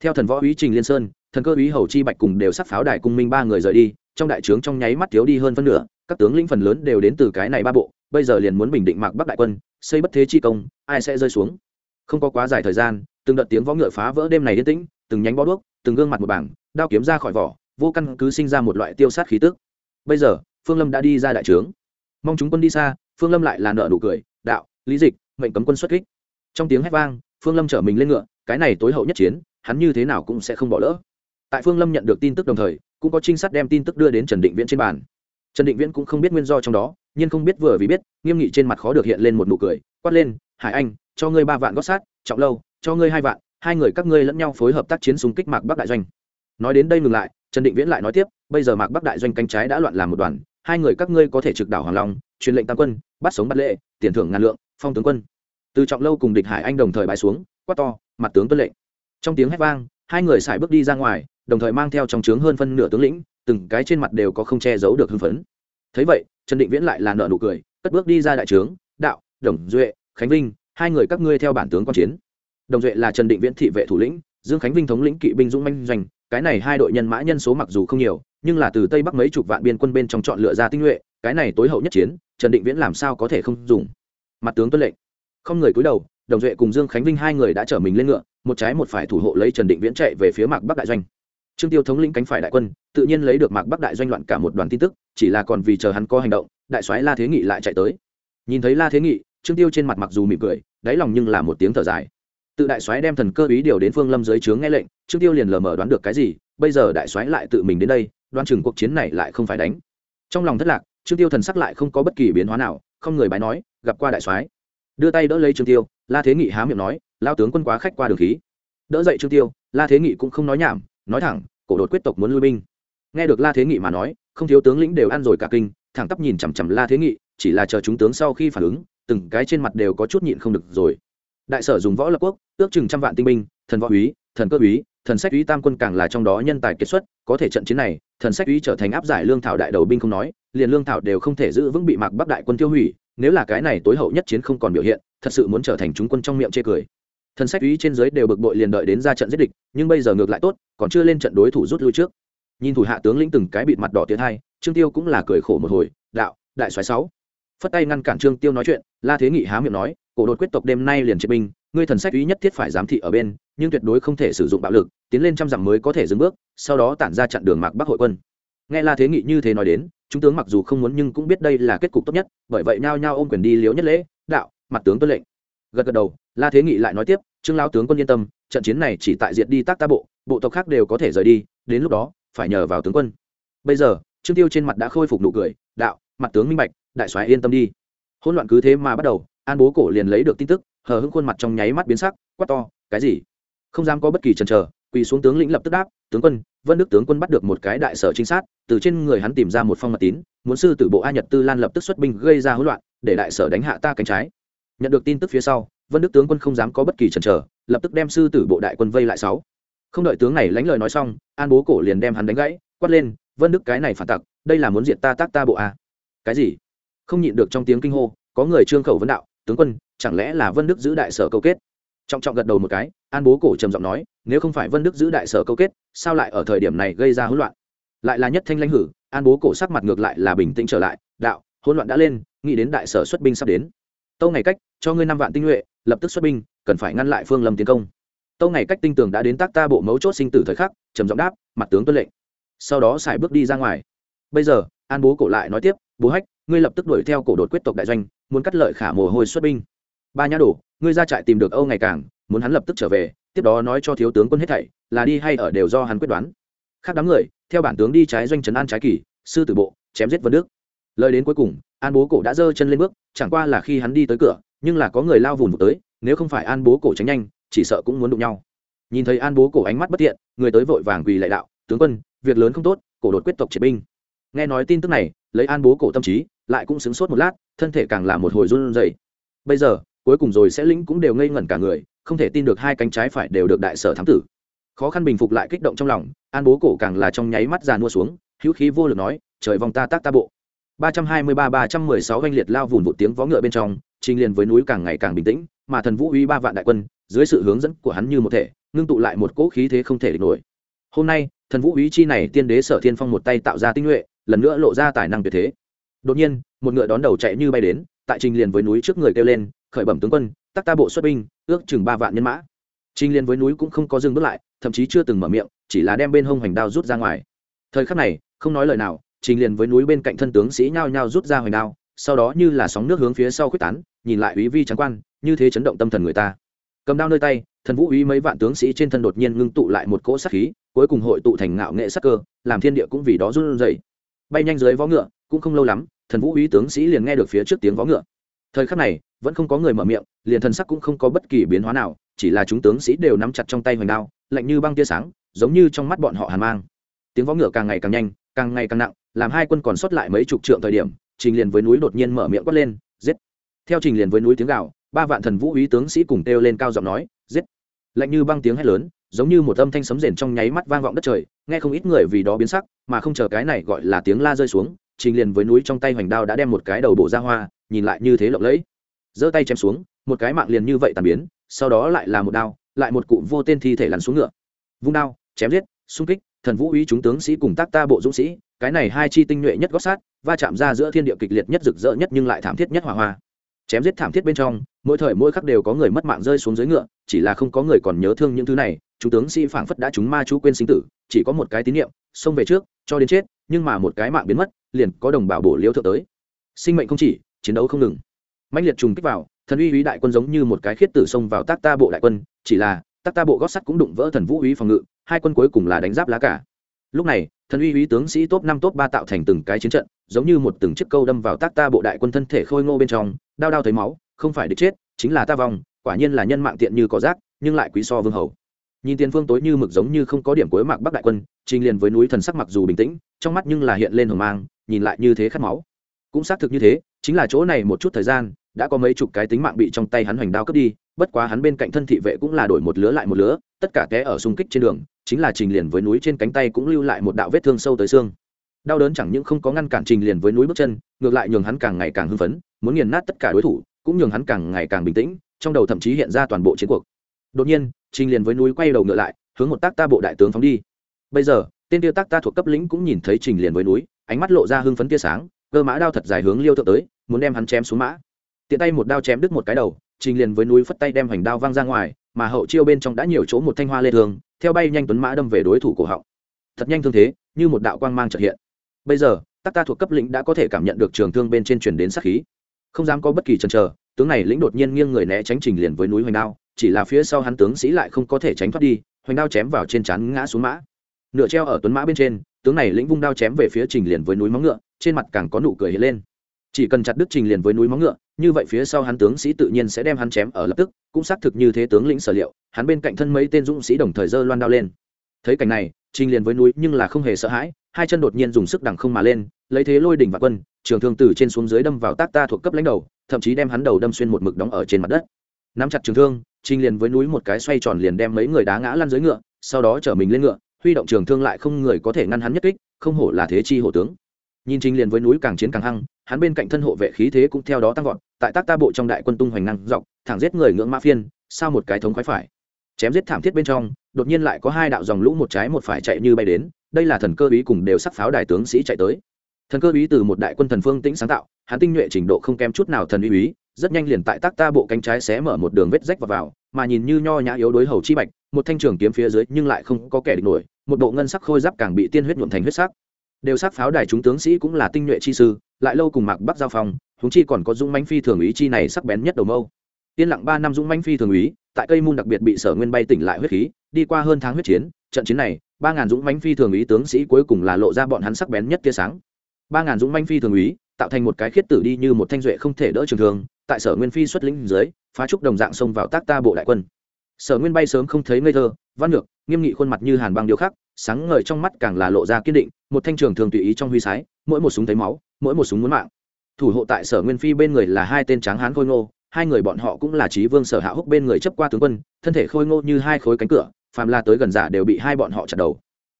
Theo thần võ úy trình liên sơn, thần cơ úy hầu chi bạch cùng đều sắc pháo đài cung minh ba người rời đi, trong đại trướng trong nháy mắt thiếu đi hơn phân nửa, các tướng lĩnh phần lớn đều đến từ cái này ba bộ, bây giờ liền muốn bình định mạc bắc đại quân, xây bất thế chi công, ai sẽ rơi xuống? Không có quá dài thời gian, từng đợt tiếng võ ngựa phá vỡ đêm này yên tĩnh, từng nhánh bó đuốc, từng gương mặt một bảng, đao kiếm ra khỏi vỏ, vô căn cứ sinh ra một loại tiêu sát khí tức. Bây giờ, phương lâm đã đi ra đại trướng. Mong chúng quân đi xa, phương lâm lại là nợ nụ cười, đạo lý dịch, mệnh cấm quân xuất kích. Trong tiếng hét vang, phương lâm chở mình lên ngựa, cái này tối hậu nhất chiến, hắn như thế nào cũng sẽ không bỏ lỡ. Tại phương lâm nhận được tin tức đồng thời, cũng có trinh sát đem tin tức đưa đến trần định viễn trên bàn. Trần định viễn cũng không biết nguyên do trong đó, nhưng không biết vừa vì biết, nghiêm nghị trên mặt khó được hiện lên một nụ cười, quát lên, hải anh, cho ngươi ba vạn gót sát, trọng lâu, cho ngươi hai vạn, hai người các ngươi lẫn nhau phối hợp tác chiến súng kích mạc bắc đại doanh. Nói đến đây ngừng lại, trần định viễn lại nói tiếp, bây giờ mạc bắc đại doanh cánh trái đã loạn làm một đoàn, hai người các ngươi có thể trực đảo hoàng long, truyền lệnh tam quân, bắt sống bắt lệ, tiền thưởng ngàn lượng phong tướng quân. Từ trọng lâu cùng địch hải anh đồng thời bài xuống, quát to, mặt tướng tuân lệnh. Trong tiếng hét vang, hai người xài bước đi ra ngoài, đồng thời mang theo trong trướng hơn phân nửa tướng lĩnh, từng cái trên mặt đều có không che giấu được hưng phấn. Thấy vậy, trần định viễn lại là nợ nụ cười, cất bước đi ra đại trướng, đạo, đồng duệ, khánh vinh, hai người các ngươi theo bản tướng quan chiến. Đồng duệ là trần định viễn thị vệ thủ lĩnh, dương khánh vinh thống lĩnh kỵ binh dũng manh doanh, cái này hai đội nhân mã nhân số mặc dù không nhiều, nhưng là từ tây bắc mấy chục vạn biên quân bên trong chọn lựa ra tinh nhuệ, cái này tối hậu nhất chiến, trần định viễn làm sao có thể không dùng? Mặt tướng tuân lệnh. Không người cúi đầu, đồng duệ cùng dương khánh vinh hai người đã chở mình lên ngựa, một trái một phải thủ hộ lấy trần định viễn chạy về phía mạc bắc đại doanh. Trương tiêu thống lĩnh cánh phải đại quân, tự nhiên lấy được mạc bắc đại doanh loạn cả một đoàn tin tức, chỉ là còn vì chờ hắn có hành động, đại soái la thế nghị lại chạy tới. Nhìn thấy la thế nghị, trương tiêu trên mặt mặc dù mỉm cười, đáy lòng nhưng là một tiếng thở dài. Tự đại soái đem thần cơ ý điều đến phương lâm dưới trướng nghe lệnh, trương tiêu liền lờ mờ đoán được cái gì, bây giờ đại soái lại tự mình đến đây đoan chừng cuộc chiến này lại không phải đánh. Trong lòng thất lạc, trương tiêu thần sắc lại không có bất kỳ biến hóa nào, không người bái nói gặp qua đại soái. Đưa tay đỡ lấy trương tiêu, la thế nghị há miệng nói lao tướng quân quá khách qua đường khí. Đỡ dậy trương tiêu, la thế nghị cũng không nói nhảm, nói thẳng, cổ đột quyết tộc muốn lui binh. Nghe được la thế nghị mà nói, không thiếu tướng lĩnh đều ăn rồi cả kinh, thẳng tắp nhìn chằm chằm la thế nghị, chỉ là chờ chúng tướng sau khi phản ứng, từng cái trên mặt đều có chút nhịn không được rồi. Đại sở dùng võ lập quốc, ước chừng trăm vạn tinh binh, thần võ úy, thần cơ úy, thần sách úy tam quân càng là trong đó nhân tài kết xuất, có thể trận chiến này, thần sách úy trở thành áp giải lương thảo đại đầu binh không nói, liền lương thảo đều không thể giữ vững bị mạc bắc đại quân tiêu hủy nếu là cái này tối hậu nhất chiến không còn biểu hiện, thật sự muốn trở thành chúng quân trong miệng chê cười. Thần sách úy trên dưới đều bực bội liền đợi đến ra trận giết địch, nhưng bây giờ ngược lại tốt, còn chưa lên trận đối thủ rút lui trước. Nhìn thủ hạ tướng lĩnh từng cái bịt mặt đỏ tiến hai, trương tiêu cũng là cười khổ một hồi, đạo, đại soái sáu. Phất tay ngăn cản trương tiêu nói chuyện, la thế nghị há miệng nói, cổ đột quyết tộc đêm nay liền chế binh, ngươi thần sách úy nhất thiết phải giám thị ở bên, nhưng tuyệt đối không thể sử dụng bạo lực, tiến lên trăm dặm mới có thể dừng bước, sau đó tản ra chặn đường mạc bắc hội quân. Nghe la thế nghị như thế nói đến chúng tướng mặc dù không muốn nhưng cũng biết đây là kết cục tốt nhất, bởi vậy nhao nhao ôm quyền đi liếu nhất lễ, đạo, mặt tướng tuân lệnh. Gật gật đầu, la thế nghị lại nói tiếp, trương lao tướng quân yên tâm, trận chiến này chỉ tại diệt đi tác ta bộ bộ tộc khác đều có thể rời đi, đến lúc đó, phải nhờ vào tướng quân. Bây giờ, trương tiêu trên mặt đã khôi phục nụ cười, đạo, mặt tướng minh bạch, đại soái yên tâm đi. Hỗn loạn cứ thế mà bắt đầu, an bố cổ liền lấy được tin tức, hờ hững khuôn mặt trong nháy mắt biến sắc, quát to, cái gì? Không dám có bất kỳ chần chờ quỳ xuống tướng lĩnh lập tức đáp, tướng quân, vân đức tướng quân bắt được một cái đại sở trinh sát, từ trên người hắn tìm ra một phong mật tín, muốn sư tử bộ a nhật tư lan lập tức xuất binh gây ra hỗn loạn, để đại sở đánh hạ ta cánh trái. Nhận được tin tức phía sau, vân đức tướng quân không dám có bất kỳ chần chờ, lập tức đem sư tử bộ đại quân vây lại sáu. Không đợi tướng này lánh lời nói xong, an bố cổ liền đem hắn đánh gãy, quát lên, vân đức, cái này phản tặc, đây là muốn diệt ta tác ta bộ a. Cái gì? Không nhịn được trong tiếng kinh hô, có người trương khẩu vấn đạo, tướng quân, chẳng lẽ là vân đức giữ đại sở câu kết? Trọng trọng gật đầu một cái an bố cổ trầm giọng nói, nếu không phải vân đức giữ đại sở câu kết, sao lại ở thời điểm này gây ra hỗn loạn? Lại là nhất thanh lãnh hử, an bố cổ sắc mặt ngược lại là bình tĩnh trở lại, đạo, hỗn loạn đã lên, nghĩ đến đại sở xuất binh sắp đến. Tâu ngày cách, cho ngươi năm vạn tinh nhuệ, lập tức xuất binh, cần phải ngăn lại phương lâm tiến công. Tâu ngày cách tinh tường đã đến tác ta bộ mấu chốt sinh tử thời khắc, trầm giọng đáp, mặt tướng tuân lệnh. Sau đó xài bước đi ra ngoài. Bây giờ, an bố cổ lại nói tiếp, bố hách, ngươi lập tức đuổi theo cổ đột quyết tộc đại doanh, muốn cắt lợi khả mồ hôi xuất binh ba nhã đổ ngươi ra trại tìm được âu ngày càng, muốn hắn lập tức trở về, tiếp đó nói cho thiếu tướng quân hết thảy, là đi hay ở đều do hắn quyết đoán. Khác đám người, theo bản tướng đi trái doanh trấn an trái kỳ, sư tử bộ, chém giết vân đức. Lời đến cuối cùng, an bố cổ đã giơ chân lên bước, chẳng qua là khi hắn đi tới cửa, nhưng là có người lao vùn vụt tới, nếu không phải an bố cổ tránh nhanh, chỉ sợ cũng muốn đụng nhau. Nhìn thấy an bố cổ ánh mắt bất thiện, người tới vội vàng quỳ lại đạo, tướng quân, việc lớn không tốt, cổ đột quyết tộc triệt binh. Nghe nói tin tức này, lấy an bố cổ tâm trí, lại cũng sướng sốt một lát, thân thể càng là một hồi run rẩy. Bây giờ cuối cùng rồi sẽ lĩnh cũng đều ngây ngẩn cả người, không thể tin được hai cánh trái phải đều được đại sở thám tử. Khó khăn bình phục lại kích động trong lòng, an bố cổ càng là trong nháy mắt già mua xuống, hữu khí vô lực nói, trời vòng ta tác ta bộ. ba trăm hai mươi ba ba trăm mười sáu oanh liệt lao vùn vụt tiếng vó ngựa bên trong, trình liền với núi càng ngày càng bình tĩnh, mà thần vũ uy ba vạn đại quân, dưới sự hướng dẫn của hắn như một thể, ngưng tụ lại một cỗ khí thế không thể địch nổi. Hôm nay, thần vũ uy chi này tiên đế sở thiên phong một tay tạo ra tinh nhuệ, lần nữa lộ ra tài năng tuyệt thế. Đột nhiên, một ngựa đón đầu chạy như bay đến tại trình liền với núi trước người kêu lên, khởi bẩm tướng quân, tắc ta bộ xuất binh, ước chừng ba vạn nhân mã. Trình liền với núi cũng không có dừng bước lại, thậm chí chưa từng mở miệng, chỉ là đem bên hông hoành đao rút ra ngoài. Thời khắc này, không nói lời nào, trình liền với núi bên cạnh thân tướng sĩ nhao nhao rút ra hoành đao, sau đó như là sóng nước hướng phía sau khuếch tán, nhìn lại úy vi trắng quan, như thế chấn động tâm thần người ta. Cầm đao nơi tay, thần vũ úy mấy vạn tướng sĩ trên thân đột nhiên ngưng tụ lại một cỗ sát khí, cuối cùng hội tụ thành ngạo nghệ sắc cơ, làm thiên địa cũng vì đó run rẩy. Bay nhanh dưới vó ngựa, cũng không lâu lắm thần vũ úy tướng sĩ liền nghe được phía trước tiếng vó ngựa. Thời khắc này, vẫn không có người mở miệng, liền thần sắc cũng không có bất kỳ biến hóa nào, chỉ là chúng tướng sĩ đều nắm chặt trong tay hoành đao, lạnh như băng tia sáng, giống như trong mắt bọn họ hàn mang. Tiếng vó ngựa càng ngày càng nhanh, càng ngày càng nặng, làm hai quân còn sót lại mấy chục trượng thời điểm, trình liền với núi đột nhiên mở miệng quát lên, giết! Theo trình liền với núi tiếng gạo ba vạn thần vũ úy tướng sĩ cùng kêu lên cao giọng nói, giết! Lạnh như băng tiếng hét lớn, giống như một âm thanh sấm rền trong nháy mắt vang vọng đất trời, nghe không ít người vì đó biến sắc, mà không chờ cái này gọi là tiếng la rơi xuống trình liền với núi trong tay hoành đao đã đem một cái đầu bổ ra hoa, nhìn lại như thế lộng lẫy. Giơ tay chém xuống, một cái mạng liền như vậy tàn biến, sau đó lại là một đao, lại một cụ vô tên thi thể lăn xuống ngựa. Vung đao, chém giết, xung kích, thần vũ uy chúng tướng sĩ cùng tác ta bộ dũng sĩ, cái này hai chi tinh nhuệ nhất gót sát, va chạm ra giữa thiên địa kịch liệt nhất rực rỡ nhất nhưng lại thảm thiết nhất hỏa hoa. Chém giết thảm thiết bên trong, mỗi thời mỗi khắc đều có người mất mạng rơi xuống dưới ngựa, chỉ là không có người còn nhớ thương những thứ này chú tướng sĩ phảng phất đã chúng ma chú quên sinh tử, chỉ có một cái tín niệm, xông về trước, cho đến chết, nhưng mà một cái mạng biến mất liền có đồng bào bổ liêu thượng tới. Sinh mệnh không chỉ, chiến đấu không ngừng. Mạnh liệt trùng kích vào, thần uy úy đại quân giống như một cái khiết tử xông vào tác ta bộ đại quân, chỉ là tác ta bộ gót sắt cũng đụng vỡ thần vũ úy phòng ngự, hai quân cuối cùng là đánh giáp lá cả. Lúc này, thần uy úy tướng sĩ top năm top ba tạo thành từng cái chiến trận, giống như một từng chiếc câu đâm vào tác ta bộ đại quân thân thể khôi ngô bên trong đao đao thấy máu, không phải địch chết, chính là ta vong, quả nhiên là nhân mạng tiện như có rác, nhưng lại quý so vương hầu. Nhìn tiền phương tối như mực giống như không có điểm cuối mạc bắc đại quân, trình liền với núi thần sắc mặc dù bình tĩnh, trong mắt nhưng là hiện lên hồng mang nhìn lại như thế khát máu. Cũng xác thực như thế, chính là chỗ này một chút thời gian, đã có mấy chục cái tính mạng bị trong tay hắn hoành đao cướp đi, bất quá hắn bên cạnh thân thị vệ cũng là đổi một lứa lại một lứa, tất cả té ở xung kích trên đường, chính là trình liền với núi trên cánh tay cũng lưu lại một đạo vết thương sâu tới xương. Đau đớn chẳng những không có ngăn cản trình liền với núi bước chân, ngược lại nhường hắn càng ngày càng hưng phấn, muốn nghiền nát tất cả đối thủ, cũng nhường hắn càng ngày càng bình tĩnh, trong đầu thậm chí hiện ra toàn bộ chiến cuộc. Đột nhiên, trình liền với núi quay đầu ngựa lại, hướng một tác ta bộ đại tướng phóng đi. Bây giờ, tên tiêu tác ta thuộc cấp lĩnh cũng nhìn thấy trình liền với núi ánh mắt lộ ra hưng phấn tia sáng, cơ mã đao thật dài hướng liêu thượng tới, muốn đem hắn chém xuống mã. Tiện tay một đao chém đứt một cái đầu, trình liền với núi phất tay đem hoành đao văng ra ngoài, mà hậu chiêu bên trong đã nhiều chỗ một thanh hoa lê thường, theo bay nhanh tuấn mã đâm về đối thủ cổ họng. Thật nhanh thương thế, như một đạo quang mang trợ hiện. Bây giờ, tắc ta thuộc cấp lĩnh đã có thể cảm nhận được trường thương bên trên truyền đến sát khí. Không dám có bất kỳ chần chờ, tướng này lĩnh đột nhiên nghiêng người né tránh trình liền với núi hoành đao, chỉ là phía sau hắn tướng sĩ lại không có thể tránh thoát đi, hoành đao chém vào trên chắn ngã xuống mã. Nửa treo ở tuấn mã bên trên tướng này lĩnh vung đao chém về phía trình liền với núi móng ngựa, trên mặt càng có nụ cười hiện lên. Chỉ cần chặt đứt trình liền với núi móng ngựa, như vậy phía sau hắn tướng sĩ tự nhiên sẽ đem hắn chém ở lập tức, cũng xác thực như thế tướng lĩnh sở liệu, hắn bên cạnh thân mấy tên dũng sĩ đồng thời dơ loan đao lên. Thấy cảnh này, trình liền với núi nhưng là không hề sợ hãi, hai chân đột nhiên dùng sức đằng không mà lên, lấy thế lôi đỉnh và quân, trường thương từ trên xuống dưới đâm vào tác ta thuộc cấp lãnh đầu, thậm chí đem hắn đầu đâm xuyên một mực đóng ở trên mặt đất. Nắm chặt trường thương, trình liền với núi một cái xoay tròn liền đem mấy người đá ngã lăn dưới ngựa, sau đó chở mình lên ngựa huy động trường thương lại không người có thể ngăn hắn nhất kích không hổ là thế chi hổ tướng. Nhìn trình liền với núi càng chiến càng hăng hắn bên cạnh thân hộ vệ khí thế cũng theo đó tăng vọt tại tác ta bộ trong đại quân tung hoành năng dọc thẳng giết người ngưỡng mã phiên sao một cái thống khoái phải. Chém giết thảm thiết bên trong đột nhiên lại có hai đạo dòng lũ một trái một phải chạy như bay đến đây là thần cơ ý cùng đều sắc pháo đại tướng sĩ chạy tới. Thần cơ ý từ một đại quân thần phương tĩnh sáng tạo hắn tinh nhuệ trình độ không kém chút nào thần uy ý rất nhanh liền tại tác ta bộ cánh trái xé mở một đường vết rách vào, vào mà nhìn như nho nhã yếu đối hầu chi bạch một thanh trường kiếm phía dưới nhưng lại không có kẻ địch nổi, một bộ ngân sắc khôi giáp càng bị tiên huyết nhuộm thành huyết sắc. Đều sắc pháo đài chúng tướng sĩ cũng là tinh nhuệ chi sư, lại lâu cùng mạc bắc giao phòng húng chi còn có dũng manh phi thường ý chi này sắc bén nhất đầu mâu. Yên lặng ba năm dũng manh phi thường úy, tại cây môn đặc biệt bị sở nguyên bay tỉnh lại huyết khí, đi qua hơn tháng huyết chiến, trận chiến này, ba ngàn dũng manh phi thường úy tướng sĩ cuối cùng là lộ ra bọn hắn sắc bén nhất tia sáng. Ba ngàn dũng manh phi thường úy, tạo thành một cái khiết tử đi như một thanh duệ không thể đỡ trường thường tại sở nguyên phi xuất lĩnh dưới, phá trúc đồng dạng xông vào tác ta bộ đại quân sở nguyên bay sớm không thấy ngây thơ, văn ngược, nghiêm nghị khuôn mặt như hàn băng điều khắc, sáng ngời trong mắt càng là lộ ra kiên định, một thanh trường thường tùy ý trong huy sái, mỗi một súng thấy máu, mỗi một súng muốn mạng. Thủ hộ tại sở nguyên phi bên người là hai tên tráng hán khôi ngô, hai người bọn họ cũng là trí vương sở hạ húc bên người chấp qua tướng quân, thân thể khôi ngô như hai khối cánh cửa, phàm la tới gần giả đều bị hai bọn họ chặt đầu.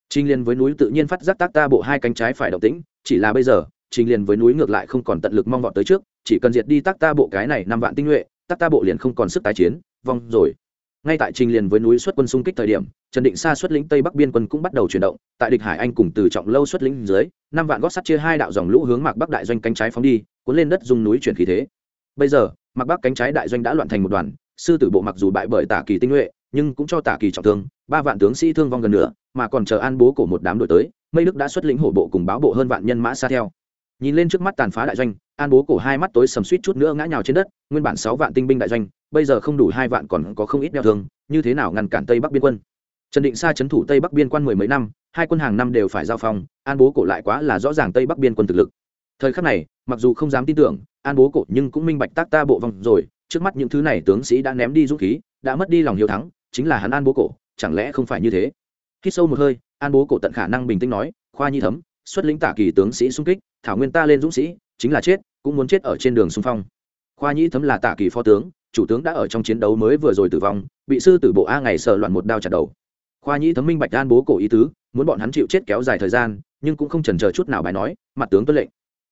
Trình liền với núi tự nhiên phát giác tác ta bộ hai cánh trái phải động tĩnh, chỉ là bây giờ, trình liền với núi ngược lại không còn tận lực mong vọt tới trước, chỉ cần diệt đi tác ta bộ cái này năm vạn tinh nhuệ, tác ta bộ liền không còn sức tái chiến, vong rồi ngay tại trình liền với núi xuất quân xung kích thời điểm, trần định sa xuất lĩnh tây bắc biên quân cũng bắt đầu chuyển động. Tại địch hải anh cùng từ trọng lâu xuất lĩnh dưới, năm vạn gót sắt chia hai đạo dòng lũ hướng mạc bắc đại doanh cánh trái phóng đi, cuốn lên đất dùng núi chuyển khí thế. Bây giờ, mạc bắc cánh trái đại doanh đã loạn thành một đoàn, sư tử bộ mặc dù bại bởi tả kỳ tinh nhuệ, nhưng cũng cho tả kỳ trọng thương, ba vạn tướng sĩ thương vong gần nữa mà còn chờ an bố của một đám đội tới, mây đức đã xuất lĩnh hổ bộ cùng báo bộ hơn vạn nhân mã xa theo nhìn lên trước mắt tàn phá đại doanh, an bố cổ hai mắt tối sầm suýt chút nữa ngã nhào trên đất, nguyên bản sáu vạn tinh binh đại doanh, bây giờ không đủ hai vạn còn có không ít đeo thương, như thế nào ngăn cản tây bắc biên quân? Trần định sa c thủ tây bắc biên quan mười mấy năm, hai quân hàng năm đều phải giao phong, an bố cổ lại quá là rõ ràng tây bắc biên quân thực lực. Thời khắc này, mặc dù không dám tin tưởng, an bố cổ nhưng cũng minh bạch tác ta bộ vòng rồi, trước mắt những thứ này tướng sĩ đã ném đi dũng khí, đã mất đi lòng hiếu thắng, chính là hắn an bố cổ, chẳng lẽ không phải như thế? Khi sâu một hơi, an bố cổ tận khả năng bình tĩnh nói, khoa nhi thấm xuất lĩnh tả kỳ tướng sĩ xung kích, thảo nguyên ta lên dũng sĩ, chính là chết, cũng muốn chết ở trên đường xung phong. Khoa Nhĩ thấm là tả kỳ phó tướng, chủ tướng đã ở trong chiến đấu mới vừa rồi tử vong, bị sư tử bộ a ngày sợ loạn một đao chặt đầu. Khoa nhĩ thấm minh bạch an bố cổ ý tứ, muốn bọn hắn chịu chết kéo dài thời gian, nhưng cũng không chần chờ chút nào bài nói, mặt tướng tuân lệnh.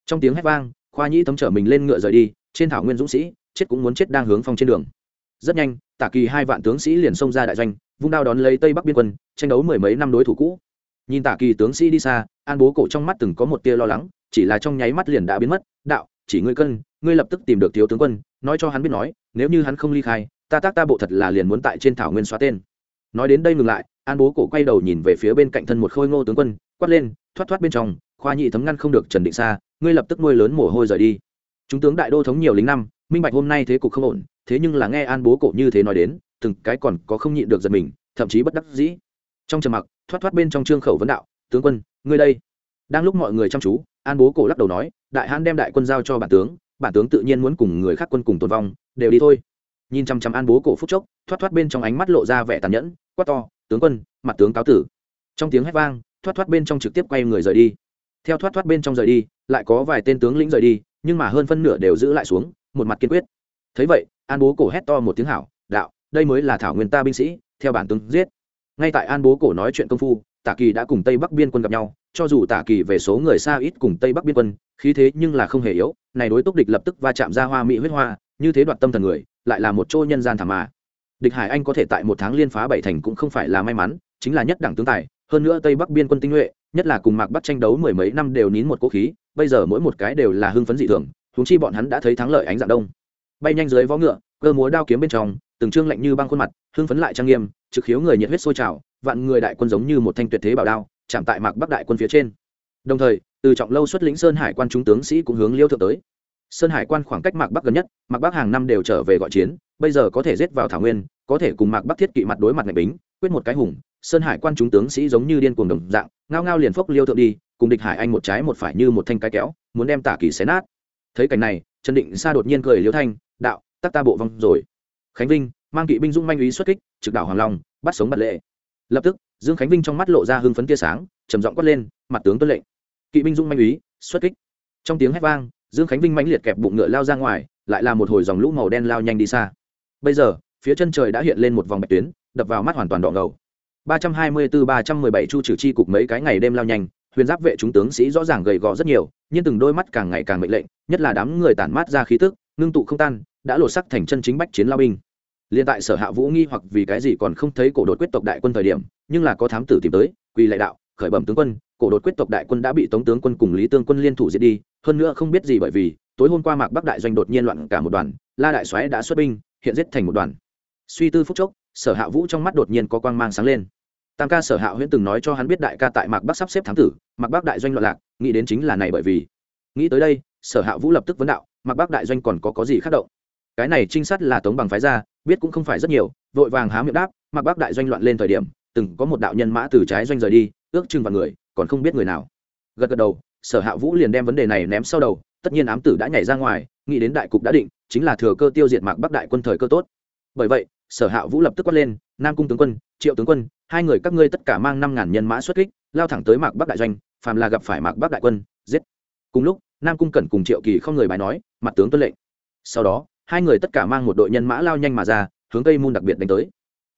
Trong tiếng hét vang, khoa nhĩ thấm trở mình lên ngựa rời đi, trên thảo nguyên dũng sĩ, chết cũng muốn chết đang hướng phong trên đường. Rất nhanh, tả kỳ hai vạn tướng sĩ liền xông ra đại doanh, vung đao đón lấy tây bắc biên quân, tranh đấu mười mấy năm đối thủ cũ nhìn tả kỳ tướng sĩ đi xa, an bố cổ trong mắt từng có một tia lo lắng, chỉ là trong nháy mắt liền đã biến mất. Đạo, chỉ ngươi cân, ngươi lập tức tìm được thiếu tướng quân, nói cho hắn biết nói, nếu như hắn không ly khai, ta tác ta bộ thật là liền muốn tại trên thảo nguyên xóa tên. Nói đến đây ngừng lại, an bố cổ quay đầu nhìn về phía bên cạnh thân một khôi ngô tướng quân, quát lên, thoát thoát bên trong, khoa nhị thấm ngăn không được trần định xa ngươi lập tức nuôi lớn mồ hôi rời đi. Chúng tướng đại đô thống nhiều lính năm, minh bạch hôm nay thế cục không ổn, thế nhưng là nghe an bố cổ như thế nói đến, từng cái còn có không nhịn được giật mình, thậm chí bất đắc dĩ. Trong trầm mặc thoát thoát bên trong trương khẩu vấn đạo, tướng quân, ngươi đây. Đang lúc mọi người chăm chú, an bố cổ lắc đầu nói, đại hãn đem đại quân giao cho bản tướng bản tướng tự nhiên muốn cùng người khác quân cùng tồn vong, đều đi thôi. Nhìn chăm chăm an bố cổ phúc chốc, thoát thoát bên trong ánh mắt lộ ra vẻ tàn nhẫn, quát to, tướng quân, mặt tướng cáo tử. Trong tiếng hét vang, thoát thoát bên trong trực tiếp quay người rời đi. Theo thoát thoát bên trong rời đi, lại có vài tên tướng lĩnh rời đi, nhưng mà hơn phân nửa đều giữ lại xuống, một mặt kiên quyết. Thấy vậy, an bố cổ hét to một tiếng hảo, đạo, đây mới là thảo nguyên ta binh sĩ, theo bản tướng giết ngay tại an bố cổ nói chuyện công phu tả kỳ đã cùng tây bắc biên quân gặp nhau. Cho dù tả kỳ về số người xa ít cùng tây bắc biên quân, khí thế nhưng là không hề yếu. Này đối túc địch lập tức va chạm ra hoa mỹ huyết hoa, như thế đoạt tâm thần người, lại là một chỗ nhân gian thảm mà. Địch hải anh có thể tại một tháng liên phá bảy thành cũng không phải là may mắn, chính là nhất đẳng tướng tài. Hơn nữa tây bắc biên quân tinh nhuệ, nhất là cùng mạc bắt tranh đấu mười mấy năm đều nín một cố khí, bây giờ mỗi một cái đều là hưng phấn dị thường thúng chi bọn hắn đã thấy thắng lợi ánh dạng đông. Bay nhanh dưới vó ngựa, cơ múa đao kiếm bên trong, từng trương lạnh như băng khuôn mặt, hưng phấn lại trang nghiêm trực khiếu người nhiệt huyết sôi trào, vạn người đại quân giống như một thanh tuyệt thế bảo đao, chạm tại mạc bắc đại quân phía trên. Đồng thời, từ trọng lâu xuất lĩnh sơn hải quan trung tướng sĩ cũng hướng liêu thượng tới. Sơn hải quan khoảng cách mạc bắc gần nhất, mạc bắc hàng năm đều trở về gọi chiến, bây giờ có thể giết vào thảo nguyên, có thể cùng mạc bắc thiết kỵ mặt đối mặt ngạch bính, quyết một cái hùng, sơn hải quan chúng tướng sĩ giống như điên cuồng đồng dạng, ngao ngao liền phốc liêu thượng đi, cùng địch hải anh một trái một phải như một thanh cái kéo, muốn đem tả kỳ xé nát. Thấy cảnh này, trần định sa đột nhiên cười liêu thanh, đạo, tắc ta bộ vong rồi. Khánh vinh mang kỵ binh dung manh ý xuất kích, trực đảo hoàng long, bắt sống bật lệ. Lập tức, dương khánh vinh trong mắt lộ ra hưng phấn tia sáng, trầm giọng quát lên, mặt tướng tuân lệnh. Kỵ binh dung manh ý xuất kích. Trong tiếng hét vang, dương khánh vinh mãnh liệt kẹp bụng ngựa lao ra ngoài, lại là một hồi dòng lũ màu đen lao nhanh đi xa. Bây giờ, phía chân trời đã hiện lên một vòng bạch tuyến, đập vào mắt hoàn toàn đỏ ngầu. ba trăm hai mươi bốn ba trăm mười bảy chu trừ chi cục mấy cái ngày đêm lao nhanh, huyền giáp vệ chúng tướng sĩ rõ ràng gầy gò rất nhiều, nhưng từng đôi mắt càng ngày càng mệnh lệnh, nhất là đám người tản mát ra khí tức, ngưng tụ không tan, đã lột sắc thành chân chính bách chiến lao binh liên tại sở hạ vũ nghi hoặc vì cái gì còn không thấy cổ đột quyết tộc đại quân thời điểm, nhưng là có thám tử tìm tới, quỳ lại đạo, khởi bẩm tướng quân, cổ đột quyết tộc đại quân đã bị tống tướng quân cùng lý tương quân liên thủ diệt đi, hơn nữa không biết gì bởi vì, tối hôm qua mạc bắc đại doanh đột nhiên loạn cả một đoàn, la đại soái đã xuất binh, hiện giết thành một đoàn. Suy tư phúc chốc, sở hạ vũ trong mắt đột nhiên có quang mang sáng lên. Tam ca sở hạ huyễn từng nói cho hắn biết đại ca tại mạc bắc sắp xếp thám tử, mạc bắc đại doanh loạn lạc, nghĩ đến chính là này bởi vì. Nghĩ tới đây, sở hạ vũ lập tức vấn đạo, mạc bắc đại doanh còn có có gì khác động? Cái này trinh sát là tống bằng phái ra biết cũng không phải rất nhiều, vội vàng há miệng đáp mạc bắc đại doanh loạn lên thời điểm, từng có một đạo nhân mã từ trái doanh rời đi, ước chừng vào người, còn không biết người nào. Gật gật đầu, sở hạ vũ liền đem vấn đề này ném sau đầu, tất nhiên ám tử đã nhảy ra ngoài, nghĩ đến đại cục đã định, chính là thừa cơ tiêu diệt mạc bắc đại quân thời cơ tốt. Bởi vậy, sở hạ vũ lập tức quát lên, nam cung tướng quân, triệu tướng quân, hai người các ngươi tất cả mang năm ngàn nhân mã xuất kích, lao thẳng tới mạc bắc đại doanh, phàm là gặp phải mạc bắc đại quân, giết. Cùng lúc, nam cung cẩn cùng triệu kỳ không người bài nói, mặt tướng tuân lệnh. Sau đó hai người tất cả mang một đội nhân mã lao nhanh mà ra, hướng cây môn đặc biệt đánh tới.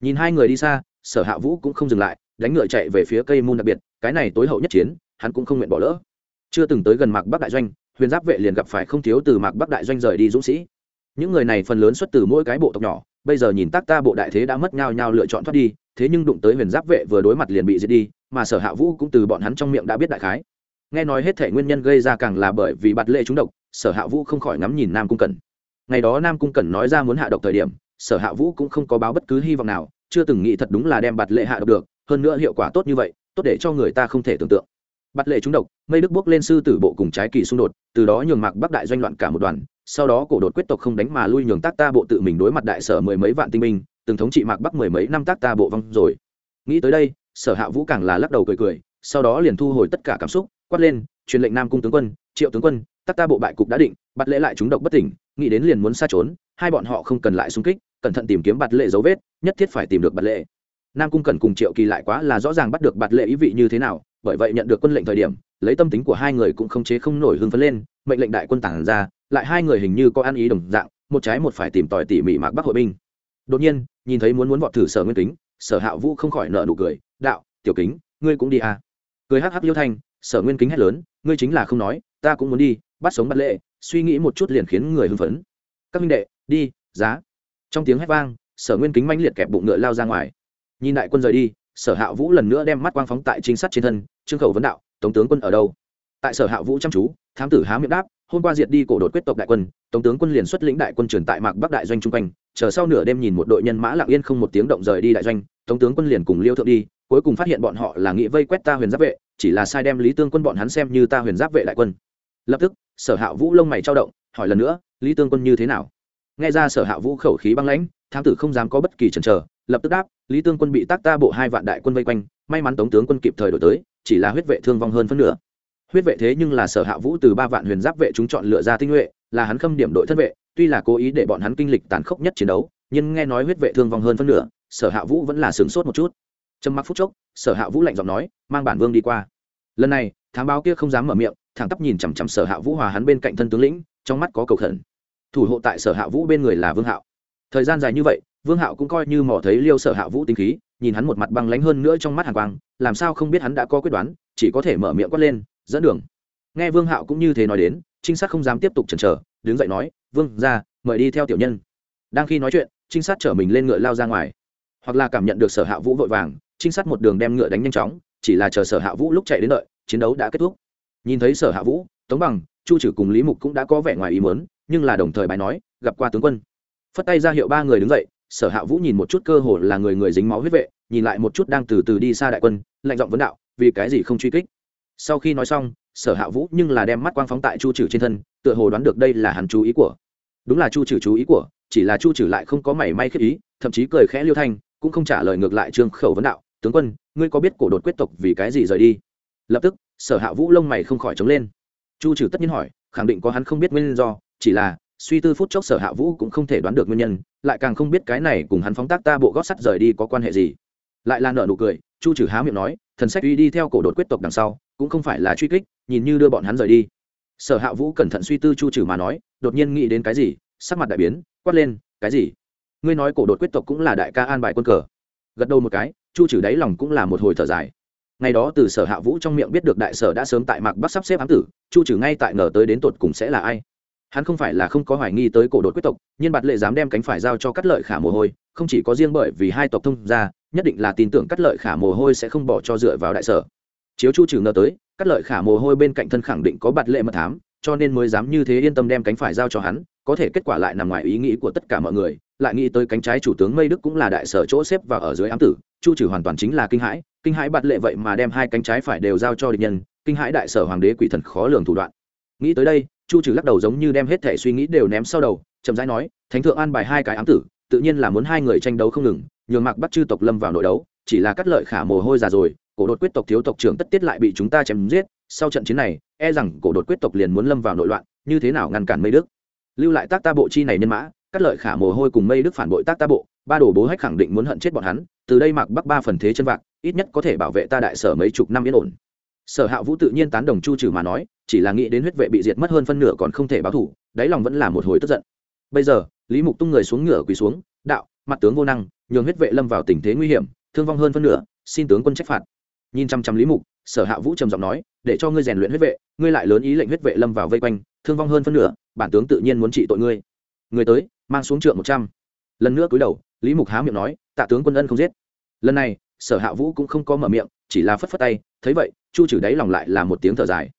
Nhìn hai người đi xa, sở hạ vũ cũng không dừng lại, đánh ngựa chạy về phía cây môn đặc biệt, cái này tối hậu nhất chiến, hắn cũng không nguyện bỏ lỡ. Chưa từng tới gần mạc bắc đại doanh, huyền giáp vệ liền gặp phải không thiếu từ mạc bắc đại doanh rời đi dũng sĩ. Những người này phần lớn xuất từ mỗi cái bộ tộc nhỏ, bây giờ nhìn tác ta bộ đại thế đã mất nhau nhau lựa chọn thoát đi, thế nhưng đụng tới huyền giáp vệ vừa đối mặt liền bị giết đi, mà sở hạ vũ cũng từ bọn hắn trong miệng đã biết đại khái. Nghe nói hết thể nguyên nhân gây ra càng là bởi vì bạt lệ trúng độc, sở hạ vũ không khỏi ngắm nhìn nam cung cần ngày đó nam cung cẩn nói ra muốn hạ độc thời điểm, sở hạ vũ cũng không có báo bất cứ hy vọng nào, chưa từng nghĩ thật đúng là đem bạt lệ hạ độc được, hơn nữa hiệu quả tốt như vậy, tốt để cho người ta không thể tưởng tượng. Bạt lệ trúng độc, mây đức bước lên sư tử bộ cùng trái kỳ xung đột, từ đó nhường mạc bắc đại doanh loạn cả một đoàn, sau đó cổ đột quyết tộc không đánh mà lui nhường tác ta bộ tự mình đối mặt đại sở mười mấy vạn tinh minh từng thống trị mạc bắc mười mấy năm tác ta bộ vong rồi. Nghĩ tới đây, sở hạ vũ càng là lắc đầu cười cười, sau đó liền thu hồi tất cả cảm xúc, quát lên, truyền lệnh nam cung tướng quân, triệu tướng quân tác ta bộ bại cục đã định bắt lễ lại chúng độc bất tỉnh nghĩ đến liền muốn xa trốn, hai bọn họ không cần lại xung kích, cẩn thận tìm kiếm bạt lệ dấu vết, nhất thiết phải tìm được bạt lệ. Nam cung cần cùng triệu kỳ lại quá là rõ ràng bắt được bạt lệ ý vị như thế nào, bởi vậy nhận được quân lệnh thời điểm, lấy tâm tính của hai người cũng không chế không nổi hưng phấn lên, mệnh lệnh đại quân tản ra, lại hai người hình như có ăn ý đồng dạng, một trái một phải tìm tòi tỉ mỉ mạc bắc hội binh. Đột nhiên, nhìn thấy muốn muốn vọt thử sở nguyên kính, sở hạ vũ không khỏi nợ nụ cười, đạo, tiểu kính, ngươi cũng đi à? Cười hắc hắc liêu thanh, sở nguyên kính hét lớn, ngươi chính là không nói, ta cũng muốn đi bắt sống bắt lệ, suy nghĩ một chút liền khiến người hưng phấn. Các minh đệ, đi, giá. Trong tiếng hét vang, sở nguyên kính manh liệt kẹp bụng ngựa lao ra ngoài. Nhìn đại quân rời đi, sở hạ vũ lần nữa đem mắt quang phóng tại trinh sát trên thân, trương khẩu vấn đạo, tống tướng quân ở đâu? Tại sở hạ vũ chăm chú, thám tử há miệng đáp, hôm qua diệt đi cổ đột quyết tộc đại quân, tống tướng quân liền xuất lĩnh đại quân truyền tại mạc bắc đại doanh chung quanh, chờ sau nửa đêm nhìn một đội nhân mã lặng yên không một tiếng động rời đi đại doanh, tống tướng quân liền cùng liêu thượng đi, cuối cùng phát hiện bọn họ là nghị vây quét ta huyền giáp vệ, chỉ là sai đem lý tương quân bọn hắn xem như ta huyền giáp vệ đại quân. Lập tức sở hạ vũ lông mày trao động, hỏi lần nữa, lý tương quân như thế nào? Nghe ra sở hạ vũ khẩu khí băng lãnh, thám tử không dám có bất kỳ chần chờ, lập tức đáp, lý tương quân bị tác ta bộ hai vạn đại quân vây quanh, may mắn tống tướng quân kịp thời đổi tới, chỉ là huyết vệ thương vong hơn phân nửa. Huyết vệ thế nhưng là sở hạ vũ từ ba vạn huyền giáp vệ chúng chọn lựa ra tinh nhuệ, là hắn khâm điểm đội thân vệ, tuy là cố ý để bọn hắn kinh lịch tàn khốc nhất chiến đấu, nhưng nghe nói huyết vệ thương vong hơn phân nửa, sở hạ vũ vẫn là sửng sốt một chút. Trầm mặc phút chốc, sở hạ vũ lạnh giọng nói, mang bản vương đi qua. Lần này, thám báo kia không dám mở miệng thẳng tắp nhìn chằm chằm sở hạ vũ hòa hắn bên cạnh thân tướng lĩnh, trong mắt có cầu khẩn. Thủ hộ tại sở hạ vũ bên người là vương hạo. Thời gian dài như vậy, vương hạo cũng coi như mò thấy liêu sở hạ vũ tinh khí, nhìn hắn một mặt băng lánh hơn nữa trong mắt hàng quang, làm sao không biết hắn đã có quyết đoán, chỉ có thể mở miệng quát lên, dẫn đường. Nghe vương hạo cũng như thế nói đến, trinh sát không dám tiếp tục chần chờ, đứng dậy nói, vương, ra, mời đi theo tiểu nhân. Đang khi nói chuyện, trinh sát chở mình lên ngựa lao ra ngoài. Hoặc là cảm nhận được sở hạ vũ vội vàng, trinh sát một đường đem ngựa đánh nhanh chóng, chỉ là chờ sở hạ vũ lúc chạy đến đợi, chiến đấu đã kết thúc nhìn thấy sở hạ vũ, tống bằng, chu trừ cùng lý mục cũng đã có vẻ ngoài ý mớn nhưng là đồng thời bài nói, gặp qua tướng quân. Phất tay ra hiệu ba người đứng dậy, sở hạ vũ nhìn một chút cơ hồ là người người dính máu huyết vệ, nhìn lại một chút đang từ từ đi xa đại quân, lạnh giọng vấn đạo, vì cái gì không truy kích? Sau khi nói xong, sở hạ vũ nhưng là đem mắt quang phóng tại chu trừ trên thân, tựa hồ đoán được đây là hắn chú ý của. Đúng là chu trừ chú ý của, chỉ là chu trừ lại không có mảy may khiết ý, thậm chí cười khẽ liêu thanh, cũng không trả lời ngược lại trương khẩu vấn đạo, tướng quân, ngươi có biết cổ đột quyết tộc vì cái gì rời đi? Lập tức sở hạ vũ lông mày không khỏi trống lên. Chu trừ tất nhiên hỏi, khẳng định có hắn không biết nguyên do, chỉ là, suy tư phút chốc sở hạ vũ cũng không thể đoán được nguyên nhân, lại càng không biết cái này cùng hắn phóng tác ta bộ gót sắt rời đi có quan hệ gì. Lại là nợ nụ cười, chu trừ há miệng nói, thần sách uy đi theo cổ đột quyết tộc đằng sau, cũng không phải là truy kích, nhìn như đưa bọn hắn rời đi. Sở hạ vũ cẩn thận suy tư chu trừ mà nói, đột nhiên nghĩ đến cái gì, sắc mặt đại biến, quát lên, cái gì? Ngươi nói cổ đột quyết tộc cũng là đại ca an bài quân cờ. Gật đầu một cái, chu trừ đáy lòng cũng là một hồi thở dài ngày đó từ sở hạ vũ trong miệng biết được đại sở đã sớm tại mạc bắc sắp xếp ám tử, chu trừ ngay tại ngờ tới đến tột cùng sẽ là ai. Hắn không phải là không có hoài nghi tới cổ đột quyết tộc, nhưng bạt lệ dám đem cánh phải giao cho cắt lợi khả mồ hôi, không chỉ có riêng bởi vì hai tộc thông ra nhất định là tin tưởng cắt lợi khả mồ hôi sẽ không bỏ cho dựa vào đại sở. Chiếu chu trừ ngờ tới, cắt lợi khả mồ hôi bên cạnh thân khẳng định có bạt lệ mật thám, cho nên mới dám như thế yên tâm đem cánh phải giao cho hắn, có thể kết quả lại nằm ngoài ý nghĩ của tất cả mọi người, lại nghĩ tới cánh trái chủ tướng mây đức cũng là đại sở chỗ xếp và ở dưới ám tử, chu trừ hoàn toàn chính là kinh hãi kinh hãi bạt lệ vậy mà đem hai cánh trái phải đều giao cho địch nhân, kinh hãi đại sở hoàng đế quỷ thần khó lường thủ đoạn. Nghĩ tới đây, chu trừ lắc đầu giống như đem hết thể suy nghĩ đều ném sau đầu, chậm rãi nói, thánh thượng an bài hai cái ám tử, tự nhiên là muốn hai người tranh đấu không ngừng, nhường mạc bắt chư tộc lâm vào nội đấu, chỉ là cắt lợi khả mồ hôi già rồi, cổ đột quyết tộc thiếu tộc trưởng tất tiết lại bị chúng ta chém giết, sau trận chiến này e rằng cổ đột quyết tộc liền muốn lâm vào nội loạn, như thế nào ngăn cản mây đức? Lưu lại tác ta bộ chi này nhân mã, cắt lợi khả mồ hôi cùng mây đức phản bội tác ta bộ, ba đồ bố hách khẳng định muốn hận chết bọn hắn, từ đây mạc bắc ba phần thế chân vạc ít nhất có thể bảo vệ ta đại sở mấy chục năm yên ổn. Sở hạ vũ tự nhiên tán đồng chu trừ mà nói, chỉ là nghĩ đến huyết vệ bị diệt mất hơn phân nửa còn không thể báo thủ đáy lòng vẫn là một hồi tức giận. Bây giờ, lý mục tung người xuống ngựa quỳ xuống, đạo, mặt tướng vô năng, nhường huyết vệ lâm vào tình thế nguy hiểm, thương vong hơn phân nửa, xin tướng quân trách phạt. Nhìn chăm chăm lý mục, sở hạ vũ trầm giọng nói, để cho ngươi rèn luyện huyết vệ, ngươi lại lớn ý lệnh huyết vệ lâm vào vây quanh, thương vong hơn phân nửa, bản tướng tự nhiên muốn trị tội ngươi. Người tới, mang xuống trượng một trăm. Lần nữa cúi đầu, lý mục há miệng nói, tạ tướng quân ân không giết. Lần này sở hạ vũ cũng không có mở miệng, chỉ là phất phất tay, thấy vậy, chu trừ đáy lòng lại là một tiếng thở dài.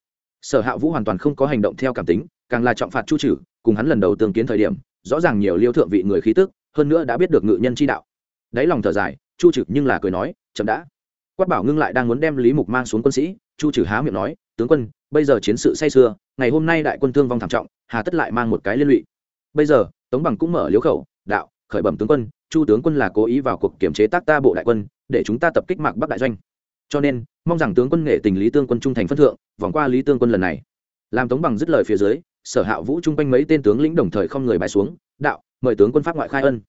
Sở hạ vũ hoàn toàn không có hành động theo cảm tính, càng là trọng phạt chu trừ cùng hắn lần đầu tương kiến thời điểm, rõ ràng nhiều liêu thượng vị người khí tức, hơn nữa đã biết được ngự nhân chi đạo. Đáy lòng thở dài, chu trừ nhưng là cười nói, chậm đã. Quát bảo ngưng lại đang muốn đem lý mục mang xuống quân sĩ, chu trừ há miệng nói, tướng quân, bây giờ chiến sự say sưa, ngày hôm nay đại quân thương vong thảm trọng, hà tất lại mang một cái liên lụy. Bây giờ, tống bằng cũng mở liếu khẩu, đạo, khởi bẩm tướng quân, chu tướng quân là cố ý vào cuộc kiểm chế tác ta bộ đại quân để chúng ta tập kích mạc bắc đại doanh. Cho nên, mong rằng tướng quân nghệ tình lý tương quân trung thành phân thượng, vòng qua lý tương quân lần này. Làm tống bằng dứt lời phía dưới, sở hạ vũ chung quanh mấy tên tướng lĩnh đồng thời không người bài xuống, đạo, mời tướng quân pháp ngoại khai ân.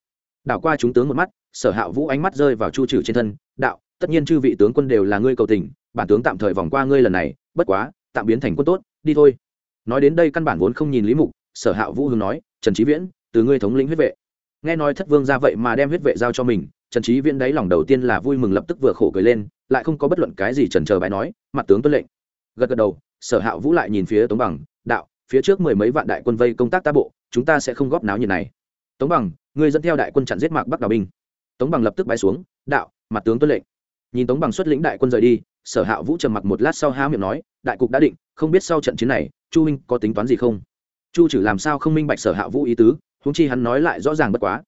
Đạo qua chúng tướng một mắt, sở hạ vũ ánh mắt rơi vào chu trừ trên thân, đạo, tất nhiên chư vị tướng quân đều là ngươi cầu tình, bản tướng tạm thời vòng qua ngươi lần này, bất quá, tạm biến thành quân tốt, đi thôi. Nói đến đây căn bản vốn không nhìn lý mục, sở hạ vũ hướng nói, trần trí viễn, từ ngươi thống lĩnh huyết vệ. Nghe nói thất vương ra vậy mà đem huyết vệ giao cho mình trần trí viễn đáy lòng đầu tiên là vui mừng lập tức vừa khổ cười lên, lại không có bất luận cái gì trần chờ bài nói, mặt tướng tuân lệnh. Gật gật đầu, sở hạ vũ lại nhìn phía tống bằng, đạo, phía trước mười mấy vạn đại quân vây công tác ta bộ, chúng ta sẽ không góp náo như này. Tống bằng người dẫn theo đại quân chặn giết mạc bắc đào binh. Tống bằng lập tức bay xuống, đạo, mặt tướng tuân lệnh. Nhìn tống bằng xuất lĩnh đại quân rời đi, sở hạ vũ trầm mặc một lát sau há miệng nói, đại cục đã định, không biết sau trận chiến này, chu minh có tính toán gì không? Chu trừ làm sao không minh bạch sở hạ vũ ý tứ húng chi hắn nói lại rõ ràng bất quá.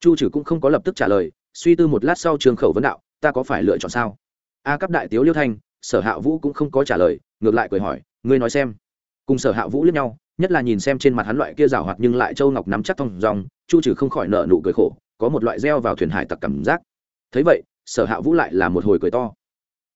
Chu trừ cũng không có lập tức trả lời suy tư một lát sau trường khẩu vấn đạo, ta có phải lựa chọn sao? A cấp đại tiếu liêu thanh, sở hạ vũ cũng không có trả lời, ngược lại cười hỏi, ngươi nói xem. Cùng sở hạ vũ liếc nhau, nhất là nhìn xem trên mặt hắn loại kia rào hoạt nhưng lại châu ngọc nắm chắc thong dòng chu trừ không khỏi nợ nụ cười khổ, có một loại reo vào thuyền hải tặc cảm giác. Thấy vậy, sở hạ vũ lại là một hồi cười to.